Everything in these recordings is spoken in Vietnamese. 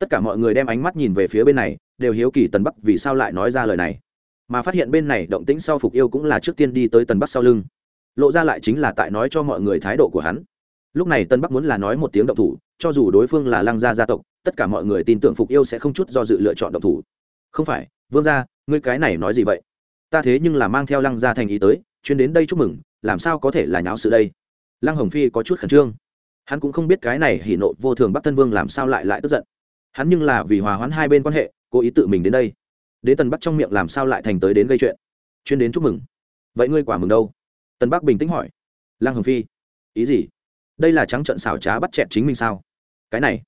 tất cả mọi người đem ánh mắt nhìn về phía bên này, đều hiếu kỳ tần bắc vì sao lại nói ra lời này. Mà phát hiện bên này động tĩnh sau phục yêu cũng là trước tiên đi tới tần bắc sau lưng. Lộ ra lại chính là tại nói cho mọi người thái độ của hắn. Lúc này tân bắc muốn là nói một tiếng động thủ, cho dù đối phương là lăng gia gia tộc, tất cả mọi người tin tưởng phục yêu sẽ không chút do dự lựa chọn động thủ. Không phải, vương gia, ngươi cái này nói gì vậy? Ta thế nhưng là mang theo lăng gia thành ý tới chuyến đến đây chúc mừng, làm sao có thể là nháo sự đây? Lăng hồng phi có chút khẩn trương. Hắn cũng không biết cái này hỉ nộ vô thường bắc tân vương làm sao lại lại tức giận hắn nhưng là vì hòa hoãn hai bên quan hệ, cố ý tự mình đến đây. Đến tần bắc trong miệng làm sao lại thành tới đến gây chuyện? Chuyên đến chúc mừng. Vậy ngươi quả mừng đâu? Tần bắc bình tĩnh hỏi. Lăng hồng phi. Ý gì? Đây là trắng trận xảo trá bắt chẹt chính mình sao? Cái này.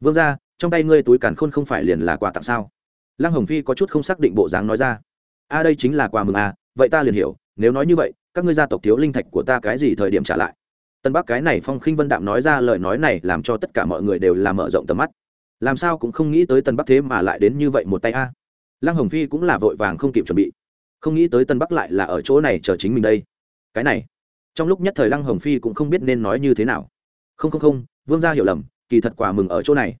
Vương ra trong tay ngươi túi càn khôn không phải liền là quà tặng sao? Lăng hồng phi có chút không xác định bộ dáng nói ra. A, đây chính là quà mừng à vậy ta liền hiểu, nếu nói như vậy, các ngươi gia tộc thiếu linh thạch của ta cái gì thời điểm trả lại? Tân bắc cái này phong khinh vân đạm nói ra lời nói này làm cho tất cả mọi người đều làm mở rộng tầm mắt làm sao cũng không nghĩ tới tân bắc thế mà lại đến như vậy một tay a. Lăng hồng phi cũng là vội vàng không kịp chuẩn bị. Không nghĩ tới tân bắc lại là ở chỗ này chờ chính mình đây. Cái này, trong lúc nhất thời lăng hồng phi cũng không biết nên nói như thế nào. Không không không, vương gia hiểu lầm, kỳ thật quả mừng ở chỗ này.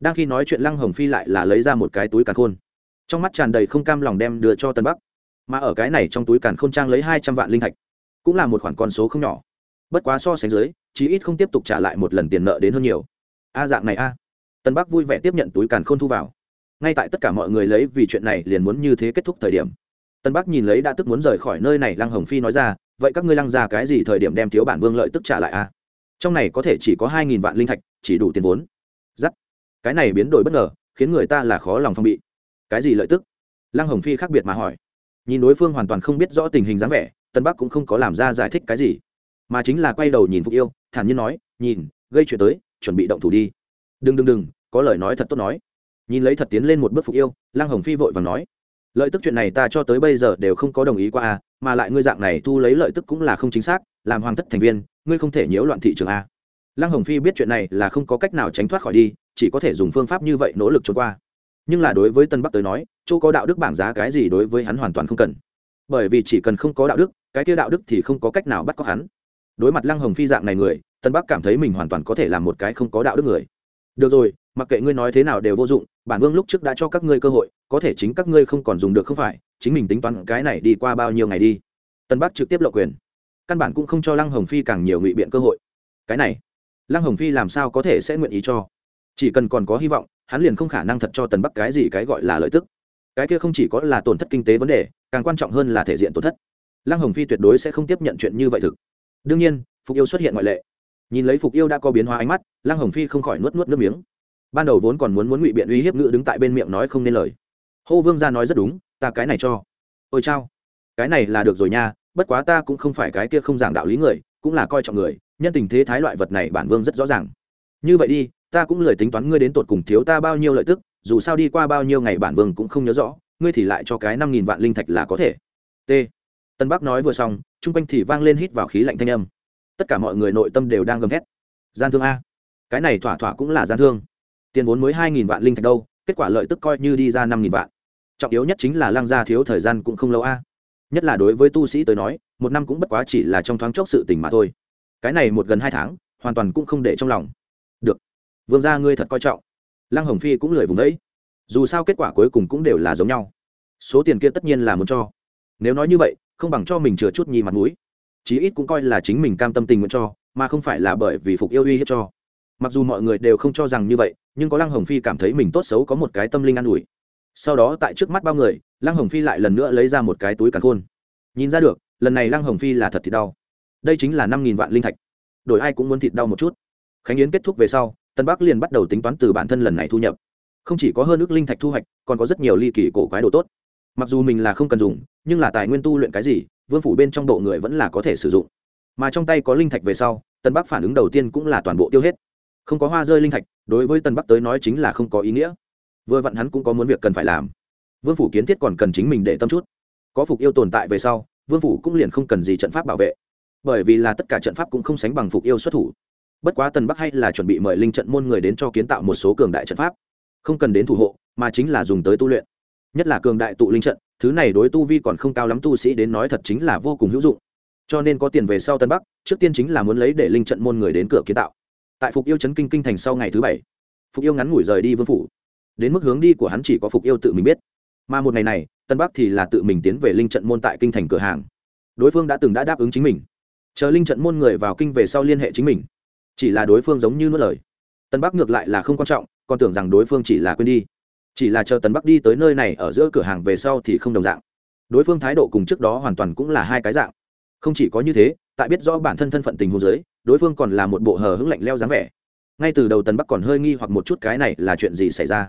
Đang khi nói chuyện lăng hồng phi lại là lấy ra một cái túi càn khôn. Trong mắt tràn đầy không cam lòng đem đưa cho tân bắc. Mà ở cái này trong túi càn khôn trang lấy hai trăm vạn linh thạch. Cũng là một khoản con số không nhỏ. Bất quá so sánh dưới, chí ít không tiếp tục trả lại một lần tiền nợ đến hơn nhiều. A dạng này a tân bắc vui vẻ tiếp nhận túi càn khôn thu vào. Ngay tại tất cả mọi người lấy vì chuyện này liền muốn như thế kết thúc thời điểm. Tân bắc nhìn lấy đã tức muốn rời khỏi nơi này, lăng hồng phi nói ra, vậy các ngươi lăng ra cái gì thời điểm đem thiếu bản vương lợi tức trả lại a trong này có thể chỉ có hai nghìn vạn linh thạch, chỉ đủ tiền vốn. Giắt cái này biến đổi bất ngờ, khiến người ta là khó lòng phong bị. Cái gì lợi tức? Lăng hồng phi khác biệt mà hỏi. Nhìn đối phương hoàn toàn không biết rõ tình hình dáng vẻ, tân bắc cũng không có làm ra giải thích cái gì, mà chính là quay đầu nhìn phục yêu, thản nhiên nói, nhìn, gây chuyện tới, chuẩn bị động thủ đi đừng đừng đừng, có lời nói thật tốt nói. Nhìn lấy thật tiến lên một bước phục yêu, lăng hồng phi vội và nói. Lợi tức chuyện này ta cho tới bây giờ đều không có đồng ý qua a mà lại ngươi dạng này thu lấy lợi tức cũng là không chính xác, làm hoàng thất thành viên, ngươi không thể nhiễu loạn thị trường a lăng hồng phi biết chuyện này là không có cách nào tránh thoát khỏi đi, chỉ có thể dùng phương pháp như vậy nỗ lực trốn qua. Nhưng là đối với tân bắc tới nói, chỗ có đạo đức bảng giá cái gì đối với hắn hoàn toàn không cần. Bởi vì chỉ cần không có đạo đức, cái kia đạo đức thì không có cách nào bắt có hắn. Đối mặt lăng hồng phi dạng này người, tân bắc cảm thấy mình hoàn toàn có thể làm một cái không có đạo đức người được rồi, mặc kệ ngươi nói thế nào đều vô dụng, bản vương lúc trước đã cho các ngươi cơ hội, có thể chính các ngươi không còn dùng được không phải, chính mình tính toán cái này đi qua bao nhiêu ngày đi. Tân bắc trực tiếp lộ quyền. Căn bản cũng không cho lăng hồng phi càng nhiều ngụy biện cơ hội. Cái này, lăng hồng phi làm sao có thể sẽ nguyện ý cho? Chỉ cần còn có hy vọng, hắn liền không khả năng thật cho tần bắc cái gì cái gọi là lợi tức. Cái kia không chỉ có là tổn thất kinh tế vấn đề, càng quan trọng hơn là thể diện tổn thất. Lăng hồng phi tuyệt đối sẽ không tiếp nhận chuyện như vậy thực. Đương nhiên, phục yêu xuất hiện ngoại lệ nhìn lấy phục yêu đã có biến hóa ánh mắt, lăng hồng phi không khỏi nuốt nuốt nước miếng. Ban đầu vốn còn muốn muốn ngụy biện uy hiếp ngự đứng tại bên miệng nói không nên lời. Hô vương gia nói rất đúng, ta cái này cho. Ôi chao, cái này là được rồi nha, bất quá ta cũng không phải cái kia không giảng đạo lý người, cũng là coi trọng người, nhân tình thế thái loại vật này bản vương rất rõ ràng. Như vậy đi, ta cũng lời tính toán ngươi đến tột cùng thiếu ta bao nhiêu lợi tức, dù sao đi qua bao nhiêu ngày bản vương cũng không nhớ rõ, ngươi thì lại cho cái năm nghìn vạn linh thạch là có thể. T. Tân bắc nói vừa xong, chung quanh thì vang lên hít vào khí lạnh thanh âm tất cả mọi người nội tâm đều đang gầm thét. Gian thương a. Cái này thỏa thỏa cũng là gian thương. Tiền vốn mới hai nghìn vạn linh thạch đâu, kết quả lợi tức coi như đi ra năm nghìn vạn. Trọng yếu nhất chính là lăng gia thiếu thời gian cũng không lâu a. Nhất là đối với tu sĩ tới nói, một năm cũng bất quá chỉ là trong thoáng chốc sự tình mà thôi. Cái này một gần hai tháng, hoàn toàn cũng không để trong lòng. Được. Vương gia ngươi thật coi trọng. Lăng hồng phi cũng lười vùng đấy. Dù sao kết quả cuối cùng cũng đều là giống nhau. Số tiền kia tất nhiên là muốn cho. Nếu nói như vậy, không bằng cho mình chừa chút nhì mặt mũi chí ít cũng coi là chính mình cam tâm tình nguyện cho, mà không phải là bởi vì phục yêu uy hiếp cho. Mặc dù mọi người đều không cho rằng như vậy, nhưng có lăng hồng phi cảm thấy mình tốt xấu có một cái tâm linh an ủi. Sau đó tại trước mắt bao người, lăng hồng phi lại lần nữa lấy ra một cái túi càn khôn. Nhìn ra được, lần này lăng hồng phi là thật thịt đau. Đây chính là năm nghìn vạn linh thạch. Đổi ai cũng muốn thịt đau một chút. Khánh yến kết thúc về sau, tân bắc liền bắt đầu tính toán từ bản thân lần này thu nhập. Không chỉ có hơn ước linh thạch thu hoạch, còn có rất nhiều ly kỳ cổ quái đồ tốt. Mặc dù mình là không cần dùng, nhưng là tài nguyên tu luyện cái gì vương phủ bên trong bộ người vẫn là có thể sử dụng. Mà trong tay có linh thạch về sau tân bắc phản ứng đầu tiên cũng là toàn bộ tiêu hết. Không có hoa rơi linh thạch, đối với tân bắc tới nói chính là không có ý nghĩa. Vừa vặn hắn cũng có muốn việc cần phải làm. Vương phủ kiến thiết còn cần chính mình để tâm chút. Có phục yêu tồn tại về sau, vương phủ cũng liền không cần gì trận pháp bảo vệ. Bởi vì là tất cả trận pháp cũng không sánh bằng phục yêu xuất thủ. Bất quá tần bắc hay là chuẩn bị mời linh trận môn người đến cho kiến tạo một số cường đại trận pháp. Không cần đến thủ hộ, mà chính là dùng tới tu luyện nhất là cường đại tụ linh trận, thứ này đối tu vi còn không cao lắm tu sĩ đến nói thật chính là vô cùng hữu dụng. Cho nên có tiền về sau tân bắc, trước tiên chính là muốn lấy để linh trận môn người đến cửa kiến tạo. Tại phục yêu chấn kinh kinh thành sau ngày thứ bảy, phục yêu ngắn ngủi rời đi vương phủ. Đến mức hướng đi của hắn chỉ có phục yêu tự mình biết. Mà một ngày này, tân bắc thì là tự mình tiến về linh trận môn tại kinh thành cửa hàng. Đối phương đã từng đã đáp ứng chính mình. Chờ linh trận môn người vào kinh về sau liên hệ chính mình. Chỉ là đối phương giống như nuốt lời. Tân bắc ngược lại là không quan trọng, còn tưởng rằng đối phương chỉ là quên đi chỉ là chờ tần bắc đi tới nơi này ở giữa cửa hàng về sau thì không đồng dạng. Đối phương thái độ cùng trước đó hoàn toàn cũng là hai cái dạng. Không chỉ có như thế, tại biết rõ bản thân thân phận tình huống dưới, đối phương còn là một bộ hờ hững lạnh leo dáng vẻ. Ngay từ đầu tần bắc còn hơi nghi hoặc một chút cái này là chuyện gì xảy ra.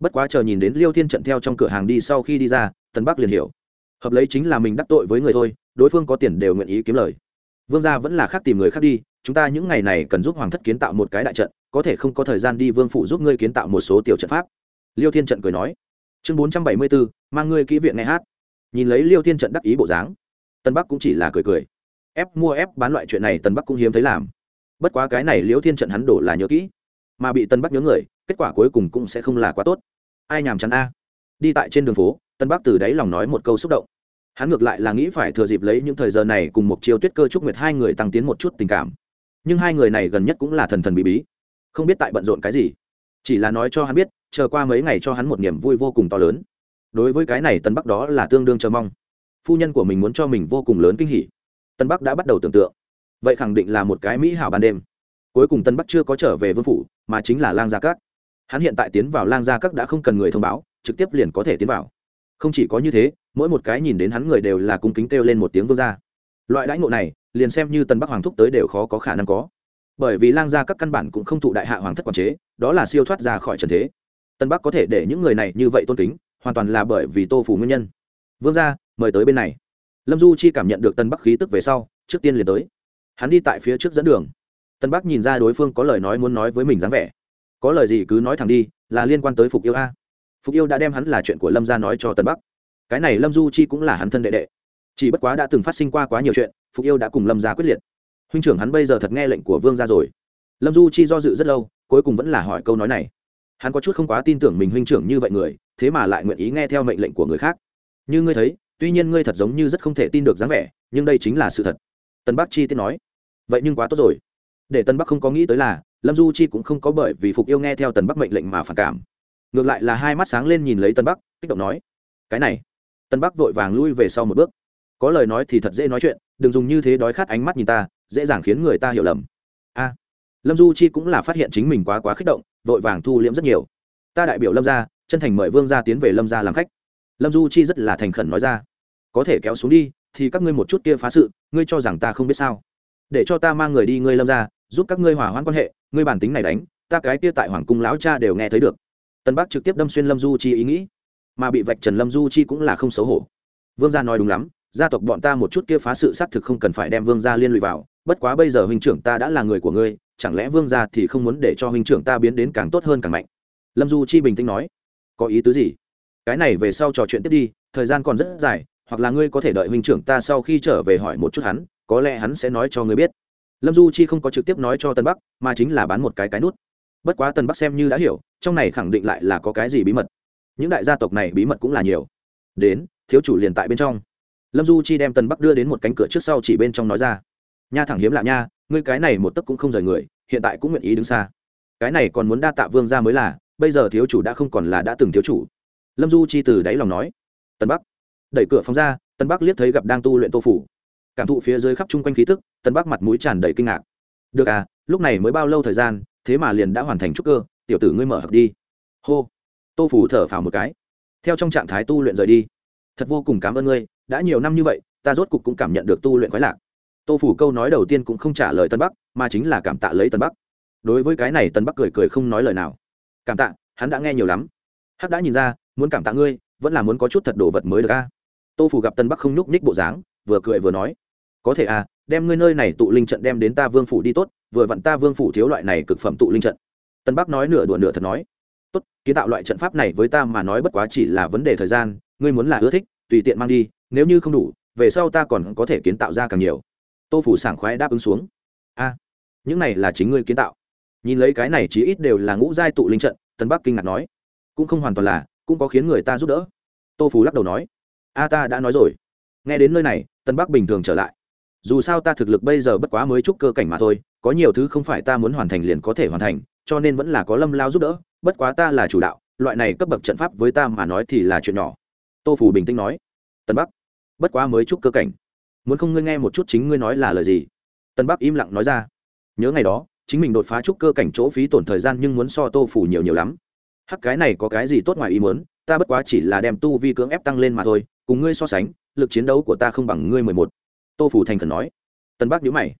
Bất quá chờ nhìn đến liêu thiên trận theo trong cửa hàng đi sau khi đi ra, tần bắc liền hiểu. Hợp lấy chính là mình đắc tội với người thôi, đối phương có tiền đều nguyện ý kiếm lời. Vương gia vẫn là khác tìm người khác đi, chúng ta những ngày này cần giúp hoàng thất kiến tạo một cái đại trận, có thể không có thời gian đi vương phụ giúp ngươi kiến tạo một số tiểu trận pháp liêu thiên trận cười nói. Chương bốn trăm bảy mươi bốn mang ngươi kỹ viện nghe hát. Nhìn lấy liêu thiên trận đắc ý bộ dáng tân bắc cũng chỉ là cười cười. Ép mua ép bán loại chuyện này tân bắc cũng hiếm thấy làm. Bất quá cái này liêu thiên trận hắn đổ là nhớ kỹ. Mà bị tân bắc nhớ người, kết quả cuối cùng cũng sẽ không là quá tốt. Ai nhàm chán a? Đi tại trên đường phố tân bắc từ đáy lòng nói một câu xúc động. Hắn ngược lại là nghĩ phải thừa dịp lấy những thời giờ này cùng một chiêu tuyết cơ trúc nguyệt hai người tăng tiến một chút tình cảm. Nhưng hai người này gần nhất cũng là thần thần bí bí. Không biết tại bận rộn cái gì. Chỉ là nói cho hắn biết chờ qua mấy ngày cho hắn một niềm vui vô cùng to lớn. Đối với cái này tân bắc đó là tương đương chờ mong. Phu nhân của mình muốn cho mình vô cùng lớn kinh hỉ. Tân bắc đã bắt đầu tưởng tượng. Vậy khẳng định là một cái mỹ hảo ban đêm. Cuối cùng tân bắc chưa có trở về vương phủ, mà chính là lang gia các. Hắn hiện tại tiến vào lang gia các đã không cần người thông báo, trực tiếp liền có thể tiến vào. Không chỉ có như thế, mỗi một cái nhìn đến hắn người đều là cung kính kêu lên một tiếng vương gia. Loại đãi ngộ này, liền xem như tân bắc hoàng thúc tới đều khó có khả năng có. Bởi vì lang gia các căn bản cũng không thụ đại hạ hoàng thất quản chế, đó là siêu thoát ra khỏi trần thế tân bắc có thể để những người này như vậy tôn kính, hoàn toàn là bởi vì tô phủ nguyên nhân. Vương gia, mời tới bên này. Lâm du chi cảm nhận được tân bắc khí tức về sau, trước tiên liền tới. Hắn đi tại phía trước dẫn đường. Tân bắc nhìn ra đối phương có lời nói muốn nói với mình dáng vẻ. Có lời gì cứ nói thẳng đi, là liên quan tới phục yêu a. Phục yêu đã đem hắn là chuyện của lâm gia nói cho tân bắc. Cái này lâm du chi cũng là hắn thân đệ đệ. Chỉ bất quá đã từng phát sinh qua quá nhiều chuyện, phục yêu đã cùng lâm gia quyết liệt. Huynh trưởng hắn bây giờ thật nghe lệnh của vương gia rồi. Lâm du chi do dự rất lâu, cuối cùng vẫn là hỏi câu nói này hắn có chút không quá tin tưởng mình huynh trưởng như vậy người, thế mà lại nguyện ý nghe theo mệnh lệnh của người khác. Như ngươi thấy, tuy nhiên ngươi thật giống như rất không thể tin được dáng vẻ, nhưng đây chính là sự thật. Tân bắc chi tiết nói. Vậy nhưng quá tốt rồi. Để tân bắc không có nghĩ tới là, lâm du chi cũng không có bởi vì phục yêu nghe theo tần bắc mệnh lệnh mà phản cảm. Ngược lại là hai mắt sáng lên nhìn lấy tân bắc, kích động nói. Cái này. Tân bắc vội vàng lui về sau một bước. Có lời nói thì thật dễ nói chuyện, đừng dùng như thế đói khát ánh mắt nhìn ta, dễ dàng khiến người ta hiểu lầm. A. Lâm du chi cũng là phát hiện chính mình quá quá kích động vội vàng thu liễm rất nhiều. Ta đại biểu lâm gia, chân thành mời vương gia tiến về lâm gia làm khách. Lâm du chi rất là thành khẩn nói ra. Có thể kéo xuống đi, thì các ngươi một chút kia phá sự, ngươi cho rằng ta không biết sao? Để cho ta mang người đi ngươi lâm gia, giúp các ngươi hòa hoãn quan hệ, ngươi bản tính này đánh, ta cái kia tại hoàng cung lão cha đều nghe thấy được. Tân bắc trực tiếp đâm xuyên lâm du chi ý nghĩ, mà bị vạch trần lâm du chi cũng là không xấu hổ. Vương gia nói đúng lắm, gia tộc bọn ta một chút kia phá sự xác thực không cần phải đem vương gia liên lụy vào, bất quá bây giờ huynh trưởng ta đã là người của ngươi chẳng lẽ vương gia thì không muốn để cho huynh trưởng ta biến đến càng tốt hơn càng mạnh? Lâm du chi bình tĩnh nói. Có ý tứ gì? Cái này về sau trò chuyện tiếp đi, thời gian còn rất dài, hoặc là ngươi có thể đợi huynh trưởng ta sau khi trở về hỏi một chút hắn, có lẽ hắn sẽ nói cho ngươi biết. Lâm du chi không có trực tiếp nói cho tân bắc, mà chính là bán một cái cái nút. Bất quá tân bắc xem như đã hiểu, trong này khẳng định lại là có cái gì bí mật. Những đại gia tộc này bí mật cũng là nhiều. Đến, thiếu chủ liền tại bên trong. Lâm du chi đem tân bắc đưa đến một cánh cửa trước sau chỉ bên trong nói ra nha thẳng hiếm lạ nha, ngươi cái này một tấc cũng không rời người, hiện tại cũng nguyện ý đứng xa. Cái này còn muốn đa tạ vương ra mới là, bây giờ thiếu chủ đã không còn là đã từng thiếu chủ. Lâm du chi từ đáy lòng nói. Tân bắc. Đẩy cửa phóng ra, tân bắc liếc thấy gặp đang tu luyện tô phủ. Cảm thụ phía dưới khắp chung quanh khí tức, tân bắc mặt mũi tràn đầy kinh ngạc. Được à lúc này mới bao lâu thời gian, thế mà liền đã hoàn thành trúc cơ, tiểu tử ngươi mở hợp đi. Hô. Tô phủ thở phào một cái. Theo trong trạng thái tu luyện rời đi. Thật vô cùng cảm ơn ngươi, đã nhiều năm như vậy, ta rốt cục cũng cảm nhận được tu luyện khoái lạc tô phủ câu nói đầu tiên cũng không trả lời tân bắc, mà chính là cảm tạ lấy tân bắc. Đối với cái này tân bắc cười cười không nói lời nào. Cảm tạ, hắn đã nghe nhiều lắm. Hắc đã nhìn ra, muốn cảm tạ ngươi, vẫn là muốn có chút thật đồ vật mới được a. Tô phủ gặp tân bắc không nhúc nhích bộ dáng, vừa cười vừa nói. Có thể à đem ngươi nơi này tụ linh trận đem đến ta vương phủ đi tốt, vừa vặn ta vương phủ thiếu loại này cực phẩm tụ linh trận. Tân bắc nói nửa đùa nửa thật nói. Tốt, kiến tạo loại trận pháp này với ta mà nói bất quá chỉ là vấn đề thời gian, ngươi muốn là ưa thích, tùy tiện mang đi, nếu như không đủ, về sau ta còn có thể kiến tạo ra càng nhiều tô phủ sảng khoái đáp ứng xuống. A, những này là chính ngươi kiến tạo. Nhìn lấy cái này chí ít đều là ngũ giai tụ linh trận tân bắc kinh ngạc nói, cũng không hoàn toàn là, cũng có khiến người ta giúp đỡ. Tô phủ lắc đầu nói, a, ta đã nói rồi. Nghe đến nơi này tân bắc bình thường trở lại. Dù sao ta thực lực bây giờ bất quá mới chúc cơ cảnh mà thôi, có nhiều thứ không phải ta muốn hoàn thành liền có thể hoàn thành, cho nên vẫn là có lâm lao giúp đỡ, bất quá ta là chủ đạo, loại này cấp bậc trận pháp với ta mà nói thì là chuyện nhỏ. Tô phủ bình tĩnh nói tân bắc, bất quá mới chúc cơ cảnh muốn không ngươi nghe một chút chính ngươi nói là lời gì? Tân bắc im lặng nói ra. Nhớ ngày đó, chính mình đột phá trúc cơ cảnh chỗ phí tổn thời gian nhưng muốn so tô phủ nhiều nhiều lắm. Hắc, cái này có cái gì tốt ngoài ý muốn? Ta bất quá chỉ là đem tu vi cưỡng ép tăng lên mà thôi, cùng ngươi so sánh, lực chiến đấu của ta không bằng ngươi mười một. Tô phủ thành khẩn nói. Tân bắc nhớ mày.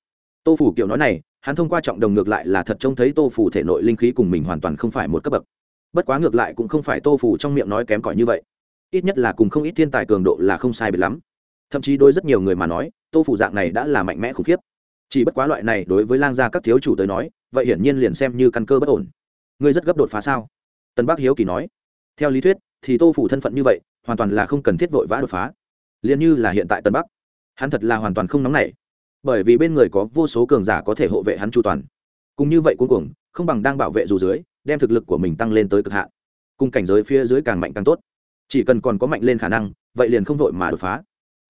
Tô phủ kiểu nói này, hắn thông qua trọng đồng ngược lại là thật trông thấy tô phủ thể nội linh khí cùng mình hoàn toàn không phải một cấp bậc. Bất quá ngược lại cũng không phải tô phủ trong miệng nói kém cỏi như vậy. Ít nhất là cùng không ít thiên tài cường độ là không sai biệt lắm thậm chí đôi rất nhiều người mà nói, tô phủ dạng này đã là mạnh mẽ khủng khiếp. Chỉ bất quá loại này đối với lang gia các thiếu chủ tới nói, vậy hiển nhiên liền xem như căn cơ bất ổn. Ngươi rất gấp đột phá sao? Tân bắc hiếu kỳ nói. Theo lý thuyết, thì tô phủ thân phận như vậy, hoàn toàn là không cần thiết vội vã đột phá. Liền như là hiện tại tân bắc, hắn thật là hoàn toàn không nóng nảy. Bởi vì bên người có vô số cường giả có thể hộ vệ hắn chu toàn. Cùng như vậy cuối cùng không bằng đang bảo vệ dù dưới, đem thực lực của mình tăng lên tới cực hạn. Cùng cảnh giới phía dưới càng mạnh càng tốt. Chỉ cần còn có mạnh lên khả năng, vậy liền không vội mà đột phá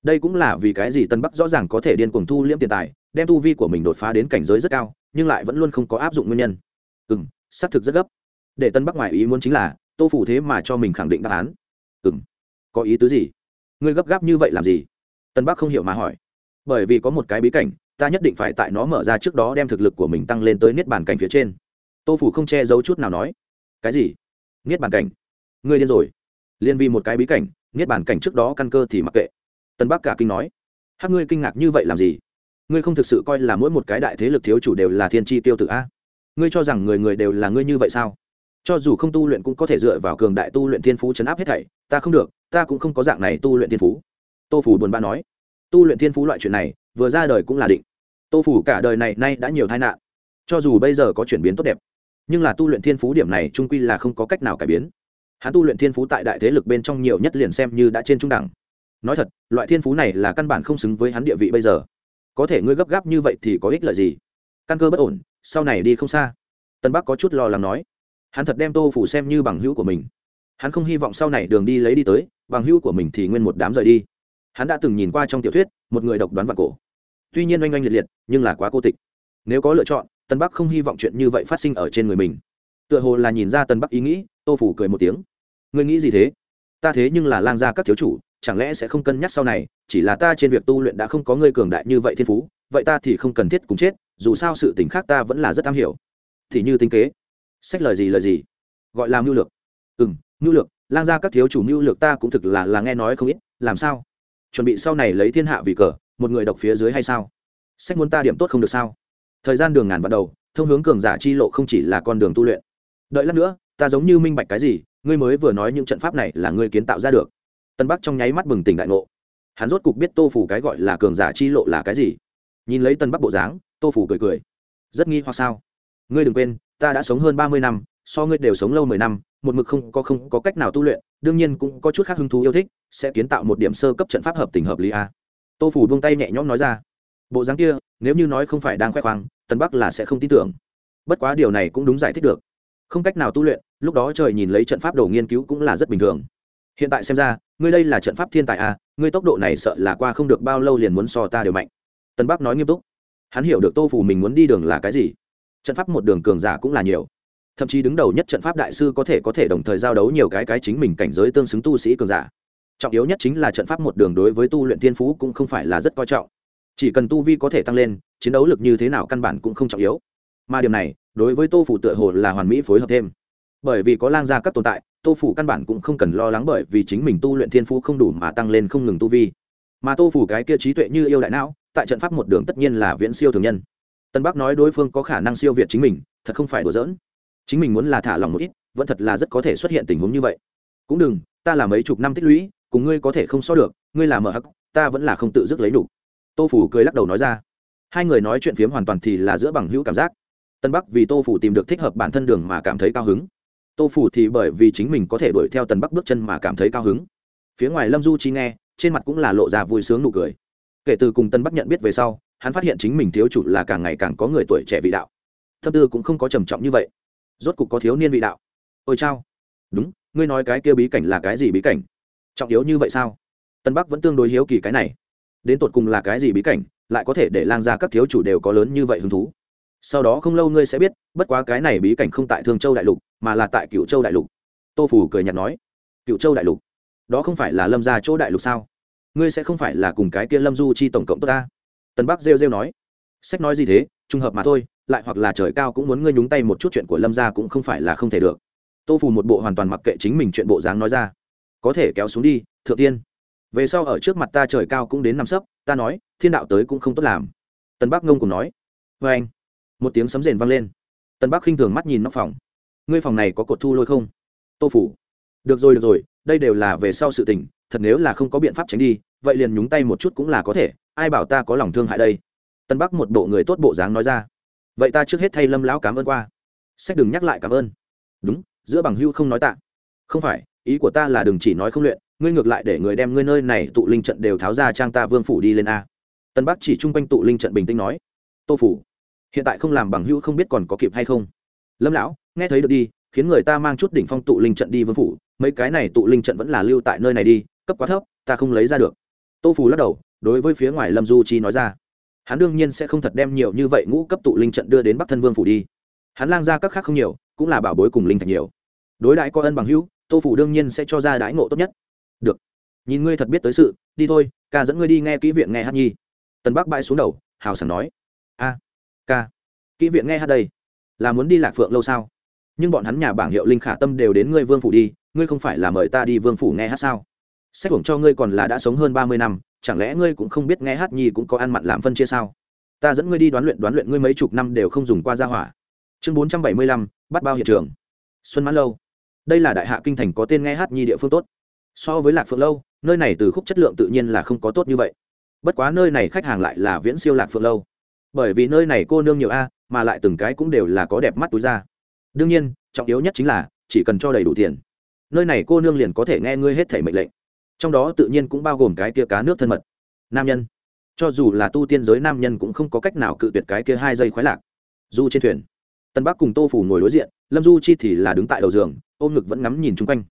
đây cũng là vì cái gì tân bắc rõ ràng có thể điên cuồng thu liễm tiền tài, đem tu vi của mình đột phá đến cảnh giới rất cao, nhưng lại vẫn luôn không có áp dụng nguyên nhân. Ừ m xác thực rất gấp. Để tân bắc ngoài ý muốn chính là, tô phủ thế mà cho mình khẳng định đáp án. Ừ m có ý tứ gì? Ngươi gấp gáp như vậy làm gì? Tân bắc không hiểu mà hỏi. Bởi vì có một cái bí cảnh, ta nhất định phải tại nó mở ra trước đó đem thực lực của mình tăng lên tới niết bàn cảnh phía trên. Tô phủ không che giấu chút nào nói. Cái gì? Niết bàn cảnh? Ngươi điên rồi. Liên vì một cái bí cảnh, niết bàn cảnh trước đó căn cơ thì mặc kệ tân bắc cả kinh nói hát ngươi kinh ngạc như vậy làm gì? Ngươi không thực sự coi là mỗi một cái đại thế lực thiếu chủ đều là thiên tri tiêu tử a? Ngươi cho rằng người người đều là ngươi như vậy sao? Cho dù không tu luyện cũng có thể dựa vào cường đại tu luyện thiên phú chấn áp hết thảy, ta không được, ta cũng không có dạng này tu luyện thiên phú. Tô phủ buồn bã nói, tu luyện thiên phú loại chuyện này, vừa ra đời cũng là định. Tô phủ cả đời này nay đã nhiều tai nạn, cho dù bây giờ có chuyển biến tốt đẹp, nhưng là tu luyện thiên phú điểm này trung quy là không có cách nào cải biến. Hắn tu luyện thiên phú tại đại thế lực bên trong nhiều nhất liền xem như đã trên trung đẳng nói thật, loại thiên phú này là căn bản không xứng với hắn địa vị bây giờ. Có thể ngươi gấp gáp như vậy thì có ích lợi gì? Căn cơ bất ổn, sau này đi không xa. Tân bắc có chút lo lắng nói. Hắn thật đem tô phủ xem như bằng hữu của mình. Hắn không hy vọng sau này đường đi lấy đi tới, bằng hữu của mình thì nguyên một đám rời đi. Hắn đã từng nhìn qua trong tiểu thuyết, một người độc đoán vạn cổ. Tuy nhiên oanh oanh liệt liệt, nhưng là quá cô tịch. Nếu có lựa chọn, tân bắc không hy vọng chuyện như vậy phát sinh ở trên người mình. Tựa hồ là nhìn ra tân bắc ý nghĩ, tô phủ cười một tiếng. Ngươi nghĩ gì thế? Ta thế nhưng là lang gia các thiếu chủ chẳng lẽ sẽ không cân nhắc sau này, chỉ là ta trên việc tu luyện đã không có ngươi cường đại như vậy thiên phú, vậy ta thì không cần thiết cùng chết, dù sao sự tình khác ta vẫn là rất am hiểu. Thì như tính kế. Sách lời gì lời gì? Gọi là mưu lược. Ừ m mưu lược, lang gia các thiếu chủ mưu lược ta cũng thực là là nghe nói không ít, làm sao? Chuẩn bị sau này lấy thiên hạ vì cờ, một người đọc phía dưới hay sao? Sách muốn ta điểm tốt không được sao? Thời gian đường ngàn bắt đầu, thông hướng cường giả chi lộ không chỉ là con đường tu luyện. Đợi lát nữa, ta giống như minh bạch cái gì, ngươi mới vừa nói những trận pháp này là ngươi kiến tạo ra được tân bắc trong nháy mắt bừng tỉnh đại ngộ. Hắn rốt cục biết tô phủ cái gọi là cường giả chi lộ là cái gì. Nhìn lấy tân bắc bộ dáng, tô phủ cười cười. Rất nghi hoặc sao? Ngươi đừng quên, ta đã sống hơn ba mươi năm, so ngươi đều sống lâu mười năm, một mực không có không có cách nào tu luyện, đương nhiên cũng có chút khác hứng thú yêu thích, sẽ kiến tạo một điểm sơ cấp trận pháp hợp tình hợp lý a. Tô phủ buông tay nhẹ nhõm nói ra. Bộ dáng kia, nếu như nói không phải đang khoe khoang, tân bắc là sẽ không tin tưởng. Bất quá điều này cũng đúng giải thích được. Không cách nào tu luyện, lúc đó trời nhìn lấy trận pháp đồ nghiên cứu cũng là rất bình thường. Hiện tại xem ra ngươi đây là trận pháp thiên tài à ngươi tốc độ này sợ là qua không được bao lâu liền muốn so ta đều mạnh. Tân bắc nói nghiêm túc. Hắn hiểu được tô phủ mình muốn đi đường là cái gì. Trận pháp một đường cường giả cũng là nhiều. Thậm chí đứng đầu nhất trận pháp đại sư có thể có thể đồng thời giao đấu nhiều cái cái chính mình cảnh giới tương xứng tu sĩ cường giả. Trọng yếu nhất chính là trận pháp một đường đối với tu luyện thiên phú cũng không phải là rất coi trọng. Chỉ cần tu vi có thể tăng lên, chiến đấu lực như thế nào căn bản cũng không trọng yếu. Mà điểm này, đối với tô phủ tựa hồ là hoàn mỹ phối hợp thêm. Bởi vì có lang gia các tồn tại tô phủ căn bản cũng không cần lo lắng bởi vì chính mình tu luyện thiên phú không đủ mà tăng lên không ngừng tu vi. Mà tô phủ cái kia trí tuệ như yêu đại não, tại trận pháp một đường tất nhiên là viễn siêu thường nhân. Tân bắc nói đối phương có khả năng siêu việt chính mình, thật không phải đùa giỡn. Chính mình muốn là thả lòng một ít, vẫn thật là rất có thể xuất hiện tình huống như vậy. Cũng đừng, ta là mấy chục năm tích lũy, cùng ngươi có thể không so được, ngươi là mở hắc, ta vẫn là không tự dứt lấy đủ. Tô phủ cười lắc đầu nói ra. Hai người nói chuyện phiếm hoàn toàn thì là giữa bằng hữu cảm giác. Tân bắc vì tô phủ tìm được thích hợp bản thân đường mà cảm thấy cao hứng tô phủ thì bởi vì chính mình có thể đuổi theo tần bắc bước chân mà cảm thấy cao hứng. Phía ngoài lâm du chi nghe, trên mặt cũng là lộ ra vui sướng nụ cười. Kể từ cùng tân bắc nhận biết về sau, hắn phát hiện chính mình thiếu chủ là càng ngày càng có người tuổi trẻ vị đạo. Thâm tư cũng không có trầm trọng như vậy. Rốt cục có thiếu niên vị đạo. Ôi chao. Đúng, ngươi nói cái kia bí cảnh là cái gì bí cảnh? Trọng yếu như vậy sao? Tân bắc vẫn tương đối hiếu kỳ cái này. Đến tột cùng là cái gì bí cảnh, lại có thể để lang ra các thiếu chủ đều có lớn như vậy hứng thú? Sau đó không lâu ngươi sẽ biết, bất quá cái này bí cảnh không tại thương châu đại lục mà là tại cựu châu đại lục. Tô phủ cười nhạt nói cựu châu đại lục? Đó không phải là lâm ra chỗ đại lục sao? Ngươi sẽ không phải là cùng cái kia lâm du chi tổng cộng tốt ta? Tân bắc rêu rêu nói, sách nói gì thế, trùng hợp mà thôi, lại hoặc là trời cao cũng muốn ngươi nhúng tay một chút chuyện của lâm gia cũng không phải là không thể được. Tô phù một bộ hoàn toàn mặc kệ chính mình chuyện bộ dáng nói ra, có thể kéo xuống đi, thượng tiên. Về sau ở trước mặt ta trời cao cũng đến năm sấp, ta nói, thiên đạo tới cũng không tốt làm. Tân bắc ngông cùng nói vê anh một tiếng sấm rền vang lên. Tân bắc khinh thường mắt nhìn nóc phòng ngươi phòng này có cột thu lôi không? Tô phủ. Được rồi được rồi, đây đều là về sau sự tình, thật nếu là không có biện pháp tránh đi, vậy liền nhúng tay một chút cũng là có thể, ai bảo ta có lòng thương hại đây? Tân bắc một bộ người tốt bộ dáng nói ra. Vậy ta trước hết thay lâm lão cảm ơn qua. Sách đừng nhắc lại cảm ơn. Đúng, giữa bằng hưu không nói tạ. Không phải, ý của ta là đừng chỉ nói không luyện, ngươi ngược lại để người đem ngươi nơi này tụ linh trận đều tháo ra trang ta vương phủ đi lên a. Tân bắc chỉ chung quanh tụ linh trận bình tĩnh nói. Tô phủ, hiện tại không làm bằng hữu không biết còn có kịp hay không? Lâm lão nghe thấy được đi, khiến người ta mang chút đỉnh phong tụ linh trận đi vương phủ, mấy cái này tụ linh trận vẫn là lưu tại nơi này đi, cấp quá thấp, ta không lấy ra được. Tô Phù lắc đầu, đối với phía ngoài lâm du chi nói ra. Hắn đương nhiên sẽ không thật đem nhiều như vậy ngũ cấp tụ linh trận đưa đến bắc thân vương phủ đi. Hắn lang ra các khác không nhiều, cũng là bảo bối cùng linh thạch nhiều. Đối đãi có ân bằng hữu, tô phủ đương nhiên sẽ cho ra đãi ngộ tốt nhất. Được. Nhìn ngươi thật biết tới sự, đi thôi, ca dẫn ngươi đi nghe kỹ viện nghe hát nhi. Tần bắc bãi xuống đầu, hào sảng nói. A, ca. Kỹ viện nghe hát đây. Là muốn đi lạc phượng lâu sao? Nhưng bọn hắn nhà bảng hiệu linh khả tâm đều đến ngươi vương phủ đi, ngươi không phải là mời ta đi vương phủ nghe hát sao? Sách hưởng cho ngươi còn là đã sống hơn ba mươi năm, chẳng lẽ ngươi cũng không biết nghe hát nhi cũng có ăn mặn làm phân chia sao? Ta dẫn ngươi đi đoán luyện đoán luyện ngươi mấy chục năm đều không dùng qua gia hỏa. Chương bốn trăm bảy mươi lăm, bắt bao hiện trường. Xuân mãn lâu. Đây là đại hạ kinh thành có tên nghe hát nhi địa phương tốt. So với lạc phượng lâu, nơi này từ khúc chất lượng tự nhiên là không có tốt như vậy. Bất quá nơi này khách hàng lại là viễn siêu lạc phượng lâu. Bởi vì nơi này cô nương nhiều a, mà lại từng cái cũng đều là có đẹp mắt túi ra đương nhiên, trọng yếu nhất chính là, chỉ cần cho đầy đủ tiền, nơi này cô nương liền có thể nghe ngươi hết thể mệnh lệnh. Trong đó tự nhiên cũng bao gồm cái kia cá nước thân mật. Nam nhân. Cho dù là tu tiên giới nam nhân cũng không có cách nào cự tuyệt cái kia hai giây khoái lạc. Du trên thuyền tân bắc cùng tô phủ ngồi đối diện, lâm du chi thì là đứng tại đầu giường, ôm ngực vẫn ngắm nhìn chung quanh.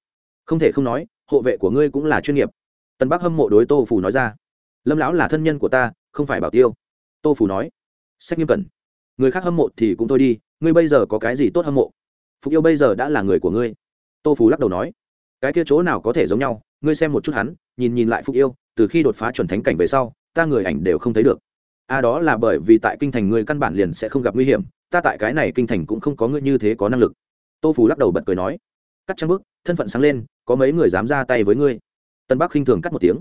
Không thể không nói, hộ vệ của ngươi cũng là chuyên nghiệp. Tân bắc hâm mộ đối tô phủ nói ra, lâm lão là thân nhân của ta, không phải bảo tiêu. Tô phủ nói, sách nghiêm cẩn người khác hâm mộ thì cũng thôi đi, ngươi bây giờ có cái gì tốt hâm mộ? Phục yêu bây giờ đã là người của ngươi. Tô Phù lắc đầu nói, cái kia chỗ nào có thể giống nhau? Ngươi xem một chút hắn, nhìn nhìn lại phục yêu, từ khi đột phá chuẩn thánh cảnh về sau, ta người ảnh đều không thấy được. A à đó là bởi vì tại kinh thành ngươi căn bản liền sẽ không gặp nguy hiểm, ta tại cái này kinh thành cũng không có ngươi như thế có năng lực. Tô Phù lắc đầu bật cười nói, cắt trăng bức, thân phận sáng lên, có mấy người dám ra tay với ngươi? Tân bắc khinh thường cắt một tiếng.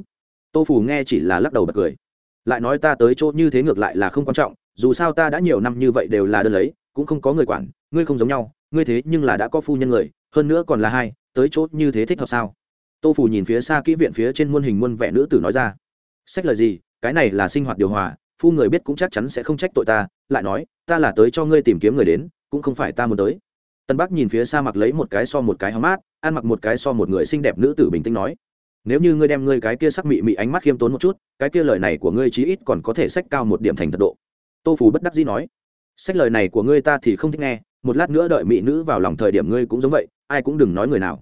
Tô Phù nghe chỉ là lắc đầu bật cười. Lại nói ta tới chỗ như thế ngược lại là không quan trọng dù sao ta đã nhiều năm như vậy đều là đơn lấy, cũng không có người quản, ngươi không giống nhau, ngươi thế nhưng là đã có phu nhân người, hơn nữa còn là hai, tới chỗ như thế thích hợp sao? Tô phủ nhìn phía xa kỹ viện phía trên muôn hình muôn vẻ nữ tử nói ra. Sách lời gì, cái này là sinh hoạt điều hòa, phu người biết cũng chắc chắn sẽ không trách tội ta, lại nói, ta là tới cho ngươi tìm kiếm người đến, cũng không phải ta muốn tới. Tân bắc nhìn phía xa mặc lấy một cái so một cái hóng mát, ăn mặc một cái so một người xinh đẹp nữ tử bình tĩnh nói, nếu như ngươi đem ngươi cái kia sắc mị mị ánh mắt khiêm tốn một chút, cái kia lời này của ngươi chí ít còn có thể sách cao một điểm thành thật độ tô phù bất đắc dĩ nói, sách lời này của ngươi ta thì không thích nghe, một lát nữa đợi mỹ nữ vào lòng thời điểm ngươi cũng giống vậy, ai cũng đừng nói người nào.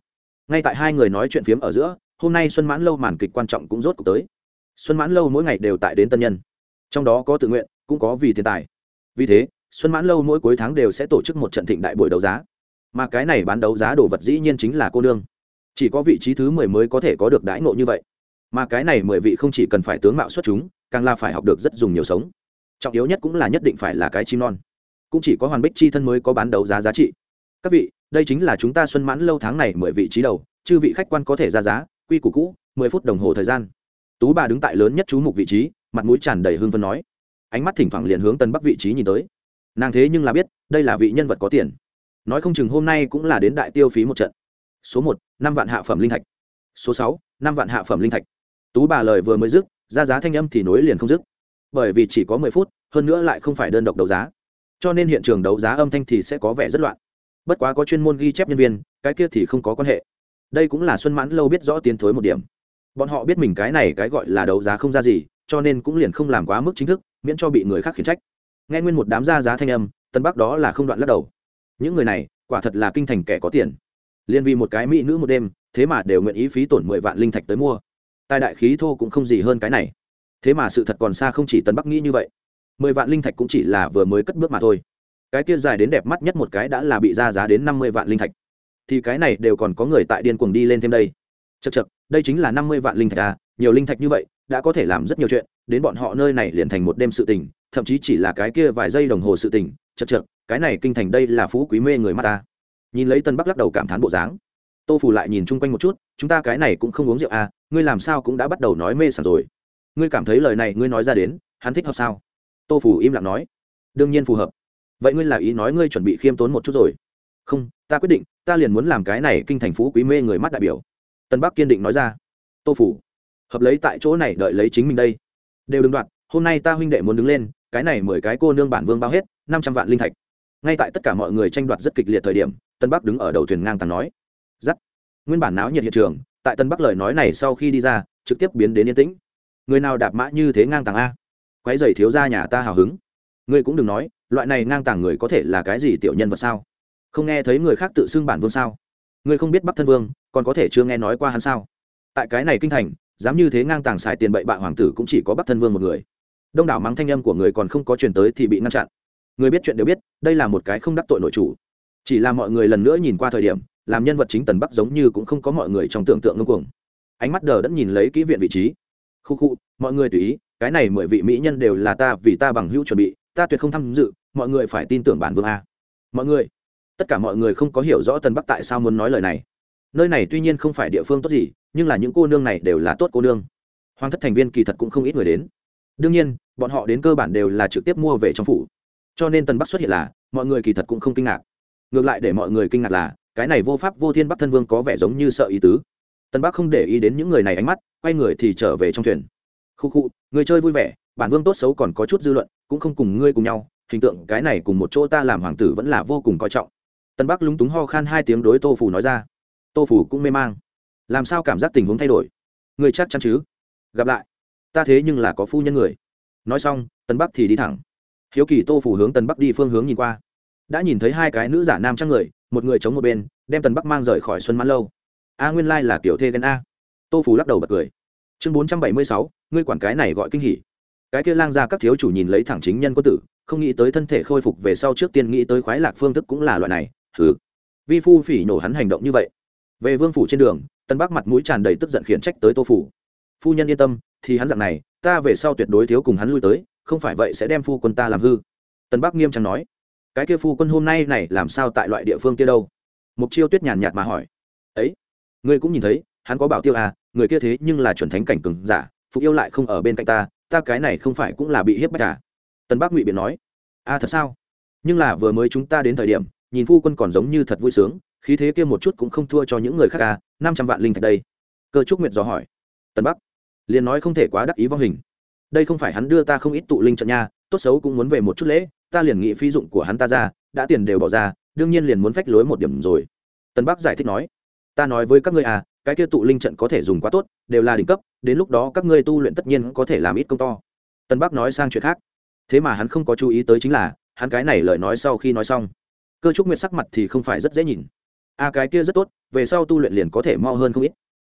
Ngay tại hai người nói chuyện phiếm ở giữa, hôm nay xuân mãn lâu màn kịch quan trọng cũng rốt cuộc tới. Xuân mãn lâu mỗi ngày đều tại đến tân nhân. Trong đó có tự nguyện, cũng có vì tiền tài. Vì thế, xuân mãn lâu mỗi cuối tháng đều sẽ tổ chức một trận thịnh đại buổi đấu giá. Mà cái này bán đấu giá đồ vật dĩ nhiên chính là cô nương. Chỉ có vị trí thứ mười mới có thể có được đãi ngộ như vậy. Mà cái này mười vị không chỉ cần phải tướng mạo xuất chúng, càng là phải học được rất dùng nhiều sống trọng yếu nhất cũng là nhất định phải là cái chim non. Cũng chỉ có hoàn bích chi thân mới có bán đấu giá giá trị. Các vị, đây chính là chúng ta xuân mãn lâu tháng này mười vị trí đầu, chư vị khách quan có thể ra giá, quy củ cũ, mười phút đồng hồ thời gian. Tú bà đứng tại lớn nhất chú mục vị trí, mặt mũi tràn đầy hương vân nói. Ánh mắt thỉnh thoảng liền hướng tân bắc vị trí nhìn tới. Nàng thế nhưng là biết, đây là vị nhân vật có tiền. Nói không chừng hôm nay cũng là đến đại tiêu phí một trận. Số một, năm vạn hạ phẩm linh thạch. Số sáu, năm vạn hạ phẩm linh thạch. Tú bà lời vừa mới dứt, ra giá thanh âm thì nối liền không dứt bởi vì chỉ có mười phút, hơn nữa lại không phải đơn độc đấu giá. Cho nên hiện trường đấu giá âm thanh thì sẽ có vẻ rất loạn. Bất quá có chuyên môn ghi chép nhân viên, cái kia thì không có quan hệ. Đây cũng là xuân mãn lâu biết rõ tiến thối một điểm. Bọn họ biết mình cái này cái gọi là đấu giá không ra gì, cho nên cũng liền không làm quá mức chính thức, miễn cho bị người khác khiển trách. Nghe nguyên một đám ra giá thanh âm, tân bắc đó là không đoạn lắc đầu. Những người này, quả thật là kinh thành kẻ có tiền. Liên vì một cái mỹ nữ một đêm, thế mà đều nguyện ý phí tổn mười vạn linh thạch tới mua. Tài đại khí thô cũng không gì hơn cái này thế mà sự thật còn xa không chỉ tân bắc nghĩ như vậy. Mười vạn linh thạch cũng chỉ là vừa mới cất bước mà thôi. Cái kia dài đến đẹp mắt nhất một cái đã là bị ra giá đến năm mươi vạn linh thạch. Thì cái này đều còn có người tại điên cuồng đi lên thêm đây. Chật chật đây chính là năm mươi vạn linh thạch à nhiều linh thạch như vậy, đã có thể làm rất nhiều chuyện, đến bọn họ nơi này liền thành một đêm sự tình, thậm chí chỉ là cái kia vài giây đồng hồ sự tình. Chật chật cái này kinh thành đây là phú quý mê người mắt ta. Nhìn lấy tân bắc lắc đầu cảm thán bộ dáng. Tô phủ lại nhìn chung quanh một chút, chúng ta cái này cũng không uống rượu à ngươi làm sao cũng đã bắt đầu nói mê sảng rồi ngươi cảm thấy lời này ngươi nói ra đến, hắn thích hợp sao? Tô phủ im lặng nói. Đương nhiên phù hợp. Vậy ngươi là ý nói ngươi chuẩn bị khiêm tốn một chút rồi? Không, ta quyết định, ta liền muốn làm cái này kinh thành phú quý mê người mắt đại biểu. Tân bắc kiên định nói ra. Tô phủ hợp lấy tại chỗ này đợi lấy chính mình đây. Đều đừng đoạt hôm nay ta huynh đệ muốn đứng lên, cái này mười cái cô nương bản vương bao hết, năm trăm vạn linh thạch. Ngay tại tất cả mọi người tranh đoạt rất kịch liệt thời điểm, tân bắc đứng ở đầu thuyền ngang tàng nói. Giắt. Nguyên bản náo nhiệt hiện trường, tại tân bắc lời nói này sau khi đi ra, trực tiếp biến đến yên tĩnh người nào đạp mã như thế ngang tàng a? Quái dày thiếu ra nhà ta hào hứng. Ngươi cũng đừng nói, loại này ngang tàng người có thể là cái gì tiểu nhân vật sao? Không nghe thấy người khác tự xưng bản vương sao? Ngươi không biết bắc thân vương, còn có thể chưa nghe nói qua hắn sao? Tại cái này kinh thành, dám như thế ngang tàng xài tiền bậy bạ hoàng tử cũng chỉ có bắc thân vương một người. Đông đảo mắng thanh âm của người còn không có chuyển tới thì bị ngăn chặn. Người biết chuyện đều biết, đây là một cái không đắc tội nội chủ. Chỉ là mọi người lần nữa nhìn qua thời điểm, làm nhân vật chính tần bắc giống như cũng không có mọi người trong tưởng tượng ngưng cuồng. Ánh mắt đờ đẫn nhìn lấy kỹ viện vị trí khu khu, mọi người tùy ý, cái này mười vị mỹ nhân đều là ta vì ta bằng hữu chuẩn bị, ta tuyệt không tham dự, mọi người phải tin tưởng bản vương a. Mọi người, tất cả mọi người không có hiểu rõ tần bắc tại sao muốn nói lời này. Nơi này tuy nhiên không phải địa phương tốt gì, nhưng là những cô nương này đều là tốt cô nương. Hoàng thất thành viên kỳ thật cũng không ít người đến. Đương nhiên, bọn họ đến cơ bản đều là trực tiếp mua về trong phủ. Cho nên tần bắc xuất hiện là, mọi người kỳ thật cũng không kinh ngạc. Ngược lại để mọi người kinh ngạc là, cái này vô pháp vô thiên bắc thân vương có vẻ giống như sợ ý tứ tần bắc không để ý đến những người này ánh mắt, quay người thì trở về trong thuyền. Khu khu, người chơi vui vẻ, bản vương tốt xấu còn có chút dư luận, cũng không cùng ngươi cùng nhau, hình tượng cái này cùng một chỗ ta làm hoàng tử vẫn là vô cùng coi trọng. Tân bắc lúng túng ho khan hai tiếng đối tô phủ nói ra. Tô phủ cũng mê mang. Làm sao cảm giác tình huống thay đổi? Người chắc chắn chứ? Gặp lại. Ta thế nhưng là có phu nhân người. Nói xong, tân bắc thì đi thẳng. Hiếu kỳ tô phủ hướng tân bắc đi phương hướng nhìn qua. Đã nhìn thấy hai cái nữ giả nam trang người, một người chống một bên, đem tần bắc mang rời khỏi xuân mãn lâu a nguyên lai là kiểu thê ghen a. Tô phủ lắc đầu bật cười. Chương bốn trăm bảy mươi sáu, ngươi quản cái này gọi kinh hỉ. Cái kia lang ra các thiếu chủ nhìn lấy thẳng chính nhân quân tử, không nghĩ tới thân thể khôi phục về sau trước tiên nghĩ tới khoái lạc phương thức cũng là loại này thử vi phu phỉ nổ hắn hành động như vậy. Về vương phủ trên đường, tân bắc mặt mũi tràn đầy tức giận khiển trách tới tô phủ phu nhân yên tâm, thì hắn dạng này, ta về sau tuyệt đối thiếu cùng hắn lui tới, không phải vậy sẽ đem phu quân ta làm hư. Tân bắc nghiêm trang nói. Cái kia phu quân hôm nay này làm sao tại loại địa phương kia đâu? Mục chiêu tuyết nhàn nhạt mà hỏi. Ấy ngươi cũng nhìn thấy hắn có bảo tiêu à người kia thế nhưng là chuẩn thánh cảnh cừng giả phục yêu lại không ở bên cạnh ta ta cái này không phải cũng là bị hiếp bách à? Tân Bác ngụy biện nói. A à, thật sao? Nhưng là vừa mới chúng ta đến thời điểm nhìn phu quân còn giống như thật vui sướng khí thế kia một chút cũng không thua cho những người khác à năm trăm vạn linh thạch đây. Cơ trúc nguyệt dò hỏi. Tân bắc liền nói không thể quá đắc ý vong hình. Đây không phải hắn đưa ta không ít tụ linh trận nha tốt xấu cũng muốn về một chút lễ ta liền nghĩ phi dụng của hắn ta ra đã tiền đều bỏ ra đương nhiên liền muốn phách lối một điểm rồi. Tân bắc giải thích nói ta nói với các ngươi à cái kia tụ linh trận có thể dùng quá tốt đều là đỉnh cấp đến lúc đó các ngươi tu luyện tất nhiên có thể làm ít công to. Tân bắc nói sang chuyện khác. Thế mà hắn không có chú ý tới chính là hắn cái này lời nói sau khi nói xong cơ trúc nguyệt sắc mặt thì không phải rất dễ nhìn. A à, cái kia rất tốt về sau tu luyện liền có thể mo hơn không ít.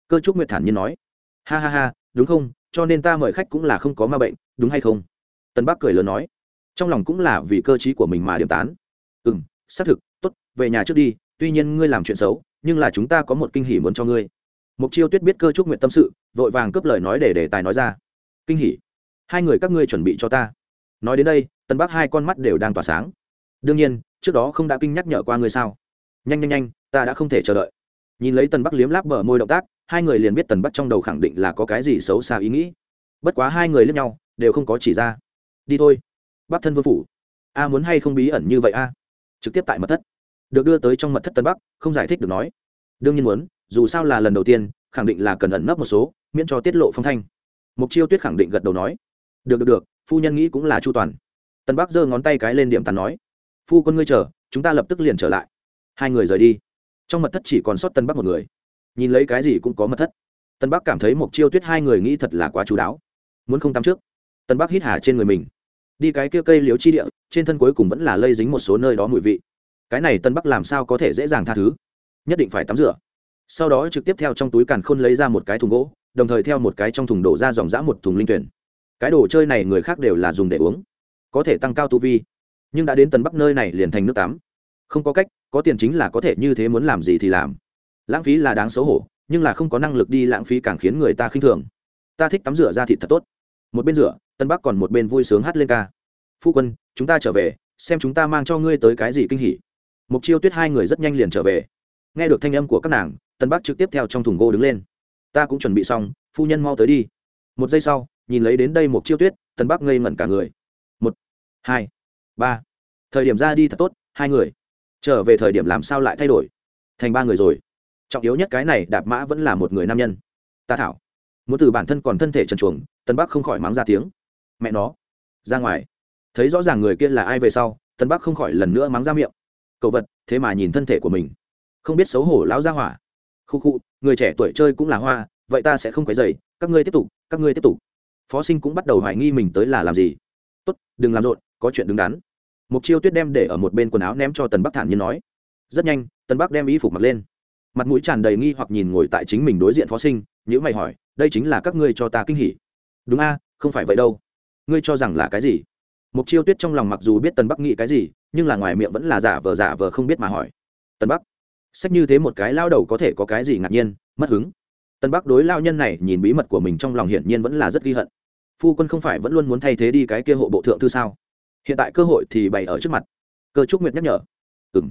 Cơ trúc nguyệt thản nhiên nói. Ha ha ha đúng không cho nên ta mời khách cũng là không có ma bệnh đúng hay không? Tân bắc cười lớn nói. Trong lòng cũng là vì cơ t của mình mà điểm tán. Ừ m xác thực t ố t về nhà trước đi tuy nhiên ngươi làm chuyện xấu nhưng là chúng ta có một kinh hỉ muốn cho ngươi. Mục chiêu tuyết biết cơ trúc nguyện tâm sự, vội vàng cướp lời nói để đề tài nói ra. Kinh hỉ? Hai người các ngươi chuẩn bị cho ta. Nói đến đây, tân bắc hai con mắt đều đang tỏa sáng. Đương nhiên, trước đó không đã kinh nhắc nhở qua ngươi sao? Nhanh nhanh nhanh, ta đã không thể chờ đợi. Nhìn lấy tần bắc liếm láp bờ môi động tác, hai người liền biết tần bắc trong đầu khẳng định là có cái gì xấu xa ý nghĩ. Bất quá hai người lướt nhau, đều không có chỉ ra. Đi thôi. Bắc thân vương phủ. A muốn hay không bí ẩn như vậy a? Trực tiếp tại mật thất được đưa tới trong mật thất tân bắc, không giải thích được nói. Đương nhiên muốn, dù sao là lần đầu tiên, khẳng định là cần ẩn nấp một số, miễn cho tiết lộ phong thanh. Mục chiêu tuyết khẳng định gật đầu nói. Được được được, phu nhân nghĩ cũng là chu toàn. Tân bắc giơ ngón tay cái lên điểm tàn nói. Phu quân ngươi chờ, chúng ta lập tức liền trở lại. Hai người rời đi. Trong mật thất chỉ còn sót tân bắc một người. Nhìn lấy cái gì cũng có mật thất. Tân bắc cảm thấy mục chiêu tuyết hai người nghĩ thật là quá chú đáo. Muốn không tắm trước, tân bắc hít hà trên người mình. Đi cái kia cây liếu chi địa, trên thân cuối cùng vẫn là lây dính một số nơi đó mùi vị cái này tân bắc làm sao có thể dễ dàng tha thứ? Nhất định phải tắm rửa. Sau đó trực tiếp theo trong túi càn khôn lấy ra một cái thùng gỗ, đồng thời theo một cái trong thùng đổ ra dòng dã một thùng linh tuyển. Cái đồ chơi này người khác đều là dùng để uống, có thể tăng cao tu vi, nhưng đã đến tần bắc nơi này liền thành nước tắm. Không có cách, có tiền chính là có thể như thế muốn làm gì thì làm. Lãng phí là đáng xấu hổ, nhưng là không có năng lực đi lãng phí càng khiến người ta khinh thường. Ta thích tắm rửa ra thịt thật tốt. Một bên rửa, tân bắc còn một bên vui sướng hát lên ca. Phu quân, chúng ta trở về, xem chúng ta mang cho ngươi tới cái gì kinh hỉ mục chiêu tuyết hai người rất nhanh liền trở về. Nghe được thanh âm của các nàng, tân bắc trực tiếp theo trong thùng gỗ đứng lên. Ta cũng chuẩn bị xong, phu nhân mau tới đi. Một giây sau, nhìn lấy đến đây Mục chiêu tuyết, tân bắc ngây ngẩn cả người. Một, hai, ba. Thời điểm ra đi thật tốt, hai người. Trở về thời điểm làm sao lại thay đổi? Thành ba người rồi. Trọng yếu nhất cái này, đạp mã vẫn là một người nam nhân. Ta thảo. Muốn từ bản thân còn thân thể trần chuồng tân bắc không khỏi mắng ra tiếng. Mẹ nó. Ra ngoài. Thấy rõ ràng người kia là ai về sau, tân bắc không khỏi lần nữa mắng ra miệng cậu vật, thế mà nhìn thân thể của mình. Không biết xấu hổ lão ra hỏa. Khu khu, người trẻ tuổi chơi cũng là hoa, vậy ta sẽ không quấy dày các ngươi tiếp tục, các ngươi tiếp tục. Phó sinh cũng bắt đầu hoài nghi mình tới là làm gì. Tốt, đừng làm rộn, có chuyện đứng đắn. Mục chiêu tuyết đem để ở một bên quần áo ném cho tần bắc thản nhiên nói. Rất nhanh, tần bắc đem y phục mặc lên. Mặt mũi tràn đầy nghi hoặc nhìn ngồi tại chính mình đối diện phó sinh nhữ mày hỏi, đây chính là các ngươi cho ta kinh hỉ? Đúng a, không phải vậy đâu. Ngươi cho rằng là cái gì? Mục chiêu tuyết trong lòng mặc dù biết tần bắc nghĩ cái gì nhưng là ngoài miệng vẫn là giả vờ giả vờ không biết mà hỏi. Tân bắc, sách như thế một cái lao đầu có thể có cái gì ngạc nhiên, mất hứng? Tân bắc đối lao nhân này nhìn bí mật của mình trong lòng hiển nhiên vẫn là rất ghi hận. Phu quân không phải vẫn luôn muốn thay thế đi cái kia hộ bộ thượng thư sao? Hiện tại cơ hội thì bày ở trước mặt. Cơ trúc nguyệt nhắc nhở. Ừ m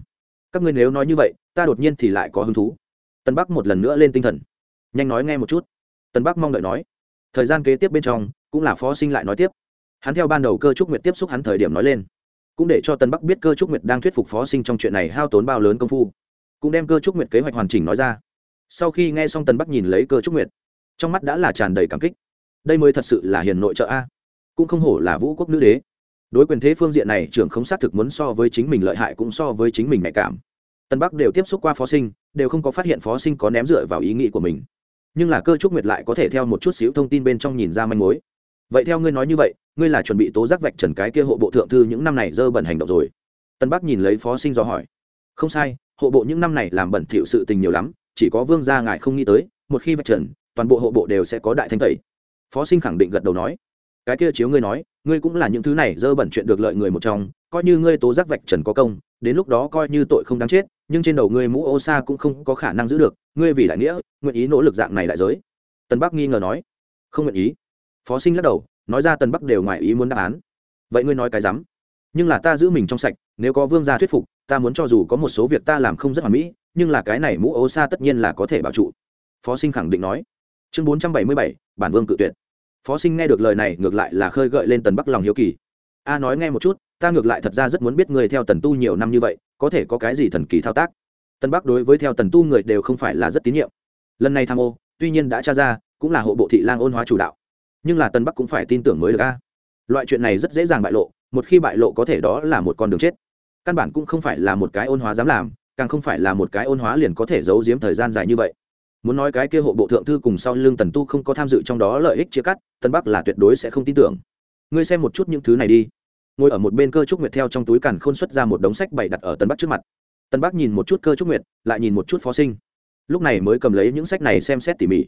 các ngươi nếu nói như vậy, ta đột nhiên thì lại có hứng thú. Tân bắc một lần nữa lên tinh thần. Nhanh nói nghe một chút. Tân bắc mong đợi nói. Thời gian kế tiếp bên trong, cũng là phó sinh lại nói tiếp. Hắn theo ban đầu cơ trúc nguyệt tiếp xúc hắn thời điểm nói lên cũng để cho tân bắc biết cơ trúc nguyệt đang thuyết phục phó sinh trong chuyện này hao tốn bao lớn công phu, cũng đem cơ trúc nguyệt kế hoạch hoàn chỉnh nói ra. Sau khi nghe xong tân bắc nhìn lấy cơ trúc nguyệt, trong mắt đã là tràn đầy cảm kích. Đây mới thật sự là hiền nội trợ a, cũng không hổ là vũ quốc nữ đế. Đối quyền thế phương diện này, trưởng không xác thực muốn so với chính mình lợi hại cũng so với chính mình nhạy cảm. Tân bắc đều tiếp xúc qua phó sinh, đều không có phát hiện phó sinh có ném dựa vào ý nghĩ của mình. Nhưng là cơ trúc nguyệt lại có thể theo một chút xíu thông tin bên trong nhìn ra manh mối vậy theo ngươi nói như vậy, ngươi là chuẩn bị tố giác vạch trần cái kia hộ bộ thượng thư những năm này dơ bẩn hành động rồi. Tân bắc nhìn lấy phó sinh do hỏi. Không sai, hộ bộ những năm này làm bẩn thiệu sự tình nhiều lắm, chỉ có vương gia ngài không nghĩ tới, một khi vạch trần, toàn bộ hộ bộ đều sẽ có đại thanh tẩy. Phó sinh khẳng định gật đầu nói. Cái kia chiếu ngươi nói, ngươi cũng là những thứ này dơ bẩn chuyện được lợi người một trong, coi như ngươi tố giác vạch trần có công, đến lúc đó coi như tội không đáng chết, nhưng trên đầu ngươi mũ ô sa cũng không có khả năng giữ được, ngươi vì đại nghĩa, nguyện ý nỗ lực dạng này đại giới. Tân bắc nghi ngờ nói. Không nguyện ý phó sinh lắc đầu, nói ra Tần bắc đều ngoài ý muốn đáp án. Vậy ngươi nói cái rắm. Nhưng là ta giữ mình trong sạch, nếu có vương gia thuyết phục, ta muốn cho dù có một số việc ta làm không rất hoàn mỹ, nhưng là cái này mũ ô sa tất nhiên là có thể bảo trụ. Phó sinh khẳng định nói. Chương bốn trăm bảy mươi bảy, bản vương cự tuyệt. Phó sinh nghe được lời này, ngược lại là khơi gợi lên tần bắc lòng hiếu kỳ. A, nói nghe một chút, ta ngược lại thật ra rất muốn biết người theo tần tu nhiều năm như vậy, có thể có cái gì thần kỳ thao tác? Tần bắc đối với theo tần tu người đều không phải là rất tín nhiệm. Lần này tham ô, tuy nhiên đã tra ra, cũng là hộ bộ thị lang ôn hóa chủ đạo nhưng là tân bắc cũng phải tin tưởng mới được a. Loại chuyện này rất dễ dàng bại lộ, một khi bại lộ có thể đó là một con đường chết. Căn bản cũng không phải là một cái ôn hóa dám làm, càng không phải là một cái ôn hóa liền có thể giấu giếm thời gian dài như vậy. Muốn nói cái kia hộ bộ thượng thư cùng sau lưng tần tu không có tham dự trong đó lợi ích chia cắt, tân bắc là tuyệt đối sẽ không tin tưởng. Ngươi xem một chút những thứ này đi. Ngồi ở một bên cơ trúc nguyệt theo trong túi càn khôn xuất ra một đống sách bày đặt ở tân bắc trước mặt. Tân bắc nhìn một chút cơ trúc nguyệt, lại nhìn một chút phó sinh. Lúc này mới cầm lấy những sách này xem xét tỉ mỉ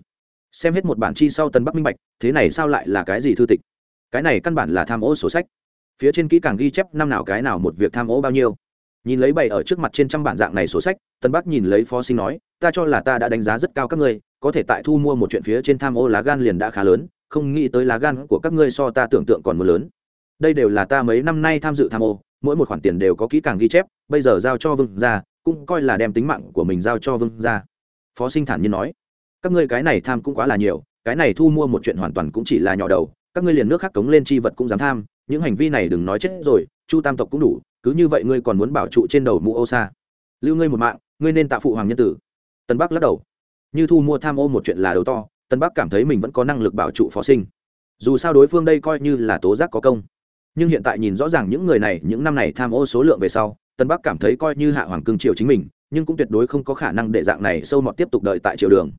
xem hết một bản chi sau tân bắc minh bạch, thế này sao lại là cái gì thư tịch? Cái này căn bản là tham ô sổ sách. Phía trên kỹ càng ghi chép năm nào cái nào một việc tham ô bao nhiêu. Nhìn lấy bày ở trước mặt trên trăm bản dạng này sổ sách, tân bắc nhìn lấy phó sinh nói, ta cho là ta đã đánh giá rất cao các ngươi, có thể tại thu mua một chuyện phía trên tham ô lá gan liền đã khá lớn, không nghĩ tới lá gan của các ngươi so ta tưởng tượng còn mưa lớn. Đây đều là ta mấy năm nay tham dự tham ô, mỗi một khoản tiền đều có kỹ càng ghi chép, bây giờ giao cho vương gia, cũng coi là đem tính mạng của mình giao cho vương gia. Phó sinh thản nhiên nói các ngươi cái này tham cũng quá là nhiều, cái này thu mua một chuyện hoàn toàn cũng chỉ là nhỏ đầu, các ngươi liền nước khác cống lên chi vật cũng dám tham, những hành vi này đừng nói chết rồi, chu tam tộc cũng đủ, cứ như vậy ngươi còn muốn bảo trụ trên đầu mũ ô sa. Lưu ngươi một mạng, ngươi nên tạo phụ hoàng nhân tử. Tân bắc lắc đầu. Như thu mua tham ô một chuyện là đầu to, tân bắc cảm thấy mình vẫn có năng lực bảo trụ phó sinh. Dù sao đối phương đây coi như là tố giác có công. Nhưng hiện tại nhìn rõ ràng những người này, những năm này tham ô số lượng về sau, tân bắc cảm thấy coi như hạ hoàng cương triều chính mình, nhưng cũng tuyệt đối không có khả năng để dạng này sâu mọt tiếp tục đợi tại triều đường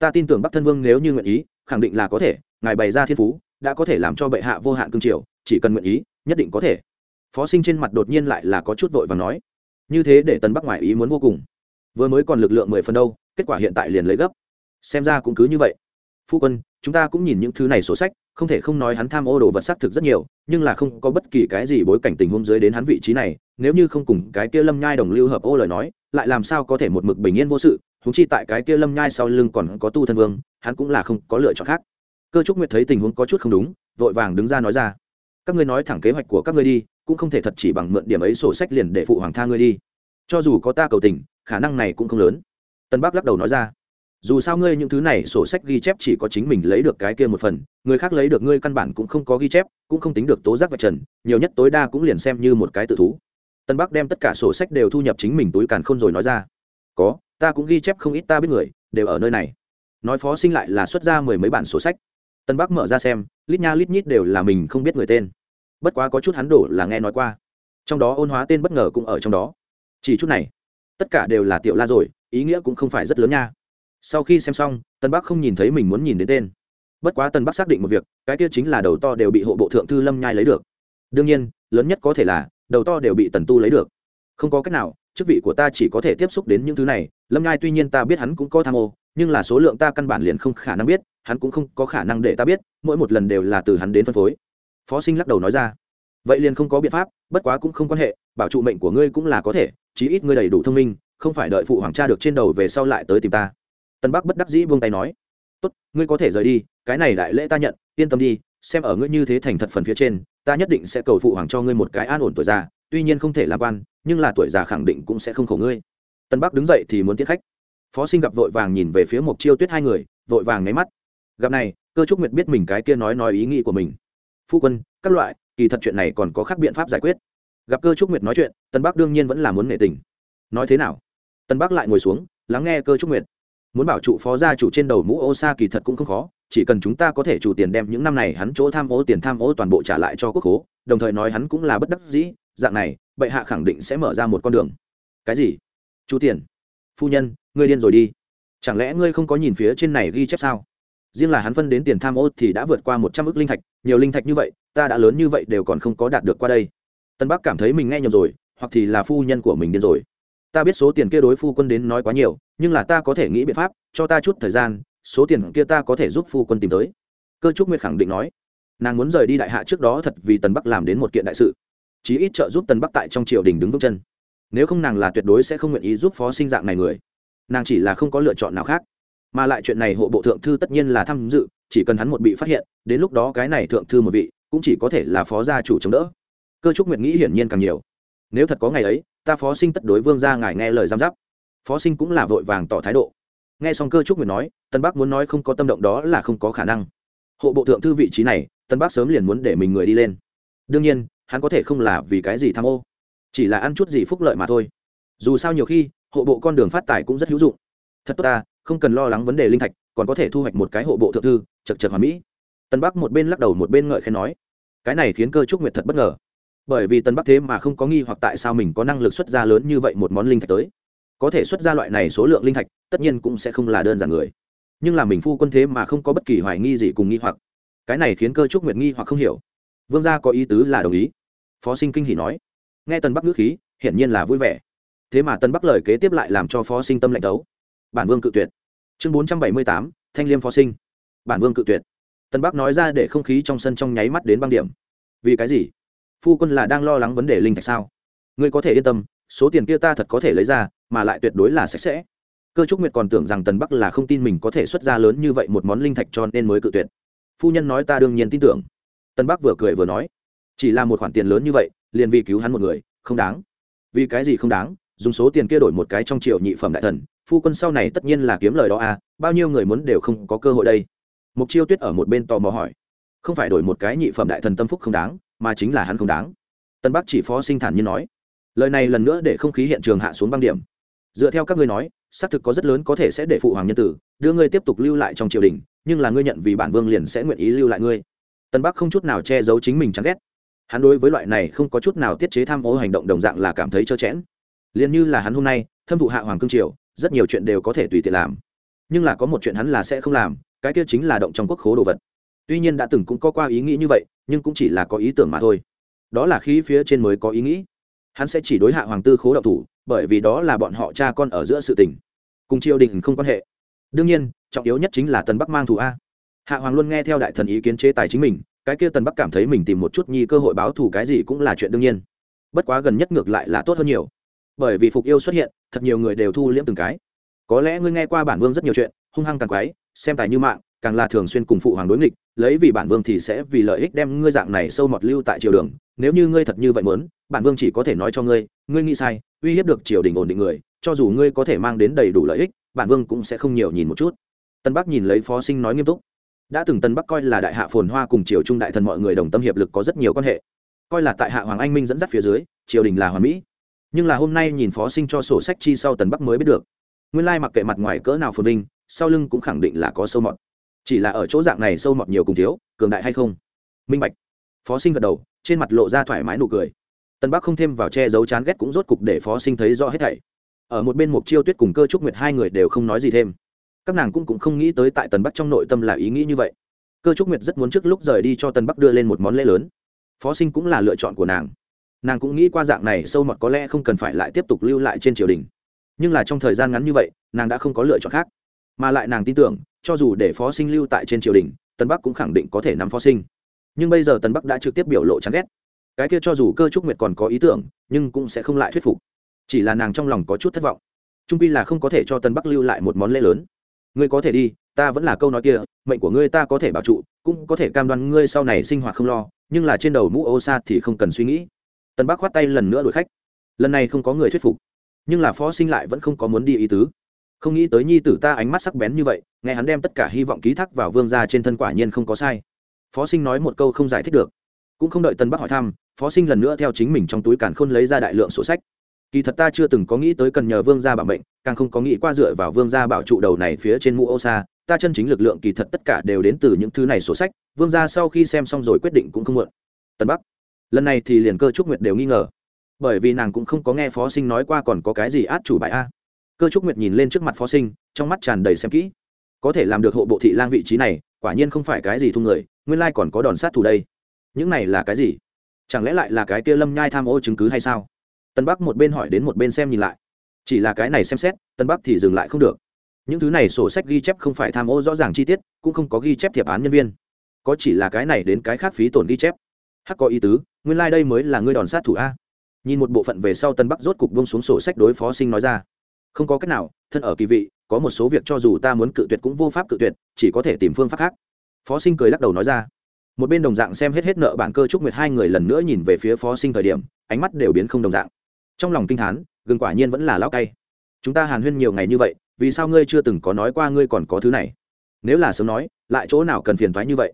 ta tin tưởng bắc thân vương nếu như nguyện ý, khẳng định là có thể, ngài bày ra thiên phú, đã có thể làm cho bệ hạ vô hạn cương triều, chỉ cần nguyện ý, nhất định có thể. Phó sinh trên mặt đột nhiên lại là có chút vội và nói. Như thế để tân bắc ngoại ý muốn vô cùng. Vừa mới còn lực lượng mười phần đâu, kết quả hiện tại liền lấy gấp. Xem ra cũng cứ như vậy. Phu quân, chúng ta cũng nhìn những thứ này sổ sách, không thể không nói hắn tham ô đồ vật xác thực rất nhiều, nhưng là không có bất kỳ cái gì bối cảnh tình huống dưới đến hắn vị trí này, nếu như không cùng cái kia lâm nhai đồng lưu hợp ô lời nói, lại làm sao có thể một mực bình yên vô sự huống chi tại cái kia lâm nhai sau lưng còn có tu thân vương, hắn cũng là không có lựa chọn khác. Cơ trúc nguyệt thấy tình huống có chút không đúng, vội vàng đứng ra nói ra. Các ngươi nói thẳng kế hoạch của các ngươi đi, cũng không thể thật chỉ bằng mượn điểm ấy sổ sách liền để phụ hoàng tha ngươi đi. Cho dù có ta cầu tình, khả năng này cũng không lớn. Tân bắc lắc đầu nói ra. Dù sao ngươi những thứ này sổ sách ghi chép chỉ có chính mình lấy được cái kia một phần, người khác lấy được ngươi căn bản cũng không có ghi chép, cũng không tính được tố giác vạch trần, nhiều nhất tối đa cũng liền xem như một cái tự thú. Tân bắc đem tất cả sổ sách đều thu nhập chính mình túi càn khôn rồi nói ra. Có ta cũng ghi chép không ít ta biết người, đều ở nơi này. Nói phó sinh lại là xuất ra mười mấy bản sổ sách. Tân bắc mở ra xem, lít nha lít nhít đều là mình không biết người tên. Bất quá có chút hắn đổ là nghe nói qua. Trong đó ôn hóa tên bất ngờ cũng ở trong đó. Chỉ chút này, tất cả đều là tiểu la rồi, ý nghĩa cũng không phải rất lớn nha. Sau khi xem xong, tân bắc không nhìn thấy mình muốn nhìn đến tên. Bất quá tân bắc xác định một việc, cái kia chính là đầu to đều bị hộ bộ thượng thư lâm nhai lấy được. Đương nhiên, lớn nhất có thể là, đầu to đều bị tần tu lấy được. Không có cách nào chức vị của ta chỉ có thể tiếp xúc đến những thứ này, lâm nhai tuy nhiên ta biết hắn cũng có tham ô, nhưng là số lượng ta căn bản liền không khả năng biết, hắn cũng không có khả năng để ta biết, mỗi một lần đều là từ hắn đến phân phối. Phó sinh lắc đầu nói ra. Vậy liền không có biện pháp, bất quá cũng không quan hệ, bảo trụ mệnh của ngươi cũng là có thể, chí ít ngươi đầy đủ thông minh, không phải đợi phụ hoàng cha được trên đầu về sau lại tới tìm ta. Tân bắc bất đắc dĩ buông tay nói. Tốt, ngươi có thể rời đi, cái này đại lễ ta nhận, yên tâm đi, xem ở ngươi như thế thành thật phần phía trên, ta nhất định sẽ cầu phụ hoàng cho ngươi một cái an ổn tuổi già, tuy nhiên không thể lạc quan nhưng là tuổi già khẳng định cũng sẽ không khổ ngươi. Tân bắc đứng dậy thì muốn tiết khách. Phó sinh gặp vội vàng nhìn về phía một chiêu tuyết hai người, vội vàng nháy mắt. Gặp này, cơ trúc nguyệt biết mình cái kia nói nói ý nghĩ của mình. Phu quân, các loại, kỳ thật chuyện này còn có khác biện pháp giải quyết. Gặp cơ trúc nguyệt nói chuyện, tân bắc đương nhiên vẫn là muốn nể tình. Nói thế nào? Tân bắc lại ngồi xuống, lắng nghe cơ trúc nguyệt. Muốn bảo trụ phó gia chủ trên đầu mũ ô sa kỳ thật cũng không khó, chỉ cần chúng ta có thể chủ tiền đem những năm này hắn chỗ tham ô tiền tham ô toàn bộ trả lại cho quốc hố đồng thời nói hắn cũng là bất đắc dĩ dạng này, bệ hạ khẳng định sẽ mở ra một con đường. Cái gì? Chú tiền. Phu nhân, ngươi điên rồi đi. Chẳng lẽ ngươi không có nhìn phía trên này ghi chép sao? Riêng là hắn phân đến tiền tham ô thì đã vượt qua một trăm ước linh thạch, nhiều linh thạch như vậy, ta đã lớn như vậy đều còn không có đạt được qua đây. Tân bắc cảm thấy mình nghe nhầm rồi, hoặc thì là phu nhân của mình điên rồi. Ta biết số tiền kia đối phu quân đến nói quá nhiều, nhưng là ta có thể nghĩ biện pháp, cho ta chút thời gian, số tiền kia ta có thể giúp phu quân tìm tới. Cơ trúc nguyệt khẳng định nói, nàng muốn rời đi đại hạ trước đó thật vì tần bắc làm đến một kiện đại sự chí ít trợ giúp tần bắc tại trong triều đình đứng vững chân. Nếu không nàng là tuyệt đối sẽ không nguyện ý giúp phó sinh dạng này người. Nàng chỉ là không có lựa chọn nào khác. Mà lại chuyện này hộ bộ thượng thư tất nhiên là tham dự, chỉ cần hắn một bị phát hiện, đến lúc đó cái này thượng thư một vị, cũng chỉ có thể là phó gia chủ chống đỡ. Cơ trúc nguyện nghĩ hiển nhiên càng nhiều. Nếu thật có ngày ấy, ta phó sinh tất đối vương gia ngài nghe lời giam giáp. Phó sinh cũng là vội vàng tỏ thái độ. Nghe xong cơ trúc nguyện nói tân bắc muốn nói không có tâm động đó là không có khả năng. Hộ bộ thượng thư vị trí này tân bắc sớm liền muốn để mình người đi lên. Đương nhiên hắn có thể không là vì cái gì tham ô, chỉ là ăn chút gì phúc lợi mà thôi. Dù sao nhiều khi, hộ bộ con đường phát tài cũng rất hữu dụng. Thật tốt ta, không cần lo lắng vấn đề linh thạch, còn có thể thu hoạch một cái hộ bộ thượng thư, chật chật hoàn mỹ. Tân bắc một bên lắc đầu một bên ngợi khen nói, cái này khiến cơ trúc nguyệt thật bất ngờ. Bởi vì tân bắc thế mà không có nghi hoặc tại sao mình có năng lực xuất ra lớn như vậy một món linh thạch tới. Có thể xuất ra loại này số lượng linh thạch, tất nhiên cũng sẽ không là đơn giản người. Nhưng là mình phu quân thế mà không có bất kỳ hoài nghi gì cùng nghi hoặc. Cái này khiến cơ trúc nguyệt nghi hoặc không hiểu. Vương gia có ý tứ là đồng ý phó sinh kinh hỉ nói. Nghe tân bắc ngữ khí, hiển nhiên là vui vẻ. Thế mà tân bắc lời kế tiếp lại làm cho phó sinh tâm lạnh đấu bản vương cự tuyệt. Chương bốn trăm bảy mươi tám, thanh liêm phó sinh. Bản vương cự tuyệt. Tân bắc nói ra để không khí trong sân trong nháy mắt đến băng điểm. Vì cái gì? Phu quân là đang lo lắng vấn đề linh thạch sao? Ngươi có thể yên tâm, số tiền kia ta thật có thể lấy ra, mà lại tuyệt đối là sạch sẽ. Cơ trúc nguyệt còn tưởng rằng tần bắc là không tin mình có thể xuất ra lớn như vậy một món linh thạch cho nên mới cự tuyệt. Phu nhân nói ta đương nhiên tin tưởng. Tần bắc vừa cười vừa nói chỉ là một khoản tiền lớn như vậy, liền vì cứu hắn một người, không đáng. Vì cái gì không đáng? Dùng số tiền kia đổi một cái trong triệu nhị phẩm đại thần, phu quân sau này tất nhiên là kiếm lời đó à bao nhiêu người muốn đều không có cơ hội đây. Mục chiêu tuyết ở một bên tò mò hỏi. Không phải đổi một cái nhị phẩm đại thần tâm phúc không đáng, mà chính là hắn không đáng. Tân bắc chỉ phó sinh thản như nói. Lời này lần nữa để không khí hiện trường hạ xuống băng điểm. Dựa theo các ngươi nói, xác thực có rất lớn có thể sẽ để phụ hoàng nhân tử, đưa ngươi tiếp tục lưu lại trong triều đình, nhưng là ngươi nhận vì bản vương liền sẽ nguyện ý lưu lại ngươi. Tân bắc không chút nào che giấu chính mình chán ghét hắn đối với loại này không có chút nào tiết chế tham ô hành động đồng dạng là cảm thấy trơ chẽn. Liền như là hắn hôm nay, thâm thụ hạ hoàng cương triều, rất nhiều chuyện đều có thể tùy tiện làm. Nhưng là có một chuyện hắn là sẽ không làm, cái kia chính là động trong quốc khố đồ vật. Tuy nhiên đã từng cũng có qua ý nghĩ như vậy, nhưng cũng chỉ là có ý tưởng mà thôi. Đó là khi phía trên mới có ý nghĩ. Hắn sẽ chỉ đối hạ hoàng tư khố đạo thủ, bởi vì đó là bọn họ cha con ở giữa sự tình. Cùng triều đình không quan hệ. Đương nhiên, trọng yếu nhất chính là tân bắc mang thù a. Hạ hoàng luôn nghe theo đại thần ý kiến chế tài chính mình cái kia tần bắc cảm thấy mình tìm một chút nhi cơ hội báo thù cái gì cũng là chuyện đương nhiên. Bất quá gần nhất ngược lại là tốt hơn nhiều. Bởi vì phục yêu xuất hiện, thật nhiều người đều thu liễm từng cái. Có lẽ ngươi nghe qua bản vương rất nhiều chuyện, hung hăng càng quái, xem tài như mạng, càng là thường xuyên cùng phụ hoàng đối nghịch, lấy vì bản vương thì sẽ vì lợi ích đem ngươi dạng này sâu mọt lưu tại triều đường. Nếu như ngươi thật như vậy muốn, bản vương chỉ có thể nói cho ngươi ngươi nghĩ sai, uy hiếp được triều đình ổn định người, cho dù ngươi có thể mang đến đầy đủ lợi ích, bản vương cũng sẽ không nhiều nhìn một chút. Tân bắc nhìn lấy phó sinh nói nghiêm túc đã từng tân bắc coi là đại hạ phồn hoa cùng triều trung đại thần mọi người đồng tâm hiệp lực có rất nhiều quan hệ. Coi là tại hạ hoàng anh minh dẫn dắt phía dưới, triều đình là hoàn mỹ. Nhưng là hôm nay nhìn phó sinh cho sổ sách chi sau tần bắc mới biết được. Nguyên lai mặc kệ mặt ngoài cỡ nào phồn vinh, sau lưng cũng khẳng định là có sâu mọt. Chỉ là ở chỗ dạng này sâu mọt nhiều cùng thiếu, cường đại hay không? Minh bạch. Phó sinh gật đầu, trên mặt lộ ra thoải mái nụ cười. Tân bắc không thêm vào che giấu chán ghét cũng rốt cục để phó sinh thấy rõ hết thảy. Ở một bên mục chiêu tuyết cùng cơ trúc nguyệt hai người đều không nói gì thêm các nàng cũng, cũng không nghĩ tới tại tần bắc trong nội tâm là ý nghĩ như vậy. Cơ trúc nguyệt rất muốn trước lúc rời đi cho tần bắc đưa lên một món lễ lớn. Phó sinh cũng là lựa chọn của nàng. Nàng cũng nghĩ qua dạng này sâu mọt có lẽ không cần phải lại tiếp tục lưu lại trên triều đình. Nhưng là trong thời gian ngắn như vậy nàng đã không có lựa chọn khác. Mà lại nàng tin tưởng cho dù để phó sinh lưu tại trên triều đình tần bắc cũng khẳng định có thể nắm phó sinh. Nhưng bây giờ tần bắc đã trực tiếp biểu lộ chán ghét. Cái kia cho dù cơ trúc nguyệt còn có ý tưởng nhưng cũng sẽ không lại thuyết phục. Chỉ là nàng trong lòng có chút thất vọng. Trung pi là không có thể cho tần bắc lưu lại một món lễ lớn ngươi có thể đi, ta vẫn là câu nói kia, mệnh của ngươi ta có thể bảo trụ, cũng có thể cam đoan ngươi sau này sinh hoạt không lo, nhưng là trên đầu mũ ô xa thì không cần suy nghĩ. Tân bắc khoát tay lần nữa đuổi khách. Lần này không có người thuyết phục, nhưng là phó sinh lại vẫn không có muốn đi ý tứ. Không nghĩ tới nhi tử ta ánh mắt sắc bén như vậy, nghe hắn đem tất cả hy vọng ký thác vào vương gia trên thân quả nhiên không có sai. Phó sinh nói một câu không giải thích được. Cũng không đợi tân bắc hỏi thăm, phó sinh lần nữa theo chính mình trong túi càn khôn lấy ra đại lượng sổ sách kỳ thật ta chưa từng có nghĩ tới cần nhờ vương gia bảo mệnh, càng không có nghĩ qua dựa vào vương gia bảo trụ đầu này phía trên mũ ô sa ta chân chính lực lượng kỳ thật tất cả đều đến từ những thứ này sổ sách, vương gia sau khi xem xong rồi quyết định cũng không muộn. Tân bắc, lần này thì liền cơ trúc nguyệt đều nghi ngờ. Bởi vì nàng cũng không có nghe phó sinh nói qua còn có cái gì át chủ bài a. Cơ trúc nguyệt nhìn lên trước mặt phó sinh, trong mắt tràn đầy xem kỹ. Có thể làm được hộ bộ thị lang vị trí này, quả nhiên không phải cái gì thu người, nguyên lai còn có đòn sát thủ đây. Những này là cái gì? Chẳng lẽ lại là cái kia lâm nhai tham ô chứng cứ hay sao? Tân bắc một bên hỏi đến một bên xem nhìn lại. Chỉ là cái này xem xét, tân bắc thì dừng lại không được. Những thứ này sổ sách ghi chép không phải tham ô rõ ràng chi tiết, cũng không có ghi chép thiệp án nhân viên. Có chỉ là cái này đến cái khác phí tổn ghi chép. Hắc có ý tứ, nguyên lai、like、đây mới là ngươi đòn sát thủ a. Nhìn một bộ phận về sau tân bắc rốt cục bông xuống sổ sách đối phó sinh nói ra. Không có cách nào, thân ở kỳ vị, có một số việc cho dù ta muốn cự tuyệt cũng vô pháp cự tuyệt, chỉ có thể tìm phương pháp khác. Phó sinh cười lắc đầu nói ra. Một bên đồng dạng xem hết hết nợ bản cơ trúc nguyệt hai người lần nữa nhìn về phía phó sinh thời điểm, ánh mắt đều biến không đồng dạng trong lòng kinh thán, gừng quả nhiên vẫn là lao cay. Chúng ta hàn huyên nhiều ngày như vậy, vì sao ngươi chưa từng có nói qua ngươi còn có thứ này? Nếu là sớm nói, lại chỗ nào cần phiền thoái như vậy?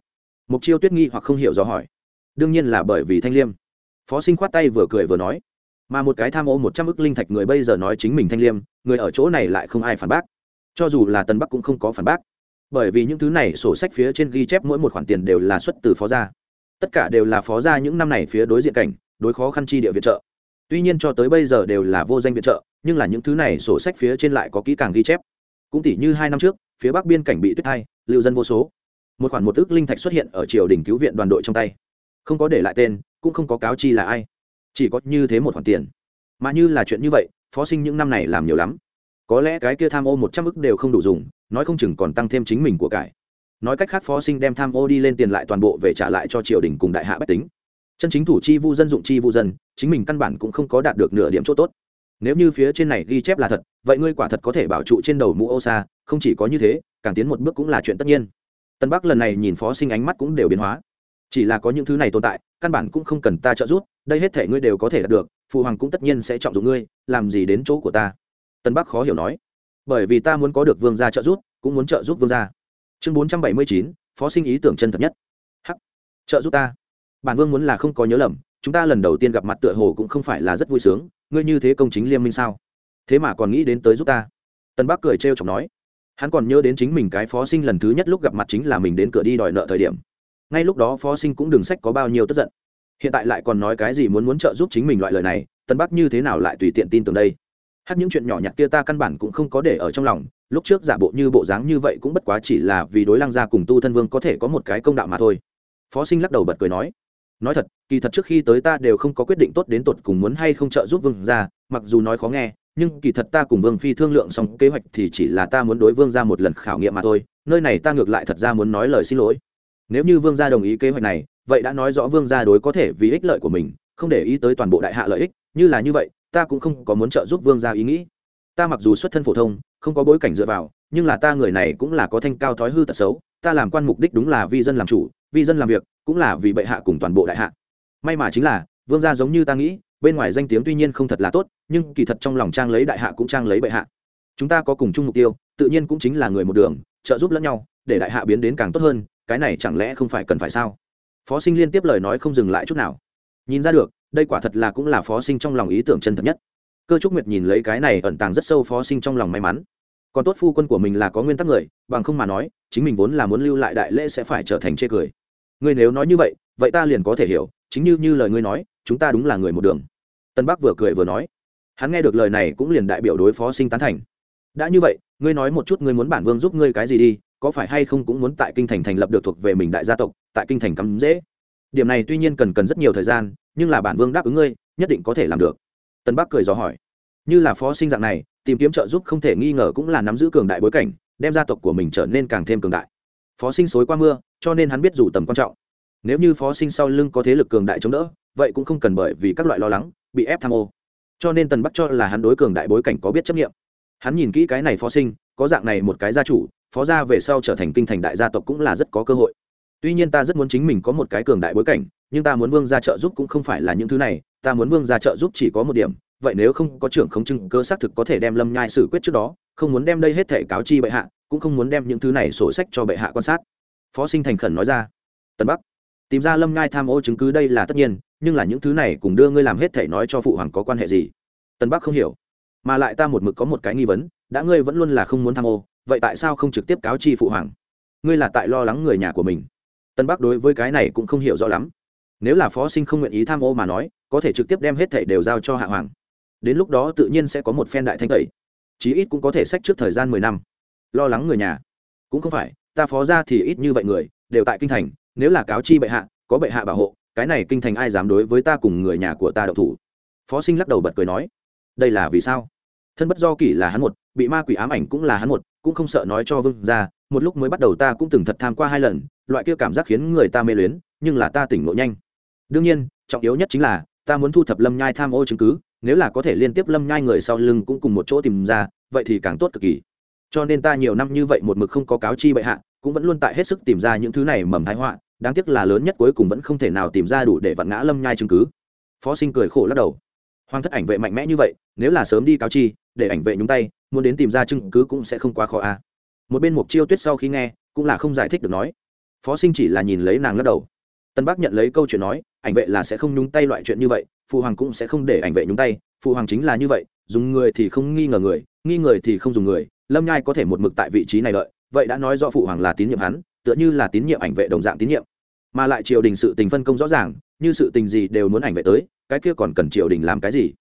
Mục chiêu tuyết nghi hoặc không hiểu do hỏi. Đương nhiên là bởi vì thanh liêm. Phó sinh khoát tay vừa cười vừa nói. Mà một cái tham ô một trăm ức linh thạch người bây giờ nói chính mình thanh liêm, người ở chỗ này lại không ai phản bác. Cho dù là tân bắc cũng không có phản bác. Bởi vì những thứ này sổ sách phía trên ghi chép mỗi một khoản tiền đều là xuất từ phó gia. Tất cả đều là phó gia những năm này phía đối diện cảnh, đối khó khăn chi địa viện trợ tuy nhiên cho tới bây giờ đều là vô danh viện trợ, nhưng là những thứ này sổ sách phía trên lại có kỹ càng ghi chép. Cũng tỷ như hai năm trước, phía bắc biên cảnh bị tuyết hai lưu dân vô số. Một khoản một ước linh thạch xuất hiện ở triều đình cứu viện đoàn đội trong tay. Không có để lại tên, cũng không có cáo chi là ai. Chỉ có như thế một khoản tiền. Mà như là chuyện như vậy, phó sinh những năm này làm nhiều lắm. Có lẽ cái kia tham ô một trăm ức đều không đủ dùng, nói không chừng còn tăng thêm chính mình của cải. Nói cách khác phó sinh đem tham ô đi lên tiền lại toàn bộ về trả lại cho triều đình cùng đại hạ bách tính chân chính thủ chi vu dân dụng chi vu dân, chính mình căn bản cũng không có đạt được nửa điểm chỗ tốt. Nếu như phía trên này ghi chép là thật, vậy ngươi quả thật có thể bảo trụ trên đầu mũ ô xa không chỉ có như thế, càng tiến một bước cũng là chuyện tất nhiên. Tân bắc lần này nhìn phó sinh ánh mắt cũng đều biến hóa. Chỉ là có những thứ này tồn tại, căn bản cũng không cần ta trợ giúp, đây hết thể ngươi đều có thể đạt được, phụ hoàng cũng tất nhiên sẽ trọng dụng ngươi, làm gì đến chỗ của ta? Tân bắc khó hiểu nói. Bởi vì ta muốn có được vương gia trợ giúp, cũng muốn trợ giúp vương gia. Chương bốn trăm bảy mươi chín, phó sinh ý tưởng chân thật nhất. Hắc. Trợ giúp ta bản vương muốn là không có nhớ lầm, chúng ta lần đầu tiên gặp mặt tựa hồ cũng không phải là rất vui sướng, ngươi như thế công chính liêm minh sao? Thế mà còn nghĩ đến tới giúp ta. Tân bắc cười trêu chọc nói. Hắn còn nhớ đến chính mình cái phó sinh lần thứ nhất lúc gặp mặt chính là mình đến cửa đi đòi nợ thời điểm. Ngay lúc đó phó sinh cũng đừng sách có bao nhiêu tức giận. Hiện tại lại còn nói cái gì muốn muốn trợ giúp chính mình loại lời này tân bắc như thế nào lại tùy tiện tin tưởng đây? Hát những chuyện nhỏ nhặt kia ta căn bản cũng không có để ở trong lòng, lúc trước giả bộ như bộ dáng như vậy cũng bất quá chỉ là vì đối lăng gia cùng tu thân vương có thể có một cái công đạo mà thôi. Phó sinh lắc đầu bật cười nói nói thật, kỳ thật trước khi tới ta đều không có quyết định tốt đến tột cùng muốn hay không trợ giúp vương gia, mặc dù nói khó nghe, nhưng kỳ thật ta cùng vương phi thương lượng xong kế hoạch thì chỉ là ta muốn đối vương ra một lần khảo nghiệm mà thôi, nơi này ta ngược lại thật ra muốn nói lời xin lỗi. Nếu như vương gia đồng ý kế hoạch này, vậy đã nói rõ vương gia đối có thể vì ích lợi của mình, không để ý tới toàn bộ đại hạ lợi ích, như là như vậy, ta cũng không có muốn trợ giúp vương gia ý nghĩ. Ta mặc dù xuất thân phổ thông, không có bối cảnh dựa vào, nhưng là ta người này cũng là có thanh cao thói hư tật xấu, ta làm quan mục đích đúng là vi dân làm chủ, vi dân làm việc cũng là vì bệ hạ cùng toàn bộ đại hạ. May mà chính là, vương gia giống như ta nghĩ, bên ngoài danh tiếng tuy nhiên không thật là tốt, nhưng kỳ thật trong lòng trang lấy đại hạ cũng trang lấy bệ hạ. Chúng ta có cùng chung mục tiêu, tự nhiên cũng chính là người một đường, trợ giúp lẫn nhau, để đại hạ biến đến càng tốt hơn, cái này chẳng lẽ không phải cần phải sao? Phó sinh liên tiếp lời nói không dừng lại chút nào. Nhìn ra được, đây quả thật là cũng là phó sinh trong lòng ý tưởng chân thật nhất. Cơ trúc nguyệt nhìn lấy cái này ẩn tàng rất sâu phó sinh trong lòng may mắn. Còn tốt phu quân của mình là có nguyên tắc người, bằng không mà nói, chính mình vốn là muốn lưu lại đại lễ sẽ phải trở thành chê cười ngươi nếu nói như vậy vậy ta liền có thể hiểu, chính như như lời ngươi nói, chúng ta đúng là người một đường. Tân bắc vừa cười vừa nói. Hắn nghe được lời này cũng liền đại biểu đối phó sinh tán thành. Đã như vậy, ngươi nói một chút ngươi muốn bản vương giúp ngươi cái gì đi, có phải hay không cũng muốn tại kinh thành thành lập được thuộc về mình đại gia tộc, tại kinh thành cắm dễ. Điểm này tuy nhiên cần cần rất nhiều thời gian, nhưng là bản vương đáp ứng ngươi, nhất định có thể làm được. Tân bắc cười dò hỏi. Như là phó sinh dạng này, tìm kiếm trợ giúp không thể nghi ngờ cũng là nắm giữ cường đại bối cảnh, đem gia tộc của mình trở nên càng thêm cường đại phó sinh xối qua mưa, cho nên hắn biết dù tầm quan trọng. Nếu như phó sinh sau lưng có thế lực cường đại chống đỡ, vậy cũng không cần bởi vì các loại lo lắng, bị ép tham ô. Cho nên tần bắc cho là hắn đối cường đại bối cảnh có biết chấp nghiệm. Hắn nhìn kỹ cái này phó sinh, có dạng này một cái gia chủ, phó gia về sau trở thành kinh thành đại gia tộc cũng là rất có cơ hội. Tuy nhiên ta rất muốn chính mình có một cái cường đại bối cảnh, nhưng ta muốn vương gia trợ giúp cũng không phải là những thứ này, ta muốn vương gia trợ giúp chỉ có một điểm vậy nếu không có trưởng không chứng cơ xác thực có thể đem lâm nhai xử quyết trước đó, không muốn đem đây hết thể cáo chi bệ hạ, cũng không muốn đem những thứ này sổ sách cho bệ hạ quan sát. Phó sinh thành khẩn nói ra. Tân bắc, tìm ra lâm nhai tham ô chứng cứ đây là tất nhiên, nhưng là những thứ này cùng đưa ngươi làm hết thể nói cho phụ hoàng có quan hệ gì? Tân bắc không hiểu. Mà lại ta một mực có một cái nghi vấn, đã ngươi vẫn luôn là không muốn tham ô, vậy tại sao không trực tiếp cáo chi phụ hoàng? Ngươi là tại lo lắng người nhà của mình. Tân bắc đối với cái này cũng không hiểu rõ lắm. Nếu là phó sinh không nguyện ý tham ô mà nói, có thể trực tiếp đem hết thảy đều giao cho hạ hoàng đến lúc đó tự nhiên sẽ có một phen đại thanh tẩy. Chí ít cũng có thể sách trước thời gian mười năm. Lo lắng người nhà. Cũng không phải, ta phó ra thì ít như vậy người, đều tại kinh thành, nếu là cáo chi bệ hạ, có bệ hạ bảo hộ, cái này kinh thành ai dám đối với ta cùng người nhà của ta đậu thủ? Phó sinh lắc đầu bật cười nói, đây là vì sao? Thân bất do kỷ là hắn một, bị ma quỷ ám ảnh cũng là hắn một, cũng không sợ nói cho vương ra một lúc mới bắt đầu ta cũng từng thật tham qua hai lần, loại kia cảm giác khiến người ta mê luyến, nhưng là ta tỉnh ngộ nhanh. Đương nhiên, trọng yếu nhất chính là, ta muốn thu thập lâm nhai tham ô chứng cứ nếu là có thể liên tiếp lâm nhai người sau lưng cũng cùng một chỗ tìm ra, vậy thì càng tốt cực kỳ. Cho nên ta nhiều năm như vậy một mực không có cáo chi bệ hạ, cũng vẫn luôn tại hết sức tìm ra những thứ này mầm thái họa, đáng tiếc là lớn nhất cuối cùng vẫn không thể nào tìm ra đủ để vặn ngã lâm nhai chứng cứ. Phó sinh cười khổ lắc đầu. Hoàng thất ảnh vệ mạnh mẽ như vậy, nếu là sớm đi cáo chi, để ảnh vệ nhúng tay, muốn đến tìm ra chứng cứ cũng sẽ không quá khó a. À. một bên mục chiêu tuyết sau khi nghe, cũng là không giải thích được nói. Phó sinh chỉ là nhìn lấy nàng lắc đầu. Tân bắc nhận lấy câu chuyện nói ảnh vệ là sẽ không nhúng tay loại chuyện như vậy phụ hoàng cũng sẽ không để ảnh vệ nhúng tay phụ hoàng chính là như vậy, dùng người thì không nghi ngờ người, nghi người thì không dùng người, lâm nhai có thể một mực tại vị trí này lợi vậy đã nói do phụ hoàng là tín nhiệm hắn, tựa như là tín nhiệm ảnh vệ đồng dạng tín nhiệm. Mà lại triều đình sự tình phân công rõ ràng, như sự tình gì đều muốn ảnh vệ tới, cái kia còn cần triều đình làm cái gì?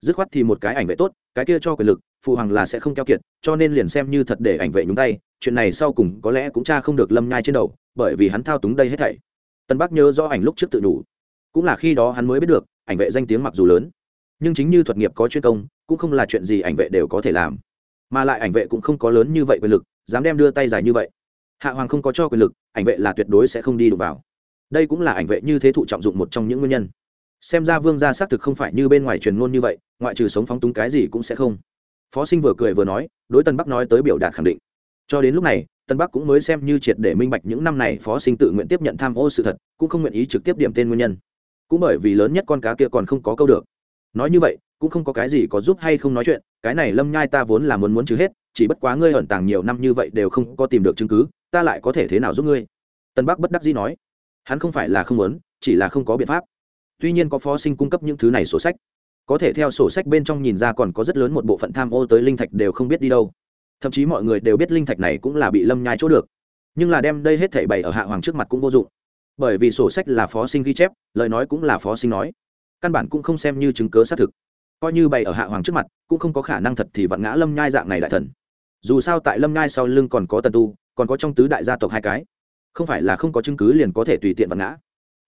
Dứt khoát thì một cái ảnh vệ tốt, cái kia cho quyền lực phụ hoàng là sẽ không keo kiệt, cho nên liền xem như thật để ảnh vệ nhúng tay, chuyện này sau cùng có lẽ cũng cha không được lâm nhai trên đầu, bởi vì hắn thao túng đây hết thảy. Tân bắc nhớ do ảnh lúc trước tự đủ cũng là khi đó hắn mới biết được, ảnh vệ danh tiếng mặc dù lớn, nhưng chính như thuật nghiệp có chuyên công, cũng không là chuyện gì ảnh vệ đều có thể làm. Mà lại ảnh vệ cũng không có lớn như vậy quyền lực, dám đem đưa tay dài như vậy. Hạ hoàng không có cho quyền lực, ảnh vệ là tuyệt đối sẽ không đi đụng vào. Đây cũng là ảnh vệ như thế thụ trọng dụng một trong những nguyên nhân. Xem ra vương gia xác thực không phải như bên ngoài truyền ngôn như vậy, ngoại trừ sống phóng túng cái gì cũng sẽ không. Phó sinh vừa cười vừa nói, đối tân bắc nói tới biểu đạt khẳng định. Cho đến lúc này, tân bắc cũng mới xem như triệt để minh bạch những năm này phó sinh tự nguyện tiếp nhận tham ô sự thật, cũng không nguyện ý trực tiếp điểm tên nguyên nhân cũng bởi vì lớn nhất con cá kia còn không có câu được. Nói như vậy, cũng không có cái gì có giúp hay không nói chuyện, cái này lâm nhai ta vốn là muốn muốn chứ hết, chỉ bất quá ngươi ẩn tàng nhiều năm như vậy đều không có tìm được chứng cứ, ta lại có thể thế nào giúp ngươi? Tân bắc bất đắc dĩ nói. Hắn không phải là không muốn, chỉ là không có biện pháp. Tuy nhiên có phó sinh cung cấp những thứ này sổ sách. Có thể theo sổ sách bên trong nhìn ra còn có rất lớn một bộ phận tham ô tới linh thạch đều không biết đi đâu. Thậm chí mọi người đều biết linh thạch này cũng là bị lâm nhai chỗ được. Nhưng là đem đây hết thảy bày ở hạ hoàng trước mặt cũng vô dụng bởi vì sổ sách là phó sinh ghi chép, lời nói cũng là phó sinh nói. Căn bản cũng không xem như chứng cớ xác thực. Coi như bày ở hạ hoàng trước mặt, cũng không có khả năng thật thì vặn ngã lâm nhai dạng này đại thần. Dù sao tại lâm nhai sau lưng còn có tần tu, còn có trong tứ đại gia tộc hai cái. Không phải là không có chứng cứ liền có thể tùy tiện vặn ngã.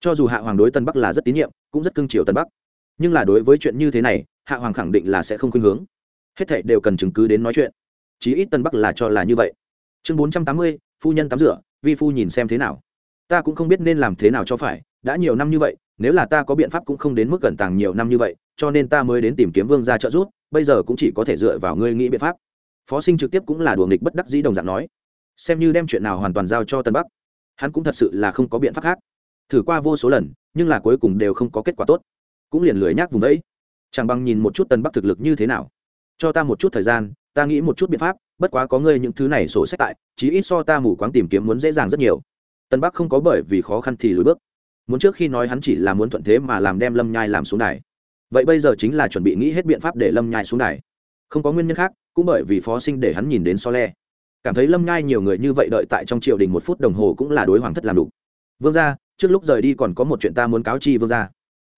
Cho dù hạ hoàng đối tân bắc là rất tín nhiệm, cũng rất cưng chiều tân bắc. Nhưng là đối với chuyện như thế này, hạ hoàng khẳng định là sẽ không khuynh hướng. Hết thảy đều cần chứng cứ đến nói chuyện. Chí ít tân bắc là cho là như vậy. Chương bốn trăm tám mươi, phu nhân tắm rửa, vi phu nhìn xem thế nào ta cũng không biết nên làm thế nào cho phải, đã nhiều năm như vậy, nếu là ta có biện pháp cũng không đến mức cẩn tàng nhiều năm như vậy, cho nên ta mới đến tìm kiếm vương gia trợ giúp, bây giờ cũng chỉ có thể dựa vào ngươi nghĩ biện pháp. Phó sinh trực tiếp cũng là đùa nghịch bất đắc dĩ đồng dạng nói. Xem như đem chuyện nào hoàn toàn giao cho tân bắc, hắn cũng thật sự là không có biện pháp khác. Thử qua vô số lần, nhưng là cuối cùng đều không có kết quả tốt. Cũng liền lười nhác vùng đấy. Chẳng bằng nhìn một chút tân bắc thực lực như thế nào. Cho ta một chút thời gian, ta nghĩ một chút biện pháp, bất quá có ngươi những thứ này sổ sách tại, chí ít so ta mù quáng tìm kiếm muốn dễ dàng rất nhiều tân bắc không có bởi vì khó khăn thì lùi bước. Muốn trước khi nói hắn chỉ là muốn thuận thế mà làm đem lâm nhai làm xuống đài. Vậy bây giờ chính là chuẩn bị nghĩ hết biện pháp để lâm nhai xuống đài. Không có nguyên nhân khác, cũng bởi vì phó sinh để hắn nhìn đến so le. Cảm thấy lâm nhai nhiều người như vậy đợi tại trong triều đình một phút đồng hồ cũng là đối hoàng thất làm đủ. Vương gia, trước lúc rời đi còn có một chuyện ta muốn cáo chi vương gia.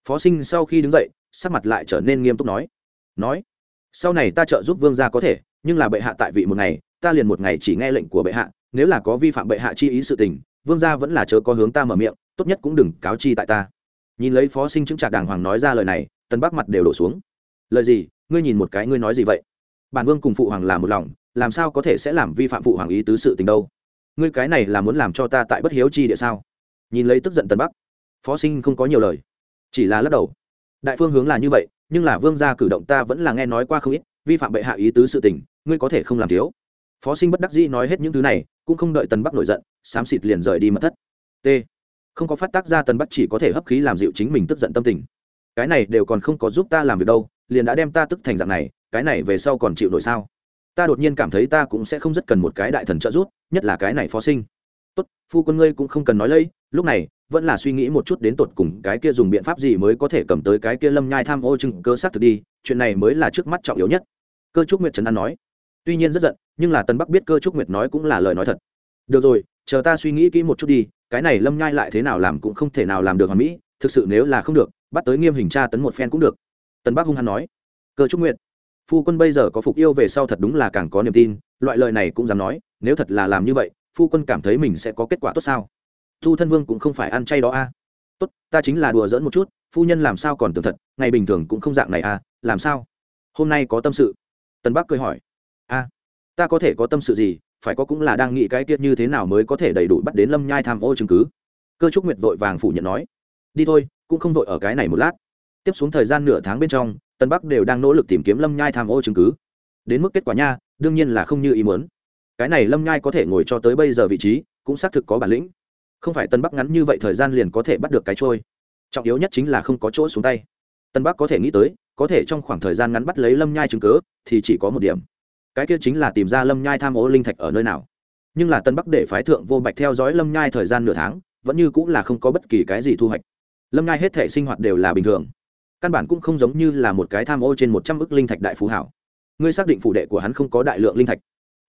Phó sinh sau khi đứng dậy, sắc mặt lại trở nên nghiêm túc nói. Nói, sau này ta trợ giúp vương gia có thể, nhưng là bệ hạ tại vị một ngày, ta liền một ngày chỉ nghe lệnh của bệ hạ, nếu là có vi phạm bệ hạ chi ý sự tình vương gia vẫn là chớ có hướng ta mở miệng, tốt nhất cũng đừng cáo chi tại ta. Nhìn lấy phó sinh chứng trạc đàng hoàng nói ra lời này tân bắc mặt đều đổ xuống. Lời gì? Ngươi nhìn một cái ngươi nói gì vậy? Bản vương cùng phụ hoàng là một lòng, làm sao có thể sẽ làm vi phạm phụ hoàng ý tứ sự tình đâu? Ngươi cái này là muốn làm cho ta tại bất hiếu chi địa sao? Nhìn lấy tức giận tân bắc, phó sinh không có nhiều lời, chỉ là lắc đầu. Đại phương hướng là như vậy, nhưng là vương gia cử động ta vẫn là nghe nói qua không ít, vi phạm bệ hạ ý tứ sự tình, ngươi có thể không làm thiếu. Phó sinh bất đắc dĩ nói hết những thứ này cũng không đợi tần bắc nổi giận, xám xịt liền rời đi mất thất. T. Không có phát tác ra tần bắc chỉ có thể hấp khí làm dịu chính mình tức giận tâm tình. Cái này đều còn không có giúp ta làm việc đâu, liền đã đem ta tức thành dạng này, cái này về sau còn chịu nổi sao? Ta đột nhiên cảm thấy ta cũng sẽ không rất cần một cái đại thần trợ giúp, nhất là cái này phó sinh. Tốt, phu quân ngươi cũng không cần nói lấy lúc này, vẫn là suy nghĩ một chút đến tột cùng cái kia dùng biện pháp gì mới có thể cầm tới cái kia lâm nhai tham ô chừng cơ xác thực đi, chuyện này mới là trước mắt trọng yếu nhất. Cơ trúc nguyệt trấn an nói tuy nhiên rất giận, nhưng là tân bắc biết cơ trúc nguyệt nói cũng là lời nói thật. Được rồi, chờ ta suy nghĩ kỹ một chút đi, cái này lâm nhai lại thế nào làm cũng không thể nào làm được hoàn mỹ, thực sự nếu là không được, bắt tới nghiêm hình tra tấn một phen cũng được. Tân bắc hung hăng nói, cơ trúc nguyệt, phu quân bây giờ có phục yêu về sau thật đúng là càng có niềm tin, loại lời này cũng dám nói, nếu thật là làm như vậy, phu quân cảm thấy mình sẽ có kết quả tốt sao? Thu thân vương cũng không phải ăn chay đó a. Tốt, ta chính là đùa giỡn một chút, phu nhân làm sao còn tưởng thật, ngày bình thường cũng không dạng này a, làm sao? Hôm nay có tâm sự. Tân bắc cười hỏi a ta có thể có tâm sự gì, phải có cũng là đang nghĩ cái tiết như thế nào mới có thể đầy đủ bắt đến lâm nhai tham ô chứng cứ. Cơ trúc nguyệt vội vàng phủ nhận nói, đi thôi, cũng không vội ở cái này một lát. Tiếp xuống thời gian nửa tháng bên trong, tân bắc đều đang nỗ lực tìm kiếm lâm nhai tham ô chứng cứ. Đến mức kết quả nha, đương nhiên là không như ý muốn. Cái này lâm nhai có thể ngồi cho tới bây giờ vị trí, cũng xác thực có bản lĩnh. Không phải tân bắc ngắn như vậy thời gian liền có thể bắt được cái trôi. Trọng yếu nhất chính là không có chỗ xuống tay. Tân bắc có thể nghĩ tới, có thể trong khoảng thời gian ngắn bắt lấy lâm nhai chứng cớ thì chỉ có một điểm cái kia chính là tìm ra lâm nhai tham ô linh thạch ở nơi nào. Nhưng là tân bắc để phái thượng vô bạch theo dõi lâm nhai thời gian nửa tháng, vẫn như cũng là không có bất kỳ cái gì thu hoạch. Lâm nhai hết thể sinh hoạt đều là bình thường. Căn bản cũng không giống như là một cái tham ô trên một trăm ước linh thạch đại phú hảo. Ngươi xác định phủ đệ của hắn không có đại lượng linh thạch.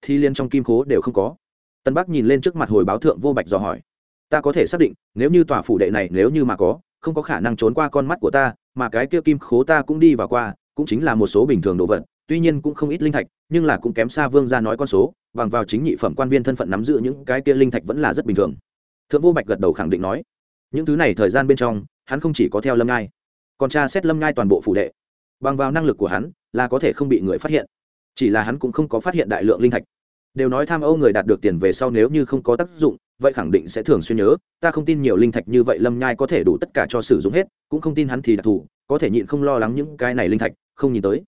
Thì liên trong kim khố đều không có. Tân bắc nhìn lên trước mặt hồi báo thượng vô bạch dò hỏi. Ta có thể xác định, nếu như tòa phủ đệ này nếu như mà có, không có khả năng trốn qua con mắt của ta, mà cái kia kim khố ta cũng đi vào qua, cũng chính là một số bình thường đồ vật, tuy nhiên cũng không ít linh thạch nhưng là cũng kém xa vương gia nói con số, bằng vào chính nhị phẩm quan viên thân phận nắm giữ những cái kia linh thạch vẫn là rất bình thường. Thượng vô bạch gật đầu khẳng định nói, những thứ này thời gian bên trong, hắn không chỉ có theo lâm ngai, còn tra xét lâm ngai toàn bộ phủ đệ. Bằng vào năng lực của hắn, là có thể không bị người phát hiện. Chỉ là hắn cũng không có phát hiện đại lượng linh thạch. Đều nói tham âu người đạt được tiền về sau nếu như không có tác dụng, vậy khẳng định sẽ thường xuyên nhớ, ta không tin nhiều linh thạch như vậy lâm nhai có thể đủ tất cả cho sử dụng hết, cũng không tin hắn thì đặc thù, có thể nhịn không lo lắng những cái này linh thạch, không nhìn tới.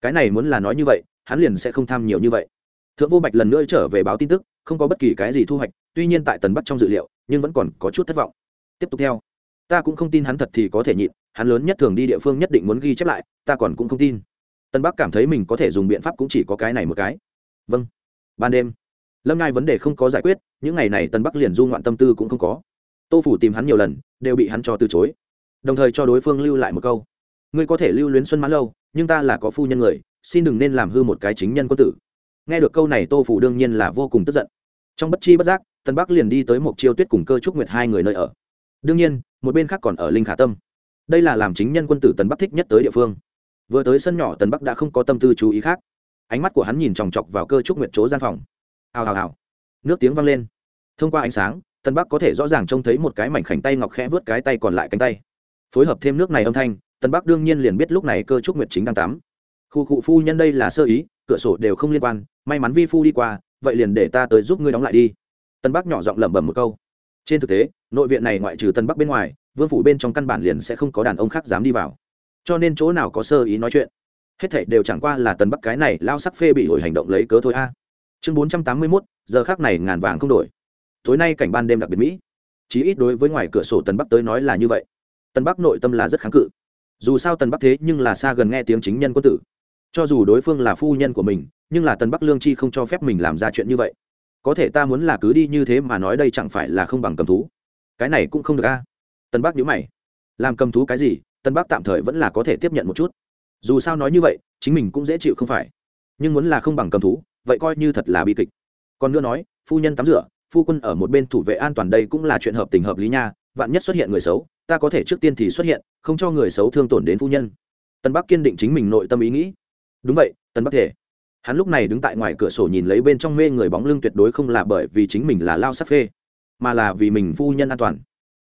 Cái này muốn là nói như vậy hắn liền sẽ không tham nhiều như vậy. Thượng vô bạch lần nữa trở về báo tin tức, không có bất kỳ cái gì thu hoạch, tuy nhiên tại tần bắc trong dự liệu, nhưng vẫn còn có chút thất vọng. Tiếp tục theo. Ta cũng không tin hắn thật thì có thể nhịn, hắn lớn nhất thường đi địa phương nhất định muốn ghi chép lại, ta còn cũng không tin. Tân bắc cảm thấy mình có thể dùng biện pháp cũng chỉ có cái này một cái. Vâng. Ban đêm, lâm ngai vấn đề không có giải quyết, những ngày này tân bắc liền du ngoạn tâm tư cũng không có. Tô phủ tìm hắn nhiều lần, đều bị hắn cho từ chối. Đồng thời cho đối phương lưu lại một câu. Ngươi có thể lưu luyến xuân mãn lâu, nhưng ta là có phu nhân người xin đừng nên làm hư một cái chính nhân quân tử. Nghe được câu này, tô phủ đương nhiên là vô cùng tức giận. Trong bất chi bất giác tân bắc liền đi tới một chiêu tuyết cùng cơ trúc nguyệt hai người nơi ở. Đương nhiên, một bên khác còn ở linh khả tâm. Đây là làm chính nhân quân tử tần bắc thích nhất tới địa phương. Vừa tới sân nhỏ, tần bắc đã không có tâm tư chú ý khác. Ánh mắt của hắn nhìn chòng chọc vào cơ trúc nguyệt chỗ gian phòng. Hào hào hào. Nước tiếng vang lên. Thông qua ánh sáng, tần bắc có thể rõ ràng trông thấy một cái mảnh khảnh tay ngọc khẽ vớt cái tay còn lại cánh tay. Phối hợp thêm nước này âm thanh, tần bắc đương nhiên liền biết lúc này cơ trúc nguyệt chính đang tắm khu cụ phu nhân đây là sơ ý, cửa sổ đều không liên quan, may mắn vi phu đi qua, vậy liền để ta tới giúp ngươi đóng lại đi. Tân bắc nhỏ giọng lẩm bẩm một câu. Trên thực tế, nội viện này ngoại trừ tân bắc bên ngoài, vương phủ bên trong căn bản liền sẽ không có đàn ông khác dám đi vào. Cho nên chỗ nào có sơ ý nói chuyện. Hết thảy đều chẳng qua là tân bắc cái này lao sắc phê bị hồi hành động lấy cớ thôi a. Chương bốn trăm tám mươi mốt, giờ khác này ngàn vàng không đổi. Tối nay cảnh ban đêm đặc biệt mỹ. Chí ít đối với ngoài cửa sổ tân bắc tới nói là như vậy. Tân bắc nội tâm là rất kháng cự. Dù sao tần bắc thế nhưng là xa gần nghe tiếng chính nhân quân tử cho dù đối phương là phu nhân của mình, nhưng là tần bắc lương chi không cho phép mình làm ra chuyện như vậy. Có thể ta muốn là cứ đi như thế mà nói đây chẳng phải là không bằng cầm thú. Cái này cũng không được a. Tân bắc nhớ mày. Làm cầm thú cái gì? Tân bắc tạm thời vẫn là có thể tiếp nhận một chút. Dù sao nói như vậy, chính mình cũng dễ chịu không phải. Nhưng muốn là không bằng cầm thú, vậy coi như thật là bi kịch. Còn nữa nói, phu nhân tắm rửa, phu quân ở một bên thủ vệ an toàn đây cũng là chuyện hợp tình hợp lý nha. Vạn nhất xuất hiện người xấu, ta có thể trước tiên thì xuất hiện, không cho người xấu thương tổn đến phu nhân. Tân bắc kiên định chính mình nội tâm ý nghĩ đúng vậy tân bắc thể. Hắn lúc này đứng tại ngoài cửa sổ nhìn lấy bên trong mê người bóng lưng tuyệt đối không là bởi vì chính mình là lao sắc phê, mà là vì mình phu nhân an toàn.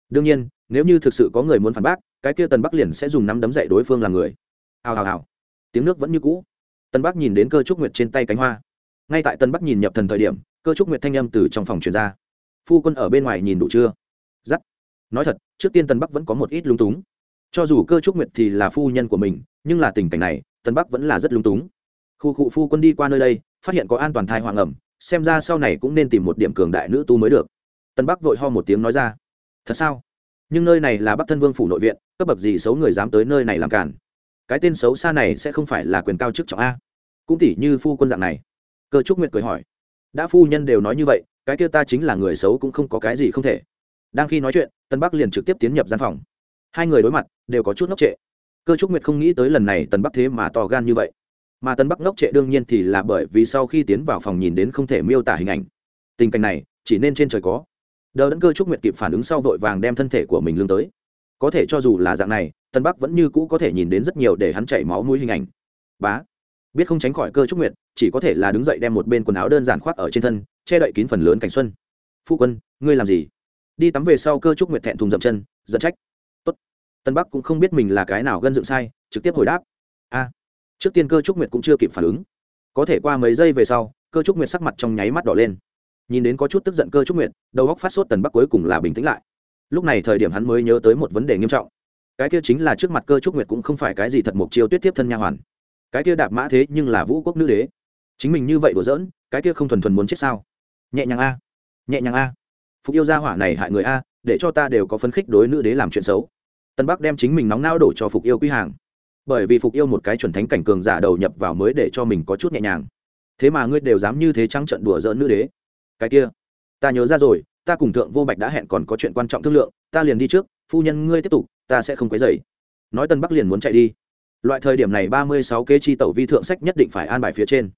Đương nhiên, nếu như thực sự có người muốn phản bác, cái kia tần bắc liền sẽ dùng nắm đấm dạy đối phương là người. Hào hào hào. Tiếng nước vẫn như cũ. Tân bắc nhìn đến cơ trúc nguyệt trên tay cánh hoa. Ngay tại tân bắc nhìn nhập thần thời điểm, cơ trúc nguyệt thanh âm từ trong phòng truyền ra. Phu quân ở bên ngoài nhìn đủ chưa? Giắt nói thật, trước tiên tân bắc vẫn có một ít lung túng. Cho dù cơ trúc nguyệt thì là phu nhân của mình, nhưng là tình cảnh này tân bắc vẫn là rất lung túng. Khu cụ phu quân đi qua nơi đây, phát hiện có an toàn thai hoàng ẩm, xem ra sau này cũng nên tìm một điểm cường đại nữ tu mới được. Tân bắc vội ho một tiếng nói ra, thật sao? Nhưng nơi này là bắc thân vương phủ nội viện, cấp bậc gì xấu người dám tới nơi này làm cản? Cái tên xấu xa này sẽ không phải là quyền cao chức trọng a? Cũng tỉ như phu quân dạng này. Cơ trúc nguyệt cười hỏi, đã phu nhân đều nói như vậy, cái kia ta chính là người xấu cũng không có cái gì không thể. Đang khi nói chuyện, tân bắc liền trực tiếp tiến nhập gian phòng. Hai người đối mặt, đều có chút ngốc trệ cơ trúc nguyệt không nghĩ tới lần này Tần bắc thế mà to gan như vậy. Mà Tần bắc ngốc trệ đương nhiên thì là bởi vì sau khi tiến vào phòng nhìn đến không thể miêu tả hình ảnh. Tình cảnh này, chỉ nên trên trời có. Đờ đẫn cơ trúc nguyệt kịp phản ứng sau vội vàng đem thân thể của mình lương tới. Có thể cho dù là dạng này, Tần bắc vẫn như cũ có thể nhìn đến rất nhiều để hắn chảy máu mũi hình ảnh. Bá! Biết không tránh khỏi cơ trúc nguyệt, chỉ có thể là đứng dậy đem một bên quần áo đơn giản khoác ở trên thân, che đậy kín phần lớn cảnh xuân. Phu quân, ngươi làm gì? Đi tắm về sau cơ trúc nguyệt thẹn thùng dậm chân, giận trách tân bắc cũng không biết mình là cái nào gân dựng sai, trực tiếp hồi đáp. A, trước tiên cơ trúc nguyệt cũng chưa kịp phản ứng. Có thể qua mấy giây về sau, cơ trúc nguyệt sắc mặt trong nháy mắt đỏ lên. Nhìn đến có chút tức giận cơ trúc nguyệt, đầu góc phát sốt tần bắc cuối cùng là bình tĩnh lại. Lúc này thời điểm hắn mới nhớ tới một vấn đề nghiêm trọng. Cái kia chính là trước mặt cơ trúc nguyệt cũng không phải cái gì thật mục chiêu tuyết tiếp thân nha hoàn. Cái kia đạp mã thế nhưng là vũ quốc nữ đế. Chính mình như vậy đùa giỡn, cái kia không thuần thuần muốn chết sao? Nhẹ nhàng a, nhẹ nhàng a. Phục yêu gia hỏa này hại người a, để cho ta đều có phấn khích đối nữ đế làm chuyện xấu tân bắc đem chính mình nóng nao đổ cho phục yêu quý hàng. Bởi vì phục yêu một cái chuẩn thánh cảnh cường giả đầu nhập vào mới để cho mình có chút nhẹ nhàng. Thế mà ngươi đều dám như thế trắng trận đùa giỡn nữ đế. Cái kia, ta nhớ ra rồi, ta cùng thượng vô bạch đã hẹn còn có chuyện quan trọng thương lượng, ta liền đi trước, phu nhân ngươi tiếp tục, ta sẽ không quấy dày nói tân bắc liền muốn chạy đi. Loại thời điểm này ba mươi sáu kế chi tẩu vi thượng sách nhất định phải an bài phía trên.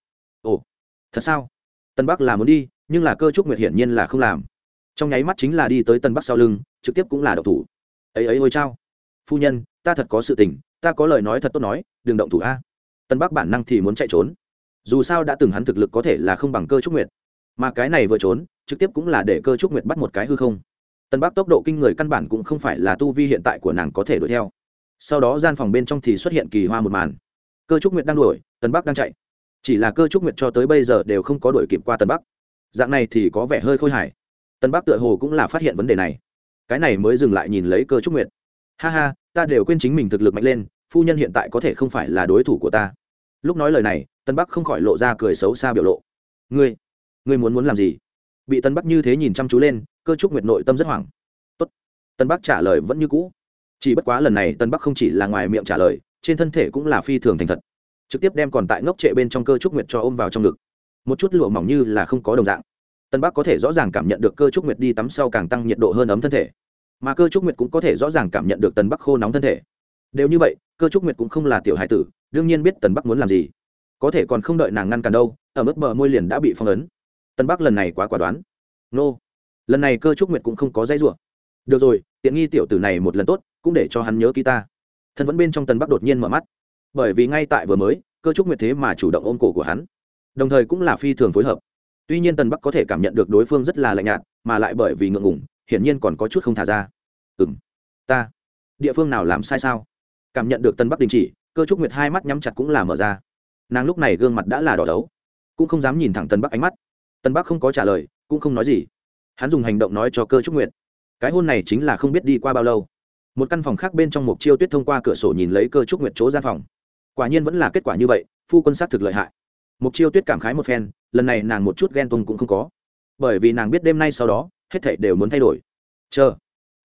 Ồ, thật sao? Tân bắc là muốn đi, nhưng là cơ trúc nguyệt hiển nhiên là không làm. Trong nháy mắt chính là đi tới tân bắc sau lưng, trực tiếp cũng là độc thủ. Ấy ấy ôi chao phu nhân, ta thật có sự tình, ta có lời nói thật tốt nói, đừng động thủ a. Tân bắc bản năng thì muốn chạy trốn. Dù sao đã từng hắn thực lực có thể là không bằng cơ trúc nguyệt. Mà cái này vừa trốn, trực tiếp cũng là để cơ trúc nguyệt bắt một cái hư không. Tân bắc tốc độ kinh người căn bản cũng không phải là tu vi hiện tại của nàng có thể đuổi theo. Sau đó gian phòng bên trong thì xuất hiện kỳ hoa một màn. Cơ trúc nguyệt đang đuổi, tân bắc đang chạy. Chỉ là cơ trúc nguyệt cho tới bây giờ đều không có đuổi kịp qua tân bắc. Dạng này thì có vẻ hơi khôi hài. Tân bắc tựa hồ cũng là phát hiện vấn đề này. Cái này mới dừng lại nhìn lấy cơ trúc nguyệt ha ha, ta đều quên chính mình thực lực mạnh lên, phu nhân hiện tại có thể không phải là đối thủ của ta. Lúc nói lời này, tân bắc không khỏi lộ ra cười xấu xa biểu lộ. Ngươi ngươi muốn muốn làm gì? Bị tân bắc như thế nhìn chăm chú lên, cơ trúc nguyệt nội tâm rất hoảng. Tốt. tân bắc trả lời vẫn như cũ. Chỉ bất quá lần này tân bắc không chỉ là ngoài miệng trả lời, trên thân thể cũng là phi thường thành thật. Trực tiếp đem còn tại ngốc trệ bên trong cơ trúc nguyệt cho ôm vào trong ngực. Một chút lụa mỏng như là không có đồng dạng. Tân bắc có thể rõ ràng cảm nhận được cơ trúc nguyệt đi tắm sau càng tăng nhiệt độ hơn ấm thân thể mà cơ trúc nguyệt cũng có thể rõ ràng cảm nhận được tần bắc khô nóng thân thể. Đều như vậy, cơ trúc nguyệt cũng không là tiểu hải tử, đương nhiên biết tần bắc muốn làm gì. Có thể còn không đợi nàng ngăn cản đâu, ở mức bờ môi liền đã bị phong ấn. Tần bắc lần này quá quả đoán. Nô. Lần này cơ trúc nguyệt cũng không có dây rủa. Được rồi, tiện nghi tiểu tử này một lần tốt, cũng để cho hắn nhớ ký ta. Thân vẫn bên trong tần bắc đột nhiên mở mắt. Bởi vì ngay tại vừa mới, cơ trúc nguyệt thế mà chủ động ôm cổ của hắn. Đồng thời cũng là phi thường phối hợp. Tuy nhiên tần bắc có thể cảm nhận được đối phương rất là lạnh nhạt, mà lại bởi vì ngượng ngủng hiển nhiên còn có chút không thả ra ừ m ta. Địa phương nào làm sai sao? Cảm nhận được tân bắc đình chỉ, cơ trúc nguyệt hai mắt nhắm chặt cũng là mở ra. Nàng lúc này gương mặt đã là đỏ đấu cũng không dám nhìn thẳng tân bắc ánh mắt. Tân bắc không có trả lời, cũng không nói gì. Hắn dùng hành động nói cho cơ trúc Nguyệt. cái hôn này chính là không biết đi qua bao lâu. Một căn phòng khác bên trong mục chiêu tuyết thông qua cửa sổ nhìn lấy cơ trúc Nguyệt chỗ gian phòng. Quả nhiên vẫn là kết quả như vậy, phu quân xác thực lợi hại. Mục chiêu tuyết cảm khái một phen, lần này nàng một chút ghen tung cũng không có. Bởi vì nàng biết đêm nay sau đó, hết thảy đều muốn thay đổi. Chờ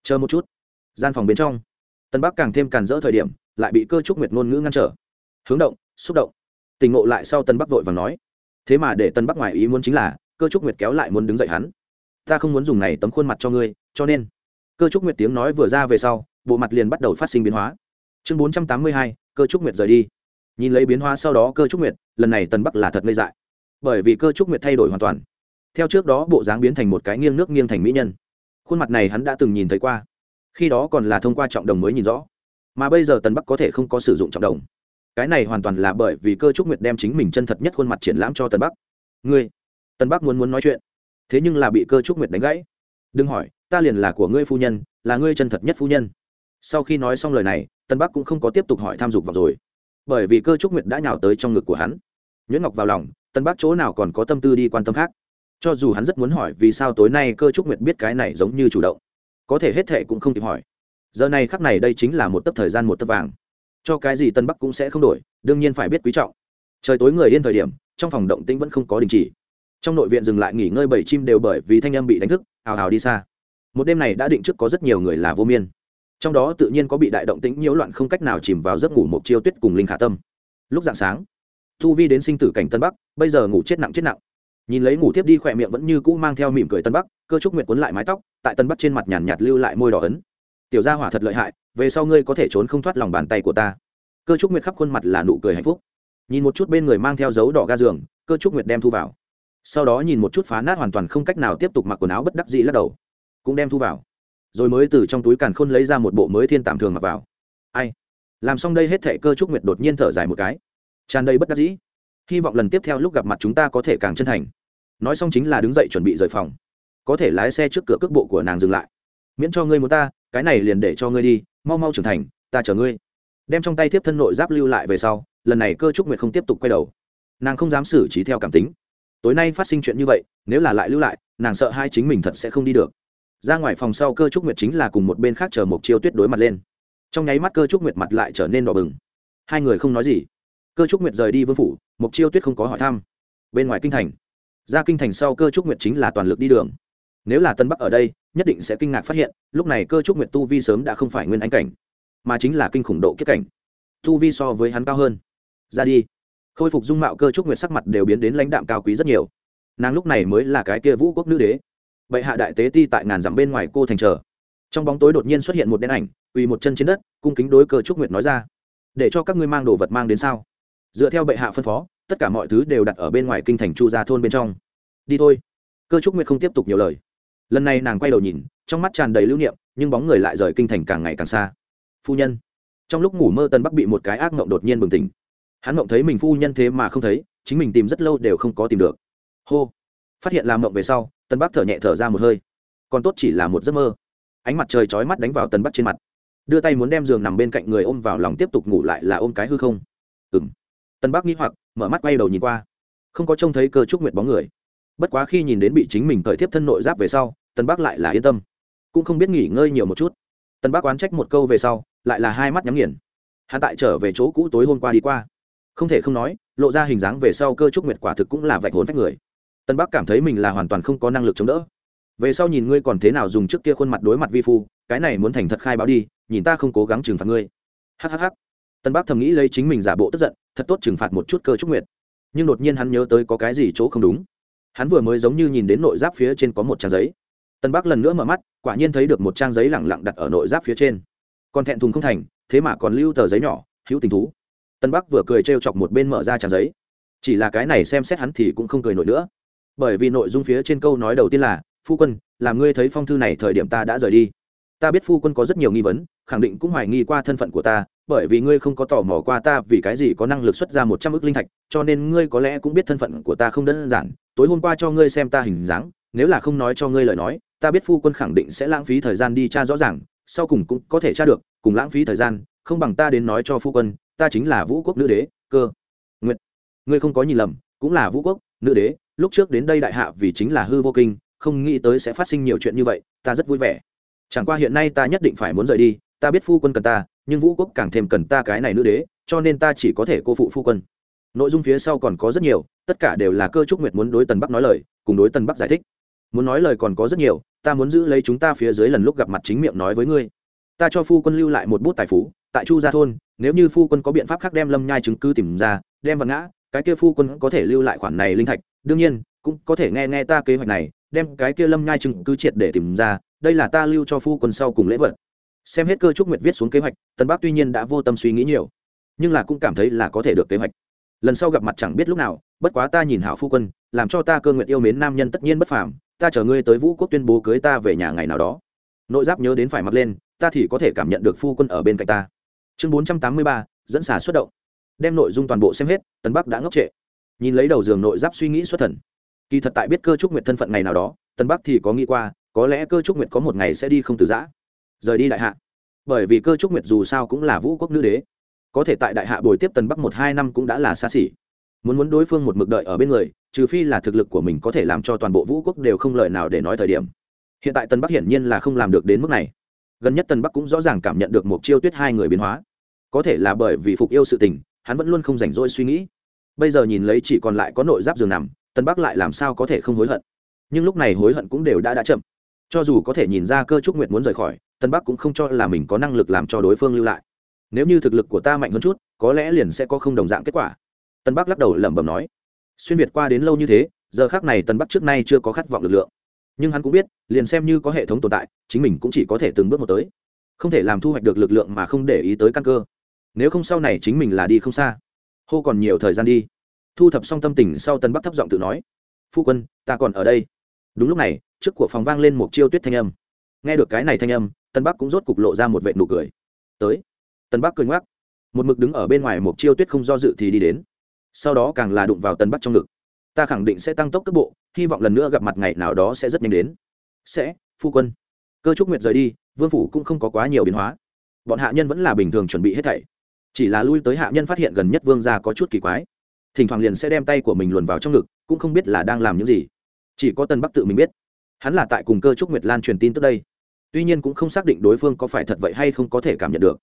chờ một chút. Gian phòng bên trong, tân bắc càng thêm càn rỡ thời điểm, lại bị cơ trúc nguyệt ngôn ngữ ngăn trở. Hướng động, xúc động. Tình ngộ lại sau tân bắc vội và nói. Thế mà để tân bắc ngoài ý muốn chính là, cơ trúc nguyệt kéo lại muốn đứng dậy hắn. Ta không muốn dùng này tấm khuôn mặt cho ngươi, cho nên. Cơ trúc nguyệt tiếng nói vừa ra về sau, bộ mặt liền bắt đầu phát sinh biến hóa. Chương bốn trăm tám mươi hai, cơ trúc nguyệt rời đi. Nhìn lấy biến hóa sau đó cơ trúc nguyệt, lần này tân bắc là thật ngây dại. Bởi vì cơ trúc nguyệt thay đổi hoàn toàn. Theo trước đó bộ dáng biến thành một cái nghiêng nước nghiêng thành mỹ nhân khuôn mặt này hắn đã từng nhìn thấy qua. Khi đó còn là thông qua trọng đồng mới nhìn rõ. Mà bây giờ tần bắc có thể không có sử dụng trọng đồng. Cái này hoàn toàn là bởi vì cơ trúc nguyệt đem chính mình chân thật nhất khuôn mặt triển lãm cho tần bắc. Ngươi, tần bắc muốn muốn nói chuyện. Thế nhưng là bị cơ trúc nguyệt đánh gãy. Đừng hỏi, ta liền là của ngươi phu nhân, là ngươi chân thật nhất phu nhân. Sau khi nói xong lời này, tần bắc cũng không có tiếp tục hỏi tham dục vào rồi. Bởi vì cơ trúc nguyệt đã nhào tới trong ngực của hắn. Nhuyễn ngọc vào lòng, tần bắc chỗ nào còn có tâm tư đi quan tâm khác? Cho dù hắn rất muốn hỏi vì sao tối nay cơ trúc nguyệt biết cái này giống như chủ động, có thể hết thệ cũng không kịp hỏi. Giờ này khắc này đây chính là một tấc thời gian một tấc vàng. Cho cái gì tân bắc cũng sẽ không đổi, đương nhiên phải biết quý trọng. Trời tối người yên thời điểm, trong phòng động tĩnh vẫn không có đình chỉ. Trong nội viện dừng lại nghỉ ngơi bảy chim đều bởi vì thanh âm bị đánh thức hào hào đi xa. Một đêm này đã định trước có rất nhiều người là vô miên. Trong đó tự nhiên có bị đại động tĩnh nhiễu loạn không cách nào chìm vào giấc ngủ một chiêu tuyết cùng linh khả tâm. Lúc dạng sáng, thu vi đến sinh tử cảnh tân bắc, bây giờ ngủ chết nặng chết nặng nhìn lấy ngủ tiếp đi khỏe miệng vẫn như cũ mang theo mỉm cười tân bắc, cơ trúc nguyệt cuốn lại mái tóc, tại tân bắc trên mặt nhàn nhạt lưu lại môi đỏ ấn. Tiểu gia hỏa thật lợi hại, về sau ngươi có thể trốn không thoát lòng bàn tay của ta. Cơ trúc nguyệt khắp khuôn mặt là nụ cười hạnh phúc. Nhìn một chút bên người mang theo dấu đỏ ga giường, cơ trúc nguyệt đem thu vào. Sau đó nhìn một chút phá nát hoàn toàn không cách nào tiếp tục mặc quần áo bất đắc dĩ lắc đầu. Cũng đem thu vào. Rồi mới từ trong túi càn khôn lấy ra một bộ mới thiên tạm thường mặc vào. Ai? Làm xong đây hết thệ cơ trúc nguyệt đột nhiên thở dài một cái. Tràn đầy bất đắc dĩ hy vọng lần tiếp theo lúc gặp mặt chúng ta có thể càng chân thành. Nói xong chính là đứng dậy chuẩn bị rời phòng. Có thể lái xe trước cửa cước bộ của nàng dừng lại. Miễn cho ngươi muốn ta, cái này liền để cho ngươi đi, mau mau trưởng thành, ta chở ngươi. Đem trong tay tiếp thân nội giáp lưu lại về sau, lần này cơ trúc nguyệt không tiếp tục quay đầu. Nàng không dám xử trí theo cảm tính. Tối nay phát sinh chuyện như vậy, nếu là lại lưu lại, nàng sợ hai chính mình thật sẽ không đi được. Ra ngoài phòng sau cơ trúc nguyệt chính là cùng một bên khác chờ một chiêu tuyết đối mặt lên. Trong nháy mắt cơ trúc nguyệt mặt lại trở nên đỏ bừng. Hai người không nói gì cơ trúc nguyệt rời đi vương phủ mục chiêu tuyết không có hỏi thăm. Bên ngoài kinh thành ra kinh thành sau cơ trúc nguyệt chính là toàn lực đi đường. Nếu là tân bắc ở đây nhất định sẽ kinh ngạc phát hiện lúc này cơ trúc nguyệt tu vi sớm đã không phải nguyên ánh cảnh mà chính là kinh khủng độ kiếp cảnh. Tu vi so với hắn cao hơn. Ra đi. Khôi phục dung mạo cơ trúc nguyệt sắc mặt đều biến đến lãnh đạm cao quý rất nhiều. Nàng lúc này mới là cái kia vũ quốc nữ đế. Bệ hạ đại tế ti tại ngàn dặm bên ngoài cô thành trở, trong bóng tối đột nhiên xuất hiện một đen ảnh quỳ một chân trên đất cung kính đối cơ trúc nguyệt nói ra để cho các ngươi mang đồ vật mang đến sao? Dựa theo bệ hạ phân phó, tất cả mọi thứ đều đặt ở bên ngoài kinh thành chu gia thôn bên trong. Đi thôi. Cơ trúc nguyệt không tiếp tục nhiều lời. Lần này nàng quay đầu nhìn, trong mắt tràn đầy lưu niệm, nhưng bóng người lại rời kinh thành càng ngày càng xa. Phu nhân. Trong lúc ngủ mơ tân bắc bị một cái ác mộng đột nhiên bừng tỉnh. Hắn mộng thấy mình phu nhân thế mà không thấy, chính mình tìm rất lâu đều không có tìm được. Hô. Phát hiện làm mộng về sau tân bắc thở nhẹ thở ra một hơi. Còn tốt chỉ là một giấc mơ. Ánh mặt trời chói mắt đánh vào tân bắc trên mặt. Đưa tay muốn đem giường nằm bên cạnh người ôm vào lòng tiếp tục ngủ lại là ôm cái hư không. Ừng tân bắc nghĩ hoặc, mở mắt quay đầu nhìn qua. Không có trông thấy cơ trúc nguyệt bóng người. Bất quá khi nhìn đến bị chính mình cởi tiếp thân nội giáp về sau tân bắc lại là yên tâm. Cũng không biết nghỉ ngơi nhiều một chút. Tân bắc oán trách một câu về sau, lại là hai mắt nhắm nghiền. Hắn tại trở về chỗ cũ tối hôm qua đi qua. Không thể không nói, lộ ra hình dáng về sau cơ trúc nguyệt quả thực cũng là vạch hồn phách người. Tân bắc cảm thấy mình là hoàn toàn không có năng lực chống đỡ. Về sau nhìn ngươi còn thế nào dùng trước kia khuôn mặt đối mặt vi phu, cái này muốn thành thật khai báo đi, nhìn ta không cố gắng trừng phạt ngươi. Hhh tân bắc thầm nghĩ lấy chính mình giả bộ tức giận thật tốt trừng phạt một chút cơ trúc nguyệt. Nhưng đột nhiên hắn nhớ tới có cái gì chỗ không đúng. Hắn vừa mới giống như nhìn đến nội giáp phía trên có một trang giấy. Tân bắc lần nữa mở mắt, quả nhiên thấy được một trang giấy lẳng lặng đặt ở nội giáp phía trên. Còn thẹn thùng không thành, thế mà còn lưu tờ giấy nhỏ, hữu tình thú. Tân bắc vừa cười trêu chọc một bên mở ra trang giấy. Chỉ là cái này xem xét hắn thì cũng không cười nổi nữa. Bởi vì nội dung phía trên câu nói đầu tiên là, phu quân, làm ngươi thấy phong thư này thời điểm ta đã rời đi. Ta biết phu quân có rất nhiều nghi vấn, khẳng định cũng hoài nghi qua thân phận của ta bởi vì ngươi không có tò mò qua ta vì cái gì có năng lực xuất ra một trăm ước linh thạch, cho nên ngươi có lẽ cũng biết thân phận của ta không đơn giản. Tối hôm qua cho ngươi xem ta hình dáng, nếu là không nói cho ngươi lời nói, ta biết phu quân khẳng định sẽ lãng phí thời gian đi tra rõ ràng, sau cùng cũng có thể tra được, cùng lãng phí thời gian, không bằng ta đến nói cho phu quân, ta chính là vũ quốc nữ đế, cơ. Nguyệt, ngươi không có nhìn lầm, cũng là vũ quốc nữ đế, lúc trước đến đây đại hạ vì chính là hư vô kinh, không nghĩ tới sẽ phát sinh nhiều chuyện như vậy, ta rất vui vẻ. Chẳng qua hiện nay ta nhất định phải muốn rời đi ta biết phu quân cần ta, nhưng vũ quốc càng thêm cần ta cái này nữ đế, cho nên ta chỉ có thể cô phụ phu quân. Nội dung phía sau còn có rất nhiều, tất cả đều là cơ trúc nguyệt muốn đối tần bắc nói lời, cùng đối tần bắc giải thích. Muốn nói lời còn có rất nhiều, ta muốn giữ lấy chúng ta phía dưới lần lúc gặp mặt chính miệng nói với ngươi. Ta cho phu quân lưu lại một bút tài phú, tại chu gia thôn, nếu như phu quân có biện pháp khác đem lâm nhai chứng cứ tìm ra, đem vật ngã, cái kia phu quân có thể lưu lại khoản này linh thạch, đương nhiên, cũng có thể nghe nghe ta kế hoạch này, đem cái kia lâm nhai chứng cứ triệt để tìm ra, đây là ta lưu cho phu quân sau cùng lễ vật xem hết cơ trúc nguyệt viết xuống kế hoạch tân bắc tuy nhiên đã vô tâm suy nghĩ nhiều, nhưng là cũng cảm thấy là có thể được kế hoạch. Lần sau gặp mặt chẳng biết lúc nào, bất quá ta nhìn hảo phu quân, làm cho ta cơ nguyện yêu mến nam nhân tất nhiên bất phàm, ta chờ ngươi tới vũ quốc tuyên bố cưới ta về nhà ngày nào đó. Nội giáp nhớ đến phải mặc lên, ta thì có thể cảm nhận được phu quân ở bên cạnh ta. Chương bốn trăm tám mươi ba, dẫn xả xuất động. Đem nội dung toàn bộ xem hết, tần bắc đã ngốc trệ. Nhìn lấy đầu giường nội giáp suy nghĩ xuất thần. Kỳ thật tại biết cơ trúc nguyệt thân phận ngày nào đó, tần bắc thì có nghĩ qua, có lẽ cơ trúc nguyệt có một ngày sẽ đi không từ giã rời đi đại hạ. Bởi vì cơ trúc nguyệt dù sao cũng là vũ quốc nữ đế. Có thể tại đại hạ bồi tiếp tần bắc một hai năm cũng đã là xa xỉ. Muốn muốn đối phương một mực đợi ở bên người, trừ phi là thực lực của mình có thể làm cho toàn bộ vũ quốc đều không lời nào để nói thời điểm. Hiện tại tần bắc hiển nhiên là không làm được đến mức này. Gần nhất tần bắc cũng rõ ràng cảm nhận được một chiêu tuyết hai người biến hóa. Có thể là bởi vì phục yêu sự tình, hắn vẫn luôn không rảnh rỗi suy nghĩ. Bây giờ nhìn lấy chỉ còn lại có nội giáp giường nằm, tần bắc lại làm sao có thể không hối hận. Nhưng lúc này hối hận cũng đều đã đã chậm cho dù có thể nhìn ra cơ trúc nguyệt muốn rời khỏi tần bắc cũng không cho là mình có năng lực làm cho đối phương lưu lại. Nếu như thực lực của ta mạnh hơn chút, có lẽ liền sẽ có không đồng dạng kết quả. Tân bắc lắc đầu lẩm bẩm nói. Xuyên việt qua đến lâu như thế, giờ khác này tân bắc trước nay chưa có khát vọng lực lượng. Nhưng hắn cũng biết, liền xem như có hệ thống tồn tại, chính mình cũng chỉ có thể từng bước một tới. Không thể làm thu hoạch được lực lượng mà không để ý tới căn cơ. Nếu không sau này chính mình là đi không xa. Hô còn nhiều thời gian đi. Thu thập xong tâm tình sau tân bắc thấp giọng tự nói. Phu quân, ta còn ở đây. Đúng lúc này trước của phòng vang lên một chiêu tuyết thanh âm. Nghe được cái này thanh âm, tân bắc cũng rốt cục lộ ra một vệ nụ cười. Tới. Tân bắc cười ngoắc. Một mực đứng ở bên ngoài một chiêu tuyết không do dự thì đi đến. Sau đó càng là đụng vào tân bắc trong ngực. Ta khẳng định sẽ tăng tốc cấp bộ, hy vọng lần nữa gặp mặt ngày nào đó sẽ rất nhanh đến. Sẽ, phu quân. Cơ trúc nguyệt rời đi, vương phủ cũng không có quá nhiều biến hóa. Bọn hạ nhân vẫn là bình thường chuẩn bị hết thảy. Chỉ là lui tới hạ nhân phát hiện gần nhất vương gia có chút kỳ quái. Thỉnh thoảng liền sẽ đem tay của mình luồn vào trong ngực, cũng không biết là đang làm những gì. Chỉ có tân bắc tự mình biết hắn là tại cùng cơ trúc nguyệt lan truyền tin tức đây. tuy nhiên cũng không xác định đối phương có phải thật vậy hay không có thể cảm nhận được.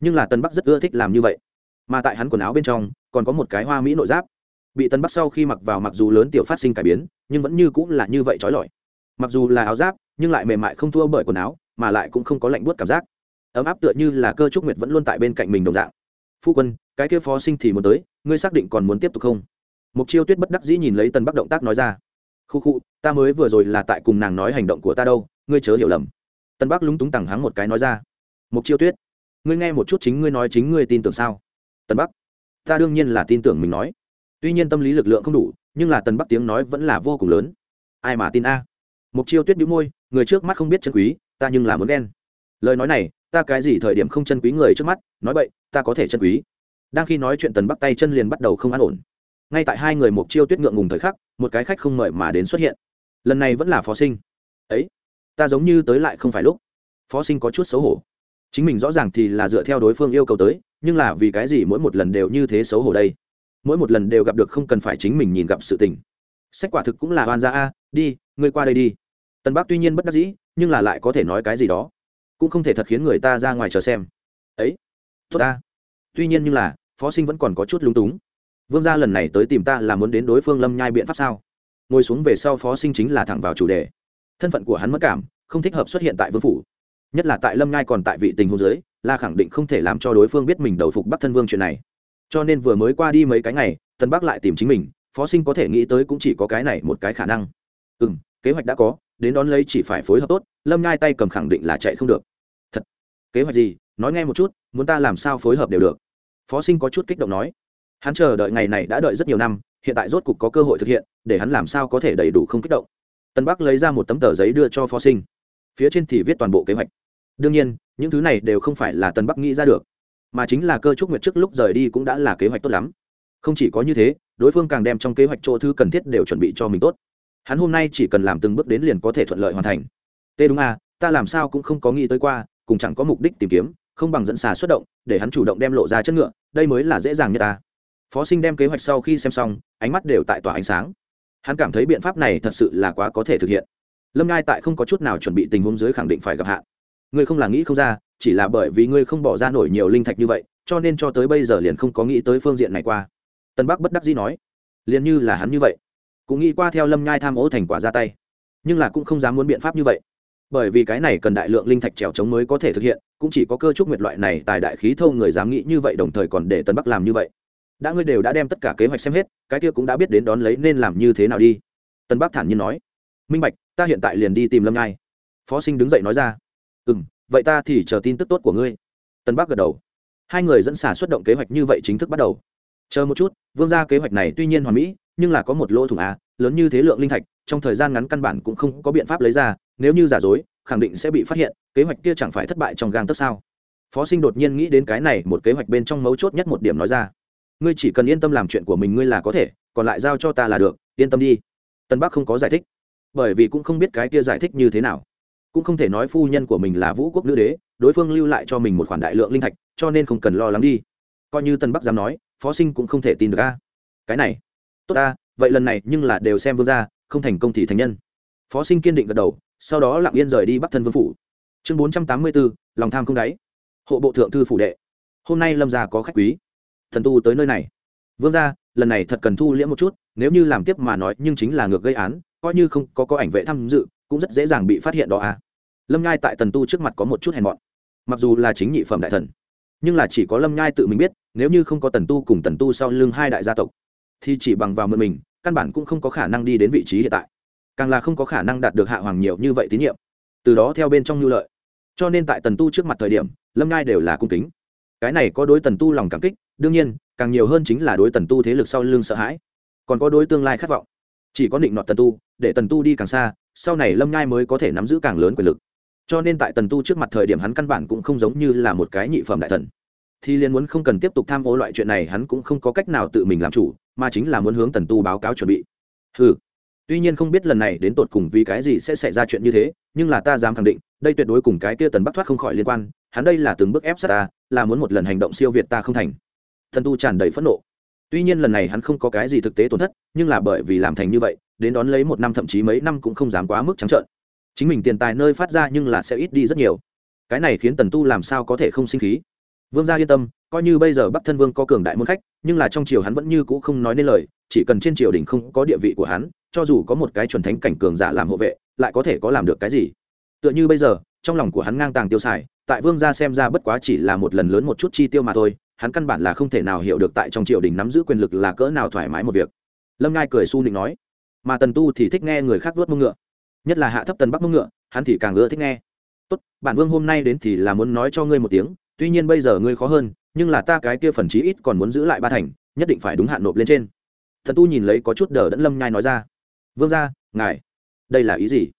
nhưng là tân bắc rất ưa thích làm như vậy. mà tại hắn quần áo bên trong, còn có một cái hoa mỹ nội giáp. bị tân bắc sau khi mặc vào mặc dù lớn tiểu phát sinh cải biến, nhưng vẫn như cũng là như vậy trói lọi. mặc dù là áo giáp, nhưng lại mềm mại không thua bởi quần áo, mà lại cũng không có lạnh buốt cảm giác. ấm áp tựa như là cơ trúc nguyệt vẫn luôn tại bên cạnh mình đồng dạng. phu quân, cái kia phó sinh thì muốn tới, ngươi xác định còn muốn tiếp tục không? mục chiêu tuyết bất đắc dĩ nhìn lấy tân bắc động tác nói ra khu khu, ta mới vừa rồi là tại cùng nàng nói hành động của ta đâu, ngươi chớ hiểu lầm. Tân bắc lúng túng tằng hắng một cái nói ra. Mục chiêu tuyết, ngươi nghe một chút chính ngươi nói chính ngươi tin tưởng sao? Tân bắc, ta đương nhiên là tin tưởng mình nói. Tuy nhiên tâm lý lực lượng không đủ, nhưng là tân bắc tiếng nói vẫn là vô cùng lớn. Ai mà tin a? Mục chiêu tuyết đĩu môi, người trước mắt không biết chân quý, ta nhưng là muốn đen lời nói này, ta cái gì thời điểm không chân quý người trước mắt, nói vậy ta có thể chân quý. Đang khi nói chuyện tần bắc tay chân liền bắt đầu không an ổn. Ngay tại hai người mục chiêu tuyết ngượng ngùng thời khắc một cái khách không mời mà đến xuất hiện. Lần này vẫn là phó sinh. Ấy, ta giống như tới lại không phải lúc. Phó sinh có chút xấu hổ. Chính mình rõ ràng thì là dựa theo đối phương yêu cầu tới, nhưng là vì cái gì mỗi một lần đều như thế xấu hổ đây? Mỗi một lần đều gặp được không cần phải chính mình nhìn gặp sự tình. Sách quả thực cũng là oan gia a, đi, ngươi qua đây đi. Tân bác tuy nhiên bất đắc dĩ, nhưng là lại có thể nói cái gì đó. Cũng không thể thật khiến người ta ra ngoài chờ xem. Ấy, tốt ta. Tuy nhiên như là, phó sinh vẫn còn có chút lúng túng vương gia lần này tới tìm ta là muốn đến đối phương lâm nhai biện pháp sao? Ngồi xuống về sau phó sinh chính là thẳng vào chủ đề. Thân phận của hắn mất cảm, không thích hợp xuất hiện tại vương phủ. Nhất là tại lâm nhai còn tại vị tình hôn giới là khẳng định không thể làm cho đối phương biết mình đầu phục bắc thân vương chuyện này. Cho nên vừa mới qua đi mấy cái ngày, tân bắc lại tìm chính mình, phó sinh có thể nghĩ tới cũng chỉ có cái này một cái khả năng. Ừ m kế hoạch đã có, đến đón lấy chỉ phải phối hợp tốt, lâm nhai tay cầm khẳng định là chạy không được. Thật, kế hoạch gì? Nói nghe một chút, muốn ta làm sao phối hợp đều được. Phó sinh có chút kích động nói hắn chờ đợi ngày này đã đợi rất nhiều năm, hiện tại rốt cục có cơ hội thực hiện, để hắn làm sao có thể đầy đủ không kích động. Tân bắc lấy ra một tấm tờ giấy đưa cho phó sinh. Phía trên thì viết toàn bộ kế hoạch. Đương nhiên, những thứ này đều không phải là tân bắc nghĩ ra được, mà chính là cơ trúc nguyệt trước lúc rời đi cũng đã là kế hoạch tốt lắm. Không chỉ có như thế, đối phương càng đem trong kế hoạch chỗ thứ cần thiết đều chuẩn bị cho mình tốt. Hắn hôm nay chỉ cần làm từng bước đến liền có thể thuận lợi hoàn thành. T đúng à ta làm sao cũng không có nghĩ tới qua, cùng chẳng có mục đích tìm kiếm, không bằng dẫn xà xuất động, để hắn chủ động đem lộ ra chất ngựa, đây mới là dễ dàng như ta phó sinh đem kế hoạch sau khi xem xong, ánh mắt đều tại tỏa ánh sáng. Hắn cảm thấy biện pháp này thật sự là quá có thể thực hiện. Lâm ngai tại không có chút nào chuẩn bị tình huống dưới khẳng định phải gặp hạn. Ngươi không là nghĩ không ra, chỉ là bởi vì ngươi không bỏ ra nổi nhiều linh thạch như vậy, cho nên cho tới bây giờ liền không có nghĩ tới phương diện này qua. Tân bắc bất đắc dĩ nói, liền như là hắn như vậy. Cũng nghĩ qua theo lâm nhai tham ô thành quả ra tay, nhưng là cũng không dám muốn biện pháp như vậy. Bởi vì cái này cần đại lượng linh thạch trèo trống mới có thể thực hiện, cũng chỉ có cơ trúc nguyệt loại này tài đại khí thâu người dám nghĩ như vậy đồng thời còn để tân bắc làm như vậy đã ngươi đều đã đem tất cả kế hoạch xem hết, cái kia cũng đã biết đến đón lấy nên làm như thế nào đi. Tân bắc thản nhiên nói. Minh bạch, ta hiện tại liền đi tìm lâm nhai. Phó sinh đứng dậy nói ra. Ừ m vậy ta thì chờ tin tức tốt của ngươi. Tân bắc gật đầu. Hai người dẫn xả xuất động kế hoạch như vậy chính thức bắt đầu. Chờ một chút, vương ra kế hoạch này tuy nhiên hoàn mỹ, nhưng là có một lỗ thủng a lớn như thế lượng linh thạch, trong thời gian ngắn căn bản cũng không có biện pháp lấy ra, nếu như giả dối, khẳng định sẽ bị phát hiện, kế hoạch kia chẳng phải thất bại trong gang tấc sao? Phó sinh đột nhiên nghĩ đến cái này, một kế hoạch bên trong mấu chốt nhất một điểm nói ra ngươi chỉ cần yên tâm làm chuyện của mình ngươi là có thể, còn lại giao cho ta là được, yên tâm đi. Tân bắc không có giải thích, bởi vì cũng không biết cái kia giải thích như thế nào. Cũng không thể nói phu nhân của mình là vũ quốc nữ đế, đối phương lưu lại cho mình một khoản đại lượng linh thạch, cho nên không cần lo lắng đi. Coi như tân bắc dám nói, phó sinh cũng không thể tin được a. Cái này, tốt ta, vậy lần này nhưng là đều xem vương gia, không thành công thì thành nhân. Phó sinh kiên định gật đầu, sau đó lặng yên rời đi bắc thân vương phủ. Chương bốn trăm tám mươi bốn, lòng tham không đáy. Hộ bộ thượng thư phủ đệ. Hôm nay lâm gia có khách quý thần tu tới nơi này. Vương gia, lần này thật cần thu liễm một chút, nếu như làm tiếp mà nói, nhưng chính là ngược gây án, coi như không có có ảnh vệ tham dự, cũng rất dễ dàng bị phát hiện đó à. Lâm nhai tại tần tu trước mặt có một chút hèn mọn. Mặc dù là chính nhị phẩm đại thần, nhưng là chỉ có lâm nhai tự mình biết, nếu như không có tần tu cùng tần tu sau lưng hai đại gia tộc, thì chỉ bằng vào mượn mình, căn bản cũng không có khả năng đi đến vị trí hiện tại. Càng là không có khả năng đạt được hạ hoàng nhiều như vậy tín nhiệm. Từ đó theo bên trong nhu lợi. Cho nên tại tần tu trước mặt thời điểm, lâm nhai đều là cung kính. Cái này có đối tần tu lòng cảm kích đương nhiên, càng nhiều hơn chính là đối tần tu thế lực sau lưng sợ hãi. Còn có đối tương lai khát vọng. Chỉ có định nọt tần tu, để tần tu đi càng xa, sau này lâm nhai mới có thể nắm giữ càng lớn quyền lực. Cho nên tại tần tu trước mặt thời điểm hắn căn bản cũng không giống như là một cái nhị phẩm đại thần. Thì liên muốn không cần tiếp tục tham ô loại chuyện này, hắn cũng không có cách nào tự mình làm chủ, mà chính là muốn hướng tần tu báo cáo chuẩn bị. Ừ tuy nhiên không biết lần này đến tột cùng vì cái gì sẽ xảy ra chuyện như thế, nhưng là ta dám khẳng định, đây tuyệt đối cùng cái kia tần bắc thoát không khỏi liên quan, hắn đây là từng bước ép sát ta, là muốn một lần hành động siêu việt ta không thành thần tu tràn đầy phẫn nộ. Tuy nhiên lần này hắn không có cái gì thực tế tổn thất, nhưng là bởi vì làm thành như vậy, đến đón lấy một năm thậm chí mấy năm cũng không dám quá mức trắng trợn. Chính mình tiền tài nơi phát ra nhưng là sẽ ít đi rất nhiều. Cái này khiến tần tu làm sao có thể không sinh khí? Vương gia yên tâm, coi như bây giờ bắc thân vương có cường đại môn khách, nhưng là trong triều hắn vẫn như c ũ không nói nên lời, chỉ cần trên triều đình không có địa vị của hắn, cho dù có một cái chuẩn thánh cảnh cường giả làm hộ vệ, lại có thể có làm được cái gì? Tựa như bây giờ, trong lòng của hắn ngang tàng tiêu xài, tại vương gia xem ra bất quá chỉ là một lần lớn một chút chi tiêu mà thôi hắn căn bản là không thể nào hiểu được tại trong triều đình nắm giữ quyền lực là cỡ nào thoải mái một việc. Lâm ngai cười su nịnh nói, mà tần tu thì thích nghe người khác vớt mông ngựa, nhất là hạ thấp tần bắc mông ngựa, hắn thì càng ưa thích nghe. Tốt, bản vương hôm nay đến thì là muốn nói cho ngươi một tiếng, tuy nhiên bây giờ ngươi khó hơn, nhưng là ta cái kia phần chí ít còn muốn giữ lại ba thành, nhất định phải đúng hạn nộp lên trên. Thần tu nhìn lấy có chút đờ đẫn lâm nhai nói ra, vương ra ngài, đây là ý gì?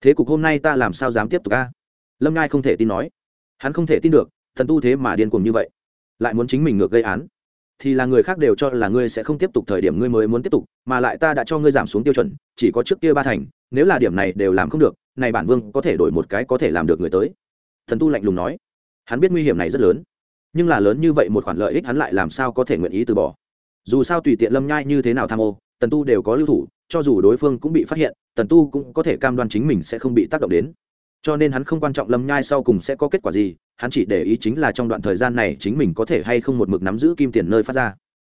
Thế cục hôm nay ta làm sao dám tiếp tục ca lâm nhai không thể tin nói. Hắn không thể tin được thần tu thế mà điên cuồng như vậy lại muốn chính mình ngược gây án, thì là người khác đều cho là ngươi sẽ không tiếp tục thời điểm ngươi mới muốn tiếp tục, mà lại ta đã cho ngươi giảm xuống tiêu chuẩn, chỉ có trước kia ba thành, nếu là điểm này đều làm không được, này bản vương có thể đổi một cái có thể làm được người tới. Thần tu lạnh lùng nói. Hắn biết nguy hiểm này rất lớn, nhưng là lớn như vậy một khoản lợi ích hắn lại làm sao có thể nguyện ý từ bỏ. Dù sao tùy tiện lâm nhai như thế nào tham ô, tần tu đều có lưu thủ, cho dù đối phương cũng bị phát hiện, tần tu cũng có thể cam đoan chính mình sẽ không bị tác động đến. Cho nên hắn không quan trọng lâm nhai sau cùng sẽ có kết quả gì hắn chỉ để ý chính là trong đoạn thời gian này chính mình có thể hay không một mực nắm giữ kim tiền nơi phát ra.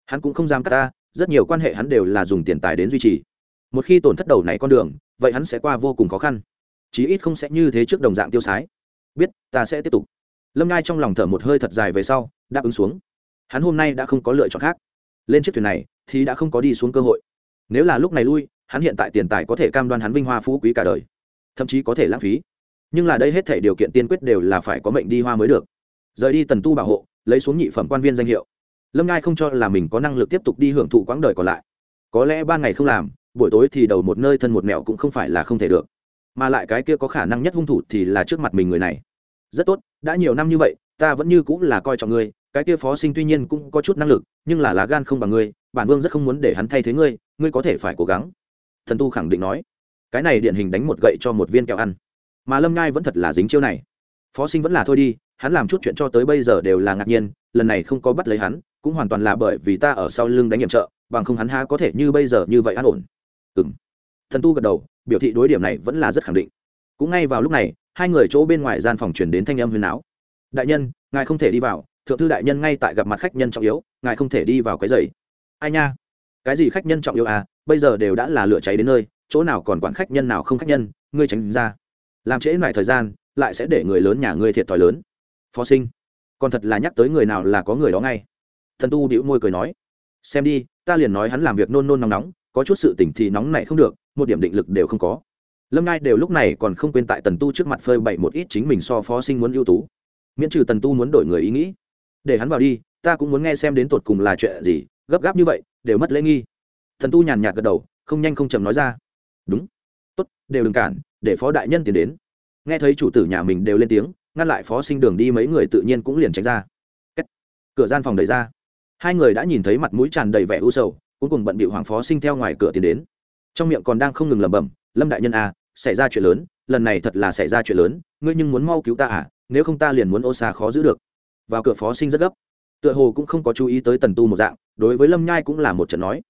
Hắn cũng không dám cắt ta, rất nhiều quan hệ hắn đều là dùng tiền tài đến duy trì. Một khi tổn thất đầu này con đường, vậy hắn sẽ qua vô cùng khó khăn. Chí ít không sẽ như thế trước đồng dạng tiêu sái. Biết, ta sẽ tiếp tục. Lâm ngai trong lòng thở một hơi thật dài về sau, đáp ứng xuống. Hắn hôm nay đã không có lựa chọn khác. Lên chiếc thuyền này, thì đã không có đi xuống cơ hội. Nếu là lúc này lui, hắn hiện tại tiền tài có thể cam đoan hắn vinh hoa phú quý cả đời. Thậm chí có thể lãng phí nhưng là đây hết thể điều kiện tiên quyết đều là phải có mệnh đi hoa mới được. Rời đi tần tu bảo hộ, lấy xuống nhị phẩm quan viên danh hiệu. Lâm ngai không cho là mình có năng lực tiếp tục đi hưởng thụ quãng đời còn lại. Có lẽ ban ngày không làm, buổi tối thì đầu một nơi thân một mẹo cũng không phải là không thể được. Mà lại cái kia có khả năng nhất hung thủ thì là trước mặt mình người này. Rất tốt, đã nhiều năm như vậy, ta vẫn như cũng là coi trọng ngươi, cái kia phó sinh tuy nhiên cũng có chút năng lực, nhưng là lá gan không bằng ngươi, bản vương rất không muốn để hắn thay thế ngươi ngươi có thể phải cố gắng. Thần tu khẳng định nói. Cái này điển hình đánh một gậy cho một viên kẹo ăn mà lâm ngai vẫn thật là dính chiêu này. Phó sinh vẫn là thôi đi, hắn làm chút chuyện cho tới bây giờ đều là ngạc nhiên, lần này không có bắt lấy hắn, cũng hoàn toàn là bởi vì ta ở sau lưng đánh nhiệm trợ, bằng không hắn há có thể như bây giờ như vậy an ổn. Ừ m thần tu gật đầu, biểu thị đối điểm này vẫn là rất khẳng định. Cũng ngay vào lúc này, hai người chỗ bên ngoài gian phòng chuyển đến thanh âm huyền áo đại nhân, ngài không thể đi vào, thượng thư đại nhân ngay tại gặp mặt khách nhân trọng yếu, ngài không thể đi vào cái giày. Ai nha? Cái gì khách nhân trọng yếu à? Bây giờ đều đã là lửa cháy đến nơi, chỗ nào còn quản khách nhân nào không khách nhân, ngươi tránh ra làm trễ lại thời gian, lại sẽ để người lớn nhà ngươi thiệt thòi lớn. Phó sinh, còn thật là nhắc tới người nào là có người đó ngay. Thần tu bĩu môi cười nói, xem đi, ta liền nói hắn làm việc nôn nôn nóng nóng, có chút sự tỉnh thì nóng này không được, một điểm định lực đều không có. Lâm ngai đều lúc này còn không quên tại tần tu trước mặt phơi bậy một ít chính mình so phó sinh muốn ưu tú. Miễn trừ tần tu muốn đổi người ý nghĩ. Để hắn vào đi, ta cũng muốn nghe xem đến tột cùng là chuyện gì, gấp gáp như vậy, đều mất lễ nghi. Thần tu nhàn nhạt gật đầu, không nhanh không chậm nói ra. Đúng đều đừng cản, để phó đại nhân tiến đến. Nghe thấy chủ tử nhà mình đều lên tiếng, ngăn lại phó sinh đường đi mấy người tự nhiên cũng liền tránh ra. Cửa gian phòng đẩy ra. Hai người đã nhìn thấy mặt mũi tràn đầy vẻ u sầu, cuối cùng bận bị hoàng phó sinh theo ngoài cửa tiến đến. Trong miệng còn đang không ngừng lẩm bẩm, lâm đại nhân à xảy ra chuyện lớn, lần này thật là xảy ra chuyện lớn, ngươi nhưng muốn mau cứu ta à nếu không ta liền muốn ô xa khó giữ được. Vào cửa phó sinh rất gấp. Tựa hồ cũng không có chú ý tới tần tu một dạng, đối với lâm nhai cũng là một trận nói,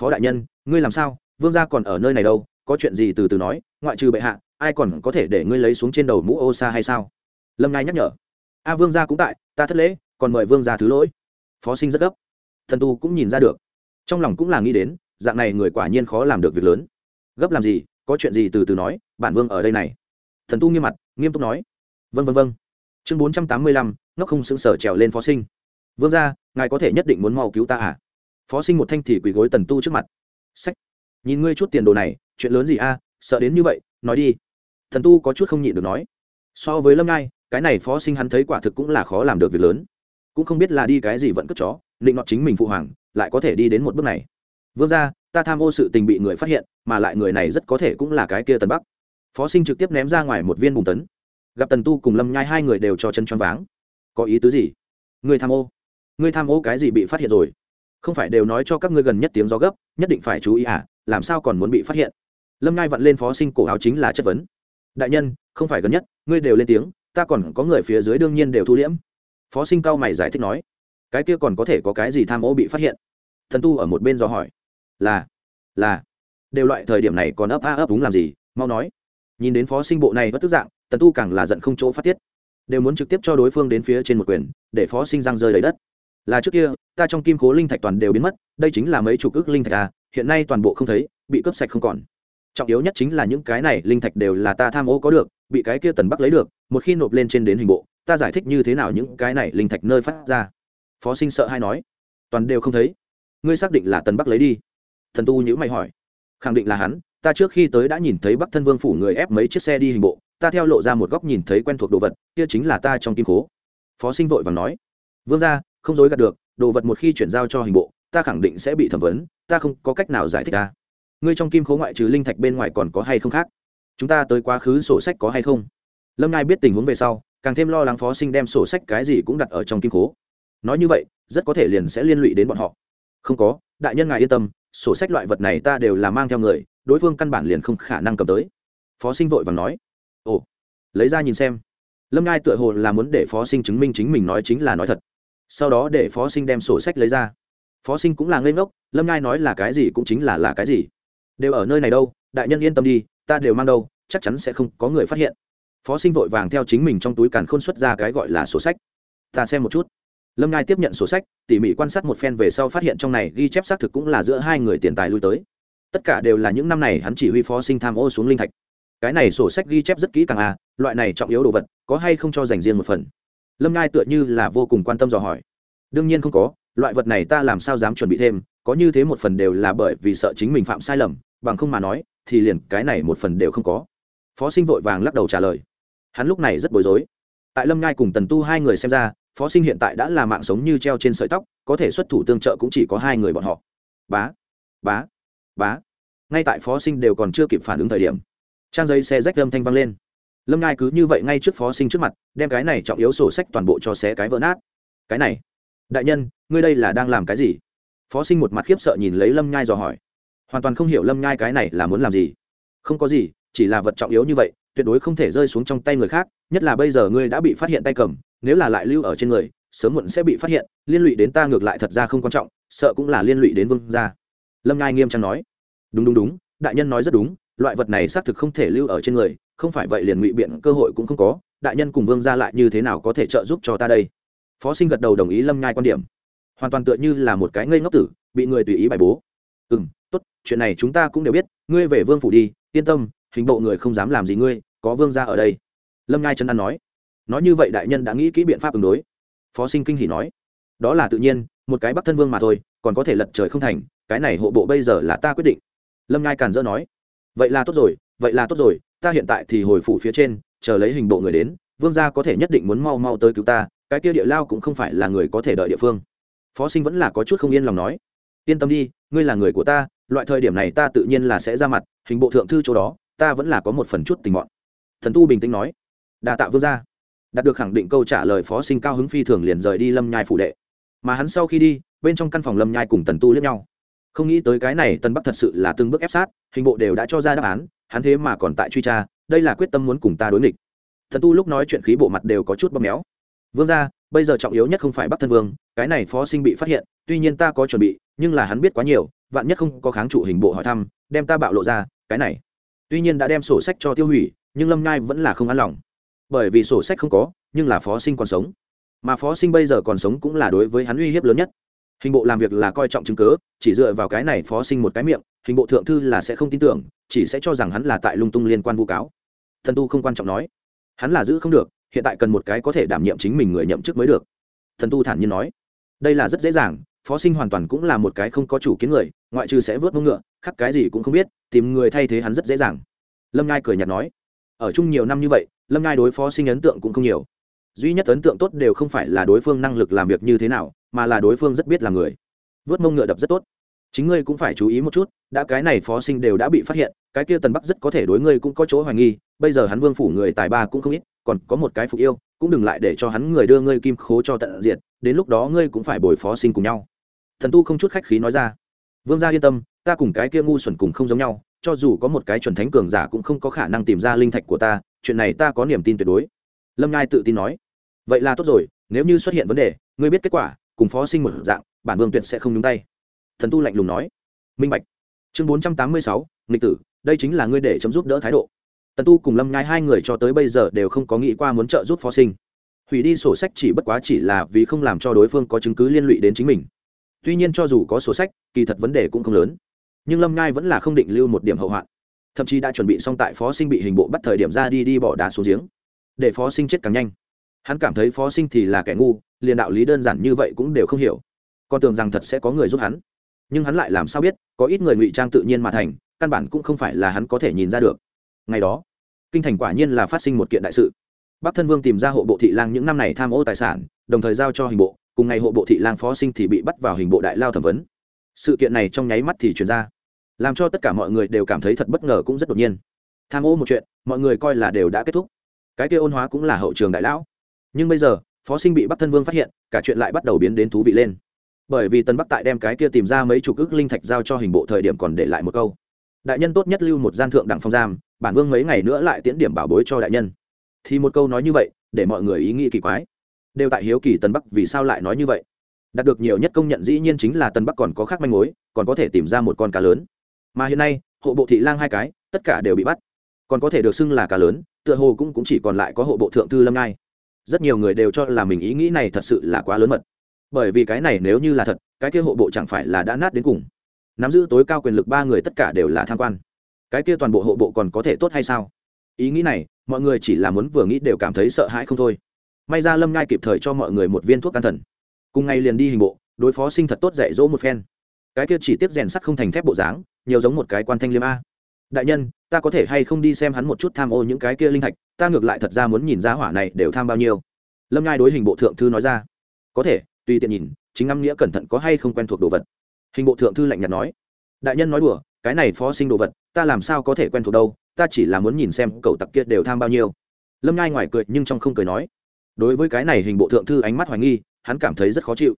phó đại nhân, ngươi làm sao? Vương gia còn ở nơi này đâu có chuyện gì từ từ nói ngoại trừ bệ hạ ai còn có thể để ngươi lấy xuống trên đầu mũ ô xa hay sao? Lâm ngai nhắc nhở. A vương gia cũng tại ta thất lễ còn mời vương gia thứ lỗi. Phó sinh rất gấp. Thần tu cũng nhìn ra được. Trong lòng cũng là nghĩ đến dạng này người quả nhiên khó làm được việc lớn. Gấp làm gì có chuyện gì từ từ nói bản vương ở đây này. Thần tu nghiêm mặt nghiêm túc nói. Vân vân vân chương bốn trăm tám mươi lăm nó không sững sở trèo lên phó sinh. Vương gia, ngài có thể nhất định muốn mau cứu ta à? Phó sinh một thanh thì quỳ gối tần tu trước mặt. Sách. Nhìn ngươi chút tiền đồ này chuyện lớn gì a, sợ đến như vậy, nói đi. Thần tu có chút không nhịn được nói. So với lâm ngai, cái này phó sinh hắn thấy quả thực cũng là khó làm được việc lớn. Cũng không biết là đi cái gì vẫn cất chó, định nọ chính mình phụ hoàng, lại có thể đi đến một bước này. Vương ra ta tham ô sự tình bị người phát hiện, mà lại người này rất có thể cũng là cái kia tần bắc. Phó sinh trực tiếp ném ra ngoài một viên bùng tấn. Gặp tần tu cùng lâm nhai hai người đều cho chân choáng váng. Có ý tứ gì? Người tham ô? Ngươi tham ô cái gì bị phát hiện rồi? Không phải đều nói cho các ngươi gần nhất tiếng gió gấp, nhất định phải chú ý à làm sao còn muốn bị phát hiện? Lâm ngai vặn lên phó sinh cổ áo chính là chất vấn. Đại nhân, không phải gần nhất, ngươi đều lên tiếng, ta còn có người phía dưới đương nhiên đều thu liễm. Phó sinh cao mày giải thích nói, cái kia còn có thể có cái gì tham ô bị phát hiện? Thần tu ở một bên dò hỏi, là là, đều loại thời điểm này còn ấp a ấp đúng làm gì? Mau nói. Nhìn đến phó sinh bộ này bất tức dạng tần tu càng là giận không chỗ phát tiết. Đều muốn trực tiếp cho đối phương đến phía trên một quyền, để phó sinh răng rơi đầy đất. Là trước kia, ta trong kim khố linh thạch toàn đều biến mất, đây chính là mấy chục ước linh thạch à hiện nay toàn bộ không thấy, bị cướp sạch không còn trọng yếu nhất chính là những cái này linh thạch đều là ta tham ô có được, bị cái kia tần bắc lấy được, một khi nộp lên trên đến hình bộ, ta giải thích như thế nào những cái này linh thạch nơi phát ra. Phó sinh sợ hay nói. Toàn đều không thấy. Ngươi xác định là tần bắc lấy đi. Thần tu nhữ mày hỏi. Khẳng định là hắn, ta trước khi tới đã nhìn thấy bắc thân vương phủ người ép mấy chiếc xe đi hình bộ, ta theo lộ ra một góc nhìn thấy quen thuộc đồ vật, kia chính là ta trong kim cố phó sinh vội và nói. Vương ra không dối gạt được, đồ vật một khi chuyển giao cho hình bộ, ta khẳng định sẽ bị thẩm vấn, ta không có cách nào giải thích ta ngươi trong kim khố ngoại trừ linh thạch bên ngoài còn có hay không khác? Chúng ta tới quá khứ sổ sách có hay không? Lâm ngai biết tình huống về sau, càng thêm lo lắng phó sinh đem sổ sách cái gì cũng đặt ở trong kim khố. Nói như vậy, rất có thể liền sẽ liên lụy đến bọn họ. Không có, đại nhân ngài yên tâm, sổ sách loại vật này ta đều là mang theo người, đối phương căn bản liền không khả năng cầm tới. Phó sinh vội và nói. Ồ, lấy ra nhìn xem. Lâm ngai tựa hồ là muốn để phó sinh chứng minh chính mình nói chính là nói thật. Sau đó để phó sinh đem sổ sách lấy ra. Phó sinh cũng là ngây ngốc, lâm ngai nói là cái gì cũng chính là là cái gì đều ở nơi này đâu, đại nhân yên tâm đi, ta đều mang đâu, chắc chắn sẽ không có người phát hiện. Phó sinh vội vàng theo chính mình trong túi càn khôn xuất ra cái gọi là sổ sách. Ta xem một chút. Lâm ngai tiếp nhận sổ sách, tỉ mỉ quan sát một phen về sau phát hiện trong này ghi chép xác thực cũng là giữa hai người tiền tài lui tới. Tất cả đều là những năm này hắn chỉ huy phó sinh tham ô xuống linh thạch. Cái này sổ sách ghi chép rất kỹ càng à loại này trọng yếu đồ vật, có hay không cho dành riêng một phần? Lâm ngai tựa như là vô cùng quan tâm dò hỏi. Đương nhiên không có, loại vật này ta làm sao dám chuẩn bị thêm có như thế một phần đều là bởi vì sợ chính mình phạm sai lầm, bằng không mà nói, thì liền cái này một phần đều không có. Phó sinh vội vàng lắc đầu trả lời. Hắn lúc này rất bối rối. Tại lâm ngai cùng tần tu hai người xem ra, phó sinh hiện tại đã là mạng sống như treo trên sợi tóc, có thể xuất thủ tương trợ cũng chỉ có hai người bọn họ. Bá bá bá. Ngay tại phó sinh đều còn chưa kịp phản ứng thời điểm, trang giấy xe rách lâm thanh văng lên. Lâm ngai cứ như vậy ngay trước phó sinh trước mặt, đem cái này trọng yếu sổ sách toàn bộ cho xé cái vỡ nát. Cái này, đại nhân, ngươi đây là đang làm cái gì? Phó sinh một mặt khiếp sợ nhìn lấy lâm nhai dò hỏi. Hoàn toàn không hiểu lâm nhai cái này là muốn làm gì. Không có gì, chỉ là vật trọng yếu như vậy, tuyệt đối không thể rơi xuống trong tay người khác, nhất là bây giờ ngươi đã bị phát hiện tay cầm, nếu là lại lưu ở trên người, sớm muộn sẽ bị phát hiện, liên lụy đến ta ngược lại thật ra không quan trọng, sợ cũng là liên lụy đến vương gia. Lâm Nhai nghiêm trang nói. Đúng đúng đúng, đại nhân nói rất đúng, loại vật này xác thực không thể lưu ở trên người, không phải vậy liền ngụy biện cơ hội cũng không có, đại nhân cùng vương gia lại như thế nào có thể trợ giúp cho ta đây? Phó sinh gật đầu đồng ý lâm nhai quan điểm hoàn toàn tựa như là một cái ngây ngốc tử, bị người tùy ý bài bố. Ừ m tốt, chuyện này chúng ta cũng đều biết, ngươi về vương phủ đi, yên tâm, hình bộ người không dám làm gì ngươi, có vương gia ở đây. Lâm ngai trấn an nói. Nói như vậy đại nhân đã nghĩ kỹ biện pháp ứng đối. Phó sinh kinh hỉ nói. Đó là tự nhiên, một cái bắc thân vương mà thôi, còn có thể lật trời không thành, cái này hộ bộ bây giờ là ta quyết định. Lâm Ngai càn dỡ nói. Vậy là tốt rồi, vậy là tốt rồi, ta hiện tại thì hồi phủ phía trên, chờ lấy hình bộ người đến, vương gia có thể nhất định muốn mau mau tới cứu ta, cái kia địa lao cũng không phải là người có thể đợi địa phương phó sinh vẫn là có chút không yên lòng nói. Yên tâm đi, ngươi là người của ta, loại thời điểm này ta tự nhiên là sẽ ra mặt, hình bộ thượng thư chỗ đó, ta vẫn là có một phần chút tình mọn thần tu bình tĩnh nói. Đà tạ vương gia. Đạt được khẳng định câu trả lời phó sinh cao hứng phi thường liền rời đi lâm nhai phủ đệ. Mà hắn sau khi đi, bên trong căn phòng lâm nhai cùng tần tu lẫn nhau. Không nghĩ tới cái này tân bắc thật sự là từng bước ép sát, hình bộ đều đã cho ra đáp án, hắn thế mà còn tại truy tra, đây là quyết tâm muốn cùng ta đối nghịch. Thần tu lúc nói chuyện khí bộ mặt đều có chút bóp méo. Vương ra bây giờ trọng yếu nhất không phải bắc thân vương, cái này phó sinh bị phát hiện, tuy nhiên ta có chuẩn bị, nhưng là hắn biết quá nhiều, vạn nhất không có kháng trụ hình bộ hỏi thăm, đem ta bạo lộ ra, cái này. Tuy nhiên đã đem sổ sách cho tiêu hủy, nhưng lâm ngai vẫn là không an lòng. Bởi vì sổ sách không có, nhưng là phó sinh còn sống. Mà phó sinh bây giờ còn sống cũng là đối với hắn uy hiếp lớn nhất. Hình bộ làm việc là coi trọng chứng cớ chỉ dựa vào cái này phó sinh một cái miệng, hình bộ thượng thư là sẽ không tin tưởng, chỉ sẽ cho rằng hắn là tại lung tung liên quan vu cáo. Thần tu không quan trọng nói. Hắn là giữ không được hiện tại cần một cái có thể đảm nhiệm chính mình người nhậm chức mới được. Thần tu thản nhiên nói. Đây là rất dễ dàng, phó sinh hoàn toàn cũng là một cái không có chủ kiến người, ngoại trừ sẽ vớt mông ngựa khắc cái gì cũng không biết, tìm người thay thế hắn rất dễ dàng. Lâm ngai cười nhạt nói. Ở chung nhiều năm như vậy, lâm ngai đối phó sinh ấn tượng cũng không nhiều. Duy nhất ấn tượng tốt đều không phải là đối phương năng lực làm việc như thế nào, mà là đối phương rất biết làm người. Vớt mông ngựa đập rất tốt. Chính ngươi cũng phải chú ý một chút, đã cái này phó sinh đều đã bị phát hiện cái kia tần bắc rất có thể đối ngươi cũng có chỗ hoài nghi, bây giờ hắn vương phủ người tài ba cũng không ít, còn có một cái phục yêu, cũng đừng lại để cho hắn người đưa ngươi kim khố cho tận diện đến lúc đó ngươi cũng phải bồi phó sinh cùng nhau. Thần tu không chút khách khí nói ra. Vương gia yên tâm, ta cùng cái kia ngu xuẩn cùng không giống nhau, cho dù có một cái chuẩn thánh cường giả cũng không có khả năng tìm ra linh thạch của ta, chuyện này ta có niềm tin tuyệt đối. Lâm ngai tự tin nói. Vậy là tốt rồi, nếu như xuất hiện vấn đề, ngươi biết kết quả, cùng phó sinh một dạng, bản vương tuyệt sẽ không nhúng tay. Thần tu lạnh lùng nói. Minh bạch. Chương bốn trăm tám mươi sáu, nghịch tử đây chính là ngươi để chấm giúp đỡ thái độ. Tần tu cùng lâm nhai hai người cho tới bây giờ đều không có nghĩ qua muốn trợ giúp phó sinh. Hủy đi sổ sách chỉ bất quá chỉ là vì không làm cho đối phương có chứng cứ liên lụy đến chính mình. Tuy nhiên cho dù có sổ sách, kỳ thật vấn đề cũng không lớn. Nhưng lâm nhai vẫn là không định lưu một điểm hậu hoạn. Thậm chí đã chuẩn bị xong tại phó sinh bị hình bộ bắt thời điểm ra đi đi bỏ đá xuống giếng. Để phó sinh chết càng nhanh. Hắn cảm thấy phó sinh thì là kẻ ngu, liền đạo lý đơn giản như vậy cũng đều không hiểu. Còn tưởng rằng thật sẽ có người giúp hắn. Nhưng hắn lại làm sao biết, có ít người ngụy trang tự nhiên mà thành căn bản cũng không phải là hắn có thể nhìn ra được. Ngày đó, kinh thành quả nhiên là phát sinh một kiện đại sự. Bắc thân vương tìm ra hộ bộ thị lang những năm này tham ô tài sản, đồng thời giao cho hình bộ, cùng ngày hộ bộ thị lang phó sinh thì bị bắt vào hình bộ đại lao thẩm vấn. Sự kiện này trong nháy mắt thì chuyển ra, làm cho tất cả mọi người đều cảm thấy thật bất ngờ cũng rất đột nhiên. Tham ô một chuyện, mọi người coi là đều đã kết thúc. Cái kia ôn hóa cũng là hậu trường đại lão. Nhưng bây giờ, phó sinh bị bắc thân vương phát hiện, cả chuyện lại bắt đầu biến đến thú vị lên. Bởi vì tân bắc tại đem cái kia tìm ra mấy chục ức linh thạch giao cho hình bộ thời điểm còn để lại một câu đại nhân tốt nhất lưu một gian thượng đẳng phong giam bản vương mấy ngày nữa lại tiễn điểm bảo bối cho đại nhân. Thì một câu nói như vậy để mọi người ý nghĩ kỳ quái. Đều tại hiếu kỳ tân bắc vì sao lại nói như vậy. Đạt được nhiều nhất công nhận dĩ nhiên chính là tân bắc còn có khác manh mối còn có thể tìm ra một con cá lớn. Mà hiện nay hộ bộ thị lang hai cái tất cả đều bị bắt. Còn có thể được xưng là cá lớn tựa hồ cũng, cũng chỉ còn lại có hộ bộ thượng thư lâm ngai. Rất nhiều người đều cho là mình ý nghĩ này thật sự là quá lớn mật. Bởi vì cái này nếu như là thật cái kia hộ bộ chẳng phải là đã nát đến cùng nắm giữ tối cao quyền lực ba người tất cả đều là tham quan. Cái kia toàn bộ hộ bộ còn có thể tốt hay sao? Ý nghĩ này, mọi người chỉ là muốn vừa nghĩ đều cảm thấy sợ hãi không thôi. May ra lâm ngai kịp thời cho mọi người một viên thuốc an thần. Cùng ngày liền đi hình bộ, đối phó sinh thật tốt dạy dỗ một phen. Cái kia chỉ tiếp rèn sắt không thành thép bộ dáng, nhiều giống một cái quan thanh liêm a. Đại nhân, ta có thể hay không đi xem hắn một chút tham ô những cái kia linh thạch, ta ngược lại thật ra muốn nhìn giá hỏa này đều tham bao nhiêu. Lâm ngai đối hình bộ thượng thư nói ra. Có thể, tùy tiện nhìn, chính ngắm nghĩa cẩn thận có hay không quen thuộc đồ vật hình bộ thượng thư lạnh nhạt nói, đại nhân nói đùa, cái này phó sinh đồ vật, ta làm sao có thể quen thuộc đâu, ta chỉ là muốn nhìn xem cậu tặc kia đều tham bao nhiêu. Lâm Nhai ngoài cười nhưng trong không cười nói, đối với cái này hình bộ thượng thư ánh mắt hoài nghi, hắn cảm thấy rất khó chịu.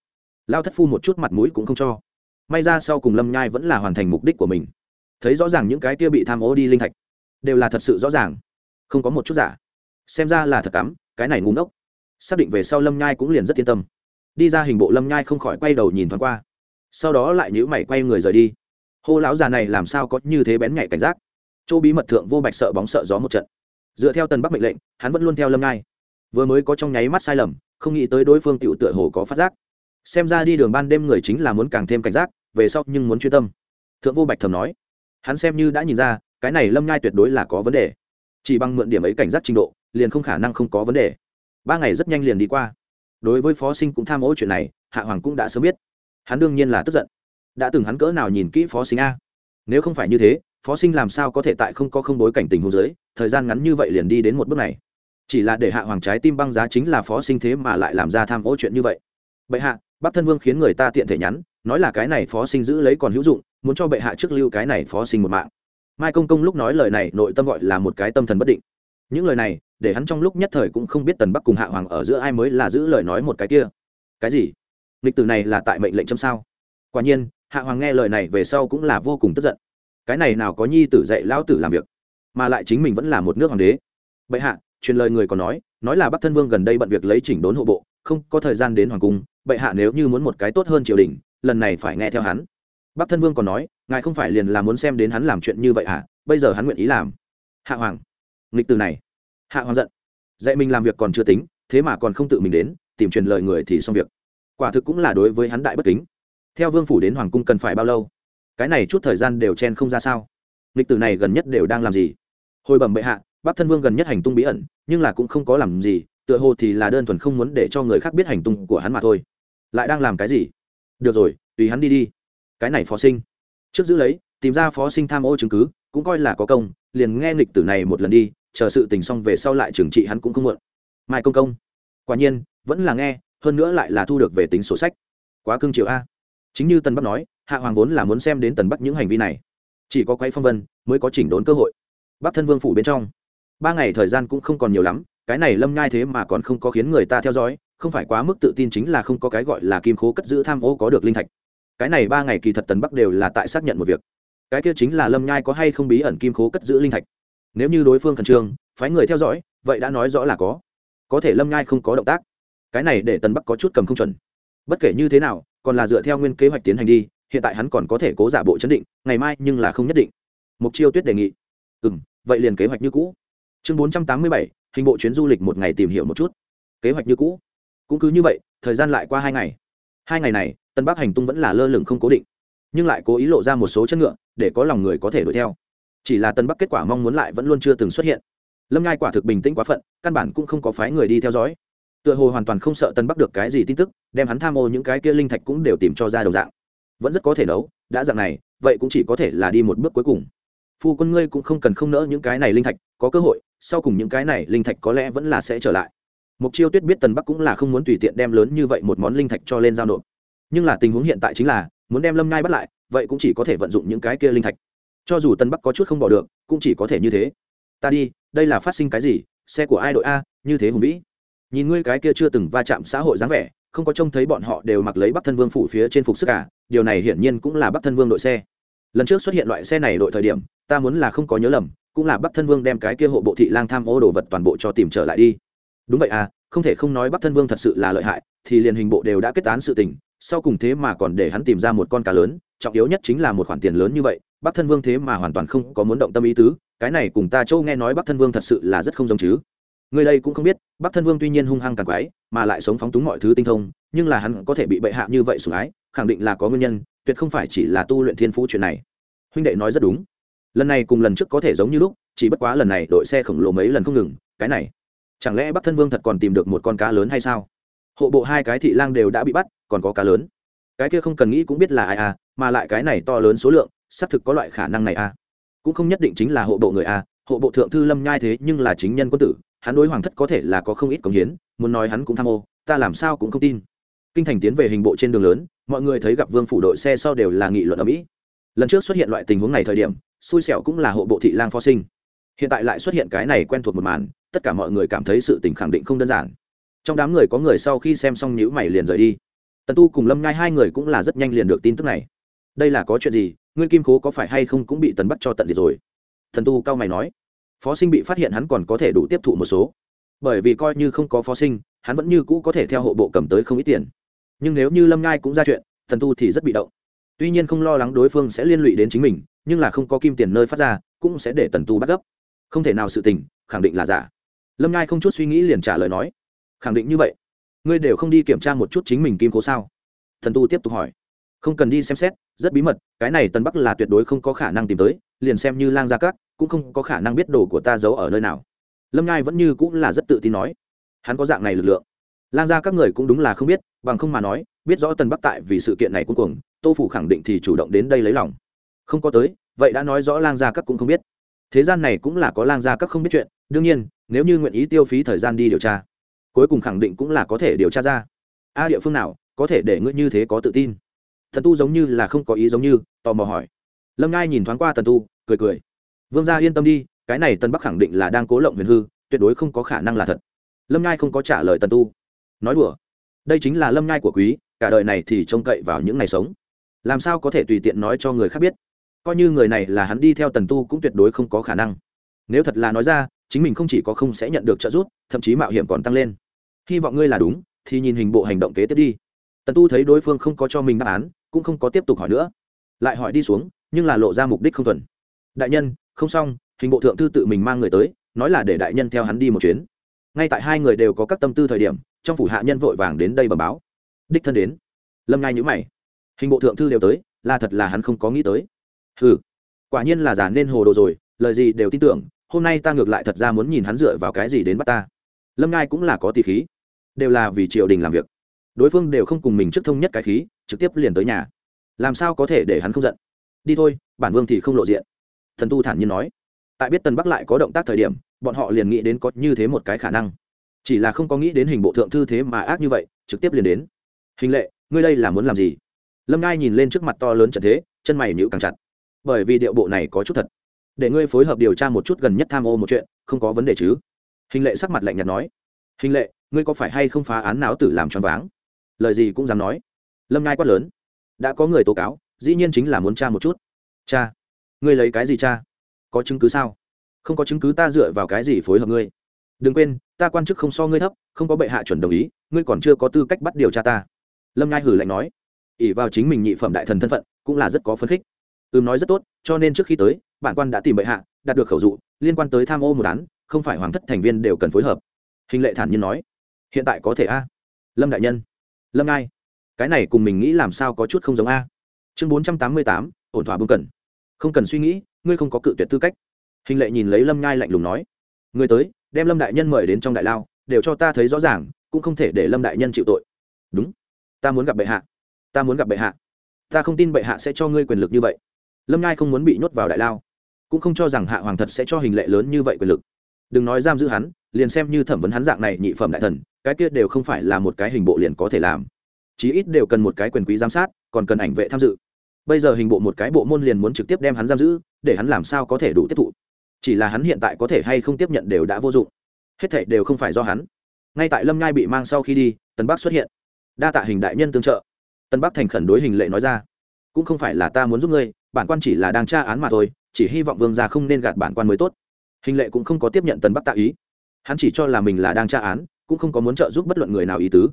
Lao thất phu một chút mặt mũi cũng không cho. May ra sau cùng lâm nhai vẫn là hoàn thành mục đích của mình. Thấy rõ ràng những cái kia bị tham ô đi linh thạch, đều là thật sự rõ ràng. Không có một chút giả. Xem ra là thật cắm, cái này ngu ngốc. Xác định về sau lâm nhai cũng liền rất yên tâm. Đi ra hình bộ lâm nhai không khỏi quay đầu nhìn thoáng qua sau đó lại nhữ mày quay người rời đi. Hô lão già này làm sao có như thế bén nhạy cảnh giác? Chỗ bí mật thượng vô bạch sợ bóng sợ gió một trận. Dựa theo tần bắc mệnh lệnh, hắn vẫn luôn theo lâm ngai. vừa mới có trong nháy mắt sai lầm, không nghĩ tới đối phương tựu tựa hồ có phát giác. Xem ra đi đường ban đêm người chính là muốn càng thêm cảnh giác, về sau nhưng muốn chuyên tâm. Thượng vô bạch thầm nói. Hắn xem như đã nhìn ra, cái này lâm ngai tuyệt đối là có vấn đề. Chỉ bằng mượn điểm ấy cảnh giác trình độ, liền không khả năng không có vấn đề. Ba ngày rất nhanh liền đi qua. Đối với phó sinh cũng tham ô chuyện này, hạ hoàng cũng đã sớm biết hắn đương nhiên là tức giận. Đã từng hắn cỡ nào nhìn kỹ phó sinh a. Nếu không phải như thế, phó sinh làm sao có thể tại không có không bối cảnh tình hồ dưới, thời gian ngắn như vậy liền đi đến một bước này? Chỉ là để hạ hoàng trái tim băng giá chính là phó sinh thế mà lại làm ra tham ô chuyện như vậy. Bệ hạ, bắc thân vương khiến người ta tiện thể nhắn, nói là cái này phó sinh giữ lấy còn hữu dụng, muốn cho bệ hạ trước lưu cái này phó sinh một mạng. Mai công công lúc nói lời này, nội tâm gọi là một cái tâm thần bất định. Những lời này, để hắn trong lúc nhất thời cũng không biết tần bắc cùng hạ hoàng ở giữa ai mới là giữ lời nói một cái kia. Cái gì? Nghịch tử này là tại mệnh lệnh châm sao? Quả nhiên, hạ hoàng nghe lời này về sau cũng là vô cùng tức giận. Cái này nào có nhi tử dạy lão tử làm việc, mà lại chính mình vẫn là một nước hoàng đế. Bệ hạ, truyền lời người còn nói nói là bắc thân vương gần đây bận việc lấy chỉnh đốn hộ bộ, không có thời gian đến hoàng cung, bệ hạ nếu như muốn một cái tốt hơn triều đình, lần này phải nghe theo hắn. Bắc thân vương còn nói, ngài không phải liền là muốn xem đến hắn làm chuyện như vậy hả? Bây giờ hắn nguyện ý làm. Hạ hoàng, nghịch từ này. Hạ hoàng giận. Dạy mình làm việc còn chưa tính, thế mà còn không tự mình đến, tìm truyền lời người thì xong việc quả thực cũng là đối với hắn đại bất kính. Theo vương phủ đến hoàng cung cần phải bao lâu? Cái này chút thời gian đều chen không ra sao? Lịch tử này gần nhất đều đang làm gì? Hồi bẩm bệ hạ bắc thân vương gần nhất hành tung bí ẩn, nhưng là cũng không có làm gì, tựa hồ thì là đơn thuần không muốn để cho người khác biết hành tung của hắn mà thôi. Lại đang làm cái gì? Được rồi, tùy hắn đi đi. Cái này phó sinh. Trước giữ lấy, tìm ra phó sinh tham ô chứng cứ, cũng coi là có công, liền nghe nghịch tử này một lần đi, chờ sự tình xong về sau lại trừng trị hắn cũng không muộn. Mai công công. Quả nhiên, vẫn là nghe hơn nữa lại là thu được về tính sổ sách. Quá cưng chiều a. Chính như tần bắc nói, hạ hoàng vốn là muốn xem đến tần bắc những hành vi này. Chỉ có quay phong vân, mới có chỉnh đốn cơ hội. Bắc thân vương phủ bên trong, ba ngày thời gian cũng không còn nhiều lắm, cái này lâm nhai thế mà còn không có khiến người ta theo dõi, không phải quá mức tự tin chính là không có cái gọi là kim khố cất giữ tham ô có được linh thạch. Cái này ba ngày kỳ thật tần bắc đều là tại xác nhận một việc. Cái kia chính là lâm nhai có hay không bí ẩn kim khố cất giữ linh thạch. Nếu như đối phương khẩn trương, phái người theo dõi, vậy đã nói rõ là có. Có thể lâm nhai không có động tác cái này để tần bắc có chút cầm không chuẩn. Bất kể như thế nào, còn là dựa theo nguyên kế hoạch tiến hành đi, hiện tại hắn còn có thể cố giả bộ chấn định, ngày mai nhưng là không nhất định. Mục chiêu tuyết đề nghị. Ừ m vậy liền kế hoạch như cũ. Chương bốn trăm tám mươi bảy, hình bộ chuyến du lịch một ngày tìm hiểu một chút. Kế hoạch như cũ. Cũng cứ như vậy, thời gian lại qua hai ngày. Hai ngày này, tân bắc hành tung vẫn là lơ lửng không cố định. Nhưng lại cố ý lộ ra một số chất ngựa, để có lòng người có thể đuổi theo. Chỉ là tân bắc kết quả mong muốn lại vẫn luôn chưa từng xuất hiện. Lâm ngai quả thực bình tĩnh quá phận, căn bản cũng không có phái người đi theo dõi tựa hồ hoàn toàn không sợ tân bắc được cái gì tin tức, đem hắn tham ô những cái kia linh thạch cũng đều tìm cho ra đồng dạng. Vẫn rất có thể nấu, đã dạng này, vậy cũng chỉ có thể là đi một bước cuối cùng. Phu quân ngươi cũng không cần không nỡ những cái này linh thạch, có cơ hội, sau cùng những cái này linh thạch có lẽ vẫn là sẽ trở lại. Mục chiêu tuyết biết tần bắc cũng là không muốn tùy tiện đem lớn như vậy một món linh thạch cho lên giao nộp. Nhưng là tình huống hiện tại chính là, muốn đem lâm nhai bắt lại, vậy cũng chỉ có thể vận dụng những cái kia linh thạch. Cho dù tân bắc có chút không bỏ được, cũng chỉ có thể như thế. Ta đi, đây là phát sinh cái gì? Xe của ai đội a, như thế hùng vĩ nhìn ngươi cái kia chưa từng va chạm xã hội dáng vẻ, không có trông thấy bọn họ đều mặc lấy bắc thân vương phủ phía trên phục sức cả điều này hiển nhiên cũng là bắc thân vương đội xe. Lần trước xuất hiện loại xe này đội thời điểm, ta muốn là không có nhớ lầm, cũng là bắc thân vương đem cái kia hộ bộ thị lang tham ô đồ vật toàn bộ cho tìm trở lại đi. Đúng vậy à không thể không nói bắc thân vương thật sự là lợi hại, thì liền hình bộ đều đã kết án sự tình, sau cùng thế mà còn để hắn tìm ra một con cá lớn, trọng yếu nhất chính là một khoản tiền lớn như vậy, bắc thân vương thế mà hoàn toàn không có muốn động tâm ý tứ, cái này cùng ta châu nghe nói bắc thân vương thật sự là rất không giống chứ người đây cũng không biết, bắc thân vương tuy nhiên hung hăng càng quái, mà lại sống phóng túng mọi thứ tinh thông, nhưng là hắn có thể bị bệ hạ như vậy sủng ái, khẳng định là có nguyên nhân, tuyệt không phải chỉ là tu luyện thiên phú chuyện này. Huynh đệ nói rất đúng. Lần này cùng lần trước có thể giống như lúc, chỉ bất quá lần này đội xe khổng lồ mấy lần không ngừng, cái này, chẳng lẽ bắc thân vương thật còn tìm được một con cá lớn hay sao? Hộ bộ hai cái thị lang đều đã bị bắt, còn có cá lớn. Cái kia không cần nghĩ cũng biết là ai à mà lại cái này to lớn số lượng, xác thực có loại khả năng này à. Cũng không nhất định chính là hộ bộ người à hộ bộ thượng thư lâm nhai thế nhưng là chính nhân quân tử hắn đối hoàng thất có thể là có không ít công hiến, muốn nói hắn cũng tham ô, ta làm sao cũng không tin. Kinh thành tiến về hình bộ trên đường lớn, mọi người thấy gặp vương phủ đội xe sau đều là nghị luận ở mỹ. Lần trước xuất hiện loại tình huống này thời điểm, xui xẻo cũng là hộ bộ thị lang phó sinh. Hiện tại lại xuất hiện cái này quen thuộc một màn, tất cả mọi người cảm thấy sự tình khẳng định không đơn giản. Trong đám người có người sau khi xem xong nhữ mày liền rời đi. Tần tu cùng lâm ngai hai người cũng là rất nhanh liền được tin tức này. Đây là có chuyện gì? Nguyên kim khố có phải hay không cũng bị tần bắt cho tận diệt rồi? Thần tu cao mày nói phó sinh bị phát hiện hắn còn có thể đủ tiếp thụ một số. Bởi vì coi như không có phó sinh, hắn vẫn như cũ có thể theo hộ bộ cầm tới không ít tiền. Nhưng nếu như lâm Ngai cũng ra chuyện thần tu thì rất bị động. Tuy nhiên không lo lắng đối phương sẽ liên lụy đến chính mình, nhưng là không có kim tiền nơi phát ra, cũng sẽ để tần tu bắt gấp. Không thể nào sự tình, khẳng định là giả. Lâm Ngai không chút suy nghĩ liền trả lời nói, khẳng định như vậy. Ngươi đều không đi kiểm tra một chút chính mình kim cố sao? Thần tu tiếp tục hỏi. Không cần đi xem xét, rất bí mật, cái này tần bắc là tuyệt đối không có khả năng tìm tới, liền xem như lang gia cát cũng không có khả năng biết đồ của ta giấu ở nơi nào. Lâm nhai vẫn như cũng là rất tự tin nói. Hắn có dạng này lực lượng. Lang gia các người cũng đúng là không biết, bằng không mà nói, biết rõ tần bắc tại vì sự kiện này cuối cùng tô phủ khẳng định thì chủ động đến đây lấy lòng. Không có tới, vậy đã nói rõ lang gia các cũng không biết. Thế gian này cũng là có lang gia các không biết chuyện, đương nhiên, nếu như nguyện ý tiêu phí thời gian đi điều tra, cuối cùng khẳng định cũng là có thể điều tra ra. A địa phương nào, có thể để ngươi như thế có tự tin? Thần tu giống như là không có ý giống như, tò mò hỏi. Lâm ngai nhìn thoáng qua tần tu, cười cười vương gia yên tâm đi, cái này tân bắc khẳng định là đang cố lộng huyền hư, tuyệt đối không có khả năng là thật. Lâm Nhai không có trả lời tần tu. Nói đùa, đây chính là lâm Nhai của quý, cả đời này thì trông cậy vào những ngày sống. Làm sao có thể tùy tiện nói cho người khác biết? Coi như người này là hắn đi theo tần tu cũng tuyệt đối không có khả năng. Nếu thật là nói ra, chính mình không chỉ có không sẽ nhận được trợ giúp, thậm chí mạo hiểm còn tăng lên. Hy vọng ngươi là đúng, thì nhìn hình bộ hành động kế tiếp đi. Tần tu thấy đối phương không có cho mình đáp án, cũng không có tiếp tục hỏi nữa. Lại hỏi đi xuống, nhưng là lộ ra mục đích không thuần. Đại nhân không xong, hình bộ thượng thư tự mình mang người tới, nói là để đại nhân theo hắn đi một chuyến. Ngay tại hai người đều có các tâm tư thời điểm, trong phủ hạ nhân vội vàng đến đây bẩm báo. Đích thân đến. Lâm ngay nhữ mày. Hình bộ thượng thư đều tới, là thật là hắn không có nghĩ tới. Ừ quả nhiên là giả nên hồ đồ rồi, lời gì đều tin tưởng, hôm nay ta ngược lại thật ra muốn nhìn hắn dựa vào cái gì đến bắt ta. Lâm ngai cũng là có tỷ khí. Đều là vì triều đình làm việc. Đối phương đều không cùng mình trước thông nhất cái khí, trực tiếp liền tới nhà. Làm sao có thể để hắn không giận? Đi thôi, bản vương thì không lộ diện thần tu thản nhiên nói. Tại biết tần bắc lại có động tác thời điểm, bọn họ liền nghĩ đến có như thế một cái khả năng. Chỉ là không có nghĩ đến hình bộ thượng thư thế mà ác như vậy, trực tiếp liền đến. Hình lệ, ngươi đây là muốn làm gì? Lâm ngai nhìn lên trước mặt to lớn trận thế, chân mày nhịu càng chặt. Bởi vì điệu bộ này có chút thật. Để ngươi phối hợp điều tra một chút gần nhất tham ô một chuyện, không có vấn đề chứ? Hình lệ sắc mặt lạnh nhạt nói. Hình lệ, ngươi có phải hay không phá án não tử làm choáng váng? Lời gì cũng dám nói. Lâm ngai quát lớn. Đã có người tố cáo, dĩ nhiên chính là muốn tra một chút. Cha ngươi lấy cái gì cha? Có chứng cứ sao? Không có chứng cứ ta dựa vào cái gì phối hợp ngươi? Đừng quên, ta quan chức không so ngươi thấp, không có bệ hạ chuẩn đồng ý, ngươi còn chưa có tư cách bắt điều tra ta. Lâm ngai hử lạnh nói. Ỉ vào chính mình nhị phẩm đại thần thân phận, cũng là rất có phấn khích. Ừm, nói rất tốt, cho nên trước khi tới, bản quan đã tìm bệ hạ, đạt được khẩu dụ, liên quan tới tham ô một án, không phải hoàng thất thành viên đều cần phối hợp. Hình lệ thản nhiên nói. Hiện tại có thể a. Lâm đại nhân. Lâm ngai cái này cùng mình nghĩ làm sao có chút không giống a. Chương bốn trăm tám mươi tám, ổn thỏa bưng cần không cần suy nghĩ, ngươi không có cự tuyệt tư cách. Hình lệ nhìn lấy lâm nhai lạnh lùng nói người tới, đem lâm đại nhân mời đến trong đại lao, đều cho ta thấy rõ ràng, cũng không thể để lâm đại nhân chịu tội. Đúng, ta muốn gặp bệ hạ, ta muốn gặp bệ hạ. Ta không tin bệ hạ sẽ cho ngươi quyền lực như vậy. Lâm nhai không muốn bị nhốt vào đại lao, cũng không cho rằng hạ hoàng thật sẽ cho hình lệ lớn như vậy quyền lực. Đừng nói giam giữ hắn, liền xem như thẩm vấn hắn dạng này nhị phẩm đại thần, cái kia đều không phải là một cái hình bộ liền có thể làm. Chí ít đều cần một cái quyền quý giám sát, còn cần ảnh vệ tham dự bây giờ hình bộ một cái bộ môn liền muốn trực tiếp đem hắn giam giữ, để hắn làm sao có thể đủ tiếp thụ? Chỉ là hắn hiện tại có thể hay không tiếp nhận đều đã vô dụng. Hết thệ đều không phải do hắn. Ngay tại lâm nhai bị mang sau khi đi, tần bắc xuất hiện. Đa tạ hình đại nhân tương trợ. Tần bắc thành khẩn đối hình lệ nói ra. Cũng không phải là ta muốn giúp ngươi, bản quan chỉ là đang tra án mà thôi, chỉ hy vọng vương gia không nên gạt bản quan mới tốt. Hình lệ cũng không có tiếp nhận tần bắc tạ ý. Hắn chỉ cho là mình là đang tra án, cũng không có muốn trợ giúp bất luận người nào ý tứ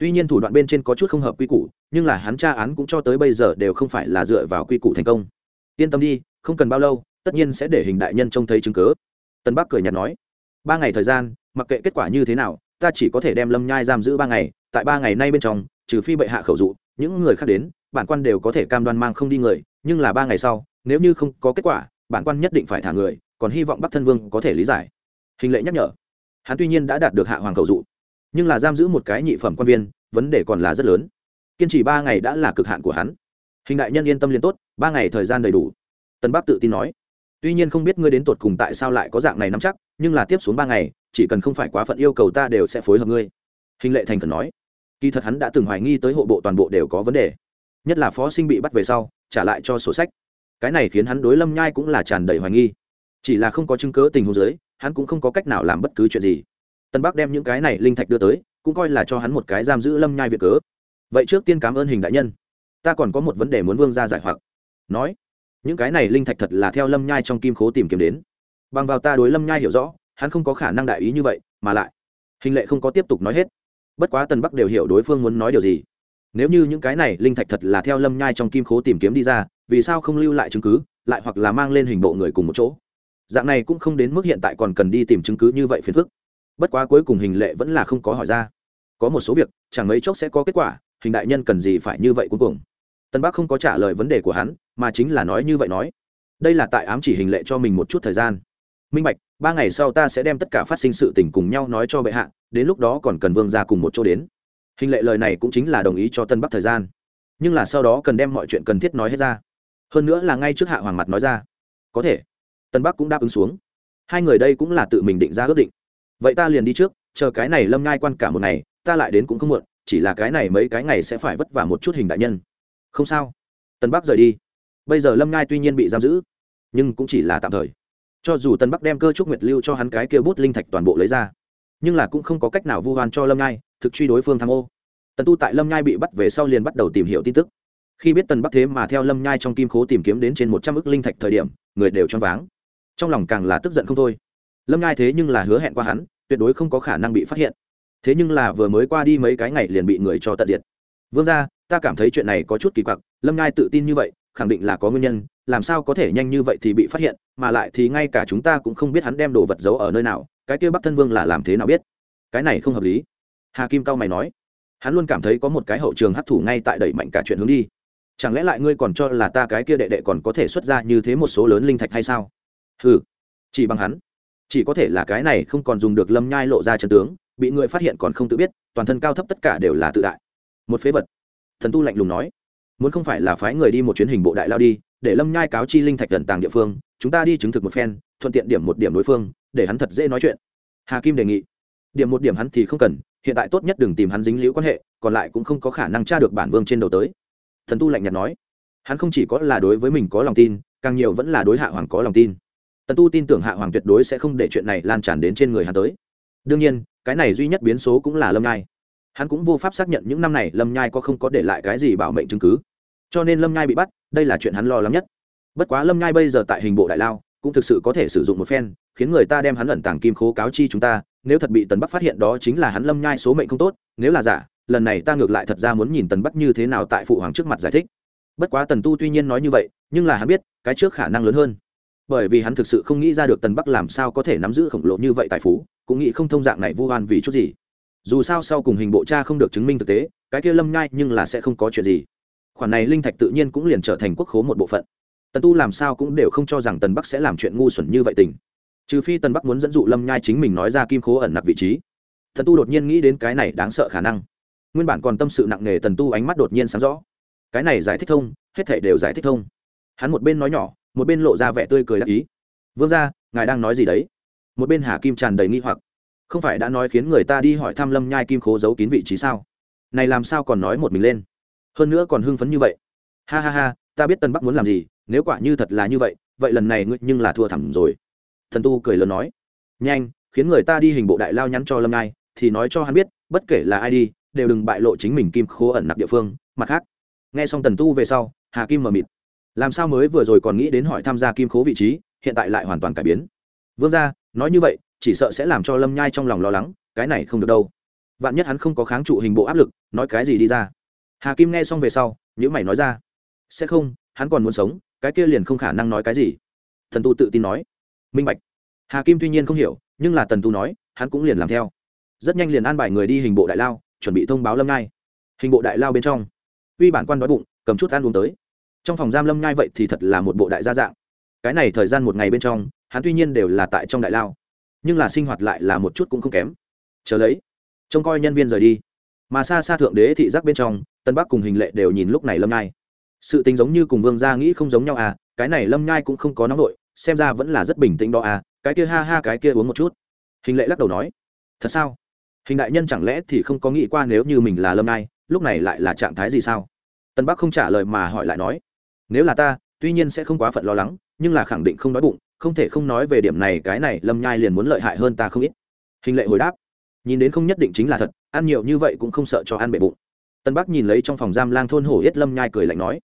tuy nhiên thủ đoạn bên trên có chút không hợp quy củ, nhưng là hắn tra án cũng cho tới bây giờ đều không phải là dựa vào quy củ thành công. Yên tâm đi, không cần bao lâu, tất nhiên sẽ để hình đại nhân trông thấy chứng cớ tân bắc cười nhạt nói, ba ngày thời gian, mặc kệ kết quả như thế nào, ta chỉ có thể đem lâm nhai giam giữ ba ngày, tại ba ngày nay bên trong, trừ phi bệ hạ khẩu dụ, những người khác đến, bản quan đều có thể cam đoan mang không đi người, nhưng là ba ngày sau, nếu như không có kết quả, bản quan nhất định phải thả người, còn hy vọng bắc thân vương có thể lý giải. Hình lệ nhắc nhở, hắn tuy nhiên đã đạt được hạ hoàng khẩu dụ nhưng là giam giữ một cái nhị phẩm quan viên, vấn đề còn là rất lớn. Kiên trì ba ngày đã là cực hạn của hắn. Hình đại nhân yên tâm liên tốt, ba ngày thời gian đầy đủ. Tân bắc tự tin nói. Tuy nhiên không biết ngươi đến tột cùng tại sao lại có dạng này nắm chắc, nhưng là tiếp xuống ba ngày, chỉ cần không phải quá phận yêu cầu ta đều sẽ phối hợp ngươi. Hình lệ thành cần nói. Kỳ thật hắn đã từng hoài nghi tới hộ bộ toàn bộ đều có vấn đề. Nhất là phó sinh bị bắt về sau, trả lại cho sổ sách. Cái này khiến hắn đối lâm nhai cũng là tràn đầy hoài nghi. Chỉ là không có chứng cớ tình huống giới hắn cũng không có cách nào làm bất cứ chuyện gì tân bắc đem những cái này linh thạch đưa tới, cũng coi là cho hắn một cái giam giữ lâm nhai việc cớ. Vậy trước tiên cảm ơn hình đại nhân. Ta còn có một vấn đề muốn vương ra giải hoặc. Nói, những cái này linh thạch thật là theo lâm nhai trong kim khố tìm kiếm đến. Bằng vào ta đối lâm nhai hiểu rõ, hắn không có khả năng đại ý như vậy, mà lại, hình lệ không có tiếp tục nói hết. Bất quá tân bắc đều hiểu đối phương muốn nói điều gì. Nếu như những cái này linh thạch thật là theo lâm nhai trong kim khố tìm kiếm đi ra, vì sao không lưu lại chứng cứ, lại hoặc là mang lên hình bộ người cùng một chỗ? Dạng này cũng không đến mức hiện tại còn cần đi tìm chứng cứ như vậy phiền phức bất quá cuối cùng hình lệ vẫn là không có hỏi ra. Có một số việc, chẳng mấy chốc sẽ có kết quả, hình đại nhân cần gì phải như vậy cuối cùng. Tân bắc không có trả lời vấn đề của hắn, mà chính là nói như vậy nói. Đây là tại ám chỉ hình lệ cho mình một chút thời gian. Minh bạch, ba ngày sau ta sẽ đem tất cả phát sinh sự tình cùng nhau nói cho bệ hạ, đến lúc đó còn cần vương ra cùng một chỗ đến. Hình lệ lời này cũng chính là đồng ý cho tân bắc thời gian. Nhưng là sau đó cần đem mọi chuyện cần thiết nói hết ra. Hơn nữa là ngay trước hạ hoàng mặt nói ra. Có thể. Tân bắc cũng đáp ứng xuống. Hai người đây cũng là tự mình định ra ước định vậy ta liền đi trước, chờ cái này lâm ngai quan cả một ngày, ta lại đến cũng không muộn, chỉ là cái này mấy cái ngày sẽ phải vất vả một chút hình đại nhân. Không sao. Tân bắc rời đi. Bây giờ lâm ngai tuy nhiên bị giam giữ, nhưng cũng chỉ là tạm thời. Cho dù tân bắc đem cơ trúc nguyệt lưu cho hắn cái kia bút linh thạch toàn bộ lấy ra, nhưng là cũng không có cách nào vu hoan cho lâm ngai thực truy đối phương tham ô. Tần tu tại lâm nhai bị bắt về sau liền bắt đầu tìm hiểu tin tức. Khi biết tần bắc thế mà theo lâm nhai trong kim khố tìm kiếm đến trên một trăm ước linh thạch thời điểm, người đều choáng váng. Trong lòng càng là tức giận không thôi lâm nhai thế nhưng là hứa hẹn qua hắn, tuyệt đối không có khả năng bị phát hiện. Thế nhưng là vừa mới qua đi mấy cái ngày liền bị người cho tận diệt. Vương ra ta cảm thấy chuyện này có chút kỳ quặc, lâm nhai tự tin như vậy, khẳng định là có nguyên nhân, làm sao có thể nhanh như vậy thì bị phát hiện, mà lại thì ngay cả chúng ta cũng không biết hắn đem đồ vật giấu ở nơi nào, cái kia bắc thân vương là làm thế nào biết? Cái này không hợp lý. Hà kim cao mày nói. Hắn luôn cảm thấy có một cái hậu trường hấp thụ ngay tại đẩy mạnh cả chuyện hướng đi. Chẳng lẽ lại ngươi còn cho là ta cái kia đệ đệ còn có thể xuất ra như thế một số lớn linh thạch hay sao? Ừ chỉ bằng hắn chỉ có thể là cái này không còn dùng được lâm nhai lộ ra chân tướng, bị người phát hiện còn không tự biết, toàn thân cao thấp tất cả đều là tự đại. Một phế vật. Thần tu lạnh lùng nói, muốn không phải là phái người đi một chuyến hình bộ đại lao đi, để lâm nhai cáo chi linh thạch gần tàng địa phương, chúng ta đi chứng thực một phen, thuận tiện điểm một điểm đối phương, để hắn thật dễ nói chuyện. Hà kim đề nghị. Điểm một điểm hắn thì không cần, hiện tại tốt nhất đừng tìm hắn dính liễu quan hệ, còn lại cũng không có khả năng tra được bản vương trên đầu tới. Thần tu lạnh nhạt nói, hắn không chỉ có là đối với mình có lòng tin, càng nhiều vẫn là đối hạ hoàng có lòng tin tần tu tin tưởng hạ hoàng tuyệt đối sẽ không để chuyện này lan tràn đến trên người hắn tới. đương nhiên, cái này duy nhất biến số cũng là lâm nhai. hắn cũng vô pháp xác nhận những năm này lâm nhai có không có để lại cái gì bảo mệnh chứng cứ. cho nên lâm nhai bị bắt, đây là chuyện hắn lo lắng nhất. bất quá lâm nhai bây giờ tại hình bộ đại lao, cũng thực sự có thể sử dụng một phen, khiến người ta đem hắn ẩn tàng kim khố cáo chi chúng ta, nếu thật bị tần bắc phát hiện đó chính là hắn lâm nhai số mệnh không tốt, nếu là giả, lần này ta ngược lại thật ra muốn nhìn tần bắc như thế nào tại phụ hoàng trước mặt giải thích. bất quá tần tu tuy nhiên nói như vậy, nhưng là hắn biết, cái trước khả năng lớn hơn bởi vì hắn thực sự không nghĩ ra được tần bắc làm sao có thể nắm giữ khổng lồ như vậy tài phú, cũng nghĩ không thông dạng này vu oan vì chút gì. Dù sao sau cùng hình bộ cha không được chứng minh thực tế, cái kia lâm nhai nhưng là sẽ không có chuyện gì. Khoản này linh thạch tự nhiên cũng liền trở thành quốc khố một bộ phận. Tần tu làm sao cũng đều không cho rằng tần bắc sẽ làm chuyện ngu xuẩn như vậy tình. Trừ phi tần bắc muốn dẫn dụ lâm nhai chính mình nói ra kim khố ẩn nặc vị trí. Tần tu đột nhiên nghĩ đến cái này đáng sợ khả năng. Nguyên bản còn tâm sự nặng nề tần tu ánh mắt đột nhiên sáng rõ. Cái này giải thích thông, hết thể đều giải thích thông. Hắn một bên nói nhỏ một bên lộ ra vẻ tươi cười đắc ý. Vương ra ngài đang nói gì đấy? Một bên hà kim tràn đầy nghi hoặc. Không phải đã nói khiến người ta đi hỏi thăm lâm nhai kim khố giấu kín vị trí sao? Này làm sao còn nói một mình lên? Hơn nữa còn hưng phấn như vậy. Ha ha ha ta biết tân bắc muốn làm gì nếu quả như thật là như vậy vậy lần này ngươi nhưng là thua thẳm rồi. Thần tu cười lớn nói. Nhanh khiến người ta đi hình bộ đại lao nhắn cho lâm nhai, thì nói cho hắn biết bất kể là ai đi đều đừng bại lộ chính mình kim khố ẩn nặc địa phương mặt khác. Nghe xong tần tu về sau hà kim mờ mịt làm sao mới vừa rồi còn nghĩ đến hỏi tham gia kim khố vị trí, hiện tại lại hoàn toàn cải biến. Vương gia, nói như vậy, chỉ sợ sẽ làm cho lâm nhai trong lòng lo lắng, cái này không được đâu. Vạn nhất hắn không có kháng trụ hình bộ áp lực, nói cái gì đi ra? Hà kim nghe xong về sau nhữ mày nói ra. Sẽ không, hắn còn muốn sống, cái kia liền không khả năng nói cái gì. Thần tu tự tin nói. Minh bạch. Hà kim tuy nhiên không hiểu, nhưng là tần tu nói, hắn cũng liền làm theo. Rất nhanh liền an bài người đi hình bộ đại lao, chuẩn bị thông báo lâm ngai hình bộ đại lao bên trong. Uy bản quan đói bụng, cầm chút ăn uống tới trong phòng giam lâm nhai vậy thì thật là một bộ đại gia dạng. Cái này thời gian một ngày bên trong, hắn tuy nhiên đều là tại trong đại lao, nhưng là sinh hoạt lại là một chút cũng không kém. Chờ lấy, trông coi nhân viên rời đi. Mà xa xa thượng đế thị giác bên trong, tân bắc cùng hình lệ đều nhìn lúc này lâm nhai. Sự tình giống như cùng vương gia nghĩ không giống nhau à cái này lâm nhai cũng không có nóng nổi xem ra vẫn là rất bình tĩnh đó à cái kia ha ha cái kia uống một chút. Hình lệ lắc đầu nói, thật sao? Hình đại nhân chẳng lẽ thì không có nghĩ qua nếu như mình là lâm nhai, lúc này lại là trạng thái gì sao? Tân bắc không trả lời mà hỏi lại nói nếu là ta, tuy nhiên sẽ không quá phận lo lắng, nhưng là khẳng định không đói bụng, không thể không nói về điểm này, cái này lâm nhai liền muốn lợi hại hơn ta không ít. Hình lệ hồi đáp, nhìn đến không nhất định chính là thật, ăn nhiều như vậy cũng không sợ cho ăn bệ bụng. Tân bắc nhìn lấy trong phòng giam lang thôn hổ yết lâm nhai cười lạnh nói,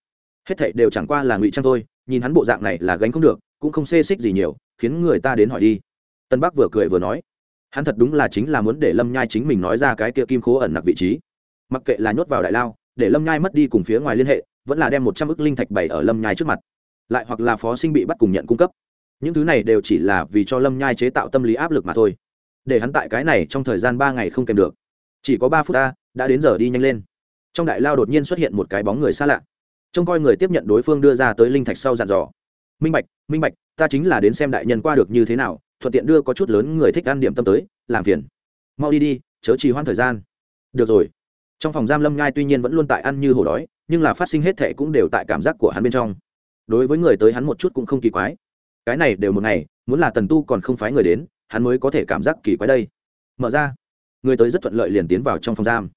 hết thảy đều chẳng qua là ngụy trang thôi, nhìn hắn bộ dạng này là gánh không được, cũng không xê xích gì nhiều, khiến người ta đến hỏi đi. Tân bắc vừa cười vừa nói, hắn thật đúng là chính là muốn để lâm nhai chính mình nói ra cái kia kim khố ẩn nặc vị trí. Mặc kệ là nhốt vào đại lao, để lâm nhai mất đi cùng phía ngoài liên hệ vẫn là đem một trăm ức linh thạch bày ở lâm nhai trước mặt, lại hoặc là phó sinh bị bắt cùng nhận cung cấp. Những thứ này đều chỉ là vì cho lâm nhai chế tạo tâm lý áp lực mà thôi. Để hắn tại cái này trong thời gian ba ngày không kèm được. Chỉ có ba phút ta đã đến giờ đi nhanh lên. Trong đại lao đột nhiên xuất hiện một cái bóng người xa lạ. Trông coi người tiếp nhận đối phương đưa ra tới linh thạch sau dàn dò. Minh bạch minh bạch, ta chính là đến xem đại nhân qua được như thế nào, thuận tiện đưa có chút lớn người thích ăn điểm tâm tới, làm phiền. Mau đi đi, chớ trì hoãn thời gian. Được rồi. Trong phòng giam lâm ngai tuy nhiên vẫn luôn tại ăn như hổ đói nhưng là phát sinh hết thệ cũng đều tại cảm giác của hắn bên trong. Đối với người tới hắn một chút cũng không kỳ quái. Cái này đều một ngày, muốn là tần tu còn không phái người đến, hắn mới có thể cảm giác kỳ quái đây. Mở ra. Người tới rất thuận lợi liền tiến vào trong phòng giam.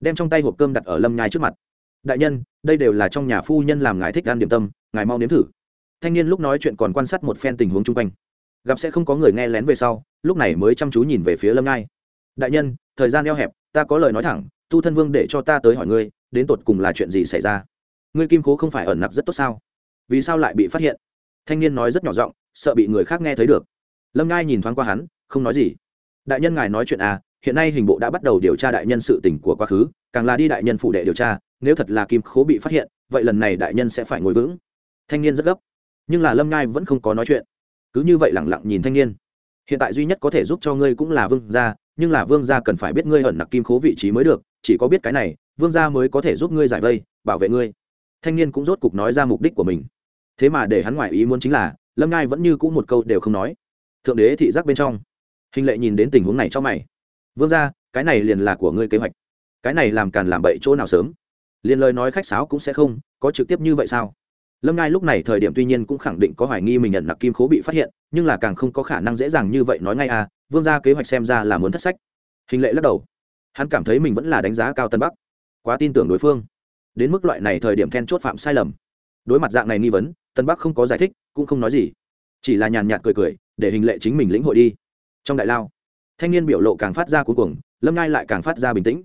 Đem trong tay hộp cơm đặt ở lâm nhai trước mặt. Đại nhân, đây đều là trong nhà phu nhân làm ngài thích ăn điểm tâm, ngài mau nếm thử. Thanh niên lúc nói chuyện còn quan sát một phen tình huống chung quanh. Gặp sẽ không có người nghe lén về sau, lúc này mới chăm chú nhìn về phía lâm nhai. Đại nhân, thời gian eo hẹp, ta có lời nói thẳng, tu thân vương để cho ta tới hỏi ngươi đến tột cùng là chuyện gì xảy ra? Ngươi kim cố không phải ẩn nặc rất tốt sao? Vì sao lại bị phát hiện? Thanh niên nói rất nhỏ giọng, sợ bị người khác nghe thấy được. Lâm ngai nhìn thoáng qua hắn, không nói gì. Đại nhân ngài nói chuyện à hiện nay hình bộ đã bắt đầu điều tra đại nhân sự tình của quá khứ, càng là đi đại nhân phụ đệ điều tra, nếu thật là kim khố bị phát hiện, vậy lần này đại nhân sẽ phải ngồi vững. Thanh niên rất gấp, nhưng là lâm ngai vẫn không có nói chuyện. Cứ như vậy lẳng lặng nhìn thanh niên. Hiện tại duy nhất có thể giúp cho ngươi cũng là vương gia, nhưng là vương gia cần phải biết ngươi ẩn nặc kim khố vị trí mới được chỉ có biết cái này, vương gia mới có thể giúp ngươi giải vây, bảo vệ ngươi. Thanh niên cũng rốt cục nói ra mục đích của mình. Thế mà để hắn ngoại ý muốn chính là, lâm ngai vẫn như cũ một câu đều không nói. Thượng đế thị giác bên trong, hình lệ nhìn đến tình huống này cho mày. Vương gia, cái này liền là của ngươi kế hoạch. Cái này làm càn làm bậy chỗ nào sớm? Liền lời nói khách sáo cũng sẽ không, có trực tiếp như vậy sao? Lâm ngai lúc này thời điểm tuy nhiên cũng khẳng định có hoài nghi mình nhận nặc kim khố bị phát hiện, nhưng là càng không có khả năng dễ dàng như vậy nói ngay à vương gia kế hoạch xem ra là muốn thất sách. Hình lệ lắc đầu hắn cảm thấy mình vẫn là đánh giá cao tân bắc quá tin tưởng đối phương đến mức loại này thời điểm then chốt phạm sai lầm đối mặt dạng này nghi vấn tân bắc không có giải thích cũng không nói gì chỉ là nhàn nhạt cười cười để hình lệ chính mình lĩnh hội đi trong đại lao thanh niên biểu lộ càng phát ra cuối cùng lâm ngai lại càng phát ra bình tĩnh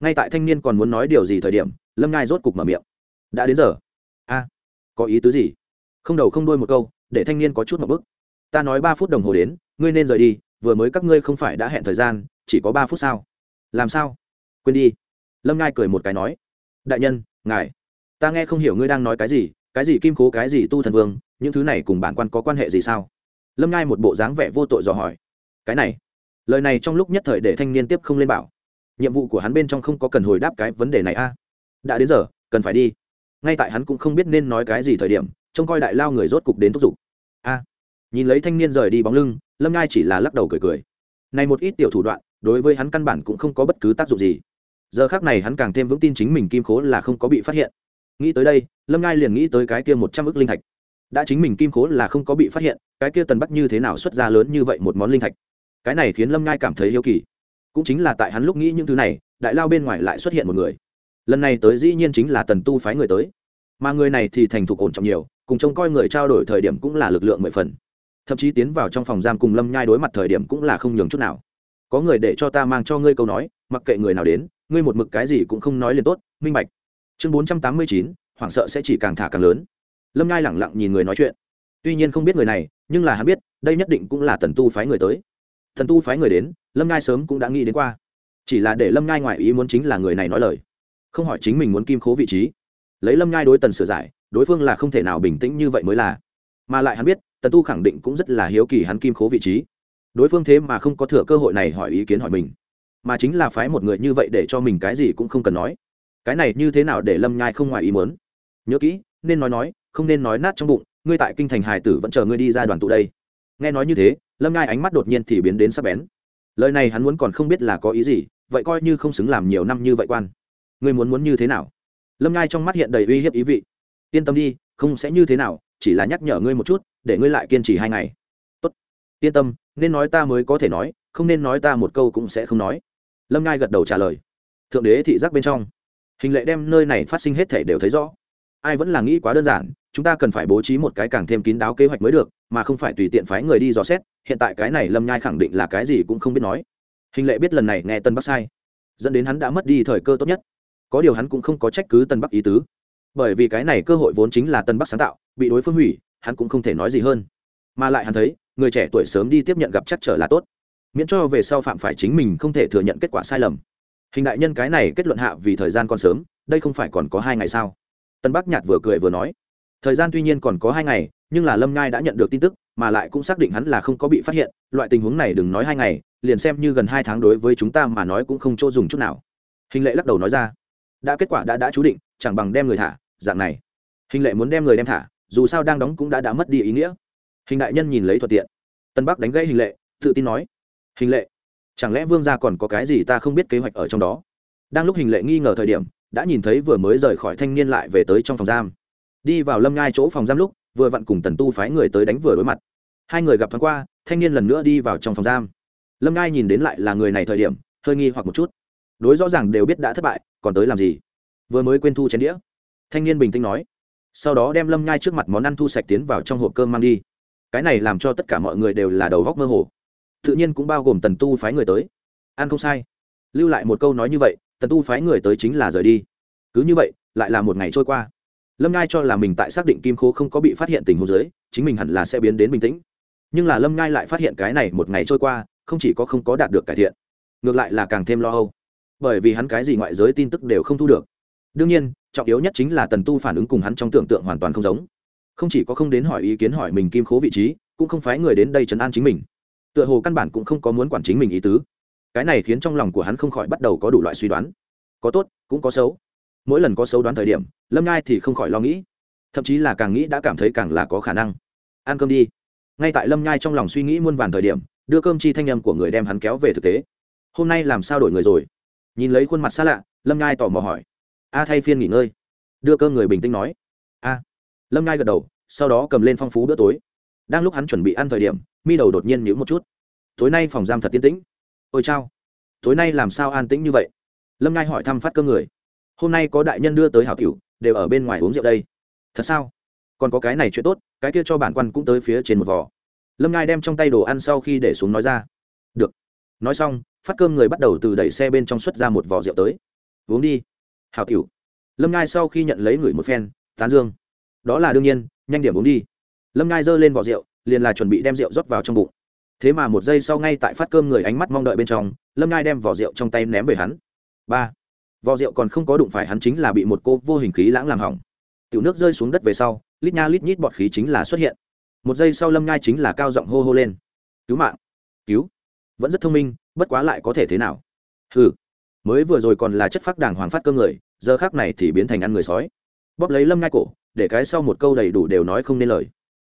ngay tại thanh niên còn muốn nói điều gì thời điểm lâm ngai rốt cục mở miệng đã đến giờ a có ý tứ gì không đầu không đuôi một câu để thanh niên có chút một bức ta nói ba phút đồng hồ đến ngươi nên rời đi vừa mới các ngươi không phải đã hẹn thời gian chỉ có ba phút sao làm sao? Quên đi. Lâm ngai cười một cái nói, đại nhân, ngài, ta nghe không hiểu ngươi đang nói cái gì cái gì kim cố cái gì tu thần vương, những thứ này cùng bản quan có quan hệ gì sao? Lâm ngai một bộ dáng vẻ vô tội dò hỏi, cái này? Lời này trong lúc nhất thời để thanh niên tiếp không lên bảo. Nhiệm vụ của hắn bên trong không có cần hồi đáp cái vấn đề này a. Đã đến giờ, cần phải đi. Ngay tại hắn cũng không biết nên nói cái gì thời điểm, trông coi đại lao người rốt cục đến thúc giục. A. Nhìn lấy thanh niên rời đi bóng lưng, lâm ngai chỉ là lắc đầu cười cười. Này một ít tiểu thủ đoạn đối với hắn căn bản cũng không có bất cứ tác dụng gì. Giờ khác này hắn càng thêm vững tin chính mình kim khố là không có bị phát hiện. Nghĩ tới đây, lâm ngai liền nghĩ tới cái kia một trăm ước linh thạch. Đã chính mình kim khố là không có bị phát hiện, cái kia tần bắt như thế nào xuất ra lớn như vậy một món linh thạch? Cái này khiến lâm ngai cảm thấy yêu kỳ. Cũng chính là tại hắn lúc nghĩ những thứ này, đại lao bên ngoài lại xuất hiện một người. Lần này tới dĩ nhiên chính là tần tu phái người tới. Mà người này thì thành thục ổn trọng nhiều, cùng trông coi người trao đổi thời điểm cũng là lực lượng mười phần. Thậm chí tiến vào trong phòng giam cùng lâm nhai đối mặt thời điểm cũng là không nhường chút nào có người để cho ta mang cho ngươi câu nói, mặc kệ người nào đến, ngươi một mực cái gì cũng không nói liền tốt, minh bạch. Chương bốn trăm tám mươi chín, hoảng sợ sẽ chỉ càng thả càng lớn. Lâm nhai lẳng lặng nhìn người nói chuyện. Tuy nhiên không biết người này, nhưng là hắn biết, đây nhất định cũng là tần tu phái người tới. Thần tu phái người đến, lâm nhai sớm cũng đã nghĩ đến qua. Chỉ là để lâm nhai ngoại ý muốn chính là người này nói lời. Không hỏi chính mình muốn kim khố vị trí. Lấy lâm nhai đối tần sửa giải, đối phương là không thể nào bình tĩnh như vậy mới là. Mà lại hắn biết, tần tu khẳng định cũng rất là hiếu kỳ hắn kim khố vị trí đối phương thế mà không có thừa cơ hội này hỏi ý kiến hỏi mình, mà chính là phái một người như vậy để cho mình cái gì cũng không cần nói. Cái này như thế nào để lâm nhai không ngoài ý muốn? Nhớ kỹ, nên nói nói, không nên nói nát trong bụng, ngươi tại kinh thành hải tử vẫn chờ ngươi đi ra đoàn tụ đây. Nghe nói như thế, lâm nhai ánh mắt đột nhiên thì biến đến sắp bén. Lời này hắn muốn còn không biết là có ý gì, vậy coi như không xứng làm nhiều năm như vậy quan. Ngươi muốn muốn như thế nào? Lâm nhai trong mắt hiện đầy uy hiếp ý vị. Yên tâm đi, không sẽ như thế nào, chỉ là nhắc nhở ngươi một chút, để ngươi lại kiên trì hai ngày yên tâm, nên nói ta mới có thể nói, không nên nói ta một câu cũng sẽ không nói. Lâm Ngai gật đầu trả lời. Thượng đế thị giác bên trong. Hình lệ đem nơi này phát sinh hết thể đều thấy rõ. Ai vẫn là nghĩ quá đơn giản, chúng ta cần phải bố trí một cái càng thêm kín đáo kế hoạch mới được, mà không phải tùy tiện phái người đi dò xét, hiện tại cái này lâm nhai khẳng định là cái gì cũng không biết nói. Hình lệ biết lần này nghe tân bắc sai. Dẫn đến hắn đã mất đi thời cơ tốt nhất. Có điều hắn cũng không có trách cứ tân bắc ý tứ. Bởi vì cái này cơ hội vốn chính là tân bắc sáng tạo, bị đối phương hủy, hắn cũng không thể nói gì hơn. Mà lại hắn thấy người trẻ tuổi sớm đi tiếp nhận gặp chắc trở là tốt, miễn cho về sau phạm phải chính mình không thể thừa nhận kết quả sai lầm. Hình đại nhân cái này kết luận hạ vì thời gian còn sớm, đây không phải còn có hai ngày sao? Tân bắc nhạt vừa cười vừa nói, thời gian tuy nhiên còn có hai ngày, nhưng là lâm Ngai đã nhận được tin tức, mà lại cũng xác định hắn là không có bị phát hiện, loại tình huống này đừng nói hai ngày, liền xem như gần hai tháng đối với chúng ta mà nói cũng không chỗ dùng chút nào. Hình lệ lắc đầu nói ra, đã kết quả đã đã chú định, chẳng bằng đem người thả, dạng này. Hình lệ muốn đem người đem thả, dù sao đang đóng cũng đã đã mất đi ý nghĩa hình đại nhân nhìn lấy thuận tiện. Tân bắc đánh gãy hình lệ, tự tin nói, hình lệ, chẳng lẽ vương gia còn có cái gì ta không biết kế hoạch ở trong đó? Đang lúc hình lệ nghi ngờ thời điểm, đã nhìn thấy vừa mới rời khỏi thanh niên lại về tới trong phòng giam. Đi vào lâm ngai chỗ phòng giam lúc, vừa vặn cùng tần tu phái người tới đánh vừa đối mặt. Hai người gặp thoáng qua, thanh niên lần nữa đi vào trong phòng giam. Lâm ngai nhìn đến lại là người này thời điểm, hơi nghi hoặc một chút. Đối rõ ràng đều biết đã thất bại, còn tới làm gì? Vừa mới quên thu chén đĩa. Thanh niên bình tĩnh nói, sau đó đem lâm Ngai trước mặt món ăn thu sạch tiến vào trong hộp cơm mang đi cái này làm cho tất cả mọi người đều là đầu góc mơ hồ. Tự nhiên cũng bao gồm tần tu phái người tới. Ăn không sai. Lưu lại một câu nói như vậy, tần tu phái người tới chính là rời đi. Cứ như vậy, lại là một ngày trôi qua. Lâm ngai cho là mình tại xác định kim khố không có bị phát hiện tình hồ dưới, chính mình hẳn là sẽ biến đến bình tĩnh. Nhưng là lâm ngai lại phát hiện cái này một ngày trôi qua, không chỉ có không có đạt được cải thiện, ngược lại là càng thêm lo âu. Bởi vì hắn cái gì ngoại giới tin tức đều không thu được. Đương nhiên, trọng yếu nhất chính là tần tu phản ứng cùng hắn trong tưởng tượng hoàn toàn không giống không chỉ có không đến hỏi ý kiến hỏi mình kim khố vị trí, cũng không phái người đến đây chấn an chính mình. Tựa hồ căn bản cũng không có muốn quản chính mình ý tứ. Cái này khiến trong lòng của hắn không khỏi bắt đầu có đủ loại suy đoán. Có tốt, cũng có xấu. Mỗi lần có xấu đoán thời điểm, lâm ngai thì không khỏi lo nghĩ. Thậm chí là càng nghĩ đã cảm thấy càng là có khả năng. Ăn cơm đi. Ngay tại lâm nhai trong lòng suy nghĩ muôn vàn thời điểm, đưa cơm chi thanh âm của người đem hắn kéo về thực tế. Hôm nay làm sao đổi người rồi? Nhìn lấy khuôn mặt xa lạ, lâm nhai tò mò hỏi. A thay phiên nghỉ ngơi. Đưa cơm người bình tĩnh nói lâm nhai gật đầu, sau đó cầm lên phong phú bữa tối. Đang lúc hắn chuẩn bị ăn thời điểm, mi đầu đột nhiên nhíu một chút. Tối nay phòng giam thật tiên tĩnh. Ôi chao, tối nay làm sao an tĩnh như vậy? Lâm nhai hỏi thăm phát cơm người. Hôm nay có đại nhân đưa tới hảo cửu đều ở bên ngoài uống rượu đây. Thật sao? Còn có cái này chuyện tốt, cái kia cho bản quan cũng tới phía trên một vò. Lâm ngai đem trong tay đồ ăn sau khi để xuống nói ra. Được. Nói xong, phát cơm người bắt đầu từ đẩy xe bên trong xuất ra một vò rượu tới. Uống đi. Hảo cửu lâm ngai sau khi nhận lấy người một phen, tán dương đó là đương nhiên, nhanh điểm uống đi. Lâm ngai giơ lên vỏ rượu, liền là chuẩn bị đem rượu rót vào trong bụng. Thế mà một giây sau ngay tại phát cơm người ánh mắt mong đợi bên trong, lâm ngai đem vỏ rượu trong tay ném về hắn. Ba, vỏ rượu còn không có đụng phải hắn chính là bị một cô vô hình khí lãng làm hỏng. Tiểu nước rơi xuống đất về sau, lít nha lít nhít bọt khí chính là xuất hiện. Một giây sau lâm Ngai chính là cao giọng hô hô lên. Cứu mạng, cứu, vẫn rất thông minh, bất quá lại có thể thế nào? Ừ mới vừa rồi còn là chất phác đàng hoàng phát cơm người, giờ khác này thì biến thành ăn người sói. Bóp lấy lâm Ngai cổ để cái sau một câu đầy đủ đều nói không nên lời.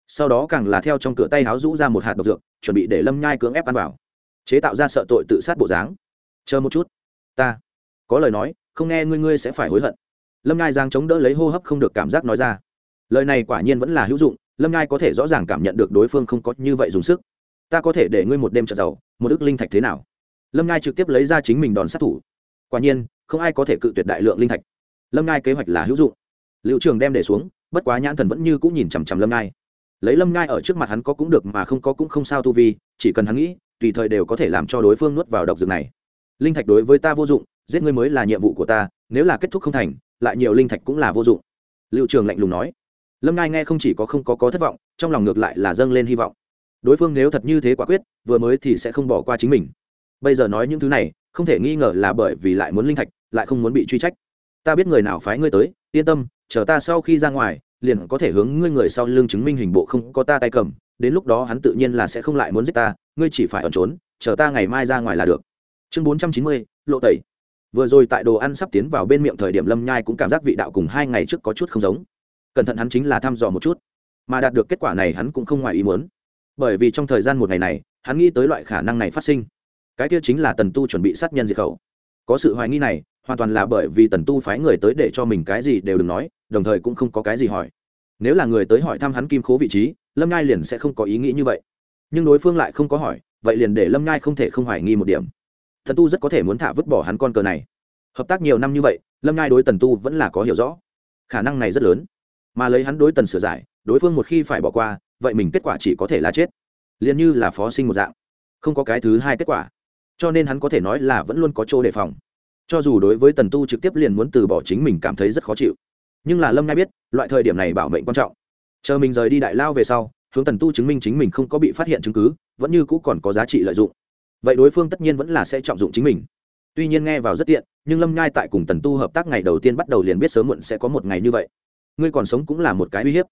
Sau đó càng là theo trong cửa tay háo rũ ra một hạt độc dược, chuẩn bị để lâm nhai cưỡng ép ăn vào. Chế tạo ra sợ tội tự sát bộ dáng. Chờ một chút. Ta. Có lời nói, không nghe ngươi ngươi sẽ phải hối hận. Lâm nhai giang chống đỡ lấy hô hấp không được cảm giác nói ra. Lời này quả nhiên vẫn là hữu dụng, lâm nhai có thể rõ ràng cảm nhận được đối phương không có như vậy dùng sức. Ta có thể để ngươi một đêm trợ giàu, một ức linh thạch thế nào? Lâm nhai trực tiếp lấy ra chính mình đòn sát thủ. Quả nhiên, không ai có thể cự tuyệt đại lượng linh thạch. Lâm nhai kế hoạch là hữu dụng liệu trường đem để xuống, bất quá nhãn thần vẫn như cũng nhìn chằm chằm lâm ngai. Lấy lâm ngai ở trước mặt hắn có cũng được mà không có cũng không sao tu vi, chỉ cần hắn nghĩ, tùy thời đều có thể làm cho đối phương nuốt vào độc dược này. Linh thạch đối với ta vô dụng, giết ngươi mới là nhiệm vụ của ta, nếu là kết thúc không thành, lại nhiều linh thạch cũng là vô dụng. Liệu trường lạnh lùng nói. Lâm ngai nghe không chỉ có không có có thất vọng, trong lòng ngược lại là dâng lên hy vọng. Đối phương nếu thật như thế quả quyết, vừa mới thì sẽ không bỏ qua chính mình. Bây giờ nói những thứ này, không thể nghi ngờ là bởi vì lại muốn linh thạch, lại không muốn bị truy trách. Ta biết người nào phái ngươi tới, yên tâm chờ ta sau khi ra ngoài, liền có thể hướng ngươi người sau lưng chứng minh hình bộ không có ta tay cầm, đến lúc đó hắn tự nhiên là sẽ không lại muốn giết ta, ngươi chỉ phải ẩn trốn, chờ ta ngày mai ra ngoài là được. Chương bốn trăm chín mươi, lộ tẩy. Vừa rồi tại đồ ăn sắp tiến vào bên miệng thời điểm lâm nhai cũng cảm giác vị đạo cùng hai ngày trước có chút không giống. Cẩn thận hắn chính là thăm dò một chút, mà đạt được kết quả này hắn cũng không ngoài ý muốn. Bởi vì trong thời gian một ngày này, hắn nghĩ tới loại khả năng này phát sinh. Cái kia chính là tần tu chuẩn bị sát nhân diệt khẩu. Có sự hoài nghi này, hoàn toàn là bởi vì tần tu phái người tới để cho mình cái gì đều đừng nói đồng thời cũng không có cái gì hỏi. Nếu là người tới hỏi thăm hắn kim khố vị trí, lâm ngai liền sẽ không có ý nghĩ như vậy. Nhưng đối phương lại không có hỏi, vậy liền để lâm ngai không thể không hoài nghi một điểm. Thần tu rất có thể muốn thả vứt bỏ hắn con cờ này. Hợp tác nhiều năm như vậy, lâm ngai đối tần tu vẫn là có hiểu rõ. Khả năng này rất lớn. Mà lấy hắn đối tần sửa giải, đối phương một khi phải bỏ qua, vậy mình kết quả chỉ có thể là chết. Liền như là phó sinh một dạng. Không có cái thứ hai kết quả. Cho nên hắn có thể nói là vẫn luôn có chỗ đề phòng. Cho dù đối với tần tu trực tiếp liền muốn từ bỏ chính mình cảm thấy rất khó chịu nhưng là lâm nhai biết, loại thời điểm này bảo mệnh quan trọng. Chờ mình rời đi đại lao về sau, hướng tần tu chứng minh chính mình không có bị phát hiện chứng cứ, vẫn như cũ còn có giá trị lợi dụng. Vậy đối phương tất nhiên vẫn là sẽ trọng dụng chính mình. Tuy nhiên nghe vào rất tiện, nhưng lâm nhai tại cùng tần tu hợp tác ngày đầu tiên bắt đầu liền biết sớm muộn sẽ có một ngày như vậy. Ngươi còn sống cũng là một cái uy hiếp.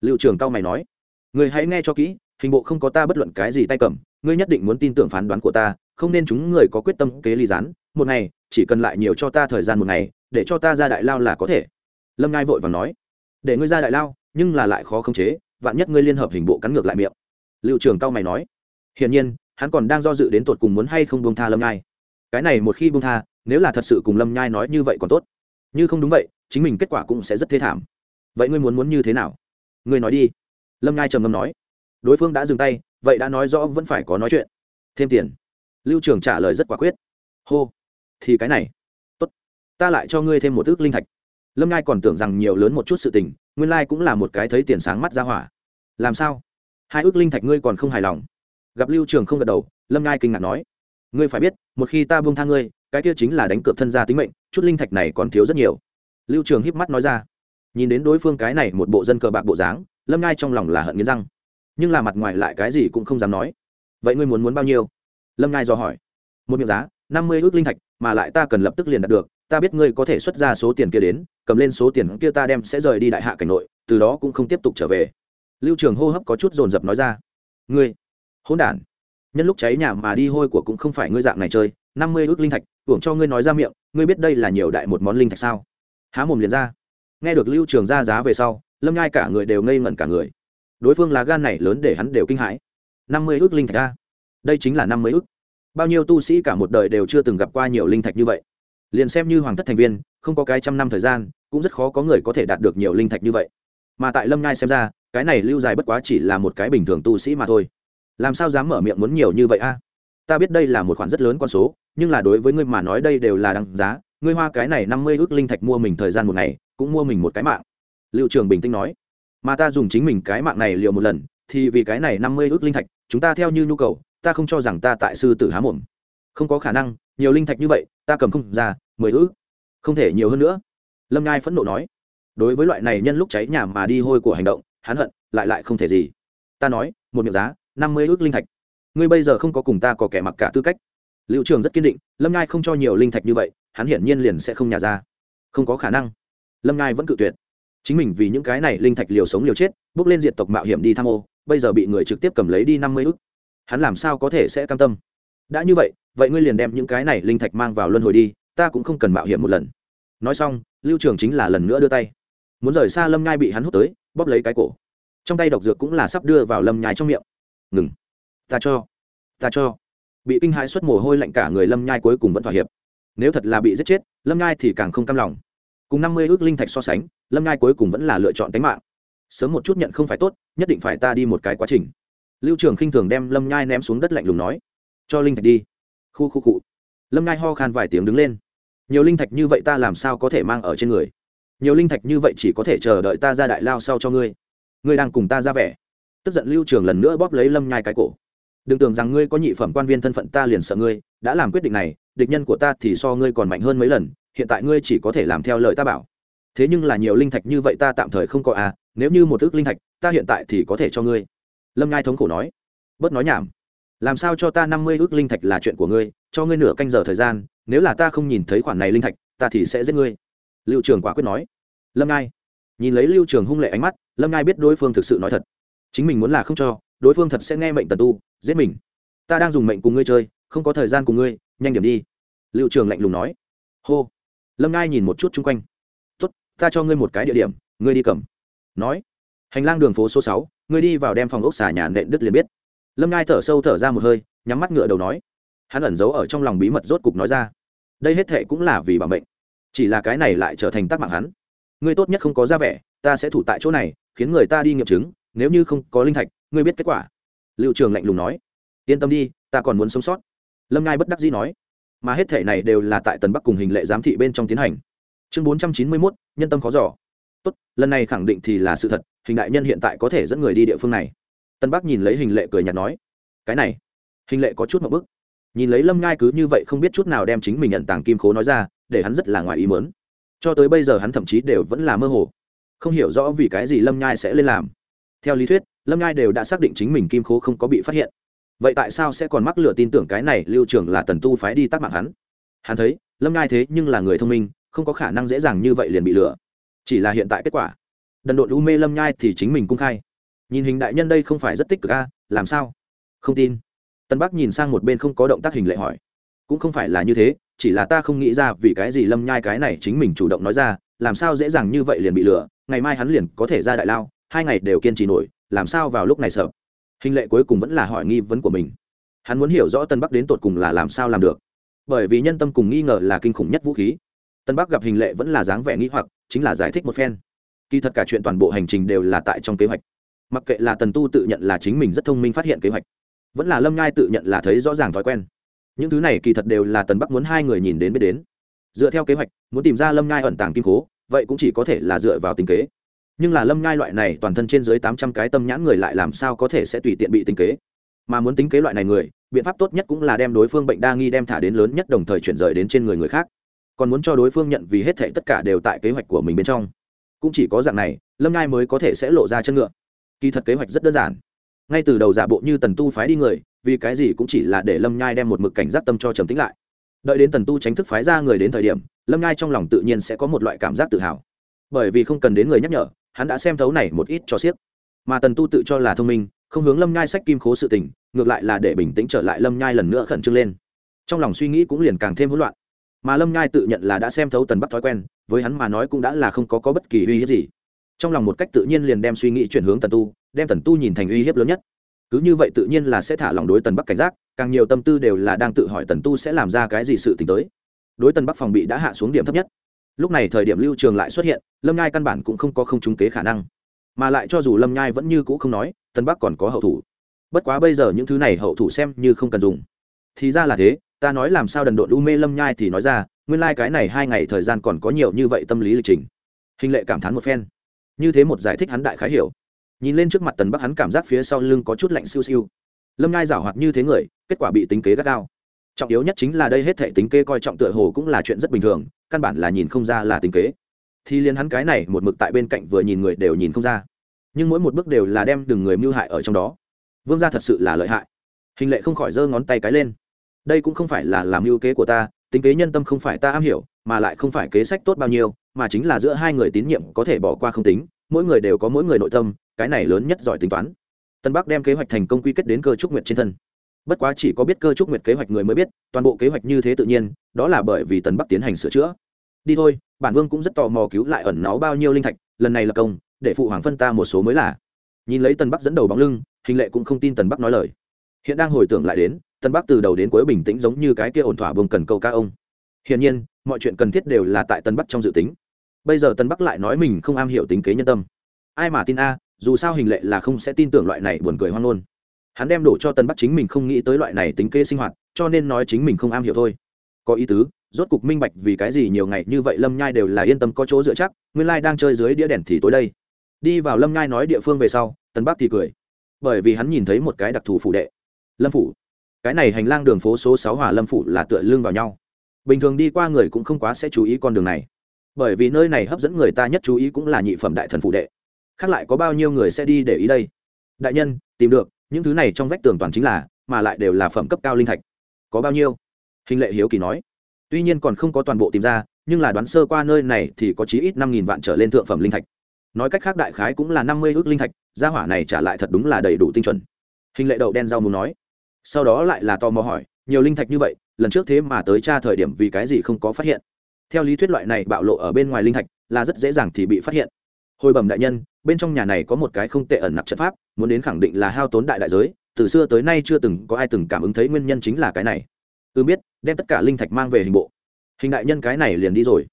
Liệu trường cao mày nói, ngươi hãy nghe cho kỹ, hình bộ không có ta bất luận cái gì tay cầm, ngươi nhất định muốn tin tưởng phán đoán của ta, không nên chúng người có quyết tâm kế ly gián. Một ngày, chỉ cần lại nhiều cho ta thời gian một ngày, để cho ta ra đại lao là có thể lâm ngai vội và nói, để ngươi ra đại lao, nhưng là lại khó khống chế, vạn nhất ngươi liên hợp hình bộ cắn ngược lại miệng. Liệu trường cao mày nói, hiển nhiên, hắn còn đang do dự đến tột cùng muốn hay không buông tha lâm nhai. Cái này một khi buông tha, nếu là thật sự cùng lâm nhai nói như vậy còn tốt. Như không đúng vậy, chính mình kết quả cũng sẽ rất thê thảm. Vậy ngươi muốn muốn như thế nào? Ngươi nói đi. Lâm nhai trầm ngâm nói, đối phương đã dừng tay, vậy đã nói rõ vẫn phải có nói chuyện. Thêm tiền. Lưu trường trả lời rất quả quyết. Hô, thì cái này, tốt, ta lại cho ngươi thêm một ước linh thạch lâm Ngai còn tưởng rằng nhiều lớn một chút sự tình, nguyên lai cũng là một cái thấy tiền sáng mắt ra hỏa. Làm sao? Hai ước linh thạch ngươi còn không hài lòng? Gặp lưu trường không gật đầu, lâm Ngai kinh ngạc nói. Ngươi phải biết, một khi ta buông tha ngươi, cái kia chính là đánh cược thân gia tính mệnh, chút linh thạch này còn thiếu rất nhiều. Lưu trường híp mắt nói ra. Nhìn đến đối phương cái này một bộ dân cờ bạc bộ dáng, lâm Ngai trong lòng là hận nghiến răng. Nhưng là mặt ngoài lại cái gì cũng không dám nói. Vậy ngươi muốn muốn bao nhiêu? Lâm Ngai do hỏi. Một miệng giá, năm mươi ước linh thạch mà lại ta cần lập tức liền đạt được, ta biết ngươi có thể xuất ra số tiền kia đến, cầm lên số tiền kia ta đem sẽ rời đi đại hạ cảnh nội, từ đó cũng không tiếp tục trở về. Lưu trường hô hấp có chút dồn dập nói ra. Ngươi, hỗn đản, nhân lúc cháy nhà mà đi hôi của cũng không phải ngươi dạng này chơi, năm mươi ước linh thạch, hưởng cho ngươi nói ra miệng, ngươi biết đây là nhiều đại một món linh thạch sao? Há mồm liền ra. Nghe được lưu trường ra giá về sau, lâm nhai cả người đều ngây ngẩn cả người. Đối phương là gan này lớn để hắn đều kinh hãi. Năm mươi ước linh thạch ra đây chính là năm mươi ước bao nhiêu tu sĩ cả một đời đều chưa từng gặp qua nhiều linh thạch như vậy. Liền xem như hoàng thất thành viên, không có cái trăm năm thời gian, cũng rất khó có người có thể đạt được nhiều linh thạch như vậy. Mà tại lâm ngai xem ra, cái này lưu dài bất quá chỉ là một cái bình thường tu sĩ mà thôi. Làm sao dám mở miệng muốn nhiều như vậy a? Ta biết đây là một khoản rất lớn con số, nhưng là đối với ngươi mà nói đây đều là đăng giá. Ngươi hoa cái này năm mươi ước linh thạch mua mình thời gian một ngày, cũng mua mình một cái mạng. Liệu trường bình tĩnh nói. Mà ta dùng chính mình cái mạng này liều một lần, thì vì cái này năm mươi ước linh thạch, chúng ta theo như nhu cầu ta không cho rằng ta tại sư tử há mồm. Không có khả năng, nhiều linh thạch như vậy, ta cầm không ra, mười ư? Không thể nhiều hơn nữa. Lâm ngai phẫn nộ nói. Đối với loại này nhân lúc cháy nhà mà đi hôi của hành động, hắn hận, lại lại không thể gì. Ta nói, một miệng giá, năm mươi ước linh thạch. Ngươi bây giờ không có cùng ta có kẻ mặc cả tư cách. Liệu trường rất kiên định, lâm ngai không cho nhiều linh thạch như vậy, hắn hiển nhiên liền sẽ không nhả ra. Không có khả năng. Lâm ngai vẫn cự tuyệt. Chính mình vì những cái này linh thạch liều sống liều chết, bước lên diện tộc mạo hiểm đi tham ô, bây giờ bị người trực tiếp cầm lấy đi năm mươi ước hắn làm sao có thể sẽ cam tâm? Đã như vậy vậy ngươi liền đem những cái này linh thạch mang vào luân hồi đi, ta cũng không cần mạo hiểm một lần. Nói xong, lưu trường chính là lần nữa đưa tay. Muốn rời xa lâm nhai bị hắn hút tới, bóp lấy cái cổ. Trong tay độc dược cũng là sắp đưa vào lâm nhai trong miệng. Ngừng. Ta cho. Ta cho. Bị kinh hãi xuất mồ hôi lạnh cả người lâm nhai cuối cùng vẫn thỏa hiệp. Nếu thật là bị giết chết, lâm nhai thì càng không cam lòng. Cùng năm mươi ước linh thạch so sánh, lâm nhai cuối cùng vẫn là lựa chọn tính mạng. Sớm một chút nhận không phải tốt, nhất định phải ta đi một cái quá trình lưu trường khinh thường đem lâm nhai ném xuống đất lạnh lùng nói, cho linh thạch đi. Khu khu cụ lâm nhai ho khan vài tiếng đứng lên. Nhiều linh thạch như vậy ta làm sao có thể mang ở trên người? Nhiều linh thạch như vậy chỉ có thể chờ đợi ta ra đại lao sau cho ngươi. Ngươi đang cùng ta ra vẻ. Tức giận lưu trường lần nữa bóp lấy lâm nhai cái cổ. Đừng tưởng rằng ngươi có nhị phẩm quan viên thân phận ta liền sợ ngươi, đã làm quyết định này, địch nhân của ta thì so ngươi còn mạnh hơn mấy lần, hiện tại ngươi chỉ có thể làm theo lời ta bảo. Thế nhưng là nhiều linh thạch như vậy ta tạm thời không có à nếu như một ước linh thạch, ta hiện tại thì có thể cho ngươi lâm Ngai thống khổ nói, bớt nói nhảm. Làm sao cho ta năm mươi ước linh thạch là chuyện của ngươi, cho ngươi nửa canh giờ thời gian, nếu là ta không nhìn thấy khoản này linh thạch, ta thì sẽ giết ngươi. Lưu trường quả quyết nói. Lâm ngai nhìn lấy lưu trường hung lệ ánh mắt, lâm ngai biết đối phương thực sự nói thật. Chính mình muốn là không cho, đối phương thật sẽ nghe mệnh tần tu, giết mình. Ta đang dùng mệnh cùng ngươi chơi, không có thời gian cùng ngươi, nhanh điểm đi. Liệu trường lạnh lùng nói. Hô. Lâm ngai nhìn một chút chung quanh. Tốt, ta cho ngươi một cái địa điểm, ngươi đi cầm. Nói, hành lang đường phố số sáu ngươi đi vào đem phòng ốc xà nhà nện đức liền biết. Lâm ngai thở sâu thở ra một hơi, nhắm mắt ngựa đầu nói. Hắn ẩn giấu ở trong lòng bí mật rốt cục nói ra. Đây hết thệ cũng là vì bảo mệnh. Chỉ là cái này lại trở thành tác mạng hắn. Ngươi tốt nhất không có ra vẻ, ta sẽ thủ tại chỗ này, khiến người ta đi nghiệm chứng, nếu như không có linh thạch, ngươi biết kết quả. Liệu trường lạnh lùng nói. Yên tâm đi, ta còn muốn sống sót. Lâm ngai bất đắc dĩ nói. Mà hết thể này đều là tại tần bắc cùng hình lệ giám thị bên trong tiến hành. Chương bốn trăm chín mươi mốt, nhân tâm khó giỏ tốt, lần này khẳng định thì là sự thật, hình đại nhân hiện tại có thể dẫn người đi địa phương này. Tân bắc nhìn lấy hình lệ cười nhạt nói, cái này. Hình lệ có chút một bức. Nhìn lấy lâm ngai cứ như vậy không biết chút nào đem chính mình nhận tàng kim khố nói ra, để hắn rất là ngoài ý mớn cho tới bây giờ hắn thậm chí đều vẫn là mơ hồ, không hiểu rõ vì cái gì lâm nhai sẽ lên làm. Theo lý thuyết, lâm nhai đều đã xác định chính mình kim khố không có bị phát hiện. Vậy tại sao sẽ còn mắc lửa tin tưởng cái này lưu trường là tần tu phái đi tác mạng hắn? Hắn thấy, lâm nhai thế nhưng là người thông minh, không có khả năng dễ dàng như vậy liền bị lừa chỉ là hiện tại kết quả. Đần độn u mê lâm nhai thì chính mình cung khai. Nhìn hình đại nhân đây không phải rất tích cực a làm sao? Không tin. Tân bắc nhìn sang một bên không có động tác hình lệ hỏi. Cũng không phải là như thế, chỉ là ta không nghĩ ra vì cái gì lâm nhai cái này chính mình chủ động nói ra, làm sao dễ dàng như vậy liền bị lừa, ngày mai hắn liền có thể ra đại lao, hai ngày đều kiên trì nổi, làm sao vào lúc này sợ? Hình lệ cuối cùng vẫn là hỏi nghi vấn của mình. Hắn muốn hiểu rõ tân bắc đến tột cùng là làm sao làm được. Bởi vì nhân tâm cùng nghi ngờ là kinh khủng nhất vũ khí. Tân bắc gặp hình lệ vẫn là dáng vẻ nghĩ hoặc chính là giải thích một phen. Kỳ thật cả chuyện toàn bộ hành trình đều là tại trong kế hoạch. Mặc kệ là tần tu tự nhận là chính mình rất thông minh phát hiện kế hoạch, vẫn là lâm Ngai tự nhận là thấy rõ ràng thói quen. Những thứ này kỳ thật đều là tần bắc muốn hai người nhìn đến biết đến. Dựa theo kế hoạch, muốn tìm ra lâm Ngai ẩn tàng kim cố vậy cũng chỉ có thể là dựa vào tính kế. Nhưng là lâm Ngai loại này toàn thân trên dưới tám trăm cái tâm nhãn người lại làm sao có thể sẽ tùy tiện bị tính kế? Mà muốn tính kế loại này người, biện pháp tốt nhất cũng là đem đối phương bệnh đa nghi đem thả đến lớn nhất đồng thời chuyển rời đến trên người người khác còn muốn cho đối phương nhận vì hết thệ tất cả đều tại kế hoạch của mình bên trong. Cũng chỉ có dạng này, lâm ngai mới có thể sẽ lộ ra chân ngựa. Kỳ thật kế hoạch rất đơn giản. Ngay từ đầu giả bộ như tần tu phái đi người, vì cái gì cũng chỉ là để lâm nhai đem một mực cảnh giác tâm cho trầm tính lại. Đợi đến tần tu tránh thức phái ra người đến thời điểm, lâm nhai trong lòng tự nhiên sẽ có một loại cảm giác tự hào. Bởi vì không cần đến người nhắc nhở, hắn đã xem thấu này một ít cho xiếc. Mà tần tu tự cho là thông minh, không hướng lâm nhai sách kim khố sự tình, ngược lại là để bình tĩnh trở lại lâm nhai lần nữa khẩn trương lên. Trong lòng suy nghĩ cũng liền càng thêm hỗn loạn mà lâm nhai tự nhận là đã xem thấu tần bắc thói quen với hắn mà nói cũng đã là không có, có bất kỳ uy hiếp gì. Trong lòng một cách tự nhiên liền đem suy nghĩ chuyển hướng tần tu đem tần tu nhìn thành uy hiếp lớn nhất. Cứ như vậy tự nhiên là sẽ thả lòng đối tần bắc cảnh giác càng nhiều tâm tư đều là đang tự hỏi tần tu sẽ làm ra cái gì sự t ì n h tới. Đối tần bắc phòng bị đã hạ xuống điểm thấp nhất. Lúc này thời điểm lưu trường lại xuất hiện lâm nhai căn bản cũng không có không trúng kế khả năng. Mà lại cho dù lâm nhai vẫn như cũ không nói tần bắc còn có hậu thủ. Bất quá bây giờ những thứ này hậu thủ xem như không cần dùng. Thì ra là thế ta nói làm sao đần độn u mê lâm nhai thì nói ra, nguyên lai、like、cái này hai ngày thời gian còn có nhiều như vậy tâm lý lịch trình. Hình lệ cảm thán một phen. Như thế một giải thích hắn đại khái hiểu. Nhìn lên trước mặt tần bắc hắn cảm giác phía sau lưng có chút lạnh siêu siêu. Lâm nhai giảo hoạt như thế người, kết quả bị tính kế gắt gao. Trọng yếu nhất chính là đây hết thể tính kế coi trọng tựa hồ cũng là chuyện rất bình thường, căn bản là nhìn không ra là tính kế. Thì liền hắn cái này một mực tại bên cạnh vừa nhìn người đều nhìn không ra. Nhưng mỗi một bước đều là đem đừng người mưu hại ở trong đó. Vương gia thật sự là lợi hại. Hình lệ không khỏi giơ ngón tay cái lên đây cũng không phải là làm ưu kế của ta, tính kế nhân tâm không phải ta am hiểu, mà lại không phải kế sách tốt bao nhiêu, mà chính là giữa hai người tín nhiệm có thể bỏ qua không tính, mỗi người đều có mỗi người nội tâm, cái này lớn nhất giỏi tính toán. Tân bắc đem kế hoạch thành công quy kết đến cơ trúc nguyệt trên thân. Bất quá chỉ có biết cơ trúc nguyệt kế hoạch người mới biết, toàn bộ kế hoạch như thế tự nhiên, đó là bởi vì tần bắc tiến hành sửa chữa. Đi thôi, bản vương cũng rất tò mò cứu lại ẩn náu bao nhiêu linh thạch, lần này là công, để phụ hoàng phân ta một số mới là. Nhìn lấy tần bắc dẫn đầu bóng lưng, hình lệ cũng không tin tần bắc nói lời. Hiện đang hồi tưởng lại đến Tân bắc từ đầu đến cuối bình tĩnh giống như cái kia ổn thỏa bông cần câu ca ông. Hiển nhiên, mọi chuyện cần thiết đều là tại tân bắc trong dự tính. Bây giờ tân bắc lại nói mình không am hiểu tính kế nhân tâm. Ai mà tin a, dù sao hình lệ là không sẽ tin tưởng loại này buồn cười hoang ngôn. Hắn đem đổ cho tân bắc chính mình không nghĩ tới loại này tính kế sinh hoạt, cho nên nói chính mình không am hiểu thôi. Có ý tứ, rốt cục minh bạch vì cái gì nhiều ngày như vậy lâm nhai đều là yên tâm có chỗ dựa chắc, nguyên lai đang chơi dưới đĩa đèn thì tối đây. Đi vào lâm nhai nói địa phương về sau, tân bắc thì cười. Bởi vì hắn nhìn thấy một cái đặc thù phủ đệ. Lâm phủ cái này hành lang đường phố số sáu hòa lâm phủ là tựa lưng vào nhau. Bình thường đi qua người cũng không quá sẽ chú ý con đường này. Bởi vì nơi này hấp dẫn người ta nhất chú ý cũng là nhị phẩm đại thần phụ đệ. Khác lại có bao nhiêu người sẽ đi để ý đây? Đại nhân, tìm được, những thứ này trong vách tường toàn chính là, mà lại đều là phẩm cấp cao linh thạch. Có bao nhiêu? Hình lệ hiếu kỳ nói. Tuy nhiên còn không có toàn bộ tìm ra, nhưng là đoán sơ qua nơi này thì có chí ít năm nghìn vạn trở lên thượng phẩm linh thạch. Nói cách khác đại khái cũng là năm mươi ước linh thạch, gia hỏa này trả lại thật đúng là đầy đủ tinh chuẩn. Hình lệ đậu đen rau muốn nói sau đó lại là tò mò hỏi, nhiều linh thạch như vậy, lần trước thế mà tới tra thời điểm vì cái gì không có phát hiện? Theo lý thuyết loại này bạo lộ ở bên ngoài linh thạch là rất dễ dàng thì bị phát hiện. Hồi bẩm đại nhân, bên trong nhà này có một cái không tệ ẩn nặc trận pháp, muốn đến khẳng định là hao tốn đại đại giới, từ xưa tới nay chưa từng có ai từng cảm ứng thấy nguyên nhân chính là cái này. Ư biết, đem tất cả linh thạch mang về hình bộ. Hình đại nhân cái này liền đi rồi.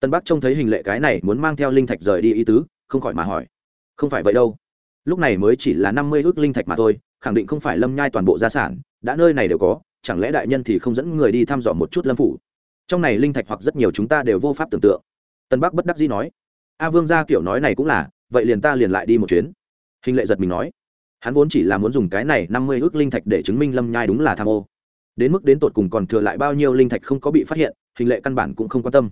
Tân bắc trông thấy hình lệ cái này muốn mang theo linh thạch rời đi ý tứ, không khỏi mà hỏi. Không phải vậy đâu. Lúc này mới chỉ là năm mươi ước linh thạch mà thôi khẳng định không phải lâm nhai toàn bộ gia sản, đã nơi này đều có, chẳng lẽ đại nhân thì không dẫn người đi thăm dò một chút lâm phủ? Trong này linh thạch hoặc rất nhiều chúng ta đều vô pháp tưởng tượng. Tân bắc bất đắc dĩ nói. A vương gia kiểu nói này cũng là, vậy liền ta liền lại đi một chuyến. Hình lệ giật mình nói. Hắn vốn chỉ là muốn dùng cái này năm mươi ước linh thạch để chứng minh lâm nhai đúng là tham ô. Đến mức đến tột cùng còn thừa lại bao nhiêu linh thạch không có bị phát hiện, hình lệ căn bản cũng không quan tâm.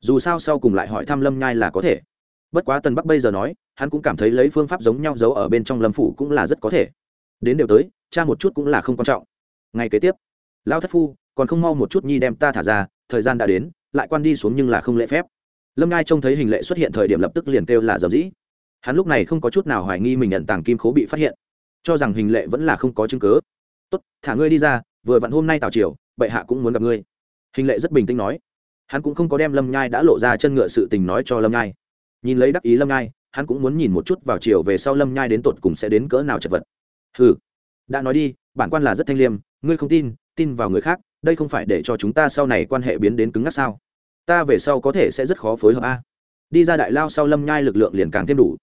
Dù sao sau cùng lại hỏi thăm lâm nhai là có thể. Bất quá tân bắc bây giờ nói, hắn cũng cảm thấy lấy phương pháp giống nhau giấu ở bên trong lâm phủ cũng là rất có thể đến đều tới, cha một chút cũng là không quan trọng. Ngay kế tiếp lao thất phu, còn không mau một chút nhi đem ta thả ra, thời gian đã đến, lại quan đi xuống nhưng là không lễ phép. Lâm ngai trông thấy hình lệ xuất hiện thời điểm lập tức liền kêu là dầm dĩ. Hắn lúc này không có chút nào hoài nghi mình nhận tàng kim khố bị phát hiện, cho rằng hình lệ vẫn là không có chứng cứ. tốt, thả ngươi đi ra, vừa vặn hôm nay tào triều, bệ hạ cũng muốn gặp ngươi. Hình lệ rất bình tĩnh nói. Hắn cũng không có đem lâm nhai đã lộ ra chân ngựa sự tình nói cho lâm nhai nhìn lấy đắc ý lâm nhai hắn cũng muốn nhìn một chút vào chiều về sau lâm nhai đến tột cùng sẽ đến cỡ nào chật vật ừ đã nói đi, bản quan là rất thanh liêm, ngươi không tin tin vào người khác, đây không phải để cho chúng ta sau này quan hệ biến đến cứng ngắc sao? Ta về sau có thể sẽ rất khó phối hợp a. Đi ra đại lao sau lâm nhai lực lượng liền càng thêm đủ.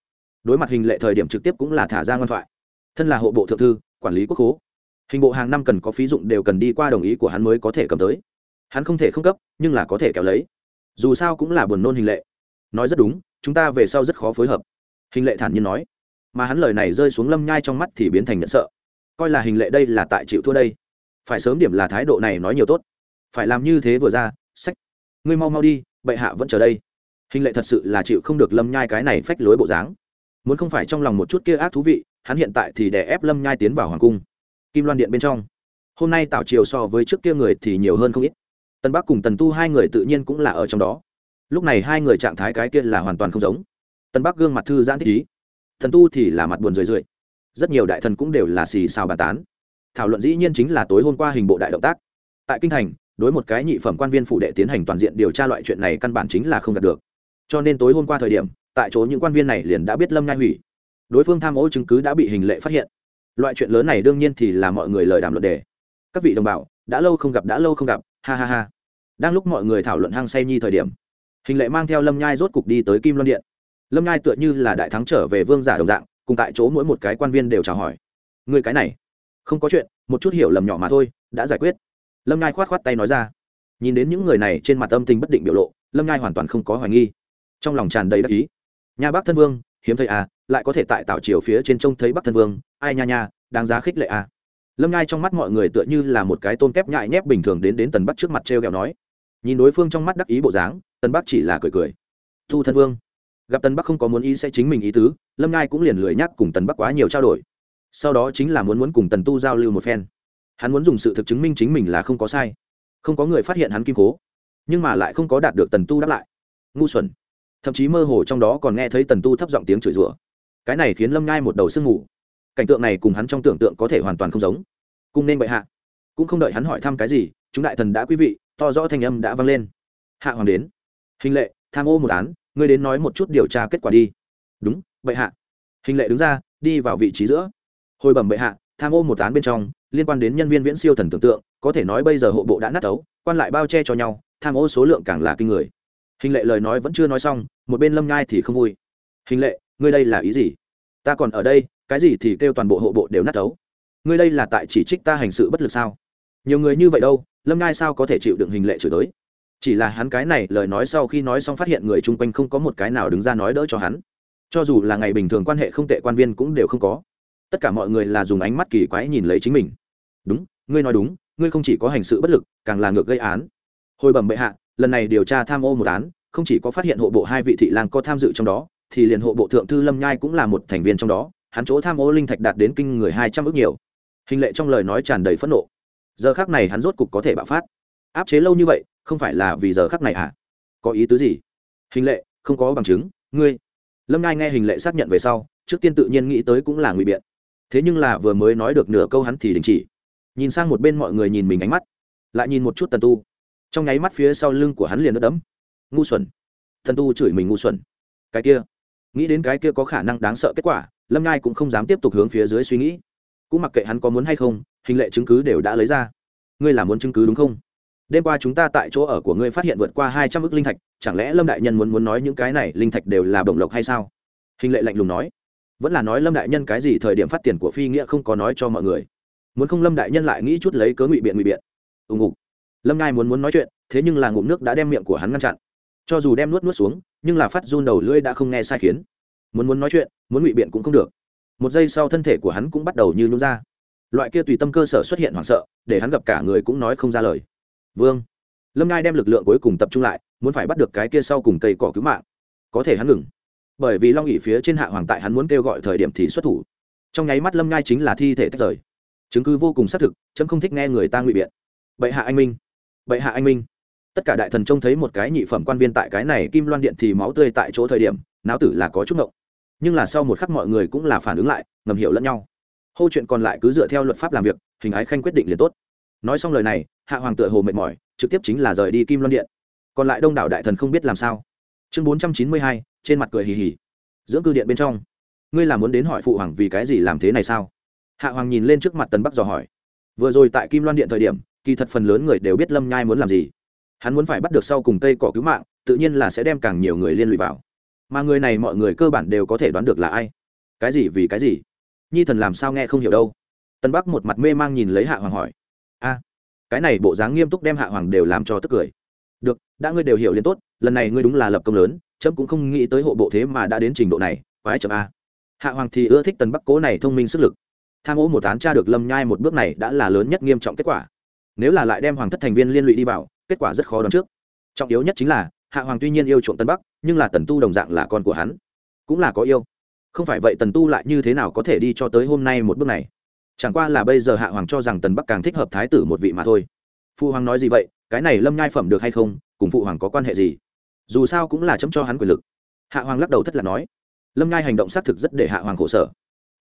Đối mặt hình lệ thời điểm trực tiếp cũng là thả ra ngoan thoại. Thân là hộ bộ thượng thư, quản lý quốc khố. Hình bộ hàng năm cần có phí dụng đều cần đi qua đồng ý của hắn mới có thể cầm tới. Hắn không thể không cấp, nhưng là có thể kéo lấy. Dù sao cũng là buồn nôn hình lệ. Nói rất đúng, chúng ta về sau rất khó phối hợp. Hình lệ thản nhiên nói mà hắn lời này rơi xuống lâm nhai trong mắt thì biến thành nhận sợ. Coi là hình lệ đây là tại chịu thua đây. Phải sớm điểm là thái độ này nói nhiều tốt. Phải làm như thế vừa ra sách ngươi mau mau đi, bệ hạ vẫn chờ đây. Hình lệ thật sự là chịu không được lâm nhai cái này phách lối bộ dáng. Muốn không phải trong lòng một chút kia ác thú vị, hắn hiện tại thì đè ép lâm nhai tiến vào hoàng cung. Kim loan điện bên trong. Hôm nay tảo triều so với trước kia người thì nhiều hơn không ít. Tân bắc cùng tần tu hai người tự nhiên cũng là ở trong đó. Lúc này hai người trạng thái cái kia là hoàn toàn không giống. Tân bắc gương mặt thư giãn thích ý thần tu thì là mặt buồn rười rượi. Rất nhiều đại thần cũng đều là xì xào bàn tán. Thảo luận dĩ nhiên chính là tối hôm qua hình bộ đại động tác. Tại kinh thành, đối một cái nhị phẩm quan viên phụ đệ tiến hành toàn diện điều tra loại chuyện này căn bản chính là không đạt được. Cho nên tối hôm qua thời điểm, tại chỗ những quan viên này liền đã biết lâm ngai hủy. Đối phương tham ô chứng cứ đã bị hình lệ phát hiện. Loại chuyện lớn này đương nhiên thì là mọi người lời đàm luận đề. Các vị đồng bào, đã lâu không gặp, đã lâu không gặp. Ha ha ha. Đang lúc mọi người thảo luận hăng say nhi thời điểm, hình lệ mang theo lâm nhai rốt cục đi tới kim loan điện lâm Ngai tựa như là đại thắng trở về vương giả đồng dạng, cùng tại chỗ mỗi một cái quan viên đều chào hỏi. Người cái này, không có chuyện, một chút hiểu lầm nhỏ mà thôi, đã giải quyết. Lâm Ngai khoát khoát tay nói ra. Nhìn đến những người này trên mặt âm tình bất định biểu lộ, lâm Ngai hoàn toàn không có hoài nghi. Trong lòng tràn đầy đắc ý. Nhà bác thân vương, hiếm thấy à lại có thể tại tạo chiều phía trên trông thấy bắc thân vương, ai nha nha, đáng giá khích lệ à. Lâm Ngai trong mắt mọi người tựa như là một cái tôn kép nhại nhép bình thường đến đến tần bắc trước mặt t r e o kẹo nói. Nhìn đối phương trong mắt đắc ý bộ dáng, tần bắc chỉ là cười cười. Thu thân vương gặp tần bắc không có muốn ý sẽ chính mình ý tứ, lâm ngai cũng liền lười nhắc cùng tần bắc quá nhiều trao đổi. Sau đó chính là muốn muốn cùng tần tu giao lưu một phen. Hắn muốn dùng sự thực chứng minh chính mình là không có sai. Không có người phát hiện hắn kim cố, nhưng mà lại không có đạt được tần tu đáp lại. Ngu xuẩn. Thậm chí mơ hồ trong đó còn nghe thấy tần tu thấp giọng tiếng chửi rủa. Cái này khiến lâm ngai một đầu sương ngủ cảnh tượng này cùng hắn trong tưởng tượng có thể hoàn toàn không giống. Cung nên bệ hạ. Cũng không đợi hắn hỏi thăm cái gì, chúng đại thần đã quý vị, to rõ thanh âm đã vang lên. Hạ hoàng đến. Hình lệ, tham ô một án ngươi đến nói một chút điều tra kết quả đi. Đúng, bệ hạ. Hình lệ đứng ra, đi vào vị trí giữa. Hồi bẩm bệ hạ, tham ô một án bên trong, liên quan đến nhân viên viễn siêu thần tưởng tượng, có thể nói bây giờ hộ bộ đã nát ấu, quan lại bao che cho nhau, tham ô số lượng càng là kinh người. Hình lệ lời nói vẫn chưa nói xong, một bên lâm ngai thì không vui. Hình lệ, ngươi đây là ý gì? Ta còn ở đây, cái gì thì kêu toàn bộ hộ bộ đều nát ấu? Ngươi đây là tại chỉ trích ta hành sự bất lực sao? Nhiều người như vậy đâu, lâm ngai sao có thể chịu đựng hình lệ chửi tới chỉ là hắn cái này, lời nói sau khi nói xong phát hiện người chung quanh không có một cái nào đứng ra nói đỡ cho hắn. Cho dù là ngày bình thường quan hệ không tệ, quan viên cũng đều không có. Tất cả mọi người là dùng ánh mắt kỳ quái nhìn lấy chính mình. Đúng, ngươi nói đúng, ngươi không chỉ có hành sự bất lực, càng là ngược gây án. Hồi bẩm bệ hạ, lần này điều tra tham ô một án, không chỉ có phát hiện hộ bộ hai vị thị lang có tham dự trong đó, thì liền hộ bộ thượng thư lâm nhai cũng là một thành viên trong đó, hắn chỗ tham ô linh thạch đạt đến kinh người hai trăm ước nhiều. Hình lệ trong lời nói tràn đầy phẫn nộ. Giờ khác này hắn rốt cục có thể bạo phát. Áp chế lâu như vậy không phải là vì giờ khắc này à có ý tứ gì? Hình lệ, không có bằng chứng. Ngươi. Lâm ngai nghe hình lệ xác nhận về sau, trước tiên tự nhiên nghĩ tới cũng là ngụy biện. Thế nhưng là vừa mới nói được nửa câu hắn thì đình chỉ. Nhìn sang một bên mọi người nhìn mình ánh mắt, lại nhìn một chút tần tu. Trong nháy mắt phía sau lưng của hắn liền đất đẫm. Ngu xuẩn. Thần tu chửi mình ngu xuẩn. Cái kia. Nghĩ đến cái kia có khả năng đáng sợ kết quả, lâm ngai cũng không dám tiếp tục hướng phía dưới suy nghĩ. Cũng mặc kệ hắn có muốn hay không, hình lệ chứng cứ đều đã lấy ra. Ngươi là muốn chứng cứ đúng không? Đêm qua chúng ta tại chỗ ở của ngươi phát hiện vượt qua hai trăm ước linh thạch, chẳng lẽ lâm đại nhân muốn muốn nói những cái này linh thạch đều là bổng lộc hay sao? Hình lệ lạnh lùng nói. Vẫn là nói lâm đại nhân cái gì thời điểm phát tiền của phi nghĩa không có nói cho mọi người. Muốn không lâm đại nhân lại nghĩ chút lấy cớ ngụy biện ngụy biện. Ùng ục lâm ngai muốn muốn nói chuyện, thế nhưng là ngụm nước đã đem miệng của hắn ngăn chặn. Cho dù đem nuốt nuốt xuống, nhưng là phát run đầu lưỡi đã không nghe sai khiến. Muốn muốn nói chuyện, muốn ngụy biện cũng không được. Một giây sau thân thể của hắn cũng bắt đầu như nhún ra. Loại kia tùy tâm cơ sở xuất hiện hoảng sợ, để hắn gặp cả người cũng nói không ra lời vương. Lâm ngai đem lực lượng cuối cùng tập trung lại, muốn phải bắt được cái kia sau cùng cây cỏ cứu mạng. Có thể hắn ngừng. Bởi vì long ỉ phía trên hạ hoàng tại hắn muốn kêu gọi thời điểm thì xuất thủ. Trong nháy mắt lâm ngai chính là thi thể tách rời. Chứng cứ vô cùng xác thực, chấm không thích nghe người ta ngụy biện. Bệ hạ anh minh. Bệ hạ anh minh. Tất cả đại thần trông thấy một cái nhị phẩm quan viên tại cái này kim loan điện thì máu tươi tại chỗ thời điểm não tử là có chút ngộng. Nhưng là sau một khắc mọi người cũng là phản ứng lại, ngầm hiểu lẫn nhau. Hô chuyện còn lại cứ dựa theo luật pháp làm việc, hình ái khanh quyết định liền tốt. Nói xong lời này hạ hoàng tựa hồ mệt mỏi, trực tiếp chính là rời đi kim loan điện. Còn lại đông đảo đại thần không biết làm sao. Chương bốn trăm chín mươi hai, trên mặt cười hì hì. Dưỡng cư điện bên trong. Ngươi là muốn đến hỏi phụ hoàng vì cái gì làm thế này sao? Hạ hoàng nhìn lên trước mặt tần bắc dò hỏi. Vừa rồi tại kim loan điện thời điểm, kỳ thật phần lớn người đều biết lâm nhai muốn làm gì. Hắn muốn phải bắt được sau cùng cây cỏ cứu mạng, tự nhiên là sẽ đem càng nhiều người liên lụy vào. Mà người này mọi người cơ bản đều có thể đoán được là ai. Cái gì vì cái gì? Nhi thần làm sao nghe không hiểu đâu. Tân bắc một mặt mê mang nhìn lấy hạ hoàng hỏi cái này bộ dáng nghiêm túc đem hạ hoàng đều làm cho tức cười. Được, đã ngươi đều hiểu liền tốt, lần này ngươi đúng là lập công lớn trẫm cũng không nghĩ tới hộ bộ thế mà đã đến trình độ này, quái chậm a. Hạ hoàng thì ưa thích tần bắc cố này thông minh sức lực. Tham ô một án tra được lâm nhai một bước này đã là lớn nhất nghiêm trọng kết quả. Nếu là lại đem hoàng thất thành viên liên lụy đi vào, kết quả rất khó đoán trước. Trọng yếu nhất chính là, hạ hoàng tuy nhiên yêu chuộng tân bắc, nhưng là tần tu đồng dạng là con của hắn. Cũng là có yêu. Không phải vậy tần tu lại như thế nào có thể đi cho tới hôm nay một bước này? Chẳng qua là bây giờ hạ hoàng cho rằng tần bắc càng thích hợp thái tử một vị mà thôi. Phụ hoàng nói gì vậy? Cái này lâm nhai phẩm được hay không? Cùng phụ hoàng có quan hệ gì? Dù sao cũng là chấm cho hắn quyền lực. Hạ hoàng lắc đầu thất là nói. Lâm nhai hành động xác thực rất để hạ hoàng khổ sở.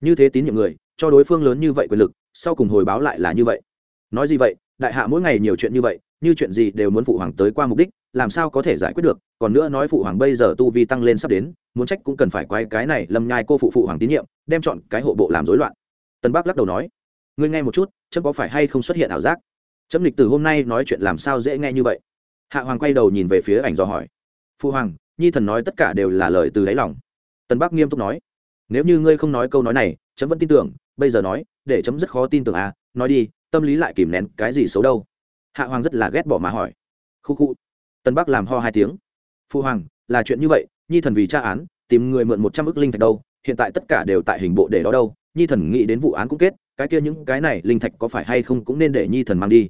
Như thế tín nhiệm người, cho đối phương lớn như vậy quyền lực, sau cùng hồi báo lại là như vậy. Nói gì vậy? Đại hạ mỗi ngày nhiều chuyện như vậy, như chuyện gì đều muốn phụ hoàng tới qua mục đích, làm sao có thể giải quyết được? Còn nữa nói phụ hoàng bây giờ tu vi tăng lên sắp đến, muốn trách cũng cần phải quay cái này lâm nhai cô phụ phụ hoàng tín nhiệm, đem chọn cái hộ bộ làm rối loạn tân bắc lắc đầu nói, ngươi nghe một chút, chấm có phải hay không xuất hiện ảo giác? Chấm lịch từ hôm nay nói chuyện làm sao dễ nghe như vậy? Hạ hoàng quay đầu nhìn về phía ảnh do hỏi, Phu hoàng, nhi thần nói tất cả đều là lời từ đáy lòng. Tân bắc nghiêm túc nói, nếu như ngươi không nói câu nói này, chấm vẫn tin tưởng, bây giờ nói, để chấm rất khó tin tưởng à nói đi, tâm lý lại kìm nén, cái gì xấu đâu? Hạ hoàng rất là ghét bỏ mà hỏi, khu khu. Tân bắc làm ho hai tiếng, phu hoàng, là chuyện như vậy, nhi thần vì tra án, tìm người mượn một trăm ức linh thạch đâu, hiện tại tất cả đều tại hình bộ để đó đâu nhi thần nghĩ đến vụ án cũng kết, cái kia những cái này linh thạch có phải hay không cũng nên để nhi thần mang đi.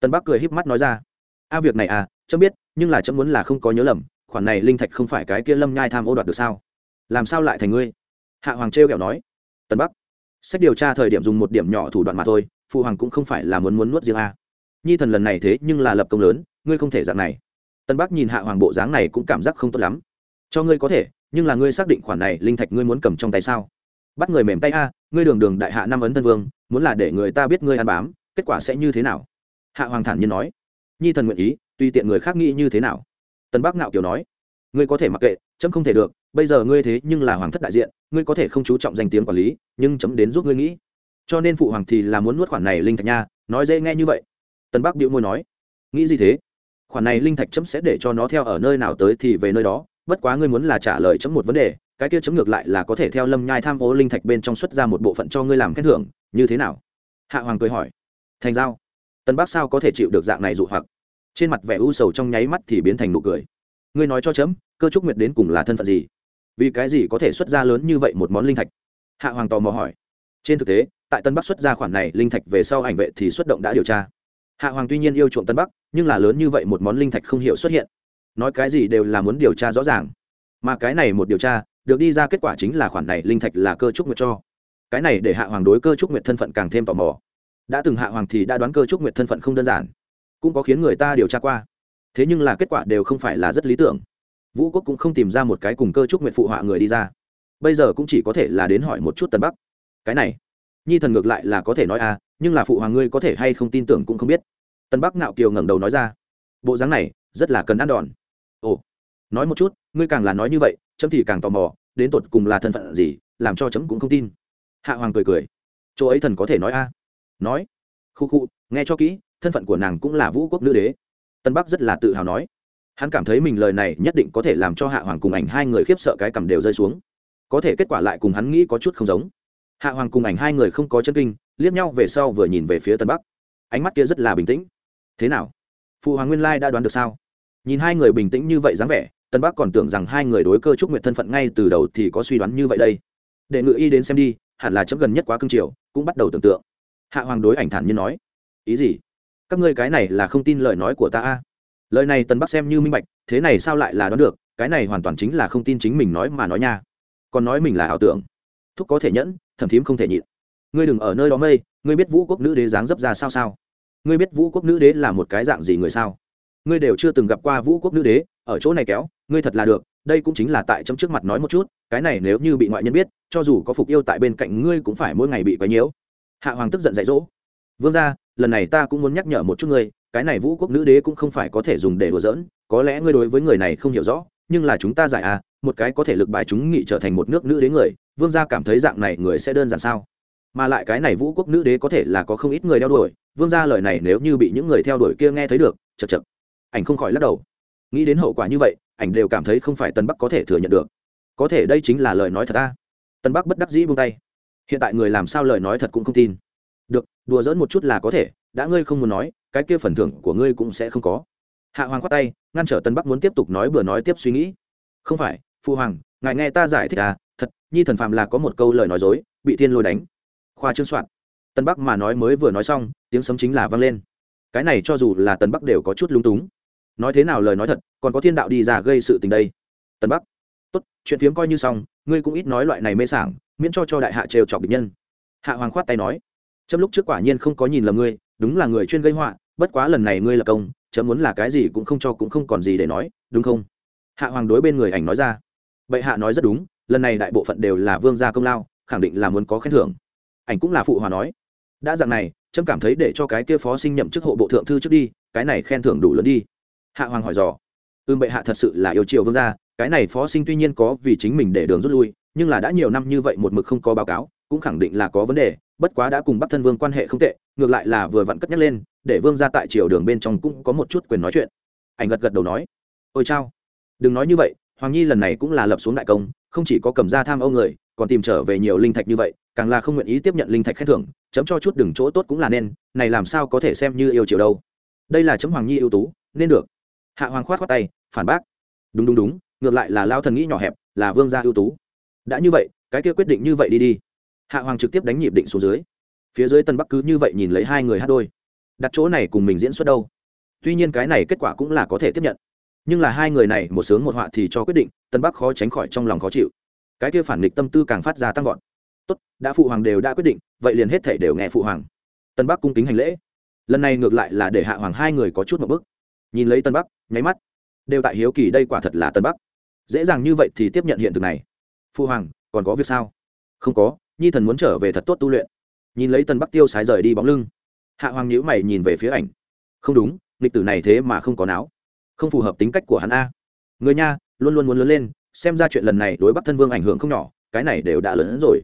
Tân bắc cười híp mắt nói ra. A việc này à chấm biết, nhưng là chấm muốn là không có nhớ lầm, khoản này linh thạch không phải cái kia lâm nhai tham ô đoạt được sao? Làm sao lại thành ngươi? Hạ hoàng trêu kẹo nói. Tân bắc, sách điều tra thời điểm dùng một điểm nhỏ thủ đoạn mà thôi, phụ hoàng cũng không phải là muốn muốn nuốt riêng a. Nhi thần lần này thế nhưng là lập công lớn, ngươi không thể dạng này. Tân bắc nhìn hạ hoàng bộ dáng này cũng cảm giác không tốt lắm. Cho ngươi có thể, nhưng là ngươi xác định khoản này linh thạch ngươi muốn cầm trong tay sao? Bắt người mềm tay a, ngươi đường đường đại hạ năm ấn thân vương, muốn là để người ta biết ngươi ăn bám, kết quả sẽ như thế nào? Hạ hoàng thản nhiên nói. Nhi thần nguyện ý, tùy tiện người khác nghĩ như thế nào? Tân bắc ngạo kiều nói. Ngươi có thể mặc kệ, chấm không thể được, bây giờ ngươi thế nhưng là hoàng thất đại diện, ngươi có thể không chú trọng danh tiếng quản lý, nhưng chấm đến giúp ngươi nghĩ. Cho nên phụ hoàng thì là muốn nuốt khoản này linh thạch nha, nói dễ nghe như vậy. Tân bắc bịu môi nói. Nghĩ gì thế? Khoản này linh thạch chấm sẽ để cho nó theo ở nơi nào tới thì về nơi đó, bất quá ngươi muốn là trả lời chấm một vấn đề cái kia chấm ngược lại là có thể theo lâm nhai tham ô linh thạch bên trong xuất ra một bộ phận cho ngươi làm khen thưởng, như thế nào? Hạ hoàng cười hỏi. Thành giao. Tân bắc sao có thể chịu được dạng này dụ hoặc? Trên mặt vẻ u sầu trong nháy mắt thì biến thành nụ cười. Ngươi nói cho chấm, cơ trúc nguyệt đến cùng là thân phận gì? Vì cái gì có thể xuất ra lớn như vậy một món linh thạch? Hạ hoàng tò mò hỏi. Trên thực tế, tại tân bắc xuất ra khoản này linh thạch về sau ảnh vệ thì xuất động đã điều tra. Hạ hoàng tuy nhiên yêu chuộng tân bắc, nhưng là lớn như vậy một món linh thạch không hiểu xuất hiện. Nói cái gì đều là muốn điều tra rõ ràng. Mà cái này một điều tra được đi ra kết quả chính là khoản này linh thạch là cơ trúc nguyệt cho. Cái này để hạ hoàng đối cơ trúc nguyệt thân phận càng thêm tò mò. Đã từng hạ hoàng thì đã đoán cơ trúc nguyệt thân phận không đơn giản, cũng có khiến người ta điều tra qua. Thế nhưng là kết quả đều không phải là rất lý tưởng. Vũ quốc cũng không tìm ra một cái cùng cơ trúc nguyệt phụ họa người đi ra. Bây giờ cũng chỉ có thể là đến hỏi một chút tân bắc. Cái này, nhi thần ngược lại là có thể nói à nhưng là phụ hoàng ngươi có thể hay không tin tưởng cũng không biết. Tân bắc nạo kiều ngẩng đầu nói ra. Bộ dáng này, rất là cần ăn đòn. Ồ, nói một chút, ngươi càng là nói như vậy chấm thì càng tò mò, đến tột cùng là thân phận gì, làm cho chấm cũng không tin. Hạ hoàng cười cười. Chỗ ấy thần có thể nói a? Nói. Khu khu, nghe cho kỹ, thân phận của nàng cũng là vũ quốc nữ đế. Tân bắc rất là tự hào nói. Hắn cảm thấy mình lời này nhất định có thể làm cho hạ hoàng cùng ảnh hai người khiếp sợ cái cầm đều rơi xuống. Có thể kết quả lại cùng hắn nghĩ có chút không giống. Hạ hoàng cùng ảnh hai người không có chân kinh, liếc nhau về sau vừa nhìn về phía tân bắc. Ánh mắt kia rất là bình tĩnh. Thế nào? Phụ hoàng nguyên lai đã đoán được sao? Nhìn hai người bình tĩnh như vậy dáng vẻ tân bắc còn tưởng rằng hai người đối cơ trúc nguyện thân phận ngay từ đầu thì có suy đoán như vậy đây. Để ngự y đến xem đi, hẳn là chấm gần nhất quá cương triều cũng bắt đầu tưởng tượng. Hạ hoàng đối ảnh thản nhiên nói, ý gì? Các ngươi cái này là không tin lời nói của ta a? Lời này tân bắc xem như minh bạch, thế này sao lại là đoán được, cái này hoàn toàn chính là không tin chính mình nói mà nói nha. Còn nói mình là ảo tưởng. Thúc có thể nhẫn, thẩm thím không thể nhịn. Ngươi đừng ở nơi đó mây, ngươi biết vũ quốc nữ đế dáng dấp ra sao sao? Ngươi biết vũ quốc nữ đế là một cái dạng gì người sao? Ngươi đều chưa từng gặp qua vũ quốc nữ đế, ở chỗ này kéo ngươi thật là được, đây cũng chính là tại chấm trước mặt nói một chút, cái này nếu như bị ngoại nhân biết, cho dù có phục yêu tại bên cạnh ngươi cũng phải mỗi ngày bị quấy nhiễu. Hạ hoàng tức giận dạy dỗ. Vương ra lần này ta cũng muốn nhắc nhở một chút ngươi, cái này vũ quốc nữ đế cũng không phải có thể dùng để đùa giỡn, có lẽ ngươi đối với người này không hiểu rõ, nhưng là chúng ta giải à một cái có thể lực bài chúng nghị trở thành một nước nữ đế người, vương gia cảm thấy dạng này người sẽ đơn giản sao? Mà lại cái này vũ quốc nữ đế có thể là có không ít người đeo đuổi, vương gia lời này nếu như bị những người theo đuổi kia nghe thấy được chật chật ảnh không khỏi lắc đầu. Nghĩ đến hậu quả như vậy ảnh đều cảm thấy không phải tân bắc có thể thừa nhận được. Có thể đây chính là lời nói thật ta. Tân bắc bất đắc dĩ buông tay. Hiện tại người làm sao lời nói thật cũng không tin. Được, đùa dỡn một chút là có thể, đã ngươi không muốn nói, cái kia phần thưởng của ngươi cũng sẽ không có. Hạ hoàng khoát tay, ngăn trở tân bắc muốn tiếp tục nói bừa nói tiếp suy nghĩ. Không phải, phu hoàng, ngài nghe ta giải thích à thật, nhi thần phạm là có một câu lời nói dối, bị thiên lôi đánh. Khoa trương soạn. Tân bắc mà nói mới vừa nói xong, tiếng sấm chính là vang lên. Cái này cho dù là tân bắc đều có chút lung túng nói thế nào lời nói thật, còn có thiên đạo đi ra gây sự tình đây. Tân bắc, tốt, chuyện phiếm coi như xong, ngươi cũng ít nói loại này mê sảng, miễn cho cho đại hạ trêu chọc bệnh nhân. Hạ hoàng khoát tay nói, chấm lúc trước quả nhiên không có nhìn lầm ngươi, đúng là người chuyên gây họa, bất quá lần này ngươi là công, chấm muốn là cái gì cũng không cho cũng không còn gì để nói, đúng không? Hạ hoàng đối bên người ảnh nói ra, bệ hạ nói rất đúng, lần này đại bộ phận đều là vương gia công lao, khẳng định là muốn có khen thưởng. Ảnh cũng là phụ hòa nói, đã dạng này trâm cảm thấy để cho cái kia phó sinh nhậm chức hộ bộ thượng thư trước đi, cái này khen thưởng đủ lớn đi hạ hoàng hỏi dò. Ưm bệ hạ thật sự là yêu triều vương gia, cái này phó sinh tuy nhiên có vì chính mình để đường rút lui, nhưng là đã nhiều năm như vậy một mực không có báo cáo, cũng khẳng định là có vấn đề, bất quá đã cùng bắc thân vương quan hệ không tệ, ngược lại là vừa vặn cất nhắc lên, để vương ra tại triều đường bên trong cũng có một chút quyền nói chuyện. Ảnh gật gật đầu nói. Ôi chao. Đừng nói như vậy, hoàng nhi lần này cũng là lập xuống đại công, không chỉ có cầm ra tham âu người, còn tìm trở về nhiều linh thạch như vậy, càng là không nguyện ý tiếp nhận linh thạch khen thưởng, chấm cho chút đừng chỗ tốt cũng là nên, này làm sao có thể xem như yêu chiều đâu. Đây là chấm hoàng nhi ưu tú, nên được hạ hoàng khoát khoát tay, phản bác. Đúng đúng đúng, ngược lại là lao thần nghĩ nhỏ hẹp, là vương gia ưu tú. Đã như vậy, cái kia quyết định như vậy đi đi. Hạ hoàng trực tiếp đánh nhịp định xuống dưới. Phía dưới tân bắc cứ như vậy nhìn lấy hai người hát đôi. Đặt chỗ này cùng mình diễn xuất đâu? Tuy nhiên cái này kết quả cũng là có thể tiếp nhận. Nhưng là hai người này một sướng một họa thì cho quyết định, tân bắc khó tránh khỏi trong lòng khó chịu. Cái kia phản nghịch tâm tư càng phát ra tăng vọt. Tốt, đã phụ hoàng đều đã quyết định, vậy liền hết thể đều nghe phụ hoàng. Tân bắc cung kính hành lễ. Lần này ngược lại là để hạ hoàng hai người có chút một bức nhìn lấy tân bắc, nháy mắt. Đều tại hiếu kỳ đây quả thật là tân bắc. Dễ dàng như vậy thì tiếp nhận hiện thực này. Phu hoàng, còn có việc sao? Không có, nhi thần muốn trở về thật tốt tu luyện. Nhìn lấy tân bắc tiêu sái rời đi bóng lưng. Hạ hoàng nhíu mày nhìn về phía ảnh. Không đúng lịch tử này thế mà không có não. Không phù hợp tính cách của hắn a. Người nha, luôn luôn muốn lớn lên, xem ra chuyện lần này đối bắc thân vương ảnh hưởng không nhỏ, cái này đều đã lớn hơn rồi.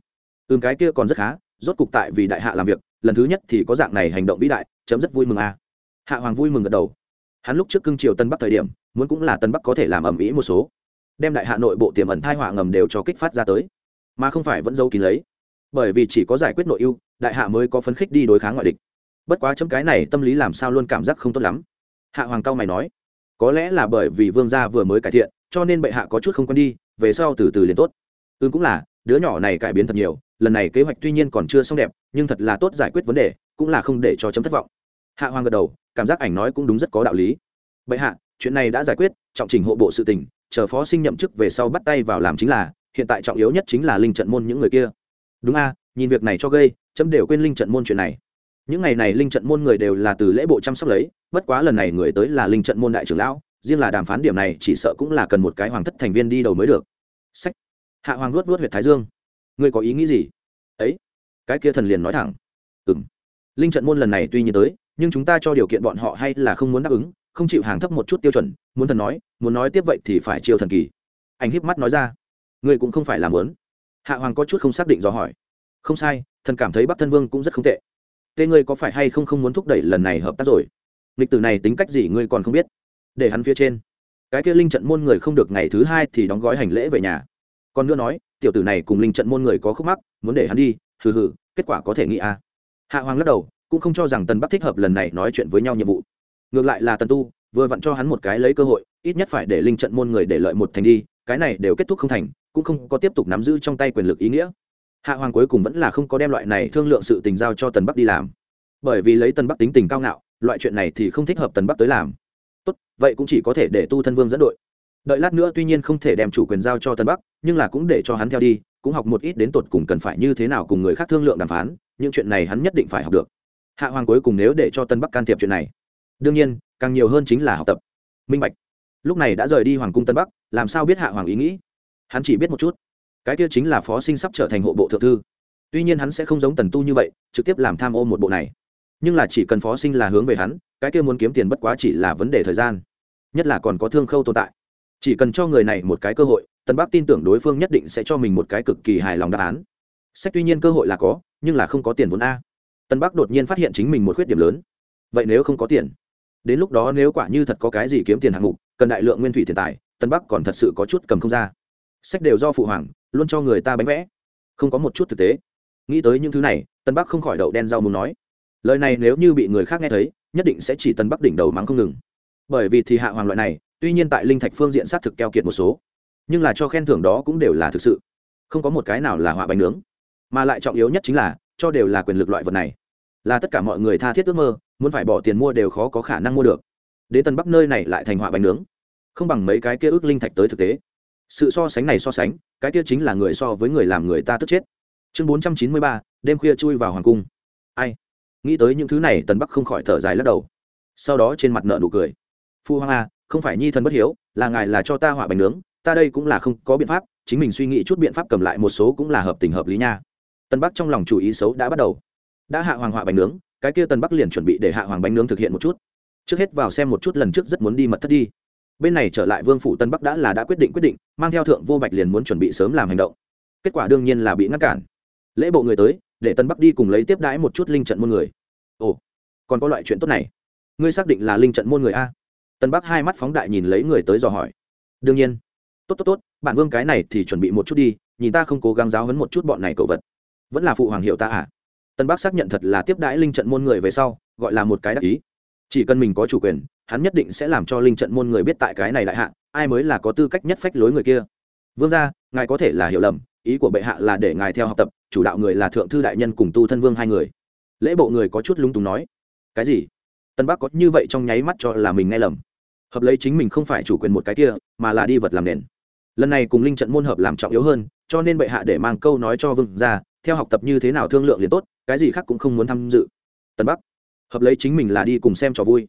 Ừm, cái kia còn rất khá, rốt cục tại vì đại hạ làm việc, lần thứ nhất thì có dạng này hành động vĩ đại, chấm rất vui mừng a. Hạ hoàng vui mừng gật đầu hắn lúc trước cưng triều tân bắc thời điểm, muốn cũng là tân bắc có thể làm ẩm ý một số. Đem đại hạ nội bộ tiềm ẩn thai họa ngầm đều cho kích phát ra tới. Mà không phải vẫn giấu kín lấy. Bởi vì chỉ có giải quyết nội ưu, đại hạ mới có phấn khích đi đối kháng ngoại địch. Bất quá chấm cái này tâm lý làm sao luôn cảm giác không tốt lắm. Hạ hoàng cao mày nói, có lẽ là bởi vì vương gia vừa mới cải thiện, cho nên bệ hạ có chút không quen đi, về sau từ từ liền tốt. Ư cũng là, đứa nhỏ này cải biến thật nhiều, lần này kế hoạch tuy nhiên còn chưa xong đẹp, nhưng thật là tốt giải quyết vấn đề, cũng là không để cho chấm thất vọng hạ hoàng gật đầu, cảm giác ảnh nói cũng đúng rất có đạo lý. Bệ hạ, chuyện này đã giải quyết, trọng trình hộ bộ sự tình, chờ phó sinh nhậm chức về sau bắt tay vào làm chính là, hiện tại trọng yếu nhất chính là linh trận môn những người kia. Đúng a, nhìn việc này cho gây, chấm đều quên linh trận môn chuyện này. Những ngày này linh trận môn người đều là từ lễ bộ chăm sóc lấy, bất quá lần này người tới là linh trận môn đại trưởng lão, riêng là đàm phán điểm này chỉ sợ cũng là cần một cái hoàng thất thành viên đi đầu mới được. Sách. Hạ hoàng luốt luốt huyện thái dương. Ngươi có ý nghĩ gì? Ấy, cái kia thần liền nói thẳng. Ừ m linh trận môn lần này tuy nhiên tới nhưng chúng ta cho điều kiện bọn họ hay là không muốn đáp ứng, không chịu hàng thấp một chút tiêu chuẩn, muốn thần nói, muốn nói tiếp vậy thì phải chiêu thần kỳ. Anh híp mắt nói ra. Ngươi cũng không phải là muốn. hạ hoàng có chút không xác định do hỏi. Không sai, thần cảm thấy bắc thân vương cũng rất không tệ. Tê ngươi có phải hay không không muốn thúc đẩy lần này hợp tác rồi? Lịch tử này tính cách gì ngươi còn không biết. Để hắn phía trên. Cái kia linh trận môn người không được ngày thứ hai thì đóng gói hành lễ về nhà. Còn nữa nói, tiểu tử này cùng linh trận môn người có khúc mắc, muốn để hắn đi, hừ hừ, kết quả có thể nghĩ à. Hạ hoàng lắc đầu cũng không cho rằng tần bắc thích hợp lần này nói chuyện với nhau nhiệm vụ. Ngược lại là tần tu, vừa vặn cho hắn một cái lấy cơ hội, ít nhất phải để linh trận môn người để lợi một thành đi, cái này đều kết thúc không thành, cũng không có tiếp tục nắm giữ trong tay quyền lực ý nghĩa. Hạ hoàng cuối cùng vẫn là không có đem loại này thương lượng sự tình giao cho tần bắc đi làm. Bởi vì lấy tần bắc tính tình cao ngạo, loại chuyện này thì không thích hợp tần bắc tới làm. Tốt, vậy cũng chỉ có thể để tu thân vương dẫn đội. Đợi lát nữa tuy nhiên không thể đem chủ quyền giao cho tần bắc, nhưng là cũng để cho hắn theo đi, cũng học một ít đến tột cùng cần phải như thế nào cùng người khác thương lượng đàm phán, những chuyện này hắn nhất định phải học được hạ hoàng cuối cùng nếu để cho tân bắc can thiệp chuyện này. Đương nhiên, càng nhiều hơn chính là học tập. Minh bạch. Lúc này đã rời đi hoàng cung tân bắc, làm sao biết hạ hoàng ý nghĩ? Hắn chỉ biết một chút. Cái kia chính là phó sinh sắp trở thành hộ bộ thượng thư. Tuy nhiên hắn sẽ không giống tần tu như vậy, trực tiếp làm tham ô một bộ này. Nhưng là chỉ cần phó sinh là hướng về hắn, cái kia muốn kiếm tiền bất quá chỉ là vấn đề thời gian. Nhất là còn có thương khâu tồn tại. Chỉ cần cho người này một cái cơ hội, tân bắc tin tưởng đối phương nhất định sẽ cho mình một cái cực kỳ hài lòng đáp án. Sách tuy nhiên cơ hội là có, nhưng là không có tiền vốn a tân bắc đột nhiên phát hiện chính mình một khuyết điểm lớn. Vậy nếu không có tiền? Đến lúc đó nếu quả như thật có cái gì kiếm tiền hạng mục, cần đại lượng nguyên thủy tiền tài, tân bắc còn thật sự có chút cầm không ra. Sách đều do phụ hoàng, luôn cho người ta bánh vẽ. Không có một chút thực tế. Nghĩ tới những thứ này, tân bắc không khỏi đậu đen rau muốn nói. Lời này nếu như bị người khác nghe thấy, nhất định sẽ chỉ tân bắc đỉnh đầu mắng không ngừng. Bởi vì thì hạ hoàng loại này, tuy nhiên tại linh thạch phương diện xác thực keo kiệt một số, nhưng là cho khen thưởng đó cũng đều là thực sự. Không có một cái nào là họa bánh nướng. Mà lại trọng yếu nhất chính là, cho đều là quyền lực loại vật này là tất cả mọi người tha thiết ước mơ muốn phải bỏ tiền mua đều khó có khả năng mua được. Đến tân bắc nơi này lại thành họa bánh nướng. Không bằng mấy cái kia ước linh thạch tới thực tế. Sự so sánh này so sánh cái kia chính là người so với người làm người ta tức chết. Chương bốn trăm chín mươi ba đêm khuya chui vào hoàng cung. Ai? Nghĩ tới những thứ này tần bắc không khỏi thở dài lắc đầu. Sau đó trên mặt nợ nụ cười. Phu hoàng a à, không phải nhi thần bất hiếu là ngài là cho ta họa bánh nướng ta đây cũng là không có biện pháp chính mình suy nghĩ chút biện pháp cầm lại một số cũng là hợp tình hợp lý nha. Tân bắc trong lòng chủ ý xấu đã bắt đầu đã hạ hoàng họa bánh nướng, cái kia tần bắc liền chuẩn bị để hạ hoàng bánh nướng thực hiện một chút. Trước hết vào xem một chút lần trước rất muốn đi mật thất đi. Bên này trở lại vương phủ tân bắc đã là đã quyết định quyết định, mang theo thượng vô bạch liền muốn chuẩn bị sớm làm hành động. Kết quả đương nhiên là bị ngăn cản. Lễ bộ người tới, để tân bắc đi cùng lấy tiếp đãi một chút linh trận môn người. Ồ, còn có loại chuyện tốt này. Ngươi xác định là linh trận môn người a? Tân bắc hai mắt phóng đại nhìn lấy người tới dò hỏi. Đương nhiên. Tốt tốt tốt, bản vương cái này thì chuẩn bị một chút đi, nhìn ta không cố gắng giáo hấn một chút bọn này cậu vật. Vẫn là phụ hoàng hiệu ta à? Tân bắc xác nhận thật là tiếp đãi linh trận môn người về sau, gọi là một cái đắc ý. Chỉ cần mình có chủ quyền, hắn nhất định sẽ làm cho linh trận môn người biết tại cái này đại hạ, ai mới là có tư cách nhất phách lối người kia. Vương gia, ngài có thể là hiểu lầm, ý của bệ hạ là để ngài theo học tập, chủ đạo người là thượng thư đại nhân cùng tu thân vương hai người. Lễ bộ người có chút lúng túng nói, cái gì? Tân bắc có như vậy trong nháy mắt cho là mình nghe lầm. Hợp lấy chính mình không phải chủ quyền một cái kia, mà là đi vật làm nền. Lần này cùng linh trận môn hợp làm trọng yếu hơn, cho nên bệ hạ để mang câu nói cho vương ra theo học tập như thế nào thương lượng liền tốt cái gì khác cũng không muốn tham dự. Tân bắc, hợp lấy chính mình là đi cùng xem trò vui.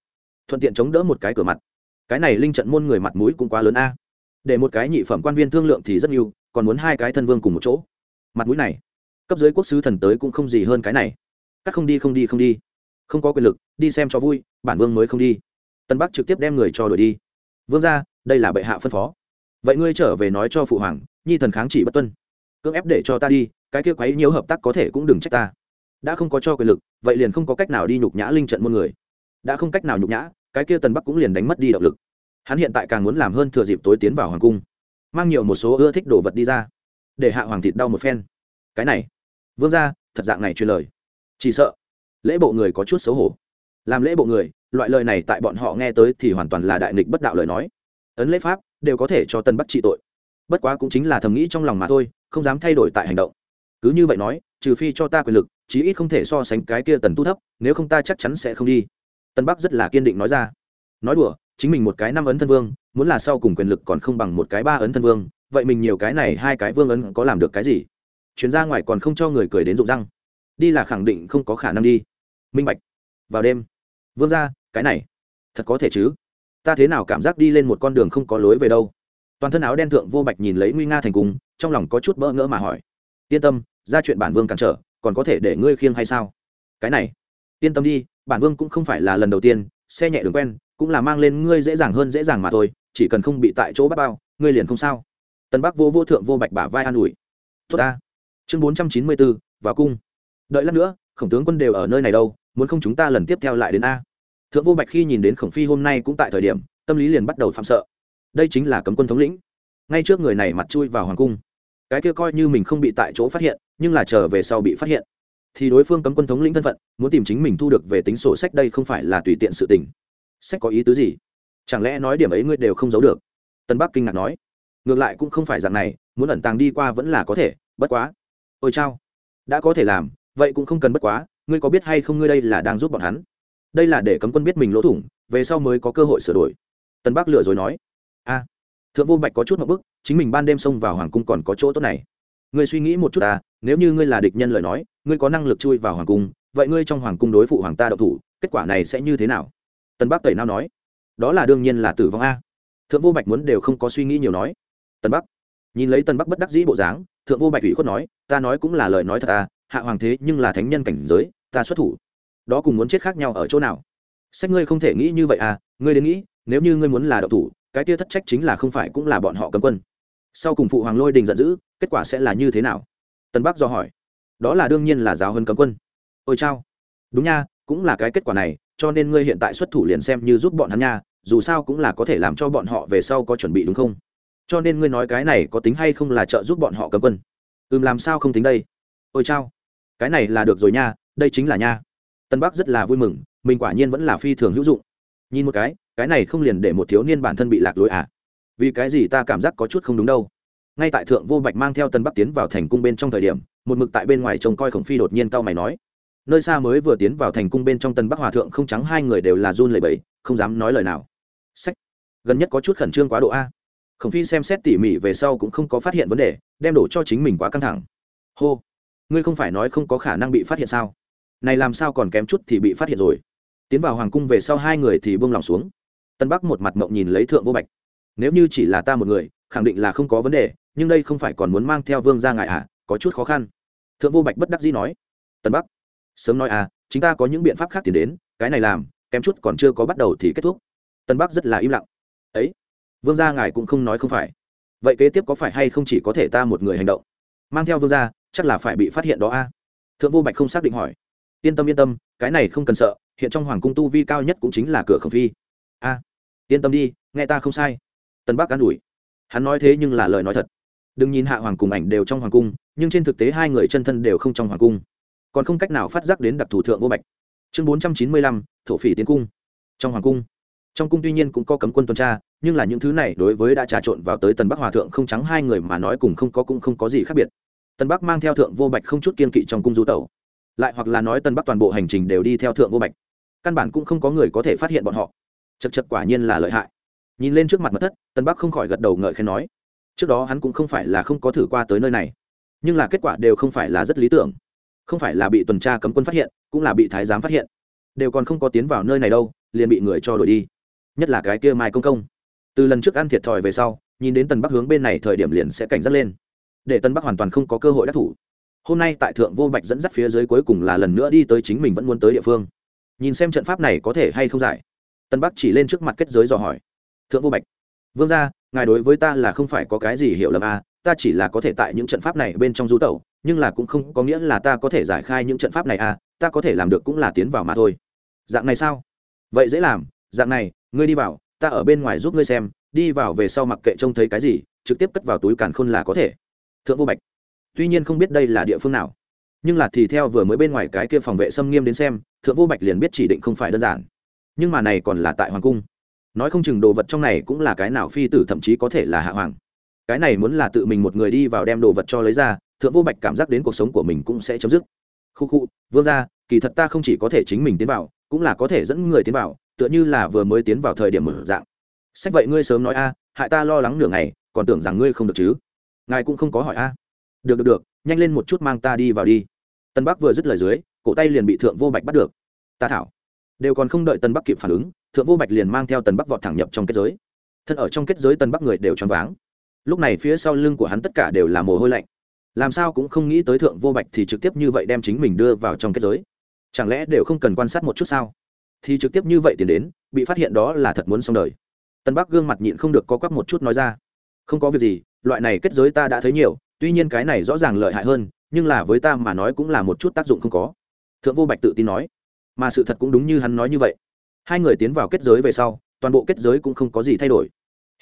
Thuận tiện chống đỡ một cái cửa mặt. Cái này linh trận môn người mặt mũi cũng quá lớn a. Để một cái nhị phẩm quan viên thương lượng thì rất nhiều, còn muốn hai cái thân vương cùng một chỗ. Mặt mũi này, cấp dưới quốc sứ thần tới cũng không gì hơn cái này. Các không đi không đi không đi. Không có quyền lực, đi xem cho vui, bản vương mới không đi. Tân bắc trực tiếp đem người cho đổi đi. Vương ra đây là bệ hạ phân phó. Vậy ngươi trở về nói cho phụ hoàng, nhi thần kháng chỉ bất tuân. Cưỡng ép để cho ta đi, cái kia quấy nhiều hợp tác có thể cũng đừng trách ta đã không có cho quyền lực, vậy liền không có cách nào đi nhục nhã linh trận muôn người. Đã không cách nào nhục nhã, cái kia tần bắc cũng liền đánh mất đi động lực. Hắn hiện tại càng muốn làm hơn thừa dịp tối tiến vào hoàng cung. Mang nhiều một số ưa thích đồ vật đi ra. Để hạ hoàng thịt đau một phen. Cái này, vương ra thật dạng này truyền lời. Chỉ sợ, lễ bộ người có chút xấu hổ. Làm lễ bộ người, loại lời này tại bọn họ nghe tới thì hoàn toàn là đại nghịch bất đạo lời nói. Ấn lễ pháp, đều có thể cho tân bắc trị tội. Bất quá cũng chính là thầm nghĩ trong lòng mà thôi, không dám thay đổi tại hành động. Cứ như vậy nói trừ phi cho ta quyền lực, chí ít không thể so sánh cái kia tần tu thấp, nếu không ta chắc chắn sẽ không đi. Tân bắc rất là kiên định nói ra. Nói đùa, chính mình một cái năm ấn thân vương, muốn là sau cùng quyền lực còn không bằng một cái ba ấn thân vương, vậy mình nhiều cái này hai cái vương ấn có làm được cái gì? Chuyến ra ngoài còn không cho người cười đến rụng răng. Đi là khẳng định không có khả năng đi. Minh bạch. Vào đêm. Vương ra cái này. Thật có thể chứ? Ta thế nào cảm giác đi lên một con đường không có lối về đâu? Toàn thân áo đen thượng vô bạch nhìn lấy nguy nga thành cung trong lòng có chút bỡ ngỡ mà hỏi. Yên tâm ra chuyện bản vương cản trở, còn có thể để ngươi khiêng hay sao? Cái này, yên tâm đi, bản vương cũng không phải là lần đầu tiên, xe nhẹ đường quen, cũng là mang lên ngươi dễ dàng hơn dễ dàng mà thôi, chỉ cần không bị tại chỗ bắt bao, ngươi liền không sao. Tân bắc vô vô thượng vô bạch bả vai an ủi. Tốt ta. Chương bốn trăm chín mươi bốn, vào cung. Đợi lát nữa, khổng tướng quân đều ở nơi này đâu, muốn không chúng ta lần tiếp theo lại đến a. Thượng vô bạch khi nhìn đến khổng phi hôm nay cũng tại thời điểm, tâm lý liền bắt đầu phạm sợ. Đây chính là cấm quân thống lĩnh. Ngay trước người này mặt chui vào hoàng cung cái kia coi như mình không bị tại chỗ phát hiện, nhưng là trở về sau bị phát hiện, thì đối phương cấm quân thống lĩnh thân phận, muốn tìm chính mình thu được về tính sổ sách đây không phải là tùy tiện sự tình. Sách có ý tứ gì? Chẳng lẽ nói điểm ấy ngươi đều không giấu được? Tân bắc kinh ngạc nói. Ngược lại cũng không phải dạng này, muốn ẩn tàng đi qua vẫn là có thể, bất quá. Ôi chao, đã có thể làm, vậy cũng không cần bất quá, ngươi có biết hay không ngươi đây là đang giúp bọn hắn? Đây là để cấm quân biết mình lỗ thủng, về sau mới có cơ hội sửa đổi. Tân bắc lừa rồi nói. A thượng vô bạch có chút một bức chính mình ban đêm xông vào hoàng cung còn có chỗ tốt này. Ngươi suy nghĩ một chút ta, nếu như ngươi là địch nhân lời nói, ngươi có năng lực chui vào hoàng cung, vậy ngươi trong hoàng cung đối phụ hoàng ta đậu thủ, kết quả này sẽ như thế nào? Tân bắc tẩy nao nói. Đó là đương nhiên là tử vong a. Thượng vô bạch muốn đều không có suy nghĩ nhiều nói. Tân bắc nhìn lấy tân bắc bất đắc dĩ bộ dáng, thượng vô bạch ủy khuất nói, ta nói cũng là lời nói thật à hạ hoàng thế nhưng là thánh nhân cảnh giới, ta xuất thủ. Đó cùng muốn chết khác nhau ở chỗ nào? Sách ngươi không thể nghĩ như vậy à ngươi đến nghĩ, nếu như ngươi muốn là đậu thủ, cái tia thất trách chính là không phải cũng là bọn họ cấm quân sau cùng phụ hoàng lôi đình giận dữ, kết quả sẽ là như thế nào? Tân bắc do hỏi. Đó là đương nhiên là giáo hơn cấm quân. Ôi chao. Đúng nha, cũng là cái kết quả này, cho nên ngươi hiện tại xuất thủ liền xem như giúp bọn hắn nha, dù sao cũng là có thể làm cho bọn họ về sau có chuẩn bị đúng không? Cho nên ngươi nói cái này có tính hay không là trợ giúp bọn họ cấm quân? Ừm, làm sao không tính đây? Ôi chao. Cái này là được rồi nha, đây chính là nha. Tân bắc rất là vui mừng, mình quả nhiên vẫn là phi thường hữu dụng. Nhìn một cái cái này không liền để một thiếu niên bản thân bị lạc lối à? Vì cái gì ta cảm giác có chút không đúng đâu? Ngay tại thượng vô bạch mang theo tân bắc tiến vào thành cung bên trong thời điểm, một mực tại bên ngoài trông coi khổng phi đột nhiên cau mày nói, nơi xa mới vừa tiến vào thành cung bên trong tân bắc hòa thượng không trắng hai người đều là run lẩy bẩy, không dám nói lời nào. Sách, gần nhất có chút khẩn trương quá độ a. Khổng phi xem xét tỉ mỉ về sau cũng không có phát hiện vấn đề, đem đổ cho chính mình quá căng thẳng. Hô, ngươi không phải nói không có khả năng bị phát hiện sao? Này làm sao còn kém chút thì bị phát hiện rồi? Tiến vào hoàng cung về sau hai người thì buông lòng xuống. Tân bắc một mặt mộng nhìn lấy thượng vô bạch nếu như chỉ là ta một người, khẳng định là không có vấn đề, nhưng đây không phải còn muốn mang theo vương ra ngại à? Có chút khó khăn. Thượng vô bạch bất đắc dĩ nói. Tân bắc, sớm nói à chúng ta có những biện pháp khác tiến đến, cái này làm, kém chút còn chưa có bắt đầu thì kết thúc. Tân bắc rất là im lặng. Ấy, vương gia ngài cũng không nói không phải. Vậy kế tiếp có phải hay không chỉ có thể ta một người hành động? Mang theo vương gia, chắc là phải bị phát hiện đó a. Thượng vô bạch không xác định hỏi. Yên tâm yên tâm, cái này không cần sợ, hiện trong hoàng cung tu vi cao nhất cũng chính là cửa khổng phi. A, yên tâm đi, nghe ta không sai tân bắc an ủi. Hắn nói thế nhưng là lời nói thật. Đừng nhìn hạ hoàng cùng ảnh đều trong hoàng cung, nhưng trên thực tế hai người chân thân đều không trong hoàng cung. Còn không cách nào phát giác đến đặc thủ thượng vô bạch. Chương bốn trăm chín mươi lăm, thổ phỉ tiến cung. Trong hoàng cung, trong cung tuy nhiên cũng có cấm quân tuần tra, nhưng là những thứ này đối với đã trà trộn vào tới tần bắc hòa thượng không trắng hai người mà nói cùng không có cũng không có gì khác biệt. Tần bắc mang theo thượng vô bạch không chút kiên kỵ trong cung du tẩu. Lại hoặc là nói tần bắc toàn bộ hành trình đều đi theo thượng vô bạch. Căn bản cũng không có người có thể phát hiện bọn họ. Chật chật quả nhiên là lợi hại nhìn lên trước mặt mật thất tần bắc không khỏi gật đầu ngợi khen nói, trước đó hắn cũng không phải là không có thử qua tới nơi này, nhưng là kết quả đều không phải là rất lý tưởng. Không phải là bị tuần tra cấm quân phát hiện, cũng là bị thái giám phát hiện. Đều còn không có tiến vào nơi này đâu, liền bị người cho đổi đi. Nhất là cái kia mai công công. Từ lần trước ăn thiệt thòi về sau, nhìn đến tần bắc hướng bên này thời điểm liền sẽ cảnh giác lên. Để tân bắc hoàn toàn không có cơ hội đắc thủ. Hôm nay tại thượng vô bạch dẫn dắt phía dưới cuối cùng là lần nữa đi tới chính mình vẫn muốn tới địa phương. Nhìn xem trận pháp này có thể hay không giải. Tân bắc chỉ lên trước mặt kết giới dò hỏi thượng vô bạch. Vương gia, ngài đối với ta là không phải có cái gì hiểu lầm à ta chỉ là có thể tại những trận pháp này bên trong du tẩu, nhưng là cũng không có nghĩa là ta có thể giải khai những trận pháp này à ta có thể làm được cũng là tiến vào mà thôi. Dạng này sao? Vậy dễ làm, dạng này, ngươi đi vào, ta ở bên ngoài giúp ngươi xem, đi vào về sau mặc kệ trông thấy cái gì, trực tiếp cất vào túi càn khôn là có thể. Thượng vô bạch. Tuy nhiên không biết đây là địa phương nào, nhưng là thì theo vừa mới bên ngoài cái kia phòng vệ xâm nghiêm đến xem, thượng vô bạch liền biết chỉ định không phải đơn giản. Nhưng mà này còn là tại hoàng cung nói không chừng đồ vật trong này cũng là cái nào phi tử thậm chí có thể là hạ hoàng. Cái này muốn là tự mình một người đi vào đem đồ vật cho lấy ra, thượng vô bạch cảm giác đến cuộc sống của mình cũng sẽ chấm dứt. Khu khu, vương ra kỳ thật ta không chỉ có thể chính mình tiến vào, cũng là có thể dẫn người tiến vào, tựa như là vừa mới tiến vào thời điểm mở dạng. Sách vậy ngươi sớm nói a, hại ta lo lắng nửa ngày, còn tưởng rằng ngươi không được chứ? Ngài cũng không có hỏi a. Được được được, nhanh lên một chút mang ta đi vào đi. Tân bắc vừa dứt lời dưới, cổ tay liền bị thượng vô bạch bắt được. Ta thảo. Đều còn không đợi tân bắc kịp phản ứng thượng vô bạch liền mang theo tần bắc vọt thẳng nhập trong kết giới. Thân ở trong kết giới Tần bắc người đều choáng váng. Lúc này phía sau lưng của hắn tất cả đều là mồ hôi lạnh. Làm sao cũng không nghĩ tới thượng vô bạch thì trực tiếp như vậy đem chính mình đưa vào trong kết giới. Chẳng lẽ đều không cần quan sát một chút sao? Thì trực tiếp như vậy tiến đến, bị phát hiện đó là thật muốn xong đời. Tân bắc gương mặt nhịn không được có quắp một chút nói ra. Không có việc gì, loại này kết giới ta đã thấy nhiều, tuy nhiên cái này rõ ràng lợi hại hơn, nhưng là với ta mà nói cũng là một chút tác dụng không có. Thượng vô bạch tự tin nói. Mà sự thật cũng đúng như hắn nói như vậy hai người tiến vào kết giới về sau, toàn bộ kết giới cũng không có gì thay đổi.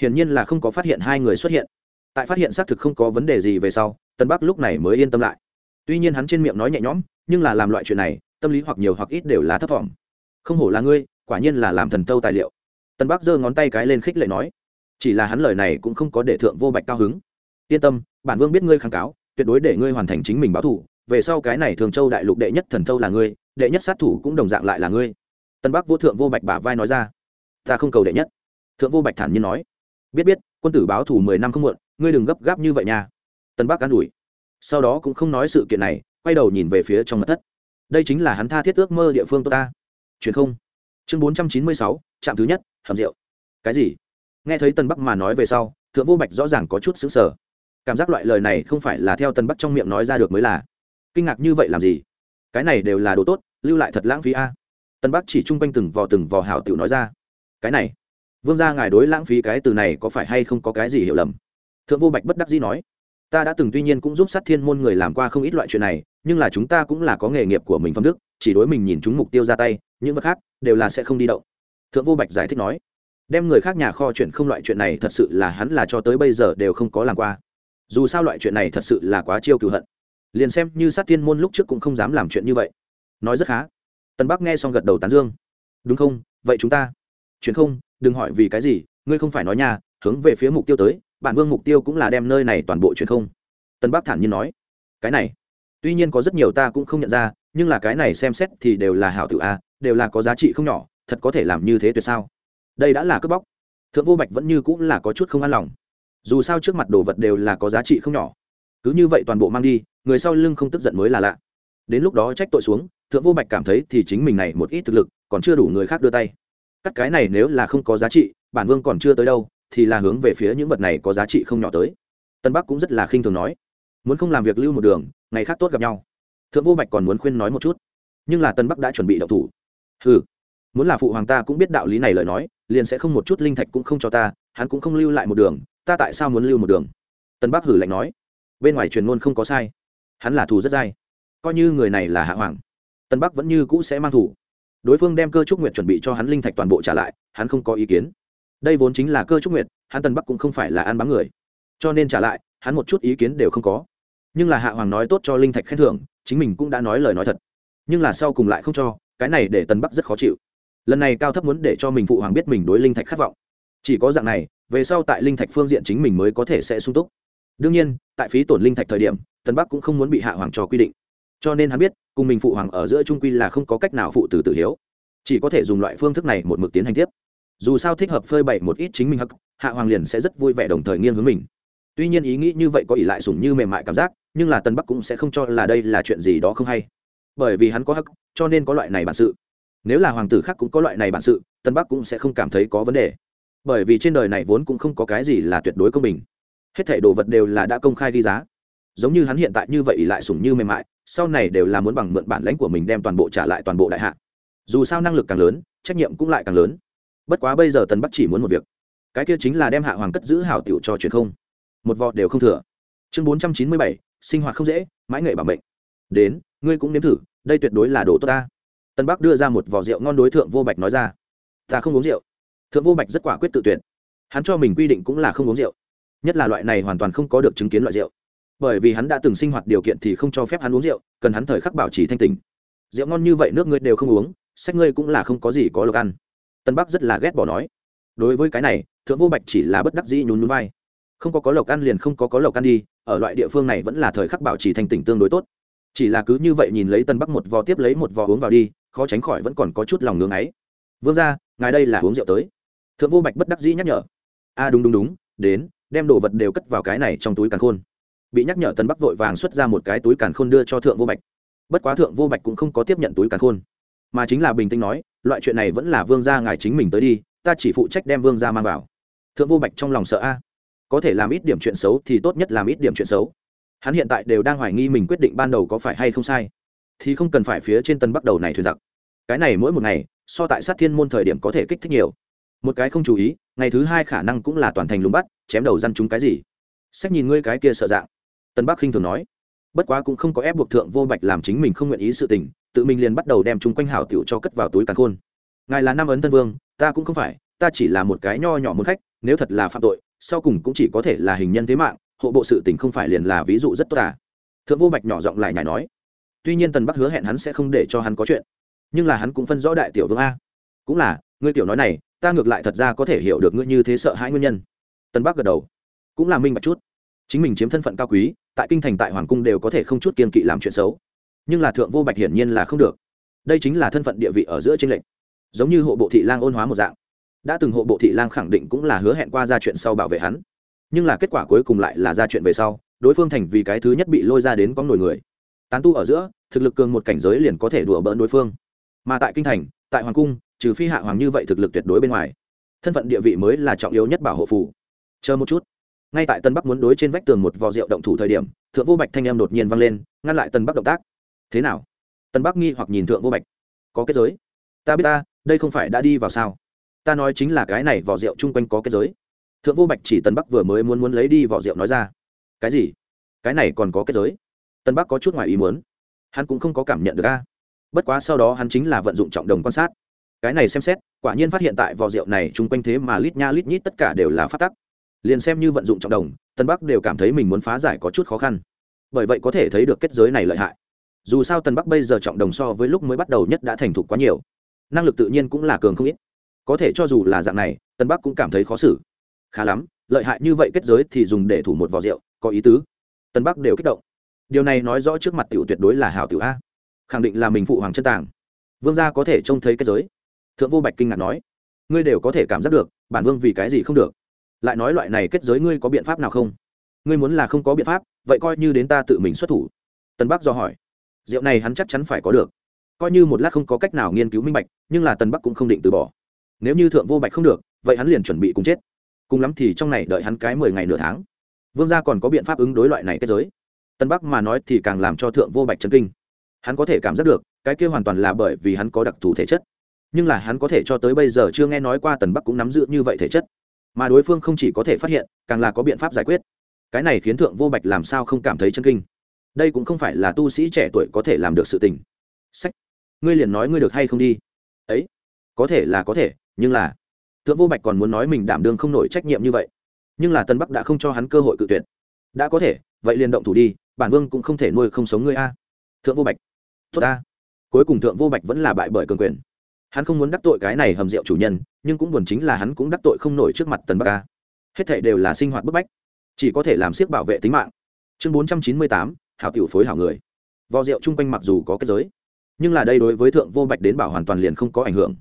Hiển nhiên là không có phát hiện hai người xuất hiện. Tại phát hiện xác thực không có vấn đề gì về sau, tân bắc lúc này mới yên tâm lại. Tuy nhiên hắn trên miệng nói nhẹ nhõm, nhưng là làm loại chuyện này, tâm lý hoặc nhiều hoặc ít đều là thấp t không hổ là ngươi, quả nhiên là làm thần tâu tài liệu. Tân bắc giơ ngón tay cái lên khích lệ nói. Chỉ là hắn lời này cũng không có để thượng vô bạch cao hứng. Yên tâm, bản vương biết ngươi kháng cáo, tuyệt đối để ngươi hoàn thành chính mình báo thủ. Về sau cái này thường châu đại lục đệ nhất thần tâu là ngươi, đệ nhất sát thủ cũng đồng dạng lại là ngươi tân bắc vô thượng vô bạch bả vai nói ra, ta không cầu đệ nhất. Thượng vô bạch thản nhiên nói, biết biết, quân tử báo thủ mười năm không muộn, ngươi đừng gấp gáp như vậy nha. Tân bắc an ủi, sau đó cũng không nói sự kiện này, quay đầu nhìn về phía trong mặt thất. Đây chính là hắn tha thiết ước mơ địa phương tôi ta. Truyền không. Chương bốn trăm chín mươi sáu, trạm thứ nhất, hầm rượu. Cái gì? Nghe thấy tân bắc mà nói về sau, thượng vô bạch rõ ràng có chút xứng sở cảm giác loại lời này không phải là theo tân bắc trong miệng nói ra được mới là. Kinh ngạc như vậy làm gì? Cái này đều là đồ tốt, lưu lại thật lãng phí a tân bắc chỉ chung quanh từng vò từng vò hảo tiểu nói ra, cái này, vương gia ngài đối lãng phí cái từ này có phải hay không có cái gì hiểu lầm? Thượng vô bạch bất đắc dĩ nói, ta đã từng tuy nhiên cũng giúp sát thiên môn người làm qua không ít loại chuyện này, nhưng là chúng ta cũng là có nghề nghiệp của mình phong đức, chỉ đối mình nhìn chúng mục tiêu ra tay, những vật khác đều là sẽ không đi động. Thượng vô bạch giải thích nói, đem người khác nhà kho chuyện không loại chuyện này thật sự là hắn là cho tới bây giờ đều không có làm qua. Dù sao loại chuyện này thật sự là quá chiêu cựu hận. Liền xem như sát thiên môn lúc trước cũng không dám làm chuyện như vậy. Nói rất khá tân bắc nghe xong gật đầu tán dương. Đúng không? Vậy chúng ta. Chuyện không, đừng hỏi vì cái gì, ngươi không phải nói nhà hướng về phía mục tiêu tới, bản vương mục tiêu cũng là đem nơi này toàn bộ chuyện không. Tân bắc thản nhiên nói. Cái này. Tuy nhiên có rất nhiều ta cũng không nhận ra, nhưng là cái này xem xét thì đều là hảo tự a, đều là có giá trị không nhỏ, thật có thể làm như thế tuyệt sao? Đây đã là cướp bóc. Thượng vô bạch vẫn như cũng là có chút không an lòng. Dù sao trước mặt đồ vật đều là có giá trị không nhỏ. Cứ như vậy toàn bộ mang đi, người sau lưng không tức giận mới là lạ. Đến lúc đó trách tội xuống thượng vô bạch cảm thấy thì chính mình này một ít thực lực còn chưa đủ người khác đưa tay. Cắt cái này nếu là không có giá trị, bản vương còn chưa tới đâu, thì là hướng về phía những vật này có giá trị không nhỏ tới. Tân bắc cũng rất là khinh thường nói, muốn không làm việc lưu một đường, ngày khác tốt gặp nhau. Thượng vô bạch còn muốn khuyên nói một chút, nhưng là tân bắc đã chuẩn bị đậu thủ. Ừ muốn là phụ hoàng ta cũng biết đạo lý này lời nói, liền sẽ không một chút linh thạch cũng không cho ta, hắn cũng không lưu lại một đường, ta tại sao muốn lưu một đường? Tân bắc hử lạnh nói, bên ngoài truyền ngôn không có sai, hắn là thù rất dai, coi như người này là hạ hoàng tân bắc vẫn như cũ sẽ mang thủ. Đối phương đem cơ trúc nguyệt chuẩn bị cho hắn linh thạch toàn bộ trả lại, hắn không có ý kiến. Đây vốn chính là cơ trúc nguyệt, hắn tân bắc cũng không phải là ăn bám người. Cho nên trả lại, hắn một chút ý kiến đều không có. Nhưng là hạ hoàng nói tốt cho linh thạch khen thưởng, chính mình cũng đã nói lời nói thật. Nhưng là sau cùng lại không cho, cái này để tân bắc rất khó chịu. Lần này cao thấp muốn để cho mình phụ hoàng biết mình đối linh thạch khát vọng. Chỉ có dạng này, về sau tại linh thạch phương diện chính mình mới có thể sẽ sung túc. Đương nhiên, tại phí tổn linh thạch thời điểm, tân bắc cũng không muốn bị hạ hoàng cho quy định. Cho nên hắn biết cùng mình phụ hoàng ở giữa trung quy là không có cách nào phụ từ tự hiếu. Chỉ có thể dùng loại phương thức này một mực tiến hành tiếp. Dù sao thích hợp phơi bày một ít chính mình hắc, hạ hoàng liền sẽ rất vui vẻ đồng thời nghiêng hướng mình. Tuy nhiên ý nghĩ như vậy có ỷ lại sủng như mềm mại cảm giác, nhưng là tân bắc cũng sẽ không cho là đây là chuyện gì đó không hay. Bởi vì hắn có hắc, cho nên có loại này bản sự. Nếu là hoàng tử khác cũng có loại này bản sự tân bắc cũng sẽ không cảm thấy có vấn đề. Bởi vì trên đời này vốn cũng không có cái gì là tuyệt đối công bình. Hết thảy đồ vật đều là đã công khai ghi giá. Giống như hắn hiện tại như vậy ỷ lại sủng như mềm mại sau này đều là muốn bằng mượn bản lãnh của mình đem toàn bộ trả lại toàn bộ đại hạ. Dù sao năng lực càng lớn, trách nhiệm cũng lại càng lớn. Bất quá bây giờ tần bắc chỉ muốn một việc. Cái kia chính là đem hạ hoàng cất giữ hảo tiểu cho truyền không. Một vọt đều không thừa. Chương bốn trăm chín mươi bảy, sinh hoạt không dễ, mãi nghệ bảo mệnh. Đến, ngươi cũng nếm thử, đây tuyệt đối là đồ tốt ta. Tân bắc đưa ra một vò rượu ngon đối thượng vô bạch nói ra. Ta không uống rượu. Thượng vô bạch rất quả quyết tự tuyển hắn cho mình quy định cũng là không uống rượu. Nhất là loại này hoàn toàn không có được chứng kiến loại rượu bởi vì hắn đã từng sinh hoạt điều kiện thì không cho phép hắn uống rượu, cần hắn thời khắc bảo trì thanh tình rượu ngon như vậy nước ngươi đều không uống, sách ngươi cũng là không có gì có lộc ăn. Tân bắc rất là ghét bỏ nói. Đối với cái này, thượng vô bạch chỉ là bất đắc dĩ nhún nhún vai. Không có có lộc ăn liền không có có lộc ăn đi, ở loại địa phương này vẫn là thời khắc bảo trì thanh tỉnh tương đối tốt. Chỉ là cứ như vậy nhìn lấy tân bắc một vò tiếp lấy một vò uống vào đi, khó tránh khỏi vẫn còn có chút lòng ngưng ấy. Vương ra ngài đây là uống rượu tới. Thượng vô bạch bất đắc dĩ nhắc nhở. A, đúng đúng đúng, đến, đem đồ vật đều cất vào cái này trong túi càn khôn bị nhắc nhở tần bắc vội vàng xuất ra một cái túi càn khôn đưa cho thượng vô bạch. Bất quá thượng vô bạch cũng không có tiếp nhận túi càn khôn, mà chính là bình tĩnh nói, loại chuyện này vẫn là vương gia ngài chính mình tới đi, ta chỉ phụ trách đem vương gia mang vào. Thượng vô bạch trong lòng sợ a. Có thể làm ít điểm chuyện xấu thì tốt nhất làm ít điểm chuyện xấu. Hắn hiện tại đều đang hoài nghi mình quyết định ban đầu có phải hay không sai. Thì không cần phải phía trên tân bắt đầu này thuyền giặc. Cái này mỗi một ngày, so tại sát thiên môn thời điểm có thể kích thích nhiều. Một cái không chú ý, ngày thứ hai khả năng cũng là toàn thành lùng bắt, chém đầu răn chúng cái gì. Sách nhìn ngươi cái kia sợ dạng tân bắc khinh thường nói, bất quá cũng không có ép buộc thượng vô bạch làm chính mình không nguyện ý sự tình, tự mình liền bắt đầu đem chúng quanh hảo tiểu cho cất vào túi càn khôn. Ngài là nam ấn tân vương, ta cũng không phải, ta chỉ là một cái nho nhỏ muốn khách, nếu thật là phạm tội, sau cùng cũng chỉ có thể là hình nhân thế mạng, hộ bộ sự tình không phải liền là ví dụ rất tốt à. Thượng vô bạch nhỏ giọng lại nhảy nói, tuy nhiên tần bắc hứa hẹn hắn sẽ không để cho hắn có chuyện, nhưng là hắn cũng phân rõ đại tiểu vương a. Cũng là, ngươi tiểu nói này, ta ngược lại thật ra có thể hiểu được ngươi như thế sợ hãi nguyên nhân. Tần bắc gật đầu, cũng là minh bạch chút chính mình chiếm thân phận cao quý, tại kinh thành tại hoàng cung đều có thể không chút kiên kỵ làm chuyện xấu. Nhưng là thượng vô bạch hiển nhiên là không được. Đây chính là thân phận địa vị ở giữa tranh lệch. Giống như hộ bộ thị lang ôn hóa một dạng. Đã từng hộ bộ thị lang khẳng định cũng là hứa hẹn qua ra chuyện sau bảo vệ hắn. Nhưng là kết quả cuối cùng lại là ra chuyện về sau, đối phương thành vì cái thứ nhất bị lôi ra đến có nổi người. Tán tu ở giữa, thực lực cường một cảnh giới liền có thể đùa bỡn đối phương. Mà tại kinh thành, tại hoàng cung, trừ phi hạ hoàng như vậy thực lực tuyệt đối bên ngoài. Thân phận địa vị mới là trọng yếu nhất bảo hộ phủ. chờ một chút ngay tại tân bắc muốn đối trên vách tường một vò rượu động thủ thời điểm, thượng vô bạch thanh em đột nhiên vang lên, ngăn lại tân bắc động tác. Thế nào? Tân bắc nghi hoặc nhìn thượng vô bạch. Có kết giới. Ta biết ta, đây không phải đã đi vào sao? Ta nói chính là cái này vỏ rượu chung quanh có kết giới. Thượng vô bạch chỉ tân bắc vừa mới muốn muốn lấy đi vỏ rượu nói ra. Cái gì? Cái này còn có kết giới? Tân bắc có chút ngoài ý muốn. Hắn cũng không có cảm nhận được a. Bất quá sau đó hắn chính là vận dụng trọng đồng quan sát. Cái này xem xét, quả nhiên phát hiện tại vò rượu này chung quanh thế mà lít nha lít nhít tất cả đều là phát tắc liền xem như vận dụng trọng đồng, tân bắc đều cảm thấy mình muốn phá giải có chút khó khăn. Bởi vậy có thể thấy được kết giới này lợi hại. Dù sao tân bắc bây giờ trọng đồng so với lúc mới bắt đầu nhất đã thành thục quá nhiều. Năng lực tự nhiên cũng là cường không ít. Có thể cho dù là dạng này, tân bắc cũng cảm thấy khó xử. Khá lắm, lợi hại như vậy kết giới thì dùng để thủ một vò rượu, có ý tứ. Tân bắc đều kích động. Điều này nói rõ trước mặt tiểu tuyệt đối là hảo tiểu a. Khẳng định là mình phụ hoàng chân tàng. Vương gia có thể trông thấy kết giới. Thượng vô bạch kinh ngạc nói. Ngươi đều có thể cảm giác được, bản vương vì cái gì không được? Lại nói loại này kết giới ngươi có biện pháp nào không? Ngươi muốn là không có biện pháp, vậy coi như đến ta tự mình xuất thủ. Tân bắc do hỏi. Rượu này hắn chắc chắn phải có được. Coi như một lát không có cách nào nghiên cứu minh bạch, nhưng là tân bắc cũng không định từ bỏ. Nếu như thượng vô bạch không được, vậy hắn liền chuẩn bị cùng chết. Cùng lắm thì trong này đợi hắn cái mười ngày nửa tháng. Vương gia còn có biện pháp ứng đối loại này kết giới. Tân bắc mà nói thì càng làm cho thượng vô bạch chấn kinh. Hắn có thể cảm giác được, cái kia hoàn toàn là bởi vì hắn có đặc thù thể chất. Nhưng là hắn có thể cho tới bây giờ chưa nghe nói qua tần bắc cũng nắm giữ như vậy thể chất mà đối phương không chỉ có thể phát hiện, càng là có biện pháp giải quyết. Cái này khiến thượng vô bạch làm sao không cảm thấy chân kinh? Đây cũng không phải là tu sĩ trẻ tuổi có thể làm được sự tình. Sách. Ngươi liền nói ngươi được hay không đi. Ấy. Có thể là có thể, nhưng là. Thượng vô bạch còn muốn nói mình đảm đương không nổi trách nhiệm như vậy. Nhưng là tân bắc đã không cho hắn cơ hội cự tuyệt. Đã có thể, vậy liền động thủ đi, bản vương cũng không thể nuôi không sống ngươi a. Thượng vô bạch. Tốt a. Cuối cùng thượng vô bạch vẫn là bại bởi cường quyền hắn không muốn đắc tội cái này hầm rượu chủ nhân, nhưng cũng buồn chính là hắn cũng đắc tội không nổi trước mặt tần bắc ca hết thệ đều là sinh hoạt bức bách, chỉ có thể làm siếc bảo vệ tính mạng. Chương bốn trăm chín mươi tám, hảo tiểu phối hảo người. Vò rượu chung quanh mặc dù có kết giới, nhưng là đây đối với thượng vô bạch đến bảo hoàn toàn liền không có ảnh hưởng.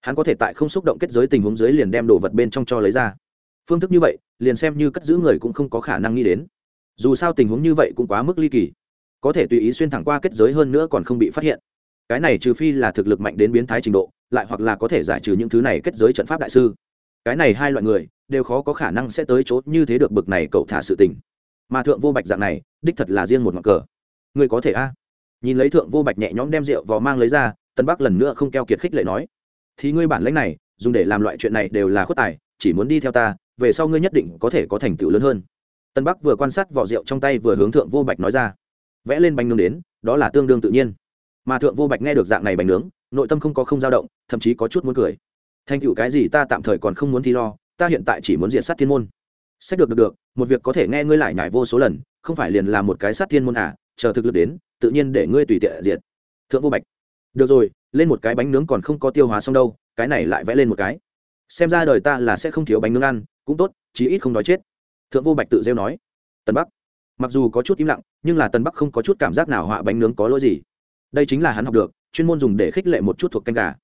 Hắn có thể tại không xúc động kết giới tình huống dưới liền đem đồ vật bên trong cho lấy ra. Phương thức như vậy, liền xem như cất giữ người cũng không có khả năng nghĩ đến. Dù sao tình huống như vậy cũng quá mức ly kỳ. Có thể tùy ý xuyên thẳng qua kết giới hơn nữa còn không bị phát hiện cái này trừ phi là thực lực mạnh đến biến thái trình độ, lại hoặc là có thể giải trừ những thứ này kết giới trận pháp đại sư. Cái này hai loại người, đều khó có khả năng sẽ tới chốt như thế được bực này cậu thả sự tình. Mà thượng vô bạch dạng này, đích thật là riêng một ngọn cờ. Người có thể a? Nhìn lấy thượng vô bạch nhẹ nhõm đem rượu vò mang lấy ra, tân bắc lần nữa không keo kiệt khích lệ nói, thì ngươi bản lãnh này, dùng để làm loại chuyện này đều là khuất tài, chỉ muốn đi theo ta, về sau ngươi nhất định có thể có thành tựu lớn hơn. Tân bắc vừa quan sát vỏ rượu trong tay vừa hướng thượng vô bạch nói ra. Vẽ lên bánh nướng đến, đó là tương đương tự nhiên mà thượng vô bạch nghe được dạng này bánh nướng, nội tâm không có không dao động, thậm chí có chút muốn cười. Thành tựu cái gì ta tạm thời còn không muốn thi lo, ta hiện tại chỉ muốn diện sát thiên môn. Sách được được được, một việc có thể nghe ngươi lại nhải vô số lần, không phải liền là một cái sát thiên môn à chờ thực lực đến, tự nhiên để ngươi tùy tiện diệt. Thượng vô bạch. Được rồi, lên một cái bánh nướng còn không có tiêu hóa xong đâu, cái này lại vẽ lên một cái. Xem ra đời ta là sẽ không thiếu bánh nướng ăn, cũng tốt, chí ít không nói chết. Thượng vô bạch tự rêu nói. Tân bắc. Mặc dù có chút im lặng, nhưng là tân bắc không có chút cảm giác nào họa bánh nướng có lỗi gì đây chính là hắn học được, chuyên môn dùng để khích lệ một chút thuộc canh gà.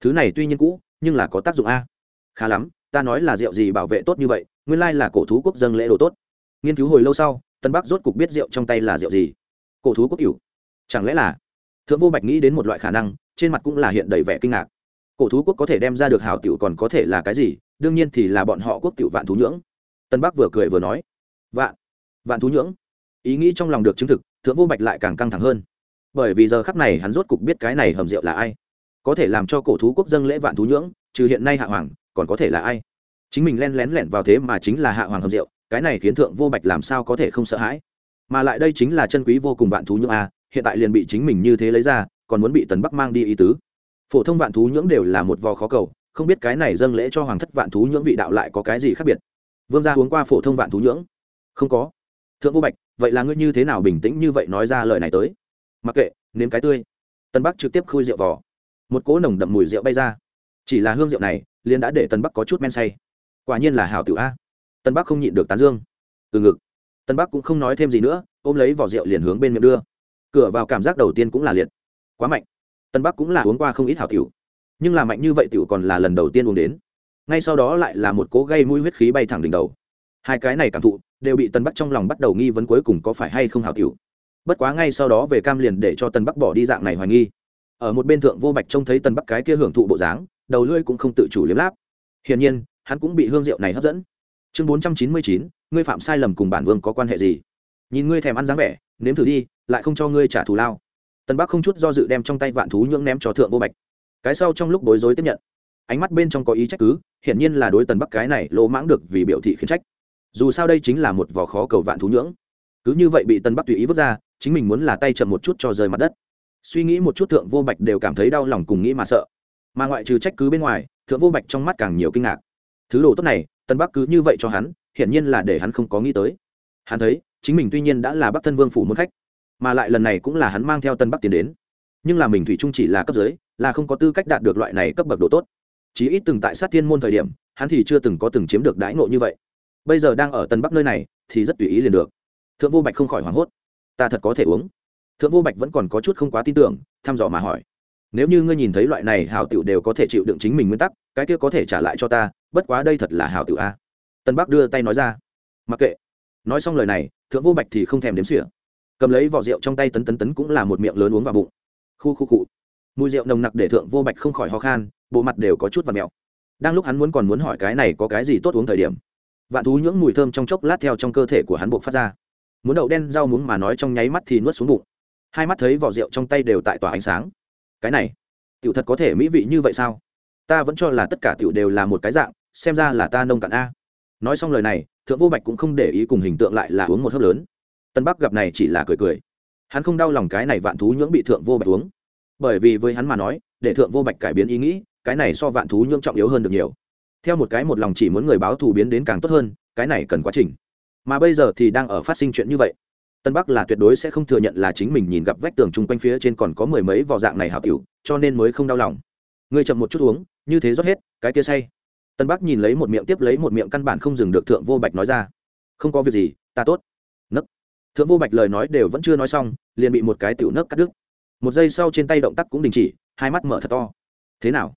Thứ này tuy nhiên cũ, nhưng là có tác dụng a. Khá lắm, ta nói là rượu gì bảo vệ tốt như vậy, nguyên lai là cổ thú quốc dân lễ đồ tốt. Nghiên cứu hồi lâu sau, tân bắc rốt cục biết rượu trong tay là rượu gì. Cổ thú quốc cửu chẳng lẽ là? Thượng vô bạch nghĩ đến một loại khả năng, trên mặt cũng là hiện đầy vẻ kinh ngạc. Cổ thú quốc có thể đem ra được hảo tiểu còn có thể là cái gì? Đương nhiên thì là bọn họ quốc tiểu vạn thú nhưỡng. Tân bắc vừa cười vừa nói. Vạn vạn thú nhưỡng. Ý nghĩ trong lòng được chứng thực, thượng vô bạch lại càng căng thẳng hơn bởi vì giờ khắc này hắn rốt cục biết cái này hầm rượu là ai. Có thể làm cho cổ thú quốc dân lễ vạn thú nhưỡng, trừ hiện nay hạ hoàng, còn có thể là ai? Chính mình len lén lẻn vào thế mà chính là hạ hoàng hầm rượu, cái này khiến thượng vô bạch làm sao có thể không sợ hãi? Mà lại đây chính là chân quý vô cùng vạn thú nhưỡng a, hiện tại liền bị chính mình như thế lấy ra, còn muốn bị tần bắc mang đi ý tứ. Phổ thông vạn thú nhưỡng đều là một vò khó cầu, không biết cái này dâng lễ cho hoàng thất vạn thú nhưỡng vị đạo lại có cái gì khác biệt? Vương gia uống qua phổ thông vạn thú nhưỡng? Không có. Thượng vô bạch, vậy là ngươi như thế nào bình tĩnh như vậy nói ra lời này tới? Mặc kệ, nếm cái tươi. Tân bắc trực tiếp khui rượu vỏ một cỗ nồng đậm mùi rượu bay ra. Chỉ là hương rượu này, liền đã để tân bắc có chút men say. Quả nhiên là hảo tử a. Tân bắc không nhịn được tán dương. Từ ngực. Tân bắc cũng không nói thêm gì nữa, ôm lấy vỏ rượu liền hướng bên miệng đưa. Cửa vào cảm giác đầu tiên cũng là liệt. Quá mạnh. Tân bắc cũng là uống qua không ít hảo tiểu. Nhưng là mạnh như vậy tiểu còn là lần đầu tiên uống đến. Ngay sau đó lại là một cố gây mũi huyết khí bay thẳng đỉnh đầu. Hai cái này cảm thụ, đều bị tân bắc trong lòng bắt đầu nghi vấn cuối cùng có phải hay không hảo tiểu bất quá ngay sau đó về cam liền để cho tần bắc bỏ đi dạng này hoài nghi. Ở một bên thượng vô bạch trông thấy tần bắc cái kia hưởng thụ bộ dáng, đầu lưỡi cũng không tự chủ liếm láp. Hiển nhiên, hắn cũng bị hương rượu này hấp dẫn. Chương bốn trăm chín mươi chín, ngươi phạm sai lầm cùng bản vương có quan hệ gì? Nhìn ngươi thèm ăn dáng vẻ, nếm thử đi, lại không cho ngươi trả thù lao. Tần bắc không chút do dự đem trong tay vạn thú nhưỡng ném cho thượng vô bạch. Cái sau trong lúc bối rối tiếp nhận, ánh mắt bên trong có ý trách cứ, hiển nhiên là đối tần bắc cái này lỗ mãng được vì biểu thị khiến trách. Dù sao đây chính là một vò khó cầu vạn thú nhưỡng. Cứ như vậy bị tần bắc tùy ý vứt ra chính mình muốn là tay chậm một chút cho rơi mặt đất. Suy nghĩ một chút thượng vô bạch đều cảm thấy đau lòng cùng nghĩ mà sợ. Mà ngoại trừ trách cứ bên ngoài, thượng vô bạch trong mắt càng nhiều kinh ngạc. Thứ đồ tốt này, tân bắc cứ như vậy cho hắn, hiển nhiên là để hắn không có nghĩ tới. Hắn thấy, chính mình tuy nhiên đã là bắc thân vương phủ muốn khách, mà lại lần này cũng là hắn mang theo tân bắc tiến đến. Nhưng là mình thủy trung chỉ là cấp dưới, là không có tư cách đạt được loại này cấp bậc độ tốt. Chí ít từng tại sát thiên môn thời điểm, hắn thì chưa từng có từng chiếm được đãi ngộ như vậy. Bây giờ đang ở tân bắc nơi này, thì rất tùy ý liền được. Thượng vô bạch không khỏi hoảng hốt ta thật có thể uống. Thượng vô bạch vẫn còn có chút không quá tin tưởng, thăm dò mà hỏi. Nếu như ngươi nhìn thấy loại này hào tiểu đều có thể chịu đựng chính mình nguyên tắc, cái kia có thể trả lại cho ta, bất quá đây thật là hào tiểu a. Tân bắc đưa tay nói ra. Mặc kệ. Nói xong lời này, thượng vô bạch thì không thèm đếm xỉa. Cầm lấy vỏ rượu trong tay tấn tấn tấn cũng là một miệng lớn uống vào bụng. Khu khu cụ mùi rượu nồng nặc để thượng vô bạch không khỏi ho khan, bộ mặt đều có chút và mẹo đang lúc hắn muốn còn muốn hỏi cái này có cái gì tốt uống thời điểm, vạn thú nhưỡng mùi thơm trong chốc lát theo trong cơ thể của hắn buộc phát ra muốn đậu đen rau muống mà nói trong nháy mắt thì nuốt xuống bụng. Hai mắt thấy vỏ rượu trong tay đều tại tỏa ánh sáng. Cái này, tiểu thật có thể mỹ vị như vậy sao? Ta vẫn cho là tất cả tiểu đều là một cái dạng, xem ra là ta nông cạn a. Nói xong lời này, thượng vô bạch cũng không để ý cùng hình tượng lại là uống một hớp lớn. Tân bắc gặp này chỉ là cười cười. Hắn không đau lòng cái này vạn thú nhưỡng bị thượng vô bạch uống. Bởi vì với hắn mà nói, để thượng vô bạch cải biến ý nghĩ, cái này so vạn thú nhưỡng trọng yếu hơn được nhiều. Theo một cái một lòng chỉ muốn người báo thù biến đến càng tốt hơn, cái này cần quá trình mà bây giờ thì đang ở phát sinh chuyện như vậy. Tân bắc là tuyệt đối sẽ không thừa nhận là chính mình nhìn gặp vách tường chung quanh phía trên còn có mười mấy vỏ dạng này hảo cựu cho nên mới không đau lòng. Ngươi chậm một chút uống, như thế rót hết, cái kia say. Tân bắc nhìn lấy một miệng tiếp lấy một miệng căn bản không dừng được thượng vô bạch nói ra. Không có việc gì, ta tốt. Nấc. Thượng vô bạch lời nói đều vẫn chưa nói xong, liền bị một cái tiểu nấc cắt đứt. Một giây sau trên tay động tác cũng đình chỉ, hai mắt mở thật to. Thế nào?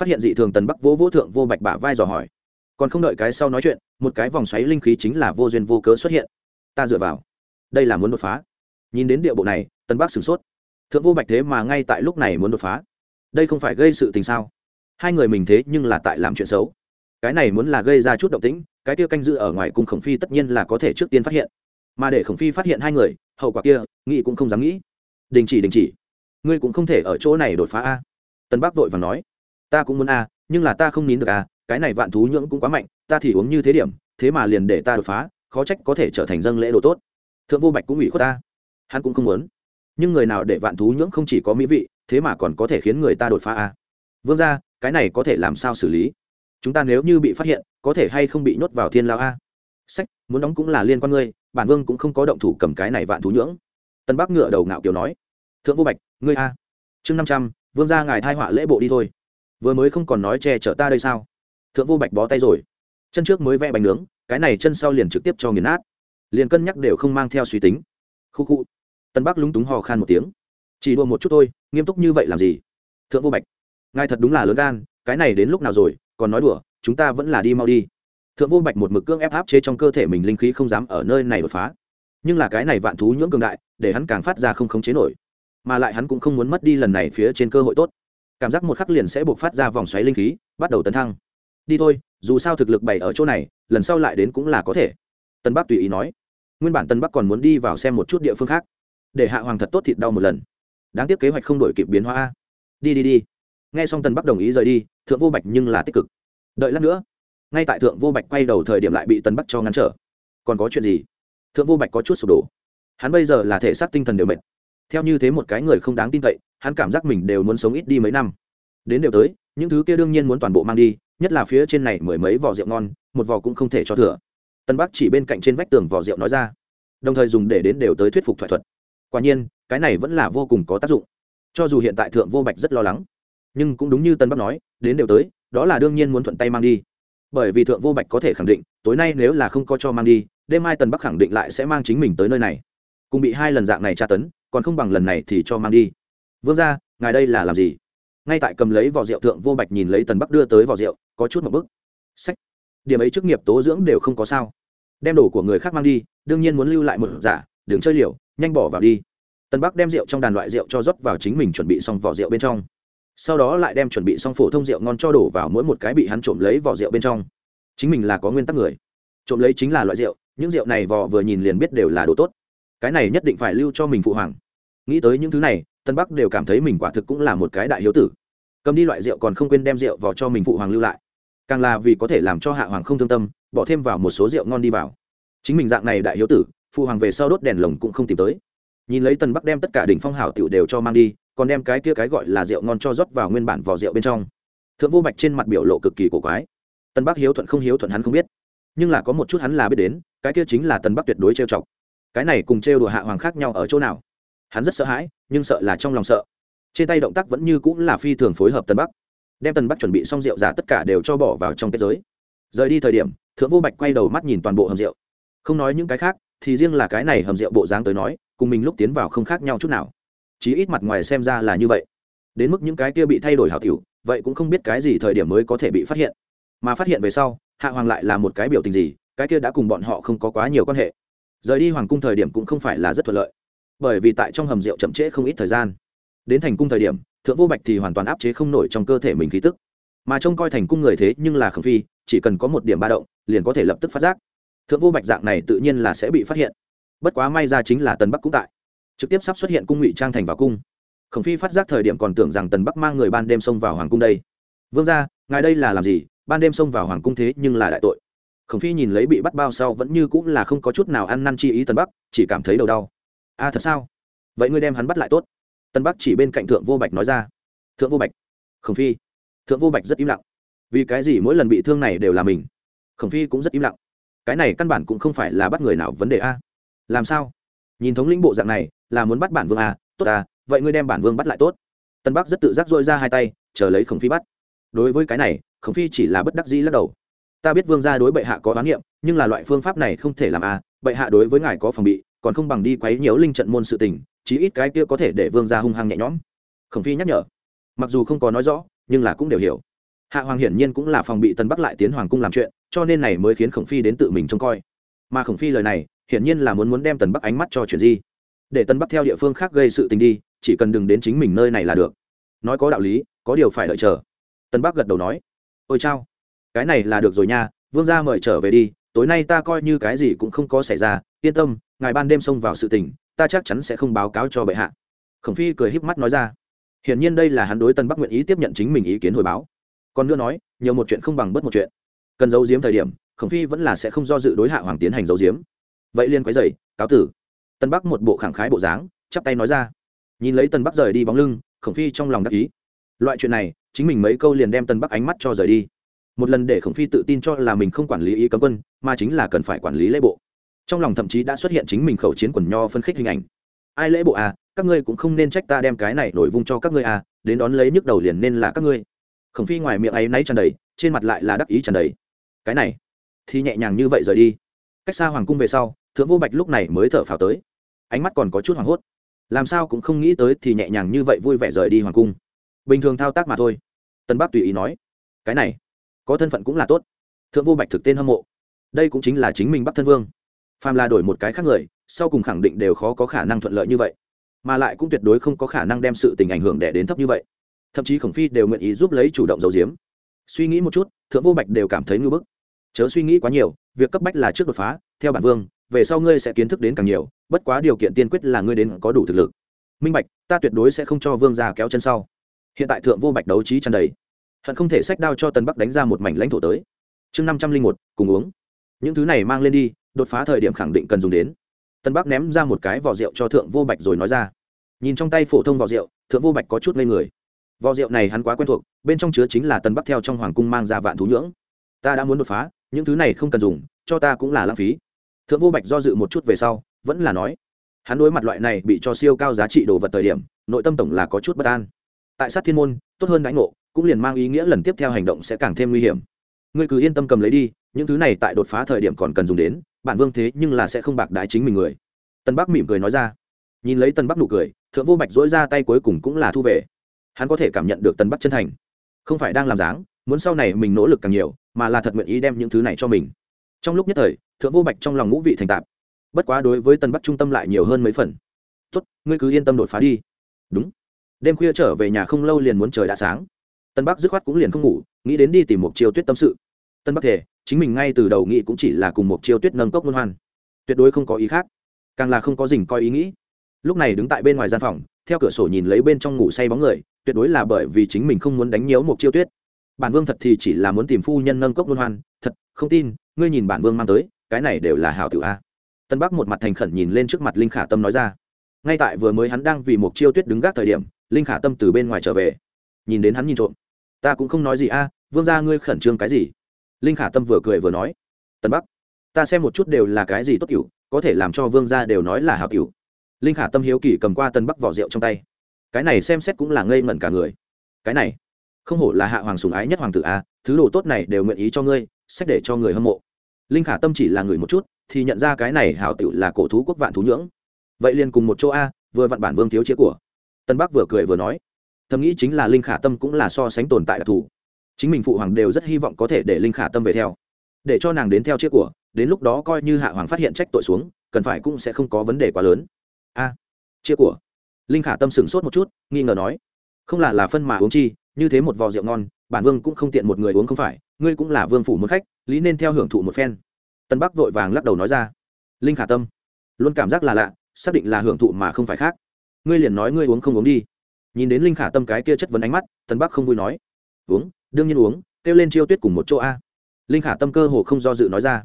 Phát hiện dị thường tần bắc vỗ vỗ thượng vô bạch bả vai dò hỏi. Còn không đợi cái sau nói chuyện một cái vòng xoáy linh khí chính là vô duyên vô cớ xuất hiện. Ta dựa vào. Đây là muốn đột phá. Nhìn đến địa bộ này, tần bắc sửng sốt. Thượng vô bạch thế mà ngay tại lúc này muốn đột phá. Đây không phải gây sự tình sao? Hai người mình thế nhưng là tại làm chuyện xấu. Cái này muốn là gây ra chút động tĩnh, cái kia canh giữ ở ngoài cung khổng phi tất nhiên là có thể trước tiên phát hiện. Mà để khổng phi phát hiện hai người, hậu quả kia nghị cũng không dám nghĩ. Đình chỉ đình chỉ. Ngươi cũng không thể ở chỗ này đột phá a. Tân bắc vội và nói. Ta cũng muốn a, nhưng là ta không nín được a, cái này vạn thú nhưỡng cũng quá mạnh ta thì uống như thế điểm, thế mà liền để ta đột phá, khó trách có thể trở thành dân lễ đồ tốt. Thượng vô bạch cũng ủy khuất ta. Hắn cũng không muốn. Nhưng người nào để vạn thú nhưỡng không chỉ có mỹ vị, thế mà còn có thể khiến người ta đột phá a vương ra cái này có thể làm sao xử lý? Chúng ta nếu như bị phát hiện, có thể hay không bị nhốt vào thiên lao a? Sách, muốn đóng cũng là liên quan ngươi, bản vương cũng không có động thủ cầm cái này vạn thú nhưỡng. Tân bắc ngựa đầu ngạo kiều nói. Thượng vô bạch, ngươi a? Chương năm trăm, vương ra ngài thai họa lễ bộ đi thôi. Vừa mới không còn nói che chở ta đây sao? Thượng vô bạch bó tay rồi chân trước mới vẽ bánh nướng, cái này chân sau liền trực tiếp cho nghiền nát. Liền cân nhắc đều không mang theo suy tính. Khu khu. Tân bắc lúng túng hò khan một tiếng. Chỉ đùa một chút thôi, nghiêm túc như vậy làm gì? Thượng vô bạch. Ngài thật đúng là lớn gan, cái này đến lúc nào rồi, còn nói đùa, chúng ta vẫn là đi mau đi. Thượng vô bạch một mực cương ép áp chế trong cơ thể mình linh khí không dám ở nơi này đột phá. Nhưng là cái này vạn thú nhưỡng cường đại, để hắn càng phát ra không khống chế nổi. Mà lại hắn cũng không muốn mất đi lần này phía trên cơ hội tốt. Cảm giác một khắc liền sẽ buộc phát ra vòng xoáy linh khí, bắt đầu tấn thăng. Đi thôi dù sao thực lực bày ở chỗ này, lần sau lại đến cũng là có thể. Tân bắc tùy ý nói. Nguyên bản tân bắc còn muốn đi vào xem một chút địa phương khác. Để hạ hoàng thật tốt thịt đau một lần. Đáng tiếc kế hoạch không đổi kịp biến hóa đi đi đi. Nghe xong tân bắc đồng ý rời đi, thượng vô bạch nhưng là tích cực. Đợi lát nữa, ngay tại thượng vô bạch quay đầu thời điểm lại bị tân bắc cho ngăn trở. Còn có chuyện gì? Thượng vô bạch có chút sụp đổ. Hắn bây giờ là thể xác tinh thần đều mệt. Theo như thế một cái người không đáng tin cậy, hắn cảm giác mình đều muốn sống ít đi mấy năm. Đến đều tới, những thứ kia đương nhiên muốn toàn bộ mang đi nhất là phía trên này mười mấy vỏ rượu ngon, một vỏ cũng không thể cho thừa. Tân bắc chỉ bên cạnh trên vách tường vỏ rượu nói ra. Đồng thời dùng để đến đều tới thuyết phục thoại thuật. Quả nhiên, cái này vẫn là vô cùng có tác dụng. Cho dù hiện tại thượng vô bạch rất lo lắng, nhưng cũng đúng như tân bắc nói, đến đều tới, đó là đương nhiên muốn thuận tay mang đi. Bởi vì thượng vô bạch có thể khẳng định, tối nay nếu là không có cho mang đi, đêm mai Tân bắc khẳng định lại sẽ mang chính mình tới nơi này. Cùng bị hai lần dạng này tra tấn, còn không bằng lần này thì cho mang đi. Vương ra ngài đây là làm gì? Ngay tại cầm lấy vỏ rượu thượng vô bạch nhìn lấy tần bắc đưa tới vỏ rượu, có chút một bức. Sách. Điểm ấy chức nghiệp tố dưỡng đều không có sao. Đem đồ của người khác mang đi, đương nhiên muốn lưu lại một giả, đừng chơi liều, nhanh bỏ vào đi. Tần bắc đem rượu trong đàn loại rượu cho rót vào chính mình chuẩn bị xong vỏ rượu bên trong. Sau đó lại đem chuẩn bị xong phổ thông rượu ngon cho đổ vào mỗi một cái bị hắn trộm lấy vỏ rượu bên trong. Chính mình là có nguyên tắc người. Trộm lấy chính là loại rượu, những rượu này vò vừa nhìn liền biết đều là đồ tốt. Cái này nhất định phải lưu cho mình phụ hoàng. Nghĩ tới những thứ này tân bắc đều cảm thấy mình quả thực cũng là một cái đại hiếu tử. Cầm đi loại rượu còn không quên đem rượu vào cho mình phụ hoàng lưu lại. Càng là vì có thể làm cho hạ hoàng không thương tâm, bỏ thêm vào một số rượu ngon đi vào. Chính mình dạng này đại hiếu tử, phụ hoàng về sau đốt đèn lồng cũng không tìm tới. Nhìn lấy tân bắc đem tất cả đỉnh phong hảo tiểu đều cho mang đi, còn đem cái kia cái gọi là rượu ngon cho rót vào nguyên bản vỏ rượu bên trong. Thượng vô bạch trên mặt biểu lộ cực kỳ cổ quái. Tân bắc hiếu thuận không hiếu thuận hắn không biết. Nhưng là có một chút hắn là biết đến, cái kia chính là tân bắc tuyệt đối trêu chọc. Cái này cùng trêu đùa hạ hoàng khác nhau ở chỗ nào? Hắn rất sợ hãi, nhưng sợ là trong lòng sợ. Trên tay động tác vẫn như cũng là phi thường phối hợp tân bắc. Đem tân bắc chuẩn bị xong rượu giả tất cả đều cho bỏ vào trong kết giới. Rời đi thời điểm, thượng vô bạch quay đầu mắt nhìn toàn bộ hầm rượu. Không nói những cái khác, thì riêng là cái này hầm rượu bộ dáng tới nói, cùng mình lúc tiến vào không khác nhau chút nào. Chí ít mặt ngoài xem ra là như vậy. Đến mức những cái kia bị thay đổi hào tiểu, vậy cũng không biết cái gì thời điểm mới có thể bị phát hiện. Mà phát hiện về sau, hạ hoàng lại là một cái biểu tình gì, cái kia đã cùng bọn họ không có quá nhiều quan hệ. Rời đi hoàng cung thời điểm cũng không phải là rất thuận lợi bởi vì tại trong hầm rượu chậm trễ không ít thời gian. Đến thành cung thời điểm, thượng vô bạch thì hoàn toàn áp chế không nổi trong cơ thể mình khí tức. Mà trông coi thành cung người thế nhưng là khẩn phi, chỉ cần có một điểm ba động, liền có thể lập tức phát giác. Thượng vô bạch dạng này tự nhiên là sẽ bị phát hiện. Bất quá may ra chính là tần bắc cũng tại. Trực tiếp sắp xuất hiện cung ngụy trang thành vào cung. Khổng phi phát giác thời điểm còn tưởng rằng tần bắc mang người ban đêm xông vào hoàng cung đây. Vương ra ngài đây là làm gì? Ban đêm xông vào hoàng cung thế nhưng là đại tội. Khổng phi nhìn lấy bị bắt bao sau vẫn như cũng là không có chút nào ăn năn chi ý tần bắc, chỉ cảm thấy đầu đau a thật sao? Vậy ngươi đem hắn bắt lại tốt. Tân bắc chỉ bên cạnh thượng vô bạch nói ra. Thượng vô bạch. Khổng phi. Thượng vô bạch rất im lặng. Vì cái gì mỗi lần bị thương này đều là mình? Khổng phi cũng rất im lặng. Cái này căn bản cũng không phải là bắt người nào vấn đề a. Làm sao? Nhìn thống lĩnh bộ dạng này, là muốn bắt bản vương a. Tốt à vậy ngươi đem bản vương bắt lại tốt. Tân bắc rất tự giác dội ra hai tay, chờ lấy khổng phi bắt. Đối với cái này, khổng phi chỉ là bất đắc dĩ lắc đầu. Ta biết vương gia đối bệ hạ có oán niệm, nhưng là loại phương pháp này không thể làm a. Bệ hạ đối với ngài có phòng bị còn không bằng đi quấy nhiễu linh trận môn sự tình, chí ít cái kia có thể để vương gia hung hăng nhẹ nhõm. Khổng phi nhắc nhở. Mặc dù không có nói rõ, nhưng là cũng đều hiểu. Hạ hoàng hiển nhiên cũng là phòng bị tân bắc lại tiến hoàng cung làm chuyện, cho nên này mới khiến khổng phi đến tự mình trông coi. Mà khổng phi lời này, hiển nhiên là muốn muốn đem tần bắc ánh mắt cho chuyện gì. Để tân bắc theo địa phương khác gây sự tình đi, chỉ cần đừng đến chính mình nơi này là được. Nói có đạo lý, có điều phải đợi chờ. Tân bắc gật đầu nói. Ôi chao, cái này là được rồi nha, vương gia mời trở về đi tối nay ta coi như cái gì cũng không có xảy ra, yên tâm, ngài ban đêm xông vào sự tình, ta chắc chắn sẽ không báo cáo cho bệ hạ. Khổng phi cười híp mắt nói ra. Hiển nhiên đây là hắn đối tân bắc nguyện ý tiếp nhận chính mình ý kiến hồi báo. Còn nữa nói, nhiều một chuyện không bằng bất một chuyện. Cần giấu giếm thời điểm, khổng phi vẫn là sẽ không do dự đối hạ hoàng tiến hành giấu giếm. Vậy liên quái dày cáo tử. Tân bắc một bộ khẳng khái bộ dáng, chắp tay nói ra. Nhìn lấy tân bắc rời đi bóng lưng, khổng phi trong lòng đắc ý. Loại chuyện này, chính mình mấy câu liền đem tân bắc ánh mắt cho rời đi. Một lần để khổng phi tự tin cho là mình không quản lý ý cấm quân mà chính là cần phải quản lý lễ bộ. Trong lòng thậm chí đã xuất hiện chính mình khẩu chiến quần nho phân khích hình ảnh. Ai lễ bộ à các ngươi cũng không nên trách ta đem cái này nổi vung cho các ngươi à đến đón lấy nhức đầu liền nên là các ngươi. Khổng phi ngoài miệng ấy náy tràn đầy, trên mặt lại là đắc ý tràn đầy. Cái này, thì nhẹ nhàng như vậy rời đi. Cách xa hoàng cung về sau, thượng vô bạch lúc này mới thở phào tới. Ánh mắt còn có chút hoảng hốt. Làm sao cũng không nghĩ tới thì nhẹ nhàng như vậy vui vẻ rời đi hoàng cung. Bình thường thao tác mà thôi. Tân bắc tùy ý nói, cái này, có thân phận cũng là tốt. Thượng vô bạch thực tên hâm mộ đây cũng chính là chính mình bắc thân vương. Phàm là đổi một cái khác người, sau cùng khẳng định đều khó có khả năng thuận lợi như vậy. Mà lại cũng tuyệt đối không có khả năng đem sự tình ảnh hưởng đẻ đến thấp như vậy. Thậm chí khổng phi đều nguyện ý giúp lấy chủ động giấu giếm. Suy nghĩ một chút, thượng vô bạch đều cảm thấy ngưỡng bức. Chớ suy nghĩ quá nhiều, việc cấp bách là trước đột phá, theo bản vương, về sau ngươi sẽ kiến thức đến càng nhiều, bất quá điều kiện tiên quyết là ngươi đến có đủ thực lực. Minh bạch, ta tuyệt đối sẽ không cho vương già kéo chân sau. Hiện tại thượng vô bạch đấu trí tràn đầy. Hận không thể sách đao cho tân bắc đánh ra một mảnh lãnh thổ tới. Chương năm trăm linh một, cùng uống những thứ này mang lên đi, đột phá thời điểm khẳng định cần dùng đến. Tân bắc ném ra một cái vỏ rượu cho thượng vô bạch rồi nói ra. Nhìn trong tay phổ thông vỏ rượu, thượng vô bạch có chút ngây người. Vỏ rượu này hắn quá quen thuộc, bên trong chứa chính là tân bắc theo trong hoàng cung mang ra vạn thú nhưỡng. Ta đã muốn đột phá, những thứ này không cần dùng, cho ta cũng là lãng phí. Thượng vô bạch do dự một chút về sau, vẫn là nói. Hắn đối mặt loại này bị cho siêu cao giá trị đồ vật thời điểm, nội tâm tổng là có chút bất an. Tại sát thiên môn, tốt hơn đánh ngộ, cũng liền mang ý nghĩa lần tiếp theo hành động sẽ càng thêm nguy hiểm ngươi cứ yên tâm cầm lấy đi, những thứ này tại đột phá thời điểm còn cần dùng đến, bản vương thế nhưng là sẽ không bạc đái chính mình người. Tân bắc mỉm cười nói ra. Nhìn lấy tân bắc nụ cười, thượng vô bạch dỗi ra tay cuối cùng cũng là thu về. Hắn có thể cảm nhận được tân bắc chân thành. Không phải đang làm dáng, muốn sau này mình nỗ lực càng nhiều, mà là thật nguyện ý đem những thứ này cho mình. Trong lúc nhất thời, thượng vô bạch trong lòng ngũ vị thành tạp. Bất quá đối với tân bắc trung tâm lại nhiều hơn mấy phần. Tốt, ngươi cứ yên tâm đột phá đi. Đúng. Đêm khuya trở về nhà không lâu liền muốn trời đã sáng. Tân bắc dứt khoát cũng liền không ngủ nghĩ đến đi tìm một chiêu tuyết tâm sự. Tân bắc thể, chính mình ngay từ đầu nghĩ cũng chỉ là cùng một chiêu tuyết nâng cốc luân hoan. Tuyệt đối không có ý khác. Càng là không có dình coi ý nghĩ. Lúc này đứng tại bên ngoài gian phòng, theo cửa sổ nhìn lấy bên trong ngủ say bóng người, tuyệt đối là bởi vì chính mình không muốn đánh nhiễu một chiêu tuyết. Bản vương thật thì chỉ là muốn tìm phu nhân nâng cốc luân hoan. Thật, không tin, ngươi nhìn bản vương mang tới, cái này đều là hảo tiểu a. Tân bắc một mặt thành khẩn nhìn lên trước mặt linh khả tâm nói ra. Ngay tại vừa mới hắn đang vì một chiêu tuyết đứng gác thời điểm, linh khả tâm từ bên ngoài trở về. Nhìn đến hắn nhìn trộm. Ta cũng không nói gì a vương ra ngươi khẩn trương cái gì? Linh khả tâm vừa cười vừa nói tân bắc, ta xem một chút đều là cái gì tốt cựu có thể làm cho vương gia đều nói là hào cựu linh khả tâm hiếu kỳ cầm qua tân bắc vỏ rượu trong tay. Cái này xem xét cũng là ngây ngẩn cả người. Cái này, không hổ là hạ hoàng sùng ái nhất hoàng tử a thứ đồ tốt này đều nguyện ý cho ngươi sách để cho người hâm mộ. Linh khả tâm chỉ là người một chút, thì nhận ra cái này hảo tiểu là cổ thú quốc vạn thú nhưỡng. Vậy liền cùng một chỗ a, vừa vặn bản vương thiếu chĩa của. Tân bắc vừa cười vừa nói, thầm nghĩ chính là linh khả tâm cũng là so sánh tồn tại đặc thù chính mình phụ hoàng đều rất hy vọng có thể để linh khả tâm về theo. Để cho nàng đến theo chiếc của đến lúc đó coi như hạ hoàng phát hiện trách tội xuống cần phải cũng sẽ không có vấn đề quá lớn. A à, chia của. Linh khả tâm sửng sốt một chút nghi ngờ nói không là là phân mà uống chi như thế một vò rượu ngon bản vương cũng không tiện một người uống không phải ngươi cũng là vương phủ một khách lý nên theo hưởng thụ một phen. Tân bắc vội vàng lắc đầu nói ra linh khả tâm luôn cảm giác là lạ xác định là hưởng thụ mà không phải khác. Ngươi liền nói ngươi uống không uống đi. Nhìn đến linh khả tâm cái kia chất vấn ánh mắt tân bắc không vui nói uống đương nhiên uống, kêu lên chiêu tuyết cùng một chỗ a. Linh khả tâm cơ hồ không do dự nói ra.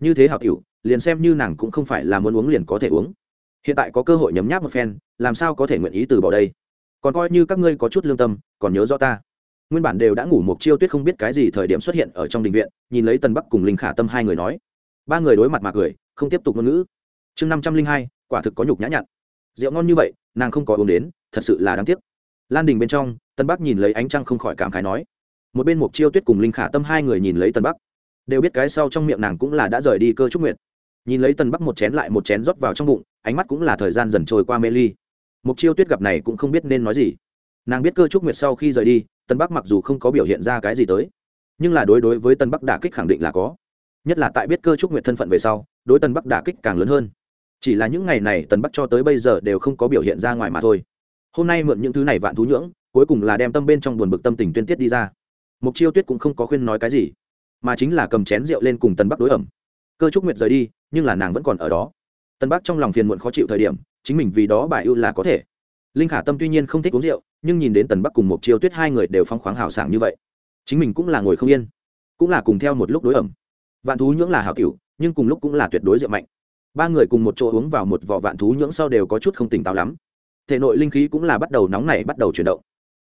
Như thế hảo tiểu, liền xem như nàng cũng không phải là muốn uống liền có thể uống. Hiện tại có cơ hội nhấm nháp một phen, làm sao có thể nguyện ý từ bỏ đây? Còn coi như các ngươi có chút lương tâm, còn nhớ do ta. Nguyên bản đều đã ngủ một chiêu tuyết không biết cái gì thời điểm xuất hiện ở trong đình viện, nhìn lấy tần bắc cùng linh khả tâm hai người nói. Ba người đối mặt mà cười, không tiếp tục ngôn ngữ. Chương năm trăm linh hai, quả thực có nhục nhã nhặn. Rượu ngon như vậy, nàng không có uống đến, thật sự là đáng tiếc. Lan đình bên trong tân bắc nhìn lấy ánh trăng không khỏi cảm khái nói một bên mục chiêu tuyết cùng linh khả tâm hai người nhìn lấy tần bắc đều biết cái sau trong miệng nàng cũng là đã rời đi cơ trúc nguyệt nhìn lấy tần bắc một chén lại một chén rót vào trong bụng ánh mắt cũng là thời gian dần trôi qua mê ly mục chiêu tuyết gặp này cũng không biết nên nói gì nàng biết cơ trúc nguyệt sau khi rời đi tần bắc mặc dù không có biểu hiện ra cái gì tới nhưng là đối đối với tần bắc đả kích khẳng định là có nhất là tại biết cơ trúc nguyệt thân phận về sau đối tần bắc đả kích càng lớn hơn chỉ là những ngày này tần bắc cho tới bây giờ đều không có biểu hiện ra ngoài mà thôi hôm nay mượn những thứ này vạn thú nhưỡng cuối cùng là đem tâm bên trong buồn bực tâm tình tuyên tiết đi ra mục chiêu tuyết cũng không có khuyên nói cái gì, mà chính là cầm chén rượu lên cùng Tần bắc đối ẩm. Cơ trúc nguyệt rời đi, nhưng là nàng vẫn còn ở đó. Tần bắc trong lòng phiền muộn khó chịu thời điểm, chính mình vì đó bài ưu là có thể. Linh khả tâm tuy nhiên không thích uống rượu, nhưng nhìn đến tần bắc cùng một chiêu tuyết hai người đều phong khoáng hào sảng như vậy, chính mình cũng là ngồi không yên, cũng là cùng theo một lúc đối ẩm. Vạn thú nhưỡng là hào cửu nhưng cùng lúc cũng là tuyệt đối rượu mạnh. Ba người cùng một chỗ uống vào một vỏ vạn thú nhưỡng sau đều có chút không tỉnh táo lắm. Thể nội linh khí cũng là bắt đầu nóng nảy, bắt đầu chuyển động.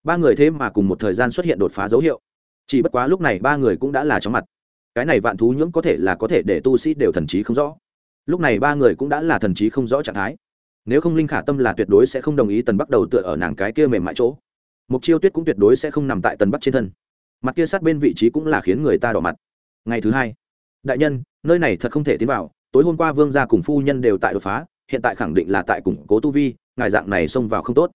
Ba người thế mà cùng một thời gian xuất hiện đột phá dấu hiệu chỉ bất quá lúc này ba người cũng đã là chóng mặt. Cái này vạn thú nhưỡng có thể là có thể để tu sĩ đều thần trí không rõ. Lúc này ba người cũng đã là thần trí không rõ trạng thái. Nếu không linh khả tâm là tuyệt đối sẽ không đồng ý tần bắt đầu tựa ở nàng cái kia mềm mại chỗ. Mục chiêu tuyết cũng tuyệt đối sẽ không nằm tại tần bắt trên thân. Mặt kia sát bên vị trí cũng là khiến người ta đỏ mặt. Ngày thứ hai, đại nhân, nơi này thật không thể tiến vào. Tối hôm qua vương gia cùng phu nhân đều tại đột phá, hiện tại khẳng định là tại củng cố tu vi, ngài dạng này xông vào không tốt.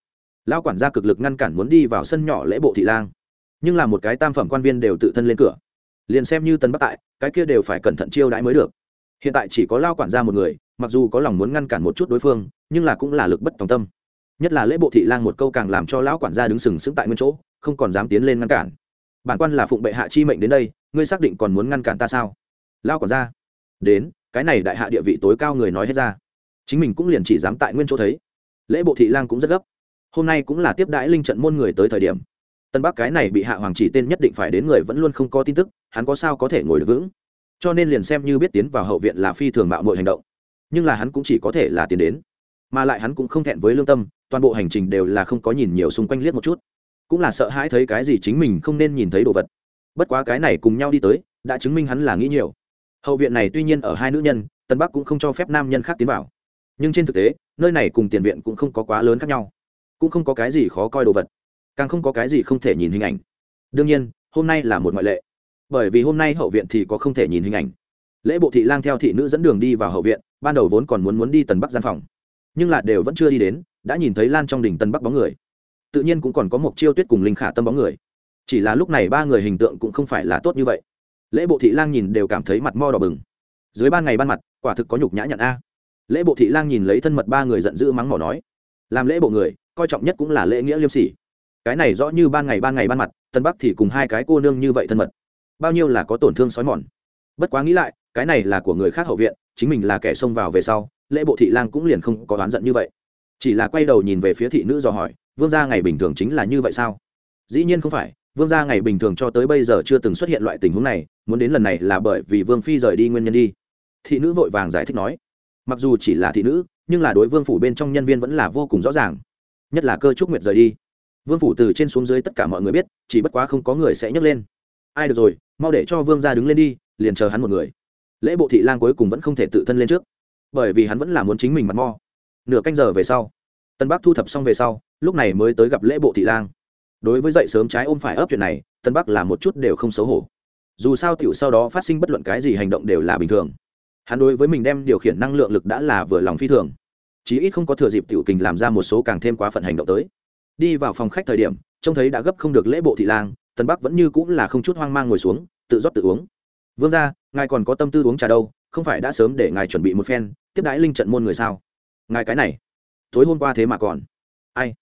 Lao quản gia cực lực ngăn cản muốn đi vào sân nhỏ lễ bộ thị lang nhưng là một cái tam phẩm quan viên đều tự thân lên cửa. Liền xem như tần bắc tại, cái kia đều phải cẩn thận chiêu đãi mới được. Hiện tại chỉ có lao quản gia một người, mặc dù có lòng muốn ngăn cản một chút đối phương, nhưng là cũng là lực bất tòng tâm. Nhất là lễ bộ thị lang một câu càng làm cho lão quản gia đứng sừng sững tại nguyên chỗ, không còn dám tiến lên ngăn cản. Bản quan là phụng bệ hạ chi mệnh đến đây, ngươi xác định còn muốn ngăn cản ta sao? Lao quản gia. Đến, cái này đại hạ địa vị tối cao người nói hết ra. Chính mình cũng liền chỉ dám tại nguyên chỗ thấy. Lễ bộ thị lang cũng rất gấp. Hôm nay cũng là tiếp đãi linh trận môn người tới thời điểm tân bắc cái này bị hạ hoàng chỉ tên nhất định phải đến người vẫn luôn không có tin tức, hắn có sao có thể ngồi được vững. Cho nên liền xem như biết tiến vào hậu viện là phi thường mạo mọi hành động. Nhưng là hắn cũng chỉ có thể là tiến đến. Mà lại hắn cũng không thẹn với lương tâm, toàn bộ hành trình đều là không có nhìn nhiều xung quanh liếc một chút. Cũng là sợ hãi thấy cái gì chính mình không nên nhìn thấy đồ vật. Bất quá cái này cùng nhau đi tới, đã chứng minh hắn là nghĩ nhiều. Hậu viện này tuy nhiên ở hai nữ nhân, tân bắc cũng không cho phép nam nhân khác tiến vào. Nhưng trên thực tế, nơi này cùng tiền viện cũng không có quá lớn khác nhau. Cũng không có cái gì khó coi đồ vật càng không có cái gì không thể nhìn hình ảnh. Đương nhiên, hôm nay là một ngoại lệ. Bởi vì hôm nay hậu viện thì có không thể nhìn hình ảnh. Lễ bộ thị lang theo thị nữ dẫn đường đi vào hậu viện, ban đầu vốn còn muốn muốn đi tần bắc gian phòng. Nhưng là đều vẫn chưa đi đến, đã nhìn thấy lan trong đỉnh tân bắc bóng người. Tự nhiên cũng còn có một chiêu tuyết cùng linh khả tâm bóng người. Chỉ là lúc này ba người hình tượng cũng không phải là tốt như vậy. Lễ bộ thị lang nhìn đều cảm thấy mặt mo đỏ bừng. Dưới ban ngày ban mặt, quả thực có nhục nhã nhận a. Lễ bộ thị lang nhìn lấy thân mật ba người giận dữ mắng mỏ nói. Làm lễ bộ người, coi trọng nhất cũng là lễ nghĩa liêm sỉ cái này rõ như ban ngày ban ngày ban mặt, tân bắc thì cùng hai cái cô nương như vậy thân mật. Bao nhiêu là có tổn thương sói mòn. Bất quá nghĩ lại, cái này là của người khác hậu viện, chính mình là kẻ xông vào về sau, lễ bộ thị lang cũng liền không có oán giận như vậy. Chỉ là quay đầu nhìn về phía thị nữ dò hỏi, vương gia ngày bình thường chính là như vậy sao? Dĩ nhiên không phải, vương gia ngày bình thường cho tới bây giờ chưa từng xuất hiện loại tình huống này, muốn đến lần này là bởi vì vương phi rời đi nguyên nhân đi. Thị nữ vội vàng giải thích nói. Mặc dù chỉ là thị nữ, nhưng là đối vương phủ bên trong nhân viên vẫn là vô cùng rõ ràng. Nhất là cơ trúc nguyệt rời đi vương phủ từ trên xuống dưới tất cả mọi người biết, chỉ bất quá không có người sẽ nhấc lên. Ai được rồi, mau để cho vương gia đứng lên đi, liền chờ hắn một người. Lễ bộ thị lang cuối cùng vẫn không thể tự thân lên trước, bởi vì hắn vẫn là muốn chính mình mặt mo. Nửa canh giờ về sau, tân bắc thu thập xong về sau, lúc này mới tới gặp lễ bộ thị lang. Đối với dậy sớm trái ôm phải ấp chuyện này, tân bắc là một chút đều không xấu hổ. Dù sao tiểu sau đó phát sinh bất luận cái gì hành động đều là bình thường. Hắn đối với mình đem điều khiển năng lượng lực đã là vừa lòng phi thường. Chí ít không có thừa dịp tiểu kình làm ra một số càng thêm quá phận hành động tới đi vào phòng khách thời điểm, trông thấy đã gấp không được lễ bộ thị lang tân bắc vẫn như cũng là không chút hoang mang ngồi xuống, tự rót tự uống. Vương ra ngài còn có tâm tư uống trà đâu, không phải đã sớm để ngài chuẩn bị một phen, tiếp đãi linh trận môn người sao? Ngài cái này, tối hôm qua thế mà còn. Ai?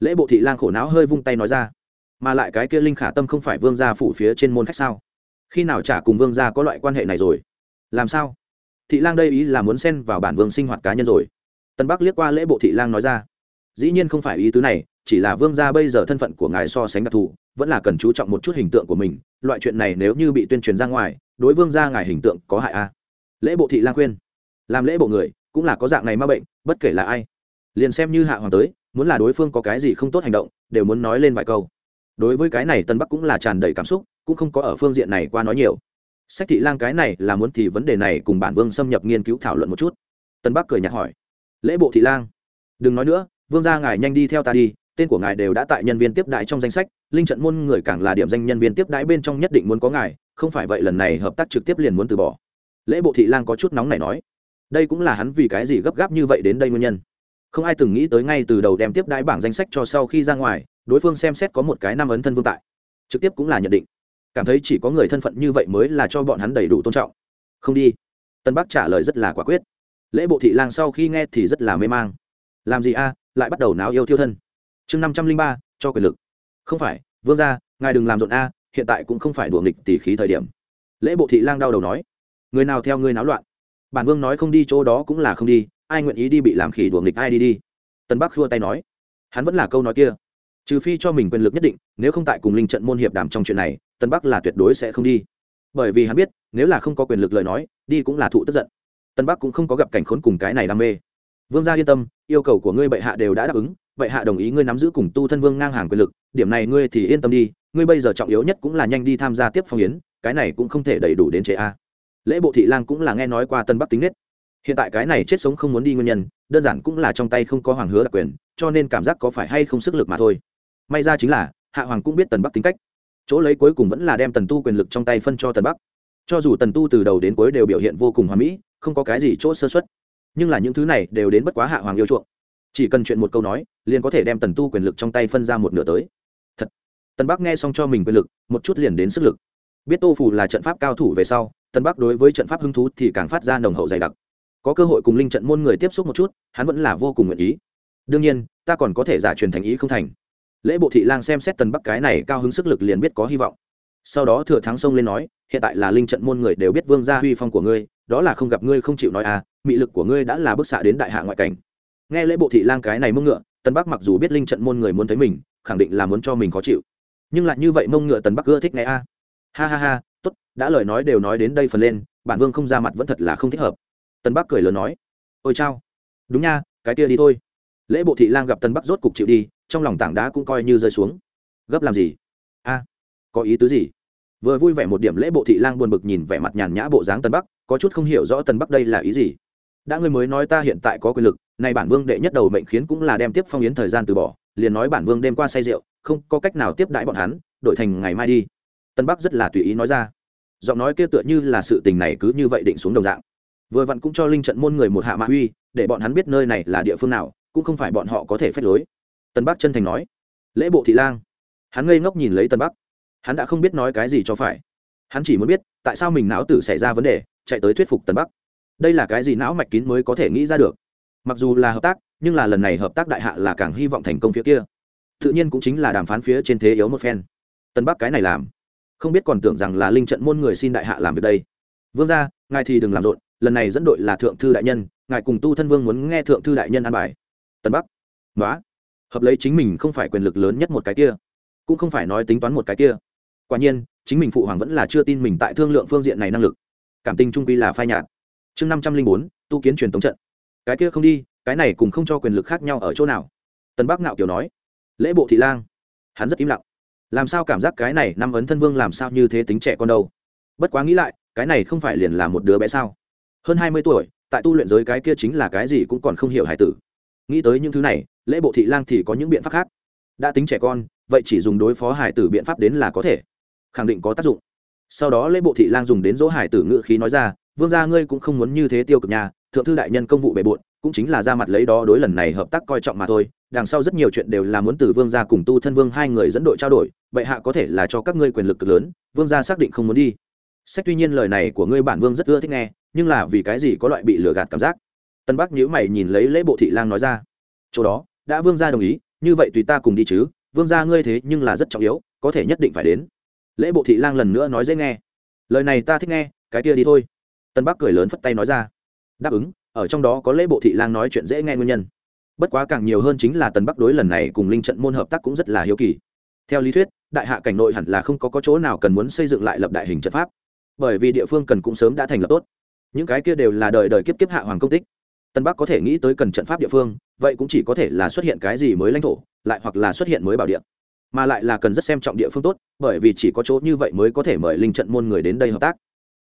Lễ bộ thị lang khổ não hơi vung tay nói ra. Mà lại cái kia linh khả tâm không phải vương gia phủ phía trên môn khách sao? Khi nào trả cùng vương gia có loại quan hệ này rồi? Làm sao? Thị lang đây ý là muốn xen vào bản vương sinh hoạt cá nhân rồi. Tân bắc liếc qua lễ bộ thị lang nói ra. Dĩ nhiên không phải ý tứ này chỉ là vương gia bây giờ thân phận của ngài so sánh đặc thù, vẫn là cần chú trọng một chút hình tượng của mình, loại chuyện này nếu như bị tuyên truyền ra ngoài, đối vương gia ngài hình tượng có hại a à? lễ bộ thị lang khuyên. Làm lễ bộ người, cũng là có dạng này ma bệnh, bất kể là ai. Liền xem như hạ hoàng tới, muốn là đối phương có cái gì không tốt hành động, đều muốn nói lên vài câu. Đối với cái này tân bắc cũng là tràn đầy cảm xúc, cũng không có ở phương diện này qua nói nhiều. Sách thị lang cái này là muốn thì vấn đề này cùng bản vương xâm nhập nghiên cứu thảo luận một chút. Tân bắc cười nhạt hỏi. Lễ bộ thị lang, đừng nói nữa, vương gia ngài nhanh đi theo ta đi tên của ngài đều đã tại nhân viên tiếp đãi trong danh sách, linh trận môn người càng là điểm danh nhân viên tiếp đãi bên trong nhất định muốn có ngài, không phải vậy lần này hợp tác trực tiếp liền muốn từ bỏ. Lễ bộ thị lang có chút nóng này nói, đây cũng là hắn vì cái gì gấp gáp như vậy đến đây nguyên nhân. Không ai từng nghĩ tới ngay từ đầu đem tiếp đãi bảng danh sách cho sau khi ra ngoài, đối phương xem xét có một cái năm ấn thân vương tại. Trực tiếp cũng là nhận định. Cảm thấy chỉ có người thân phận như vậy mới là cho bọn hắn đầy đủ tôn trọng. Không đi. Tân bắc trả lời rất là quả quyết. Lễ bộ thị lang sau khi nghe thì rất là mê mang. Làm gì a, lại bắt đầu náo yêu thiêu thân chương năm trăm linh ba, cho quyền lực. Không phải, vương gia, ngài đừng làm rộn a, hiện tại cũng không phải đùa nghịch tỉ khí thời điểm. Lễ bộ thị lang đau đầu nói, người nào theo ngươi náo loạn? Bản vương nói không đi chỗ đó cũng là không đi, ai nguyện ý đi bị làm khỉ đùa nghịch ai đi đi? Tân bắc khua tay nói, hắn vẫn là câu nói kia. Trừ phi cho mình quyền lực nhất định, nếu không tại cùng linh trận môn hiệp đàm trong chuyện này, tân bắc là tuyệt đối sẽ không đi. Bởi vì hắn biết, nếu là không có quyền lực lời nói, đi cũng là thụ tức giận. Tân bắc cũng không có gặp cảnh khốn cùng cái này đam mê. Vương gia yên tâm yêu cầu của ngươi bệ hạ đều đã đáp ứng bệ hạ đồng ý ngươi nắm giữ cùng tu thân vương ngang hàng quyền lực, điểm này ngươi thì yên tâm đi, ngươi bây giờ trọng yếu nhất cũng là nhanh đi tham gia tiếp phong yến, cái này cũng không thể đầy đủ đến chế a. Lễ bộ thị lang cũng là nghe nói qua tân bắc tính nết. Hiện tại cái này chết sống không muốn đi nguyên nhân, đơn giản cũng là trong tay không có hoàng hứa đặc quyền, cho nên cảm giác có phải hay không sức lực mà thôi. May ra chính là, hạ hoàng cũng biết tần bắc tính cách. Chỗ lấy cuối cùng vẫn là đem tần tu quyền lực trong tay phân cho tần bắc. Cho dù tần tu từ đầu đến cuối đều biểu hiện vô cùng hoà mỹ, không có cái gì chỗ sơ xuất nhưng là những thứ này đều đến bất quá hạ hoàng yêu chuộng. Chỉ cần chuyện một câu nói, liền có thể đem tần tu quyền lực trong tay phân ra một nửa tới. Thật. Tần bắc nghe xong cho mình quyền lực, một chút liền đến sức lực. Biết tô phủ là trận pháp cao thủ về sau, tần bắc đối với trận pháp hứng thú thì càng phát ra nồng hậu dày đặc. Có cơ hội cùng linh trận môn người tiếp xúc một chút, hắn vẫn là vô cùng nguyện ý. Đương nhiên, ta còn có thể giả truyền thành ý không thành. Lễ bộ thị lang xem xét tần bắc cái này cao hứng sức lực liền biết có hy vọng. Sau đó thừa thắng sông lên nói hiện tại là linh trận môn người đều biết vương gia huy phong của ngươi, đó là không gặp ngươi không chịu nói à mị lực của ngươi đã là bức xạ đến đại hạ ngoại cảnh. Nghe lễ bộ thị lang cái này mông ngựa tân bắc mặc dù biết linh trận môn người muốn thấy mình, khẳng định là muốn cho mình khó chịu. Nhưng lại như vậy mông ngựa tần bắc ưa thích nghe a. Ha ha ha, tốt, đã lời nói đều nói đến đây phần lên, bản vương không ra mặt vẫn thật là không thích hợp. Tân bắc cười lớn nói, ôi chao. Đúng nha, cái kia đi thôi. Lễ bộ thị lang gặp tân bắc rốt cục chịu đi, trong lòng tảng đá cũng coi như rơi xuống. Gấp làm gì? A, có ý tứ gì? Vừa vui vẻ một điểm lễ bộ thị lang buồn bực nhìn vẻ mặt nhàn nhã bộ dáng tân bắc, có chút không hiểu rõ tân bắc đây là ý gì. Đã ngươi mới nói ta hiện tại có quyền lực, này bản vương đệ nhất đầu mệnh khiến cũng là đem tiếp phong yến thời gian từ bỏ, liền nói bản vương đêm qua say rượu, không có cách nào tiếp đãi bọn hắn, đổi thành ngày mai đi. Tân bắc rất là tùy ý nói ra. Giọng nói kia tựa như là sự tình này cứ như vậy định xuống đồng dạng. Vừa vặn cũng cho linh trận môn người một hạ mạ uy, để bọn hắn biết nơi này là địa phương nào, cũng không phải bọn họ có thể phép lối. Tân bắc chân thành nói. Lễ bộ thị lang. Hắn ngây ngốc nhìn lấy tân bắc hắn đã không biết nói cái gì cho phải. Hắn chỉ muốn biết, tại sao mình não tử xảy ra vấn đề, chạy tới thuyết phục Tần bắc. Đây là cái gì não mạch kín mới có thể nghĩ ra được? Mặc dù là hợp tác, nhưng là lần này hợp tác đại hạ là càng hy vọng thành công phía kia. Tự nhiên cũng chính là đàm phán phía trên thế yếu một phen. Tân bắc cái này làm. Không biết còn tưởng rằng là linh trận môn người xin đại hạ làm việc đây. Vương gia, ngài thì đừng làm rộn, lần này dẫn đội là thượng thư đại nhân, ngài cùng tu thân vương muốn nghe thượng thư đại nhân an bài. Tân bắc. Nói hợp lấy chính mình không phải quyền lực lớn nhất một cái kia, cũng không phải nói tính toán một cái kia quả nhiên, chính mình phụ hoàng vẫn là chưa tin mình tại thương lượng phương diện này năng lực. Cảm tình trung quy là phai nhạt. Chương năm trăm linh bốn, tu kiến truyền tống trận. Cái kia không đi, cái này cùng không cho quyền lực khác nhau ở chỗ nào? Tân bắc ngạo kiều nói. Lễ bộ thị lang. Hắn rất im lặng. Làm sao cảm giác cái này năm ấn thân vương làm sao như thế tính trẻ con đâu? Bất quá nghĩ lại, cái này không phải liền là một đứa bé sao? Hơn hai mươi tuổi, tại tu luyện giới cái kia chính là cái gì cũng còn không hiểu hải tử. Nghĩ tới những thứ này, lễ bộ thị lang thì có những biện pháp khác. Đã tính trẻ con, vậy chỉ dùng đối phó hải tử biện pháp đến là có thể khẳng định có tác dụng. Sau đó lễ bộ thị lang dùng đến dỗ hải tử ngự khí nói ra, vương gia ngươi cũng không muốn như thế tiêu cực nhà thượng thư đại nhân công vụ bề bộn, cũng chính là ra mặt lấy đó đối lần này hợp tác coi trọng mà thôi, đằng sau rất nhiều chuyện đều là muốn từ vương gia cùng tu thân vương hai người dẫn đội trao đổi bệ hạ có thể là cho các ngươi quyền lực cực lớn, vương gia xác định không muốn đi. Sách tuy nhiên lời này của ngươi bản vương rất ưa thích nghe, nhưng là vì cái gì có loại bị lừa gạt cảm giác? Tân bắc nhíu mày nhìn lấy lễ bộ thị lang nói ra, chỗ đó, đã vương gia đồng ý, như vậy tùy ta cùng đi chứ, vương gia ngươi thế nhưng là rất trọng yếu, có thể nhất định phải đến lễ bộ thị lang lần nữa nói dễ nghe. Lời này ta thích nghe cái kia đi thôi. Tân bắc cười lớn phất tay nói ra. Đáp ứng ở trong đó có lễ bộ thị lang nói chuyện dễ nghe nguyên nhân. Bất quá càng nhiều hơn chính là tần bắc đối lần này cùng linh trận môn hợp tác cũng rất là hiếu kỳ. Theo lý thuyết đại hạ cảnh nội hẳn là không có, có chỗ nào cần muốn xây dựng lại lập đại hình trận pháp. Bởi vì địa phương cần cũng sớm đã thành lập tốt. Những cái kia đều là đời đời kiếp kiếp hạ hoàng công tích. Tân bắc có thể nghĩ tới cần trận pháp địa phương vậy cũng chỉ có thể là xuất hiện cái gì mới lãnh thổ lại hoặc là xuất hiện mới bảo địa mà lại là cần rất xem trọng địa phương tốt, bởi vì chỉ có chỗ như vậy mới có thể mời linh trận môn người đến đây hợp tác.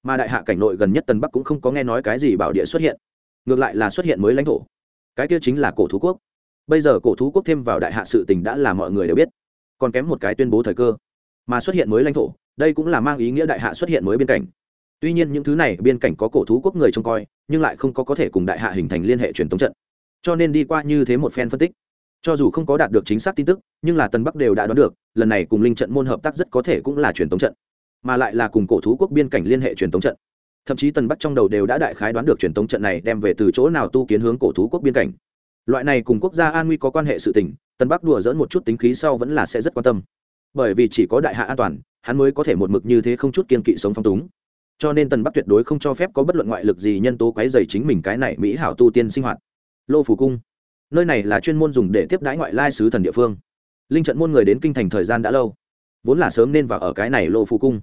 Mà đại hạ cảnh nội gần nhất tân bắc cũng không có nghe nói cái gì bảo địa xuất hiện, ngược lại là xuất hiện mới lãnh thổ. Cái kia chính là cổ thú quốc. Bây giờ cổ thú quốc thêm vào đại hạ sự tình đã là mọi người đều biết, còn kém một cái tuyên bố thời cơ, mà xuất hiện mới lãnh thổ, đây cũng là mang ý nghĩa đại hạ xuất hiện mới biên cảnh. Tuy nhiên những thứ này biên cảnh có cổ thú quốc người trông coi, nhưng lại không có có thể cùng đại hạ hình thành liên hệ truyền thống trận. Cho nên đi qua như thế một phen phân tích cho dù không có đạt được chính xác tin tức, nhưng là tân bắc đều đã đoán được, lần này cùng linh trận môn hợp tác rất có thể cũng là truyền thống trận, mà lại là cùng cổ thú quốc biên cảnh liên hệ truyền thống trận. Thậm chí tần bắc trong đầu đều đã đại khái đoán được truyền thống trận này đem về từ chỗ nào tu kiến hướng cổ thú quốc biên cảnh. Loại này cùng quốc gia an nguy có quan hệ sự tình tần bắc đùa dỡn một chút tính khí sau vẫn là sẽ rất quan tâm. Bởi vì chỉ có đại hạ an toàn, hắn mới có thể một mực như thế không chút kiên kỵ sống phong túng. Cho nên tần bắc tuyệt đối không cho phép có bất luận ngoại lực gì nhân tố quấy dày chính mình cái này mỹ hảo tu tiên sinh hoạt. Lô phủ cung nơi này là chuyên môn dùng để tiếp đãi ngoại lai sứ thần địa phương. Linh trận môn người đến kinh thành thời gian đã lâu, vốn là sớm nên vào ở cái này lô phủ cung.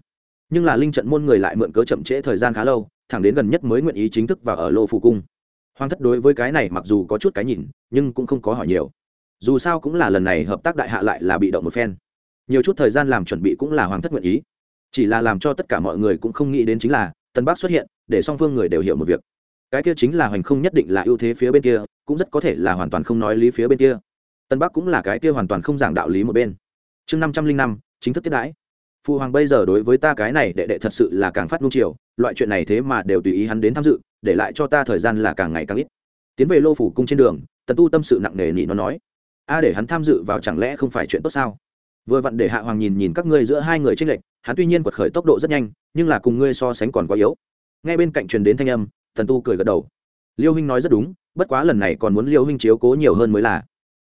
Nhưng là linh trận môn người lại mượn cớ chậm trễ thời gian khá lâu, thẳng đến gần nhất mới nguyện ý chính thức vào ở lô phủ cung. Hoàng thất đối với cái này mặc dù có chút cái nhìn, nhưng cũng không có hỏi nhiều. Dù sao cũng là lần này hợp tác đại hạ lại là bị động một phen. Nhiều chút thời gian làm chuẩn bị cũng là hoàng thất nguyện ý. Chỉ là làm cho tất cả mọi người cũng không nghĩ đến chính là, tân bắc xuất hiện, để song phương người đều hiểu một việc cái kia chính là hoành không nhất định là ưu thế phía bên kia, cũng rất có thể là hoàn toàn không nói lý phía bên kia. Tân bắc cũng là cái kia hoàn toàn không giảng đạo lý một bên. Chương năm trăm linh năm, chính thức tiếp đãi. Phụ hoàng bây giờ đối với ta cái này đệ đệ thật sự là càng phát nung chiều, loại chuyện này thế mà đều tùy ý hắn đến tham dự, để lại cho ta thời gian là càng ngày càng ít. Tiến về lô phủ cung trên đường, tần tu tâm sự nặng nề nhị nó nói, a, để hắn tham dự vào chẳng lẽ không phải chuyện tốt sao? Vừa vặn để hạ hoàng nhìn nhìn các ngươi giữa hai người tranh lệch, hắn tuy nhiên quật khởi tốc độ rất nhanh, nhưng là cùng ngươi so sánh còn quá yếu. Ngay bên cạnh truyền đến thanh âm thần tu cười gật đầu. Liêu huynh nói rất đúng, bất quá lần này còn muốn liêu huynh chiếu cố nhiều hơn mới là.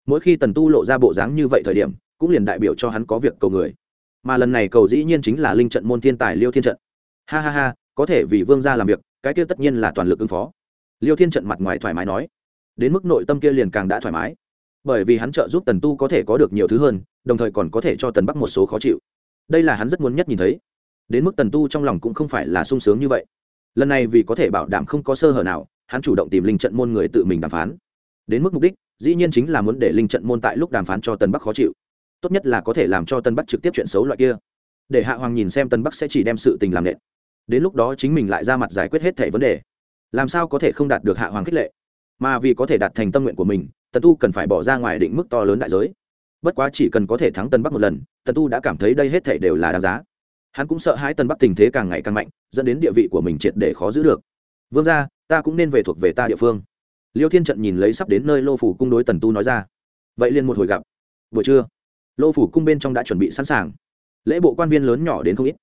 Mỗi khi tần tu lộ ra bộ dáng như vậy thời điểm, cũng liền đại biểu cho hắn có việc cầu người. Mà lần này cầu dĩ nhiên chính là linh trận môn thiên tài liêu thiên trận. Ha ha ha, có thể vì vương gia làm việc, cái kia tất nhiên là toàn lực ứng phó. Liêu thiên trận mặt ngoài thoải mái nói. Đến mức nội tâm kia liền càng đã thoải mái. Bởi vì hắn trợ giúp tần tu có thể có được nhiều thứ hơn, đồng thời còn có thể cho tần bắc một số khó chịu. Đây là hắn rất muốn nhất nhìn thấy. Đến mức tần tu trong lòng cũng không phải là sung sướng như vậy lần này vì có thể bảo đảm không có sơ hở nào, hắn chủ động tìm linh trận môn người tự mình đàm phán. Đến mức mục đích, dĩ nhiên chính là muốn để linh trận môn tại lúc đàm phán cho tần bắc khó chịu. Tốt nhất là có thể làm cho tân bắc trực tiếp chuyện xấu loại kia. Để hạ hoàng nhìn xem tân bắc sẽ chỉ đem sự tình làm nện. Đến lúc đó chính mình lại ra mặt giải quyết hết thẻ vấn đề. Làm sao có thể không đạt được hạ hoàng khích lệ? Mà vì có thể đạt thành tâm nguyện của mình, tần tu cần phải bỏ ra ngoài định mức to lớn đại giới. Bất quá chỉ cần có thể thắng tân bắc một lần, tần tu đã cảm thấy đây hết thảy đều là đáng giá hắn cũng sợ hãi tân bắc tình thế càng ngày càng mạnh, dẫn đến địa vị của mình triệt để khó giữ được. Vương ra ta cũng nên về thuộc về ta địa phương. Liêu thiên trận nhìn lấy sắp đến nơi lô phủ cung đối tần tu nói ra. Vậy liền một hồi gặp. Buổi trưa, lô phủ cung bên trong đã chuẩn bị sẵn sàng. Lễ bộ quan viên lớn nhỏ đến không ít,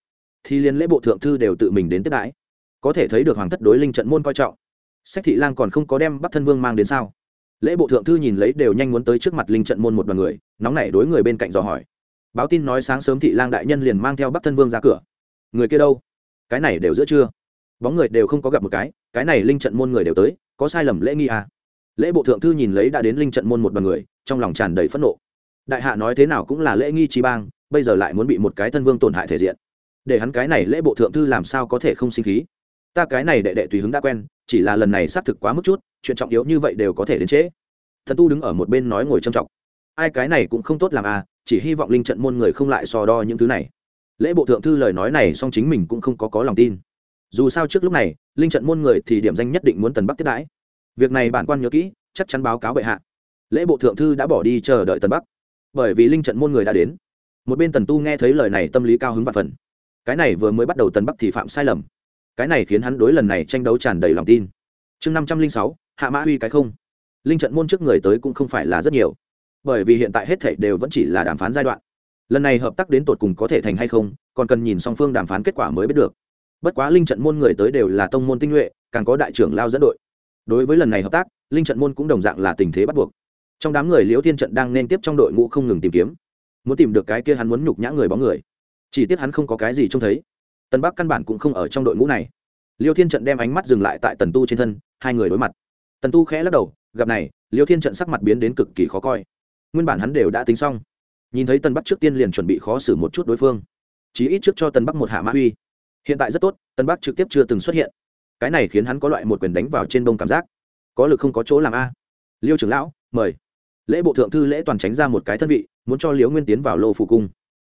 thì liền lễ bộ thượng thư đều tự mình đến tiếp đãi. Có thể thấy được hoàng thất đối linh trận môn coi trọng. Sách thị lang còn không có đem bắc thân vương mang đến sao? Lễ bộ thượng thư nhìn lấy đều nhanh muốn tới trước mặt linh trận môn một đoàn người, nóng nảy đối người bên cạnh dò hỏi báo tin nói sáng sớm thị lang đại nhân liền mang theo bắc thân vương ra cửa. Người kia đâu? Cái này đều giữa trưa. Bóng người đều không có gặp một cái cái này linh trận môn người đều tới, có sai lầm lễ nghi à. lễ bộ thượng thư nhìn lấy đã đến linh trận môn một đoàn người, trong lòng tràn đầy phẫn nộ. Đại hạ nói thế nào cũng là lễ nghi trí bang, bây giờ lại muốn bị một cái thân vương tổn hại thể diện. Để hắn cái này lễ bộ thượng thư làm sao có thể không sinh khí? Ta cái này đệ đệ tùy hứng đã quen, chỉ là lần này xác thực quá mức chút, chuyện trọng yếu như vậy đều có thể đến trễ. Thần tu đứng ở một bên nói ngồi trầm trọng. Ai cái này cũng không tốt làm à chỉ hy vọng linh trận môn người không lại so đo những thứ này. Lễ bộ thượng thư lời nói này song chính mình cũng không có có lòng tin. Dù sao trước lúc này, linh trận môn người thì điểm danh nhất định muốn tần bắc tiếp đãi. Việc này bản quan nhớ kỹ, chắc chắn báo cáo bệ hạ. Lễ bộ thượng thư đã bỏ đi chờ đợi tần bắc. Bởi vì linh trận môn người đã đến. Một bên tần tu nghe thấy lời này tâm lý cao hứng và phần. Cái này vừa mới bắt đầu tần bắc thì phạm sai lầm. Cái này khiến hắn đối lần này tranh đấu tràn đầy lòng tin. Chương năm trăm linh sáu, hạ mã huy cái không. Linh trận môn trước người tới cũng không phải là rất nhiều bởi vì hiện tại hết thảy đều vẫn chỉ là đàm phán giai đoạn. Lần này hợp tác đến tột cùng có thể thành hay không, còn cần nhìn song phương đàm phán kết quả mới biết được. Bất quá linh trận môn người tới đều là tông môn tinh nhuệ, càng có đại trưởng lao dẫn đội. Đối với lần này hợp tác, linh trận môn cũng đồng dạng là tình thế bắt buộc. Trong đám người liễu thiên trận đang nên tiếp trong đội ngũ không ngừng tìm kiếm. Muốn tìm được cái kia hắn muốn nhục nhã người bóng người. Chỉ tiếc hắn không có cái gì trông thấy. Tân bắc căn bản cũng không ở trong đội ngũ này. Liêu thiên trận đem ánh mắt dừng lại tại tần tu trên thân, hai người đối mặt. Tần tu khẽ lắc đầu, gặp này liêu thiên trận sắc mặt biến đến cực kỳ khó coi nguyên bản hắn đều đã tính xong. Nhìn thấy tân bắc trước tiên liền chuẩn bị khó xử một chút đối phương. Chí ít trước cho tân bắc một hạ mã uy. Hiện tại rất tốt tân bắc trực tiếp chưa từng xuất hiện. Cái này khiến hắn có loại một quyền đánh vào trên đông cảm giác. Có lực không có chỗ làm a. Liêu trưởng lão, mời. Lễ bộ thượng thư lễ toàn tránh ra một cái thân vị, muốn cho liễu nguyên tiến vào lô phủ cung.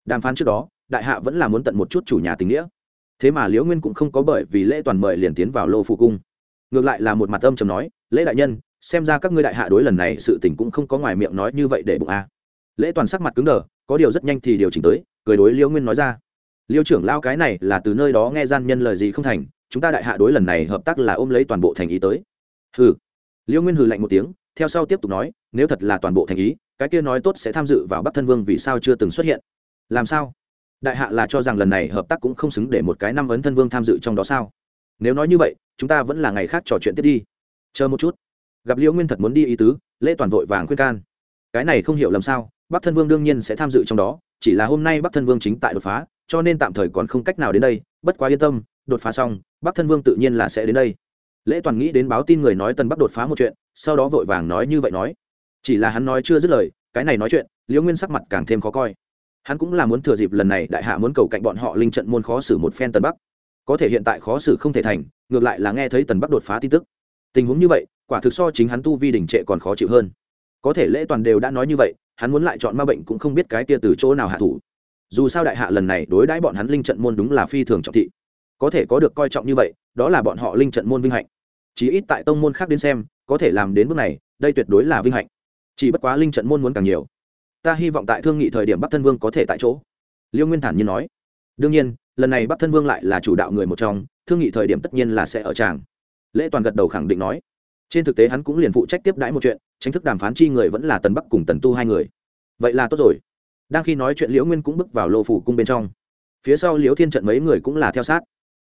Đàm phán trước đó, đại hạ vẫn là muốn tận một chút chủ nhà tình nghĩa. Thế mà liễu nguyên cũng không có bởi vì lễ toàn mời liền tiến vào lô phủ cung. Ngược lại là một mặt âm chầm nói, lễ đại nhân xem ra các ngươi đại hạ đối lần này sự tình cũng không có ngoài miệng nói như vậy để bụng a. Lễ toàn sắc mặt cứng đờ, có điều rất nhanh thì điều chỉnh tới, cười đối liêu nguyên nói ra. Liêu trưởng lao cái này là từ nơi đó nghe gian nhân lời gì không thành, chúng ta đại hạ đối lần này hợp tác là ôm lấy toàn bộ thành ý tới. Hừ. Liêu nguyên hừ lạnh một tiếng, theo sau tiếp tục nói, nếu thật là toàn bộ thành ý, cái kia nói tốt sẽ tham dự vào bắc thân vương vì sao chưa từng xuất hiện. Làm sao? Đại hạ là cho rằng lần này hợp tác cũng không xứng để một cái năm ấn thân vương tham dự trong đó sao? Nếu nói như vậy, chúng ta vẫn là ngày khác trò chuyện tiếp đi. Chờ một chút gặp liễu nguyên thật muốn đi ý tứ, lễ toàn vội vàng khuyên can. Cái này không hiểu làm sao, bắc thân vương đương nhiên sẽ tham dự trong đó, chỉ là hôm nay bắc thân vương chính tại đột phá, cho nên tạm thời còn không cách nào đến đây, bất quá yên tâm, đột phá xong, bắc thân vương tự nhiên là sẽ đến đây. Lễ toàn nghĩ đến báo tin người nói tần bắc đột phá một chuyện, sau đó vội vàng nói như vậy nói. Chỉ là hắn nói chưa dứt lời, cái này nói chuyện, liễu nguyên sắc mặt càng thêm khó coi. Hắn cũng là muốn thừa dịp lần này đại hạ muốn cầu cạnh bọn họ linh trận môn khó xử một phen tần bắc. Có thể hiện tại khó xử không thể thành, ngược lại là nghe thấy tần bắc đột phá tin tức. Tình huống như vậy quả thực so chính hắn tu vi đình trệ còn khó chịu hơn. Có thể lễ toàn đều đã nói như vậy, hắn muốn lại chọn ma bệnh cũng không biết cái kia từ chỗ nào hạ thủ. Dù sao đại hạ lần này đối đãi bọn hắn linh trận môn đúng là phi thường trọng thị. Có thể có được coi trọng như vậy, đó là bọn họ linh trận môn vinh hạnh. Chí ít tại tông môn khác đến xem, có thể làm đến bước này, đây tuyệt đối là vinh hạnh. Chỉ bất quá linh trận môn muốn càng nhiều. Ta hy vọng tại thương nghị thời điểm bắc thân vương có thể tại chỗ. Liêu nguyên thản nhiên nói. Đương nhiên, lần này bắc thân vương lại là chủ đạo người một trong, thương nghị thời điểm tất nhiên là sẽ ở tràng. Lễ toàn gật đầu khẳng định nói trên thực tế hắn cũng liền phụ trách tiếp đãi một chuyện tranh thức đàm phán chi người vẫn là tần bắc cùng tần tu hai người. Vậy là tốt rồi. Đang khi nói chuyện liễu nguyên cũng bước vào lô phủ cung bên trong. Phía sau liễu thiên trận mấy người cũng là theo sát.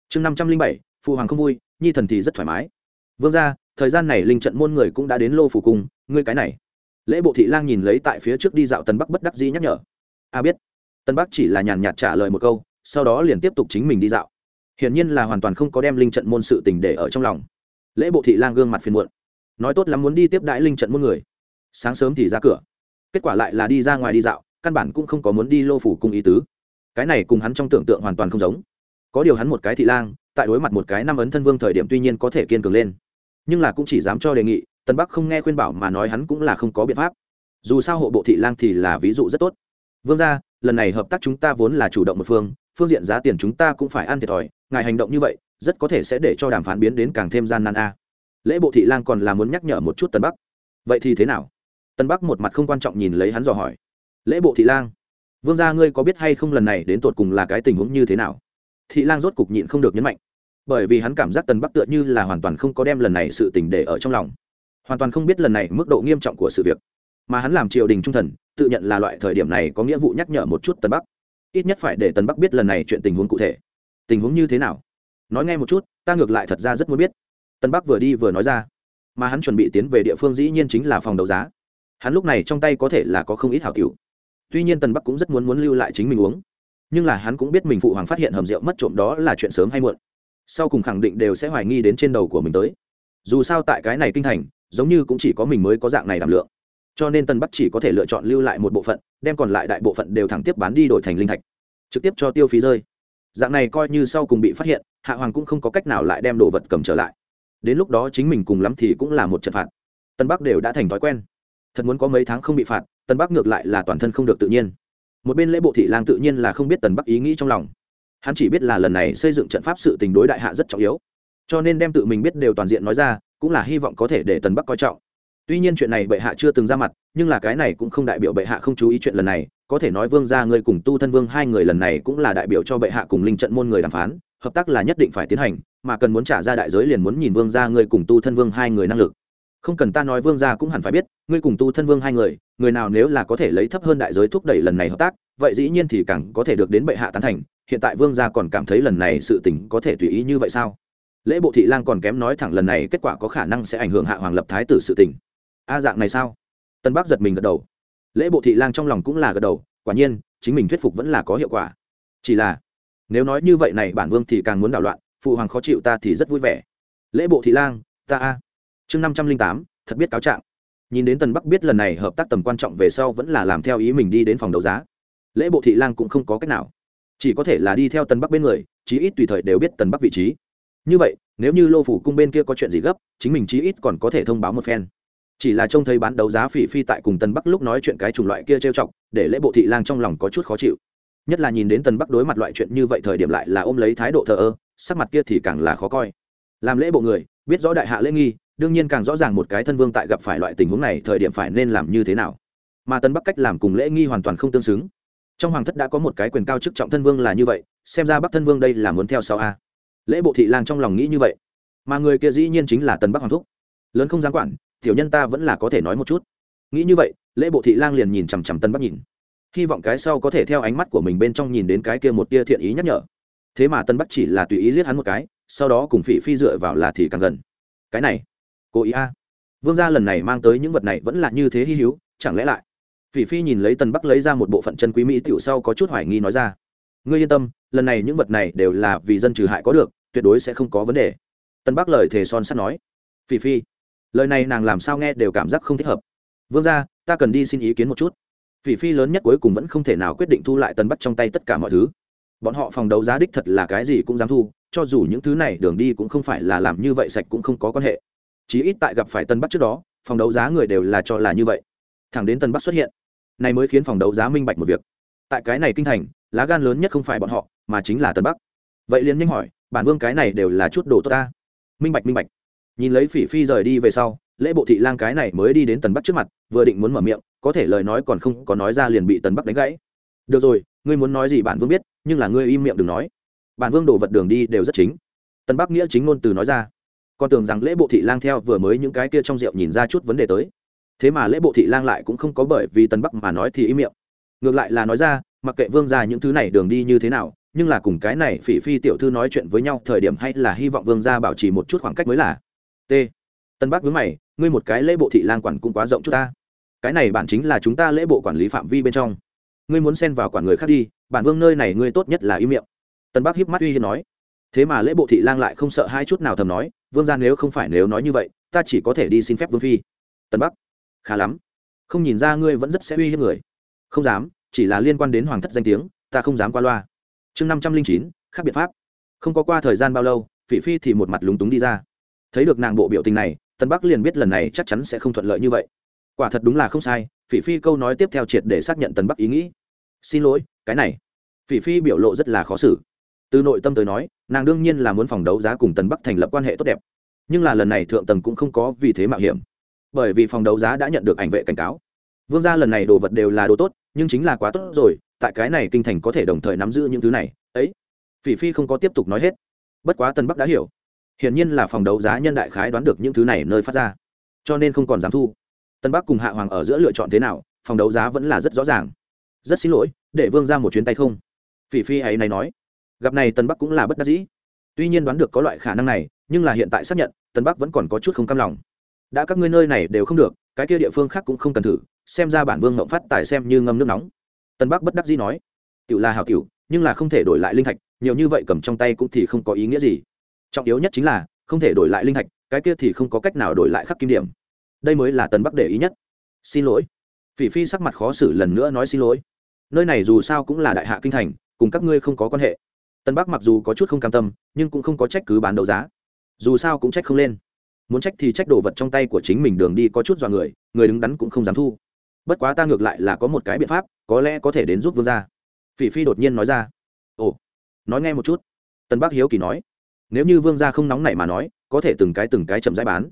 Chương năm trăm linh bảy phụ hoàng không vui, nhi thần thì rất thoải mái. Vương ra thời gian này linh trận môn người cũng đã đến lô phủ cung, ngươi cái này. Lễ bộ thị lang nhìn lấy tại phía trước đi dạo tần bắc bất đắc dĩ nhắc nhở. A biết. Tân bắc chỉ là nhàn nhạt trả lời một câu, sau đó liền tiếp tục chính mình đi dạo. Hiển nhiên là hoàn toàn không có đem linh trận môn sự tình để ở trong lòng lễ bộ thị lang gương mặt phiền muộn. Nói tốt lắm muốn đi tiếp đãi linh trận muôn người. Sáng sớm thì ra cửa. Kết quả lại là đi ra ngoài đi dạo, căn bản cũng không có muốn đi lô phủ cung ý tứ. Cái này cùng hắn trong tưởng tượng hoàn toàn không giống. Có điều hắn một cái thị lang, tại đối mặt một cái năm ấn thân vương thời điểm tuy nhiên có thể kiên cường lên. Nhưng là cũng chỉ dám cho đề nghị tân bắc không nghe khuyên bảo mà nói hắn cũng là không có biện pháp. Dù sao hộ bộ thị lang thì là ví dụ rất tốt. Vương ra lần này hợp tác chúng ta vốn là chủ động một phương phương diện giá tiền chúng ta cũng phải ăn thiệt thòi, ngài hành động như vậy rất có thể sẽ để cho đàm phán biến đến càng thêm gian nan a. Lễ bộ thị lang còn là muốn nhắc nhở một chút tân bắc. Vậy thì thế nào? Tân bắc một mặt không quan trọng nhìn lấy hắn dò hỏi. Lễ bộ thị lang, vương gia ngươi có biết hay không lần này đến tột cùng là cái tình huống như thế nào? Thị lang rốt cục nhịn không được nhấn mạnh. Bởi vì hắn cảm giác tân bắc tựa như là hoàn toàn không có đem lần này sự tình để ở trong lòng. Hoàn toàn không biết lần này mức độ nghiêm trọng của sự việc. Mà hắn làm triều đình trung thần, tự nhận là loại thời điểm này có nghĩa vụ nhắc nhở một chút tân bắc. Ít nhất phải để tân bắc biết lần này chuyện tình huống cụ thể. Tình huống như thế nào? Nói nghe một chút, ta ngược lại thật ra rất muốn biết. Tân bắc vừa đi vừa nói ra. Mà hắn chuẩn bị tiến về địa phương dĩ nhiên chính là phòng đấu giá. Hắn lúc này trong tay có thể là có không ít hảo cựu tuy nhiên tần bắc cũng rất muốn muốn lưu lại chính mình uống. Nhưng là hắn cũng biết mình phụ hoàng phát hiện hầm rượu mất trộm đó là chuyện sớm hay muộn. Sau cùng khẳng định đều sẽ hoài nghi đến trên đầu của mình tới. Dù sao tại cái này kinh thành, giống như cũng chỉ có mình mới có dạng này đảm lượng. Cho nên tân bắc chỉ có thể lựa chọn lưu lại một bộ phận, đem còn lại đại bộ phận đều thẳng tiếp bán đi đổi thành linh thạch. Trực tiếp cho tiêu phí rơi dạng này coi như sau cùng bị phát hiện, hạ hoàng cũng không có cách nào lại đem đồ vật cầm trở lại. Đến lúc đó chính mình cùng lắm thì cũng là một trận phạt. Tân bắc đều đã thành thói quen. Thật muốn có mấy tháng không bị phạt, tân bắc ngược lại là toàn thân không được tự nhiên. Một bên lễ bộ thị lang tự nhiên là không biết tần bắc ý nghĩ trong lòng. Hắn chỉ biết là lần này xây dựng trận pháp sự tình đối đại hạ rất trọng yếu. Cho nên đem tự mình biết đều toàn diện nói ra, cũng là hy vọng có thể để tần bắc coi trọng. Tuy nhiên chuyện này bệ hạ chưa từng ra mặt, nhưng là cái này cũng không đại biểu bệ hạ không chú ý chuyện lần này có thể nói vương gia ngươi cùng tu thân vương hai người lần này cũng là đại biểu cho bệ hạ cùng linh trận môn người đàm phán, hợp tác là nhất định phải tiến hành, mà cần muốn trả ra đại giới liền muốn nhìn vương gia ngươi cùng tu thân vương hai người năng lực. Không cần ta nói vương gia cũng hẳn phải biết, ngươi cùng tu thân vương hai người người nào nếu là có thể lấy thấp hơn đại giới thúc đẩy lần này hợp tác, vậy dĩ nhiên thì càng có thể được đến bệ hạ tán thành, hiện tại vương gia còn cảm thấy lần này sự tình có thể tùy ý như vậy sao? Lễ bộ thị lang còn kém nói thẳng lần này kết quả có khả năng sẽ ảnh hưởng hạ hoàng lập thái tử sự tình. A dạng này sao? Tân bắc giật mình gật đầu lễ bộ thị lang trong lòng cũng là gật đầu, quả nhiên, chính mình thuyết phục vẫn là có hiệu quả. Chỉ là, nếu nói như vậy này bản vương thì càng muốn đảo loạn, phụ hoàng khó chịu ta thì rất vui vẻ. Lễ bộ thị lang, ta a. Chương năm trăm linh tám, thật biết cáo trạng. Nhìn đến tần bắc biết lần này hợp tác tầm quan trọng về sau vẫn là làm theo ý mình đi đến phòng đấu giá. Lễ bộ thị lang cũng không có cách nào. Chỉ có thể là đi theo tần bắc bên người, chí ít tùy thời đều biết tần bắc vị trí. Như vậy, nếu như lô phủ cung bên kia có chuyện gì gấp, chính mình chí ít còn có thể thông báo một phen chỉ là trông thấy bán đấu giá phỉ phi tại cùng tần bắc lúc nói chuyện cái chủng loại kia trêu chọc, để lễ bộ thị lang trong lòng có chút khó chịu. Nhất là nhìn đến tần bắc đối mặt loại chuyện như vậy thời điểm lại là ôm lấy thái độ thờ ơ, sắc mặt kia thì càng là khó coi. Làm lễ bộ người, biết rõ đại hạ lễ nghi, đương nhiên càng rõ ràng một cái thân vương tại gặp phải loại tình huống này thời điểm phải nên làm như thế nào. Mà tân bắc cách làm cùng lễ nghi hoàn toàn không tương xứng. Trong hoàng thất đã có một cái quyền cao chức trọng thân vương là như vậy, xem ra bắc thân vương đây là muốn theo sau a. Lễ bộ thị lang trong lòng nghĩ như vậy. Mà người kia dĩ nhiên chính là tân bắc hoàng thúc. Lớn không gián quản tiểu nhân ta vẫn là có thể nói một chút. Nghĩ như vậy, lễ bộ thị lang liền nhìn chằm chằm tân bắc nhìn. Hy vọng cái sau có thể theo ánh mắt của mình bên trong nhìn đến cái kia một tia thiện ý nhắc nhở. Thế mà tân bắc chỉ là tùy ý liếc hắn một cái, sau đó cùng phỉ phi dựa vào là thì càng gần. Cái này, cố ý a. Vương gia lần này mang tới những vật này vẫn là như thế hy hữu, chẳng lẽ lại? Phỉ phi nhìn lấy tân bắc lấy ra một bộ phận chân quý mỹ tiểu sau có chút hoài nghi nói ra. Ngươi yên tâm, lần này những vật này đều là vì dân trừ hại có được, tuyệt đối sẽ không có vấn đề. Tân bắc lời thề son sắt nói. Phỉ phi lời này nàng làm sao nghe đều cảm giác không thích hợp. Vương gia, ta cần đi xin ý kiến một chút. Phỉ phi lớn nhất cuối cùng vẫn không thể nào quyết định thu lại tân bắt trong tay tất cả mọi thứ. Bọn họ phòng đấu giá đích thật là cái gì cũng dám thu, cho dù những thứ này đường đi cũng không phải là làm như vậy sạch cũng không có quan hệ. Chí ít tại gặp phải tân bắc trước đó, phòng đấu giá người đều là cho là như vậy. Thẳng đến tân bắc xuất hiện, này mới khiến phòng đấu giá minh bạch một việc. Tại cái này kinh thành, lá gan lớn nhất không phải bọn họ, mà chính là tân bắc. Vậy liền nhanh hỏi, bản vương cái này đều là chút đồ tốt ta. Minh bạch minh bạch nhìn lấy phỉ phi rời đi về sau, lễ bộ thị lang cái này mới đi đến tần bắc trước mặt, vừa định muốn mở miệng, có thể lời nói còn không có nói ra liền bị tần bắc đánh gãy. Được rồi, ngươi muốn nói gì bản vương biết, nhưng là ngươi im miệng đừng nói. Bản vương đổ vật đường đi đều rất chính. Tần bắc nghĩa chính ngôn từ nói ra. Còn tưởng rằng lễ bộ thị lang theo vừa mới những cái kia trong rượu nhìn ra chút vấn đề tới. Thế mà lễ bộ thị lang lại cũng không có bởi vì tần bắc mà nói thì im miệng. Ngược lại là nói ra, mặc kệ vương gia những thứ này đường đi như thế nào, nhưng là cùng cái này phỉ phi tiểu thư nói chuyện với nhau thời điểm hay là hy vọng vương gia bảo trì một chút khoảng cách mới là t. Tân bắc vướng mày, ngươi một cái lễ bộ thị lang quản cũng quá rộng chút ta. Cái này bản chính là chúng ta lễ bộ quản lý phạm vi bên trong. Ngươi muốn xen vào quản người khác đi, bản vương nơi này ngươi tốt nhất là im miệng. Tân bắc hiếp mắt uy hiếp nói. Thế mà lễ bộ thị lang lại không sợ hai chút nào thầm nói, vương gia nếu không phải nếu nói như vậy, ta chỉ có thể đi xin phép vương phi. Tân bắc, khá lắm. Không nhìn ra ngươi vẫn rất sẽ uy hiếp người. Không dám, chỉ là liên quan đến hoàng thất danh tiếng, ta không dám qua loa. Chương năm trăm linh chín, khác biện pháp. Không có qua thời gian bao lâu, phỉ phi thì một mặt lúng túng đi ra thấy được nàng bộ biểu tình này, tân bắc liền biết lần này chắc chắn sẽ không thuận lợi như vậy. Quả thật đúng là không sai, phỉ phi câu nói tiếp theo triệt để xác nhận tân bắc ý nghĩ. Xin lỗi, cái này. Phỉ phi biểu lộ rất là khó xử. Từ nội tâm tới nói, nàng đương nhiên là muốn phòng đấu giá cùng tần bắc thành lập quan hệ tốt đẹp. Nhưng là lần này thượng tầng cũng không có vì thế mạo hiểm. Bởi vì phòng đấu giá đã nhận được ảnh vệ cảnh cáo. Vương gia lần này đồ vật đều là đồ tốt, nhưng chính là quá tốt rồi, tại cái này kinh thành có thể đồng thời nắm giữ những thứ này. Ấy. Phỉ phi không có tiếp tục nói hết. Bất quá tân bắc đã hiểu hiển nhiên là phòng đấu giá nhân đại khái đoán được những thứ này nơi phát ra. Cho nên không còn dám thu. Tân bắc cùng hạ hoàng ở giữa lựa chọn thế nào, phòng đấu giá vẫn là rất rõ ràng. Rất xin lỗi, để vương ra một chuyến tay không. Phỉ phi ấy này nói. Gặp này tân bắc cũng là bất đắc dĩ. Tuy nhiên đoán được có loại khả năng này, nhưng là hiện tại xác nhận, tân bắc vẫn còn có chút không cam lòng. Đã các ngươi nơi này đều không được, cái kia địa phương khác cũng không cần thử, xem ra bản vương ngậm phát tài xem như ngâm nước nóng. Tân bắc bất đắc dĩ nói. Cựu là hào cựu nhưng là không thể đổi lại linh thạch, nhiều như vậy cầm trong tay cũng thì không có ý nghĩa gì trọng yếu nhất chính là không thể đổi lại linh thạch cái kia thì không có cách nào đổi lại khắc kim điểm. Đây mới là tần bắc để ý nhất. Xin lỗi. Phỉ phi sắc mặt khó xử lần nữa nói xin lỗi. Nơi này dù sao cũng là đại hạ kinh thành, cùng các ngươi không có quan hệ. Tân bắc mặc dù có chút không cam tâm, nhưng cũng không có trách cứ bán đấu giá. Dù sao cũng trách không lên. Muốn trách thì trách đồ vật trong tay của chính mình đường đi có chút dọa người người đứng đắn cũng không dám thu. Bất quá ta ngược lại là có một cái biện pháp, có lẽ có thể đến giúp vương gia. Phỉ phi đột nhiên nói ra. Ồ, nói nghe một chút. Tân bắc hiếu kỳ nói nếu như vương gia không nóng nảy mà nói, có thể từng cái từng cái chậm rãi bán.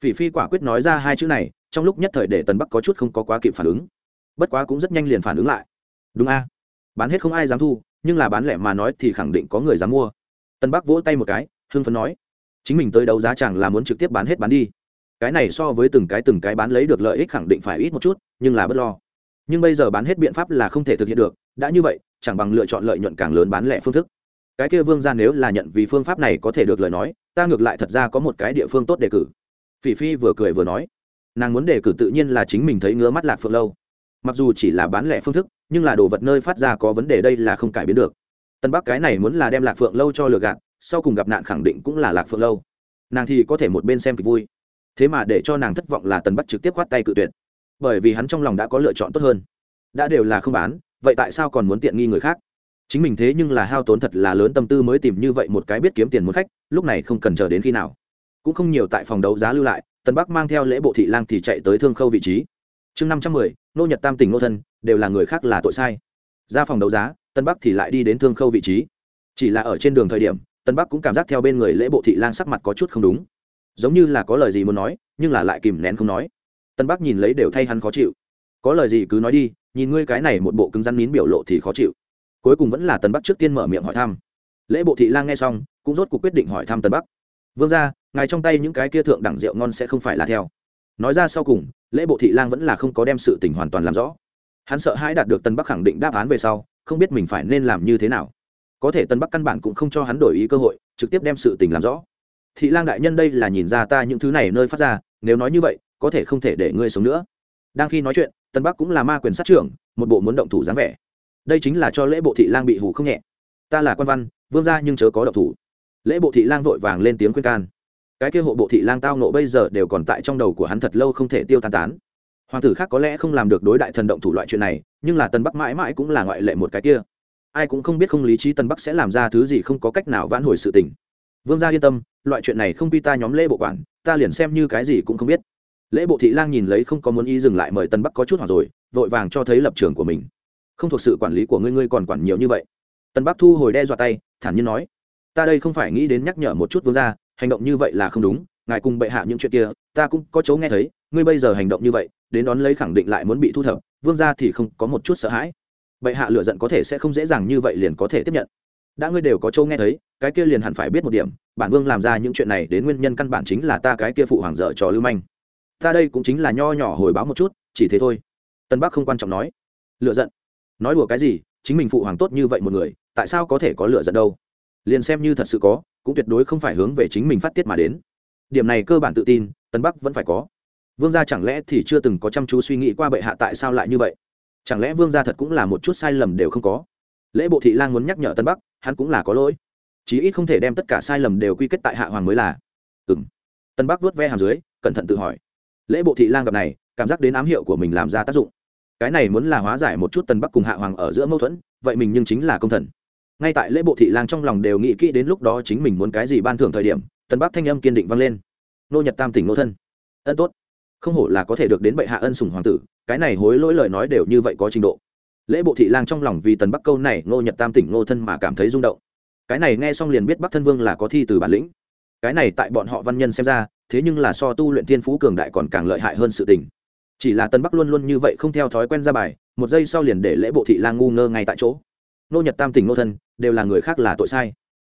Phỉ phi quả quyết nói ra hai chữ này, trong lúc nhất thời để tần bắc có chút không có quá kịp phản ứng. Bất quá cũng rất nhanh liền phản ứng lại. Đúng a, bán hết không ai dám thu, nhưng là bán lẻ mà nói thì khẳng định có người dám mua. Tân bắc vỗ tay một cái hương phấn nói, chính mình tới đấu giá chẳng là muốn trực tiếp bán hết bán đi. Cái này so với từng cái từng cái bán lấy được lợi ích khẳng định phải ít một chút, nhưng là bất lo. Nhưng bây giờ bán hết biện pháp là không thể thực hiện được, đã như vậy, chẳng bằng lựa chọn lợi nhuận càng lớn bán lẻ phương thức cái kia vương gia nếu là nhận vì phương pháp này có thể được lời nói, ta ngược lại thật ra có một cái địa phương tốt đề cử. Phỉ phi vừa cười vừa nói. Nàng muốn đề cử tự nhiên là chính mình thấy ngứa mắt lạc phượng lâu. Mặc dù chỉ là bán lẻ phương thức, nhưng là đồ vật nơi phát ra có vấn đề đây là không cải biến được. Tân bắc cái này muốn là đem lạc phượng lâu cho lừa gạt, sau cùng gặp nạn khẳng định cũng là lạc phượng lâu. Nàng thì có thể một bên xem kịch vui. Thế mà để cho nàng thất vọng là tân bắc trực tiếp khoát tay cự tuyệt. Bởi vì hắn trong lòng đã có lựa chọn tốt hơn. Đã đều là không bán, vậy tại sao còn muốn tiện nghi người khác? Chính mình thế nhưng là hao tốn thật là lớn tâm tư mới tìm như vậy một cái biết kiếm tiền muốn khách, lúc này không cần chờ đến khi nào. Cũng không nhiều tại phòng đấu giá lưu lại tân bắc mang theo lễ bộ thị lang thì chạy tới thương khâu vị trí. Chương năm trăm mười, nô nhật tam tỉnh nô thân, đều là người khác là tội sai. Ra phòng đấu giá tân bắc thì lại đi đến thương khâu vị trí. Chỉ là ở trên đường thời điểm tân bắc cũng cảm giác theo bên người lễ bộ thị lang sắc mặt có chút không đúng. Giống như là có lời gì muốn nói, nhưng là lại kìm nén không nói. Tân bắc nhìn lấy đều thay hắn khó chịu. Có lời gì cứ nói đi, nhìn ngươi cái này một bộ cứng rắn nín biểu lộ thì khó chịu cuối cùng vẫn là tần bắc trước tiên mở miệng hỏi thăm lễ bộ thị lang nghe xong cũng rốt cuộc quyết định hỏi thăm tần bắc vương ra ngài trong tay những cái kia thượng đẳng rượu ngon sẽ không phải là theo nói ra sau cùng lễ bộ thị lang vẫn là không có đem sự tình hoàn toàn làm rõ hắn sợ hãi đạt được tân bắc khẳng định đáp án về sau không biết mình phải nên làm như thế nào có thể tân bắc căn bản cũng không cho hắn đổi ý cơ hội trực tiếp đem sự tình làm rõ thị lang đại nhân đây là nhìn ra ta những thứ này nơi phát ra nếu nói như vậy có thể không thể để ngươi sống nữa đang khi nói chuyện tân bắc cũng là ma quyền sát trưởng một bộ muốn động thủ dáng vẻ đây chính là cho lễ bộ thị lang bị hủ không nhẹ. Ta là quan văn, vương gia nhưng chớ có động thủ. Lễ bộ thị lang vội vàng lên tiếng khuyên can. Cái kia hộ bộ thị lang tao nộ bây giờ đều còn tại trong đầu của hắn thật lâu không thể tiêu tan tán. Hoàng tử khác có lẽ không làm được đối đại thần động thủ loại chuyện này, nhưng là tân bắc mãi mãi cũng là ngoại lệ một cái kia. Ai cũng không biết không lý trí tân bắc sẽ làm ra thứ gì không có cách nào vãn hồi sự tình. Vương gia yên tâm, loại chuyện này không quy ta nhóm lễ bộ quản, ta liền xem như cái gì cũng không biết. Lễ bộ thị lang nhìn lấy không có muốn ý dừng lại mời tân bắc có chút hoặc rồi, vội vàng cho thấy lập trường của mình không thuộc sự quản lý của ngươi ngươi còn quản nhiều như vậy. Tân bắc thu hồi đe dọa tay, thản nhiên nói, ta đây không phải nghĩ đến nhắc nhở một chút vương gia, hành động như vậy là không đúng, ngài cùng bệ hạ những chuyện kia, ta cũng có chỗ nghe thấy, ngươi bây giờ hành động như vậy, đến đón lấy khẳng định lại muốn bị thu thập, vương gia thì không có một chút sợ hãi. Bệ hạ lựa giận có thể sẽ không dễ dàng như vậy liền có thể tiếp nhận. Đã ngươi đều có chỗ nghe thấy, cái kia liền hẳn phải biết một điểm, bản vương làm ra những chuyện này đến nguyên nhân căn bản chính là ta cái kia phụ hoàng dở trò lưu manh. Ta đây cũng chính là nho nhỏ hồi báo một chút, chỉ thế thôi. Tân bắc không quan trọng nói. Lựa giận nói đùa cái gì, chính mình phụ hoàng tốt như vậy một người, tại sao có thể có lựa giận đâu? Liền xem như thật sự có, cũng tuyệt đối không phải hướng về chính mình phát tiết mà đến. Điểm này cơ bản tự tin tân bắc vẫn phải có. Vương gia chẳng lẽ thì chưa từng có chăm chú suy nghĩ qua bệ hạ tại sao lại như vậy? Chẳng lẽ vương gia thật cũng là một chút sai lầm đều không có? Lễ bộ thị lang muốn nhắc nhở tân bắc, hắn cũng là có lỗi. Chí ít không thể đem tất cả sai lầm đều quy kết tại hạ hoàng mới là. Ừ m tân bắc vuốt ve hàm dưới, cẩn thận tự hỏi. Lễ bộ thị lang gặp này, cảm giác đến ám hiệu của mình làm ra tác dụng cái này muốn là hóa giải một chút tần bắc cùng hạ hoàng ở giữa mâu thuẫn, vậy mình nhưng chính là công thần. Ngay tại lễ bộ thị lang trong lòng đều nghĩ kỹ đến lúc đó chính mình muốn cái gì ban thưởng thời điểm, tần bắc thanh âm kiên định vang lên. Nô nhật tam tỉnh nô thân. Ân tốt. Không hổ là có thể được đến bệ hạ ân sủng hoàng tử, cái này hối lỗi lời nói đều như vậy có trình độ. Lễ bộ thị lang trong lòng vì tần bắc câu này ngô nhật tam tỉnh nô thân mà cảm thấy rung động. Cái này nghe xong liền biết bắc thân vương là có thi từ bản lĩnh. Cái này tại bọn họ văn nhân xem ra, thế nhưng là so tu luyện thiên phú cường đại còn càng lợi hại hơn sự tình chỉ là tân bắc luôn luôn như vậy không theo thói quen ra bài, một giây sau liền để lễ bộ thị lang ngu ngơ ngay tại chỗ. Nô nhật tam tỉnh nô thân, đều là người khác là tội sai.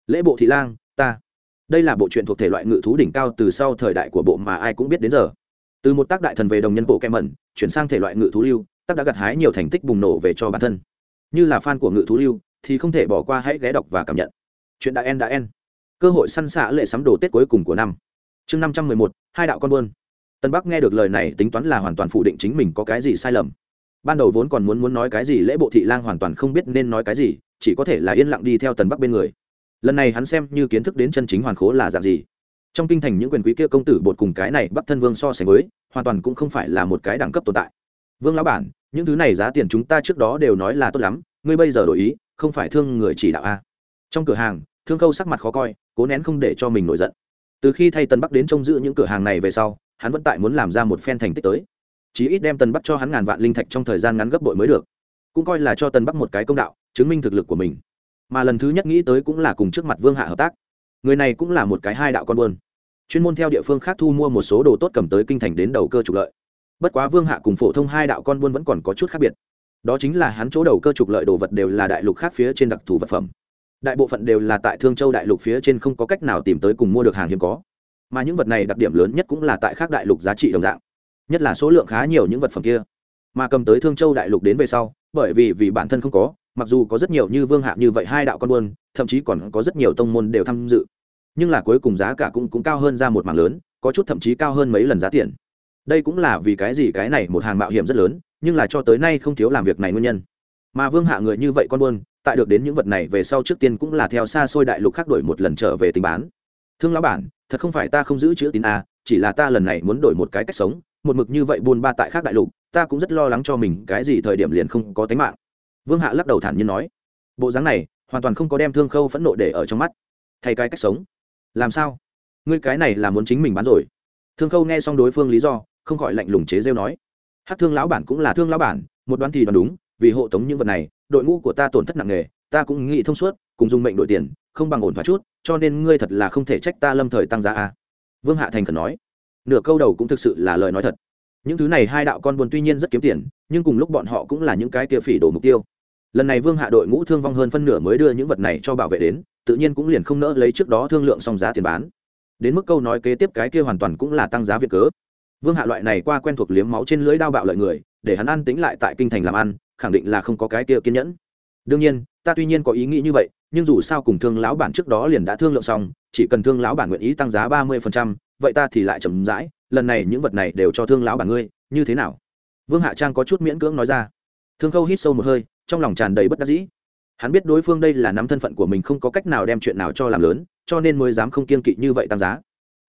Lễ bộ thị lang, ta. Đây là bộ truyện thuộc thể loại ngự thú đỉnh cao từ sau thời đại của bộ mà ai cũng biết đến giờ. Từ một tác đại thần về đồng nhân bộ kem mẩn, chuyển sang thể loại ngự thú lưu, tác đã gặt hái nhiều thành tích bùng nổ về cho bản thân. Như là fan của ngự thú lưu, thì không thể bỏ qua hãy ghé đọc và cảm nhận. Chuyện đã en đã en cơ hội săn xạ lệ sắm đồ tết cuối cùng của năm. Chương năm trăm mười một, hai đạo con buôn tân bắc nghe được lời này tính toán là hoàn toàn phủ định chính mình có cái gì sai lầm. Ban đầu vốn còn muốn muốn nói cái gì lễ bộ thị lang hoàn toàn không biết nên nói cái gì, chỉ có thể là yên lặng đi theo tần bắc bên người. Lần này hắn xem như kiến thức đến chân chính hoàn khố là dạng gì. Trong kinh thành những quyền quý kia công tử bột cùng cái này bắc thân vương so sánh với, hoàn toàn cũng không phải là một cái đẳng cấp tồn tại. Vương lão bản, những thứ này giá tiền chúng ta trước đó đều nói là tốt lắm, ngươi bây giờ đổi ý, không phải thương người chỉ đạo a trong cửa hàng, thương khâu sắc mặt khó coi, cố nén không để cho mình nổi giận. Từ khi thay tân bắc đến trông giữ những cửa hàng này về sau hắn vẫn tại muốn làm ra một phen thành tích tới. Chí ít đem tần bắc cho hắn ngàn vạn linh thạch trong thời gian ngắn gấp bội mới được. Cũng coi là cho tần bắc một cái công đạo, chứng minh thực lực của mình. Mà lần thứ nhất nghĩ tới cũng là cùng trước mặt vương hạ hợp tác. Người này cũng là một cái hai đạo con buôn. Chuyên môn theo địa phương khác thu mua một số đồ tốt cầm tới kinh thành đến đầu cơ trục lợi. Bất quá vương hạ cùng phổ thông hai đạo con buôn vẫn còn có chút khác biệt. Đó chính là hắn chỗ đầu cơ trục lợi đồ vật đều là đại lục khác phía trên đặc thù vật phẩm. Đại bộ phận đều là tại thương châu đại lục phía trên không có cách nào tìm tới cùng mua được hàng hiếm có mà những vật này đặc điểm lớn nhất cũng là tại khác đại lục giá trị đồng dạng, nhất là số lượng khá nhiều những vật phẩm kia. Mà cầm tới thương châu đại lục đến về sau, bởi vì vì bản thân không có, mặc dù có rất nhiều như vương hạ như vậy hai đạo con buôn, thậm chí còn có rất nhiều tông môn đều tham dự, nhưng là cuối cùng giá cả cũng cũng cao hơn ra một mảng lớn, có chút thậm chí cao hơn mấy lần giá tiền. Đây cũng là vì cái gì cái này một hàng mạo hiểm rất lớn, nhưng là cho tới nay không thiếu làm việc này nguyên nhân. Mà vương hạ người như vậy con buôn, tại được đến những vật này về sau trước tiên cũng là theo xa xôi đại lục khác đổi một lần trở về tình bán. Thương lão bản thật không phải ta không giữ chữ tín a, chỉ là ta lần này muốn đổi một cái cách sống, một mực như vậy buôn ba tại khác đại lục, ta cũng rất lo lắng cho mình, cái gì thời điểm liền không có tính mạng. Vương hạ lắc đầu thản nhiên nói. Bộ dáng này, hoàn toàn không có đem thương khâu phẫn nộ để ở trong mắt. Thay cái cách sống. Làm sao? Ngươi cái này là muốn chính mình bán rồi. Thương khâu nghe xong đối phương lý do, không khỏi lạnh lùng chế rêu nói. Hát thương lão bản cũng là thương lão bản, một đoán thì đoán đúng, vì hộ tống những vật này, đội ngũ của ta tổn thất nặng nề, ta cũng nghĩ thông suốt, cùng dùng mệnh đội tiền không bằng ổn thoát chút, cho nên ngươi thật là không thể trách ta lâm thời tăng giá a. Vương hạ thành khẩn nói. Nửa câu đầu cũng thực sự là lời nói thật. Những thứ này hai đạo con buồn tuy nhiên rất kiếm tiền, nhưng cùng lúc bọn họ cũng là những cái kia phỉ đổ mục tiêu. Lần này vương hạ đội ngũ thương vong hơn phân nửa mới đưa những vật này cho bảo vệ đến, tự nhiên cũng liền không nỡ lấy trước đó thương lượng xong giá tiền bán. Đến mức câu nói kế tiếp cái kia hoàn toàn cũng là tăng giá việc cớ. Vương hạ loại này qua quen thuộc liếm máu trên lưỡi đao bạo lợi người, để hắn ăn tính lại tại kinh thành làm ăn, khẳng định là không có cái kia kiên nhẫn. Đương nhiên ta tuy nhiên có ý nghĩ như vậy nhưng dù sao cùng thương lão bản trước đó liền đã thương lượng xong chỉ cần thương lão bản nguyện ý tăng giá ba mươi phần trăm, vậy ta thì lại chậm rãi lần này những vật này đều cho thương lão bản ngươi như thế nào? Vương hạ trang có chút miễn cưỡng nói ra. Thương khâu hít sâu một hơi trong lòng tràn đầy bất đắc dĩ. Hắn biết đối phương đây là nắm thân phận của mình không có cách nào đem chuyện nào cho làm lớn cho nên mới dám không kiên kỵ như vậy tăng giá.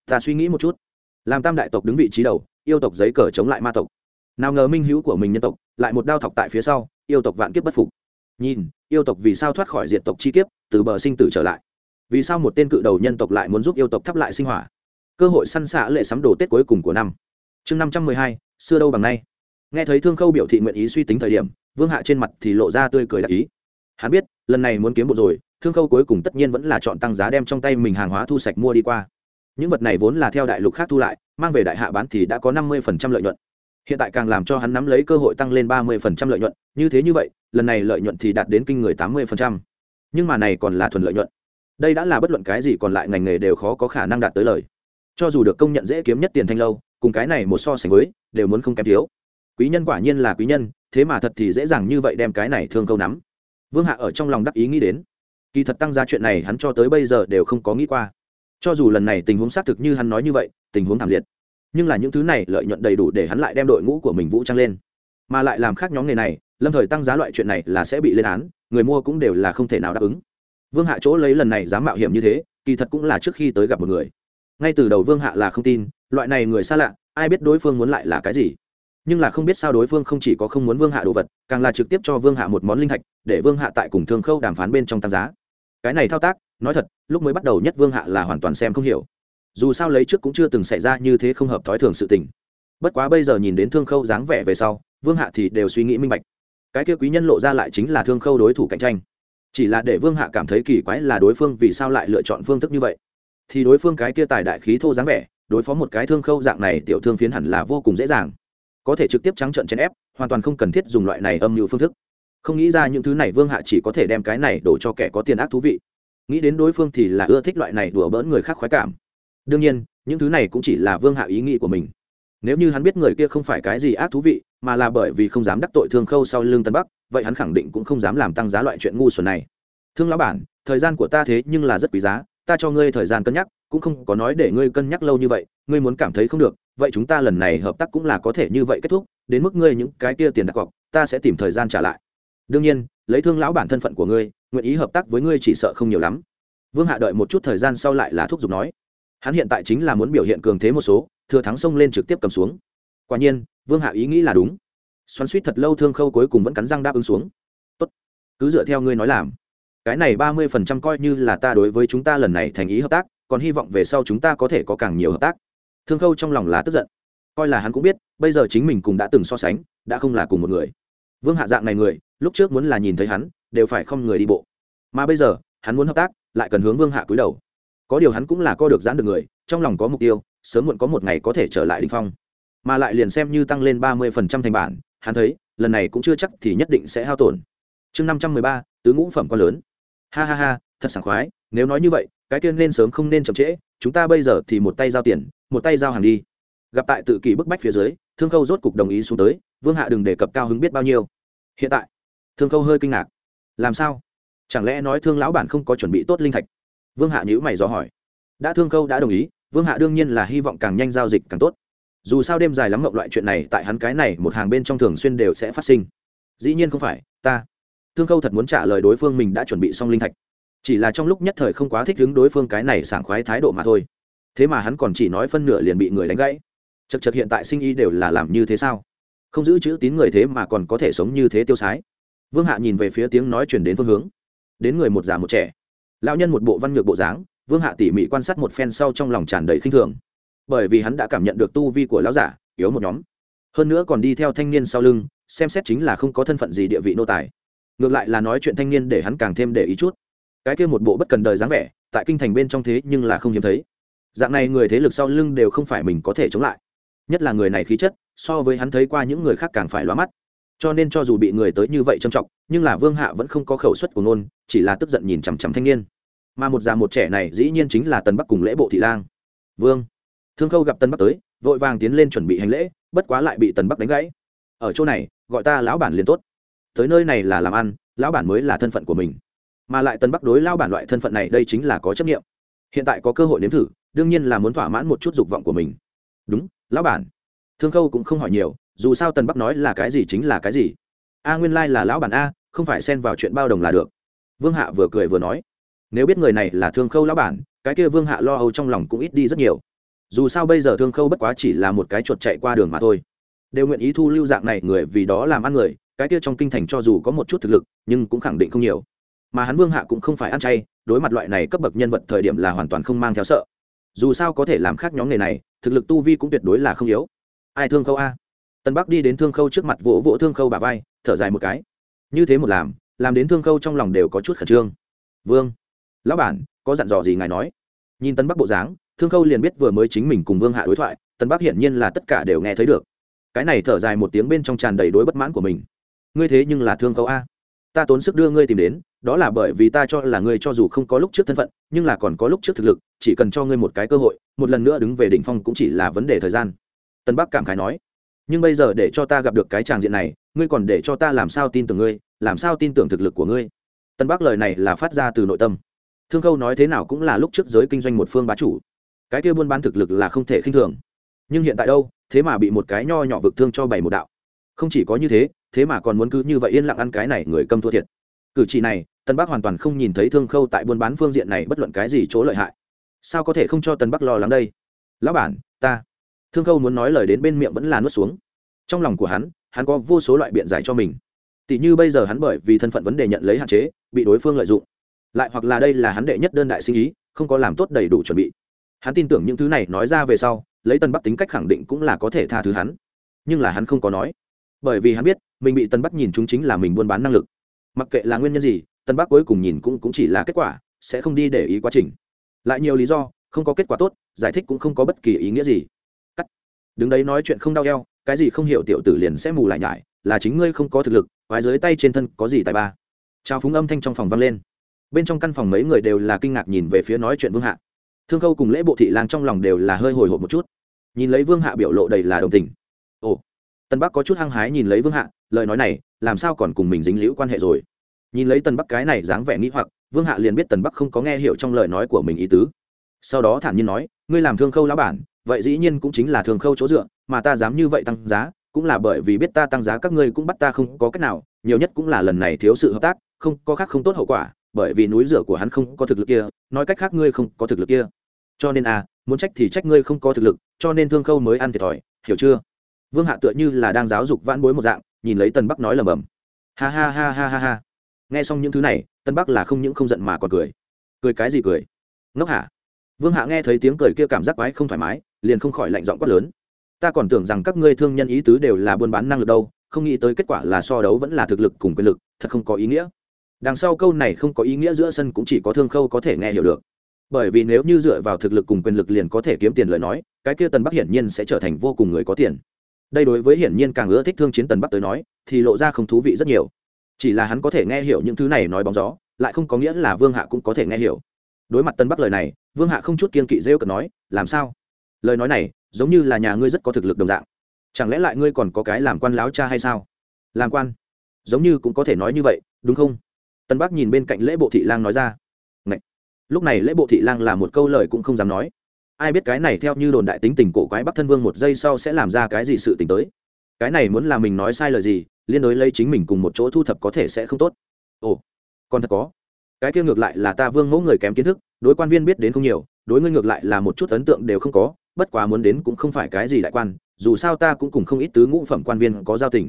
Ta suy nghĩ một chút. Làm tam đại tộc đứng vị trí đầu yêu tộc giấy cờ chống lại ma tộc. Nào ngờ minh hữu của mình nhân tộc lại một đao thọc tại phía sau yêu tộc vạn kiếp bất phục nhìn, yêu tộc vì sao thoát khỏi diện tộc chi kiếp, từ bờ sinh tử trở lại? Vì sao một tên cự đầu nhân tộc lại muốn giúp yêu tộc thắp lại sinh hỏa? Cơ hội săn xạ lệ sắm đồ tết cuối cùng của năm. Chương năm trăm mười hai, xưa đâu bằng nay. Nghe thấy thương khâu biểu thị nguyện ý suy tính thời điểm, vương hạ trên mặt thì lộ ra tươi cười đại ý. Hắn biết, lần này muốn kiếm bộ rồi, thương khâu cuối cùng tất nhiên vẫn là chọn tăng giá đem trong tay mình hàng hóa thu sạch mua đi qua. Những vật này vốn là theo đại lục khác thu lại, mang về đại hạ bán thì đã có năm mươi lợi nhuận. Hiện tại càng làm cho hắn nắm lấy cơ hội tăng lên ba mươi lợi nhuận, như thế như vậy lần này lợi nhuận thì đạt đến kinh người tám mươi nhưng mà này còn là thuần lợi nhuận. Đây đã là bất luận cái gì còn lại ngành nghề đều khó có khả năng đạt tới lời. Cho dù được công nhận dễ kiếm nhất tiền thanh lâu, cùng cái này một so sánh với, đều muốn không kém thiếu. Quý nhân quả nhiên là quý nhân, thế mà thật thì dễ dàng như vậy đem cái này thương câu nắm. Vương hạ ở trong lòng đắc ý nghĩ đến. Kỳ thật tăng giá chuyện này hắn cho tới bây giờ đều không có nghĩ qua. Cho dù lần này tình huống xác thực như hắn nói như vậy, tình huống thảm liệt. Nhưng là những thứ này lợi nhuận đầy đủ để hắn lại đem đội ngũ của mình vũ trang lên. Mà lại làm khác nhóm nghề này lâm thời tăng giá loại chuyện này là sẽ bị lên án, người mua cũng đều là không thể nào đáp ứng. Vương hạ chỗ lấy lần này dám mạo hiểm như thế, kỳ thật cũng là trước khi tới gặp một người. Ngay từ đầu vương hạ là không tin, loại này người xa lạ, ai biết đối phương muốn lại là cái gì. Nhưng là không biết sao đối phương không chỉ có không muốn vương hạ đồ vật, càng là trực tiếp cho vương hạ một món linh thạch, để vương hạ tại cùng thương khâu đàm phán bên trong tăng giá. Cái này thao tác, nói thật, lúc mới bắt đầu nhất vương hạ là hoàn toàn xem không hiểu. Dù sao lấy trước cũng chưa từng xảy ra như thế không hợp thói thường sự tình. Bất quá bây giờ nhìn đến thương khâu dáng vẻ về sau, vương hạ thì đều suy nghĩ minh bạch cái kia quý nhân lộ ra lại chính là thương khâu đối thủ cạnh tranh. Chỉ là để vương hạ cảm thấy kỳ quái là đối phương vì sao lại lựa chọn phương thức như vậy. Thì đối phương cái kia tài đại khí thô dáng vẻ, đối phó một cái thương khâu dạng này tiểu thương phiến hẳn là vô cùng dễ dàng. Có thể trực tiếp trắng trận chèn ép, hoàn toàn không cần thiết dùng loại này âm mưu phương thức. Không nghĩ ra những thứ này vương hạ chỉ có thể đem cái này đổ cho kẻ có tiền ác thú vị. Nghĩ đến đối phương thì là ưa thích loại này đùa bỡn người khác khoái cảm. Đương nhiên, những thứ này cũng chỉ là vương hạ ý nghĩ của mình nếu như hắn biết người kia không phải cái gì ác thú vị, mà là bởi vì không dám đắc tội thương khâu sau lưng tân bắc, vậy hắn khẳng định cũng không dám làm tăng giá loại chuyện ngu xuẩn này. Thương lão bản, thời gian của ta thế nhưng là rất quý giá, ta cho ngươi thời gian cân nhắc, cũng không có nói để ngươi cân nhắc lâu như vậy, ngươi muốn cảm thấy không được, vậy chúng ta lần này hợp tác cũng là có thể như vậy kết thúc, đến mức ngươi những cái kia tiền đặt cọc, ta sẽ tìm thời gian trả lại. Đương nhiên, lấy thương lão bản thân phận của ngươi, nguyện ý hợp tác với ngươi chỉ sợ không nhiều lắm. Vương hạ đợi một chút thời gian sau lại là thúc giục nói. Hắn hiện tại chính là muốn biểu hiện cường thế một số thừa thắng xông lên trực tiếp cầm xuống. Quả nhiên, vương hạ ý nghĩ là đúng. Xoắn suýt thật lâu thương khâu cuối cùng vẫn cắn răng đáp ứng xuống. Tốt, cứ dựa theo ngươi nói làm. Cái này ba mươi phần trăm coi như là ta đối với chúng ta lần này thành ý hợp tác, còn hy vọng về sau chúng ta có thể có càng nhiều hợp tác. Thương khâu trong lòng là tức giận. Coi là hắn cũng biết, bây giờ chính mình cùng đã từng so sánh, đã không là cùng một người. Vương hạ dạng này người, lúc trước muốn là nhìn thấy hắn, đều phải không người đi bộ. Mà bây giờ, hắn muốn hợp tác, lại cần hướng vương hạ cúi đầu. Có điều hắn cũng là co được giãn được người, trong lòng có mục tiêu sớm muộn có một ngày có thể trở lại đỉnh phong. Mà lại liền xem như tăng lên ba mươi phần trăm thành bản, hắn thấy, lần này cũng chưa chắc thì nhất định sẽ hao tổn. Chương năm trăm mười ba, tứ ngũ phẩm quá lớn. Ha ha ha, thật sảng khoái, nếu nói như vậy, cái tiên nên sớm không nên chậm trễ, chúng ta bây giờ thì một tay giao tiền, một tay giao hàng đi. Gặp tại tự kỷ bức bách phía dưới, thương khâu rốt cục đồng ý xuống tới, vương hạ đừng đề cập cao hứng biết bao nhiêu. Hiện tại, thương khâu hơi kinh ngạc. Làm sao? Chẳng lẽ nói thương lão bản không có chuẩn bị tốt linh thạch? Vương hạ nhữ mày dò hỏi. Đã thương khâu đã đồng ý vương hạ đương nhiên là hy vọng càng nhanh giao dịch càng tốt. Dù sao đêm dài lắm mộng loại chuyện này tại hắn cái này một hàng bên trong thường xuyên đều sẽ phát sinh. Dĩ nhiên không phải, ta. Thương khâu thật muốn trả lời đối phương mình đã chuẩn bị xong linh thạch. Chỉ là trong lúc nhất thời không quá thích ứng đối phương cái này sảng khoái thái độ mà thôi. Thế mà hắn còn chỉ nói phân nửa liền bị người đánh gãy. Chật chật hiện tại sinh y đều là làm như thế sao? Không giữ chữ tín người thế mà còn có thể sống như thế tiêu sái. Vương hạ nhìn về phía tiếng nói chuyển đến phương hướng. Đến người một già một trẻ. Lão nhân một bộ văn ngược bộ dáng vương hạ tỉ mỉ quan sát một phen sau trong lòng tràn đầy khinh thường. Bởi vì hắn đã cảm nhận được tu vi của lão giả, yếu một nhóm. Hơn nữa còn đi theo thanh niên sau lưng, xem xét chính là không có thân phận gì địa vị nô tài. Ngược lại là nói chuyện thanh niên để hắn càng thêm để ý chút. Cái kia một bộ bất cần đời dáng vẻ, tại kinh thành bên trong thế nhưng là không hiếm thấy. Dạng này người thế lực sau lưng đều không phải mình có thể chống lại. Nhất là người này khí chất, so với hắn thấy qua những người khác càng phải loa mắt. Cho nên cho dù bị người tới như vậy trầm trọng, nhưng là vương hạ vẫn không có khẩu suất của nôn chỉ là tức giận nhìn chằm chằm thanh niên mà một già một trẻ này dĩ nhiên chính là tần bắc cùng lễ bộ thị lang. Vương. Thương khâu gặp tân bắc tới, vội vàng tiến lên chuẩn bị hành lễ, bất quá lại bị tần bắc đánh gãy. Ở chỗ này, gọi ta lão bản liền tốt. Tới nơi này là làm ăn, lão bản mới là thân phận của mình. Mà lại tân bắc đối lão bản loại thân phận này đây chính là có chấp nghiệm hiện tại có cơ hội nếm thử, đương nhiên là muốn thỏa mãn một chút dục vọng của mình. Đúng, lão bản. Thương khâu cũng không hỏi nhiều, dù sao tần bắc nói là cái gì chính là cái gì. A nguyên lai、like、là lão bản a, không phải xen vào chuyện bao đồng là được. Vương hạ vừa cười vừa nói nếu biết người này là thương khâu lão bản, cái kia vương hạ lo âu trong lòng cũng ít đi rất nhiều. Dù sao bây giờ thương khâu bất quá chỉ là một cái chuột chạy qua đường mà thôi. Đều nguyện ý thu lưu dạng này người vì đó làm ăn người, cái kia trong kinh thành cho dù có một chút thực lực, nhưng cũng khẳng định không nhiều. Mà hắn vương hạ cũng không phải ăn chay, đối mặt loại này cấp bậc nhân vật thời điểm là hoàn toàn không mang theo sợ. Dù sao có thể làm khác nhóm nghề này, thực lực tu vi cũng tuyệt đối là không yếu. Ai thương khâu a? Tân bắc đi đến thương khâu trước mặt vỗ vỗ thương khâu bà vai, thở dài một cái. Như thế một làm làm đến thương khâu trong lòng đều có chút khẩn trương. Vương lão bản, có dặn dò gì ngài nói? Nhìn tân bắc bộ dáng, thương khâu liền biết vừa mới chính mình cùng vương hạ đối thoại, tân bắc hiển nhiên là tất cả đều nghe thấy được. Cái này thở dài một tiếng bên trong tràn đầy đối bất mãn của mình. Ngươi thế nhưng là thương khâu a. Ta tốn sức đưa ngươi tìm đến, đó là bởi vì ta cho là ngươi cho dù không có lúc trước thân phận, nhưng là còn có lúc trước thực lực, chỉ cần cho ngươi một cái cơ hội, một lần nữa đứng về đỉnh phong cũng chỉ là vấn đề thời gian. Tân bắc cảm khái nói. Nhưng bây giờ để cho ta gặp được cái tràng diện này, ngươi còn để cho ta làm sao tin tưởng ngươi, làm sao tin tưởng thực lực của ngươi? Tân bắc lời này là phát ra từ nội tâm thương khâu nói thế nào cũng là lúc trước giới kinh doanh một phương bá chủ. Cái kia buôn bán thực lực là không thể khinh thường. Nhưng hiện tại đâu, thế mà bị một cái nho nhỏ vực thương cho bảy một đạo. Không chỉ có như thế thế mà còn muốn cứ như vậy yên lặng ăn cái này người câm thua thiệt. Cử chỉ này, tân bắc hoàn toàn không nhìn thấy thương khâu tại buôn bán phương diện này bất luận cái gì chỗ lợi hại. Sao có thể không cho tân bắc lo lắng đây? Lão bản, ta. Thương khâu muốn nói lời đến bên miệng vẫn là nuốt xuống. Trong lòng của hắn hắn có vô số loại biện giải cho mình. Tỷ như bây giờ hắn bởi vì thân phận vấn đề nhận lấy hạn chế, bị đối phương lợi dụng lại hoặc là đây là hắn đệ nhất đơn đại sinh ý không có làm tốt đầy đủ chuẩn bị. Hắn tin tưởng những thứ này nói ra về sau lấy tân bắc tính cách khẳng định cũng là có thể tha thứ hắn. Nhưng là hắn không có nói. Bởi vì hắn biết mình bị tân bắc nhìn chúng chính là mình buôn bán năng lực. Mặc kệ là nguyên nhân gì tân bắc cuối cùng nhìn cũng, cũng chỉ là kết quả sẽ không đi để ý quá trình. Lại nhiều lý do không có kết quả tốt giải thích cũng không có bất kỳ ý nghĩa gì. Cắt. Đứng đấy nói chuyện không đau eo cái gì không hiểu tiểu tử liền sẽ mù lại nhải là chính ngươi không có thực lực vài dưới tay trên thân có gì tài ba. Trao phúng âm thanh trong phòng vang lên bên trong căn phòng mấy người đều là kinh ngạc nhìn về phía nói chuyện vương hạ thương khâu cùng lễ bộ thị lang trong lòng đều là hơi hồi hộp một chút nhìn lấy vương hạ biểu lộ đầy là đồng tình ồ tân bắc có chút hăng hái nhìn lấy vương hạ lời nói này làm sao còn cùng mình dính liễu quan hệ rồi nhìn lấy tân bắc cái này dáng vẻ nghĩ hoặc vương hạ liền biết tần bắc không có nghe hiểu trong lời nói của mình ý tứ sau đó thản nhiên nói ngươi làm thương khâu lão bản vậy dĩ nhiên cũng chính là thương khâu chỗ dựa mà ta dám như vậy tăng giá cũng là bởi vì biết ta tăng giá các ngươi cũng bắt ta không có cách nào nhiều nhất cũng là lần này thiếu sự hợp tác không có khác không tốt hậu quả bởi vì núi rửa của hắn không có thực lực kia nói cách khác ngươi không có thực lực kia. Cho nên à muốn trách thì trách ngươi không có thực lực cho nên thương khâu mới ăn thiệt thòi hiểu chưa? Vương hạ tựa như là đang giáo dục vãn bối một dạng nhìn lấy Tân bắc nói lầm bầm. Ha ha ha ha ha ha. Nghe xong những thứ này tân bắc là không những không giận mà còn cười. Cười cái gì cười? Ngốc hạ, vương hạ nghe thấy tiếng cười kia cảm giác quái không thoải mái liền không khỏi lạnh giọng quát lớn. Ta còn tưởng rằng các ngươi thương nhân ý tứ đều là buôn bán năng lực đâu không nghĩ tới kết quả là so đấu vẫn là thực lực cùng quyền lực thật không có ý nghĩa đằng sau câu này không có ý nghĩa giữa sân cũng chỉ có thương khâu có thể nghe hiểu được. Bởi vì nếu như dựa vào thực lực cùng quyền lực liền có thể kiếm tiền lời nói, cái kia tần bắc hiển nhiên sẽ trở thành vô cùng người có tiền. Đây đối với hiển nhiên càng ưa thích thương chiến tần bắc tới nói, thì lộ ra không thú vị rất nhiều. Chỉ là hắn có thể nghe hiểu những thứ này nói bóng gió, lại không có nghĩa là vương hạ cũng có thể nghe hiểu. Đối mặt tân bắc lời này, vương hạ không chút kiên kỵ rêu cần nói, làm sao? Lời nói này, giống như là nhà ngươi rất có thực lực đồng dạng. Chẳng lẽ lại ngươi còn có cái làm quan láo cha hay sao? Làm quan? Giống như cũng có thể nói như vậy, đúng không? Tân bắc nhìn bên cạnh lễ bộ thị lang nói ra. Ngậy! lúc này lễ bộ thị lang là một câu lời cũng không dám nói. Ai biết cái này theo như đồn đại tính tình cổ quái bắc thân vương một giây sau sẽ làm ra cái gì sự t ì n h tới. Cái này muốn là mình nói sai lời gì, liên đối lấy chính mình cùng một chỗ thu thập có thể sẽ không tốt. Ồ, còn thật có. Cái kia ngược lại là ta vương mẫu người kém kiến thức, đối quan viên biết đến không nhiều, đối ngươi ngược lại là một chút ấn tượng đều không có, bất quá muốn đến cũng không phải cái gì đại quan, dù sao ta cũng cùng không ít tứ ngũ phẩm quan viên có giao tình.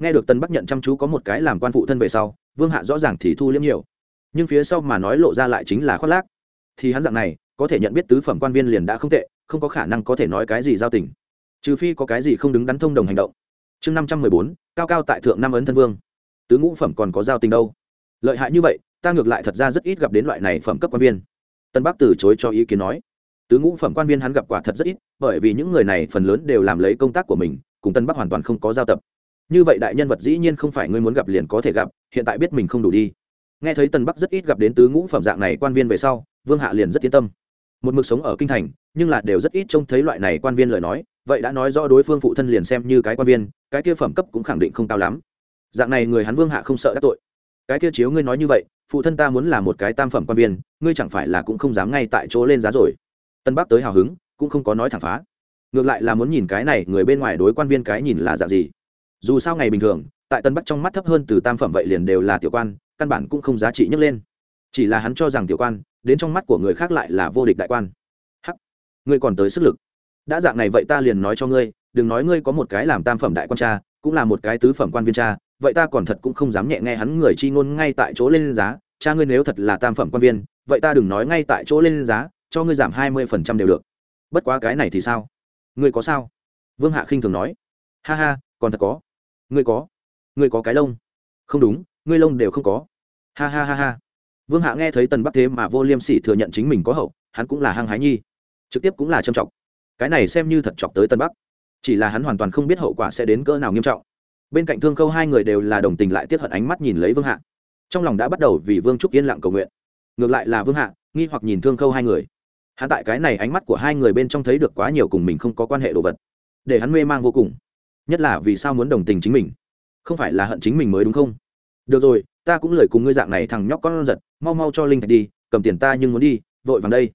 Nghe được tân bắc nhận chăm chú có một cái làm quan phụ thân về sau vương hạ rõ ràng thì thu liễm nhiều. Nhưng phía sau mà nói lộ ra lại chính là khoác lác. Thì hắn dạng này, có thể nhận biết tứ phẩm quan viên liền đã không tệ, không có khả năng có thể nói cái gì giao tình. Trừ phi có cái gì không đứng đắn thông đồng hành động. Chương năm trăm mười bốn, cao cao tại thượng năm ấn thân vương. Tứ ngũ phẩm còn có giao tình đâu? Lợi hại như vậy, ta ngược lại thật ra rất ít gặp đến loại này phẩm cấp quan viên. Tân bắc từ chối cho ý kiến nói. Tứ ngũ phẩm quan viên hắn gặp quả thật rất ít, bởi vì những người này phần lớn đều làm lấy công tác của mình, cùng tân bắc hoàn toàn không có giao tập như vậy đại nhân vật dĩ nhiên không phải ngươi muốn gặp liền có thể gặp, hiện tại biết mình không đủ đi. Nghe thấy tần bắc rất ít gặp đến tứ ngũ phẩm dạng này quan viên về sau, vương hạ liền rất yên tâm. Một mực sống ở kinh thành, nhưng là đều rất ít trông thấy loại này quan viên lời nói, vậy đã nói rõ đối phương phụ thân liền xem như cái quan viên, cái kia phẩm cấp cũng khẳng định không cao lắm. Dạng này người hắn vương hạ không sợ đắc tội. Cái kia chiếu ngươi nói như vậy, phụ thân ta muốn là một cái tam phẩm quan viên, ngươi chẳng phải là cũng không dám ngay tại chỗ lên giá rồi. Tân bắc tới hào hứng, cũng không có nói thẳng phá. Ngược lại là muốn nhìn cái này người bên ngoài đối quan viên cái nhìn là dạng gì dù sao ngày bình thường, tại tân bắc trong mắt thấp hơn từ tam phẩm vậy liền đều là tiểu quan, căn bản cũng không giá trị nhấc lên. Chỉ là hắn cho rằng tiểu quan, đến trong mắt của người khác lại là vô địch đại quan. Hắc, ngươi còn tới sức lực. Đã dạng này vậy ta liền nói cho ngươi, đừng nói ngươi có một cái làm tam phẩm đại quan cha, cũng là một cái tứ phẩm quan viên cha, vậy ta còn thật cũng không dám nhẹ nghe hắn người chi ngôn ngay tại chỗ lên giá, cha ngươi nếu thật là tam phẩm quan viên, vậy ta đừng nói ngay tại chỗ lên giá, cho ngươi giảm hai mươi phần trăm đều được. Bất quá cái này thì sao? Ngươi có sao? Vương hạ khinh thường nói. Ha ha, còn thật có ngươi có. Ngươi có cái lông. Không đúng, ngươi lông đều không có. Ha ha ha ha. Vương hạ nghe thấy tần bắc thế mà vô liêm sỉ thừa nhận chính mình có hậu, hắn cũng là hăng hái nhi. Trực tiếp cũng là trầm trọng. Cái này xem như thật chọc tới tân bắc. Chỉ là hắn hoàn toàn không biết hậu quả sẽ đến cỡ nào nghiêm trọng. Bên cạnh thương khâu hai người đều là đồng tình lại tiếp hận ánh mắt nhìn lấy vương hạ. Trong lòng đã bắt đầu vì vương trúc yên lặng cầu nguyện. Ngược lại là vương hạ, nghi hoặc nhìn thương khâu hai người. Hắn tại cái này ánh mắt của hai người bên trong thấy được quá nhiều cùng mình không có quan hệ đồ vật. Để hắn mê mang vô cùng nhất là vì sao muốn đồng tình chính mình. Không phải là hận chính mình mới đúng không? Được rồi, ta cũng lời cùng ngươi dạng này thằng nhóc con giật, mau mau cho linh thạch đi, cầm tiền ta nhưng muốn đi, vội vàng đây.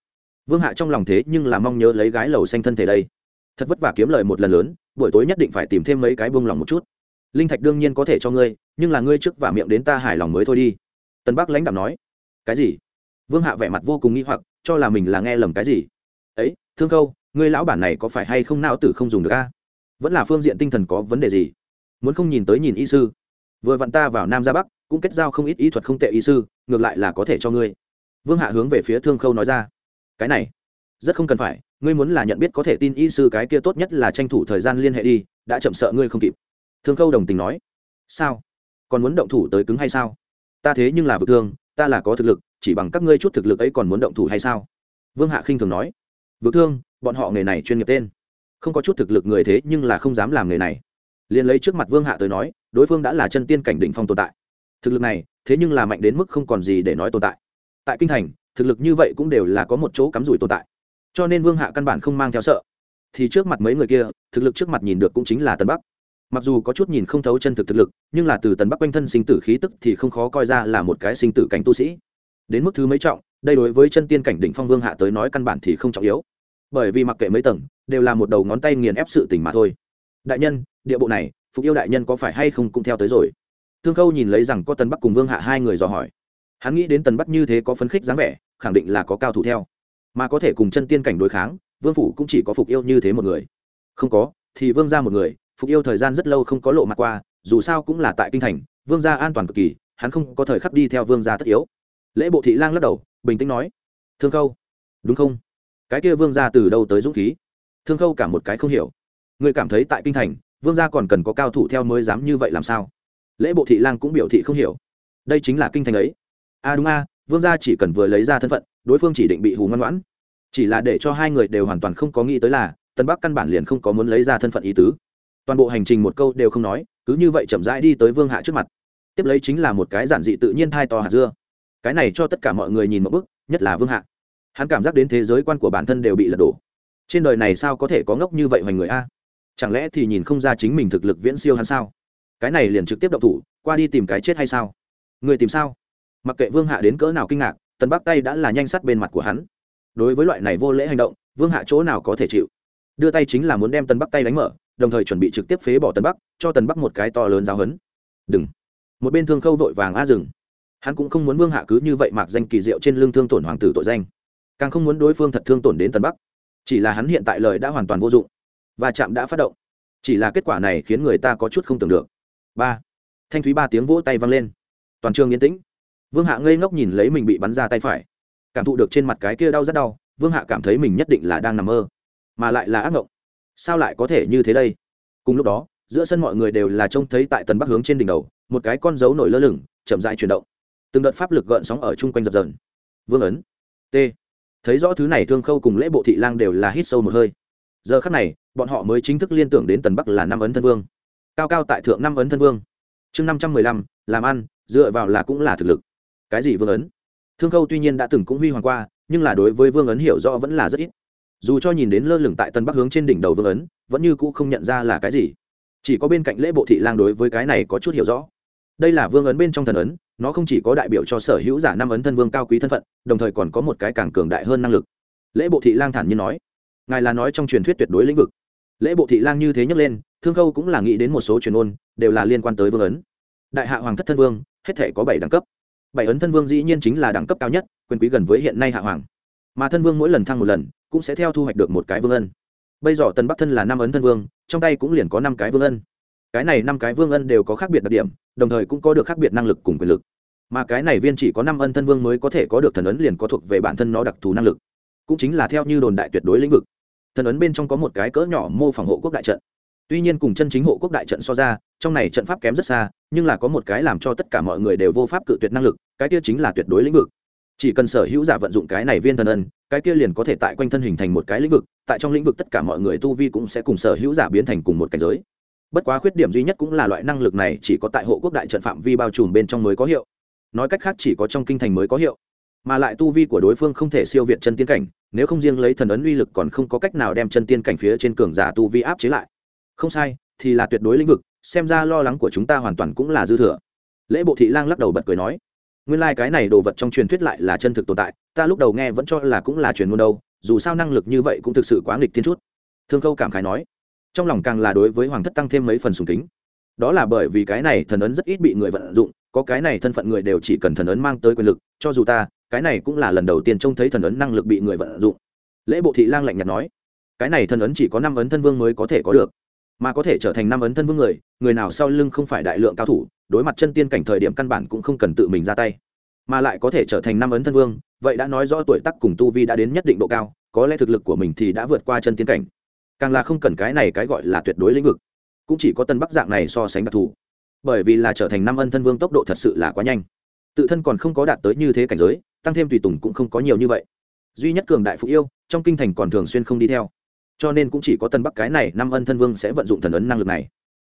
Vương hạ trong lòng thế nhưng là mong nhớ lấy gái lầu xanh thân thể đây. Thật vất vả kiếm lời một lần lớn, buổi tối nhất định phải tìm thêm mấy cái buông lòng một chút. Linh thạch đương nhiên có thể cho ngươi, nhưng là ngươi trước và miệng đến ta hài lòng mới thôi đi. Tân bắc lãnh đạo nói. Cái gì? Vương hạ vẻ mặt vô cùng nghi hoặc, cho là mình là nghe lầm cái gì? Ấy, thương khâu, ngươi lão bản này có phải hay không não tử không dùng được a? Vẫn là phương diện tinh thần có vấn đề gì? Muốn không nhìn tới nhìn y sư. Vừa vặn ta vào nam ra bắc, cũng kết giao không ít ý thuật không tệ y sư, ngược lại là có thể cho ngươi. Vương hạ hướng về phía thương khâu nói ra. Cái này, rất không cần phải, ngươi muốn là nhận biết có thể tin y sư cái kia tốt nhất là tranh thủ thời gian liên hệ đi, đã chậm sợ ngươi không kịp. Thương khâu đồng tình nói. Sao? Còn muốn động thủ tới cứng hay sao? Ta thế nhưng là vực thương, ta là có thực lực, chỉ bằng các ngươi chút thực lực ấy còn muốn động thủ hay sao? Vương hạ khinh thường nói. Vực thương, bọn họ nghề này chuyên nghiệp tên không có chút thực lực người thế nhưng là không dám làm nghề này. Liền lấy trước mặt vương hạ tới nói, đối phương đã là chân tiên cảnh đỉnh phong tồn tại. Thực lực này, thế nhưng là mạnh đến mức không còn gì để nói tồn tại. Tại kinh thành, thực lực như vậy cũng đều là có một chỗ cắm rủi tồn tại. Cho nên vương hạ căn bản không mang theo sợ. Thì trước mặt mấy người kia, thực lực trước mặt nhìn được cũng chính là tân bắc. Mặc dù có chút nhìn không thấu chân thực thực lực, nhưng là từ tần bắc quanh thân sinh tử khí tức thì không khó coi ra là một cái sinh tử cảnh tu sĩ. Đến mức thứ mấy trọng, đây đối với chân tiên cảnh đỉnh phong vương hạ tới nói căn bản thì không trọng yếu bởi vì mặc kệ mấy tầng, đều là một đầu ngón tay nghiền ép sự tình mà thôi. Đại nhân, địa bộ này, phục yêu đại nhân có phải hay không cũng theo tới rồi? Thương khâu nhìn lấy rằng có tần bắc cùng vương hạ hai người dò hỏi. Hắn nghĩ đến tần bắc như thế có phấn khích dáng vẻ, khẳng định là có cao thủ theo. Mà có thể cùng chân tiên cảnh đối kháng, vương phủ cũng chỉ có phục yêu như thế một người. Không có, thì vương ra một người, phục yêu thời gian rất lâu không có lộ mặt qua, dù sao cũng là tại kinh thành, vương gia an toàn cực kỳ, hắn không có thời khắc đi theo vương gia tất yếu. Lễ bộ thị lang lắc đầu, bình tĩnh nói. Thương khâu, đúng không? Cái kia vương gia từ đâu tới dũng khí? Thương khâu cả một cái không hiểu. Người cảm thấy tại kinh thành, vương gia còn cần có cao thủ theo mới dám như vậy làm sao? Lễ bộ thị lang cũng biểu thị không hiểu. Đây chính là kinh thành ấy. A à đúng a, vương gia chỉ cần vừa lấy ra thân phận, đối phương chỉ định bị hù ngoan ngoãn. Chỉ là để cho hai người đều hoàn toàn không có nghĩ tới là, tân bắc căn bản liền không có muốn lấy ra thân phận ý tứ. Toàn bộ hành trình một câu đều không nói, cứ như vậy chậm rãi đi tới vương hạ trước mặt. Tiếp lấy chính là một cái giản dị tự nhiên thai to hạt dưa. Cái này cho tất cả mọi người nhìn một bức, nhất là vương hạ hắn cảm giác đến thế giới quan của bản thân đều bị lật đổ. Trên đời này sao có thể có ngốc như vậy hoành người a? Chẳng lẽ thì nhìn không ra chính mình thực lực viễn siêu hắn sao? Cái này liền trực tiếp động thủ, qua đi tìm cái chết hay sao? Người tìm sao? Mặc kệ vương hạ đến cỡ nào kinh ngạc, tần bắc tay đã là nhanh sắt bên mặt của hắn. Đối với loại này vô lễ hành động, vương hạ chỗ nào có thể chịu? Đưa tay chính là muốn đem tần bắc tay đánh mở, đồng thời chuẩn bị trực tiếp phế bỏ tần bắc, cho tần bắc một cái to lớn giáo hấn đừng. Một bên thương khâu vội vàng a rừng hắn cũng không muốn vương hạ cứ như vậy mặc danh kỳ diệu trên lưng thương tổn hoàng tử tội danh càng không muốn đối phương thật thương tổn đến tần bắc. Chỉ là hắn hiện tại lời đã hoàn toàn vô dụng. Và chạm đã phát động. Chỉ là kết quả này khiến người ta có chút không tưởng được. Ba. Thanh thúy ba tiếng vỗ tay vang lên. Toàn trường yên tĩnh. Vương hạ ngây ngốc nhìn lấy mình bị bắn ra tay phải. Cảm thụ được trên mặt cái kia đau rất đau, vương hạ cảm thấy mình nhất định là đang nằm mơ, mà lại là ác mộng sao lại có thể như thế đây? Cùng lúc đó, giữa sân mọi người đều là trông thấy tại tần bắc hướng trên đỉnh đầu, một cái con dấu nổi lơ lửng, chậm dại chuyển động. Từng đợt pháp lực gợn sóng ở chung quanh dập dần vương ấn. T thấy rõ thứ này thương khâu cùng lễ bộ thị lang đều là hít sâu một hơi. Giờ khắc này, bọn họ mới chính thức liên tưởng đến tần bắc là năm ấn thân vương. Cao cao tại thượng năm ấn thân vương. Chương năm trăm mười lăm, làm ăn, dựa vào là cũng là thực lực. Cái gì vương ấn? Thương khâu tuy nhiên đã từng cũng huy hoàng qua, nhưng là đối với vương ấn hiểu rõ vẫn là rất ít. Dù cho nhìn đến lơ lửng tại tân bắc hướng trên đỉnh đầu vương ấn, vẫn như cũ không nhận ra là cái gì. Chỉ có bên cạnh lễ bộ thị lang đối với cái này có chút hiểu rõ. Đây là vương ấn bên trong thần ấn nó không chỉ có đại biểu cho sở hữu giả năm ấn thân vương cao quý thân phận, đồng thời còn có một cái càng cường đại hơn năng lực. Lễ bộ thị lang thản nhiên nói, ngài là nói trong truyền thuyết tuyệt đối lĩnh vực. Lễ bộ thị lang như thế nhấc lên, thương khâu cũng là nghĩ đến một số truyền ôn đều là liên quan tới vương ấn. Đại hạ hoàng thất thân vương, hết thể có bảy đẳng cấp. Bảy ấn thân vương dĩ nhiên chính là đẳng cấp cao nhất, quyền quý gần với hiện nay hạ hoàng. Mà thân vương mỗi lần thăng một lần, cũng sẽ theo thu hoạch được một cái vương ân. Bây giờ tần bắc thân là năm ấn thân vương, trong tay cũng liền có năm cái vương ân cái này năm cái vương ân đều có khác biệt đặc điểm, đồng thời cũng có được khác biệt năng lực cùng quyền lực. Mà cái này viên chỉ có năm ân thân vương mới có thể có được thần ấn liền có thuộc về bản thân nó đặc thù năng lực. Cũng chính là theo như đồn đại tuyệt đối lĩnh vực. Thần ấn bên trong có một cái cỡ nhỏ mô phỏng hộ quốc đại trận. Tuy nhiên cùng chân chính hộ quốc đại trận so ra, trong này trận pháp kém rất xa, nhưng là có một cái làm cho tất cả mọi người đều vô pháp cự tuyệt năng lực, cái kia chính là tuyệt đối lĩnh vực. Chỉ cần sở hữu giả vận dụng cái này viên thần ân, cái kia liền có thể tại quanh thân hình thành một cái lĩnh vực, tại trong lĩnh vực tất cả mọi người tu vi cũng sẽ cùng sở hữu giả biến thành cùng một cảnh giới bất quá khuyết điểm duy nhất cũng là loại năng lực này chỉ có tại hộ quốc đại trận phạm vi bao trùm bên trong mới có hiệu. Nói cách khác chỉ có trong kinh thành mới có hiệu. Mà lại tu vi của đối phương không thể siêu việt chân tiên cảnh, nếu không riêng lấy thần ấn uy lực còn không có cách nào đem chân tiên cảnh phía trên cường giả tu vi áp chế lại. Không sai, thì là tuyệt đối lĩnh vực, xem ra lo lắng của chúng ta hoàn toàn cũng là dư thừa. Lễ bộ thị lang lắc đầu bật cười nói, nguyên lai、like、cái này đồ vật trong truyền thuyết lại là chân thực tồn tại, ta lúc đầu nghe vẫn cho là cũng là truyền ngôn đâu, dù sao năng lực như vậy cũng thực sự quá nghịch thiên chút. Thương khâu cảm khái nói trong lòng càng là đối với hoàng thất tăng thêm mấy phần sùng kính. Đó là bởi vì cái này thần ấn rất ít bị người vận dụng, có cái này thân phận người đều chỉ cần thần ấn mang tới quyền lực, cho dù ta, cái này cũng là lần đầu tiên trông thấy thần ấn năng lực bị người vận dụng. Lễ bộ thị lang lạnh nhạt nói, cái này thần ấn chỉ có năm ấn thân vương mới có thể có được, mà có thể trở thành năm ấn thân vương người người nào sau lưng không phải đại lượng cao thủ, đối mặt chân tiên cảnh thời điểm căn bản cũng không cần tự mình ra tay, mà lại có thể trở thành năm ấn thân vương, vậy đã nói rõ tuổi tác cùng tu vi đã đến nhất định độ cao, có lẽ thực lực của mình thì đã vượt qua chân tiên cảnh càng là không cần cái này cái gọi là tuyệt đối lĩnh vực, cũng chỉ có tân bắc dạng này so sánh đặc thù. Bởi vì là trở thành năm ân thân vương tốc độ thật sự là quá nhanh. Tự thân còn không có đạt tới như thế cảnh giới, tăng thêm tùy tùng cũng không có nhiều như vậy. Duy nhất cường đại phụ yêu, trong kinh thành còn thường xuyên không đi theo. Cho nên cũng chỉ có tân bắc cái này năm ân thân vương sẽ vận dụng thần ấn năng lực này.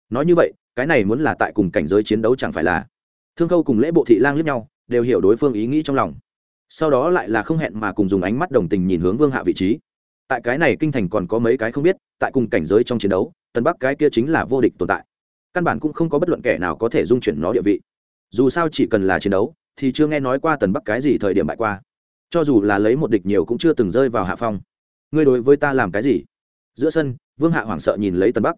Nói như vậy, cái này muốn là tại cùng cảnh giới chiến đấu chẳng phải là thương khâu cùng lễ bộ thị lang lướt nhau, đều hiểu đối phương ý nghĩ trong lòng. Sau đó lại là không hẹn mà cùng dùng ánh mắt đồng tình nhìn hướng vương hạ vị trí tại cái này kinh thành còn có mấy cái không biết, tại cùng cảnh giới trong chiến đấu tân bắc cái kia chính là vô địch tồn tại. Căn bản cũng không có bất luận kẻ nào có thể dung chuyển nó địa vị. Dù sao chỉ cần là chiến đấu, thì chưa nghe nói qua tần bắc cái gì thời điểm bại qua. Cho dù là lấy một địch nhiều cũng chưa từng rơi vào hạ phong. Ngươi đối với ta làm cái gì? Giữa sân, vương hạ hoảng sợ nhìn lấy tần bắc.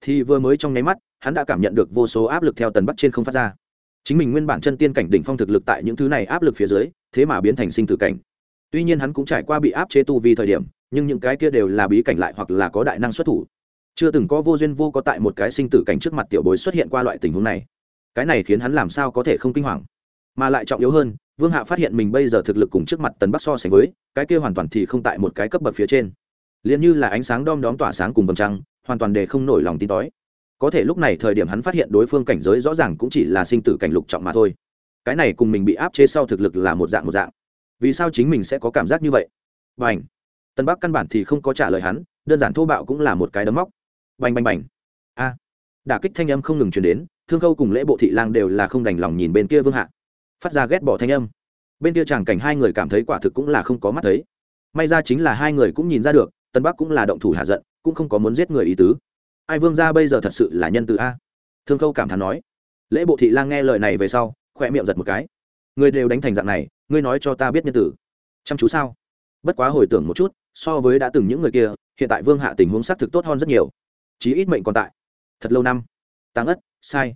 Thì vừa mới trong nháy mắt, hắn đã cảm nhận được vô số áp lực theo tần bắc trên không phát ra. Chính mình nguyên bản chân tiên cảnh đỉnh phong thực lực tại những thứ này áp lực phía dưới, thế mà biến thành sinh tử cảnh. Tuy nhiên hắn cũng trải qua bị áp chế tu vi thời điểm nhưng những cái kia đều là bí cảnh lại hoặc là có đại năng xuất thủ. Chưa từng có vô duyên vô có tại một cái sinh tử cảnh trước mặt tiểu bối xuất hiện qua loại tình huống này. Cái này khiến hắn làm sao có thể không kinh hoàng? Mà lại trọng yếu hơn, vương hạ phát hiện mình bây giờ thực lực cùng trước mặt tần bắc so sánh với, cái kia hoàn toàn thì không tại một cái cấp bậc phía trên. Liền như là ánh sáng đom đóm tỏa sáng cùng vầng trăng, hoàn toàn để không nổi lòng tin tối. Có thể lúc này thời điểm hắn phát hiện đối phương cảnh giới rõ ràng cũng chỉ là sinh tử cảnh lục trọng mà thôi. Cái này cùng mình bị áp chế sau thực lực là một dạng một dạng. Vì sao chính mình sẽ có cảm giác như vậy? Bành! Tân bắc căn bản thì không có trả lời hắn, đơn giản thô bạo cũng là một cái đấm móc. Bành bành bành. A. Đả kích thanh âm không ngừng chuyển đến, thương khâu cùng lễ bộ thị lang đều là không đành lòng nhìn bên kia vương hạ. Phát ra ghét bỏ thanh âm. Bên kia chàng cảnh hai người cảm thấy quả thực cũng là không có mắt thấy. May ra chính là hai người cũng nhìn ra được, tân bắc cũng là động thủ hạ giận, cũng không có muốn giết người ý tứ. Ai vương ra bây giờ thật sự là nhân từ a? Thương khâu cảm thán nói. Lễ bộ thị lang nghe lời này về sau, khỏe miệng giật một cái. Người đều đánh thành dạng này, ngươi nói cho ta biết nhân tử chăm chú sao? Bất quá hồi tưởng một chút, so với đã từng những người kia, hiện tại vương hạ tình huống xác thực tốt hơn rất nhiều. Chí ít mệnh còn tại. Thật lâu năm. Tăng ất, sai.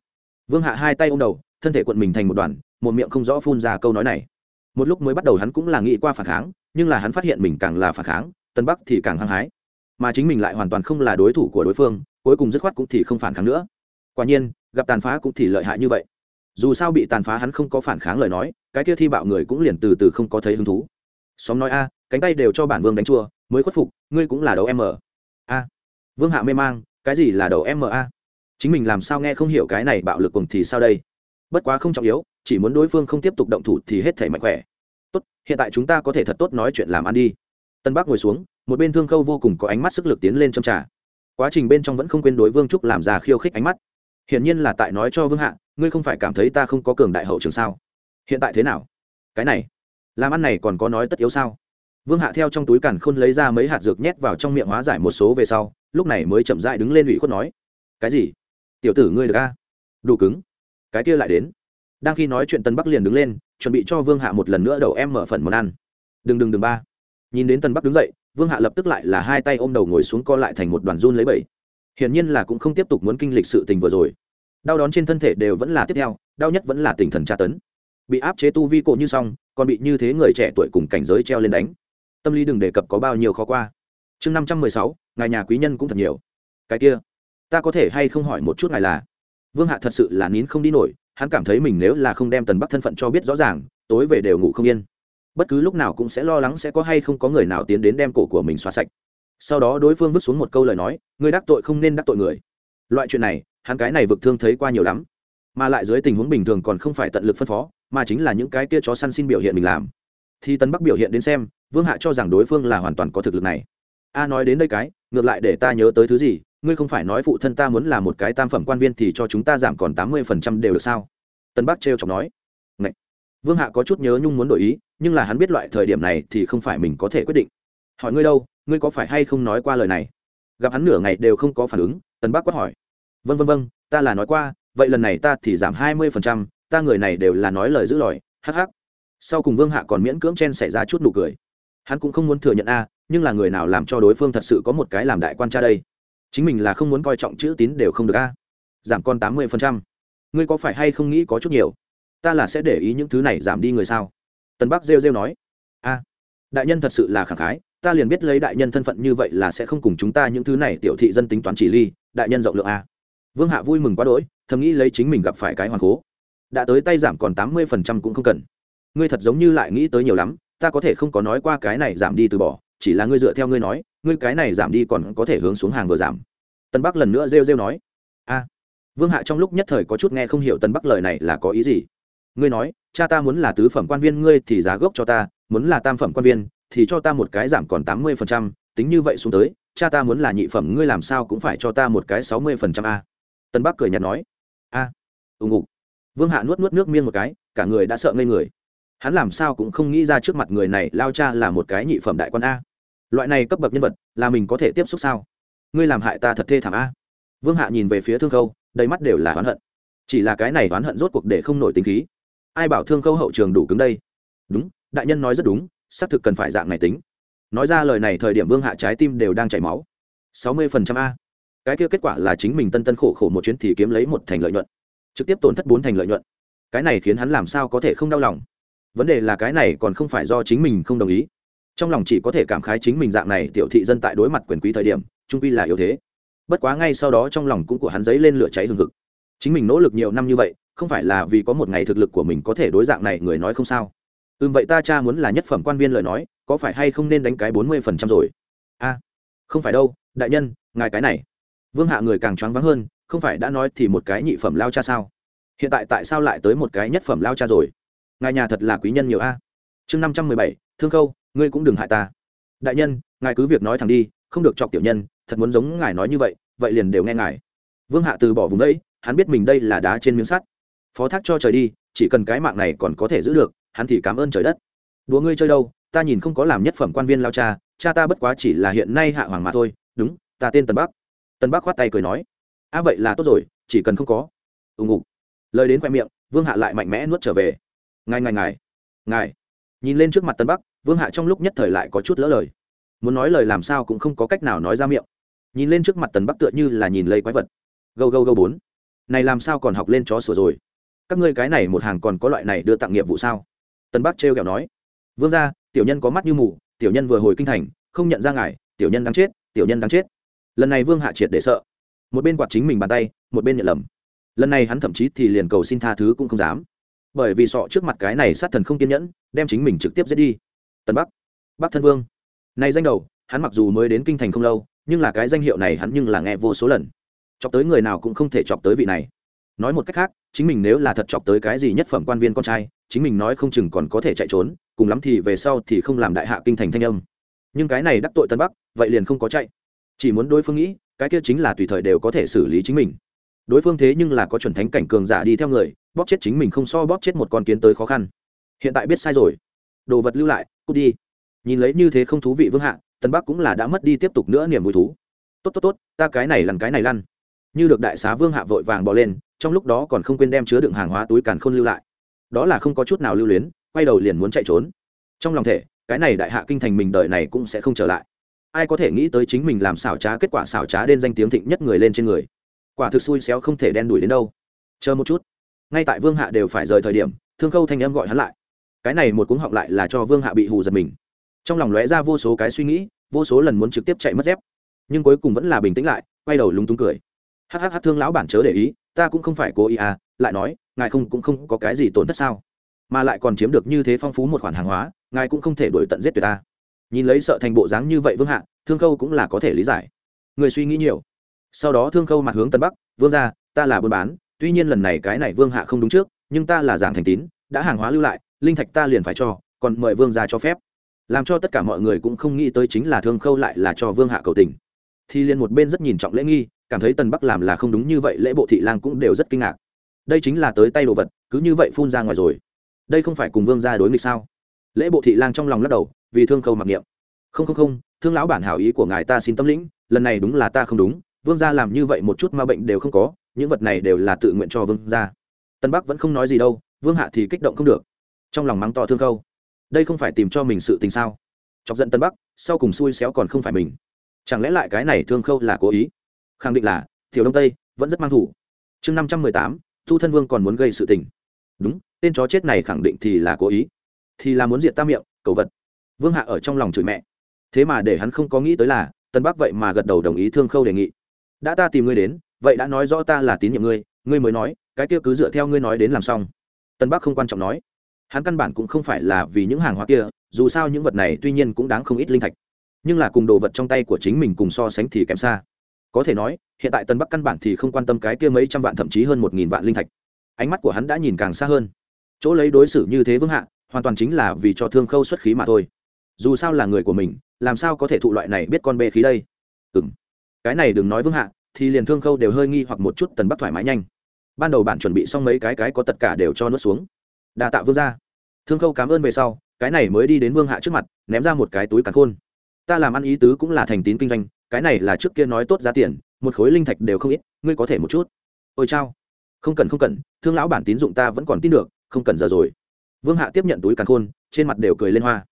Vương hạ hai tay ô m đầu, thân thể quận mình thành một đoàn, một miệng không rõ phun ra câu nói này. Một lúc mới bắt đầu hắn cũng là nghĩ qua phản kháng, nhưng là hắn phát hiện mình càng là phản kháng, tân bắc thì càng hăng hái. Mà chính mình lại hoàn toàn không là đối thủ của đối phương, cuối cùng dứt khoát cũng thì không phản kháng nữa. Quả nhiên, gặp tàn phá cũng thì lợi hại như vậy. Dù sao bị tàn phá hắn không có phản kháng lời nói, cái kia thi bạo người cũng liền từ từ không có thấy hứng thú. Xóm nói a cánh tay đều cho bản vương đánh chua, mới khuất phục, ngươi cũng là đầu m a, vương hạ mê mang, cái gì là đầu m a? Chính mình làm sao nghe không hiểu cái này bạo lực cùng thì sao đây? Bất quá không trọng yếu, chỉ muốn đối phương không tiếp tục động thủ thì hết thể mạnh khỏe. Tốt, hiện tại chúng ta có thể thật tốt nói chuyện làm ăn đi. Tân bắc ngồi xuống, một bên thương khâu vô cùng có ánh mắt sức lực tiến lên châm trà. Quá trình bên trong vẫn không quên đối vương trúc làm ra khiêu khích ánh mắt. Hiển nhiên là tại nói cho vương hạ, ngươi không phải cảm thấy ta không có cường đại hậu trường sao? Hiện tại thế nào? Cái này, làm ăn này còn có nói tất yếu sao? Vương hạ theo trong túi càn khôn lấy ra mấy hạt dược nhét vào trong miệng hóa giải một số về sau, lúc này mới chậm dại đứng lên ủy khuất nói, cái gì? Tiểu tử ngươi được a? Đủ cứng. Cái kia lại đến. Đang khi nói chuyện tân bắc liền đứng lên, chuẩn bị cho vương hạ một lần nữa đầu em mở phần món ăn. Đừng đừng đừng ba. Nhìn đến tân bắc đứng dậy, vương hạ lập tức lại là hai tay ôm đầu ngồi xuống co lại thành một đoàn run lấy bẩy hiển nhiên là cũng không tiếp tục muốn kinh lịch sự tình vừa rồi. Đau đón trên thân thể đều vẫn là tiếp theo, đau nhất vẫn là tinh thần tra tấn. Bị áp chế tu vi cộ như xong, còn bị như thế người trẻ tuổi cùng cảnh giới treo lên đánh tâm lý đừng đề cập có bao nhiêu khó qua. Chương năm trăm mười sáu, ngài nhà quý nhân cũng thật nhiều. Cái kia, ta có thể hay không hỏi một chút ngài là? Vương hạ thật sự là nín không đi nổi, hắn cảm thấy mình nếu là không đem tần bắc thân phận cho biết rõ ràng, tối về đều ngủ không yên. Bất cứ lúc nào cũng sẽ lo lắng sẽ có hay không có người nào tiến đến đem cổ của mình xóa sạch. Sau đó đối phương vứt xuống một câu lời nói người đắc tội không nên đắc tội người. Loại chuyện này, hắn cái này vực thương thấy qua nhiều lắm. Mà lại dưới tình huống bình thường còn không phải tận lực phân phó, mà chính là những cái kia chó săn xin biểu hiện mình làm thì tấn bắc biểu hiện đến xem, vương hạ cho rằng đối phương là hoàn toàn có thực lực này. A nói đến đây cái, ngược lại để ta nhớ tới thứ gì, ngươi không phải nói phụ thân ta muốn là một cái tam phẩm quan viên thì cho chúng ta giảm còn tám mươi phần trăm đều được sao? Tân bắc trêu chọc nói. Ngậy. vương hạ có chút nhớ nhung muốn đổi ý, nhưng là hắn biết loại thời điểm này thì không phải mình có thể quyết định. Hỏi ngươi đâu, ngươi có phải hay không nói qua lời này? Gặp hắn nửa ngày đều không có phản ứng tân bắc quát hỏi. Vân vân vân ta là nói qua, vậy lần này ta thì giảm hai mươi phần trăm, ta người này đều là nói lời giữ lòi hắc hắc sau cùng vương hạ còn miễn cưỡng chen xảy ra chút nụ cười. Hắn cũng không muốn thừa nhận a, nhưng là người nào làm cho đối phương thật sự có một cái làm đại quan tra đây? Chính mình là không muốn coi trọng chữ tín đều không được a. Giảm con tám mươi phần trăm. Ngươi có phải hay không nghĩ có chút nhiều? Ta là sẽ để ý những thứ này giảm đi người sao? Tân bắc rêu rêu nói. A, đại nhân thật sự là khẳng khái, ta liền biết lấy đại nhân thân phận như vậy là sẽ không cùng chúng ta những thứ này tiểu thị dân tính toán chỉ ly, đại nhân rộng lượng a. Vương hạ vui mừng quá đỗi, thầm nghĩ lấy chính mình gặp phải cái hoàng cố. Đã tới tay giảm còn tám mươi phần trăm cũng không cần ngươi thật giống như lại nghĩ tới nhiều lắm ta có thể không có nói qua cái này giảm đi từ bỏ chỉ là ngươi dựa theo ngươi nói ngươi cái này giảm đi còn có thể hướng xuống hàng vừa giảm. Tân bắc lần nữa rêu rêu nói. A vương hạ trong lúc nhất thời có chút nghe không hiểu tân bắc lời này là có ý gì. Ngươi nói cha ta muốn là tứ phẩm quan viên ngươi thì giá gốc cho ta muốn là tam phẩm quan viên thì cho ta một cái giảm còn tám mươi phần trăm tính như vậy xuống tới cha ta muốn là nhị phẩm ngươi làm sao cũng phải cho ta một cái sáu mươi phần trăm a. Tân bắc cười nhạt nói. A à, ùng ục vương hạ nuốt nuốt nước miên một cái cả người đã sợ ngây người hắn làm sao cũng không nghĩ ra trước mặt người này lao cha là một cái nhị phẩm đại quan a. Loại này cấp bậc nhân vật, là mình có thể tiếp xúc sao? Ngươi làm hại ta thật thê thảm a. Vương hạ nhìn về phía thương khâu, đầy mắt đều là oán hận. Chỉ là cái này oán hận rốt cuộc để không nổi tính khí. Ai bảo thương khâu hậu trường đủ cứng đây? Đúng, đại nhân nói rất đúng, xác thực cần phải dạng này tính. Nói ra lời này thời điểm vương hạ trái tim đều đang chảy máu. Sáu mươi phần trăm a. Cái kia kết quả là chính mình tân tân khổ khổ một chuyến thì kiếm lấy một thành lợi nhuận. Trực tiếp tổn thất bốn thành lợi nhuận. Cái này khiến hắn làm sao có thể không đau lòng? Vấn đề là cái này còn không phải do chính mình không đồng ý. Trong lòng chỉ có thể cảm khái chính mình dạng này tiểu thị dân tại đối mặt quyền quý thời điểm, trung quy là yếu thế. Bất quá ngay sau đó trong lòng cũng của hắn dấy lên lửa cháy hừng hực. Chính mình nỗ lực nhiều năm như vậy, không phải là vì có một ngày thực lực của mình có thể đối dạng này người nói không sao. Ừm vậy ta cha muốn là nhất phẩm quan viên lời nói, có phải hay không nên đánh cái bốn mươi phần trăm rồi? A, không phải đâu, đại nhân, ngài cái này. Vương hạ người càng choáng váng hơn, không phải đã nói thì một cái nhị phẩm lao cha sao? Hiện tại tại sao lại tới một cái nhất phẩm lao cha rồi? Ngài nhà thật là quý nhân nhiều a. Chương năm trăm mười bảy, thương khâu, ngươi cũng đừng hại ta. Đại nhân, ngài cứ việc nói thẳng đi, không được chọc tiểu nhân, thật muốn giống ngài nói như vậy vậy liền đều nghe ngài. Vương hạ từ bỏ vùng đấy, hắn biết mình đây là đá trên miếng sắt. Phó thác cho trời đi, chỉ cần cái mạng này còn có thể giữ được, hắn thì cảm ơn trời đất. Đùa ngươi chơi đâu, ta nhìn không có làm nhất phẩm quan viên lao cha cha ta bất quá chỉ là hiện nay hạ hoàng mà thôi, đúng, ta tên tần bắc. Tần bắc khoát tay cười nói, a vậy là tốt rồi, chỉ cần không có. Ùng ục lời đến khoe miệng, vương hạ lại mạnh mẽ nuốt trở về ngài ngài ngài ngài. Nhìn lên trước mặt tân bắc, vương hạ trong lúc nhất thời lại có chút lỡ lời. Muốn nói lời làm sao cũng không có cách nào nói ra miệng. Nhìn lên trước mặt tần bắc tựa như là nhìn lây quái vật. Gâu gâu gâu bốn. Này làm sao còn học lên chó sửa rồi? Các ngươi cái này một hàng còn có loại này đưa tặng nhiệm vụ sao? Tần bắc trêu kẹo nói. Vương ra tiểu nhân có mắt như mù, tiểu nhân vừa hồi kinh thành, không nhận ra ngài, tiểu nhân đáng chết, tiểu nhân đáng chết. Lần này vương hạ triệt để sợ. Một bên quạt chính mình bàn tay, một bên nhận lầm. Lần này hắn thậm chí thì liền cầu xin tha thứ cũng không dám bởi vì sọ trước mặt cái này sát thần không kiên nhẫn, đem chính mình trực tiếp giết đi. Tần bắc bắc thân vương. Nay danh đầu, hắn mặc dù mới đến kinh thành không lâu, nhưng là cái danh hiệu này hắn nhưng là nghe vô số lần. Chọc tới người nào cũng không thể chọc tới vị này. Nói một cách khác, chính mình nếu là thật chọc tới cái gì nhất phẩm quan viên con trai, chính mình nói không chừng còn có thể chạy trốn, cùng lắm thì về sau thì không làm đại hạ kinh thành thanh âm. Nhưng cái này đắc tội tân bắc, vậy liền không có chạy. Chỉ muốn đối phương nghĩ, cái kia chính là tùy thời đều có thể xử lý chính mình. Đối phương thế nhưng là có chuẩn thánh cảnh cường giả đi theo người bóp chết chính mình không so bóp chết một con kiến tới khó khăn. Hiện tại biết sai rồi. Đồ vật lưu lại, cút đi. Nhìn lấy như thế không thú vị vương hạ tân bắc cũng là đã mất đi tiếp tục nữa niềm vui thú. Tốt tốt tốt, ta cái này lằn cái này lăn. Như được đại xá vương hạ vội vàng bỏ lên, trong lúc đó còn không quên đem chứa đựng hàng hóa túi càn khôn lưu lại. Đó là không có chút nào lưu luyến, quay đầu liền muốn chạy trốn. Trong lòng thể, cái này đại hạ kinh thành mình đời này cũng sẽ không trở lại. Ai có thể nghĩ tới chính mình làm xảo trá, kết quả xảo trá đến danh tiếng thịnh nhất người lên trên người. Quả thực xui xéo không thể đen đuổi đến đâu. Chờ một chút ngay tại vương hạ đều phải rời thời điểm, thương khâu thanh âm gọi hắn lại. Cái này một cuống họng lại là cho vương hạ bị hù giật mình. Trong lòng lóe ra vô số cái suy nghĩ, vô số lần muốn trực tiếp chạy mất dép. Nhưng cuối cùng vẫn là bình tĩnh lại, quay đầu lúng túng cười. Hắc hắc hắc, thương lão bản chớ để ý, ta cũng không phải cố ý à lại nói, ngài không cũng không có cái gì tổn thất sao. Mà lại còn chiếm được như thế phong phú một khoản hàng hóa, ngài cũng không thể đổi tận giết tuyệt ta. Nhìn lấy sợ thành bộ dáng như vậy vương hạ, thương khâu cũng là có thể lý giải. Người suy nghĩ nhiều. Sau đó thương khâu mặt hướng tân bắc, vương ra ta là buôn bán tuy nhiên lần này cái này vương hạ không đúng trước, nhưng ta là giảng thành tín, đã hàng hóa lưu lại, linh thạch ta liền phải cho, còn mời vương ra cho phép. Làm cho tất cả mọi người cũng không nghĩ tới chính là thương khâu lại là cho vương hạ cầu tình. Thì liền một bên rất nhìn trọng lễ nghi, cảm thấy tần bắc làm là không đúng như vậy, lễ bộ thị lang cũng đều rất kinh ngạc. Đây chính là tới tay đồ vật, cứ như vậy phun ra ngoài rồi. Đây không phải cùng vương ra đối nghịch sao? Lễ bộ thị lang trong lòng lắc đầu, vì thương khâu mặc niệm. Không không không, thương lão bản hảo ý của ngài ta xin tâm lĩnh, lần này đúng là ta không đúng, vương gia làm như vậy một chút ma bệnh đều không có những vật này đều là tự nguyện cho vương gia. Tân bắc vẫn không nói gì đâu, vương hạ thì kích động không được. Trong lòng mắng to thương khâu. Đây không phải tìm cho mình sự tình sao? Chọc giận tân bắc, sau cùng xui xéo còn không phải mình. Chẳng lẽ lại cái này thương khâu là cố ý? Khẳng định là thiểu đông tây vẫn rất mang thủ. Chương năm trăm mười tám, thu thân vương còn muốn gây sự tình. Đúng, tên chó chết này khẳng định thì là cố ý. Thì là muốn diệt ta miệng, cầu vật. Vương hạ ở trong lòng chửi mẹ. Thế mà để hắn không có nghĩ tới là, tân bắc vậy mà gật đầu đồng ý thương khâu đề nghị. Đã ta tìm ngươi đến vậy đã nói rõ ta là tín nhiệm ngươi ngươi mới nói, cái kia cứ dựa theo ngươi nói đến làm xong. Tân bắc không quan trọng nói. Hắn căn bản cũng không phải là vì những hàng hóa kia, dù sao những vật này tuy nhiên cũng đáng không ít linh thạch. Nhưng là cùng đồ vật trong tay của chính mình cùng so sánh thì kém xa. Có thể nói, hiện tại tân bắc căn bản thì không quan tâm cái kia mấy trăm vạn thậm chí hơn một nghìn vạn linh thạch. Ánh mắt của hắn đã nhìn càng xa hơn. Chỗ lấy đối xử như thế vương hạ, hoàn toàn chính là vì cho thương khâu xuất khí mà thôi. Dù sao là người của mình, làm sao có thể thụ loại này biết con bê khí đây? Ừ m cái này đừng nói vương hạ thì liền thương khâu đều hơi nghi hoặc một chút tần bắc thoải mái nhanh. Ban đầu bạn chuẩn bị xong mấy cái cái có tất cả đều cho nuốt xuống. Đà tạ vương ra thương khâu cảm ơn về sau, cái này mới đi đến vương hạ trước mặt, ném ra một cái túi càn khôn. Ta làm ăn ý tứ cũng là thành tín kinh doanh, cái này là trước kia nói tốt giá tiền, một khối linh thạch đều không ít, ngươi có thể một chút. Ôi chao. Không cần không cần, thương lão bản tín dụng ta vẫn còn tin được, không cần giờ rồi. Vương hạ tiếp nhận túi càn khôn, trên mặt đều cười lên hoa.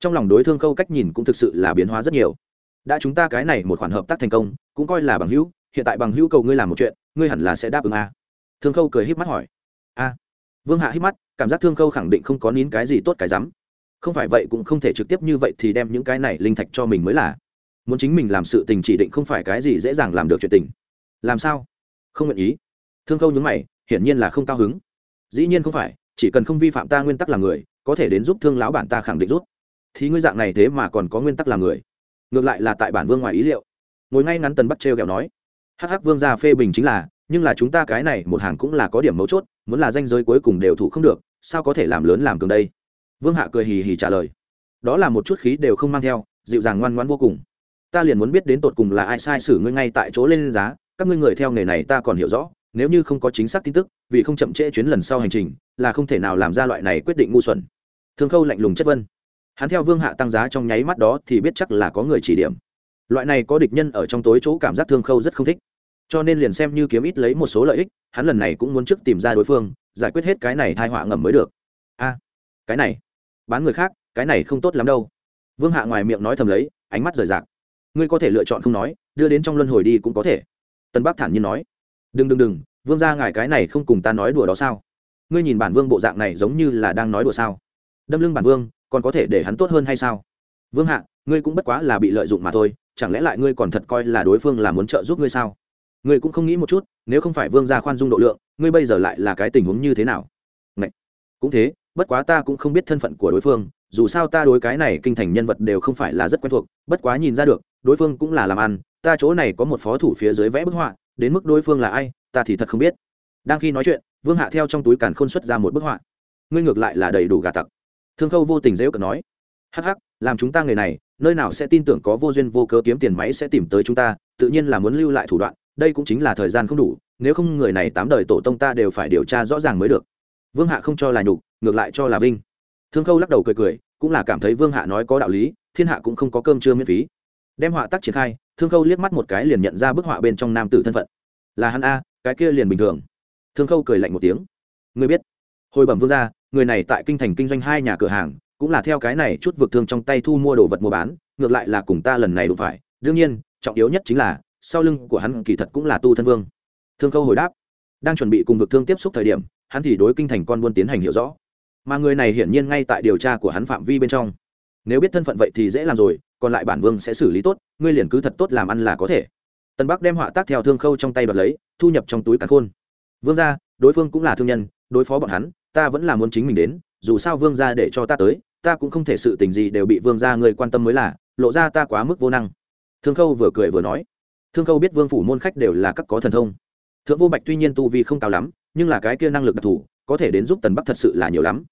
Trong lòng đối thương khâu cách nhìn cũng thực sự là biến hóa rất nhiều. Đã chúng ta cái này một khoản hợp tác thành công, cũng coi là bằng hữu hiện tại bằng hữu cầu ngươi làm một chuyện, ngươi hẳn là sẽ đáp ứng a. Thương khâu cười híp mắt hỏi. A. Vương hạ híp mắt, cảm giác thương khâu khẳng định không có nín cái gì tốt cái rắm. Không phải vậy cũng không thể trực tiếp như vậy thì đem những cái này linh thạch cho mình mới là. Muốn chính mình làm sự tình chỉ định không phải cái gì dễ dàng làm được chuyện tình. Làm sao? Không nguyện ý. Thương khâu nhướng mày, hiển nhiên là không cao hứng. Dĩ nhiên không phải, chỉ cần không vi phạm ta nguyên tắc làm người, có thể đến giúp thương lão bản ta khẳng định rút. Thì ngươi dạng này thế mà còn có nguyên tắc làm người. Ngược lại là tại bản vương ngoài ý liệu. Ngồi ngay ngắn tần bắt trêu kẹo nói hắc hắc vương gia phê bình chính là, nhưng là chúng ta cái này một hàng cũng là có điểm mấu chốt, muốn là danh giới cuối cùng đều thủ không được, sao có thể làm lớn làm cường đây? Vương hạ cười hì hì trả lời. Đó là một chút khí đều không mang theo, dịu dàng ngoan ngoan vô cùng. Ta liền muốn biết đến tột cùng là ai sai xử ngươi ngay tại chỗ lên giá, các ngươi người theo nghề này ta còn hiểu rõ, nếu như không có chính xác tin tức, vì không chậm trễ chuyến lần sau hành trình, là không thể nào làm ra loại này quyết định ngu xuẩn. Thương khâu lạnh lùng chất vân hắn theo vương hạ tăng giá trong nháy mắt đó thì biết chắc là có người chỉ điểm loại này có địch nhân ở trong tối chỗ cảm giác thương khâu rất không thích. Cho nên liền xem như kiếm ít lấy một số lợi ích, hắn lần này cũng muốn trước tìm ra đối phương, giải quyết hết cái này thai họa ngầm mới được. A, cái này, bán người khác, cái này không tốt lắm đâu. Vương hạ ngoài miệng nói thầm lấy, ánh mắt rời rạc. Ngươi có thể lựa chọn không nói, đưa đến trong luân hồi đi cũng có thể. Tân bắc thản nhiên nói. Đừng đừng đừng, vương ra ngài cái này không cùng ta nói đùa đó sao? Ngươi nhìn bản vương bộ dạng này giống như là đang nói đùa sao? Đâm lưng bản vương, còn có thể để hắn tốt hơn hay sao? Vương hạ, ngươi cũng bất quá là bị lợi dụng mà thôi chẳng lẽ lại ngươi còn thật coi là đối phương là muốn trợ giúp ngươi sao? Ngươi cũng không nghĩ một chút, nếu không phải vương gia khoan dung độ lượng, ngươi bây giờ lại là cái tình huống như thế nào? Ngậy! cũng thế, bất quá ta cũng không biết thân phận của đối phương, dù sao ta đối cái này kinh thành nhân vật đều không phải là rất quen thuộc, bất quá nhìn ra được, đối phương cũng là làm ăn, ta chỗ này có một phó thủ phía dưới vẽ bức họa, đến mức đối phương là ai, ta thì thật không biết. Đang khi nói chuyện, vương hạ theo trong túi càn khôn xuất ra một bức họa. Ngươi ngược lại là đầy đủ gà tặc. Thương khâu vô tình dễ cận nói, hắc hắc, làm chúng ta người này nơi nào sẽ tin tưởng có vô duyên vô cớ kiếm tiền máy sẽ tìm tới chúng ta, tự nhiên là muốn lưu lại thủ đoạn, đây cũng chính là thời gian không đủ, nếu không người này tám đời tổ tông ta đều phải điều tra rõ ràng mới được. Vương hạ không cho là nhục, ngược lại cho là vinh. Thương khâu lắc đầu cười cười, cũng là cảm thấy vương hạ nói có đạo lý, thiên hạ cũng không có cơm trưa miễn phí. Đem họa tác triển khai, thương khâu liếc mắt một cái liền nhận ra bức họa bên trong nam tử thân phận. Là hắn a, cái kia liền bình thường. Thương khâu cười lạnh một tiếng. Người biết. Hồi bẩm vương gia, người này tại kinh thành kinh doanh hai nhà cửa hàng cũng là theo cái này chút vực thương trong tay thu mua đồ vật mua bán, ngược lại là cùng ta lần này đủ phải. Đương nhiên, trọng yếu nhất chính là, sau lưng của hắn kỳ thật cũng là tu thân vương. Thương khâu hồi đáp, đang chuẩn bị cùng vực thương tiếp xúc thời điểm, hắn thì đối kinh thành con buôn tiến hành hiểu rõ. Mà người này hiển nhiên ngay tại điều tra của hắn phạm vi bên trong. Nếu biết thân phận vậy thì dễ làm rồi, còn lại bản vương sẽ xử lý tốt, ngươi liền cứ thật tốt làm ăn là có thể. Tân bắc đem họa tác theo thương khâu trong tay bật lấy, thu nhập trong túi cắn khôn. Vương ra đối phương cũng là thương nhân, đối phó bọn hắn, ta vẫn là muốn chính mình đến, dù sao vương ra để cho ta tới ta cũng không thể sự tình gì đều bị vương gia người quan tâm mới là, lộ ra ta quá mức vô năng. Thương khâu vừa cười vừa nói. Thương khâu biết vương phủ môn khách đều là các có thần thông. Thượng vô bạch tuy nhiên tu vi không cao lắm, nhưng là cái kia năng lực đặc thù, có thể đến giúp tần bắc thật sự là nhiều lắm.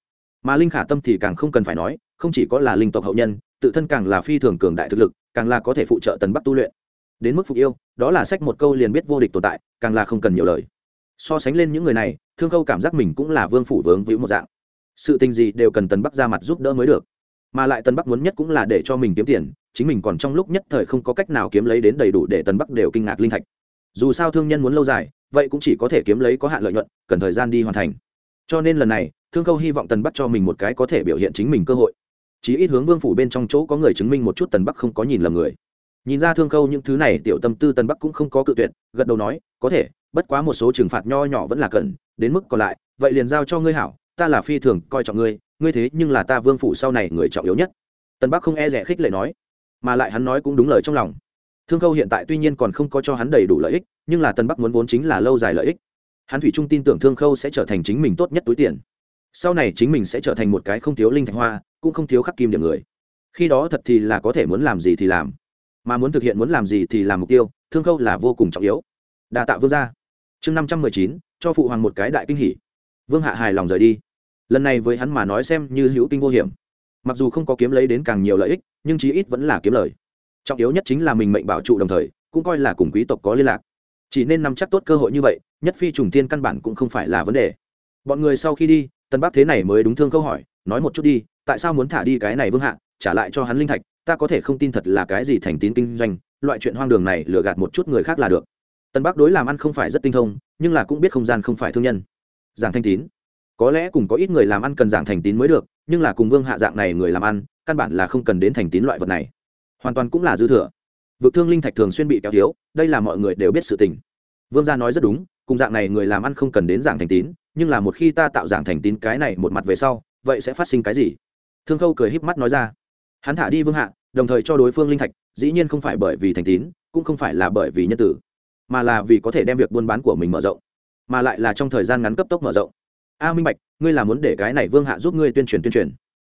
Mà linh khả tâm thì càng không cần phải nói, không chỉ có là linh tộc hậu nhân, tự thân càng là phi thường cường đại thực lực, càng là có thể phụ trợ tần bắc tu luyện. Đến mức phục yêu, đó là sách một câu liền biết vô địch tồn tại, càng là không cần nhiều lời. So sánh lên những người này, thương khâu cảm giác mình cũng là vương phủ vướng víu một dạng sự tình gì đều cần tần bắc ra mặt giúp đỡ mới được. Mà lại tần bắc muốn nhất cũng là để cho mình kiếm tiền, chính mình còn trong lúc nhất thời không có cách nào kiếm lấy đến đầy đủ để tần bắc đều kinh ngạc linh thạch. Dù sao thương nhân muốn lâu dài, vậy cũng chỉ có thể kiếm lấy có hạn lợi nhuận, cần thời gian đi hoàn thành. Cho nên lần này, thương khâu hy vọng tần bắc cho mình một cái có thể biểu hiện chính mình cơ hội. Chí ít hướng vương phủ bên trong chỗ có người chứng minh một chút tần bắc không có nhìn lầm người. Nhìn ra thương khâu những thứ này, tiểu tâm tư tần bắc cũng không có cự tuyệt, gật đầu nói, có thể, bất quá một số trừng phạt nho nhỏ vẫn là cần, đến mức còn lại, vậy liền giao cho ngươi hảo ta là phi thường coi trọng ngươi ngươi thế nhưng là ta vương phủ sau này người trọng yếu nhất. Tần bắc không e rẻ khích lệ nói, mà lại hắn nói cũng đúng lời trong lòng. Thương khâu hiện tại tuy nhiên còn không có cho hắn đầy đủ lợi ích, nhưng là tần bắc muốn vốn chính là lâu dài lợi ích. Hắn thủy trung tin tưởng thương khâu sẽ trở thành chính mình tốt nhất túi tiền. Sau này chính mình sẽ trở thành một cái không thiếu linh thạch hoa, cũng không thiếu khắc kim điểm người. Khi đó thật thì là có thể muốn làm gì thì làm, mà muốn thực hiện muốn làm gì thì làm mục tiêu, thương khâu là vô cùng trọng yếu. Đà Tạo vương gia. Chương năm trăm mười chín, cho phụ hoàng một cái đại kinh hỷ vương hạ hài lòng rời đi lần này với hắn mà nói xem như hữu kinh vô hiểm. Mặc dù không có kiếm lấy đến càng nhiều lợi ích, nhưng chí ít vẫn là kiếm lời. Trọng yếu nhất chính là mình mệnh bảo trụ đồng thời, cũng coi là cùng quý tộc có liên lạc. Chỉ nên nắm chắc tốt cơ hội như vậy, nhất phi trùng thiên căn bản cũng không phải là vấn đề. Bọn người sau khi đi tân bắc thế này mới đúng thương câu hỏi, nói một chút đi, tại sao muốn thả đi cái này vương hạ, trả lại cho hắn linh thạch, ta có thể không tin thật là cái gì thành tín kinh doanh, loại chuyện hoang đường này lừa gạt một chút người khác là được. Tân bắc đối làm ăn không phải rất tinh thông, nhưng là cũng biết không gian không phải thương nhân. Giảng thanh tín có lẽ cùng có ít người làm ăn cần giảng thành tín mới được, nhưng là cùng vương hạ dạng này người làm ăn, căn bản là không cần đến thành tín loại vật này. Hoàn toàn cũng là dư thừa. Vực thương linh thạch thường xuyên bị kéo thiếu, đây là mọi người đều biết sự tình. Vương gia nói rất đúng, cùng dạng này người làm ăn không cần đến giảng thành tín, nhưng là một khi ta tạo giảng thành tín cái này một mặt về sau, vậy sẽ phát sinh cái gì? Thương khâu cười híp mắt nói ra. Hắn thả đi vương hạ, đồng thời cho đối phương linh thạch, dĩ nhiên không phải bởi vì thành tín, cũng không phải là bởi vì nhân tử, mà là vì có thể đem việc buôn bán của mình mở rộng, mà lại là trong thời gian ngắn cấp tốc mở rộng a, minh bạch, ngươi là muốn để cái này vương hạ giúp ngươi tuyên truyền tuyên truyền.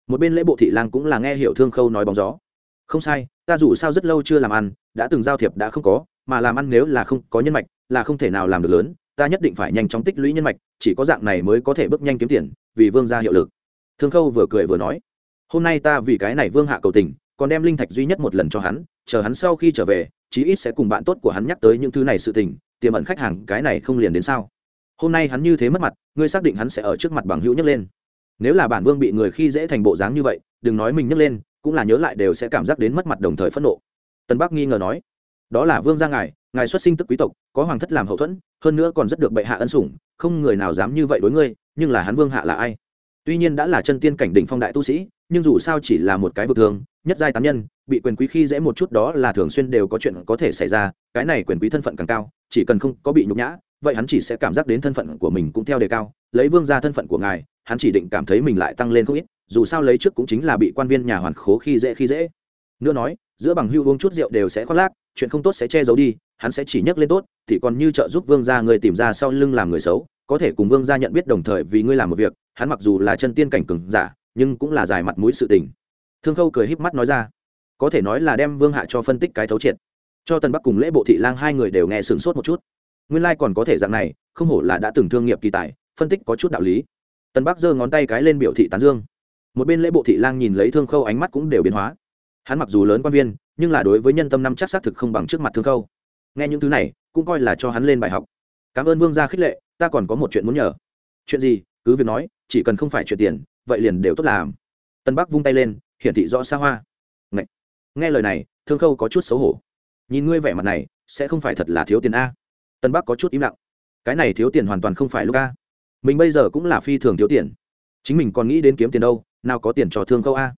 Một bên lễ bộ thị lang cũng là nghe hiểu thương khâu nói bóng gió. Không sai, ta dù sao rất lâu chưa làm ăn, đã từng giao thiệp đã không có, mà làm ăn nếu là không có nhân mạch, là không thể nào làm được lớn, ta nhất định phải nhanh chóng tích lũy nhân mạch, chỉ có dạng này mới có thể bước nhanh kiếm tiền, vì vương gia hiệu lực. Thương khâu vừa cười vừa nói, hôm nay ta vì cái này vương hạ cầu tình, còn đem linh thạch duy nhất một lần cho hắn, chờ hắn sau khi trở về, chí ít sẽ cùng bạn tốt của hắn nhắc tới những thứ này sự tình, tiềm ẩn khách hàng cái này không liền đến sao? Hôm nay hắn như thế mất mặt, ngươi xác định hắn sẽ ở trước mặt bằng hữu nhấc lên. Nếu là bản vương bị người khi dễ thành bộ dáng như vậy, đừng nói mình nhấc lên, cũng là nhớ lại đều sẽ cảm giác đến mất mặt đồng thời phẫn nộ. Tân bắc nghi ngờ nói, đó là vương gia ngài ngài xuất sinh tức quý tộc, có hoàng thất làm hậu thuẫn, hơn nữa còn rất được bệ hạ ân sủng, không người nào dám như vậy đối ngươi, nhưng là hắn vương hạ là ai? Tuy nhiên đã là chân tiên cảnh đỉnh phong đại tu sĩ, nhưng dù sao chỉ là một cái vực thường, nhất giai tán nhân, bị quyền quý khi dễ một chút đó là thường xuyên đều có chuyện có thể xảy ra, cái này quyền quý thân phận càng cao, chỉ cần không có bị nhục nhã vậy hắn chỉ sẽ cảm giác đến thân phận của mình cũng theo đề cao, lấy vương ra thân phận của ngài, hắn chỉ định cảm thấy mình lại tăng lên không ít, dù sao lấy trước cũng chính là bị quan viên nhà hoàn khố khi dễ khi dễ. Nữa nói, giữa bằng hưu uống chút rượu đều sẽ khoác lác, chuyện không tốt sẽ che giấu đi, hắn sẽ chỉ nhắc lên tốt, thì còn như trợ giúp vương gia người tìm ra sau lưng làm người xấu, có thể cùng vương gia nhận biết đồng thời vì ngươi làm một việc, hắn mặc dù là chân tiên cảnh cừng giả, nhưng cũng là dài mặt mũi sự tình. Thương khâu cười híp mắt nói ra, có thể nói là đem vương hạ cho phân tích cái thấu triệt. Cho tân bắc cùng lễ bộ thị lang hai người đều nghe sửng sốt một chút nguyên Lai còn có thể dạng này, không hổ là đã từng thương nghiệp kỳ tài, phân tích có chút đạo lý. Tân bắc giơ ngón tay cái lên biểu thị tán dương. Một bên lễ bộ thị lang nhìn lấy thương khâu ánh mắt cũng đều biến hóa. Hắn mặc dù lớn quan viên, nhưng là đối với nhân tâm năm chắc xác thực không bằng trước mặt thương khâu. Nghe những thứ này, cũng coi là cho hắn lên bài học. Cảm ơn vương gia khích lệ, ta còn có một chuyện muốn nhờ. Chuyện gì? Cứ việc nói, chỉ cần không phải chuyện tiền, vậy liền đều tốt làm. Tân bắc vung tay lên, hiển thị rõ xa hoa. Ngậy. nghe lời này, thương khâu có chút xấu hổ. Nhìn ngươi vẻ mặt này, sẽ không phải thật là thiếu tiền a tân bắc có chút im lặng. Cái này thiếu tiền hoàn toàn không phải lúc a. Mình bây giờ cũng là phi thường thiếu tiền. Chính mình còn nghĩ đến kiếm tiền đâu, nào có tiền cho thương khâu a.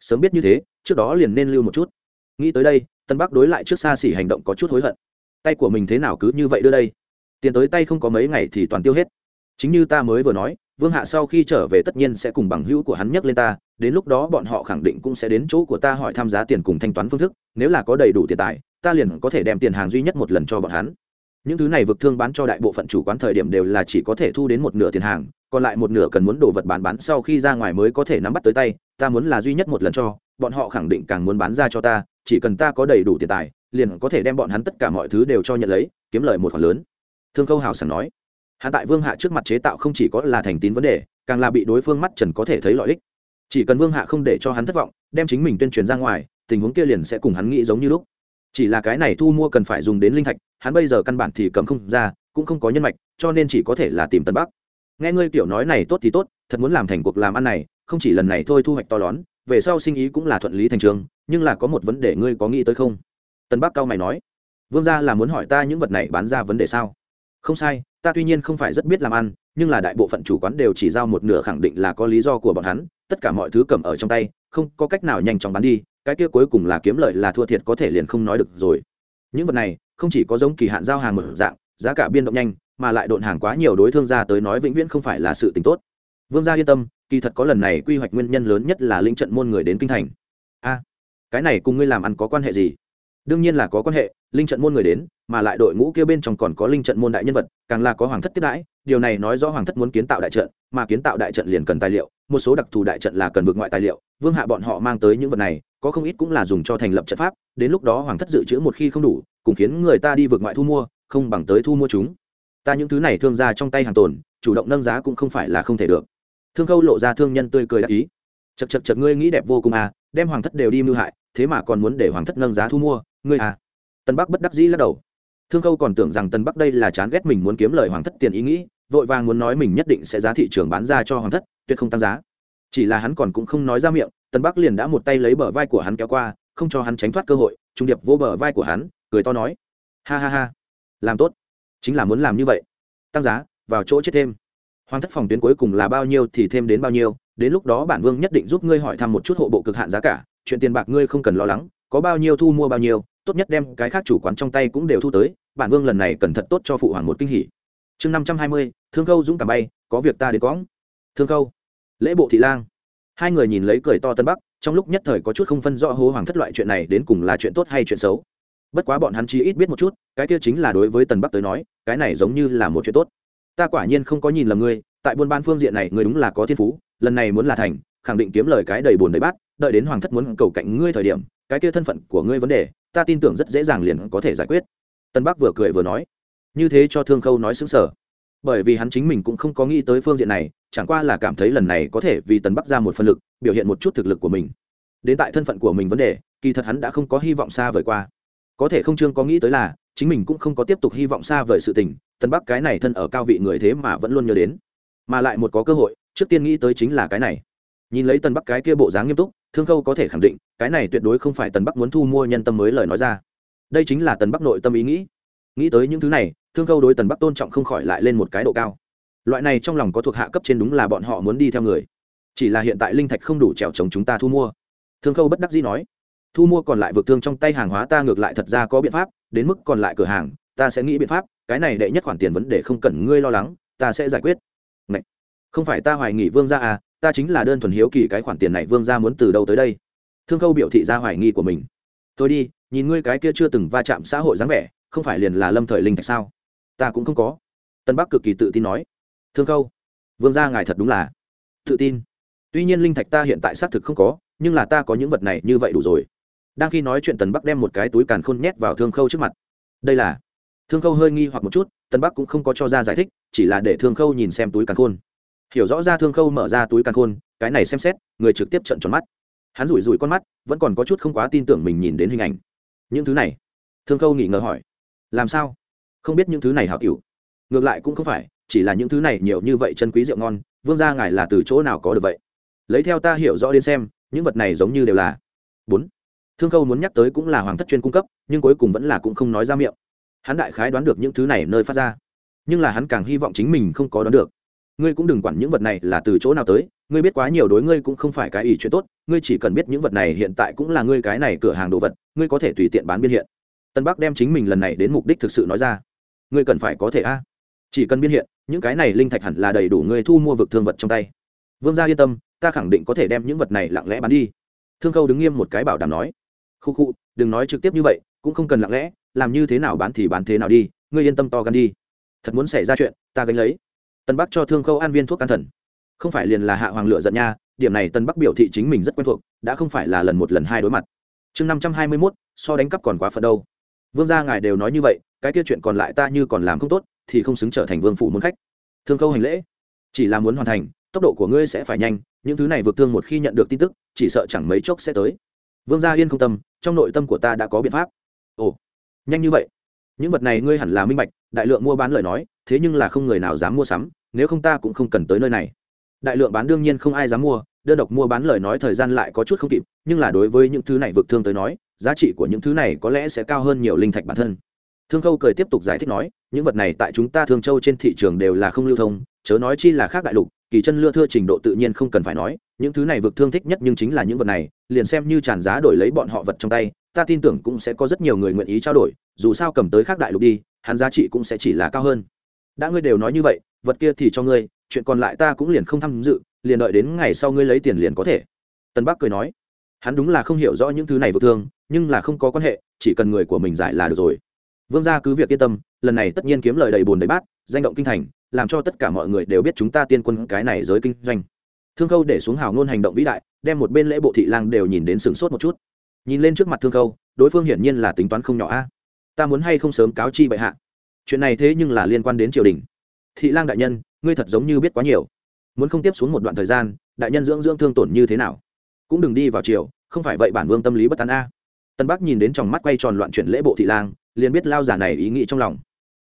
Sớm biết như thế, trước đó liền nên lưu một chút. Nghĩ tới đây, tân bắc đối lại trước xa xỉ hành động có chút hối hận. Tay của mình thế nào cứ như vậy đưa đây? Tiền tới tay không có mấy ngày thì toàn tiêu hết. Chính như ta mới vừa nói, vương hạ sau khi trở về tất nhiên sẽ cùng bằng hữu của hắn nhắc lên ta, đến lúc đó bọn họ khẳng định cũng sẽ đến chỗ của ta hỏi tham giá tiền cùng thanh toán phương thức, nếu là có đầy đủ tiền tài, ta liền có thể đem tiền hàng duy nhất một lần cho bọn hắn những thứ này vực thương bán cho đại bộ phận chủ quán thời điểm đều là chỉ có thể thu đến một nửa tiền hàng, còn lại một nửa cần muốn đồ vật bán bán sau khi ra ngoài mới có thể nắm bắt tới tay, ta muốn là duy nhất một lần cho, bọn họ khẳng định càng muốn bán ra cho ta, chỉ cần ta có đầy đủ tiền tài, liền có thể đem bọn hắn tất cả mọi thứ đều cho nhận lấy, kiếm lời một khoản lớn. Thương khâu hào sảng nói. Hạ tại vương hạ trước mặt chế tạo không chỉ có là thành tín vấn đề, càng là bị đối phương mắt trần có thể thấy lợi ích. Chỉ cần vương hạ không để cho hắn thất vọng, đem chính mình tuyên truyền ra ngoài, tình huống kia liền sẽ cùng hắn nghĩ giống như lúc chỉ là cái này thu mua cần phải dùng đến linh thạch, hắn bây giờ căn bản thì cầm không ra, cũng không có nhân mạch, cho nên chỉ có thể là tìm tân bắc. Nghe ngươi kiểu nói này tốt thì tốt, thật muốn làm thành cuộc làm ăn này, không chỉ lần này thôi thu hoạch to lớn về sau sinh ý cũng là thuận lý thành trường, nhưng là có một vấn đề ngươi có nghĩ tới không? Tân bắc cao mày nói. Vương gia là muốn hỏi ta những vật này bán ra vấn đề sao? Không sai, ta tuy nhiên không phải rất biết làm ăn, nhưng là đại bộ phận chủ quán đều chỉ giao một nửa khẳng định là có lý do của bọn hắn, tất cả mọi thứ cầm ở trong tay, không có cách nào nhanh chóng bán đi cái kia cuối cùng là kiếm lợi là thua thiệt có thể liền không nói được rồi. Những vật này, không chỉ có giống kỳ hạn giao hàng một dạng, giá cả biên động nhanh, mà lại độn hàng quá nhiều đối thương gia tới nói vĩnh viễn không phải là sự tình tốt. Vương gia yên tâm, kỳ thật có lần này quy hoạch nguyên nhân lớn nhất là linh trận môn người đến kinh thành. A, cái này cùng ngươi làm ăn có quan hệ gì? Đương nhiên là có quan hệ linh trận môn người đến, mà lại đội ngũ kia bên trong còn có linh trận môn đại nhân vật, càng là có hoàng thất tiếp đãi, điều này nói rõ hoàng thất muốn kiến tạo đại trận, mà kiến tạo đại trận liền cần tài liệu một số đặc thù đại trận là cần vượt ngoại tài liệu, vương hạ bọn họ mang tới những vật này, có không ít cũng là dùng cho thành lập trận pháp, đến lúc đó hoàng thất dự trữ một khi không đủ cũng khiến người ta đi vượt ngoại thu mua, không bằng tới thu mua chúng. Ta những thứ này thương ra trong tay hàng tồn, chủ động nâng giá cũng không phải là không thể được. Thương khâu lộ ra thương nhân tươi cười đáp ý. Chật chật chật ngươi nghĩ đẹp vô cùng à đem hoàng thất đều đi mưu hại, thế mà còn muốn để hoàng thất nâng giá thu mua, ngươi à. Tân bắc bất đắc dĩ lắc đầu. Thương khâu còn tưởng rằng tân bắc đây là chán ghét mình muốn kiếm lời hoàng thất tiền ý nghĩ vội vàng muốn nói mình nhất định sẽ giá thị trường bán ra cho hoàng thất, tuyệt không tăng giá. Chỉ là hắn còn cũng không nói ra miệng tân bắc liền đã một tay lấy bờ vai của hắn kéo qua, không cho hắn tránh thoát cơ hội, trung điệp vô bờ vai của hắn, cười to nói, ha ha ha, làm tốt, chính là muốn làm như vậy, tăng giá, vào chỗ chết thêm. Hoàng thất phòng tuyến cuối cùng là bao nhiêu thì thêm đến bao nhiêu, đến lúc đó bản vương nhất định giúp ngươi hỏi thăm một chút hộ bộ cực hạn giá cả, chuyện tiền bạc ngươi không cần lo lắng, có bao nhiêu thu mua bao nhiêu, tốt nhất đem cái khác chủ quán trong tay cũng đều thu tới, bản vương lần này cần thật tốt cho phụ hoàng một kinh hỉ. Chương năm trăm hai mươi thương khâu dũng cảm bay, có việc ta đến quõng thương khâu, lễ bộ thị lang. Hai người nhìn lấy cười to tân bắc, trong lúc nhất thời có chút không phân rõ hố hoàng thất loại chuyện này đến cùng là chuyện tốt hay chuyện xấu. Bất quá bọn hắn chỉ ít biết một chút, cái kia chính là đối với tần bắc tới nói, cái này giống như là một chuyện tốt. Ta quả nhiên không có nhìn lầm ngươi, tại buôn ban phương diện này ngươi đúng là có thiên phú, lần này muốn là thành, khẳng định kiếm lời cái đầy bùn đầy bát, đợi đến hoàng thất muốn cầu cạnh ngươi thời điểm, cái kia thân phận của ngươi vấn đề, ta tin tưởng rất dễ dàng liền có thể giải quyết. Tân bắc vừa cười vừa nói. Như thế cho thương khâu nói xứng sở bởi vì hắn chính mình cũng không có nghĩ tới phương diện này, chẳng qua là cảm thấy lần này có thể vì tần bắc ra một phân lực, biểu hiện một chút thực lực của mình. Đến tại thân phận của mình vấn đề, kỳ thật hắn đã không có hy vọng xa vời qua. Có thể không chương có nghĩ tới là, chính mình cũng không có tiếp tục hy vọng xa vời sự tình, tần bắc cái này thân ở cao vị người thế mà vẫn luôn nhớ đến. Mà lại một có cơ hội, trước tiên nghĩ tới chính là cái này. Nhìn lấy tần bắc cái kia bộ dáng nghiêm túc, thương khâu có thể khẳng định, cái này tuyệt đối không phải tần bắc muốn thu mua nhân tâm mới lời nói ra. Đây chính là tần bắc nội tâm ý nghĩ nghĩ tới những thứ này thương khâu đối tần bắc tôn trọng không khỏi lại lên một cái độ cao. Loại này trong lòng có thuộc hạ cấp trên đúng là bọn họ muốn đi theo người. Chỉ là hiện tại linh thạch không đủ trèo chống chúng ta thu mua. Thương khâu bất đắc dĩ nói thu mua còn lại vực thương trong tay hàng hóa ta ngược lại thật ra có biện pháp đến mức còn lại cửa hàng ta sẽ nghĩ biện pháp cái này đệ nhất khoản tiền vấn đề không cần ngươi lo lắng ta sẽ giải quyết. Này, không phải ta hoài nghỉ vương gia à ta chính là đơn thuần hiếu kỳ cái khoản tiền này vương gia muốn từ đâu tới đây. Thương khâu biểu thị ra hoài nghi của mình. Tôi đi nhìn ngươi cái kia chưa từng va chạm xã hội dáng vẻ không phải liền là lâm thời linh thạch sao? Ta cũng không có. Tân bắc cực kỳ tự tin nói. Thương khâu, vương gia ngài thật đúng là tự tin. Tuy nhiên linh thạch ta hiện tại xác thực không có, nhưng là ta có những vật này như vậy đủ rồi. Đang khi nói chuyện tần bắc đem một cái túi càn khôn nhét vào thương khâu trước mặt. Đây là thương khâu hơi nghi hoặc một chút, tần bắc cũng không có cho ra giải thích, chỉ là để thương khâu nhìn xem túi càn khôn. Hiểu rõ ra thương khâu mở ra túi càn khôn, cái này xem xét, người trực tiếp trận tròn mắt. Hắn rủi rủi con mắt, vẫn còn có chút không quá tin tưởng mình nhìn đến hình ảnh. Những thứ này? Thương khâu nghỉ ngờ hỏi làm sao? Không biết những thứ này hảo cựu ngược lại cũng không phải, chỉ là những thứ này nhiều như vậy chân quý rượu ngon, vương gia ngài là từ chỗ nào có được vậy? Lấy theo ta hiểu rõ đến xem, những vật này giống như đều là. Bốn. Thương khâu muốn nhắc tới cũng là hoàng thất chuyên cung cấp, nhưng cuối cùng vẫn là cũng không nói ra miệng. Hắn đại khái đoán được những thứ này nơi phát ra. Nhưng là hắn càng hy vọng chính mình không có đoán được. Ngươi cũng đừng quản những vật này là từ chỗ nào tới, ngươi biết quá nhiều đối ngươi cũng không phải cái ý chuyện tốt, ngươi chỉ cần biết những vật này hiện tại cũng là ngươi cái này cửa hàng đồ vật, ngươi có thể tùy tiện bán biên hiện tân bắc đem chính mình lần này đến mục đích thực sự nói ra. Ngươi cần phải có thể a. Chỉ cần biên hiện, những cái này linh thạch hẳn là đầy đủ ngươi thu mua vực thương vật trong tay. Vương gia yên tâm, ta khẳng định có thể đem những vật này lặng lẽ bán đi. Thương khâu đứng nghiêm một cái bảo đảm nói. Khu khu, đừng nói trực tiếp như vậy, cũng không cần lặng lẽ, làm như thế nào bán thì bán thế nào đi, ngươi yên tâm to gan đi. Thật muốn xảy ra chuyện, ta gánh lấy. Tân bắc cho thương khâu an viên thuốc can thần. Không phải liền là hạ hoàng lựa giận nha, điểm này tân bắc biểu thị chính mình rất quen thuộc, đã không phải là lần một lần hai đối mặt. Chương năm trăm hai mươi mốt, so đánh cắp còn quá phận đâu vương gia ngài đều nói như vậy, cái kia chuyện còn lại ta như còn làm không tốt, thì không xứng trở thành vương phủ muốn khách. Thương khâu hành lễ. Chỉ là muốn hoàn thành, tốc độ của ngươi sẽ phải nhanh, những thứ này vượt thương một khi nhận được tin tức, chỉ sợ chẳng mấy chốc sẽ tới. Vương gia yên không tâm, trong nội tâm của ta đã có biện pháp. Ồ, nhanh như vậy. Những vật này ngươi hẳn là minh bạch, đại lượng mua bán lời nói, thế nhưng là không người nào dám mua sắm, nếu không ta cũng không cần tới nơi này. Đại lượng bán đương nhiên không ai dám mua đơn độc mua bán lời nói thời gian lại có chút không kịp, nhưng là đối với những thứ này vực thương tới nói, giá trị của những thứ này có lẽ sẽ cao hơn nhiều linh thạch bản thân. Thương khâu cười tiếp tục giải thích nói, những vật này tại chúng ta thương châu trên thị trường đều là không lưu thông, chớ nói chi là khác đại lục, kỳ chân lưa thưa trình độ tự nhiên không cần phải nói, những thứ này vực thương thích nhất nhưng chính là những vật này, liền xem như tràn giá đổi lấy bọn họ vật trong tay, ta tin tưởng cũng sẽ có rất nhiều người nguyện ý trao đổi, dù sao cầm tới khác đại lục đi, hắn giá trị cũng sẽ chỉ là cao hơn. Đã ngươi đều nói như vậy, vật kia thì cho ngươi chuyện còn lại ta cũng liền không tham dự, liền đợi đến ngày sau ngươi lấy tiền liền có thể. Tân bắc cười nói. Hắn đúng là không hiểu rõ những thứ này vô thương nhưng là không có quan hệ, chỉ cần người của mình giải là được rồi. Vương gia cứ việc yên tâm, lần này tất nhiên kiếm lời đầy bồn đầy bát, danh động kinh thành, làm cho tất cả mọi người đều biết chúng ta tiên quân cái này giới kinh doanh. Thương khâu để xuống hào ngôn hành động vĩ đại, đem một bên lễ bộ thị lang đều nhìn đến sửng sốt một chút. Nhìn lên trước mặt thương khâu, đối phương hiển nhiên là tính toán không nhỏ a. Ta muốn hay không sớm cáo chi bệ hạ? Chuyện này thế nhưng là liên quan đến triều đình. Thị lang đại nhân ngươi thật giống như biết quá nhiều. Muốn không tiếp xuống một đoạn thời gian, đại nhân dưỡng dưỡng thương tổn như thế nào? Cũng đừng đi vào chiều. không phải vậy bản vương tâm lý bất tán a. Tân bắc nhìn đến trong mắt quay tròn loạn chuyển lễ bộ thị lang, liền biết lao giả này ý nghĩ trong lòng.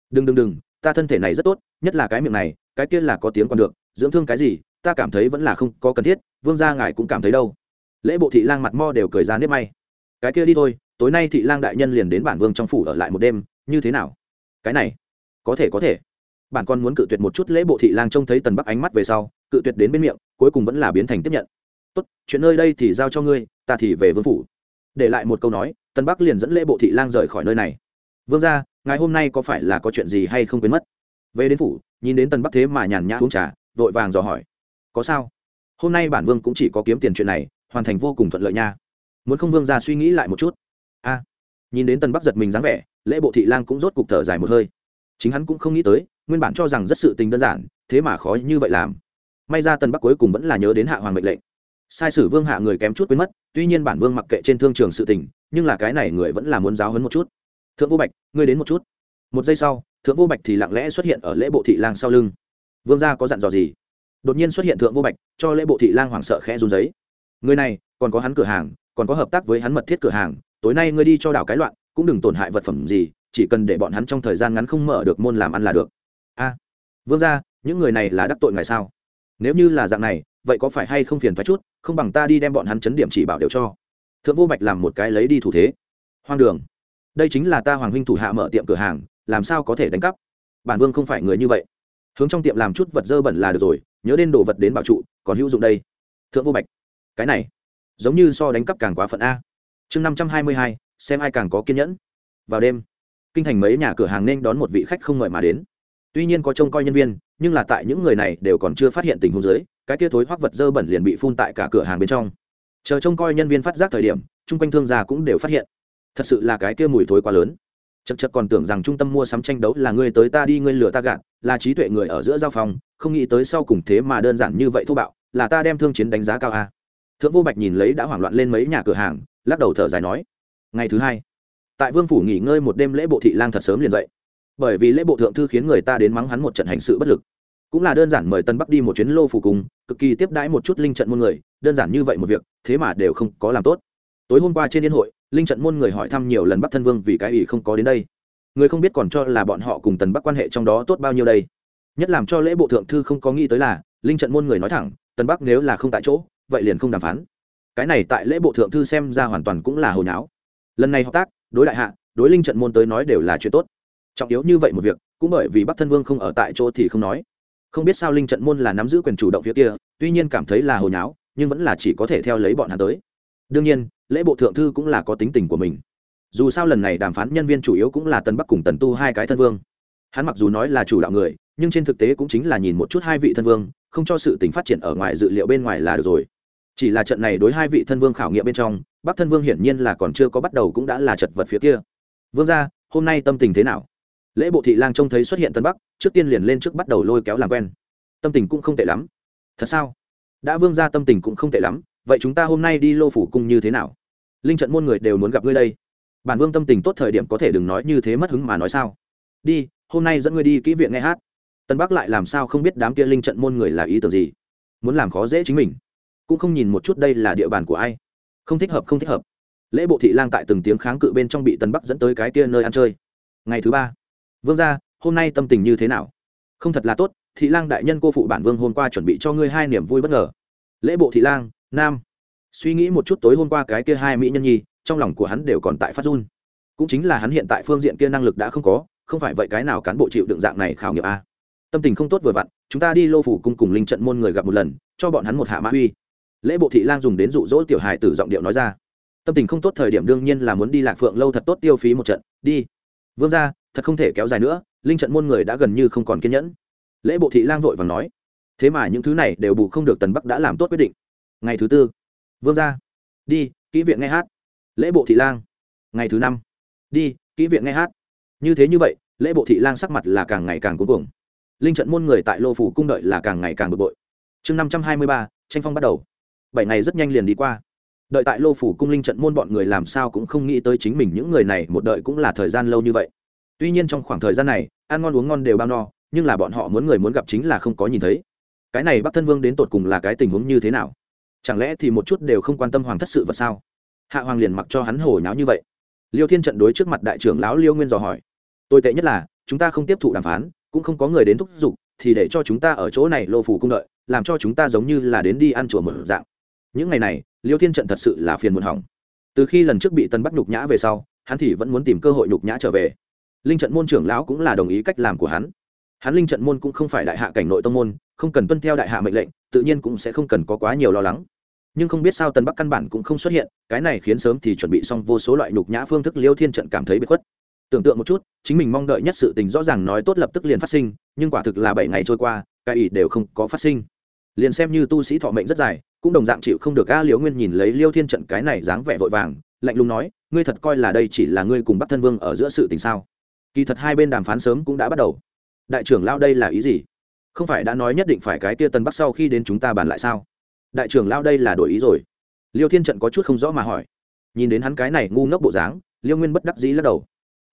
Đừng đừng đừng, ta thân thể này rất tốt, nhất là cái miệng này, cái kia là có tiếng còn được, dưỡng thương cái gì, ta cảm thấy vẫn là không có cần thiết, vương gia ngài cũng cảm thấy đâu. Lễ bộ thị lang mặt mo đều cười ra nếp may. Cái kia đi thôi, tối nay thị lang đại nhân liền đến bản vương trong phủ ở lại một đêm, như thế nào? Cái này, có thể có thể bản con muốn cự tuyệt một chút lễ bộ thị lang trông thấy tần bắc ánh mắt về sau, cự tuyệt đến bên miệng, cuối cùng vẫn là biến thành tiếp nhận. Tốt, chuyện nơi đây thì giao cho ngươi, ta thì về vương phủ. Để lại một câu nói, tần bắc liền dẫn lễ bộ thị lang rời khỏi nơi này. Vương ra ngài hôm nay có phải là có chuyện gì hay không quên mất? Về đến phủ, nhìn đến tần bắc thế mà nhàn nhã uống trà, vội vàng dò hỏi. Có sao? Hôm nay bản vương cũng chỉ có kiếm tiền chuyện này, hoàn thành vô cùng thuận lợi nha. Muốn không vương ra suy nghĩ lại một chút? A. Nhìn đến tần bắc giật mình dáng vẻ, lễ bộ thị lang cũng rốt cục thở dài một hơi chính hắn cũng không nghĩ tới, nguyên bản cho rằng rất sự tình đơn giản, thế mà khó như vậy làm. May ra tần bắc cuối cùng vẫn là nhớ đến hạ hoàng mệnh lệnh. Sai sử vương hạ người kém chút quên mất, tuy nhiên bản vương mặc kệ trên thương trường sự tình, nhưng là cái này người vẫn là muốn giáo hấn một chút. Thượng vô bạch, ngươi đến một chút. Một giây sau, thượng vô bạch thì lặng lẽ xuất hiện ở lễ bộ thị lang sau lưng. Vương gia có dặn dò gì? Đột nhiên xuất hiện thượng vô bạch, cho lễ bộ thị lang hoảng sợ khẽ run giấy. Người này, còn có hắn cửa hàng, còn có hợp tác với hắn mật thiết cửa hàng, tối nay ngươi đi cho đảo cái loạn, cũng đừng tổn hại vật phẩm gì chỉ cần để bọn hắn trong thời gian ngắn không mở được môn làm ăn là được. A, vương gia, những người này là đắc tội ngài sao? Nếu như là dạng này, vậy có phải hay không phiền thoái chút, không bằng ta đi đem bọn hắn chấn điểm chỉ bảo đều cho. Thượng vô bạch làm một cái lấy đi thủ thế. Hoang đường. Đây chính là ta hoàng huynh thủ hạ mở tiệm cửa hàng, làm sao có thể đánh cắp? Bản vương không phải người như vậy. Hướng trong tiệm làm chút vật dơ bẩn là được rồi, nhớ đến đồ vật đến bảo trụ, còn hữu dụng đây. Thượng vô bạch. Cái này, giống như so đánh cắp càng quá phận a. Chương năm trăm hai mươi hai, xem ai càng có kiên nhẫn. Vào đêm kinh thành mấy nhà cửa hàng nên đón một vị khách không mời mà đến. Tuy nhiên có trông coi nhân viên, nhưng là tại những người này đều còn chưa phát hiện tình huống dưới, cái kia thối hoác vật dơ bẩn liền bị phun tại cả cửa hàng bên trong. Chờ trông coi nhân viên phát giác thời điểm, chung quanh thương gia cũng đều phát hiện. Thật sự là cái kia mùi thối quá lớn. Chật chật còn tưởng rằng trung tâm mua sắm tranh đấu là ngươi tới ta đi, ngươi lừa ta gạt, là trí tuệ người ở giữa giao phòng, không nghĩ tới sau cùng thế mà đơn giản như vậy thô bạo, là ta đem thương chiến đánh giá cao a. Thượng vô bạch nhìn lấy đã hoảng loạn lên mấy nhà cửa hàng, lắc đầu thở dài nói, ngày thứ hai tại vương phủ nghỉ ngơi một đêm lễ bộ thị lang thật sớm liền dậy. Bởi vì lễ bộ thượng thư khiến người ta đến mắng hắn một trận hành sự bất lực. Cũng là đơn giản mời tân bắc đi một chuyến lô phủ cùng, cực kỳ tiếp đãi một chút linh trận môn người, đơn giản như vậy một việc, thế mà đều không có làm tốt. Tối hôm qua trên liên hội, linh trận môn người hỏi thăm nhiều lần bắc thân vương vì cái ủy không có đến đây. Người không biết còn cho là bọn họ cùng tần bắc quan hệ trong đó tốt bao nhiêu đây. Nhất làm cho lễ bộ thượng thư không có nghĩ tới là, linh trận môn người nói thẳng tần bắc nếu là không tại chỗ, vậy liền không đàm phán. Cái này tại lễ bộ thượng thư xem ra hoàn toàn cũng là hồi nháo. Lần này hợp tác đối đại hạ, đối linh trận môn tới nói đều là chuyện tốt. Trọng yếu như vậy một việc, cũng bởi vì bắc thân vương không ở tại chỗ thì không nói. Không biết sao linh trận môn là nắm giữ quyền chủ động phía kia, tuy nhiên cảm thấy là hồi nháo, nhưng vẫn là chỉ có thể theo lấy bọn hắn tới. Đương nhiên, lễ bộ thượng thư cũng là có tính tình của mình. Dù sao lần này đàm phán nhân viên chủ yếu cũng là tân bắc cùng tần tu hai cái thân vương. Hắn mặc dù nói là chủ đạo người, nhưng trên thực tế cũng chính là nhìn một chút hai vị thân vương, không cho sự tình phát triển ở ngoài dự liệu bên ngoài là được rồi. Chỉ là trận này đối hai vị thân vương khảo nghiệm bên trong bắc thân vương hiển nhiên là còn chưa có bắt đầu cũng đã là chật vật phía kia. Vương ra hôm nay tâm tình thế nào? Lễ bộ thị lang trông thấy xuất hiện tân bắc, trước tiên liền lên trước bắt đầu lôi kéo làm quen. Tâm tình cũng không tệ lắm. Thật sao? Đã vương ra tâm tình cũng không tệ lắm, vậy chúng ta hôm nay đi lô phủ cung như thế nào? Linh trận môn người đều muốn gặp ngươi đây. Bản vương tâm tình tốt thời điểm có thể đừng nói như thế mất hứng mà nói sao. Đi, hôm nay dẫn ngươi đi kỹ viện nghe hát. Tân bắc lại làm sao không biết đám kia linh trận môn người là ý tưởng gì. Muốn làm khó dễ chính mình. Cũng không nhìn một chút đây là địa bàn của ai không thích hợp, không thích hợp. Lễ bộ thị lang tại từng tiếng kháng cự bên trong bị tân bắc dẫn tới cái kia nơi ăn chơi. Ngày thứ ba, vương gia, hôm nay tâm tình như thế nào? Không thật là tốt, thị lang đại nhân cô phụ bản vương hôm qua chuẩn bị cho ngươi hai niềm vui bất ngờ. Lễ bộ thị lang, nam. Suy nghĩ một chút tối hôm qua cái kia hai mỹ nhân nhi, trong lòng của hắn đều còn tại phát run. Cũng chính là hắn hiện tại phương diện kia năng lực đã không có, không phải vậy cái nào cán bộ chịu đựng dạng này khảo nghiệm a? Tâm tình không tốt vừa vặn, chúng ta đi lô phủ cung cùng linh trận môn người gặp một lần, cho bọn hắn một hạ mã uy lễ bộ thị lang dùng đến dụ dỗ tiểu hài tử giọng điệu nói ra. Tâm tình không tốt thời điểm đương nhiên là muốn đi lạc phượng lâu thật tốt tiêu phí một trận, đi. Vương ra thật không thể kéo dài nữa, linh trận môn người đã gần như không còn kiên nhẫn. Lễ bộ thị lang vội và nói. Thế mà những thứ này đều bù không được tần bắc đã làm tốt quyết định. Ngày thứ tư. Vương ra đi, kỹ viện nghe hát. Lễ bộ thị lang. Ngày thứ năm. Đi, kỹ viện nghe hát. Như thế như vậy, lễ bộ thị lang sắc mặt là càng ngày càng cuối cùng linh trận môn người tại lô phủ cung đợi là càng ngày càng bực bội. Chương năm trăm hai mươi ba, tranh phong bắt đầu bảy ngày rất nhanh liền đi qua. Đợi tại lô phủ cung linh trận môn bọn người làm sao cũng không nghĩ tới chính mình những người này một đợi cũng là thời gian lâu như vậy. Tuy nhiên trong khoảng thời gian này, ăn ngon uống ngon đều bao no, nhưng là bọn họ muốn người muốn gặp chính là không có nhìn thấy. Cái này bắc thân vương đến tột cùng là cái tình huống như thế nào? Chẳng lẽ thì một chút đều không quan tâm hoàng thất sự vật sao? Hạ hoàng liền mặc cho hắn hồ nháo như vậy. Liêu thiên trận đối trước mặt đại trưởng lão liêu nguyên dò hỏi. Tồi tệ nhất là, chúng ta không tiếp thụ đàm phán, cũng không có người đến thúc giục, thì để cho chúng ta ở chỗ này lô phủ cung đợi, làm cho chúng ta giống như là đến đi ăn chùa mở dạng những ngày này, liêu thiên trận thật sự là phiền muộn hỏng. Từ khi lần trước bị tân bắc nhục nhã về sau, hắn thì vẫn muốn tìm cơ hội nhục nhã trở về. Linh trận môn trưởng lão cũng là đồng ý cách làm của hắn. Hắn linh trận môn cũng không phải đại hạ cảnh nội tông môn, không cần tuân theo đại hạ mệnh lệnh, tự nhiên cũng sẽ không cần có quá nhiều lo lắng. Nhưng không biết sao tân bắc căn bản cũng không xuất hiện, cái này khiến sớm thì chuẩn bị xong vô số loại nhục nhã phương thức liêu thiên trận cảm thấy bị khuất. Tưởng tượng một chút, chính mình mong đợi nhất sự tình rõ ràng nói tốt lập tức liền phát sinh, nhưng quả thực là bảy ngày trôi qua, cái ý đều không có phát sinh. Liền xem như tu sĩ thọ mệnh rất dài cũng đồng dạng chịu không được a liễu nguyên nhìn lấy liêu thiên trận cái này dáng vẻ vội vàng, lạnh lùng nói, ngươi thật coi là đây chỉ là ngươi cùng bắc thân vương ở giữa sự tình sao? Kỳ thật hai bên đàm phán sớm cũng đã bắt đầu. Đại trưởng lao đây là ý gì? Không phải đã nói nhất định phải cái tia tân bắc sau khi đến chúng ta bàn lại sao? Đại trưởng lao đây là đổi ý rồi. Liêu thiên trận có chút không rõ mà hỏi. Nhìn đến hắn cái này ngu ngốc bộ dáng, liêu nguyên bất đắc dĩ lắc đầu.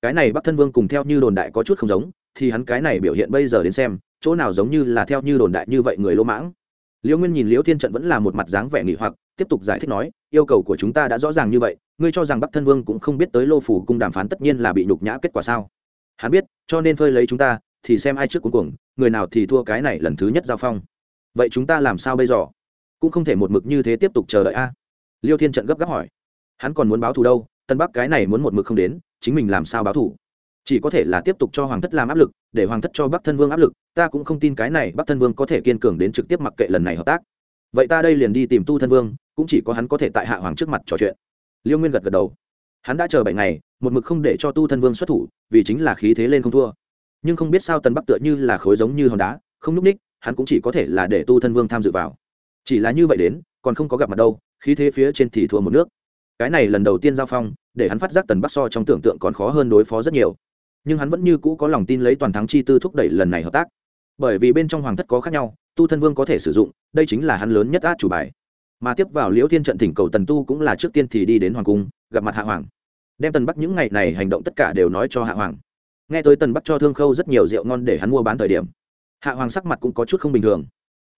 Cái này bắc thân vương cùng theo như đồn đại có chút không giống, thì hắn cái này biểu hiện bây giờ đến xem, chỗ nào giống như là theo như đồn đại như vậy người lỗ mãng liêu nguyên nhìn liêu thiên trận vẫn là một mặt dáng vẻ nghỉ hoặc, tiếp tục giải thích nói, yêu cầu của chúng ta đã rõ ràng như vậy, ngươi cho rằng bắc thân vương cũng không biết tới lô phủ cung đàm phán tất nhiên là bị nhục nhã kết quả sao? Hắn biết, cho nên phơi lấy chúng ta, thì xem ai trước cuối cùng người nào thì thua cái này lần thứ nhất giao phong. Vậy chúng ta làm sao bây giờ? Cũng không thể một mực như thế tiếp tục chờ đợi a. Liêu thiên trận gấp gáp hỏi. Hắn còn muốn báo thù đâu, tân bắc cái này muốn một mực không đến, chính mình làm sao báo thù? Chỉ có thể là tiếp tục cho hoàng thất làm áp lực, để hoàng thất cho bắc thân vương áp lực, ta cũng không tin cái này bắc thân vương có thể kiên cường đến trực tiếp mặc kệ lần này hợp tác. Vậy ta đây liền đi tìm tu thân vương, cũng chỉ có hắn có thể tại hạ hoàng trước mặt trò chuyện. Liêu nguyên gật gật đầu. Hắn đã chờ bảy ngày, một mực không để cho tu thân vương xuất thủ, vì chính là khí thế lên không thua. Nhưng không biết sao tần bắc tựa như là khối giống như hòn đá, không n ú c ních, hắn cũng chỉ có thể là để tu thân vương tham dự vào. Chỉ là như vậy đến, còn không có gặp mặt đâu, khí thế phía trên thì thua một nước. Cái này lần đầu tiên giao phong, để hắn phát giác tần bắc so trong tưởng tượng còn khó hơn đối phó rất nhiều nhưng hắn vẫn như cũ có lòng tin lấy toàn thắng chi tư thúc đẩy lần này hợp tác. Bởi vì bên trong hoàng thất có khác nhau, tu thân vương có thể sử dụng, đây chính là hắn lớn nhất át chủ bài. Mà tiếp vào liễu thiên trận thỉnh cầu tần tu cũng là trước tiên thì đi đến hoàng cung, gặp mặt hạ hoàng. Đem tần bắc những ngày này hành động tất cả đều nói cho hạ hoàng. Nghe tới tần bắc cho thương khâu rất nhiều rượu ngon để hắn mua bán thời điểm, hạ hoàng sắc mặt cũng có chút không bình thường.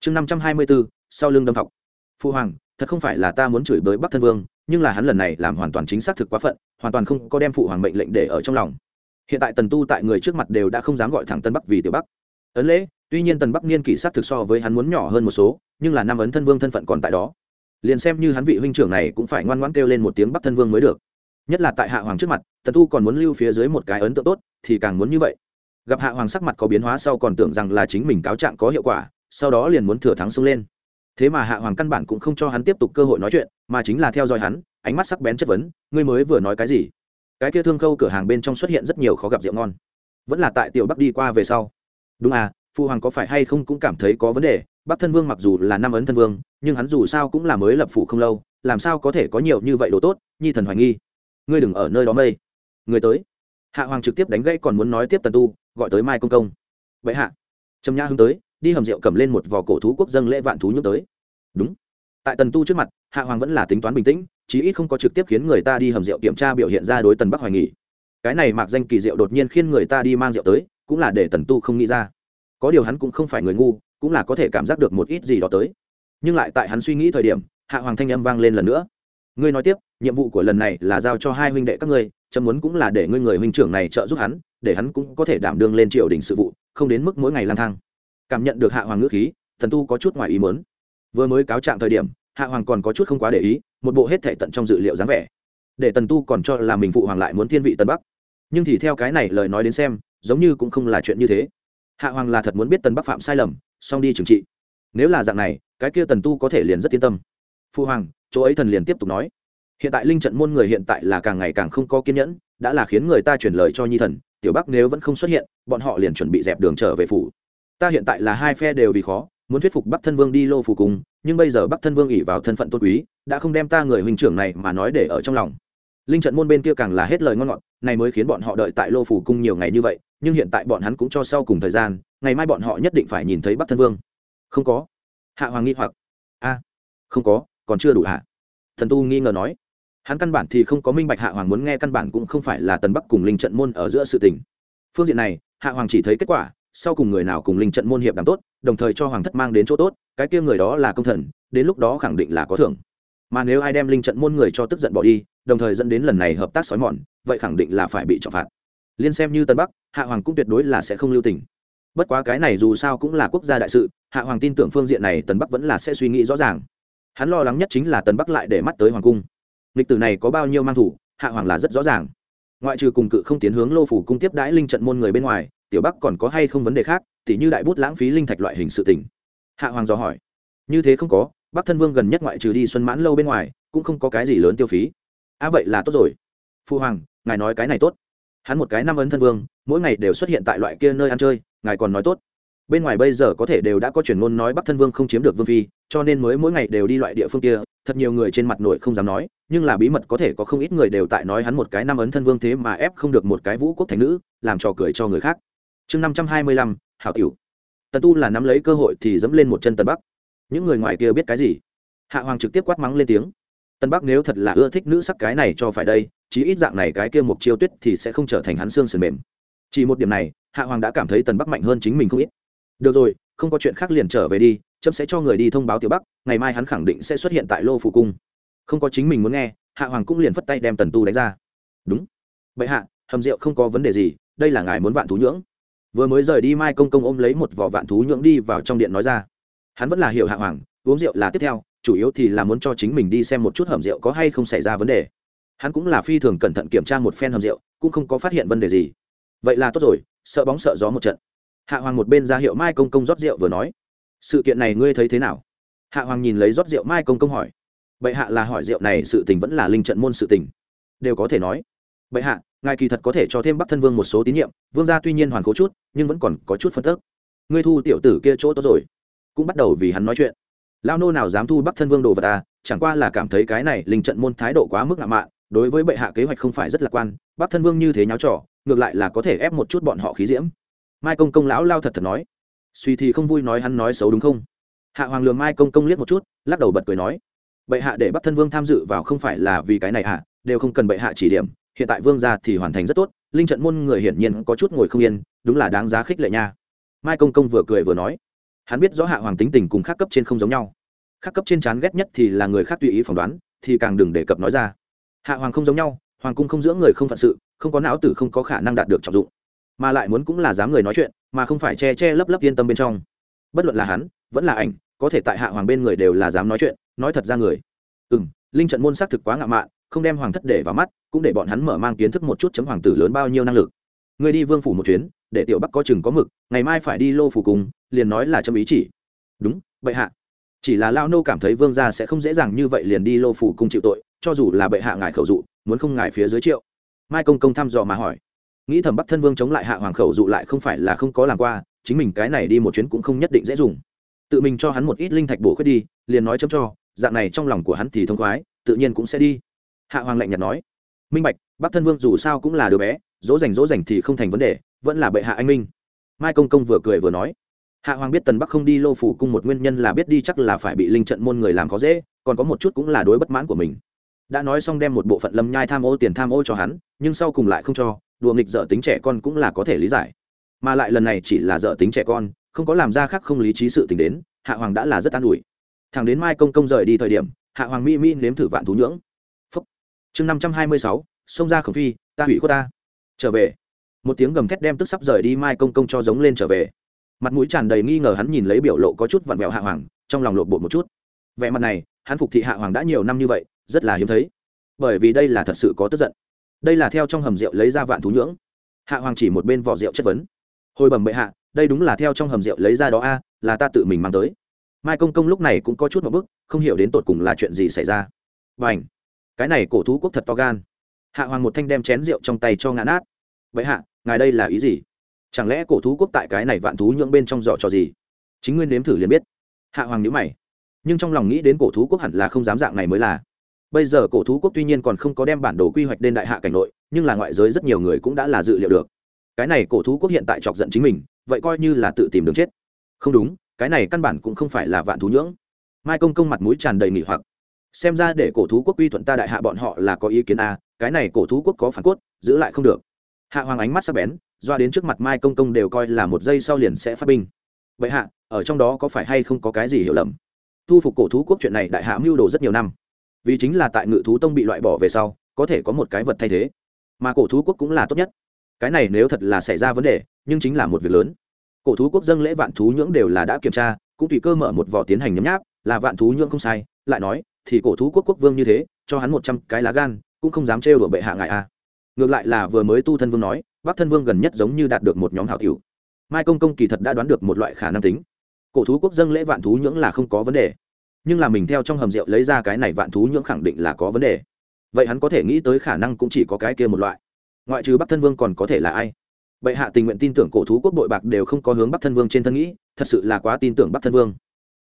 Chương năm trăm hai mươi bốn sau lưng đâm thọc. Phu hoàng, thật không phải là ta muốn chửi bới bắc thân vương, nhưng là hắn lần này làm hoàn toàn chính xác thực quá phận, hoàn toàn không có đem phụ hoàng mệnh lệnh để ở trong lòng hiện tại tần tu tại người trước mặt đều đã không dám gọi thẳng tân bắc vì tiểu bắc. Ấn lễ, tuy nhiên tần bắc niên kỷ sát thực so với hắn muốn nhỏ hơn một số, nhưng là năm ấn thân vương thân phận còn tại đó. Liền xem như hắn vị huynh trưởng này cũng phải ngoan ngoãn kêu lên một tiếng bắc thân vương mới được. Nhất là tại hạ hoàng trước mặt, tần tu còn muốn lưu phía dưới một cái ấn tượng tốt, thì càng muốn như vậy. Gặp hạ hoàng sắc mặt có biến hóa sau còn tưởng rằng là chính mình cáo trạng có hiệu quả, sau đó liền muốn thừa thắng xông lên. Thế mà hạ hoàng căn bản cũng không cho hắn tiếp tục cơ hội nói chuyện, mà chính là theo dõi hắn, ánh mắt sắc bén chất vấn, ngươi mới vừa nói cái gì? Cái kia thương khâu cửa hàng bên trong xuất hiện rất nhiều khó gặp rượu ngon. Vẫn là tại tiểu bắc đi qua về sau. Đúng à phụ hoàng có phải hay không cũng cảm thấy có vấn đề, bắc thân vương mặc dù là năm ấn thân vương, nhưng hắn dù sao cũng là mới lập phủ không lâu, làm sao có thể có nhiều như vậy đồ tốt, nhi thần hoài nghi. Ngươi đừng ở nơi đó mây. Người tới. Hạ hoàng trực tiếp đánh gãy còn muốn nói tiếp tần tu, gọi tới mai công công. Vậy hạ. Trầm nhã hướng tới, đi hầm rượu cầm lên một vò cổ thú quốc dân lễ vạn thú nhúc tới. Đúng. Tại tần tu trước mặt, hạ hoàng vẫn là tính toán bình tĩnh chí ít không có trực tiếp khiến người ta đi hầm rượu kiểm tra biểu hiện ra đối tần bắc hoài nghỉ. Cái này mạc danh kỳ diệu đột nhiên khiến người ta đi mang rượu tới, cũng là để tần tu không nghĩ ra. Có điều hắn cũng không phải người ngu, cũng là có thể cảm giác được một ít gì đó tới. Nhưng lại tại hắn suy nghĩ thời điểm, hạ hoàng thanh âm vang lên lần nữa. Ngươi nói tiếp, nhiệm vụ của lần này là giao cho hai huynh đệ các ngươi, chấm muốn cũng là để ngươi người huynh trưởng này trợ giúp hắn, để hắn cũng có thể đảm đương lên triều đình sự vụ, không đến mức mỗi ngày lang thang. Cảm nhận được hạ hoàng ngữ khí thần tu có chút ngoài ý muốn. Vừa mới cáo trạng thời điểm, hạ hoàng còn có chút không quá để ý một bộ hết thể tận trong dự liệu dáng vẻ. Để tần tu còn cho là mình phụ hoàng lại muốn thiên vị tân bắc. Nhưng thì theo cái này lời nói đến xem, giống như cũng không là chuyện như thế. Hạ hoàng là thật muốn biết tần bắc phạm sai lầm, xong đi trừng trị. Nếu là dạng này, cái kia tần tu có thể liền rất yên tâm. Phụ hoàng, chỗ ấy thần liền tiếp tục nói. Hiện tại linh trận môn người hiện tại là càng ngày càng không có kiên nhẫn, đã là khiến người ta chuyển lời cho nhi thần, tiểu bắc nếu vẫn không xuất hiện, bọn họ liền chuẩn bị dẹp đường trở về phủ. Ta hiện tại là hai phe đều vì khó muốn thuyết phục bắc thân vương đi lô phủ cùng, nhưng bây giờ bắc thân vương ỉ vào thân phận tôn quý, đã không đem ta người huynh trưởng này mà nói để ở trong lòng. Linh trận môn bên kia càng là hết lời ngon ngọt, này mới khiến bọn họ đợi tại lô phủ cung nhiều ngày như vậy, nhưng hiện tại bọn hắn cũng cho sau cùng thời gian, ngày mai bọn họ nhất định phải nhìn thấy bắc thân vương. Không có. Hạ hoàng nghi hoặc. A. Không có, còn chưa đủ hạ thần tu nghi ngờ nói. Hắn căn bản thì không có minh bạch hạ hoàng muốn nghe căn bản cũng không phải là tần bắc cùng linh trận môn ở giữa sự tình. Phương diện này, hạ hoàng chỉ thấy kết quả sau cùng người nào cùng linh trận môn hiệp đàm tốt, đồng thời cho hoàng thất mang đến chỗ tốt, cái kia người đó là công thần, đến lúc đó khẳng định là có thưởng. Mà nếu ai đem linh trận môn người cho tức giận bỏ đi, đồng thời dẫn đến lần này hợp tác xói mòn, vậy khẳng định là phải bị trọng phạt. Liên xem như tân bắc, hạ hoàng cũng tuyệt đối là sẽ không lưu tình. Bất quá cái này dù sao cũng là quốc gia đại sự, hạ hoàng tin tưởng phương diện này tần bắc vẫn là sẽ suy nghĩ rõ ràng. Hắn lo lắng nhất chính là tần bắc lại để mắt tới hoàng cung. Lịch tử này có bao nhiêu mang thủ, hạ hoàng là rất rõ ràng. Ngoại trừ cùng cự không tiến hướng lô phủ cung tiếp đãi linh trận môn người bên ngoài tiểu bắc còn có hay không vấn đề khác, tỉ như đại bút lãng phí linh thạch loại hình sự tỉnh hạ hoàng dò hỏi. Như thế không có, bắc thân vương gần nhất ngoại trừ đi xuân mãn lâu bên ngoài, cũng không có cái gì lớn tiêu phí. À vậy là tốt rồi. Phu hoàng, ngài nói cái này tốt. Hắn một cái năm ấn thân vương, mỗi ngày đều xuất hiện tại loại kia nơi ăn chơi, ngài còn nói tốt. Bên ngoài bây giờ có thể đều đã có chuyển ngôn nói bắc thân vương không chiếm được vương phi, cho nên mới mỗi ngày đều đi loại địa phương kia, thật nhiều người trên mặt nội không dám nói, nhưng là bí mật có thể có không ít người đều tại nói hắn một cái năm ấn thân vương thế mà ép không được một cái vũ quốc thành nữ, làm trò cười cho người khác chương năm trăm hai mươi lăm, hảo tiểu. Tần tu là nắm lấy cơ hội thì dẫm lên một chân tần bắc. Những người ngoài kia biết cái gì? Hạ hoàng trực tiếp quát mắng lên tiếng. Tần bắc nếu thật là ưa thích nữ sắc cái này cho phải đây, chí ít dạng này cái kia một chiêu tuyết thì sẽ không trở thành hắn xương sườn mềm. Chỉ một điểm này, hạ hoàng đã cảm thấy tần bắc mạnh hơn chính mình không ít. Được rồi, không có chuyện khác liền trở về đi trâm sẽ cho người đi thông báo tiểu bắc, ngày mai hắn khẳng định sẽ xuất hiện tại lô phủ cung. Không có chính mình muốn nghe, hạ hoàng cũng liền phất tay đem tần tu đánh ra. Đúng. Bệ hạ, hầm rượu không có vấn đề gì, đây là ngài muốn vạn thú nhưỡng vừa mới rời đi mai công công ôm lấy một vỏ vạn thú nhưỡng đi vào trong điện nói ra. Hắn vẫn là hiểu hạ hoàng, uống rượu là tiếp theo, chủ yếu thì là muốn cho chính mình đi xem một chút hầm rượu có hay không xảy ra vấn đề. Hắn cũng là phi thường cẩn thận kiểm tra một phen hầm rượu, cũng không có phát hiện vấn đề gì. Vậy là tốt rồi, sợ bóng sợ gió một trận. Hạ hoàng một bên ra hiệu mai công công rót rượu vừa nói. Sự kiện này ngươi thấy thế nào? Hạ hoàng nhìn lấy rót rượu mai công công hỏi. Bệ hạ là hỏi rượu này sự tình vẫn là linh trận môn sự tình. Đều có thể nói. Bệ hạ ngài kỳ thật có thể cho thêm bắc thân vương một số tín nhiệm vương gia tuy nhiên hoàn cố chút nhưng vẫn còn có chút phân tức. Ngươi thu tiểu tử kia chỗ tốt rồi. Cũng bắt đầu vì hắn nói chuyện. Lao nô nào dám thu bắc thân vương đồ vật à? chẳng qua là cảm thấy cái này linh trận môn thái độ quá mức ngạo mạn đối với bệ hạ kế hoạch không phải rất lạc quan bắc thân vương như thế nháo trò ngược lại là có thể ép một chút bọn họ khí diễm. Mai công công lão lao thật thật nói. Suy thì không vui nói hắn nói xấu đúng không? Hạ hoàng lường mai công công liếc một chút lắc đầu bật cười nói. Bệ hạ để bắc thân vương tham dự vào không phải là vì cái này à, đều không cần bệ hạ chỉ điểm hiện tại vương gia thì hoàn thành rất tốt, linh trận môn người hiển nhiên có chút ngồi không yên, đúng là đáng giá khích lệ nha. Mai công công vừa cười vừa nói. Hắn biết rõ hạ hoàng tính tình cùng khác cấp trên không giống nhau. Khác cấp trên chán ghét nhất thì là người khác tùy ý phỏng đoán, thì càng đừng đề cập nói ra. Hạ hoàng không giống nhau, hoàng cung không dưỡng người không phận sự, không có não tử không có khả năng đạt được trọng dụng. Mà lại muốn cũng là dám người nói chuyện, mà không phải che che lấp lấp yên tâm bên trong. Bất luận là hắn, vẫn là ảnh, có thể tại hạ hoàng bên người đều là dám nói chuyện, nói thật ra người. Ừ m linh trận môn xác thực quá ngạo mạn không đem hoàng thất để vào mắt, cũng để bọn hắn mở mang kiến thức một chút chấm hoàng tử lớn bao nhiêu năng lực. Người đi vương phủ một chuyến, để tiểu bắc có chừng có mực, ngày mai phải đi lô phủ cùng, liền nói là chấm ý chỉ. Đúng, bệ hạ. Chỉ là lao nô cảm thấy vương gia sẽ không dễ dàng như vậy liền đi lô phủ cung chịu tội, cho dù là bệ hạ ngài khẩu dụ, muốn không ngài phía dưới triệu. Mai công công thăm dò mà hỏi. Nghĩ thầm bắc thân vương chống lại hạ hoàng khẩu dụ lại không phải là không có làm qua, chính mình cái này đi một chuyến cũng không nhất định dễ dùng. Tự mình cho hắn một ít linh thạch bổ khuyết đi, liền nói chấm cho, dạng này trong lòng của hắn thì thông khoái, tự nhiên cũng sẽ đi hạ hoàng lạnh nhạt nói, minh bạch, bắc thân vương dù sao cũng là đứa bé, dỗ dành dỗ dành thì không thành vấn đề, vẫn là bệ hạ anh minh. Mai công công vừa cười vừa nói, hạ hoàng biết tần bắc không đi lô phủ cung một nguyên nhân là biết đi chắc là phải bị linh trận môn người làm khó dễ, còn có một chút cũng là đối bất mãn của mình. Đã nói xong đem một bộ phận lâm nhai tham ô tiền tham ô cho hắn, nhưng sau cùng lại không cho, đùa nghịch dở tính trẻ con cũng là có thể lý giải. Mà lại lần này chỉ là dở tính trẻ con, không có làm ra khác không lý trí sự t ì n h đến, hạ hoàng đã là rất an ủi. Thằng đến mai công công rời đi thời điểm, hạ hoàng mỹ mỹ nếm thử vạn thú nhưỡng chương năm trăm hai mươi sáu, xông ra khổng phi, ta hủy khuất ta. Trở về. Một tiếng gầm thét đem tức sắp rời đi mai công công cho giống lên trở về. Mặt mũi tràn đầy nghi ngờ hắn nhìn lấy biểu lộ có chút vặn vẹo hạ hoàng, trong lòng lộn bột một chút. Vẻ mặt này, hắn phục thị hạ hoàng đã nhiều năm như vậy, rất là hiếm thấy. Bởi vì đây là thật sự có tức giận. Đây là theo trong hầm rượu lấy ra vạn thú nhưỡng. Hạ hoàng chỉ một bên vỏ rượu chất vấn. Hồi bẩm bệ hạ, đây đúng là theo trong hầm rượu lấy ra đó a, là ta tự mình mang tới. Mai công công lúc này cũng có chút một bức, không hiểu đến tột cùng là chuyện gì xảy ra. Và ảnh cái này cổ thú quốc thật to gan. Hạ hoàng một thanh đem chén rượu trong tay cho ngã nát. Vậy hạ, ngài đây là ý gì? Chẳng lẽ cổ thú quốc tại cái này vạn thú nhưỡng bên trong giỏ trò gì? Chính nguyên nếm thử liền biết. Hạ hoàng nhữ mày. Nhưng trong lòng nghĩ đến cổ thú quốc hẳn là không dám dạng này mới là. Bây giờ cổ thú quốc tuy nhiên còn không có đem bản đồ quy hoạch lên đại hạ cảnh nội, nhưng là ngoại giới rất nhiều người cũng đã là dự liệu được. Cái này cổ thú quốc hiện tại chọc giận chính mình, vậy coi như là tự tìm đường chết. Không đúng, cái này căn bản cũng không phải là vạn thú nhưỡng. Mai công công mặt mũi tràn đầy nghỉ hoặc xem ra để cổ thú quốc quy thuận ta đại hạ bọn họ là có ý kiến a à, cái này cổ thú quốc có phản cốt giữ lại không được. Hạ hoàng ánh mắt sắp bén doa đến trước mặt mai công công đều coi là một giây sau liền sẽ phát binh. Vậy hạ ở trong đó có phải hay không có cái gì hiểu lầm? Thu phục cổ thú quốc chuyện này đại hạ mưu đồ rất nhiều năm. Vì chính là tại ngự thú tông bị loại bỏ về sau có thể có một cái vật thay thế. Mà cổ thú quốc cũng là tốt nhất. Cái này nếu thật là xảy ra vấn đề nhưng chính là một việc lớn. Cổ thú quốc dâng lễ vạn thú nhưỡng đều là đã kiểm tra cũng tùy cơ mở một vỏ tiến hành nhấm nháp là vạn thú nhưỡng không sai lại nói thì cổ thú quốc quốc vương như thế, cho hắn một trăm cái lá gan, cũng không dám trêu đổ bệ hạ ngại a. À. Ngược lại là vừa mới tu thân vương nói, bắc thân vương gần nhất giống như đạt được một nhóm hảo cửu mai công công kỳ thật đã đoán được một loại khả năng tính. Cổ thú quốc dâng lễ vạn thú nhưỡng là không có vấn đề. Nhưng là mình theo trong hầm rượu lấy ra cái này vạn thú nhưỡng khẳng định là có vấn đề. Vậy hắn có thể nghĩ tới khả năng cũng chỉ có cái kia một loại. Ngoại trừ bắc thân vương còn có thể là ai? Bệ hạ tình nguyện tin tưởng cổ thú quốc đội bạc đều không có hướng bắc thân vương trên thân nghĩ, thật sự là quá tin tưởng bắc thân vương.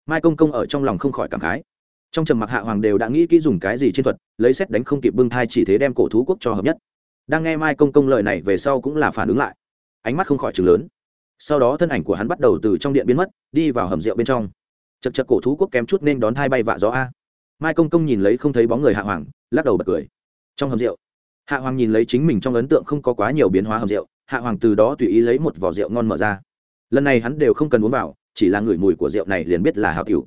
Mai công công ở trong lòng không khỏi cảm khái trong trầm mặc hạ hoàng đều đã nghĩ kỹ dùng cái gì chiến thuật, lấy xét đánh không kịp bưng thai chỉ thế đem cổ thú quốc cho hợp nhất. Đang nghe mai công công lời này về sau cũng là phản ứng lại. Ánh mắt không khỏi chừng lớn. Sau đó thân ảnh của hắn bắt đầu từ trong điện biến mất, đi vào hầm rượu bên trong. Chật chật cổ thú quốc kém chút nên đón thai bay vạ gió a. Mai công công nhìn lấy không thấy bóng người hạ hoàng, lắc đầu bật cười. Trong hầm rượu, hạ hoàng nhìn lấy chính mình trong ấn tượng không có quá nhiều biến hóa hầm rượu, hạ hoàng từ đó tùy ý lấy một vỏ rượu ngon mở ra. Lần này hắn đều không cần uống vào, chỉ là ngửi mùi của rượu này liền biết là hào cựu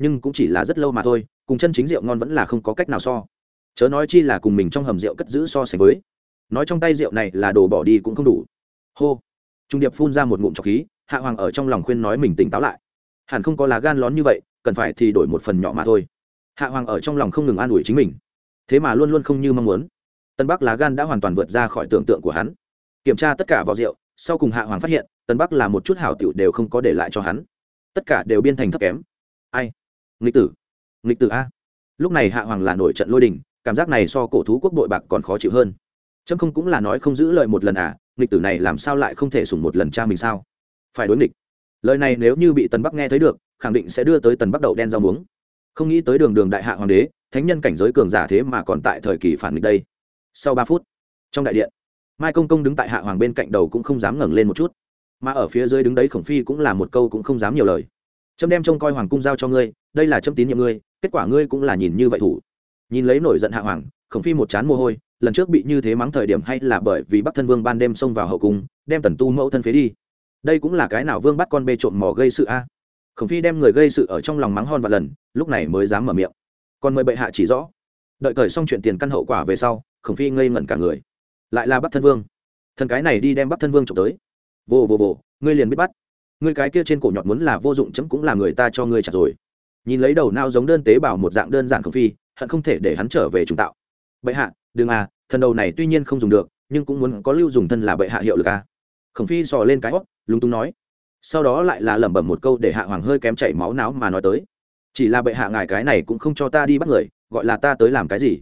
nhưng cũng chỉ là rất lâu mà thôi, cùng chân chính rượu ngon vẫn là không có cách nào so. Chớ nói chi là cùng mình trong hầm rượu cất giữ so sánh với. Nói trong tay rượu này là đồ bỏ đi cũng không đủ. Hô. Trung điệp phun ra một ngụm trọc khí, hạ hoàng ở trong lòng khuyên nói mình tỉnh táo lại. Hẳn không có lá gan lón như vậy, cần phải thì đổi một phần nhỏ mà thôi. Hạ hoàng ở trong lòng không ngừng an ủi chính mình. Thế mà luôn luôn không như mong muốn. Tân bắc lá gan đã hoàn toàn vượt ra khỏi tưởng tượng của hắn. Kiểm tra tất cả vào rượu, sau cùng hạ hoàng phát hiện, tân bắc là một chút hảo tiểu đều không có để lại cho hắn. Tất cả đều biên thành thấp kém. Ai? Nghịch tử. Nghịch tử a. Lúc này hạ hoàng là nổi trận lôi đình, cảm giác này so cổ thú quốc đội bạc còn khó chịu hơn. Trâm không cũng là nói không giữ lời một lần à nghịch tử này làm sao lại không thể sủng một lần cha mình sao? Phải đối nghịch. Lời này nếu như bị tần bắc nghe thấy được, khẳng định sẽ đưa tới tần bắc đậu đen rau muống. Không nghĩ tới đường đường đại hạ hoàng đế, thánh nhân cảnh giới cường giả thế mà còn tại thời kỳ phản nghịch đây. Sau ba phút, trong đại điện, mai công công đứng tại hạ hoàng bên cạnh đầu cũng không dám ngẩng lên một chút. Mà ở phía dưới đứng đấy khổng phi cũng là một câu cũng không dám nhiều lời trâm đem trông coi hoàng cung giao cho ngươi, đây là trâm tín nhiệm ngươi, kết quả ngươi cũng là nhìn như vậy thủ. Nhìn lấy nổi giận hạ hoàng, khổng phi một chán mồ hôi, lần trước bị như thế mắng thời điểm hay là bởi vì bắc thân vương ban đêm xông vào hậu cung, đem tần tu mẫu thân phế đi. Đây cũng là cái nào vương bắt con bê trộm mò gây sự a? Khổng phi đem người gây sự ở trong lòng mắng hon và lần, lúc này mới dám mở miệng. Còn mời bệ hạ chỉ rõ. Đợi cởi xong chuyện tiền căn hậu quả về sau, khổng phi ngây ngẩn cả người. Lại là bắc thân vương. Thần cái này đi đem bắc thân vương trộm tới. Vô vô vô, ngươi liền biết bắt người cái kia trên cổ nhọt muốn là vô dụng chấm cũng là người ta cho ngươi chặt rồi. Nhìn lấy đầu nao giống đơn tế bào một dạng đơn giản khổng phi, hận không thể để hắn trở về trùng tạo. Bệ hạ, đừng à thần đầu này tuy nhiên không dùng được, nhưng cũng muốn có lưu dùng thân là bệ hạ hiệu lực à. Khổng phi sò lên cái hót lúng túng nói. Sau đó lại là lẩm bẩm một câu để hạ hoàng hơi kém chảy máu não mà nói tới. Chỉ là bệ hạ ngài cái này cũng không cho ta đi bắt người, gọi là ta tới làm cái gì?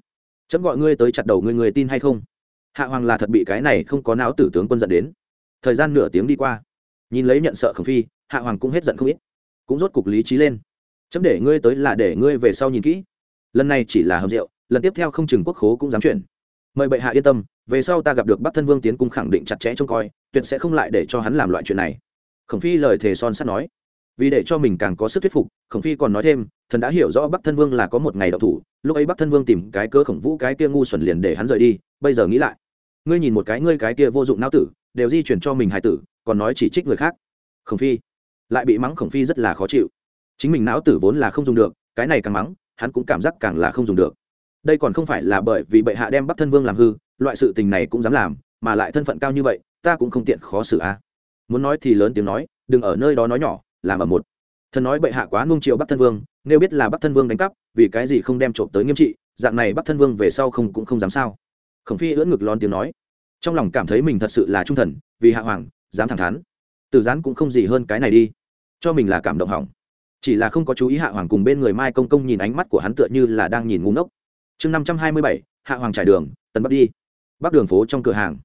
Chấm gọi ngươi tới chặt đầu ngươi người tin hay không? Hạ hoàng là thật bị cái này không có não tử tướng quân dẫn đến. Thời gian nửa tiếng đi qua nhìn lấy nhận sợ khổng phi, hạ hoàng cũng hết giận không ít. Cũng rốt cục lý trí lên. Chấm để ngươi tới là để ngươi về sau nhìn kỹ. Lần này chỉ là hầm rượu, lần tiếp theo không chừng quốc khố cũng dám chuyển. Mời bệ hạ yên tâm, về sau ta gặp được bắc thân vương tiến cung khẳng định chặt chẽ trông coi, tuyệt sẽ không lại để cho hắn làm loại chuyện này. Khổng phi lời thề son sắt nói. Vì để cho mình càng có sức thuyết phục, khổng phi còn nói thêm, thần đã hiểu rõ bắc thân vương là có một ngày đậu thủ, lúc ấy bắc thân vương tìm cái cơ khổng vũ cái kia ngu xuẩn liền để hắn rời đi, bây giờ nghĩ lại. Ngươi nhìn một cái ngươi cái kia vô dụng não tử đều di chuyển cho mình hài tử, còn nói chỉ trích người khác. Khổng phi, lại bị mắng khổng phi rất là khó chịu. Chính mình não tử vốn là không dùng được, cái này càng mắng, hắn cũng cảm giác càng là không dùng được. Đây còn không phải là bởi vì bệ hạ đem bắc thân vương làm hư, loại sự tình này cũng dám làm, mà lại thân phận cao như vậy, ta cũng không tiện khó xử a. À. muốn nói thì lớn tiếng nói, đừng ở nơi đó nói nhỏ, làm ở một. Thần nói bệ hạ quá nung chiều bắc thân vương, nếu biết là bắc thân vương đánh cắp, vì cái gì không đem trộm tới nghiêm trị, dạng này bắc thân vương về sau không cũng không dám sao. Khổng phi ưỡn ngực lon tiếng nói trong lòng cảm thấy mình thật sự là trung thần, vì hạ hoàng, dám thẳng thắn. Từ gián cũng không gì hơn cái này đi. Cho mình là cảm động hỏng. Chỉ là không có chú ý hạ hoàng cùng bên người mai công công nhìn ánh mắt của hắn tựa như là đang nhìn ngu ngốc. Chương năm trăm hai mươi bảy, hạ hoàng trải đường, tần bắc đi. Bắc đường phố trong cửa hàng.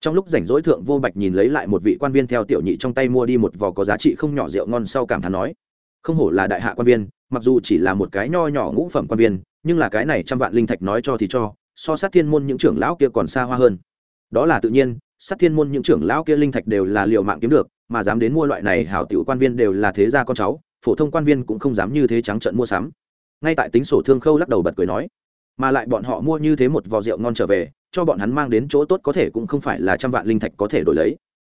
Trong lúc rảnh rỗi thượng vô bạch nhìn lấy lại một vị quan viên theo tiểu nhị trong tay mua đi một vò có giá trị không nhỏ rượu ngon sau cảm thán nói, không hổ là đại hạ quan viên, mặc dù chỉ là một cái nho nhỏ ngũ phẩm quan viên, nhưng là cái này trăm vạn linh thạch nói cho thì cho, so sát thiên môn những trưởng lão kia còn xa hoa hơn đó là tự nhiên, sát thiên môn những trưởng lão kia linh thạch đều là liệu mạng kiếm được, mà dám đến mua loại này hảo tiểu quan viên đều là thế gia con cháu, phổ thông quan viên cũng không dám như thế trắng trận mua sắm. Ngay tại tính sổ thương khâu lắc đầu bật cười nói, mà lại bọn họ mua như thế một vò rượu ngon trở về, cho bọn hắn mang đến chỗ tốt có thể cũng không phải là trăm vạn linh thạch có thể đổi lấy.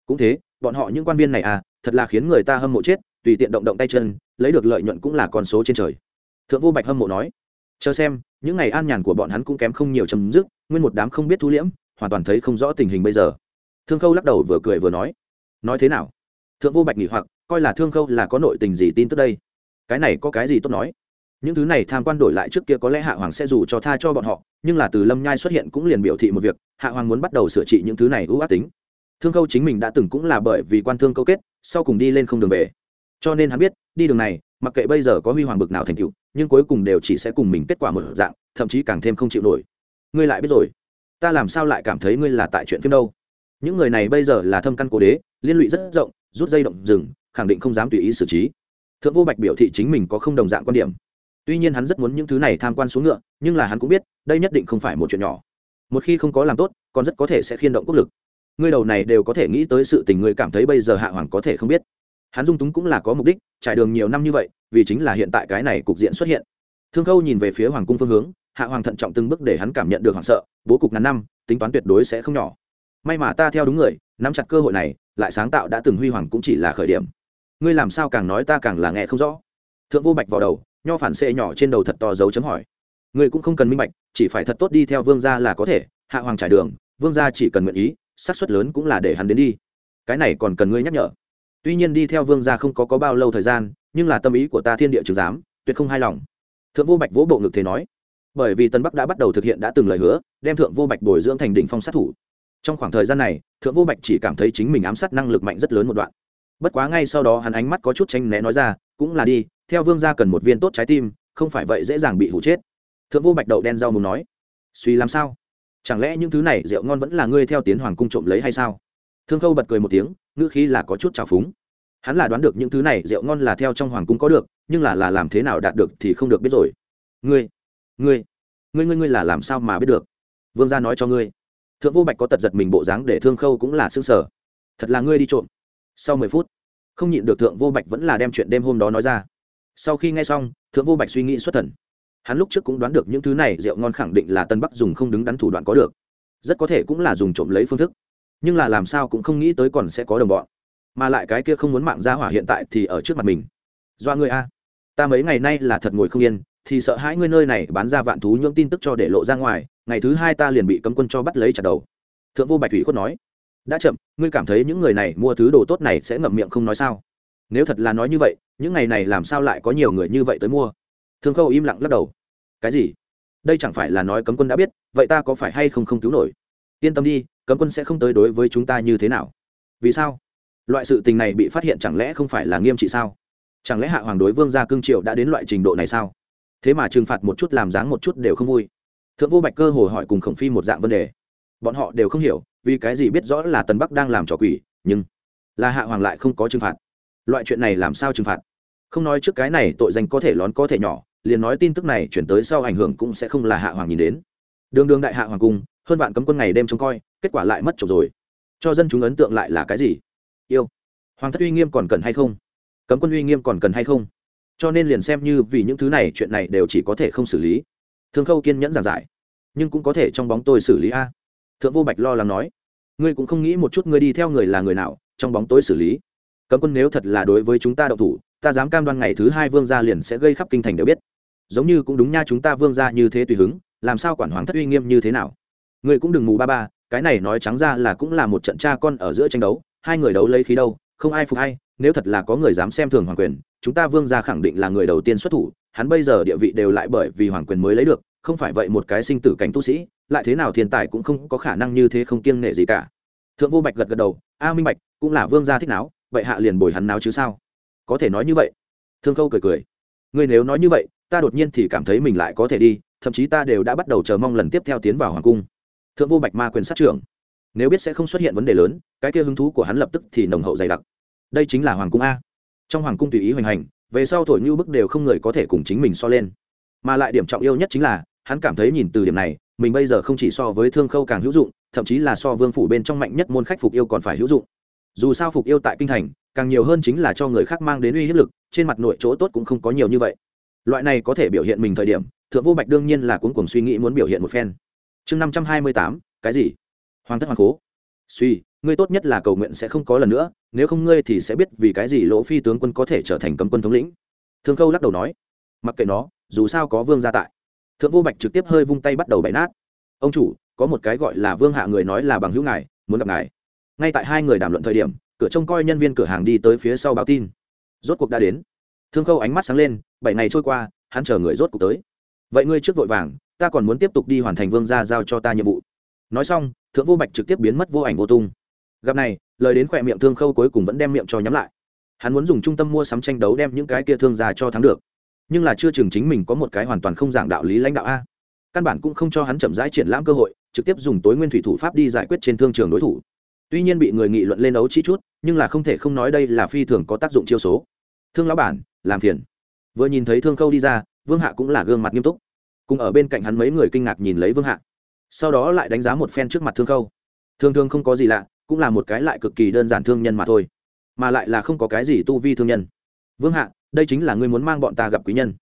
Cũng thế, bọn họ những quan viên này à thật là khiến người ta hâm mộ chết, tùy tiện động động tay chân, lấy được lợi nhuận cũng là con số trên trời. Thượng vô bạch hâm mộ nói, chờ xem, những ngày an nhàn của bọn hắn cũng kém không nhiều chấm dứt, nguyên một đám không biết thu liễm hoàn toàn thấy không rõ tình hình bây giờ. Thương khâu lắc đầu vừa cười vừa nói nói thế nào? Thượng vô bạch nghỉ hoặc, coi là thương khâu là có nội tình gì tin tức đây? Cái này có cái gì tốt nói? Những thứ này tham quan đổi lại trước kia có lẽ hạ hoàng sẽ dù cho tha cho bọn họ, nhưng là từ lâm nhai xuất hiện cũng liền biểu thị một việc, hạ hoàng muốn bắt đầu sửa trị những thứ này ưu ác tính. Thương khâu chính mình đã từng cũng là bởi vì quan thương câu kết, sau cùng đi lên không đường về. Cho nên hắn biết, đi đường này, mặc kệ bây giờ có huy hoàng bực nào thành tựu, nhưng cuối cùng đều chỉ sẽ cùng mình kết quả một dạng, thậm chí càng thêm không chịu nổi. Ngươi lại biết rồi ta làm sao lại cảm thấy ngươi là tại chuyện phim đâu? Những người này bây giờ là thâm căn cố đế, liên lụy rất rộng, rút dây động rừng, khẳng định không dám tùy ý xử trí. Thượng vô bạch biểu thị chính mình có không đồng dạng quan điểm. Tuy nhiên hắn rất muốn những thứ này tham quan xuống ngựa, nhưng là hắn cũng biết, đây nhất định không phải một chuyện nhỏ. Một khi không có làm tốt, còn rất có thể sẽ khiên động quốc lực. Ngươi đầu này đều có thể nghĩ tới sự tình ngươi cảm thấy bây giờ hạ hoàng có thể không biết. Hắn dung túng cũng là có mục đích, trải đường nhiều năm như vậy, vì chính là hiện tại cái này cục diện xuất hiện. Thương khâu nhìn về phía hoàng cung phương hướng hạ hoàng thận trọng từng bước để hắn cảm nhận được hoảng sợ bố cục ngàn năm tính toán tuyệt đối sẽ không nhỏ. May mà ta theo đúng người nắm chặt cơ hội này lại sáng tạo đã từng huy hoàng cũng chỉ là khởi điểm. Ngươi làm sao càng nói ta càng là nghe không rõ. Thượng vô bạch vào đầu nho phản xệ nhỏ trên đầu thật to dấu chấm hỏi. Ngươi cũng không cần minh bạch chỉ phải thật tốt đi theo vương gia là có thể hạ hoàng trải đường vương gia chỉ cần nguyện ý xác suất lớn cũng là để hắn đến đi. Cái này còn cần ngươi nhắc nhở. Tuy nhiên đi theo vương gia không có, có bao lâu thời gian nhưng là tâm ý của ta thiên địa chứng giám tuyệt không hài lòng. Thượng vô bạch vỗ bộ ngực thế nói bởi vì tân bắc đã bắt đầu thực hiện đã từng lời hứa, đem thượng vô bạch bồi dưỡng thành đỉnh phong sát thủ. Trong khoảng thời gian này, thượng vô bạch chỉ cảm thấy chính mình ám sát năng lực mạnh rất lớn một đoạn. Bất quá ngay sau đó hắn ánh mắt có chút tranh né nói ra, cũng là đi, theo vương gia cần một viên tốt trái tim, không phải vậy dễ dàng bị hủ chết. Thượng vô bạch đậu đen rau mù nói, suy làm sao? Chẳng lẽ những thứ này rượu ngon vẫn là ngươi theo tiến hoàng cung trộm lấy hay sao? Thương khâu bật cười một tiếng, ngữ khí là có chút trào phúng. Hắn là đoán được những thứ này rượu ngon là theo trong hoàng cung có được, nhưng là là làm thế nào đạt được thì không được biết rồi. Ngươi ngươi ngươi ngươi ngươi là làm sao mà biết được? Vương gia nói cho ngươi. Thượng vô bạch có tật giật mình bộ dáng để thương khâu cũng là xương sở thật là ngươi đi trộm. Sau mười phút, không nhịn được thượng vô bạch vẫn là đem chuyện đêm hôm đó nói ra. Sau khi nghe xong, thượng vô bạch suy nghĩ xuất thần. Hắn lúc trước cũng đoán được những thứ này rượu ngon khẳng định là tân bắc dùng không đứng đắn thủ đoạn có được. Rất có thể cũng là dùng trộm lấy phương thức. Nhưng là làm sao cũng không nghĩ tới còn sẽ có đồng bọn. Mà lại cái kia không muốn mạng ra hỏa hiện tại thì ở trước mặt mình. Do ngươi a. Ta mấy ngày nay là thật ngồi không yên thì sợ hãi ngươi nơi này bán ra vạn thú nhưỡng tin tức cho để lộ ra ngoài, ngày thứ hai ta liền bị cấm quân cho bắt lấy chặt đầu. Thượng vô bạch thủy khuất nói. Đã chậm, ngươi cảm thấy những người này mua thứ đồ tốt này sẽ ngậm miệng không nói sao? Nếu thật là nói như vậy, những ngày này làm sao lại có nhiều người như vậy tới mua? Thương khâu im lặng lắc đầu. Cái gì? Đây chẳng phải là nói cấm quân đã biết, vậy ta có phải hay không không cứu nổi? Yên tâm đi, cấm quân sẽ không tới đối với chúng ta như thế nào. Vì sao? Loại sự tình này bị phát hiện chẳng lẽ không phải là nghiêm trị sao? Chẳng lẽ hạ hoàng đối vương gia cương triệu đã đến loại trình độ này sao? Thế mà trừng phạt một chút làm dáng một chút đều không vui. Thượng vô bạch cơ hồ hỏi cùng khổng phi một dạng vấn đề. Bọn họ đều không hiểu, vì cái gì biết rõ là tần bắc đang làm trò quỷ, nhưng là hạ hoàng lại không có trừng phạt. Loại chuyện này làm sao trừng phạt? Không nói trước cái này tội danh có thể lón có thể nhỏ, liền nói tin tức này chuyển tới sau ảnh hưởng cũng sẽ không là hạ hoàng nhìn đến. Đường đường đại hạ hoàng cung, hơn vạn cấm quân ngày đêm trông coi, kết quả lại mất trộm rồi. Cho dân chúng ấn tượng lại là cái gì? Yêu. Hoàng thất uy nghiêm còn cần hay không? Cấm quân uy nghiêm còn cần hay không? Cho nên liền xem như vì những thứ này chuyện này đều chỉ có thể không xử lý. Thương khâu kiên nhẫn giảng giải, nhưng cũng có thể trong bóng tôi xử lý a. Thượng vô bạch lo lắng nói, ngươi cũng không nghĩ một chút ngươi đi theo người là người nào, trong bóng tối xử lý. Cấm quân nếu thật là đối với chúng ta đậu thủ, ta dám cam đoan ngày thứ hai vương gia liền sẽ gây khắp kinh thành đều biết. Giống như cũng đúng nha chúng ta vương gia như thế tùy hứng, làm sao quản hoàng thất uy nghiêm như thế nào? Ngươi cũng đừng mù ba ba, cái này nói trắng ra là cũng là một trận cha con ở giữa tranh đấu, hai người đấu lấy khí đâu, không ai phục hay nếu thật là có người dám xem thường hoàng quyền, chúng ta vương gia khẳng định là người đầu tiên xuất thủ, hắn bây giờ địa vị đều lại bởi vì hoàng quyền mới lấy được, không phải vậy một cái sinh tử cảnh tu sĩ, lại thế nào thiên tài cũng không có khả năng như thế không kiêng nể gì cả. Thượng vô bạch gật gật đầu, a minh bạch, cũng là vương gia thích náo, vậy hạ liền bồi hắn náo chứ sao? Có thể nói như vậy. Thương khâu cười cười, ngươi nếu nói như vậy, ta đột nhiên thì cảm thấy mình lại có thể đi, thậm chí ta đều đã bắt đầu chờ mong lần tiếp theo tiến vào hoàng cung. Thượng vô bạch ma quyền sát trưởng, nếu biết sẽ không xuất hiện vấn đề lớn, cái kia hứng thú của hắn lập tức thì nồng hậu dày đặc đây chính là hoàng cung a. Trong hoàng cung tùy ý hoành hành, về sau thổi như bức đều không người có thể cùng chính mình so lên. Mà lại điểm trọng yêu nhất chính là, hắn cảm thấy nhìn từ điểm này, mình bây giờ không chỉ so với thương khâu càng hữu dụng, thậm chí là so vương phủ bên trong mạnh nhất môn khách phục yêu còn phải hữu dụng. Dù sao phục yêu tại kinh thành, càng nhiều hơn chính là cho người khác mang đến uy hiếp lực, trên mặt nội chỗ tốt cũng không có nhiều như vậy. Loại này có thể biểu hiện mình thời điểm, thượng vô bạch đương nhiên là cuốn cuồng suy nghĩ muốn biểu hiện một phen. Chương năm trăm hai mươi tám, cái gì? Hoàng thất hoàng cố suy, ngươi tốt nhất là cầu nguyện sẽ không có lần nữa, nếu không ngươi thì sẽ biết vì cái gì lỗ phi tướng quân có thể trở thành cấm quân thống lĩnh. Thương khâu lắc đầu nói, mặc kệ nó, dù sao có vương gia tại. Thượng vô bạch trực tiếp hơi vung tay bắt đầu bậy nát. Ông chủ, có một cái gọi là vương hạ người nói là bằng hữu ngài, muốn gặp ngài. Ngay tại hai người đàm luận thời điểm, cửa trông coi nhân viên cửa hàng đi tới phía sau báo tin. Rốt cuộc đã đến. Thương khâu ánh mắt sáng lên, bảy ngày trôi qua, hắn chờ người rốt cuộc tới. Vậy ngươi trước vội vàng, ta còn muốn tiếp tục đi hoàn thành vương gia giao cho ta nhiệm vụ. Nói xong thượng vô bạch trực tiếp biến mất vô ảnh vô tung. Gặp này, lời đến khỏe miệng thương khâu cuối cùng vẫn đem miệng cho nhắm lại. Hắn muốn dùng trung tâm mua sắm tranh đấu đem những cái kia thương ra cho thắng được. Nhưng là chưa chừng chính mình có một cái hoàn toàn không giảng đạo lý lãnh đạo a. Căn bản cũng không cho hắn chậm rãi triển lãm cơ hội, trực tiếp dùng tối nguyên thủy thủ pháp đi giải quyết trên thương trường đối thủ. Tuy nhiên bị người nghị luận lên ấu chi chút, nhưng là không thể không nói đây là phi thường có tác dụng chiêu số. Thương lão bản, làm phiền. Vừa nhìn thấy thương khâu đi ra, vương hạ cũng là gương mặt nghiêm túc. Cùng ở bên cạnh hắn mấy người kinh ngạc nhìn lấy vương hạ sau đó lại đánh giá một phen trước mặt thương khâu. Thương thương không có gì lạ, cũng là một cái lại cực kỳ đơn giản thương nhân mà thôi, mà lại là không có cái gì tu vi thương nhân. Vương hạ, đây chính là ngươi muốn mang bọn ta gặp quý nhân.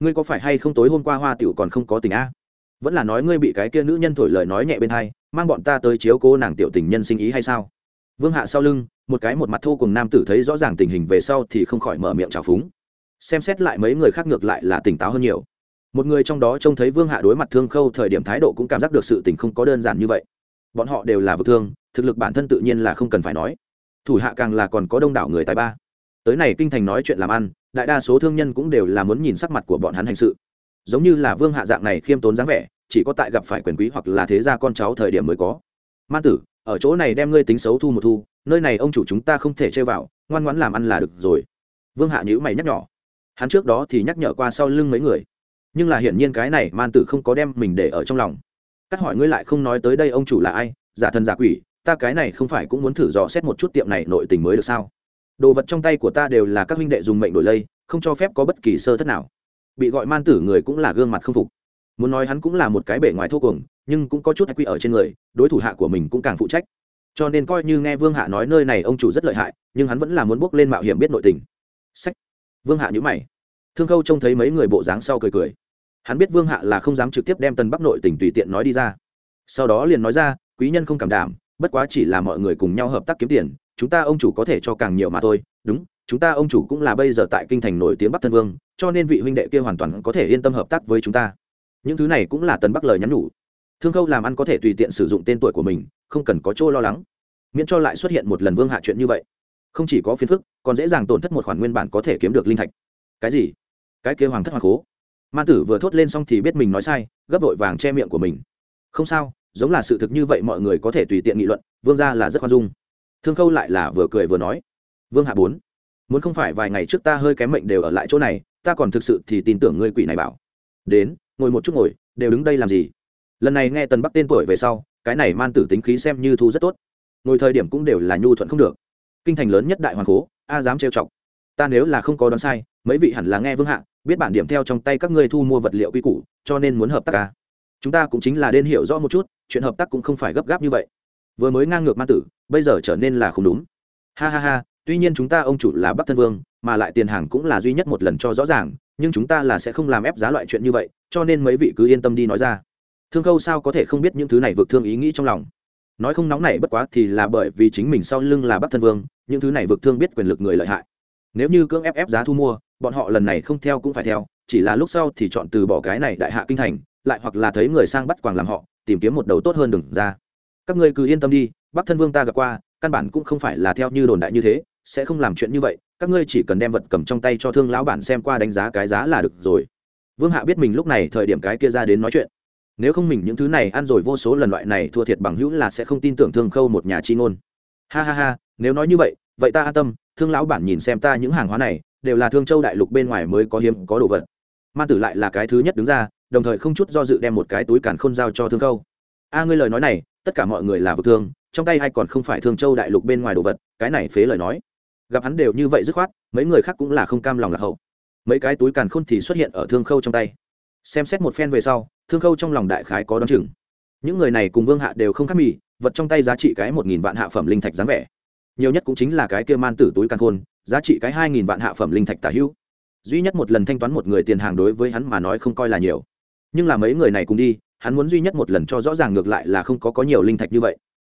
Ngươi có phải hay không tối hôm qua hoa tiểu còn không có tình a? Vẫn là nói ngươi bị cái kia nữ nhân thổi lời nói nhẹ bên hai, mang bọn ta tới chiếu cô nàng tiểu tình nhân sinh ý hay sao? Vương hạ sau lưng, một cái một mặt thô cùng nam tử thấy rõ ràng tình hình về sau thì không khỏi mở miệng trào phúng. Xem xét lại mấy người khác ngược lại là tỉnh táo hơn nhiều một người trong đó trông thấy vương hạ đối mặt thương khâu thời điểm thái độ cũng cảm giác được sự tình không có đơn giản như vậy. Bọn họ đều là vực thương, thực lực bản thân tự nhiên là không cần phải nói. Thủ hạ càng là còn có đông đảo người tài ba. Tới này kinh thành nói chuyện làm ăn, đại đa số thương nhân cũng đều là muốn nhìn sắc mặt của bọn hắn hành sự. Giống như là vương hạ dạng này khiêm tốn dáng vẻ, chỉ có tại gặp phải quyền quý hoặc là thế gia con cháu thời điểm mới có. Man tử, ở chỗ này đem ngươi tính xấu thu một thu, nơi này ông chủ chúng ta không thể chơi vào, ngoan ngoãn làm ăn là được rồi. Vương hạ nhữ mày nhắc nhỏ hắn trước đó thì nhắc nhở qua sau lưng mấy người nhưng là hiển nhiên cái này man tử không có đem mình để ở trong lòng. Cắt hỏi ngươi lại không nói tới đây ông chủ là ai, giả thân giả quỷ, ta cái này không phải cũng muốn thử dò xét một chút tiệm này nội tình mới được sao? Đồ vật trong tay của ta đều là các huynh đệ dùng mệnh đổi lây, không cho phép có bất kỳ sơ thất nào. Bị gọi man tử người cũng là gương mặt không phục. Muốn nói hắn cũng là một cái bể ngoài thô cuồng, nhưng cũng có chút quy ở trên người, đối thủ hạ của mình cũng càng phụ trách. Cho nên coi như nghe vương hạ nói nơi này ông chủ rất lợi hại, nhưng hắn vẫn là muốn bước lên mạo hiểm biết nội tình. Sách. Vương hạ nhữ mày. Thương khâu trông thấy mấy người bộ dáng sau cười cười hắn biết vương hạ là không dám trực tiếp đem tân bắc nội tỉnh tùy tiện nói đi ra. Sau đó liền nói ra, quý nhân không cảm đảm, bất quá chỉ là mọi người cùng nhau hợp tác kiếm tiền, chúng ta ông chủ có thể cho càng nhiều mà thôi. Đúng, chúng ta ông chủ cũng là bây giờ tại kinh thành nổi tiếng bắc thân vương, cho nên vị huynh đệ kia hoàn toàn có thể yên tâm hợp tác với chúng ta. Những thứ này cũng là tần bắc lời nhắn nhủ. Thương khâu làm ăn có thể tùy tiện sử dụng tên tuổi của mình, không cần có chỗ lo lắng. Miễn cho lại xuất hiện một lần vương hạ chuyện như vậy. Không chỉ có phiền phức, còn dễ dàng tổn thất một khoản nguyên bản có thể kiếm được linh thạch. Cái gì? Cái kia hoàng thất hoàng cố man tử vừa thốt lên xong thì biết mình nói sai, gấp vội vàng che miệng của mình. Không sao, giống là sự thực như vậy mọi người có thể tùy tiện nghị luận, vương ra là rất khoan dung. Thương khâu lại là vừa cười vừa nói, vương hạ bốn, muốn không phải vài ngày trước ta hơi kém mệnh đều ở lại chỗ này, ta còn thực sự thì tin tưởng ngươi quỷ này bảo. Đến, ngồi một chút ngồi, đều đứng đây làm gì? Lần này nghe tần bắc tên tuổi về sau, cái này man tử tính khí xem như thu rất tốt. Ngồi thời điểm cũng đều là nhu thuận không được. Kinh thành lớn nhất đại hoàng cố, a dám trêu chọc. Ta nếu là không có đoán sai mấy vị hẳn là nghe vương hạ, biết bản điểm theo trong tay các ngươi thu mua vật liệu quy củ, cho nên muốn hợp tác ca chúng ta cũng chính là nên hiểu rõ một chút, chuyện hợp tác cũng không phải gấp gáp như vậy. Vừa mới ngang ngược man tử, bây giờ trở nên là không đúng. Ha ha ha, tuy nhiên chúng ta ông chủ là bắc thân vương, mà lại tiền hàng cũng là duy nhất một lần cho rõ ràng, nhưng chúng ta là sẽ không làm ép giá loại chuyện như vậy, cho nên mấy vị cứ yên tâm đi nói ra. Thương khâu sao có thể không biết những thứ này vượt thương ý nghĩ trong lòng? Nói không nóng này bất quá thì là bởi vì chính mình sau lưng là bắc thân vương, những thứ này vượt thương biết quyền lực người lợi hại. Nếu như cưỡng ép ép giá thu mua bọn họ lần này không theo cũng phải theo, chỉ là lúc sau thì chọn từ bỏ cái này đại hạ kinh thành, lại hoặc là thấy người sang bắt quàng làm họ, tìm kiếm một đầu tốt hơn đừng ra. Các ngươi cứ yên tâm đi, bắc thân vương ta gặp qua, căn bản cũng không phải là theo như đồn đại như thế, sẽ không làm chuyện như vậy, các ngươi chỉ cần đem vật cầm trong tay cho thương lão bản xem qua đánh giá cái giá là được rồi. Vương hạ biết mình lúc này thời điểm cái kia ra đến nói chuyện. Nếu không mình những thứ này ăn rồi vô số lần loại này thua thiệt bằng hữu là sẽ không tin tưởng thương khâu một nhà chi ngôn. Ha ha ha, nếu nói như vậy vậy ta an tâm, thương lão bản nhìn xem ta những hàng hóa này đều là thương châu đại lục bên ngoài mới có hiếm có đồ vật. Man tử lại là cái thứ nhất đứng ra, đồng thời không chút do dự đem một cái túi càn khôn giao cho thương khâu. A, ngươi lời nói này, tất cả mọi người là vực thương, trong tay hay còn không phải thương châu đại lục bên ngoài đồ vật, cái này phế lời nói. Gặp hắn đều như vậy dứt khoát, mấy người khác cũng là không cam lòng lạc hậu. Mấy cái túi càn khôn thì xuất hiện ở thương khâu trong tay. Xem xét một phen về sau, thương khâu trong lòng đại khái có đón chừng. Những người này cùng vương hạ đều không khác mì, vật trong tay giá trị cái một nghìn vạn hạ phẩm linh thạch dáng vẻ. Nhiều nhất cũng chính là cái kia man tử túi càn khôn giá trị cái hai nghìn vạn hạ phẩm linh thạch tả hữu. Duy nhất một lần thanh toán một người tiền hàng đối với hắn mà nói không coi là nhiều. Nhưng là mấy người này cùng đi, hắn muốn duy nhất một lần cho rõ ràng ngược lại là không có có nhiều linh thạch như vậy.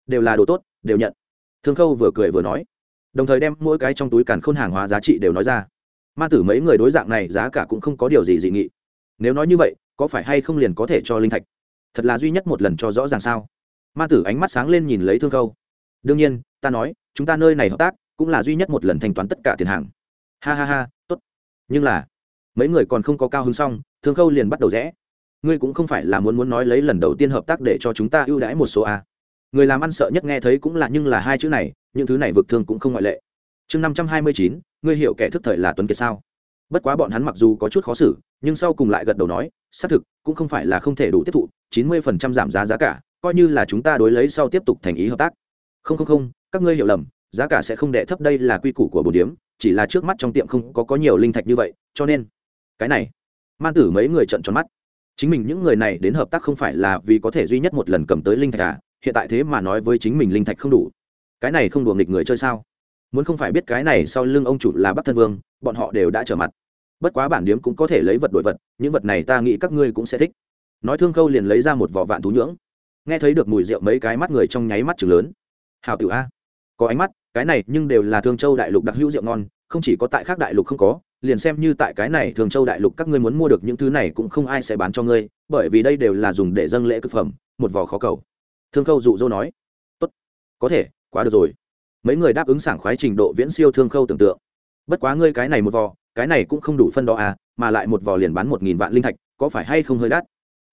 Đều là đồ tốt, đều nhận. Thương khâu vừa cười vừa nói. Đồng thời đem mỗi cái trong túi càn khôn hàng hóa giá trị đều nói ra. Ma tử mấy người đối dạng này giá cả cũng không có điều gì dị nghị. Nếu nói như vậy, có phải hay không liền có thể cho linh thạch? Thật là duy nhất một lần cho rõ ràng sao? Ma tử ánh mắt sáng lên nhìn lấy thương khâu. Đương nhiên, ta nói, chúng ta nơi này hợp tác cũng là duy nhất một lần thanh toán tất cả tiền hàng. Ha ha ha, tốt. Nhưng là, mấy người còn không có cao hứng xong, thương khâu liền bắt đầu rẽ. Ngươi cũng không phải là muốn muốn nói lấy lần đầu tiên hợp tác để cho chúng ta ưu đãi một số a. Người làm ăn sợ nhất nghe thấy cũng là nhưng là hai chữ này, những thứ này vực thương cũng không ngoại lệ. Chương năm trăm hai mươi chín, ngươi hiểu kẻ thức thời là tuấn kiệt sao? Bất quá bọn hắn mặc dù có chút khó xử, nhưng sau cùng lại gật đầu nói, xác thực, cũng không phải là không thể đủ tiếp thụ, chín mươi phần trăm giảm giá giá cả, coi như là chúng ta đối lấy sau tiếp tục thành ý hợp tác. Không không không, các ngươi hiểu lầm giá cả sẽ không đệ thấp, đây là quy củ của bồn điếm, chỉ là trước mắt trong tiệm không có có nhiều linh thạch như vậy, cho nên cái này, man tử mấy người trận tròn mắt. Chính mình những người này đến hợp tác không phải là vì có thể duy nhất một lần cầm tới linh thạch à? Hiện tại thế mà nói với chính mình linh thạch không đủ. Cái này không đùa nghịch người chơi sao? Muốn không phải biết cái này sau lưng ông chủ là bắc thân vương, bọn họ đều đã trở mặt. Bất quá bản điếm cũng có thể lấy vật đổi vật, những vật này ta nghĩ các ngươi cũng sẽ thích. Nói thương khâu liền lấy ra một vỏ vạn thú nhưỡng. Nghe thấy được mùi rượu mấy cái mắt người trong nháy mắt chừng lớn. Hào tiểu a. Có ánh mắt cái này nhưng đều là thương châu đại lục đặc hữu rượu ngon, không chỉ có tại khác đại lục không có, liền xem như tại cái này thương châu đại lục các ngươi muốn mua được những thứ này cũng không ai sẽ bán cho ngươi, bởi vì đây đều là dùng để dâng lễ thực phẩm, một vò khó cầu. Thương khâu dụ dỗ nói. Tốt, có thể, quá được rồi. Mấy người đáp ứng sảng khoái trình độ viễn siêu thương khâu tưởng tượng. Bất quá ngươi cái này một vò, cái này cũng không đủ phân đo à mà lại một vò liền bán một nghìn vạn linh thạch, có phải hay không hơi đắt?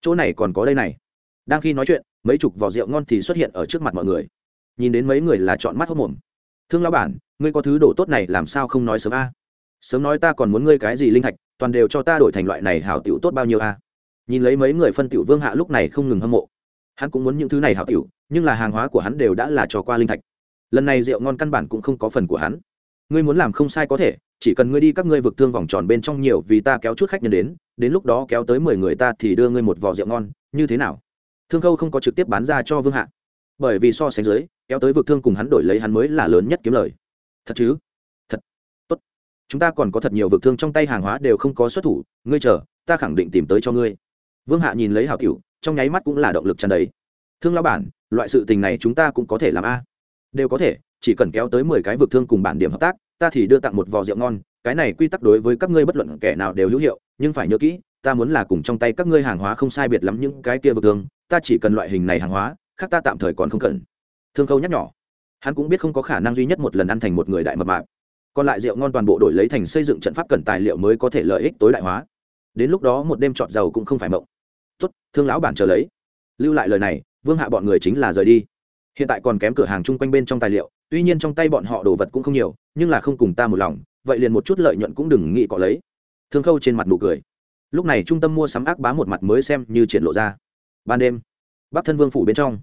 Chỗ này còn có đây này. Đang khi nói chuyện, mấy chục vò rượu ngon thì xuất hiện ở trước mặt mọi người. Nhìn đến mấy người là chọn mắt hốc mồm thương lão bản, ngươi có thứ đồ tốt này làm sao không nói sớm a? Sớm nói ta còn muốn ngươi cái gì linh thạch, toàn đều cho ta đổi thành loại này hảo tiểu tốt bao nhiêu a? Nhìn lấy mấy người phân tiểu vương hạ lúc này không ngừng hâm mộ. Hắn cũng muốn những thứ này hảo tiểu, nhưng là hàng hóa của hắn đều đã là trò qua linh thạch. Lần này rượu ngon căn bản cũng không có phần của hắn. Ngươi muốn làm không sai có thể, chỉ cần ngươi đi các ngươi vực thương vòng tròn bên trong nhiều vì ta kéo chút khách nhân đến đến lúc đó kéo tới mười người ta thì đưa ngươi một vò rượu ngon, như thế nào? Thương khâu không có trực tiếp bán ra cho vương hạ. Bởi vì so sánh dưới kéo tới vực thương cùng hắn đổi lấy hắn mới là lớn nhất kiếm lời. Thật chứ? Thật. Tốt. Chúng ta còn có thật nhiều vực thương trong tay hàng hóa đều không có xuất thủ, ngươi chờ, ta khẳng định tìm tới cho ngươi. Vương hạ nhìn lấy hào cựu trong nháy mắt cũng là động lực tràn đầy. Thương lao bản, loại sự tình này chúng ta cũng có thể làm a. Đều có thể, chỉ cần kéo tới mười cái vực thương cùng bản điểm hợp tác, ta thì đưa tặng một vò rượu ngon, cái này quy tắc đối với các ngươi bất luận kẻ nào đều hữu hiệu, nhưng phải nhớ kỹ, ta muốn là cùng trong tay các ngươi hàng hóa không sai biệt lắm những cái kia vực thương, ta chỉ cần loại hình này hàng hóa, khác ta tạm thời còn không cần thương khâu nhắc nhỏ, hắn cũng biết không có khả năng duy nhất một lần ăn thành một người đại mập mạp. Còn lại rượu ngon toàn bộ đổi lấy thành xây dựng trận pháp cần tài liệu mới có thể lợi ích tối đại hóa. Đến lúc đó một đêm trọt giàu cũng không phải mộng. Tốt, thương lão bản chờ lấy. Lưu lại lời này, vương hạ bọn người chính là rời đi. Hiện tại còn kém cửa hàng chung quanh bên trong tài liệu, tuy nhiên trong tay bọn họ đồ vật cũng không nhiều, nhưng là không cùng ta một lòng, vậy liền một chút lợi nhuận cũng đừng nghĩ cọ lấy. Thương khâu trên mặt nụ cười. Lúc này trung tâm mua sắm ác bá một mặt mới xem như triển lộ ra. Ban đêm, bắc thân vương phủ bên trong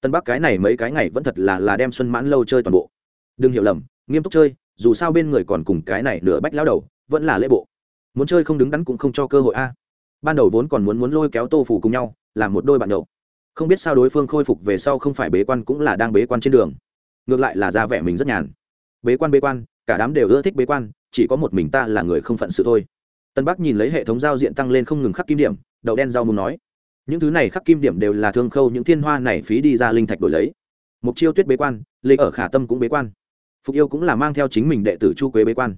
tân bắc cái này mấy cái ngày vẫn thật là là đem xuân mãn lâu chơi toàn bộ. Đừng hiểu lầm, nghiêm túc chơi, dù sao bên người còn cùng cái này nửa bách lao đầu, vẫn là lễ bộ. Muốn chơi không đứng đắn cũng không cho cơ hội a. Ban đầu vốn còn muốn muốn lôi kéo tô phủ cùng nhau, làm một đôi bạn nhậu. Không biết sao đối phương khôi phục về sau không phải bế quan cũng là đang bế quan trên đường. Ngược lại là ra vẻ mình rất nhàn. Bế quan bế quan, cả đám đều ưa thích bế quan, chỉ có một mình ta là người không phận sự thôi. Tân bắc nhìn lấy hệ thống giao diện tăng lên không ngừng khắc kim điểm, đậu đen rau muốn nói những thứ này khắc kim điểm đều là thương khâu những thiên hoa này phí đi ra linh thạch đổi lấy. Mục chiêu tuyết bế quan, lê ở khả tâm cũng bế quan. Phục yêu cũng là mang theo chính mình đệ tử chu quế bế quan.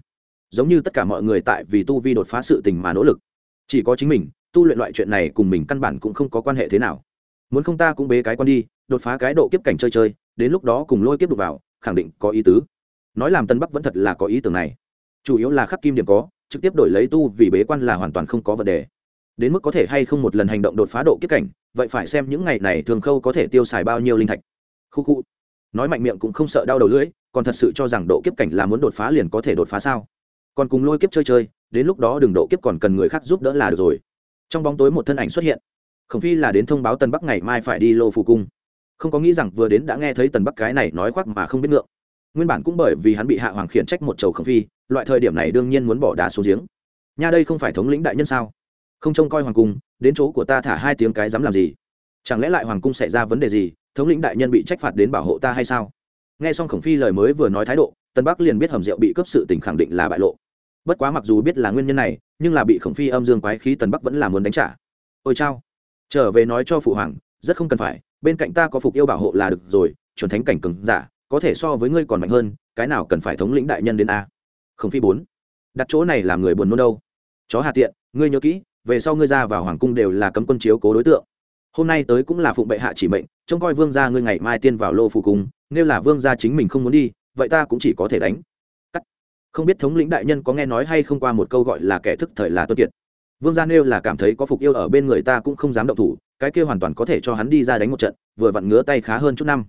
Giống như tất cả mọi người tại vì tu vi đột phá sự tình mà nỗ lực. Chỉ có chính mình, tu luyện loại chuyện này cùng mình căn bản cũng không có quan hệ thế nào. Muốn không ta cũng bế cái quan đi, đột phá cái độ kiếp cảnh chơi chơi, đến lúc đó cùng lôi kiếp đục vào, khẳng định có ý tứ. Nói làm tân bắc vẫn thật là có ý tưởng này. Chủ yếu là khắc kim điểm có, trực tiếp đổi lấy tu vì bế quan là hoàn toàn không có vấn đề đến mức có thể hay không một lần hành động đột phá độ kiếp cảnh, vậy phải xem những ngày này thường khâu có thể tiêu xài bao nhiêu linh thạch. Khu khu. Nói mạnh miệng cũng không sợ đau đầu lưỡi, còn thật sự cho rằng độ kiếp cảnh là muốn đột phá liền có thể đột phá sao? Còn cùng lôi kiếp chơi chơi, đến lúc đó đừng độ kiếp còn cần người khác giúp đỡ là được rồi. Trong bóng tối một thân ảnh xuất hiện. Khổng phi là đến thông báo tần bắc ngày mai phải đi lô phù cung. Không có nghĩ rằng vừa đến đã nghe thấy tần bắc cái này nói khoác mà không biết ngượng. Nguyên bản cũng bởi vì hắn bị hạ hoàng khiển trách một chầu khổng phi, loại thời điểm này đương nhiên muốn bỏ đá xuống giếng. Nha đây không phải thống lĩnh đại nhân sao? Không trông coi hoàng cung, đến chỗ của ta thả hai tiếng cái dám làm gì? Chẳng lẽ lại hoàng cung xảy ra vấn đề gì, thống lĩnh đại nhân bị trách phạt đến bảo hộ ta hay sao? Nghe xong khổng phi lời mới vừa nói thái độ tân bắc liền biết hầm rượu bị cướp sự tình khẳng định là bại lộ. Bất quá mặc dù biết là nguyên nhân này, nhưng là bị khổng phi âm dương quái khí tần bắc vẫn là muốn đánh trả. Ôi chao. Trở về nói cho phụ hoàng, rất không cần phải, bên cạnh ta có phục yêu bảo hộ là được rồi, chuẩn thánh cảnh cừng giả, có thể so với ngươi còn mạnh hơn, cái nào cần phải thống lĩnh đại nhân đến a? Khổng phi bốn. Đặt chỗ này làm người buồn nôn đâu? Chó hà tiện, ngươi nhớ kỹ về sau ngươi ra vào hoàng cung đều là cấm quân chiếu cố đối tượng. Hôm nay tới cũng là phụng bệ hạ chỉ mệnh, trông coi vương gia ngươi ngày mai tiên vào lô phủ cung, nếu là vương gia chính mình không muốn đi, vậy ta cũng chỉ có thể đánh. Cắt. Không biết thống lĩnh đại nhân có nghe nói hay không qua một câu gọi là kẻ thức thời là tuân kiệt. Vương gia nêu là cảm thấy có phục yêu ở bên người ta cũng không dám động thủ, cái kia hoàn toàn có thể cho hắn đi ra đánh một trận, vừa vặn ngứa tay khá hơn chút năm.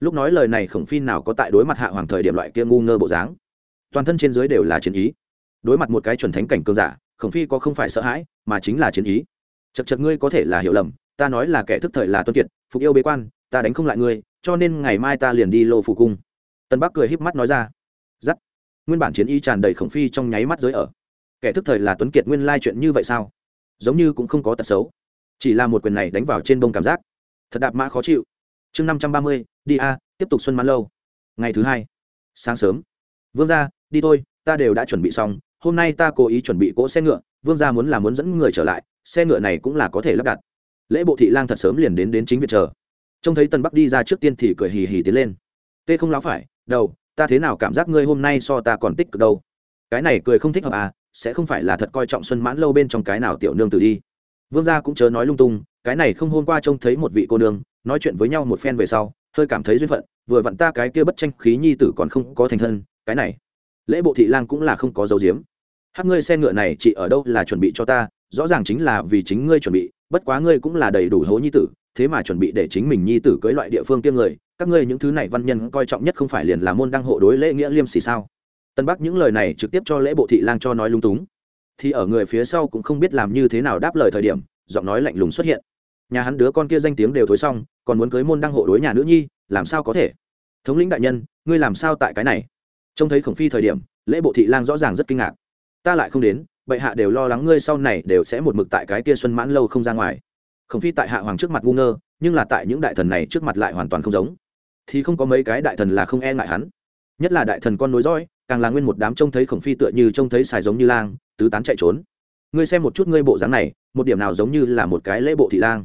Lúc nói lời này khổng phi nào có tại đối mặt hạ hoàng thời điểm loại kia ngu ngơ bộ dáng. Toàn thân trên dưới đều là chiến ý. Đối mặt một cái chuẩn thánh cảnh cương giả khổng phi có không phải sợ hãi, mà chính là chiến ý. Chật chật ngươi có thể là hiểu lầm, ta nói là kẻ thức thời là tuân kiệt, phục yêu bế quan, ta đánh không lại ngươi, cho nên ngày mai ta liền đi lô phủ cung. Tân bắc cười híp mắt nói ra. Giắt. Nguyên bản chiến y tràn đầy khổng phi trong nháy mắt giới ở. Kẻ thức thời là tuấn kiệt nguyên lai chuyện như vậy sao? Giống như cũng không có tật xấu. Chỉ là một quyền này đánh vào trên bông cảm giác. Thật đạp mã khó chịu. Chương năm trăm ba mươi, đi a, tiếp tục xuân mãn lâu. Ngày thứ hai. Sáng sớm. Vương ra đi thôi, ta đều đã chuẩn bị xong hôm nay ta cố ý chuẩn bị cỗ xe ngựa, vương gia muốn là muốn dẫn người trở lại, xe ngựa này cũng là có thể lắp đặt. Lễ bộ thị lang thật sớm liền đến đến chính viện chờ. Trông thấy tân bắc đi ra trước tiên thì cười hì hì tiến lên. Tê không láo phải, đầu, ta thế nào cảm giác ngươi hôm nay so ta còn tích cực đâu? Cái này cười không thích hợp à sẽ không phải là thật coi trọng xuân mãn lâu bên trong cái nào tiểu nương tử đi. Vương gia cũng chớ nói lung tung, cái này không hôm qua trông thấy một vị cô nương, nói chuyện với nhau một phen về sau, hơi cảm thấy duyên phận, vừa vặn ta cái kia bất tranh khí nhi tử còn không có thành thân, cái này. Lễ bộ thị lang cũng là không có dấu diếm hát ngươi xe ngựa này chị ở đâu là chuẩn bị cho ta, rõ ràng chính là vì chính ngươi chuẩn bị, bất quá ngươi cũng là đầy đủ hố nhi tử, thế mà chuẩn bị để chính mình nhi tử cưới loại địa phương tiêm người, các ngươi những thứ này văn nhân coi trọng nhất không phải liền là môn đăng hộ đối lễ nghĩa liêm xì sao? Tân bắc những lời này trực tiếp cho lễ bộ thị lang cho nói lung túng. Thì ở người phía sau cũng không biết làm như thế nào đáp lời thời điểm, giọng nói lạnh lùng xuất hiện. Nhà hắn đứa con kia danh tiếng đều thối xong, còn muốn cưới môn đăng hộ đối nhà nữ nhi, làm sao có thể? Thống lĩnh đại nhân, ngươi làm sao tại cái này? Trông thấy khổng phi thời điểm, lễ bộ thị lang rõ ràng rất kinh ngạc ta lại không đến, bệ hạ đều lo lắng ngươi sau này đều sẽ một mực tại cái kia xuân mãn lâu không ra ngoài. Khổng phi tại hạ hoàng trước mặt ngu ngơ, nhưng là tại những đại thần này trước mặt lại hoàn toàn không giống. Thì không có mấy cái đại thần là không e ngại hắn. Nhất là đại thần con nối dõi, càng là nguyên một đám trông thấy khổng phi tựa như trông thấy xài giống như lang, tứ tán chạy trốn. Ngươi xem một chút ngươi bộ dáng này, một điểm nào giống như là một cái lễ bộ thị lang.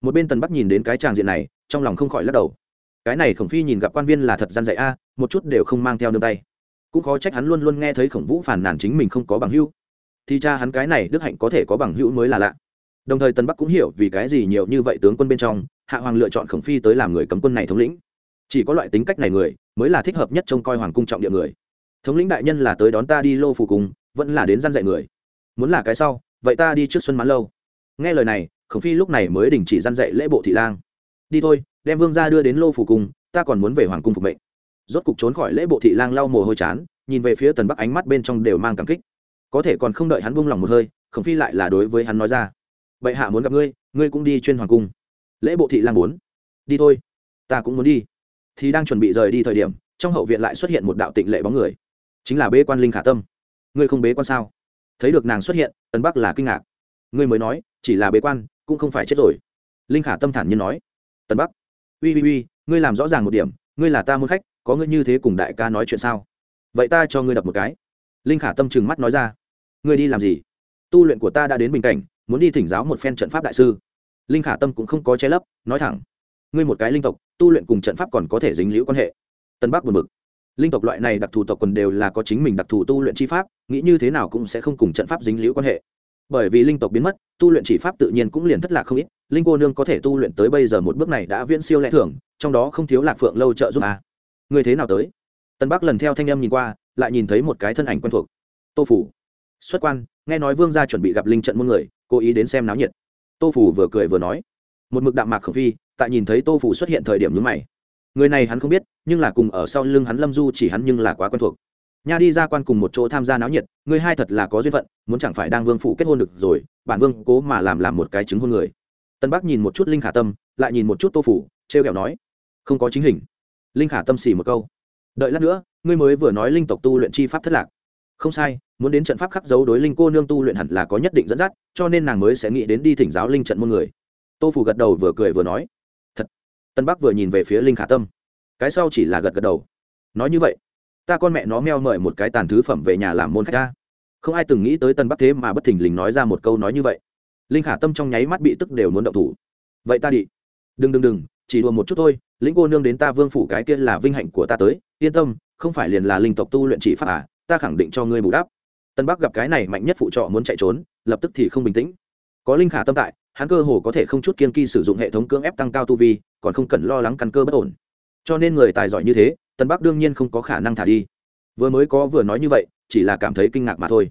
Một bên tần bắc nhìn đến cái tràng diện này, trong lòng không khỏi lắc đầu. Cái này khổng phi nhìn gặp quan viên là thật gian dạy a, một chút đều không mang theo nương tay cũng khó trách hắn luôn luôn nghe thấy khổng vũ phản nàn chính mình không có bằng hữu. Thì cha hắn cái này đức hạnh có thể có bằng hữu mới là lạ. Đồng thời tân bắc cũng hiểu vì cái gì nhiều như vậy tướng quân bên trong, hạ hoàng lựa chọn khổng phi tới làm người cấm quân này thống lĩnh. Chỉ có loại tính cách này người, mới là thích hợp nhất trông coi hoàng cung trọng địa người. Thống lĩnh đại nhân là tới đón ta đi lô phủ cùng, vẫn là đến gian dạy người. Muốn là cái sau, vậy ta đi trước xuân mãn lâu. Nghe lời này, khổng phi lúc này mới đình chỉ gian dạy lễ bộ thị lang. Đi thôi, đem vương ra đưa đến lô phủ cung ta còn muốn về hoàng cung phục mệnh rốt cục trốn khỏi lễ bộ thị lang lau mồ hôi chán, nhìn về phía tần bắc ánh mắt bên trong đều mang cảm kích. Có thể còn không đợi hắn buông lòng một hơi, khổng phi lại là đối với hắn nói ra. Bệ hạ muốn gặp ngươi ngươi cũng đi chuyên hoàng cung. Lễ bộ thị lang muốn. Đi thôi, ta cũng muốn đi. Thì đang chuẩn bị rời đi thời điểm, trong hậu viện lại xuất hiện một đạo tịnh lệ bóng người. Chính là bế quan linh khả tâm. Ngươi không bế quan sao? Thấy được nàng xuất hiện, tần bắc là kinh ngạc. Ngươi mới nói, chỉ là bế quan, cũng không phải chết rồi. Linh khả tâm thản nhiên nói. Tần bắc, uy uy uy, ngươi làm rõ ràng một điểm, ngươi là ta muốn khách có ngươi như thế cùng đại ca nói chuyện sao? Vậy ta cho ngươi đập một cái. Linh khả tâm trừng mắt nói ra. Ngươi đi làm gì? Tu luyện của ta đã đến bình cảnh, muốn đi thỉnh giáo một phen trận pháp đại sư. Linh khả tâm cũng không có che lấp, nói thẳng. Ngươi một cái linh tộc, tu luyện cùng trận pháp còn có thể dính liễu quan hệ. Tân bắc buồn bực. Linh tộc loại này đặc thù tộc quần đều là có chính mình đặc thù tu luyện chi pháp, nghĩ như thế nào cũng sẽ không cùng trận pháp dính liễu quan hệ. Bởi vì linh tộc biến mất, tu luyện chỉ pháp tự nhiên cũng liền thất lạc không ít, linh cô nương có thể tu luyện tới bây giờ một bước này đã viễn siêu lẽ thường, trong đó không thiếu lạc phượng lâu trợ giúp à người thế nào tới? Tân bắc lần theo thanh em nhìn qua, lại nhìn thấy một cái thân ảnh quen thuộc. Tô phủ. Xuất quan, nghe nói vương gia chuẩn bị gặp linh trận muôn người, cố ý đến xem náo nhiệt. Tô phủ vừa cười vừa nói. Một mực đạm mạc khẩu phi, tại nhìn thấy tô phủ xuất hiện thời điểm nhúng mày. Người này hắn không biết, nhưng là cùng ở sau lưng hắn lâm du chỉ hắn nhưng là quá quen thuộc. Nha đi ra quan cùng một chỗ tham gia náo nhiệt, người hai thật là có duyên phận, muốn chẳng phải đang vương phụ kết hôn được rồi, bản vương cố mà làm làm một cái chứng hôn người. Tân bắc nhìn một chút linh khả tâm, lại nhìn một chút tô phủ t r e o kẹo nói. Không có chính hình linh khả tâm xì một câu. Đợi lát nữa, ngươi mới vừa nói linh tộc tu luyện chi pháp thất lạc. Không sai, muốn đến trận pháp khắc dấu đối linh cô nương tu luyện hẳn là có nhất định dẫn dắt, cho nên nàng mới sẽ nghĩ đến đi thỉnh giáo linh trận môn người. Tô phủ gật đầu vừa cười vừa nói. Thật. Tân bắc vừa nhìn về phía linh khả tâm. Cái sau chỉ là gật gật đầu. Nói như vậy, ta con mẹ nó meo mời một cái tàn thứ phẩm về nhà làm môn khách ta. Không ai từng nghĩ tới tân bắc thế mà bất thình lình nói ra một câu nói như vậy. Linh khả tâm trong nháy mắt bị tức đều muốn động thủ. Vậy ta đi. Đừng đừng đừng, chỉ đùa một chút thôi lĩnh cô nương đến ta vương phủ cái kia là vinh hạnh của ta tới, yên tâm, không phải liền là linh tộc tu luyện chỉ pháp à ta khẳng định cho ngươi bù đắp. Tân bắc gặp cái này mạnh nhất phụ trọ muốn chạy trốn, lập tức thì không bình tĩnh. Có linh khả tâm tại, hắn cơ hồ có thể không chút kiên kỳ sử dụng hệ thống cưỡng ép tăng cao tu vi, còn không cần lo lắng căn cơ bất ổn. Cho nên người tài giỏi như thế, tân bắc đương nhiên không có khả năng thả đi. Vừa mới có vừa nói như vậy, chỉ là cảm thấy kinh ngạc mà thôi.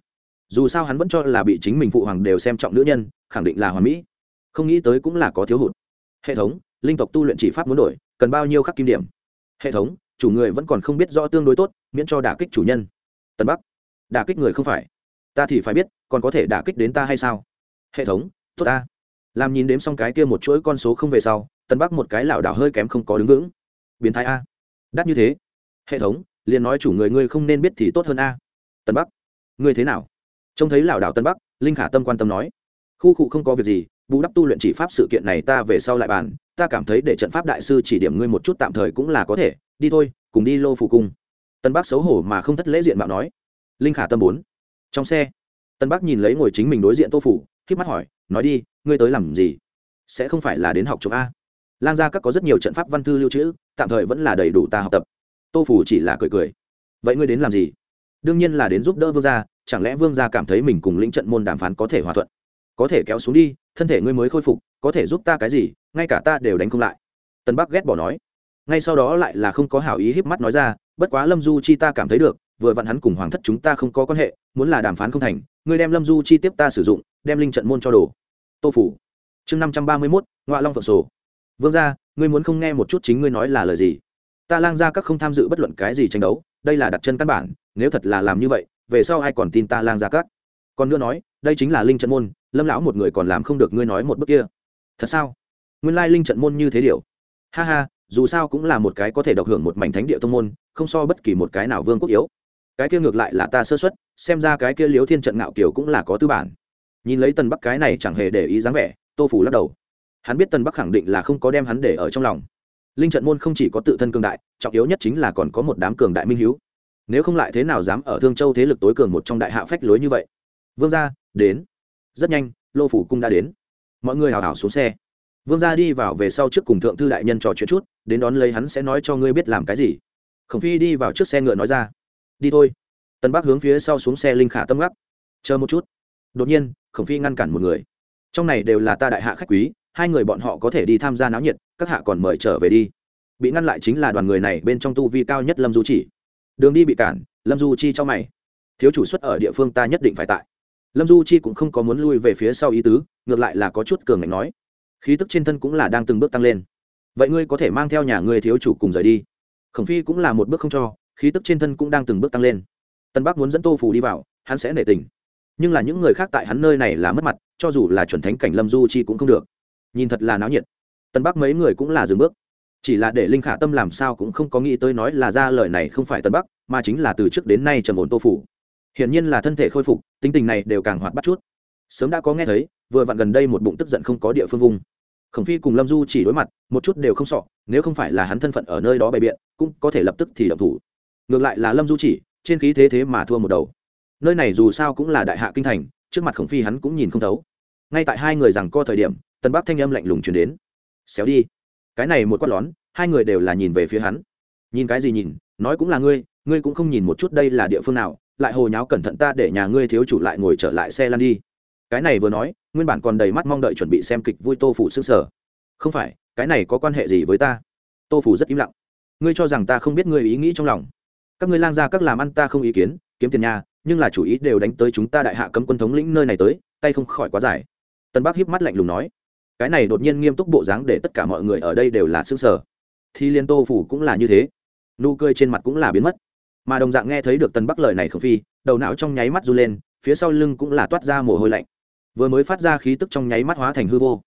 Dù sao hắn vẫn cho là bị chính mình phụ hoàng đều xem trọng nữ nhân, khẳng định là hoàn mỹ. Không nghĩ tới cũng là có thiếu hụt. Hệ thống, linh tộc tu luyện chỉ pháp muốn đổi cần bao nhiêu khắc kim điểm? Hệ thống, chủ người vẫn còn không biết rõ tương đối tốt, miễn cho đả kích chủ nhân. Tân bắc, đả kích người không phải. Ta thì phải biết, còn có thể đả kích đến ta hay sao? Hệ thống, tốt ta. Làm nhìn đếm xong cái kia một chuỗi con số không về sau tân bắc một cái lảo đảo hơi kém không có đứng vững. Biến thái a. Đắt như thế. Hệ thống, liền nói chủ người ngươi không nên biết thì tốt hơn a. Tân bắc, ngươi thế nào? Trông thấy lảo đảo tân bắc, linh khả tâm quan tâm nói. Khu cụ không có việc gì bù đắp tu luyện chỉ pháp sự kiện này ta về sau lại bàn, ta cảm thấy để trận pháp đại sư chỉ điểm ngươi một chút tạm thời cũng là có thể, đi thôi, cùng đi lô phủ cung. Tân bắc xấu hổ mà không thất lễ diện mạo nói. Linh khả tâm bốn. Trong xe, tân bắc nhìn lấy ngồi chính mình đối diện tô phủ k mắt hỏi, nói đi, ngươi tới làm gì? Sẽ không phải là đến học chụp a? Lang gia các có rất nhiều trận pháp văn thư lưu trữ, tạm thời vẫn là đầy đủ ta học tập. Tô phủ chỉ là cười cười. Vậy ngươi đến làm gì? Đương nhiên là đến giúp đỡ vương gia, chẳng lẽ vương gia cảm thấy mình cùng lĩnh trận môn đàm phán có thể hòa thuận? Có thể kéo xuống đi thân thể ngươi mới khôi phục, có thể giúp ta cái gì, ngay cả ta đều đánh không lại. Tân bắc ghét bỏ nói. Ngay sau đó lại là không có hảo ý híp mắt nói ra, bất quá lâm du chi ta cảm thấy được, vừa vặn hắn cùng hoàng thất chúng ta không có quan hệ, muốn là đàm phán không thành, ngươi đem lâm du chi tiếp ta sử dụng, đem linh trận môn cho đồ. Tô phủ. Chương năm trăm ba mươi mốt ngoại long phượng sổ. Vương gia, ngươi muốn không nghe một chút chính ngươi nói là lời gì? Ta lang gia các không tham dự bất luận cái gì tranh đấu, đây là đặt chân căn bản, nếu thật là làm như vậy, về sau ai còn tin ta lang gia các? Còn nữa nói, đây chính là linh trận môn lâm lão một người còn làm không được ngươi nói một bước kia. Thật sao? Nguyên lai linh trận môn như thế điều. Ha ha, dù sao cũng là một cái có thể độc hưởng một mảnh thánh địa tông môn, không so bất kỳ một cái nào vương quốc yếu. Cái kia ngược lại là ta sơ xuất xem ra cái kia liếu thiên trận ngạo kiều cũng là có tư bản. Nhìn lấy tần bắc cái này chẳng hề để ý dáng vẻ, tô phủ lắc đầu. Hắn biết tần bắc khẳng định là không có đem hắn để ở trong lòng. Linh trận môn không chỉ có tự thân cường đại, trọng yếu nhất chính là còn có một đám cường đại minh hiếu. Nếu không lại thế nào dám ở thương châu thế lực tối cường một trong đại hạ phách lối như vậy? Vương gia, đến rất nhanh, lô phủ cung đã đến. Mọi người hào hào xuống xe. Vương gia đi vào về sau trước cùng thượng thư đại nhân trò chuyện chút, đến đón lấy hắn sẽ nói cho ngươi biết làm cái gì. Khổng phi đi vào trước xe ngựa nói ra. Đi thôi. Tân bắc hướng phía sau xuống xe linh khả tâm gác chờ một chút. Đột nhiên, khổng phi ngăn cản một người. Trong này đều là ta đại hạ khách quý, hai người bọn họ có thể đi tham gia náo nhiệt, các hạ còn mời trở về đi. Bị ngăn lại chính là đoàn người này bên trong tu vi cao nhất lâm du chỉ. Đường đi bị cản, lâm du chi cho mày. Thiếu chủ xuất ở địa phương ta nhất định phải tại lâm du chi cũng không có muốn lui về phía sau ý tứ, ngược lại là có chút cường ngạnh nói. Khí tức trên thân cũng là đang từng bước tăng lên. Vậy ngươi có thể mang theo nhà ngươi thiếu chủ cùng rời đi. Khổng phi cũng là một bước không cho, khí tức trên thân cũng đang từng bước tăng lên. Tân bắc muốn dẫn tô Phủ đi vào, hắn sẽ nể tình. Nhưng là những người khác tại hắn nơi này là mất mặt, cho dù là chuẩn thánh cảnh lâm du chi cũng không được. Nhìn thật là náo nhiệt. Tân bắc mấy người cũng là dừng bước. Chỉ là để linh khả tâm làm sao cũng không có nghĩ tới nói là ra lời này không phải tân bắc, mà chính là từ trước đến nay trầm ổn tô phủ hiển nhiên là thân thể khôi phục, tính tình này đều càng hoạt bắt chút. Sớm đã có nghe thấy, vừa vặn gần đây một bụng tức giận không có địa phương vùng. Khổng phi cùng lâm du chỉ đối mặt, một chút đều không sọ nếu không phải là hắn thân phận ở nơi đó bày biện, cũng có thể lập tức thì động thủ. Ngược lại là lâm du chỉ, trên khí thế thế mà thua một đầu. Nơi này dù sao cũng là đại hạ kinh thành, trước mặt khổng phi hắn cũng nhìn không thấu. Ngay tại hai người rằng co thời điểm, tân bắc thanh âm lạnh lùng chuyển đến. Xéo đi. Cái này một quát lón, hai người đều là nhìn về phía hắn. Nhìn cái gì nhìn? Nói cũng là ngươi ngươi cũng không nhìn một chút đây là địa phương nào lại hồ nháo cẩn thận ta để nhà ngươi thiếu chủ lại ngồi trở lại xe lăn đi. Cái này vừa nói, nguyên bản còn đầy mắt mong đợi chuẩn bị xem kịch vui tô phủ xương sở không phải, cái này có quan hệ gì với ta? Tô phủ rất im lặng. Ngươi cho rằng ta không biết ngươi ý nghĩ trong lòng. Các ngươi lang ra các làm ăn ta không ý kiến, kiếm tiền nhà, nhưng là chủ ý đều đánh tới chúng ta đại hạ cấm quân thống lĩnh nơi này tới, tay không khỏi quá dài. Tân bác híp mắt lạnh lùng nói. Cái này đột nhiên nghiêm túc bộ dáng để tất cả mọi người ở đây đều là xương sở thì liên tô phủ cũng là như thế. Nụ cười trên mặt cũng là biến mất mà đồng dạng nghe thấy được tần bắc lời này khổng phi, đầu não trong nháy mắt r u lên, phía sau lưng cũng là toát ra mồ hôi lạnh. Vừa mới phát ra khí tức trong nháy mắt hóa thành hư vô.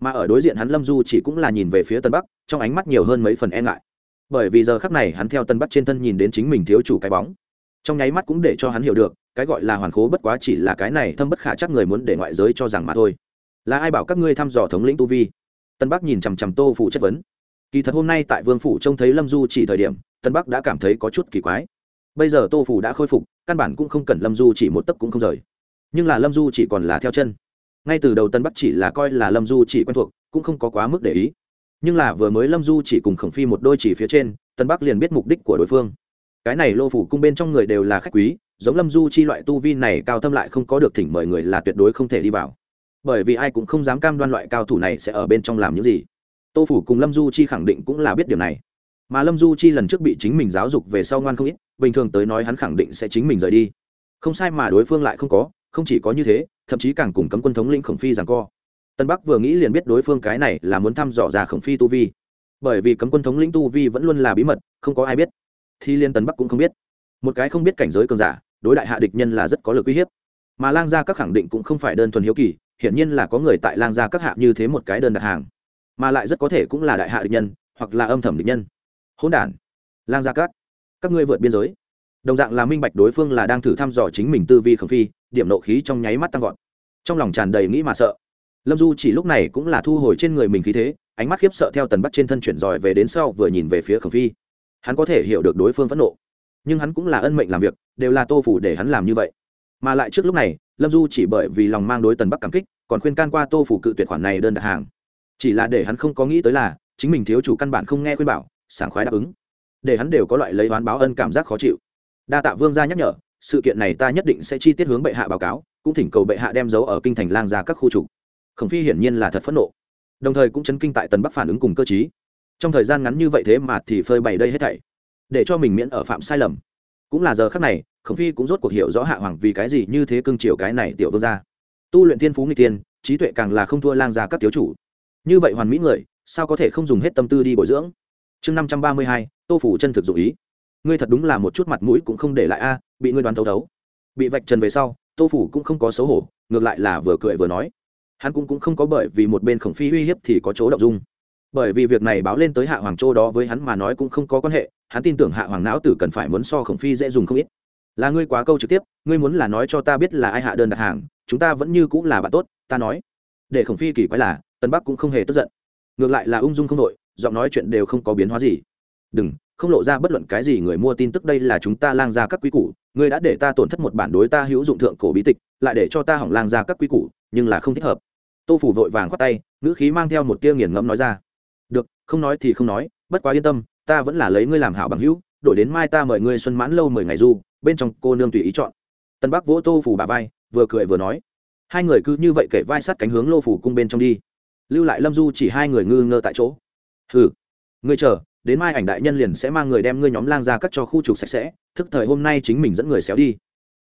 Mà ở đối diện hắn lâm du chỉ cũng là nhìn về phía tân bắc, trong ánh mắt nhiều hơn mấy phần e ngại. Bởi vì giờ khắc này hắn theo tân bắc trên thân nhìn đến chính mình thiếu chủ cái bóng. Trong nháy mắt cũng để cho hắn hiểu được, cái gọi là hoàn khố bất quá chỉ là cái này thâm bất khả chắc người muốn để ngoại giới cho rằng mà thôi. Là ai bảo các ngươi thăm dò thống lĩnh tu vi? Tân bắc nhìn chằm chằm tô phủ chất vấn. Kỳ thật hôm nay tại vương phủ trông thấy lâm du chỉ thời điểm tân bắc đã cảm thấy có chút kỳ quái bây giờ tô phủ đã khôi phục, căn bản cũng không cần lâm du chỉ một tấc cũng không rời. Nhưng là lâm du chỉ còn là theo chân. Ngay từ đầu tân bắc chỉ là coi là lâm du chỉ quen thuộc, cũng không có quá mức để ý. Nhưng là vừa mới lâm du chỉ cùng khổng phi một đôi chỉ phía trên, tân bắc liền biết mục đích của đối phương. Cái này lô phủ cung bên trong người đều là khách quý, giống lâm du chi loại tu vi này cao thâm lại không có được thỉnh mời người là tuyệt đối không thể đi vào. Bởi vì ai cũng không dám cam đoan loại cao thủ này sẽ ở bên trong làm những gì. Tô phủ cùng lâm du chi khẳng định cũng là biết điều này. Mà lâm du chi lần trước bị chính mình giáo dục về sau ngoan không ít bình thường tới nói hắn khẳng định sẽ chính mình rời đi. Không sai mà đối phương lại không có, không chỉ có như thế, thậm chí càng cùng cấm quân thống lĩnh khổng phi rằng co. Tân bắc vừa nghĩ liền biết đối phương cái này là muốn thăm dò ra khổng phi tu vi. Bởi vì cấm quân thống lĩnh tu vi vẫn luôn là bí mật, không có ai biết. Thì liên tân bắc cũng không biết. Một cái không biết cảnh giới cường giả, đối đại hạ địch nhân là rất có lực uy hiếp. Mà lang gia các khẳng định cũng không phải đơn thuần hiếu kỳ, hiển nhiên là có người tại lang gia các hạ như thế một cái đơn đặt hàng. Mà lại rất có thể cũng là đại hạ địch nhân, hoặc là âm thầm địch nhân. Hỗn đản. Lang gia các các ngươi vượt biên giới. Đồng dạng là minh bạch đối phương là đang thử thăm dò chính mình tư vi khẩn phi, điểm nộ khí trong nháy mắt tăng vọt. Trong lòng tràn đầy nghĩ mà sợ. Lâm du chỉ lúc này cũng là thu hồi trên người mình khí thế, ánh mắt khiếp sợ theo tần bắc trên thân chuyển dòi về đến sau vừa nhìn về phía khẩn phi. Hắn có thể hiểu được đối phương phẫn nộ, nhưng hắn cũng là ân mệnh làm việc, đều là tô phủ để hắn làm như vậy. Mà lại trước lúc này, lâm du chỉ bởi vì lòng mang đối tần bắc cảm kích, còn khuyên can qua tô phủ cự tuyệt khoản này đơn đặt hàng. Chỉ là để hắn không có nghĩ tới là, chính mình thiếu chủ căn bản không nghe khuyên bảo, sảng khoái đáp ứng để hắn đều có loại lấy oán báo ân cảm giác khó chịu. Đa tạ vương gia nhắc nhở, sự kiện này ta nhất định sẽ chi tiết hướng bệ hạ báo cáo, cũng thỉnh cầu bệ hạ đem dấu ở kinh thành lang ra các khu trục. Khổng phi hiển nhiên là thật phẫn nộ. Đồng thời cũng chấn kinh tại tần bắc phản ứng cùng cơ chí trong thời gian ngắn như vậy thế mà thì phơi bày đây hết thảy, để cho mình miễn ở phạm sai lầm. Cũng là giờ khác này, khổng phi cũng rốt cuộc hiểu rõ hạ hoàng vì cái gì như thế cưng chiều cái này tiểu vương gia. Tu luyện thiên phú nghịch tiên trí tuệ càng là không thua lang gia các thiếu chủ. Như vậy hoàn mỹ người, sao có thể không dùng hết tâm tư đi bồi dưỡng? Chương năm trăm ba mươi hai tô phủ chân thực dụng ý. Ngươi thật đúng là một chút mặt mũi cũng không để lại a bị ngươi đoán thấu thấu. Bị vạch trần về sau tô phủ cũng không có xấu hổ ngược lại là vừa cười vừa nói. Hắn cũng, cũng không có bởi vì một bên khổng phi uy hiếp thì có chỗ đậu dung. Bởi vì việc này báo lên tới hạ hoàng châu đó với hắn mà nói cũng không có quan hệ hắn tin tưởng hạ hoàng não tử cần phải muốn so khổng phi dễ dùng không ít. Là ngươi quá câu trực tiếp ngươi muốn là nói cho ta biết là ai hạ đơn đặt hàng chúng ta vẫn như cũng là bạn tốt ta nói. Để khổng phi kỳ quái là tân bắc cũng không hề tức giận. Ngược lại là ung dung không đội giọng nói chuyện đều không có biến hóa gì. Đừng, không lộ ra bất luận cái gì người mua tin tức đây là chúng ta lang ra các quý củ, ngươi đã để ta tổn thất một bản đối ta hữu dụng thượng cổ bí tịch, lại để cho ta hỏng lang ra các quý củ, nhưng là không thích hợp. Tô phủ vội vàng khoát tay, ngữ khí mang theo một tia nghiền ngẫm nói ra. Được, không nói thì không nói, bất quá yên tâm, ta vẫn là lấy ngươi làm hảo bằng hữu, đổi đến mai ta mời ngươi xuân mãn lâu mười ngày du, bên trong cô nương tùy ý chọn. Tân bắc vỗ tô phủ bà vai, vừa cười vừa nói. Hai người cứ như vậy kể vai sát cánh hướng lô phủ cung bên trong đi. Lưu lại lâm du chỉ hai người ngư ngơ tại chỗ hừ. Ngươi chờ, đến mai ảnh đại nhân liền sẽ mang người đem ngươi nhóm lang ra cắt cho khu trục sạch sẽ, thức thời hôm nay chính mình dẫn người xéo đi.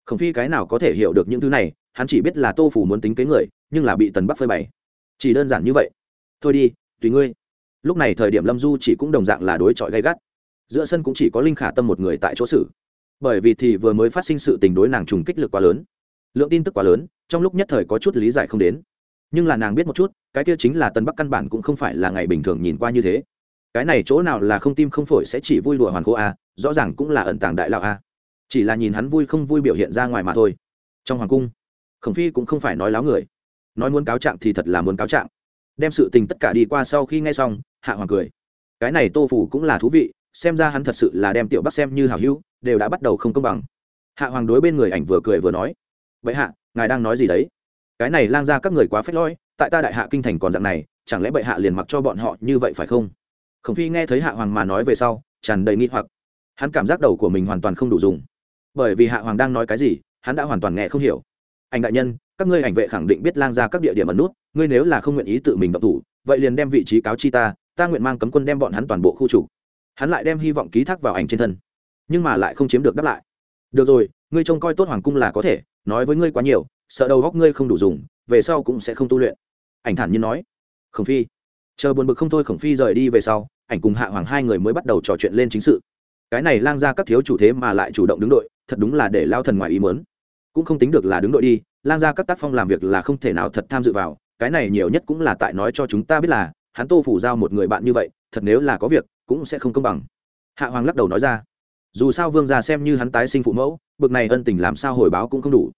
Khổng phi cái nào có thể hiểu được những thứ này, hắn chỉ biết là tô phủ muốn tính kế người, nhưng là bị tần bắc phơi bày. Chỉ đơn giản như vậy. Thôi đi, tùy ngươi. Lúc này thời điểm lâm du chỉ cũng đồng dạng là đối chọi gay gắt. Giữa sân cũng chỉ có linh khả tâm một người tại chỗ xử. Bởi vì thì vừa mới phát sinh sự tình đối nàng trùng kích lực quá lớn. Lượng tin tức quá lớn, trong lúc nhất thời có chút lý giải không đến nhưng là nàng biết một chút, cái kia chính là tân bắc căn bản cũng không phải là ngày bình thường nhìn qua như thế. Cái này chỗ nào là không tim không phổi sẽ chỉ vui đùa hoàn cố a, rõ ràng cũng là ẩn tàng đại lão a. Chỉ là nhìn hắn vui không vui biểu hiện ra ngoài mà thôi. Trong hoàng cung, khổng phi cũng không phải nói láo người. Nói muốn cáo trạng thì thật là muốn cáo trạng. Đem sự tình tất cả đi qua sau khi nghe xong, hạ hoàng cười. Cái này tô phủ cũng là thú vị, xem ra hắn thật sự là đem tiểu bắc xem như hảo hữu, đều đã bắt đầu không công bằng. Hạ hoàng đối bên người ảnh vừa cười vừa nói. Vậy hạ, ngài đang nói gì đấy? Cái này lang ra các người quá phép lối tại ta đại hạ kinh thành còn dạng này, chẳng lẽ bệ hạ liền mặc cho bọn họ như vậy phải không? Khổng phi nghe thấy hạ hoàng mà nói về sau, tràn đầy nghi hoặc. Hắn cảm giác đầu của mình hoàn toàn không đủ dùng. Bởi vì hạ hoàng đang nói cái gì, hắn đã hoàn toàn nghe không hiểu. Anh đại nhân, các ngươi ảnh vệ khẳng định biết lang ra các địa điểm ẩn nút, ngươi nếu là không nguyện ý tự mình động thủ, vậy liền đem vị trí cáo chi ta ta nguyện mang cấm quân đem bọn hắn toàn bộ khu trục. Hắn lại đem hy vọng ký thác vào ảnh trên thân, nhưng mà lại không chiếm được đáp lại. Được rồi, ngươi trông coi tốt hoàng cung là có thể, nói với ngươi quá nhiều sợ đầu góc ngươi không đủ dùng, về sau cũng sẽ không tu luyện. Ảnh thản nhiên nói. Khổng phi. Chờ buồn bực không thôi khổng phi rời đi về sau, ảnh cùng hạ hoàng hai người mới bắt đầu trò chuyện lên chính sự. Cái này lang ra các thiếu chủ thế mà lại chủ động đứng đội, thật đúng là để lao thần ngoài ý mớn cũng không tính được là đứng đội đi, lang ra các tác phong làm việc là không thể nào thật tham dự vào, cái này nhiều nhất cũng là tại nói cho chúng ta biết là, hắn tô phủ giao một người bạn như vậy, thật nếu là có việc, cũng sẽ không công bằng. Hạ hoàng lắc đầu nói ra. Dù sao vương gia xem như hắn tái sinh phụ mẫu, bực này ân tình làm sao hồi báo cũng không đủ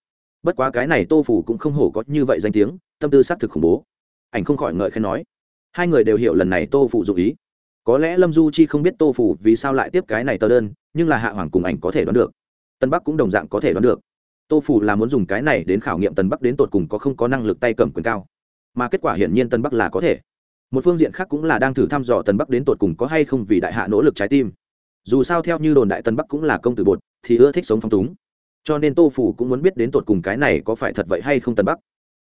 bất quá cái này tô phủ cũng không hổ có như vậy danh tiếng, tâm tư xác thực khủng bố. Ảnh không khỏi ngợi khen nói, hai người đều hiểu lần này tô phủ dụ ý. Có lẽ lâm du chi không biết tô phủ vì sao lại tiếp cái này tờ đơn, nhưng là hạ hoàng cùng ảnh có thể đoán được. Tân bắc cũng đồng dạng có thể đoán được. Tô phủ là muốn dùng cái này đến khảo nghiệm tân bắc đến tột cùng có không có năng lực tay cầm quyền cao. Mà kết quả hiển nhiên tân bắc là có thể. Một phương diện khác cũng là đang thử thăm dò tân bắc đến tột cùng có hay không vì đại hạ nỗ lực trái tim. Dù sao theo như đồn đại tân bắc cũng là công tử bột, thì ưa thích sống phong túng cho nên tô phủ cũng muốn biết đến tột cùng cái này có phải thật vậy hay không tần bắc.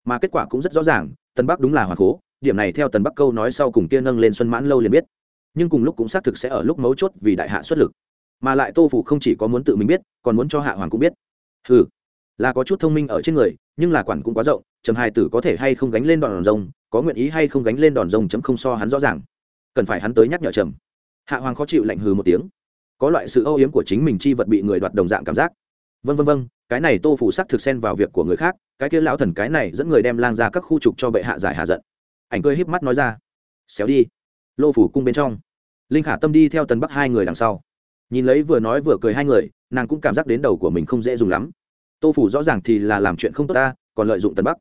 Mà kết quả cũng rất rõ ràng, tần bắc đúng là hoàng cố điểm này theo tần bắc câu nói sau cùng kia nâng lên xuân mãn lâu liền biết. Nhưng cùng lúc cũng xác thực sẽ ở lúc mấu chốt vì đại hạ xuất lực. Mà lại tô phủ không chỉ có muốn tự mình biết, còn muốn cho hạ hoàng cũng biết. Ừ là có chút thông minh ở trên người, nhưng là quản cũng quá rộng, trầm hai tử có thể hay không gánh lên đòn rồng, có nguyện ý hay không gánh lên đòn rồng chấm không so hắn rõ ràng. Cần phải hắn tới nhắc nhở trầm. Hạ hoàng khó chịu lạnh hừ một tiếng. Có loại sự âu yếm của chính mình chi vật bị người đoạt đồng dạng cảm giác vân vân vân cái này tô phủ sắc thực xen vào việc của người khác, cái kia lão thần cái này dẫn người đem lang ra các khu trục cho bệ hạ giải hạ giận. Ảnh cười híp mắt nói ra, xéo đi. Lô phủ cung bên trong, linh khả tâm đi theo tần bắc hai người đằng sau. Nhìn lấy vừa nói vừa cười hai người, nàng cũng cảm giác đến đầu của mình không dễ dùng lắm. Tô phủ rõ ràng thì là làm chuyện không tốt ta, còn lợi dụng tần bắc.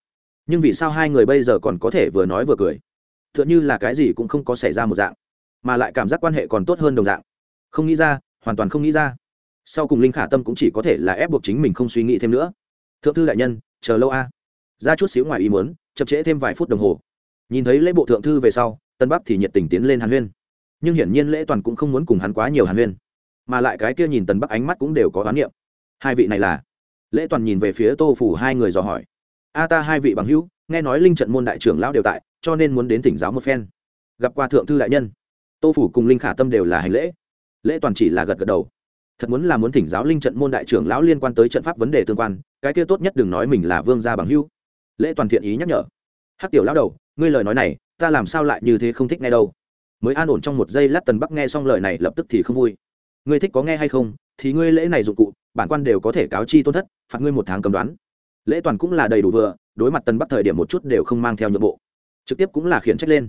Nhưng vì sao hai người bây giờ còn có thể vừa nói vừa cười? T h ư ợ n h ư là cái gì cũng không có xảy ra một dạng, mà lại cảm giác quan hệ còn tốt hơn đồng dạng. Không nghĩ ra, hoàn toàn không nghĩ ra sau cùng linh khả tâm cũng chỉ có thể là ép buộc chính mình không suy nghĩ thêm nữa. Thượng thư đại nhân, chờ lâu a. Ra chút xíu ngoài ý muốn, chậm trễ thêm vài phút đồng hồ. Nhìn thấy lễ bộ thượng thư về sau, tân bắc thì nhiệt tình tiến lên hàn huyên. Nhưng hiển nhiên lễ toàn cũng không muốn cùng hắn quá nhiều hàn huyên. Mà lại cái kia nhìn tần bắc ánh mắt cũng đều có oán niệm. Hai vị này là? Lễ toàn nhìn về phía tô phủ hai người dò hỏi. A ta hai vị bằng hữu, nghe nói linh trận môn đại trưởng lão đều tại, cho nên muốn đến thỉnh giáo một phen. Gặp qua thượng thư đại nhân. Tô phủ cùng linh khả tâm đều là hành lễ. Lễ toàn chỉ là gật gật đầu thật muốn là muốn thỉnh giáo linh trận môn đại trưởng lão liên quan tới trận pháp vấn đề tương quan, cái kia tốt nhất đừng nói mình là vương gia bằng hữu. Lễ toàn thiện ý nhắc nhở. Hát tiểu lão đầu, ngươi lời nói này, ta làm sao lại như thế không thích nghe đâu. Mới an ổn trong một giây lát tần bắc nghe xong lời này lập tức thì không vui. Ngươi thích có nghe hay không, thì ngươi lễ này dụng cụ, bản quan đều có thể cáo chi tôn thất, phạt ngươi một tháng cầm đoán. Lễ toàn cũng là đầy đủ vừa, đối mặt tần bắc thời điểm một chút đều không mang theo nhượng bộ. Trực tiếp cũng là khiển trách lên.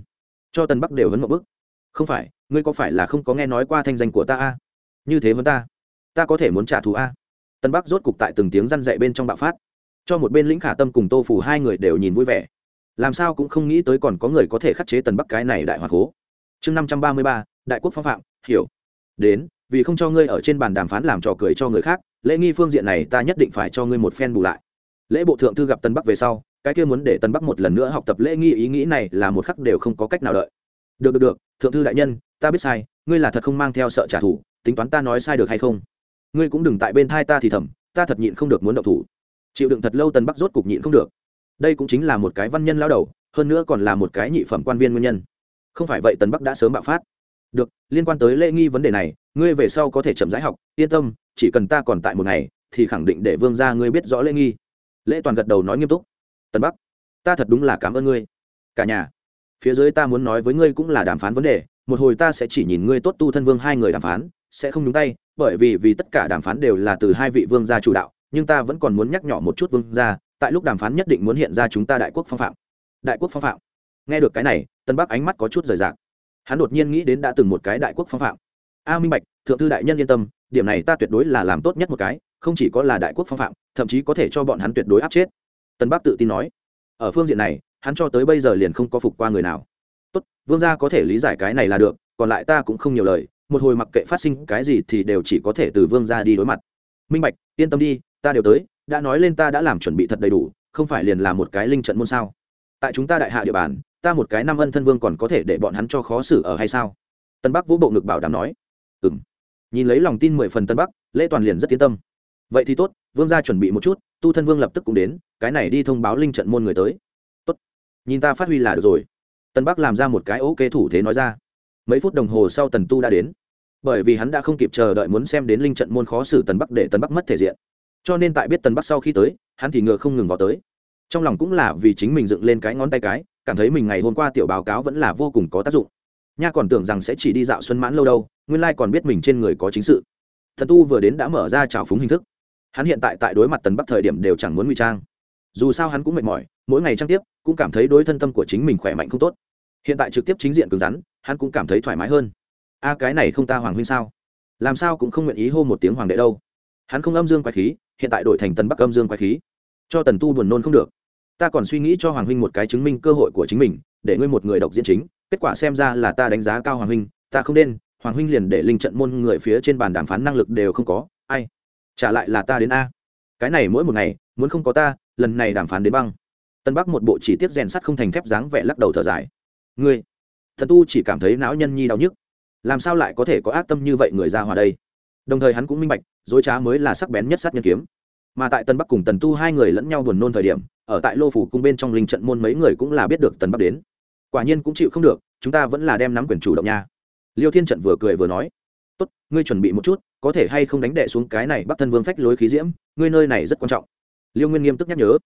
Cho tần bắc đều hấn một bức. Không phải, ngươi có phải là không có nghe nói qua thanh danh của ta a? Như thế vấn ta ta có thể muốn trả thù a. Tân bắc rốt cục tại từng tiếng răn dậy bên trong bạo phát. Cho một bên lĩnh khả tâm cùng tô phủ hai người đều nhìn vui vẻ. Làm sao cũng không nghĩ tới còn có người có thể khắc chế tần bắc cái này đại hoạt hố chương năm trăm ba mươi ba, đại quốc phong phạm, hiểu. Đến, vì không cho ngươi ở trên bàn đàm phán làm trò cười cho người khác, lễ nghi phương diện này ta nhất định phải cho ngươi một phen bù lại. Lễ bộ thượng thư gặp tân bắc về sau, cái kia muốn để tân bắc một lần nữa học tập lễ nghi ý nghĩ này là một khắc đều không có cách nào đợi. Được được được, thượng thư đại nhân, ta biết sai, ngươi là thật không mang theo sợ trả thù, tính toán ta nói sai được hay không? Ngươi cũng đừng tại bên thai ta thì thầm, ta thật nhịn không được muốn động thủ. Chịu đựng thật lâu tân bắc rốt cục nhịn không được. Đây cũng chính là một cái văn nhân lao đầu, hơn nữa còn là một cái nhị phẩm quan viên nguyên nhân. Không phải vậy tân bắc đã sớm bạo phát. Được, liên quan tới lễ nghi vấn đề này, ngươi về sau có thể chậm rãi học, yên tâm, chỉ cần ta còn tại một ngày, thì khẳng định để vương gia ngươi biết rõ lễ nghi. Lễ toàn gật đầu nói nghiêm túc. Tân bắc, ta thật đúng là cảm ơn ngươi. Cả nhà, phía dưới ta muốn nói với ngươi cũng là đàm phán vấn đề, một hồi ta sẽ chỉ nhìn ngươi tốt tu thân vương hai người đàm phán, sẽ không nhúng tay bởi vì vì tất cả đàm phán đều là từ hai vị vương gia chủ đạo, nhưng ta vẫn còn muốn nhắc nhỏ một chút vương gia, tại lúc đàm phán nhất định muốn hiện ra chúng ta đại quốc phong phạm. Đại quốc phong phạm. Nghe được cái này, tân bắc ánh mắt có chút rời rạc. Hắn đột nhiên nghĩ đến đã từng một cái đại quốc phong phạm. A, minh bạch, thượng thư đại nhân yên tâm, điểm này ta tuyệt đối là làm tốt nhất một cái, không chỉ có là đại quốc phong phạm, thậm chí có thể cho bọn hắn tuyệt đối áp chết tân bắc tự tin nói. Ở phương diện này, hắn cho tới bây giờ liền không có phục qua người nào. Tốt, vương gia có thể lý giải cái này là được, còn lại ta cũng không nhiều lời một hồi mặc kệ phát sinh cái gì thì đều chỉ có thể từ vương gia đi đối mặt. Minh bạch, yên tâm đi, ta đều tới, đã nói lên ta đã làm chuẩn bị thật đầy đủ, không phải liền là một cái linh trận môn sao? Tại chúng ta đại hạ địa bàn, ta một cái năm ân thân vương còn có thể để bọn hắn cho khó xử ở hay sao? Tân bắc vũ bộ ngực bảo đảm nói. Ừ m nhìn lấy lòng tin mười phần tân bắc, lễ toàn liền rất yên tâm. Vậy thì tốt, vương gia chuẩn bị một chút, tu thân vương lập tức cũng đến, cái này đi thông báo linh trận môn người tới. Tốt. Nhìn ta phát huy là được rồi. Tân bắc làm ra một cái ok thủ thế nói ra mấy phút đồng hồ sau tần tu đã đến. Bởi vì hắn đã không kịp chờ đợi muốn xem đến linh trận môn khó xử tần bắc để tần bắc mất thể diện. Cho nên tại biết tần bắc sau khi tới, hắn thì ngựa không ngừng vào tới. Trong lòng cũng là vì chính mình dựng lên cái ngón tay cái, cảm thấy mình ngày hôm qua tiểu báo cáo vẫn là vô cùng có tác dụng. Nha còn tưởng rằng sẽ chỉ đi dạo xuân mãn lâu đâu, nguyên lai còn biết mình trên người có chính sự. Thần tu vừa đến đã mở ra trào phúng hình thức. Hắn hiện tại tại đối mặt tần bắc thời điểm đều chẳng muốn ngụy trang. Dù sao hắn cũng mệt mỏi, mỗi ngày trang tiếp, cũng cảm thấy đối thân tâm của chính mình khỏe mạnh không tốt. Hiện tại trực tiếp chính diện cứng rắn hắn cũng cảm thấy thoải mái hơn. A, cái này không ta hoàng huynh sao? Làm sao cũng không nguyện ý hô một tiếng hoàng đệ đâu. Hắn không âm dương quái khí, hiện tại đổi thành tần bắc âm dương quái khí. Cho tần tu buồn nôn không được. Ta còn suy nghĩ cho hoàng huynh một cái chứng minh cơ hội của chính mình, để ngươi một người độc diễn chính. Kết quả xem ra là ta đánh giá cao hoàng huynh, ta không nên. Hoàng huynh liền để linh trận môn người phía trên bàn đàm phán năng lực đều không có. Ai? Trả lại là ta đến a. Cái này mỗi một ngày, muốn không có ta, lần này đàm phán đến băng. Tân bắc một bộ chỉ tiết rèn sắt không thành thép dáng vẻ lắc đầu thở dài. Ngươi? Thần tu chỉ cảm thấy não nhân nhi đau nhức. Làm sao lại có thể có ác tâm như vậy người ra hòa đây? Đồng thời hắn cũng minh bạch, dối trá mới là sắc bén nhất sát nhân kiếm. Mà tại tân bắc cùng tần tu hai người lẫn nhau buồn nôn thời điểm, ở tại lô phủ cung bên trong linh trận môn mấy người cũng là biết được tần bắc đến. Quả nhiên cũng chịu không được, chúng ta vẫn là đem nắm quyền chủ động nha. Liêu thiên trận vừa cười vừa nói, tốt, ngươi chuẩn bị một chút, có thể hay không đánh đệ xuống cái này bắc thân vương phách lối khí diễm, ngươi nơi này rất quan trọng. Liêu nguyên nghiêm tức nhắc nhớ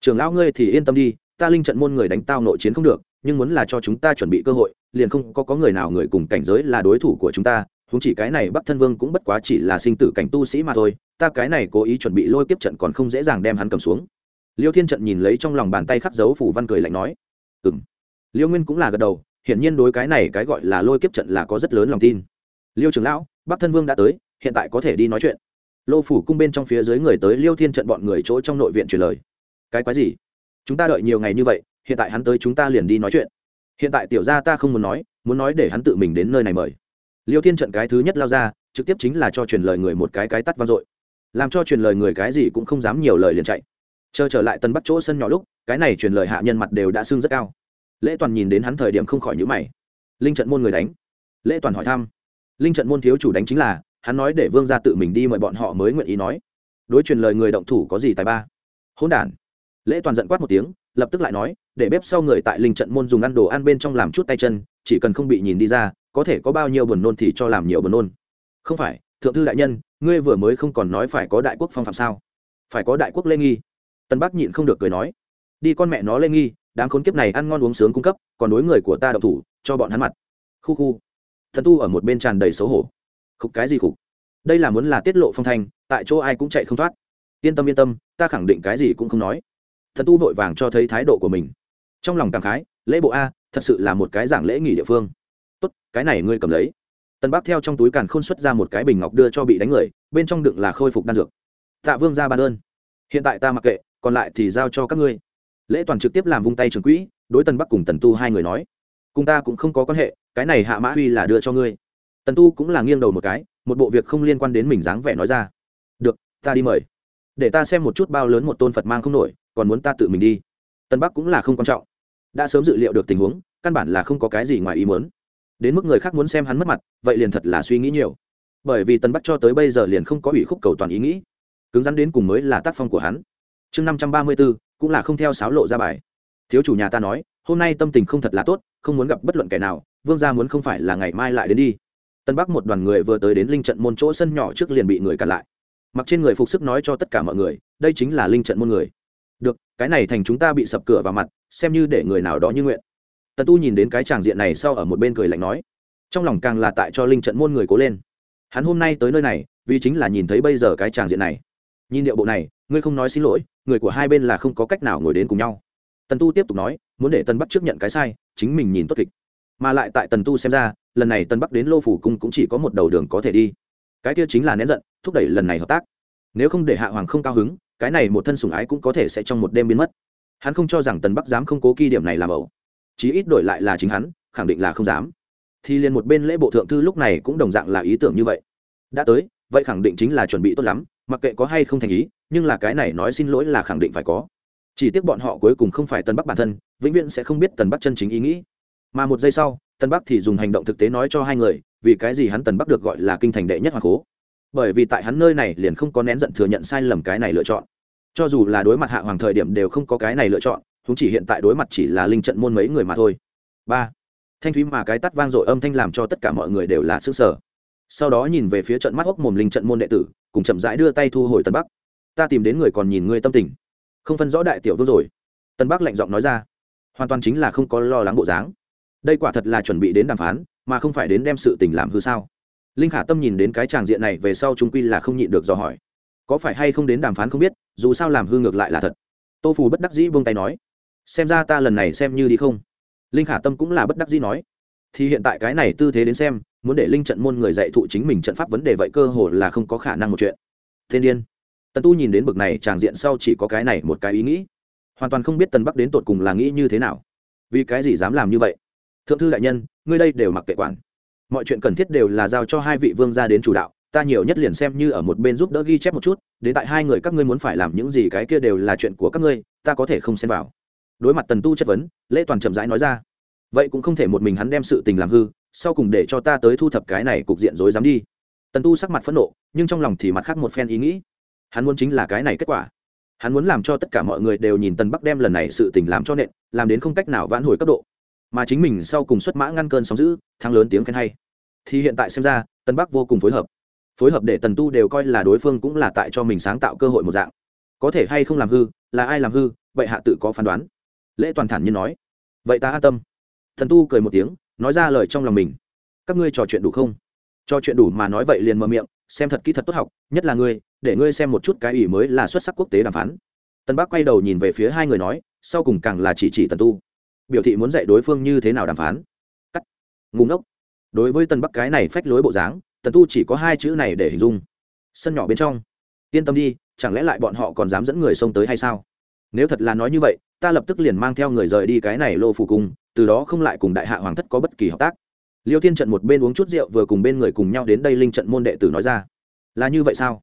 trưởng lão ngươi thì yên tâm đi, ta linh trận môn người đánh tao nội chiến không được nhưng muốn là cho chúng ta chuẩn bị cơ hội liền không có, có người nào người cùng cảnh giới là đối thủ của chúng ta húng chỉ cái này bắc thân vương cũng bất quá chỉ là sinh tử cảnh tu sĩ mà thôi ta cái này cố ý chuẩn bị lôi kiếp trận còn không dễ dàng đem hắn cầm xuống. Liêu thiên trận nhìn lấy trong lòng bàn tay khắc dấu phủ văn cười lạnh nói ừ m liêu nguyên cũng là gật đầu hiển nhiên đối cái này cái gọi là lôi kiếp trận là có rất lớn lòng tin. Liêu trưởng lão bắc thân vương đã tới hiện tại có thể đi nói chuyện. Lô phủ cung bên trong phía dưới người tới liêu thiên trận bọn người chỗ trong nội viện truyền lời. Cái quái gì? Chúng ta đợi nhiều ngày như vậy hiện tại hắn tới chúng ta liền đi nói chuyện. Hiện tại tiểu gia ta không muốn nói muốn nói để hắn tự mình đến nơi này mời. Liêu thiên trận cái thứ nhất lao ra, trực tiếp chính là cho truyền lời người một cái cái tắt vang dội. Làm cho truyền lời người cái gì cũng không dám nhiều lời liền chạy. Chờ trở lại tân bắt chỗ sân nhỏ lúc, cái này truyền lời hạ nhân mặt đều đã sưng rất cao. Lễ toàn nhìn đến hắn thời điểm không khỏi nhữ mày. Linh trận môn người đánh. Lễ toàn hỏi thăm. Linh trận môn thiếu chủ đánh chính là, hắn nói để vương gia tự mình đi mời bọn họ mới nguyện ý nói. Đối truyền lời người động thủ có gì tài ba? Hỗn đản. Lễ toàn giận quát một tiếng, lập tức lại nói để bếp sau người tại linh trận môn dùng ăn đồ ăn bên trong làm chút tay chân, chỉ cần không bị nhìn đi ra, có thể có bao nhiêu buồn nôn thì cho làm nhiều buồn nôn. Không phải, thượng thư đại nhân, ngươi vừa mới không còn nói phải có đại quốc phong phạm sao? Phải có đại quốc lê nghi. Tân bắc nhịn không được cười nói. Đi con mẹ nó lê nghi, đám khốn kiếp này ăn ngon uống sướng cung cấp, còn đối người của ta đậu thủ, cho bọn hắn mặt. Khu khu. Thần tu ở một bên tràn đầy xấu hổ. Khục cái gì khục? Đây là muốn là tiết lộ phong thanh, tại chỗ ai cũng chạy không thoát. Yên tâm yên tâm, ta khẳng định cái gì cũng không nói. Thần tu vội vàng cho thấy thái độ của mình trong lòng cảm khái, lễ bộ a, thật sự là một cái giảng lễ nghỉ địa phương. Tốt, cái này ngươi cầm lấy. Tân bắc theo trong túi càn khôn xuất ra một cái bình ngọc đưa cho bị đánh người, bên trong đựng là khôi phục đan dược. Tạ vương ra ban ơn. Hiện tại ta mặc kệ, còn lại thì giao cho các ngươi. Lễ toàn trực tiếp làm vung tay trường quỹ, đối tân bắc cùng tần tu hai người nói. Cùng ta cũng không có quan hệ, cái này hạ mã huy là đưa cho ngươi. Tần tu cũng là nghiêng đầu một cái, một bộ việc không liên quan đến mình dáng vẻ nói ra. Được, ta đi mời. Để ta xem một chút bao lớn một tôn phật mang không nổi, còn muốn ta tự mình đi. Tân bắc cũng là không quan trọng đã sớm dự liệu được tình huống, căn bản là không có cái gì ngoài ý muốn. Đến mức người khác muốn xem hắn mất mặt, vậy liền thật là suy nghĩ nhiều. Bởi vì tân bắc cho tới bây giờ liền không có ủy khúc cầu toàn ý nghĩ. Cứng rắn đến cùng mới là tác phong của hắn. Chương năm trăm ba mươi b ố cũng là không theo sáo lộ ra bài. Thiếu chủ nhà ta nói, hôm nay tâm tình không thật là tốt, không muốn gặp bất luận kẻ nào, vương gia muốn không phải là ngày mai lại đến đi. Tân bắc một đoàn người vừa tới đến linh trận môn chỗ sân nhỏ trước liền bị người cản lại. Mặc trên người phục sức nói cho tất cả mọi người, đây chính là linh trận môn người được, cái này thành chúng ta bị sập cửa vào mặt, xem như để người nào đó như nguyện. Tần tu nhìn đến cái tràng diện này sau ở một bên cười lạnh nói. Trong lòng càng là tại cho linh trận môn người cố lên. Hắn hôm nay tới nơi này, vì chính là nhìn thấy bây giờ cái tràng diện này. Nhìn điệu bộ này, ngươi không nói xin lỗi, người của hai bên là không có cách nào ngồi đến cùng nhau. Tần tu tiếp tục nói, muốn để tân bắc trước nhận cái sai, chính mình nhìn tốt kịch. Mà lại tại tần tu xem ra, lần này tân bắc đến lô phủ cung cũng chỉ có một đầu đường có thể đi. Cái kia chính là nén giận, thúc đẩy lần này hợp tác. Nếu không để hạ hoàng không cao hứng cái này một thân sủng ái cũng có thể sẽ trong một đêm biến mất. Hắn không cho rằng tần bắc dám không cố kỳ điểm này làm ẩu. Chí ít đổi lại là chính hắn, khẳng định là không dám. Thì liền một bên lễ bộ thượng thư lúc này cũng đồng dạng là ý tưởng như vậy. Đã tới, vậy khẳng định chính là chuẩn bị tốt lắm, mặc kệ có hay không thành ý, nhưng là cái này nói xin lỗi là khẳng định phải có. Chỉ tiếc bọn họ cuối cùng không phải tần bắc bản thân, vĩnh viễn sẽ không biết tần bắc chân chính ý nghĩ. Mà một giây sau, tần bắc thì dùng hành động thực tế nói cho hai người, vì cái gì hắn tần bắc được gọi là kinh thành đệ nhất hoàng cố bởi vì tại hắn nơi này liền không có nén giận thừa nhận sai lầm cái này lựa chọn. Cho dù là đối mặt hạ hoàng thời điểm đều không có cái này lựa chọn chúng chỉ hiện tại đối mặt chỉ là linh trận môn mấy người mà thôi. Ba, thanh thúy mà cái tắt vang dội âm thanh làm cho tất cả mọi người đều là sức sở sau đó nhìn về phía trận mắt hốc mồm linh trận môn đệ tử, cùng chậm rãi đưa tay thu hồi tân bắc. Ta tìm đến người còn nhìn ngươi tâm tình. Không phân rõ đại tiểu vương rồi. Tân bắc lạnh giọng nói ra. Hoàn toàn chính là không có lo lắng bộ dáng. Đây quả thật là chuẩn bị đến đàm phán, mà không phải đến đem sự tình làm hư sao linh khả tâm nhìn đến cái tràng diện này về sau trung quy là không nhịn được dò hỏi. Có phải hay không đến đàm phán không biết, dù sao làm hư ngược lại là thật. Tô phù bất đắc dĩ buông tay nói. Xem ra ta lần này xem như đi không. Linh khả tâm cũng là bất đắc dĩ nói. Thì hiện tại cái này tư thế đến xem, muốn để linh trận môn người dạy thụ chính mình trận pháp vấn đề vậy cơ hồ là không có khả năng một chuyện. Thiên điên. Tần tu nhìn đến bực này, tràng diện sau chỉ có cái này một cái ý nghĩ. Hoàn toàn không biết tần bắc đến tột cùng là nghĩ như thế nào. Vì cái gì dám làm như vậy? Thượng thư đại nhân, ngươi đây đều mặc kệ quản mọi chuyện cần thiết đều là giao cho hai vị vương gia đến chủ đạo, ta nhiều nhất liền xem như ở một bên giúp đỡ ghi chép một chút, đến tại hai người các ngươi muốn phải làm những gì cái kia đều là chuyện của các ngươi, ta có thể không xem vào. Đối mặt tần tu chất vấn, lễ toàn chậm rãi nói ra, vậy cũng không thể một mình hắn đem sự tình làm hư, sau cùng để cho ta tới thu thập cái này cục diện rối dám đi. Tần tu sắc mặt phẫn nộ, nhưng trong lòng thì mặt khác một phen ý nghĩ. Hắn muốn chính là cái này kết quả. Hắn muốn làm cho tất cả mọi người đều nhìn tần bắc đem lần này sự tình làm cho nện, làm đến không cách nào vãn hồi cấp độ mà chính mình sau cùng xuất mã ngăn cơn sóng giữ thắng lớn tiếng khen hay. Thì hiện tại xem ra, tân bắc vô cùng phối hợp. Phối hợp để tần tu đều coi là đối phương cũng là tại cho mình sáng tạo cơ hội một dạng. Có thể hay không làm hư, là ai làm hư, vậy hạ tự có phán đoán. Lễ toàn thản nhiên nói. Vậy ta an tâm. Thần tu cười một tiếng, nói ra lời trong lòng mình. Các ngươi trò chuyện đủ không? Trò chuyện đủ mà nói vậy liền mở miệng, xem thật kỹ thật tốt học, nhất là ngươi, để ngươi xem một chút cái ủy mới là xuất sắc quốc tế đàm phán. Tân bắc quay đầu nhìn về phía hai người nói, sau cùng càng là chỉ chỉ tần tu biểu thị muốn dạy đối phương như thế nào đàm phán. Ngủ ngốc. Đối với tân bắc cái này phách lối bộ dáng, tần tu chỉ có hai chữ này để hình dung. Sân nhỏ bên trong. Yên tâm đi, chẳng lẽ lại bọn họ còn dám dẫn người xông tới hay sao? Nếu thật là nói như vậy, ta lập tức liền mang theo người rời đi cái này lô phủ cung từ đó không lại cùng đại hạ hoàng thất có bất kỳ hợp tác. Liêu thiên trận một bên uống chút rượu vừa cùng bên người cùng nhau đến đây linh trận môn đệ tử nói ra. Là như vậy sao?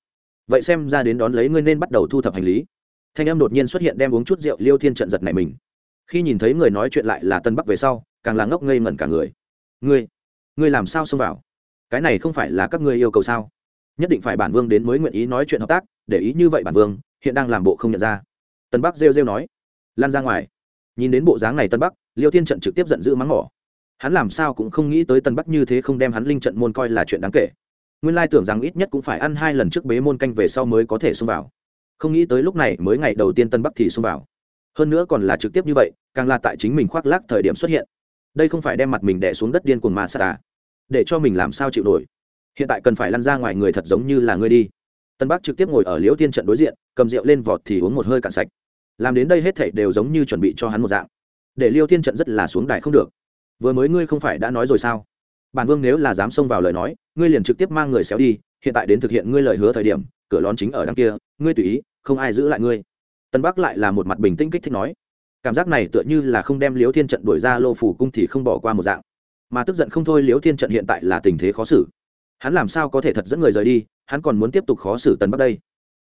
Vậy xem ra đến đón lấy ngươi nên bắt đầu thu thập hành lý. Thanh em đột nhiên xuất hiện đem uống chút rượu liêu thiên trận giật này mình khi nhìn thấy người nói chuyện lại là tân bắc về sau càng là ngốc ngây ngẩn cả người ngươi ngươi làm sao xông vào cái này không phải là các ngươi yêu cầu sao nhất định phải bản vương đến mới nguyện ý nói chuyện hợp tác để ý như vậy bản vương hiện đang làm bộ không nhận ra tân bắc rêu rêu nói lan ra ngoài nhìn đến bộ dáng này tân bắc liêu thiên trận trực tiếp giận dữ mắng mỏ hắn làm sao cũng không nghĩ tới tân bắc như thế không đem hắn linh trận môn coi là chuyện đáng kể nguyên lai tưởng rằng ít nhất cũng phải ăn hai lần trước bế môn canh về sau mới có thể xông vào không nghĩ tới lúc này mới ngày đầu tiên tân bắc thì xông vào hơn nữa còn là trực tiếp như vậy, càng là tại chính mình khoác lác thời điểm xuất hiện. Đây không phải đem mặt mình đẻ xuống đất điên cuồng mà sát tà để cho mình làm sao chịu nổi? Hiện tại cần phải lăn ra ngoài người thật giống như là ngươi đi. Tân bắc trực tiếp ngồi ở liễu tiên trận đối diện, cầm rượu lên vọt thì uống một hơi cạn sạch. Làm đến đây hết thảy đều giống như chuẩn bị cho hắn một dạng. Để liêu tiên trận rất là xuống đài không được. Vừa mới ngươi không phải đã nói rồi sao? Bản vương nếu là dám xông vào lời nói, ngươi liền trực tiếp mang người xéo đi, hiện tại đến thực hiện ngươi lời hứa thời điểm, cửa lón chính ở đằng kia, ngươi tùy ý, không ai giữ lại ngươi tân bắc lại là một mặt bình tĩnh kích thích nói, cảm giác này tựa như là không đem liếu thiên trận đuổi ra lô phủ cung thì không bỏ qua một dạng. Mà tức giận không thôi liếu thiên trận hiện tại là tình thế khó xử. Hắn làm sao có thể thật dẫn người rời đi, hắn còn muốn tiếp tục khó xử tân bắc đây.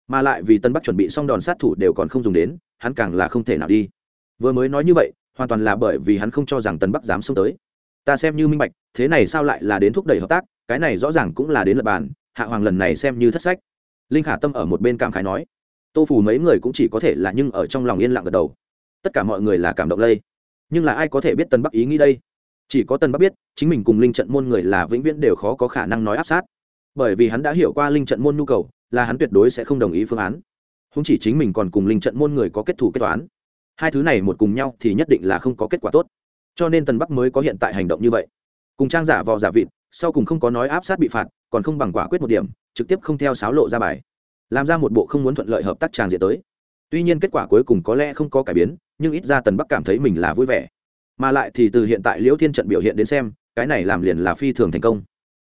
Mà lại vì tân bắc chuẩn bị xong đòn sát thủ đều còn không dùng đến, hắn càng là không thể nào đi. Vừa mới nói như vậy, hoàn toàn là bởi vì hắn không cho rằng tân bắc dám xông tới. Ta xem như minh bạch, thế này sao lại là đến thúc đẩy hợp tác, cái này rõ ràng cũng là đến lập bàn, hạ hoàng lần này xem như thất sách. Linh khả tâm ở một bên cảm khái nói tô phủ mấy người cũng chỉ có thể là nhưng ở trong lòng yên lặng gật đầu. Tất cả mọi người là cảm động lây. Nhưng là ai có thể biết tân bắc ý nghĩ đây? Chỉ có tân bắc biết, chính mình cùng linh trận môn người là vĩnh viễn đều khó có khả năng nói áp sát. Bởi vì hắn đã hiểu qua linh trận môn nhu cầu, là hắn tuyệt đối sẽ không đồng ý phương án. Không chỉ chính mình còn cùng linh trận môn người có kết thủ kết toán. Hai thứ này một cùng nhau thì nhất định là không có kết quả tốt. Cho nên tần bắc mới có hiện tại hành động như vậy. Cùng trang giả vò giả vịt, sau cùng không có nói áp sát bị phạt, còn không bằng quả quyết một điểm, trực tiếp không theo sáo lộ ra bài làm ra một bộ không muốn thuận lợi hợp tác tràng diện tới. Tuy nhiên kết quả cuối cùng có lẽ không có cải biến, nhưng ít ra tần bắc cảm thấy mình là vui vẻ. Mà lại thì từ hiện tại liễu thiên trận biểu hiện đến xem, cái này làm liền là phi thường thành công.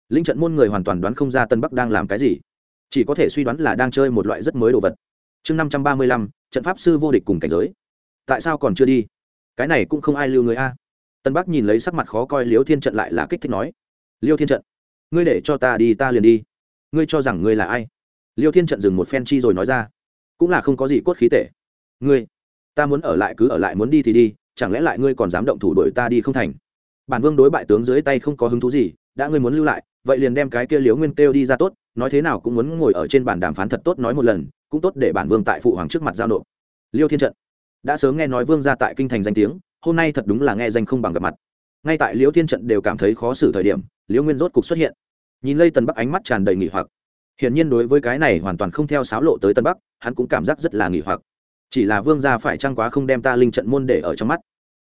Linh trận môn người hoàn toàn đoán không ra tân bắc đang làm cái gì. Chỉ có thể suy đoán là đang chơi một loại rất mới đồ vật. Chương năm trăm ba mươi lăm, trận pháp sư vô địch cùng cảnh giới. Tại sao còn chưa đi? Cái này cũng không ai lưu người a. Tân bắc nhìn lấy sắc mặt khó coi liễu thiên trận lại là kích thích nói. Liêu thiên trận, ngươi để cho ta đi, ta liền đi. Ngươi cho rằng ngươi là ai? Liêu thiên trận dừng một phen chi rồi nói ra, cũng là không có gì cốt khí tệ. Ngươi, ta muốn ở lại cứ ở lại muốn đi thì đi, chẳng lẽ lại ngươi còn dám động thủ đuổi ta đi không thành? Bản vương đối bại tướng dưới tay không có hứng thú gì, đã ngươi muốn lưu lại, vậy liền đem cái kia liếu nguyên kêu đi ra tốt, nói thế nào cũng muốn ngồi ở trên bàn đàm phán thật tốt nói một lần, cũng tốt để bản vương tại phụ hoàng trước mặt giao nộp. Liêu thiên trận, đã sớm nghe nói vương ra tại kinh thành danh tiếng, hôm nay thật đúng là nghe danh không bằng gặp mặt. Ngay tại liêu thiên trận đều cảm thấy khó xử thời điểm liêu nguyên rốt cục xuất hiện. Nhìn lây tần bắc ánh mắt tràn đầy nghỉ hoặc hiển nhiên đối với cái này hoàn toàn không theo sáo lộ tới tân bắc hắn cũng cảm giác rất là nghỉ hoặc. Chỉ là vương gia phải chăng quá không đem ta linh trận môn để ở trong mắt?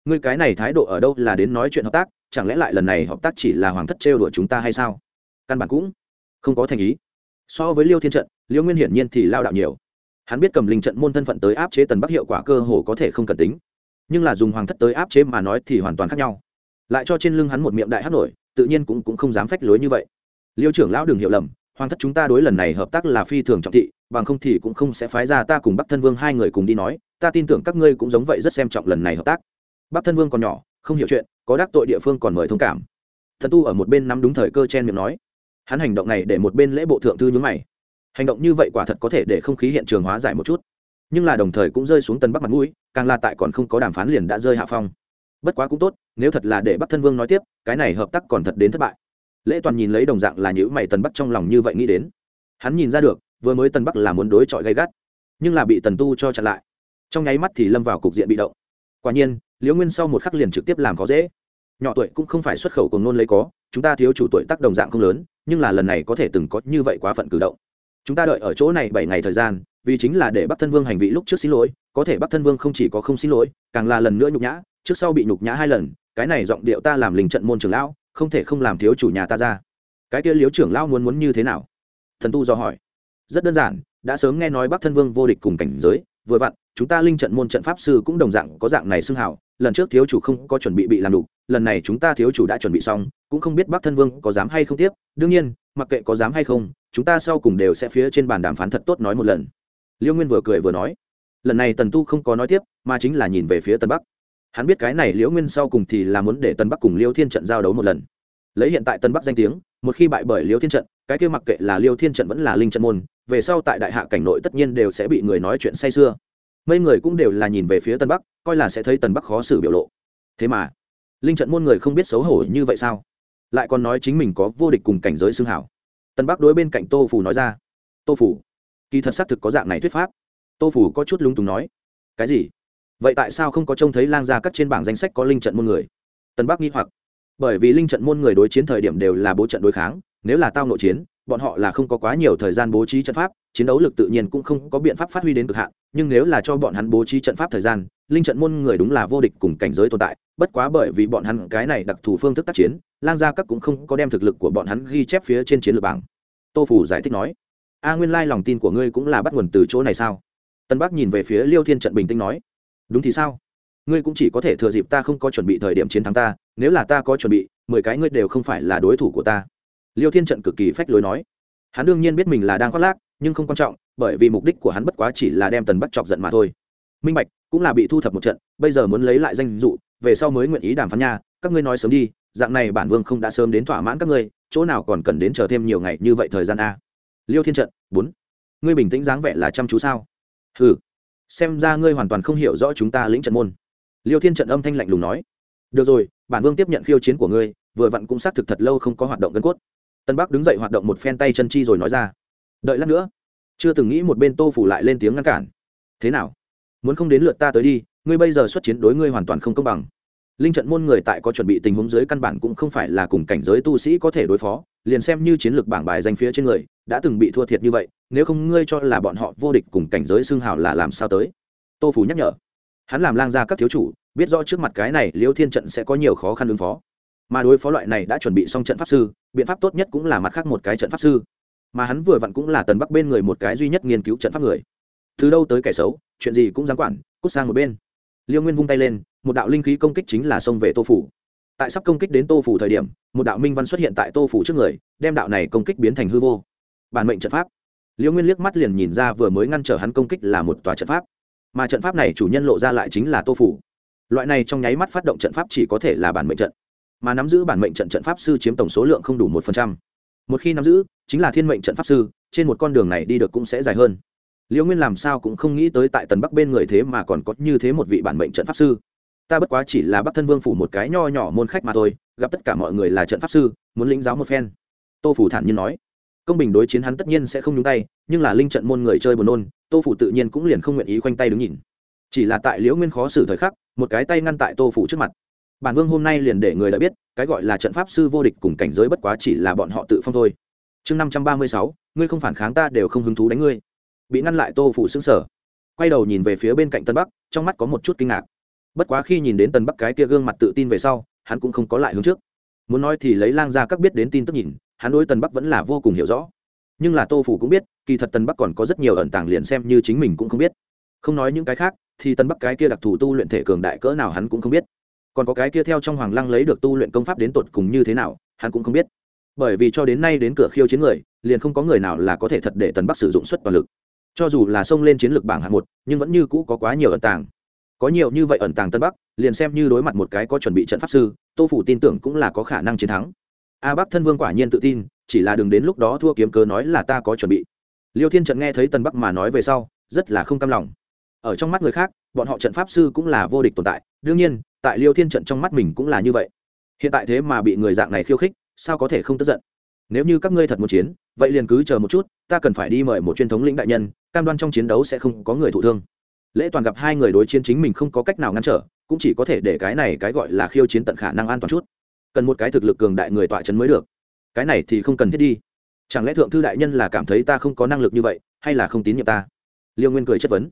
Ngươi cái này thái độ ở đâu là đến nói chuyện hợp tác chẳng lẽ lại lần này hợp tác chỉ là hoàng thất trêu đuổi chúng ta hay sao? Căn bản cũng không có thành ý. So với liêu thiên trận liêu nguyên hiển nhiên thì lao đạo nhiều. Hắn biết cầm linh trận môn thân phận tới áp chế tần bắc hiệu quả cơ hồ có thể không cần tính. Nhưng là dùng hoàng thất tới áp chế mà nói thì hoàn toàn khác nhau. Lại cho trên lưng hắn một miệng đại hát nổi tự nhiên cũng, cũng không dám phách lối như vậy. Liêu trưởng lão đừng hiểu lầm hoàng thất chúng ta đối lần này hợp tác là phi thường trọng thị, bằng không thì cũng không sẽ phái ra ta cùng bắc thân vương hai người cùng đi nói, ta tin tưởng các ngươi cũng giống vậy rất xem trọng lần này hợp tác. Bắc thân vương còn nhỏ, không hiểu chuyện, có đắc tội địa phương còn mời thông cảm. Thần tu ở một bên nắm đúng thời cơ chen miệng nói. Hắn hành động này để một bên lễ bộ thượng thư nhướng mày. Hành động như vậy quả thật có thể để không khí hiện trường hóa giải một chút. Nhưng là đồng thời cũng rơi xuống tân bắc mặt mũi, càng là tại còn không có đàm phán liền đã rơi hạ phong. Bất quá cũng tốt, nếu thật là để bắc thân vương nói tiếp, cái này hợp tác còn thật đến thất bại lễ toàn nhìn lấy đồng dạng là những mày tần bắc trong lòng như vậy nghĩ đến. Hắn nhìn ra được, vừa mới tần bắc là muốn đối chọi gay gắt, nhưng là bị tần tu cho chặn lại. Trong nháy mắt thì lâm vào cục diện bị động. Quả nhiên, liễu nguyên sau một khắc liền trực tiếp làm khó dễ. Nhỏ tuổi cũng không phải xuất khẩu cùng nôn lấy có, chúng ta thiếu chủ tuổi tác đồng dạng không lớn, nhưng là lần này có thể từng có như vậy quá phận cử động. Chúng ta đợi ở chỗ này bảy ngày thời gian, vì chính là để bắc thân vương hành vị lúc trước xin lỗi, có thể bắc thân vương không chỉ có không xin lỗi, càng là lần nữa nhục nhã, trước sau bị nhục nhã hai lần, cái này giọng điệu ta làm lình trận môn trưởng lão không thể không làm thiếu chủ nhà ta ra. Cái kia liếu trưởng lão muốn muốn như thế nào? Thần tu do hỏi. Rất đơn giản, đã sớm nghe nói bắc thân vương vô địch cùng cảnh giới, vừa vặn, chúng ta linh trận môn trận pháp sư cũng đồng dạng có dạng này xưng hào, lần trước thiếu chủ không có chuẩn bị bị làm đủ lần này chúng ta thiếu chủ đã chuẩn bị xong, cũng không biết bắc thân vương có dám hay không tiếp. Đương nhiên, mặc kệ có dám hay không, chúng ta sau cùng đều sẽ phía trên bàn đàm phán thật tốt nói một lần. Liêu nguyên vừa cười vừa nói. Lần này tần tu không có nói tiếp, mà chính là nhìn về phía tân bắc hắn biết cái này liễu nguyên sau cùng thì là muốn để tân bắc cùng liêu thiên trận giao đấu một lần. Lấy hiện tại tân bắc danh tiếng, một khi bại bởi liêu thiên trận, cái kia mặc kệ là liêu thiên trận vẫn là linh trận môn, về sau tại đại hạ cảnh nội tất nhiên đều sẽ bị người nói chuyện say sưa. Mấy người cũng đều là nhìn về phía tân bắc, coi là sẽ thấy tân bắc khó xử biểu lộ. Thế mà, linh trận môn người không biết xấu hổ như vậy sao? Lại còn nói chính mình có vô địch cùng cảnh giới xương hảo. Tân bắc đối bên cạnh tô phủ nói ra, tô phủ, kỳ thật xác thực có dạng này thuyết pháp. Tô phủ có chút lúng túng nói, cái gì? Vậy tại sao không có trông thấy lang gia cắt trên bảng danh sách có linh trận môn người? Tân bắc nghi hoặc. Bởi vì linh trận môn người đối chiến thời điểm đều là bố trận đối kháng, nếu là tao nội chiến, bọn họ là không có quá nhiều thời gian bố trí trận pháp, chiến đấu lực tự nhiên cũng không có biện pháp phát huy đến cực hạn, nhưng nếu là cho bọn hắn bố trí trận pháp thời gian, linh trận môn người đúng là vô địch cùng cảnh giới tồn tại, bất quá bởi vì bọn hắn cái này đặc thù phương thức tác chiến, lang gia các cũng không có đem thực lực của bọn hắn ghi chép phía trên chiến lược bảng. Tô phủ giải thích nói, a nguyên lai lòng tin của ngươi cũng là bắt nguồn từ chỗ này sao? Tân bắc nhìn về phía liêu thiên trận bình tĩnh nói đúng thì sao? Ngươi cũng chỉ có thể thừa dịp ta không có chuẩn bị thời điểm chiến thắng ta, nếu là ta có chuẩn bị, mười cái ngươi đều không phải là đối thủ của ta. Liêu thiên trận cực kỳ phách lối nói. Hắn đương nhiên biết mình là đang khoác lác, nhưng không quan trọng, bởi vì mục đích của hắn bất quá chỉ là đem tần bắt chọc giận mà thôi. Minh bạch cũng là bị thu thập một trận, bây giờ muốn lấy lại danh dụ về sau mới nguyện ý đàm phán nha, các ngươi nói sớm đi, dạng này bản vương không đã sớm đến thỏa mãn các ngươi, chỗ nào còn cần đến chờ thêm nhiều ngày như vậy thời gian a? Liêu thiên trận, bốn. Ngươi bình tĩnh dáng vẻ là chăm chú sao? Ừ xem ra ngươi hoàn toàn không hiểu rõ chúng ta lĩnh trận môn. Liêu thiên trận âm thanh lạnh lùng nói. Được rồi, bản vương tiếp nhận khiêu chiến của ngươi, vừa vặn cũng xác thực thật lâu không có hoạt động gân cốt. Tân bắc đứng dậy hoạt động một phen tay chân chi rồi nói ra. Đợi lát nữa. Chưa từng nghĩ một bên tô phủ lại lên tiếng ngăn cản. Thế nào? Muốn không đến lượt ta tới đi, ngươi bây giờ xuất chiến đối ngươi hoàn toàn không công bằng. Linh trận môn người tại có chuẩn bị tình huống dưới căn bản cũng không phải là cùng cảnh giới tu sĩ có thể đối phó, liền xem như chiến lược bảng bài danh phía trên người, đã từng bị thua thiệt như vậy nếu không ngươi cho là bọn họ vô địch cùng cảnh giới xương hào là làm sao tới? Tô phủ nhắc nhở. Hắn làm lang ra các thiếu chủ, biết rõ trước mặt cái này liêu thiên trận sẽ có nhiều khó khăn ứng phó. Mà đối phó loại này đã chuẩn bị xong trận pháp sư, biện pháp tốt nhất cũng là mặt khác một cái trận pháp sư. Mà hắn vừa vặn cũng là tần bắc bên người một cái duy nhất nghiên cứu trận pháp người. Từ đâu tới kẻ xấu, chuyện gì cũng dám quản, cút sang một bên. Liêu nguyên vung tay lên, một đạo linh khí công kích chính là xông về tô phủ tại sắp công kích đến tô phủ thời điểm, một đạo minh văn xuất hiện tại tô phủ trước người, đem đạo này công kích biến thành hư vô. Bản mệnh trận pháp liêu nguyên liếc mắt liền nhìn ra vừa mới ngăn trở hắn công kích là một tòa trận pháp. Mà trận pháp này chủ nhân lộ ra lại chính là tô phủ. Loại này trong nháy mắt phát động trận pháp chỉ có thể là bản mệnh trận. Mà nắm giữ bản mệnh trận trận pháp sư chiếm tổng số lượng không đủ một phần trăm. Một khi nắm giữ, chính là thiên mệnh trận pháp sư, trên một con đường này đi được cũng sẽ dài hơn. Liễu nguyên làm sao cũng không nghĩ tới tại tần bắc bên người thế mà còn có như thế một vị bản mệnh trận pháp sư. Ta bất quá chỉ là bắc thân vương phủ một cái nho nhỏ môn khách mà thôi, gặp tất cả mọi người là trận pháp sư, muốn lĩnh giáo một phen. Tô phủ thản nhiên nói công bình đối chiến hắn tất nhiên sẽ không nhúng tay, nhưng là linh trận môn người chơi buồn nôn, tô phủ tự nhiên cũng liền không nguyện ý khoanh tay đứng nhìn. Chỉ là tại liễu nguyên khó xử thời khắc, một cái tay ngăn tại tô phủ trước mặt. Bản vương hôm nay liền để người đã biết, cái gọi là trận pháp sư vô địch cùng cảnh giới bất quá chỉ là bọn họ tự phong thôi. Chương năm trăm ba mươi sáu, ngươi không phản kháng ta đều không hứng thú đánh ngươi. Bị ngăn lại tô phủ xứng sở quay đầu nhìn về phía bên cạnh tân bắc, trong mắt có một chút kinh ngạc. Bất quá khi nhìn đến tân bắc cái kia gương mặt tự tin về sau, hắn cũng không có lại hướng trước. Muốn nói thì lấy lang ra các biết đến tin tức nhìn hắn đối tân bắc vẫn là vô cùng hiểu rõ. Nhưng là tô phủ cũng biết, kỳ thật tân bắc còn có rất nhiều ẩn tàng liền xem như chính mình cũng không biết. Không nói những cái khác, thì tân bắc cái kia đặc thù tu luyện thể cường đại cỡ nào hắn cũng không biết. Còn có cái kia theo trong hoàng lăng lấy được tu luyện công pháp đến tột cùng như thế nào, hắn cũng không biết. Bởi vì cho đến nay đến cửa khiêu chiến người, liền không có người nào là có thể thật để tần bắc sử dụng suất toàn lực. Cho dù là xông lên chiến lược bảng hạng một, nhưng vẫn như cũ có quá nhiều ẩn tàng. Có nhiều như vậy ẩn tàng tân bắc, liền xem như đối mặt một cái có chuẩn bị trận pháp sư, tô phủ tin tưởng cũng là có khả năng chiến thắng a bắc thân vương quả nhiên tự tin, chỉ là đừng đến lúc đó thua kiếm cớ nói là ta có chuẩn bị. Liêu thiên trận nghe thấy Tần bắc mà nói về sau, rất là không cam lòng. Ở trong mắt người khác, bọn họ trận pháp sư cũng là vô địch tồn tại, đương nhiên, tại liêu thiên trận trong mắt mình cũng là như vậy. Hiện tại thế mà bị người dạng này khiêu khích, sao có thể không tức giận? Nếu như các ngươi thật muốn chiến, vậy liền cứ chờ một chút, ta cần phải đi mời một truyền thống lĩnh đại nhân, cam đoan trong chiến đấu sẽ không có người thụ thương. Lễ toàn gặp hai người đối chiến chính mình không có cách nào ngăn trở, cũng chỉ có thể để cái này cái gọi là khiêu chiến tận khả năng an toàn chút cần một cái thực lực cường đại người tọa chấn mới được. Cái này thì không cần thiết đi. Chẳng lẽ thượng thư đại nhân là cảm thấy ta không có năng lực như vậy, hay là không tín nhiệm ta? Liêu nguyên cười chất vấn.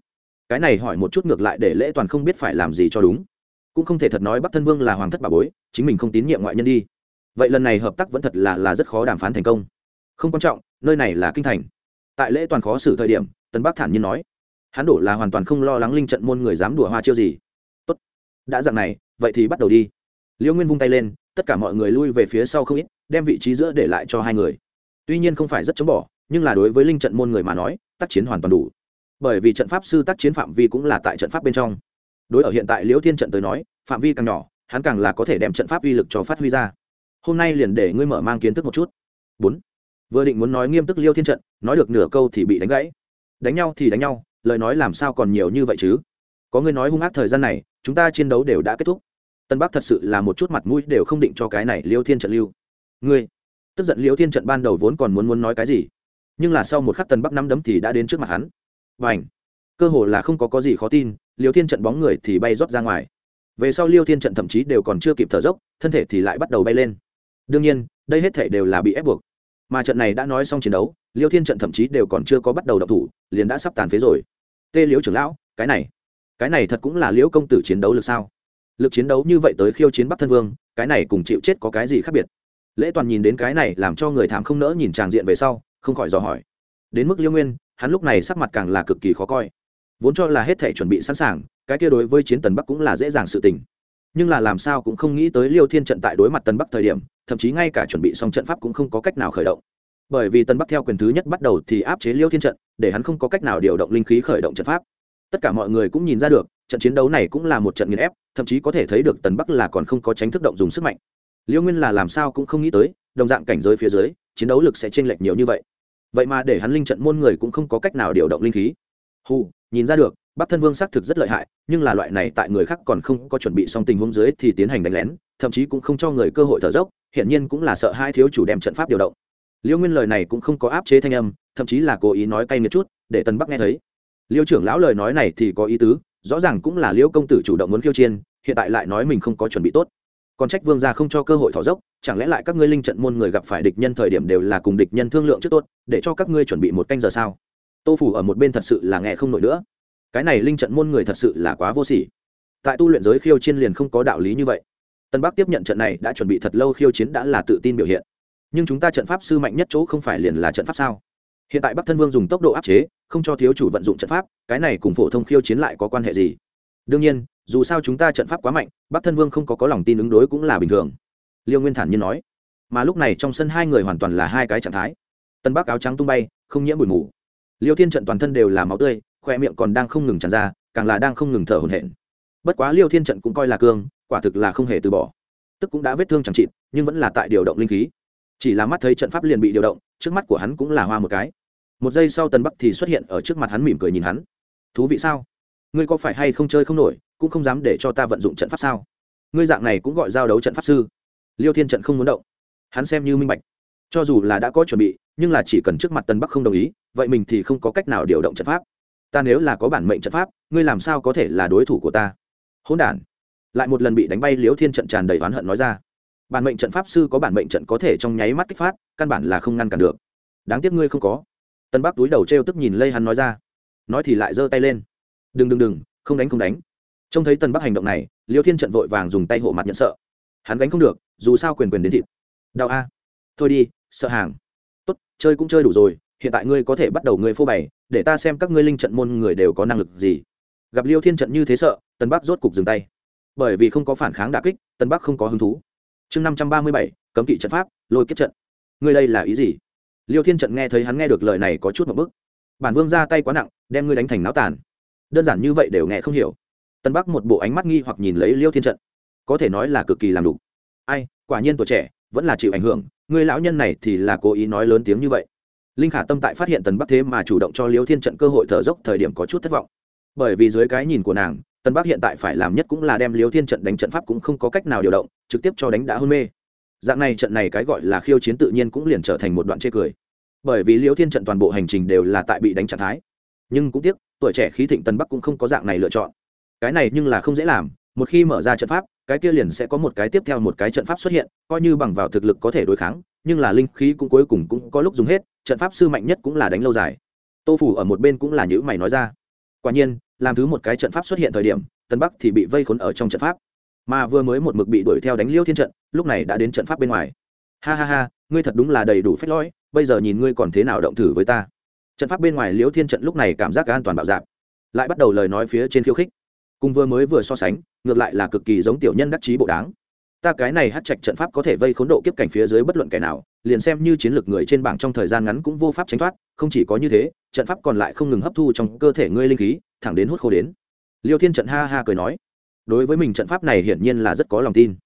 Cái này hỏi một chút ngược lại để lễ toàn không biết phải làm gì cho đúng. Cũng không thể thật nói bắc thân vương là hoàng thất bà bối, chính mình không tín nhiệm ngoại nhân đi. Vậy lần này hợp tác vẫn thật là là rất khó đàm phán thành công. Không quan trọng, nơi này là kinh thành. Tại lễ toàn khó xử thời điểm tân bắc thản nhiên nói. Hắn đổ là hoàn toàn không lo lắng linh trận môn người dám đùa hoa chiêu gì. Tốt. Đã dạng này, vậy thì bắt đầu đi. Liễu nguyên vung tay lên tất cả mọi người lui về phía sau không ít, đem vị trí giữa để lại cho hai người. Tuy nhiên không phải rất chống bỏ, nhưng là đối với linh trận môn người mà nói, tác chiến hoàn toàn đủ. Bởi vì trận pháp sư tác chiến phạm vi cũng là tại trận pháp bên trong. Đối ở hiện tại liễu thiên trận tới nói, phạm vi càng nhỏ, hắn càng là có thể đem trận pháp uy lực cho phát huy ra. Hôm nay liền để ngươi mở mang kiến thức một chút. Bốn. Vừa định muốn nói nghiêm túc liêu thiên trận, nói được nửa câu thì bị đánh gãy. Đánh nhau thì đánh nhau, lời nói làm sao còn nhiều như vậy chứ? Có người nói hung ác thời gian này, chúng ta chiến đấu đều đã kết thúc tân bắc thật sự là một chút mặt mũi đều không định cho cái này liêu thiên trận lưu. Ngươi, tức giận liêu thiên trận ban đầu vốn còn muốn muốn nói cái gì, nhưng là sau một khắc tân bắc năm đấm thì đã đến trước mặt hắn. Và ảnh cơ hồ là không có có gì khó tin, liêu thiên trận bóng người thì bay rót ra ngoài. Về sau liêu thiên trận thậm chí đều còn chưa kịp thở dốc, thân thể thì lại bắt đầu bay lên. Đương nhiên, đây hết thể đều là bị ép buộc. Mà trận này đã nói xong chiến đấu, liêu thiên trận thậm chí đều còn chưa có bắt đầu đậu thủ, liền đã sắp tàn phế rồi. Tê liễu trưởng lão, cái này cái này thật cũng là liễu công tử chiến đấu lực sao? Lực chiến đấu như vậy tới khiêu chiến bắc thân vương, cái này cùng chịu chết có cái gì khác biệt? Lễ toàn nhìn đến cái này làm cho người thảm không nỡ nhìn tràng diện về sau, không khỏi dò hỏi. Đến mức liêu nguyên, hắn lúc này sắc mặt càng là cực kỳ khó coi. Vốn cho là hết thể chuẩn bị sẵn sàng, cái kia đối với chiến tần bắc cũng là dễ dàng sự tình. Nhưng là làm sao cũng không nghĩ tới liêu thiên trận tại đối mặt tần bắc thời điểm, thậm chí ngay cả chuẩn bị xong trận pháp cũng không có cách nào khởi động. Bởi vì tần bắc theo quyền thứ nhất bắt đầu thì áp chế liêu thiên trận, để hắn không có cách nào điều động linh khí khởi động trận pháp. Tất cả mọi người cũng nhìn ra được trận chiến đấu này cũng là một trận nghiền ép, thậm chí có thể thấy được tần bắc là còn không có tránh thức động dùng sức mạnh. Liêu nguyên là làm sao cũng không nghĩ tới, đồng dạng cảnh giới phía dưới, chiến đấu lực sẽ chênh lệch nhiều như vậy. Vậy mà để hắn linh trận môn người cũng không có cách nào điều động linh khí. Hù, nhìn ra được, bắc thân vương xác thực rất lợi hại, nhưng là loại này tại người khác còn không có chuẩn bị xong tình huống dưới thì tiến hành đánh lén, thậm chí cũng không cho người cơ hội thở dốc, hiển nhiên cũng là sợ hai thiếu chủ đem trận pháp điều động. Liêu nguyên lời này cũng không có áp chế thanh âm, thậm chí là cố ý nói cay nghiệt chút, để tân bắc nghe thấy. Liêu trưởng lão lời nói này thì có ý tứ rõ ràng cũng là liễu công tử chủ động muốn khiêu chiên hiện tại lại nói mình không có chuẩn bị tốt. Còn trách vương gia không cho cơ hội thỏ dốc, chẳng lẽ lại các ngươi linh trận môn người gặp phải địch nhân thời điểm đều là cùng địch nhân thương lượng trước tốt, để cho các ngươi chuẩn bị một canh giờ sao? Tô phủ ở một bên thật sự là nghe không nổi nữa. Cái này linh trận môn người thật sự là quá vô sỉ. Tại tu luyện giới khiêu chiến liền không có đạo lý như vậy. Tân bắc tiếp nhận trận này đã chuẩn bị thật lâu khiêu chiến đã là tự tin biểu hiện. Nhưng chúng ta trận pháp sư mạnh nhất chỗ không phải liền là trận pháp sao? Hiện tại bắc thân vương dùng tốc độ áp chế, không cho thiếu chủ vận dụng trận pháp, cái này cùng phổ thông khiêu chiến lại có quan hệ gì? Đương nhiên, dù sao chúng ta trận pháp quá mạnh, bắc thân vương không có có lòng tin ứng đối cũng là bình thường. Liêu nguyên thản nhiên nói. Mà lúc này trong sân hai người hoàn toàn là hai cái trạng thái. Tân bắc áo trắng tung bay, không nhiễm bụi mù. Liêu thiên trận toàn thân đều là máu tươi khoe miệng còn đang không ngừng tràn ra, càng là đang không ngừng thở hổn hển. Bất quá liêu thiên trận cũng coi là cương, quả thực là không hề từ bỏ. Tức cũng đã vết thương chẳng chịt, nhưng vẫn là tại điều động linh khí. Chỉ là mắt thấy trận pháp liền bị điều động, trước mắt của hắn cũng là hoa một cái một giây sau tần bắc thì xuất hiện ở trước mặt hắn mỉm cười nhìn hắn. Thú vị sao? Ngươi có phải hay không chơi không nổi, cũng không dám để cho ta vận dụng trận pháp sao? Ngươi dạng này cũng gọi giao đấu trận pháp sư. Liêu thiên trận không muốn động. Hắn xem như minh bạch. Cho dù là đã có chuẩn bị, nhưng là chỉ cần trước mặt tần bắc không đồng ý, vậy mình thì không có cách nào điều động trận pháp. Ta nếu là có bản mệnh trận pháp, ngươi làm sao có thể là đối thủ của ta? Hỗn đản. Lại một lần bị đánh bay, Liêu thiên trận tràn đầy oán hận nói ra. Bản mệnh trận pháp sư có bản mệnh trận có thể trong nháy mắt kích phát, căn bản là không ngăn cản được. Đáng tiếc ngươi không có tân bắc túi đầu t r e o tức nhìn lây hắn nói ra. Nói thì lại giơ tay lên. Đừng đừng đừng, không đánh không đánh. Trông thấy tân bắc hành động này, liêu thiên trận vội vàng dùng tay hộ mặt nhận sợ. Hắn gánh không được, dù sao quyền quyền đến thịt. Đau a. Thôi đi, sợ hàng. Tốt, chơi cũng chơi đủ rồi, hiện tại ngươi có thể bắt đầu ngươi phô bày, để ta xem các ngươi linh trận môn người đều có năng lực gì. Gặp liêu thiên trận như thế sợ, tân bắc rốt cục dừng tay. Bởi vì không có phản kháng đà kích, tân bắc không có hứng thú. Chương năm trăm ba mươi bảy, cấm kỵ trận pháp, lôi kết trận. Ngươi đây là ý gì? Liêu thiên trận nghe thấy hắn nghe được lời này có chút một bức. Bản vương ra tay quá nặng, đem ngươi đánh thành náo tàn. Đơn giản như vậy đều nghe không hiểu. Tân bắc một bộ ánh mắt nghi hoặc nhìn lấy liêu thiên trận. Có thể nói là cực kỳ làm đủ. Ai, quả nhiên tuổi trẻ, vẫn là chịu ảnh hưởng người lão nhân này thì là cố ý nói lớn tiếng như vậy. Linh khả tâm tại phát hiện tần bắc thế mà chủ động cho liêu thiên trận cơ hội thở dốc, thời điểm có chút thất vọng. Bởi vì dưới cái nhìn của nàng, tần bắc hiện tại phải làm nhất cũng là đem liêu thiên trận đánh trận pháp cũng không có cách nào điều động, trực tiếp cho đánh đã hôn mê dạng này trận này cái gọi là khiêu chiến tự nhiên cũng liền trở thành một đoạn chê cười. Bởi vì liễu thiên trận toàn bộ hành trình đều là tại bị đánh trạng thái. Nhưng cũng tiếc, tuổi trẻ khí thịnh tân bắc cũng không có dạng này lựa chọn. Cái này nhưng là không dễ làm, một khi mở ra trận pháp, cái kia liền sẽ có một cái tiếp theo một cái trận pháp xuất hiện, coi như bằng vào thực lực có thể đối kháng, nhưng là linh khí cũng cuối cùng cũng có lúc dùng hết, trận pháp sư mạnh nhất cũng là đánh lâu dài. Tô phủ ở một bên cũng là những mày nói ra. Quả nhiên, làm thứ một cái trận pháp xuất hiện thời điểm tân bắc thì bị vây khốn ở trong trận pháp mà vừa mới một mực bị đuổi theo đánh liêu thiên trận, lúc này đã đến trận pháp bên ngoài. Ha ha ha, ngươi thật đúng là đầy đủ phép lõi bây giờ nhìn ngươi còn thế nào động thử với ta. Trận pháp bên ngoài liêu thiên trận lúc này cảm giác an toàn bạo dạp lại bắt đầu lời nói phía trên khiêu khích. Cùng vừa mới vừa so sánh, ngược lại là cực kỳ giống tiểu nhân đắc chí bộ đáng. Ta cái này hát trạch trận pháp có thể vây khốn độ kiếp cảnh phía dưới bất luận kẻ nào, liền xem như chiến lược người trên bảng trong thời gian ngắn cũng vô pháp tránh thoát, không chỉ có như thế, trận pháp còn lại không ngừng hấp thu trong cơ thể ngươi linh khí, thẳng đến hút khô đến. Liêu thiên trận ha ha cười nói đối với mình trận pháp này hiển nhiên là rất có lòng tin.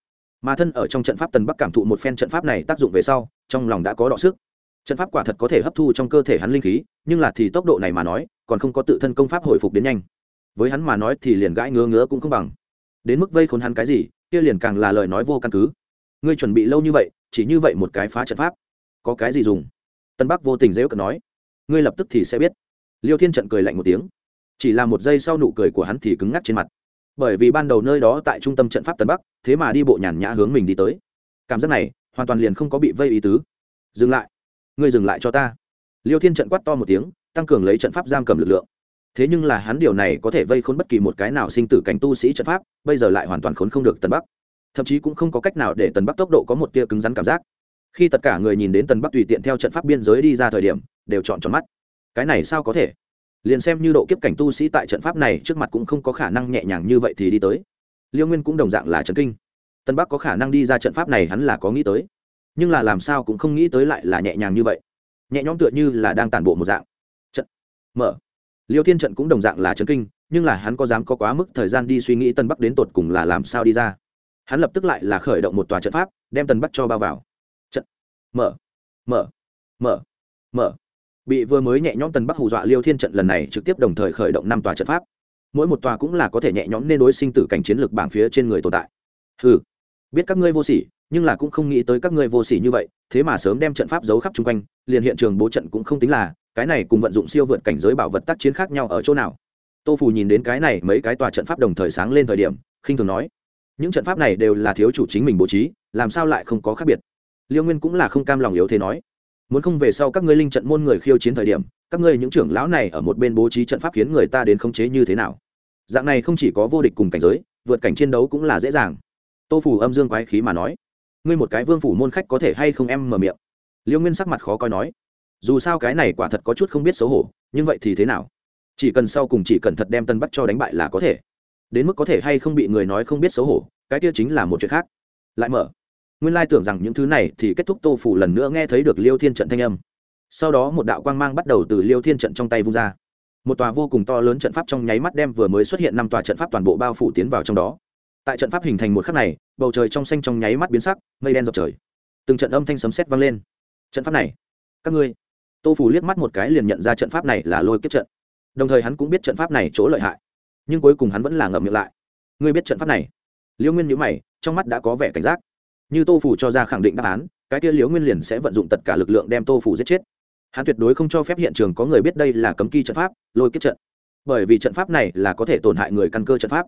Mà thân ở trong trận pháp tần bắc cảm thụ một phen trận pháp này tác dụng về sau, trong lòng đã có đọ sức. Trận pháp quả thật có thể hấp thu trong cơ thể hắn linh khí, nhưng là thì tốc độ này mà nói, còn không có tự thân công pháp hồi phục đến nhanh. Với hắn mà nói thì liền gãi ngứa ngứa cũng không bằng. Đến mức vây khốn hắn cái gì, kia liền càng là lời nói vô căn cứ. Ngươi chuẩn bị lâu như vậy, chỉ như vậy một cái phá trận pháp, có cái gì dùng? Tân bắc vô tình dễ cận nói. Ngươi lập tức thì sẽ biết. Liêu thiên trận cười lạnh một tiếng. Chỉ là một giây sau nụ cười của hắn thì cứng ngắc trên mặt bởi vì ban đầu nơi đó tại trung tâm trận pháp tân bắc, thế mà đi bộ nhàn nhã hướng mình đi tới. Cảm giác này, hoàn toàn liền không có bị vây ý tứ. Dừng lại. Ngươi dừng lại cho ta. Liêu thiên trận quát to một tiếng, tăng cường lấy trận pháp giam cầm lực lượng. Thế nhưng là hắn điều này có thể vây khốn bất kỳ một cái nào sinh tử cảnh tu sĩ trận pháp, bây giờ lại hoàn toàn khốn không được tần bắc. Thậm chí cũng không có cách nào để tần bắc tốc độ có một tia cứng rắn cảm giác. Khi tất cả người nhìn đến tần bắc tùy tiện theo trận pháp biên giới đi ra thời điểm, đều chọn tròn mắt. Cái này sao có thể? Liền xem như độ kiếp cảnh tu sĩ tại trận pháp này trước mặt cũng không có khả năng nhẹ nhàng như vậy thì đi tới. Liêu nguyên cũng đồng dạng là trấn kinh. Tân bắc có khả năng đi ra trận pháp này hắn là có nghĩ tới. Nhưng là làm sao cũng không nghĩ tới lại là nhẹ nhàng như vậy. Nhẹ nhõm tựa như là đang tản bộ một dạng. Trận. Mở. Liêu thiên trận cũng đồng dạng là trấn kinh, nhưng là hắn có dám có quá mức thời gian đi suy nghĩ tân bắc đến tột cùng là làm sao đi ra. Hắn lập tức lại là khởi động một tòa trận pháp, đem tân bắc cho bao vào. Trận. Mở. Mở. Mở. Mở bị vừa mới nhẹ nhõm tần bắc hù dọa liêu thiên trận lần này trực tiếp đồng thời khởi động năm tòa trận pháp. Mỗi một tòa cũng là có thể nhẹ nhõm nên đối sinh tử cảnh chiến lược bảng phía trên người tồn tại. Ừ biết các ngươi vô sỉ, nhưng là cũng không nghĩ tới các ngươi vô sỉ như vậy, thế mà sớm đem trận pháp giấu khắp chung quanh, liền hiện trường bố trận cũng không tính là, cái này cùng vận dụng siêu vượt cảnh giới bảo vật tác chiến khác nhau ở chỗ nào. Tô phù nhìn đến cái này mấy cái tòa trận pháp đồng thời sáng lên thời điểm, khinh thường nói, những trận pháp này đều là thiếu chủ chính mình bố trí, làm sao lại không có khác biệt? Liêu nguyên cũng là không cam lòng yếu thế nói muốn không về sau các ngươi linh trận môn người khiêu chiến thời điểm, các ngươi những trưởng lão này ở một bên bố trí trận pháp khiến người ta đến khống chế như thế nào? Dạng này không chỉ có vô địch cùng cảnh giới, vượt cảnh chiến đấu cũng là dễ dàng. Tô phủ âm dương quái khí mà nói, ngươi một cái vương phủ môn khách có thể hay không em mở miệng? Liêu nguyên sắc mặt khó coi nói, dù sao cái này quả thật có chút không biết xấu hổ, nhưng vậy thì thế nào? Chỉ cần sau cùng chỉ cần thật đem tân bắt cho đánh bại là có thể. Đến mức có thể hay không bị người nói không biết xấu hổ, cái kia chính là một chuyện khác. Lại mở nguyên lai tưởng rằng những thứ này thì kết thúc tô phủ lần nữa nghe thấy được liêu thiên trận thanh âm. Sau đó một đạo quang mang bắt đầu từ liêu thiên trận trong tay vung ra. Một tòa vô cùng to lớn trận pháp trong nháy mắt đem vừa mới xuất hiện năm tòa trận pháp toàn bộ bao phủ tiến vào trong đó. Tại trận pháp hình thành một khắc này, bầu trời trong xanh trong nháy mắt biến sắc, mây đen dọc trời. Từng trận âm thanh sấm sét vang lên. Trận pháp này, các ngươi. Tô phủ liếc mắt một cái liền nhận ra trận pháp này là lôi kiếp trận. Đồng thời hắn cũng biết trận pháp này chỗ lợi hại. Nhưng cuối cùng hắn vẫn là ngậm miệng lại. Ngươi biết trận pháp này? Liêu nguyên nhữ mày, trong mắt đã có vẻ cảnh giác như tô phủ cho ra khẳng định đáp án, cái kia liễu nguyên liền sẽ vận dụng tất cả lực lượng đem tô phủ giết chết. Hắn tuyệt đối không cho phép hiện trường có người biết đây là cấm kỳ trận pháp, lôi kiếp trận. Bởi vì trận pháp này là có thể tổn hại người căn cơ trận pháp.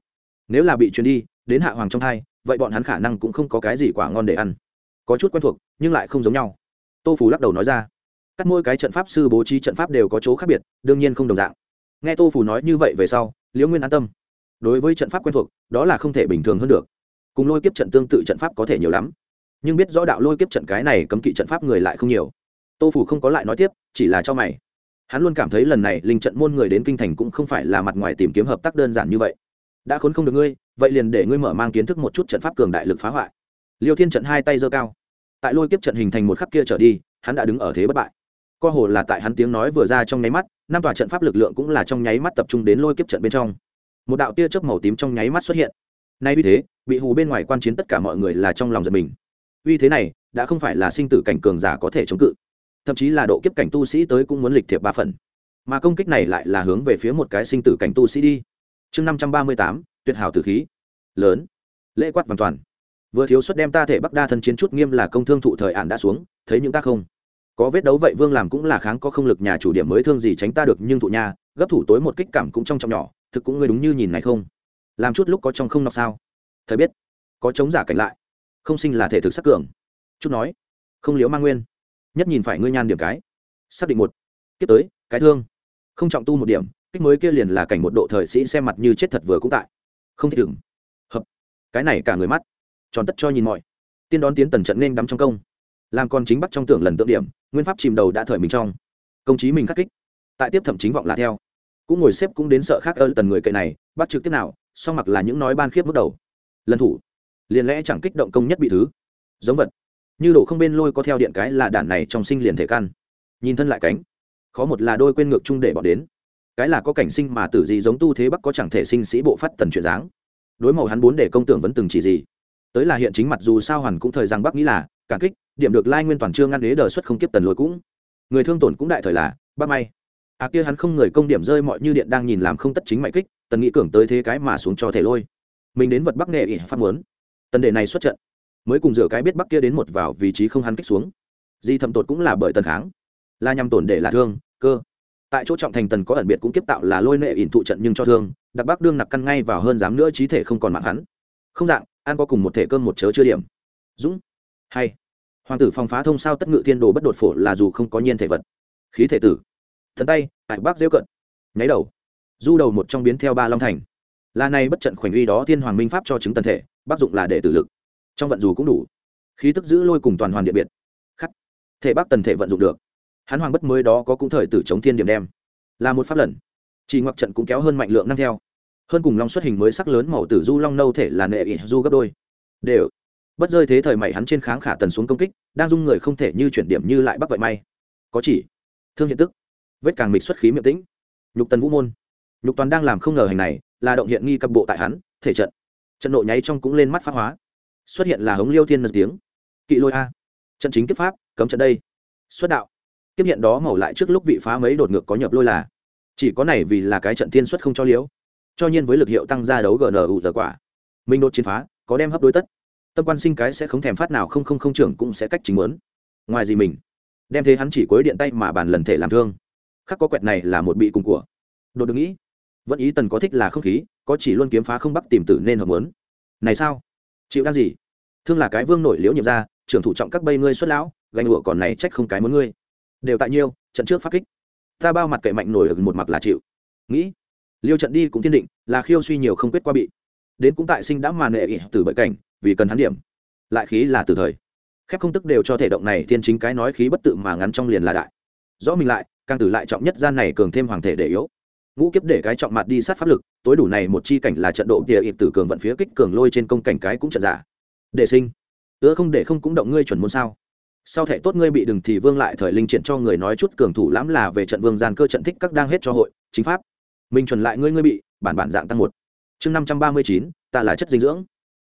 Nếu là bị truyền đi, đến hạ hoàng trong thai, vậy bọn hắn khả năng cũng không có cái gì quả ngon để ăn. Có chút quen thuộc, nhưng lại không giống nhau. Tô phủ lắc đầu nói ra. Cắt mỗi cái trận pháp sư bố trí trận pháp đều có chỗ khác biệt, đương nhiên không đồng dạng. Nghe tô phủ nói như vậy về sau, liễu nguyên an tâm. Đối với trận pháp quen thuộc, đó là không thể bình thường hơn được cùng lôi kiếp trận tương tự trận pháp có thể nhiều lắm. Nhưng biết rõ đạo lôi kiếp trận cái này cấm kỵ trận pháp người lại không nhiều. Tô phủ không có lại nói tiếp, chỉ là cho mày. Hắn luôn cảm thấy lần này linh trận môn người đến kinh thành cũng không phải là mặt ngoài tìm kiếm hợp tác đơn giản như vậy. Đã khốn không được ngươi, vậy liền để ngươi mở mang kiến thức một chút trận pháp cường đại lực phá hoại. Liêu thiên trận hai tay giơ cao. Tại lôi kiếp trận hình thành một khắc kia trở đi, hắn đã đứng ở thế bất bại. Co hồ là tại hắn tiếng nói vừa ra trong nháy mắt, năm tòa trận pháp lực lượng cũng là trong nháy mắt tập trung đến lôi kiếp trận bên trong. Một đạo tia chớp màu tím trong nháy mắt xuất hiện. Nay vì thế bị hù bên ngoài quan chiến tất cả mọi người là trong lòng giật mình. Uy thế này, đã không phải là sinh tử cảnh cường giả có thể chống cự. Thậm chí là độ kiếp cảnh tu sĩ tới cũng muốn lịch thiệp ba phần. Mà công kích này lại là hướng về phía một cái sinh tử cảnh tu sĩ đi. Chương năm trăm ba mươi tám, tuyệt hảo tử khí. Lớn. Lễ quát hoàn toàn. Vừa thiếu suất đem ta thể bắc đa thân chiến chút nghiêm là công thương thụ thời ạn đã xuống, thấy những ta không? Có vết đấu vậy vương làm cũng là kháng có không lực nhà chủ điểm mới thương gì tránh ta được nhưng thụ nhà gấp thủ tối một kích cảm cũng trong trọng nhỏ, thực cũng ngươi đúng như nhìn này không? Làm chút lúc có trong không nọc sao? Thời biết, có chống giả cảnh lại, không sinh là thể thực sắc cường. Chút nói, không liếu mang nguyên, nhất nhìn phải ngươi nhan điểm cái. Xác định một tiếp tới, cái thương. Không trọng tu một điểm, kích mới kia liền là cảnh một độ thời sĩ xem mặt như chết thật vừa cũng tại. Không thích đừng hợp. Cái này cả người mắt. Tròn tất cho nhìn mọi. Tiên đón tiến tần trận nên đắm trong công. Làm con chính bắt trong tưởng lần tượng điểm, nguyên pháp chìm đầu đã thời mình trong. Công chí mình khắc kích. Tại tiếp thẩm chính vọng là theo. Cũng ngồi xếp cũng đến sợ khác ơ tần người cậy này, bắt trực tiếp nào, song mặc là những nói ban khiếp bước đầu lần thủ. Liền lẽ chẳng kích động công nhất bị thứ. Giống vật. Như đổ không bên lôi có theo điện cái là đản này trong sinh liền thể căn. Nhìn thân lại cánh. Khó một là đôi quên ngược chung để bỏ đến. Cái là có cảnh sinh mà tử gì giống tu thế bắc có chẳng thể sinh sĩ bộ phát tần chuyện dáng. Đối màu hắn bốn để công tưởng vẫn từng chỉ gì. Tới là hiện chính mặt dù sao hoàn cũng thời rằng bắc nghĩ là cả kích, điểm được lai nguyên toàn trương ngăn đế đờ xuất không kiếp tần lôi cũng. Người thương tổn cũng đại thời là, bác may. À kia hắn không người công điểm rơi mọi như điện đang nhìn làm không tất chính mại kích, tần nghĩ cường tới thế cái mà xuống cho thể lôi mình đến vật bắc nghệ ỉ phát muốn. Tần đệ này xuất trận, mới cùng rửa cái biết bắc kia đến một vào vị trí không hắn kích xuống. Di thẩm tột cũng là bởi tần kháng. Là nhằm tổn để là thương, cơ. Tại chỗ trọng thành tần có ẩn biệt cũng kiếp tạo là lôi nệ ỉn thụ trận nhưng cho thương, đặc bắc đương nặc căn ngay vào hơn dám nữa trí thể không còn mạng hắn. Không dạng an có cùng một thể cơm một chớ chưa điểm. Dũng. Hay. Hoàng tử phong phá thông sao tất ngự thiên đồ bất đột phổ là dù không có nhiên thể vật. Khí thể tử. Thần tay, hải bác rêu cận. Nháy đầu. Du đầu một trong biến theo ba long thành là này bất trận khoảnh uy đó thiên hoàng minh pháp cho chứng tần thể, bác dụng là để tử lực. Trong vận dù cũng đủ. Khí tức giữ lôi cùng toàn hoàn địa biệt. Khắc. Thể bác tần thể vận dụng được. Hắn hoàng bất mới đó có cũng thời tử chống thiên điểm đem. Là một pháp lần. Chỉ ngoặc trận cũng kéo hơn mạnh lượng năm theo. Hơn cùng long xuất hình mới sắc lớn màu tử du long nâu thể là nệ ỉ du gấp đôi. Đều. Bất rơi thế thời mày hắn trên kháng khả tần xuống công kích, đang dung người không thể như chuyển điểm như lại bắc vậy may. Có chỉ. Thương hiện tức. Vết càng mịch xuất khí miệng tĩnh. Nhục tần vũ môn. Nhục toàn đang làm không ngờ hành này là động hiện nghi cập bộ tại hắn, thể trận. Trận nộ nháy trong cũng lên mắt phát hóa. Xuất hiện là hống liêu thiên nật tiếng. Kỵ lôi a. Trận chính kiếp pháp, cấm trận đây. Xuất đạo. Tiếp hiện đó màu lại trước lúc vị phá mấy đột ngược có nhập lôi là. Chỉ có này vì là cái trận thiên xuất không cho liễu cho nhiên với lực hiệu tăng ra đấu gnu giờ quả. Minh đột chiến phá, có đem hấp đối tất. Tâm quan sinh cái sẽ không thèm phát nào không không không trưởng cũng sẽ cách chính muốn. Ngoài gì mình? Đem thế hắn chỉ cuối điện tay mà bàn lần thể làm thương. Khắc có quẹt này là một bị cùng của. Đột được nghĩ vẫn ý tần có thích là không khí, có chỉ luôn kiếm phá không bắc tìm tử nên hợp muốn. Này sao? Chịu đang gì? Thương là cái vương nổi liễu nhiệm ra, trưởng thủ trọng các bây ngươi xuất lão, gánh lụa còn này trách không cái muốn ngươi. Đều tại nhiêu trận trước phát kích. Ta bao mặt cậy mạnh nổi ở một mặt là chịu. Nghĩ. Liêu trận đi cũng thiên định, là khiêu suy nhiều không quyết qua bị. Đến cũng tại sinh đã màn nệ ỉ, từ bởi cảnh, vì cần hắn điểm. Lại khí là từ thời. Khép không tức đều cho thể động này, thiên chính cái nói khí bất tự mà ngắn trong liền là đại. Rõ mình lại, càng tử lại trọng nhất gian này cường thêm hoàng thể để yếu ngũ kiếp để cái trọng mặt đi sát pháp lực, tối đủ này một chi cảnh là trận độ địa ịp tử cường vận phía kích cường lôi trên công cảnh cái cũng trận giả. Để sinh. Ứa không để không cũng động ngươi chuẩn môn sao? Sau thẻ tốt ngươi bị đừng thì vương lại thời linh triển cho người nói chút cường thủ lãm là về trận vương gian cơ trận thích các đang hết cho hội, chính pháp. Mình chuẩn lại ngươi ngươi bị, bản bản dạng tăng một. Chương năm trăm ba mươi chín, ta là chất dinh dưỡng.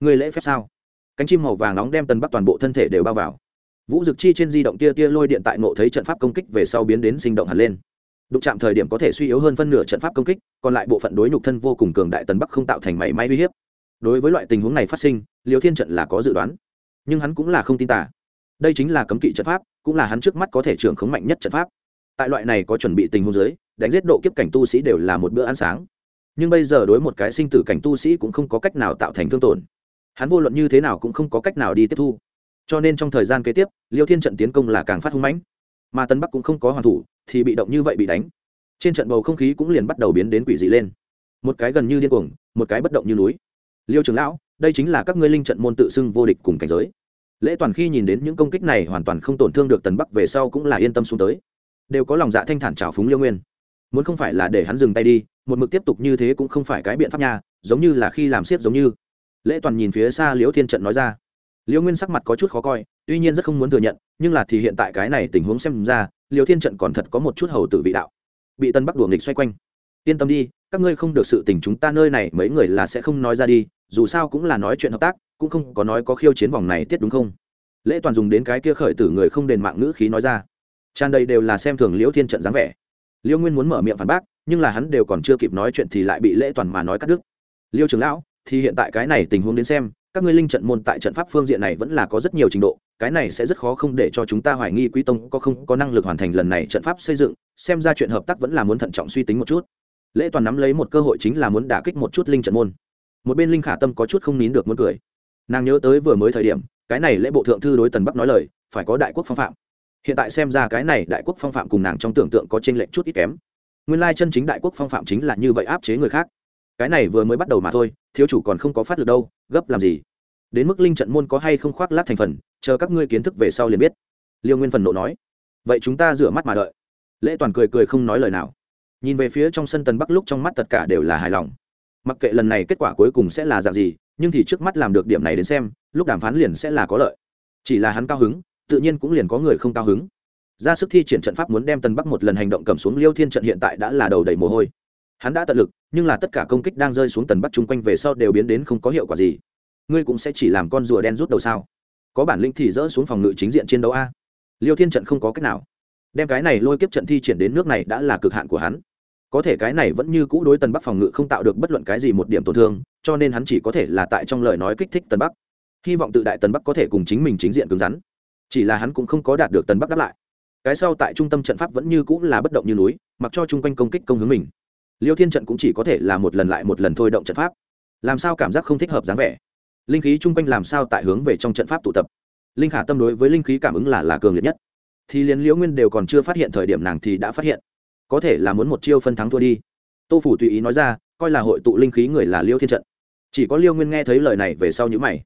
Ngươi lễ phép sao? Cánh chim màu vàng nóng đem tân bắc toàn bộ thân thể đều bao vào. Vũ dực chi trên di động tia tia lôi điện tại nộ thấy trận pháp công kích về sau biến đến sinh động hẳn lên đụng chạm thời điểm có thể suy yếu hơn phân nửa trận pháp công kích còn lại bộ phận đối nhục thân vô cùng cường đại tần bắc không tạo thành mảy may uy hiếp. Đối với loại tình huống này phát sinh liều thiên trận là có dự đoán nhưng hắn cũng là không tin tả đây chính là cấm kỵ trận pháp cũng là hắn trước mắt có thể trưởng khống mạnh nhất trận pháp. Tại loại này có chuẩn bị tình huống dưới, đánh giết độ kiếp cảnh tu sĩ đều là một bữa ăn sáng. Nhưng bây giờ đối một cái sinh tử cảnh tu sĩ cũng không có cách nào tạo thành thương tổn. Hắn vô luận như thế nào cũng không có cách nào đi tiếp thu. Cho nên trong thời gian kế tiếp liêu thiên trận tiến công là càng phát hung mãnh mà tân bắc cũng không có hoàn thủ thì bị động như vậy bị đánh. Trên trận bầu không khí cũng liền bắt đầu biến đến quỷ dị lên. Một cái gần như điên cuồng, một cái bất động như núi. Liêu trường lão, đây chính là các ngươi linh trận môn tự xưng vô địch cùng cảnh giới. Lễ toàn khi nhìn đến những công kích này hoàn toàn không tổn thương được tần bắc về sau cũng là yên tâm xuống tới. Đều có lòng dạ thanh thản trào phúng liêu nguyên. Muốn không phải là để hắn dừng tay đi, một mực tiếp tục như thế cũng không phải cái biện pháp nha, giống như là khi làm siết giống như. Lễ toàn nhìn phía xa liễu thiên trận nói ra liễu nguyên sắc mặt có chút khó coi, tuy nhiên rất không muốn thừa nhận, nhưng là thì hiện tại cái này tình huống xem ra liều thiên trận còn thật có một chút hầu tử vị đạo. Bị tân bắc đuổi nghịch xoay quanh. Yên tâm đi, các ngươi không được sự tình chúng ta nơi này, mấy người là sẽ không nói ra đi, dù sao cũng là nói chuyện hợp tác, cũng không có nói có khiêu chiến vòng này tiết đúng không? Lễ toàn dùng đến cái kia khởi tử người không đền mạng ngữ khí nói ra. Tràn đầy đều là xem thường liễu thiên trận dáng vẻ. Liễu nguyên muốn mở miệng phản bác, nhưng là hắn đều còn chưa kịp nói chuyện thì lại bị lễ toàn mà nói cắt đứt. Liêu trưởng lão, thì hiện tại cái này tình huống đến xem các ngươi linh trận môn tại trận pháp phương diện này vẫn là có rất nhiều trình độ, cái này sẽ rất khó không để cho chúng ta hoài nghi quý tông có không có năng lực hoàn thành lần này trận pháp xây dựng, xem ra chuyện hợp tác vẫn là muốn thận trọng suy tính một chút. Lễ toàn nắm lấy một cơ hội chính là muốn đả kích một chút linh trận môn. Một bên linh khả tâm có chút không nín được muốn cười. Nàng nhớ tới vừa mới thời điểm, cái này lễ bộ thượng thư đối tần bắc nói lời, phải có đại quốc phong phạm. Hiện tại xem ra cái này đại quốc phong phạm cùng nàng trong tưởng tượng có t r ê n lệch chút ít kém. Nguyên lai chân chính đại quốc phong phạm chính là như vậy áp chế người khác cái này vừa mới bắt đầu mà thôi, thiếu chủ còn không có phát được đâu, gấp làm gì? Đến mức linh trận môn có hay không khoác lát thành phần, chờ các ngươi kiến thức về sau liền biết. Liêu nguyên phần nộ nói. Vậy chúng ta rửa mắt mà đợi. Lễ toàn cười cười không nói lời nào. Nhìn về phía trong sân tần bắc lúc trong mắt tất cả đều là hài lòng. Mặc kệ lần này kết quả cuối cùng sẽ là dạng gì, nhưng thì trước mắt làm được điểm này đến xem, lúc đàm phán liền sẽ là có lợi. Chỉ là hắn cao hứng, tự nhiên cũng liền có người không cao hứng. Ra sức thi triển trận pháp muốn đem tần bắc một lần hành động cầm xuống liêu thiên trận hiện tại đã là đầu đầy mồ hôi hắn đã tận lực, nhưng là tất cả công kích đang rơi xuống tần bắc chung quanh về sau đều biến đến không có hiệu quả gì. Ngươi cũng sẽ chỉ làm con rùa đen rút đầu sao? Có bản lĩnh thì dỡ xuống phòng ngự chính diện chiến đấu a. Liêu thiên trận không có cách nào. Đem cái này lôi kiếp trận thi triển đến nước này đã là cực hạn của hắn. Có thể cái này vẫn như cũ đối tần bắc phòng ngự không tạo được bất luận cái gì một điểm tổn thương, cho nên hắn chỉ có thể là tại trong lời nói kích thích tần bắc. Hy vọng tự đại tần bắc có thể cùng chính mình chính diện cứng rắn. Chỉ là hắn cũng không có đạt được tần bắc đáp lại. Cái sau tại trung tâm trận pháp vẫn như cũ là bất động như núi, mặc cho chung quanh công kích công hướng mình liêu thiên trận cũng chỉ có thể là một lần lại một lần thôi động trận pháp. Làm sao cảm giác không thích hợp dáng vẻ? Linh khí chung quanh làm sao tại hướng về trong trận pháp tụ tập? Linh khả tâm đối với linh khí cảm ứng là là cường liệt nhất. Thì liền liễu nguyên đều còn chưa phát hiện thời điểm nàng thì đã phát hiện. Có thể là muốn một chiêu phân thắng thua đi. Tô phủ tùy ý nói ra, coi là hội tụ linh khí người là liêu thiên trận. Chỉ có liêu nguyên nghe thấy lời này về sau những mày.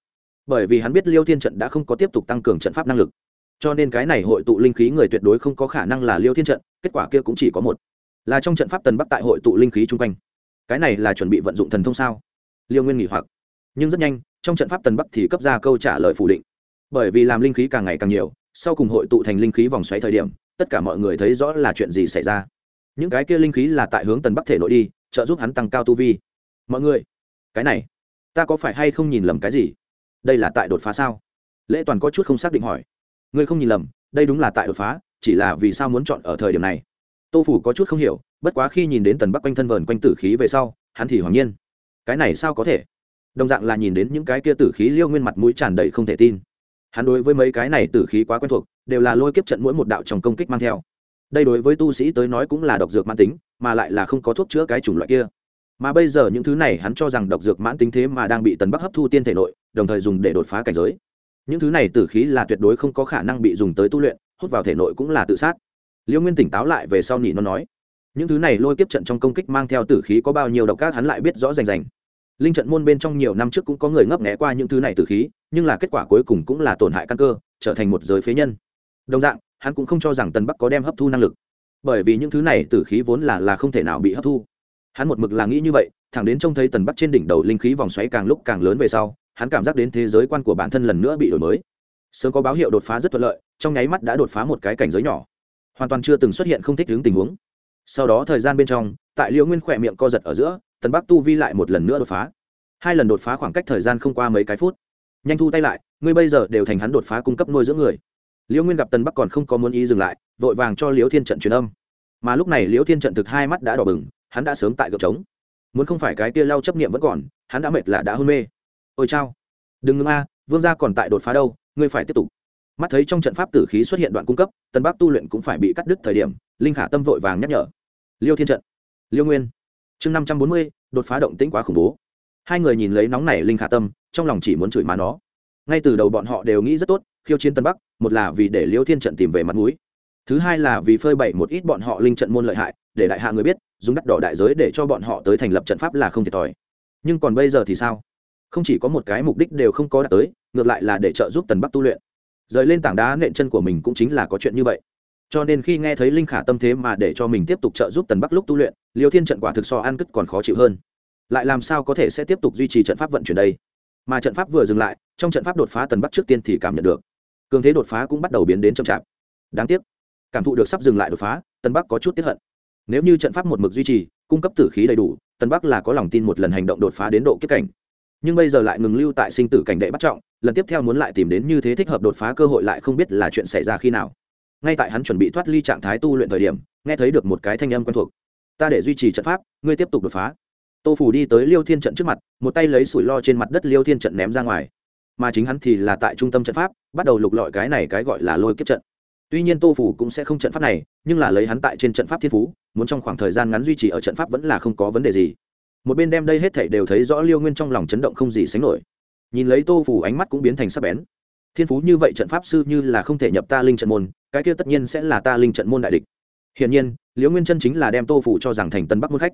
Bởi vì hắn biết liêu thiên trận đã không có tiếp tục tăng cường trận pháp năng lực. Cho nên cái này hội tụ linh khí người tuyệt đối không có khả năng là liêu thiên trận, kết quả kia cũng chỉ có một là trong trận pháp tần bắc tại hội tụ linh khí chung quanh. Cái này là chuẩn bị vận dụng thần thông sao? Liêu nguyên nghỉ hoặc. Nhưng rất nhanh, trong trận pháp tần bắc thì cấp ra câu trả lời phủ định. Bởi vì làm linh khí càng ngày càng nhiều, sau cùng hội tụ thành linh khí vòng xoáy thời điểm, tất cả mọi người thấy rõ là chuyện gì xảy ra. Những cái kia linh khí là tại hướng tần bắc thể nội đi, trợ giúp hắn tăng cao tu vi. Mọi người, cái này, ta có phải hay không nhìn lầm cái gì? Đây là tại đột phá sao? Lễ toàn có chút không xác định hỏi. Ngươi không nhìn lầm, đây đúng là tại đột phá, chỉ là vì sao muốn chọn ở thời điểm này? Tô phủ có chút không hiểu, bất quá khi nhìn đến tần bắc quanh thân vờn quanh tử khí về sau, hắn thì hoàng nhiên. Cái này sao có thể? Đồng dạng là nhìn đến những cái kia tử khí liêu nguyên mặt mũi tràn đầy không thể tin. Hắn đối với mấy cái này tử khí quá quen thuộc, đều là lôi kiếp trận mỗi một đạo trong công kích mang theo. Đây đối với tu sĩ tới nói cũng là độc dược mãn tính, mà lại là không có thuốc chữa cái chủng loại kia. Mà bây giờ những thứ này hắn cho rằng độc dược mãn tính thế mà đang bị tần bắc hấp thu tiên thể nội, đồng thời dùng để đột phá cảnh giới. Những thứ này tử khí là tuyệt đối không có khả năng bị dùng tới tu luyện, hút vào thể nội cũng là tự sát liễu nguyên tỉnh táo lại về sau nhị nó nói, những thứ này lôi kiếp trận trong công kích mang theo tử khí có bao nhiêu độc các hắn lại biết rõ rành rành. Linh trận môn bên trong nhiều năm trước cũng có người ngấp nghé qua những thứ này tử khí, nhưng là kết quả cuối cùng cũng là tổn hại căn cơ, trở thành một giới phế nhân. Đồng dạng, hắn cũng không cho rằng tần bắc có đem hấp thu năng lực, bởi vì những thứ này tử khí vốn là là không thể nào bị hấp thu. Hắn một mực là nghĩ như vậy, thẳng đến trông thấy tần bắc trên đỉnh đầu linh khí vòng xoáy càng lúc càng lớn về sau, hắn cảm giác đến thế giới quan của bản thân lần nữa bị đổi mới. Sớm có báo hiệu đột phá rất thuận lợi, trong nháy mắt đã đột phá một cái cảnh giới nhỏ hoàn toàn chưa từng xuất hiện không thích ứng tình huống. Sau đó thời gian bên trong, tại liễu nguyên khỏe miệng co giật ở giữa, tần bắc tu vi lại một lần nữa đột phá. Hai lần đột phá khoảng cách thời gian không qua mấy cái phút. Nhanh thu tay lại, ngươi bây giờ đều thành hắn đột phá cung cấp nuôi dưỡng người. Liễu nguyên gặp tần bắc còn không có muốn ý dừng lại, vội vàng cho liễu thiên trận truyền âm. Mà lúc này liễu thiên trận thực hai mắt đã đỏ bừng, hắn đã sớm tại gợp trống. Muốn không phải cái kia lau chấp nghiệm vẫn còn, hắn đã mệt là đã hôn mê. Ôi chao. Đừng ngưng a, vương gia còn tại đột phá đâu, ngươi phải tiếp tục mắt thấy trong trận pháp tử khí xuất hiện đoạn cung cấp, tân bắc tu luyện cũng phải bị cắt đứt thời điểm, linh khả tâm vội vàng nhắc nhở. Liêu thiên trận, liêu nguyên. Chương năm trăm bốn mươi, đột phá động tĩnh quá khủng bố. Hai người nhìn lấy nóng này linh khả tâm, trong lòng chỉ muốn chửi má nó. Ngay từ đầu bọn họ đều nghĩ rất tốt, khiêu chiến tân bắc, một là vì để liêu thiên trận tìm về mặt mũi. Thứ hai là vì phơi bày một ít bọn họ linh trận môn lợi hại, để đại hạ người biết, dùng đắt đỏ đại giới để cho bọn họ tới thành lập trận pháp là không thiệt thòi. Nhưng còn bây giờ thì sao? Không chỉ có một cái mục đích đều không có đạt tới, ngược lại là để trợ giúp tần bắc tu luyện rời lên tảng đá nện chân của mình cũng chính là có chuyện như vậy. Cho nên khi nghe thấy linh khả tâm thế mà để cho mình tiếp tục trợ giúp tần bắc lúc tu luyện liều thiên trận quả thực so ăn cất còn khó chịu hơn. Lại làm sao có thể sẽ tiếp tục duy trì trận pháp vận chuyển đây? Mà trận pháp vừa dừng lại, trong trận pháp đột phá tần bắc trước tiên thì cảm nhận được, cường thế đột phá cũng bắt đầu biến đến chậm chạp. Đáng tiếc, cảm thụ được sắp dừng lại đột phá, tần bắc có chút tiếp hận. Nếu như trận pháp một mực duy trì, cung cấp tử khí đầy đủ, tần bắc là có lòng tin một lần hành động đột phá đến độ kết cảnh nhưng bây giờ lại ngừng lưu tại sinh tử cảnh đệ bắt trọng, lần tiếp theo muốn lại tìm đến như thế thích hợp đột phá cơ hội lại không biết là chuyện xảy ra khi nào. Ngay tại hắn chuẩn bị thoát ly trạng thái tu luyện thời điểm, nghe thấy được một cái thanh âm quen thuộc. Ta để duy trì trận pháp, ngươi tiếp tục đột phá. Tô phủ đi tới liêu thiên trận trước mặt, một tay lấy sủi lo trên mặt đất liêu thiên trận ném ra ngoài. Mà chính hắn thì là tại trung tâm trận pháp, bắt đầu lục lọi cái này cái gọi là lôi kiếp trận. Tuy nhiên tô phủ cũng sẽ không trận pháp này, nhưng là lấy hắn tại trên trận pháp thiên phú, muốn trong khoảng thời gian ngắn duy trì ở trận pháp vẫn là không có vấn đề gì một bên đem đây hết thảy đều thấy rõ liêu nguyên trong lòng chấn động không gì sánh nổi. Nhìn lấy tô phủ ánh mắt cũng biến thành sắc bén. Thiên phú như vậy trận pháp sư như là không thể nhập ta linh trận môn, cái kia tất nhiên sẽ là ta linh trận môn đại địch. Hiển nhiên liễu nguyên chân chính là đem tô phủ cho rằng thành tân bắc môn khách.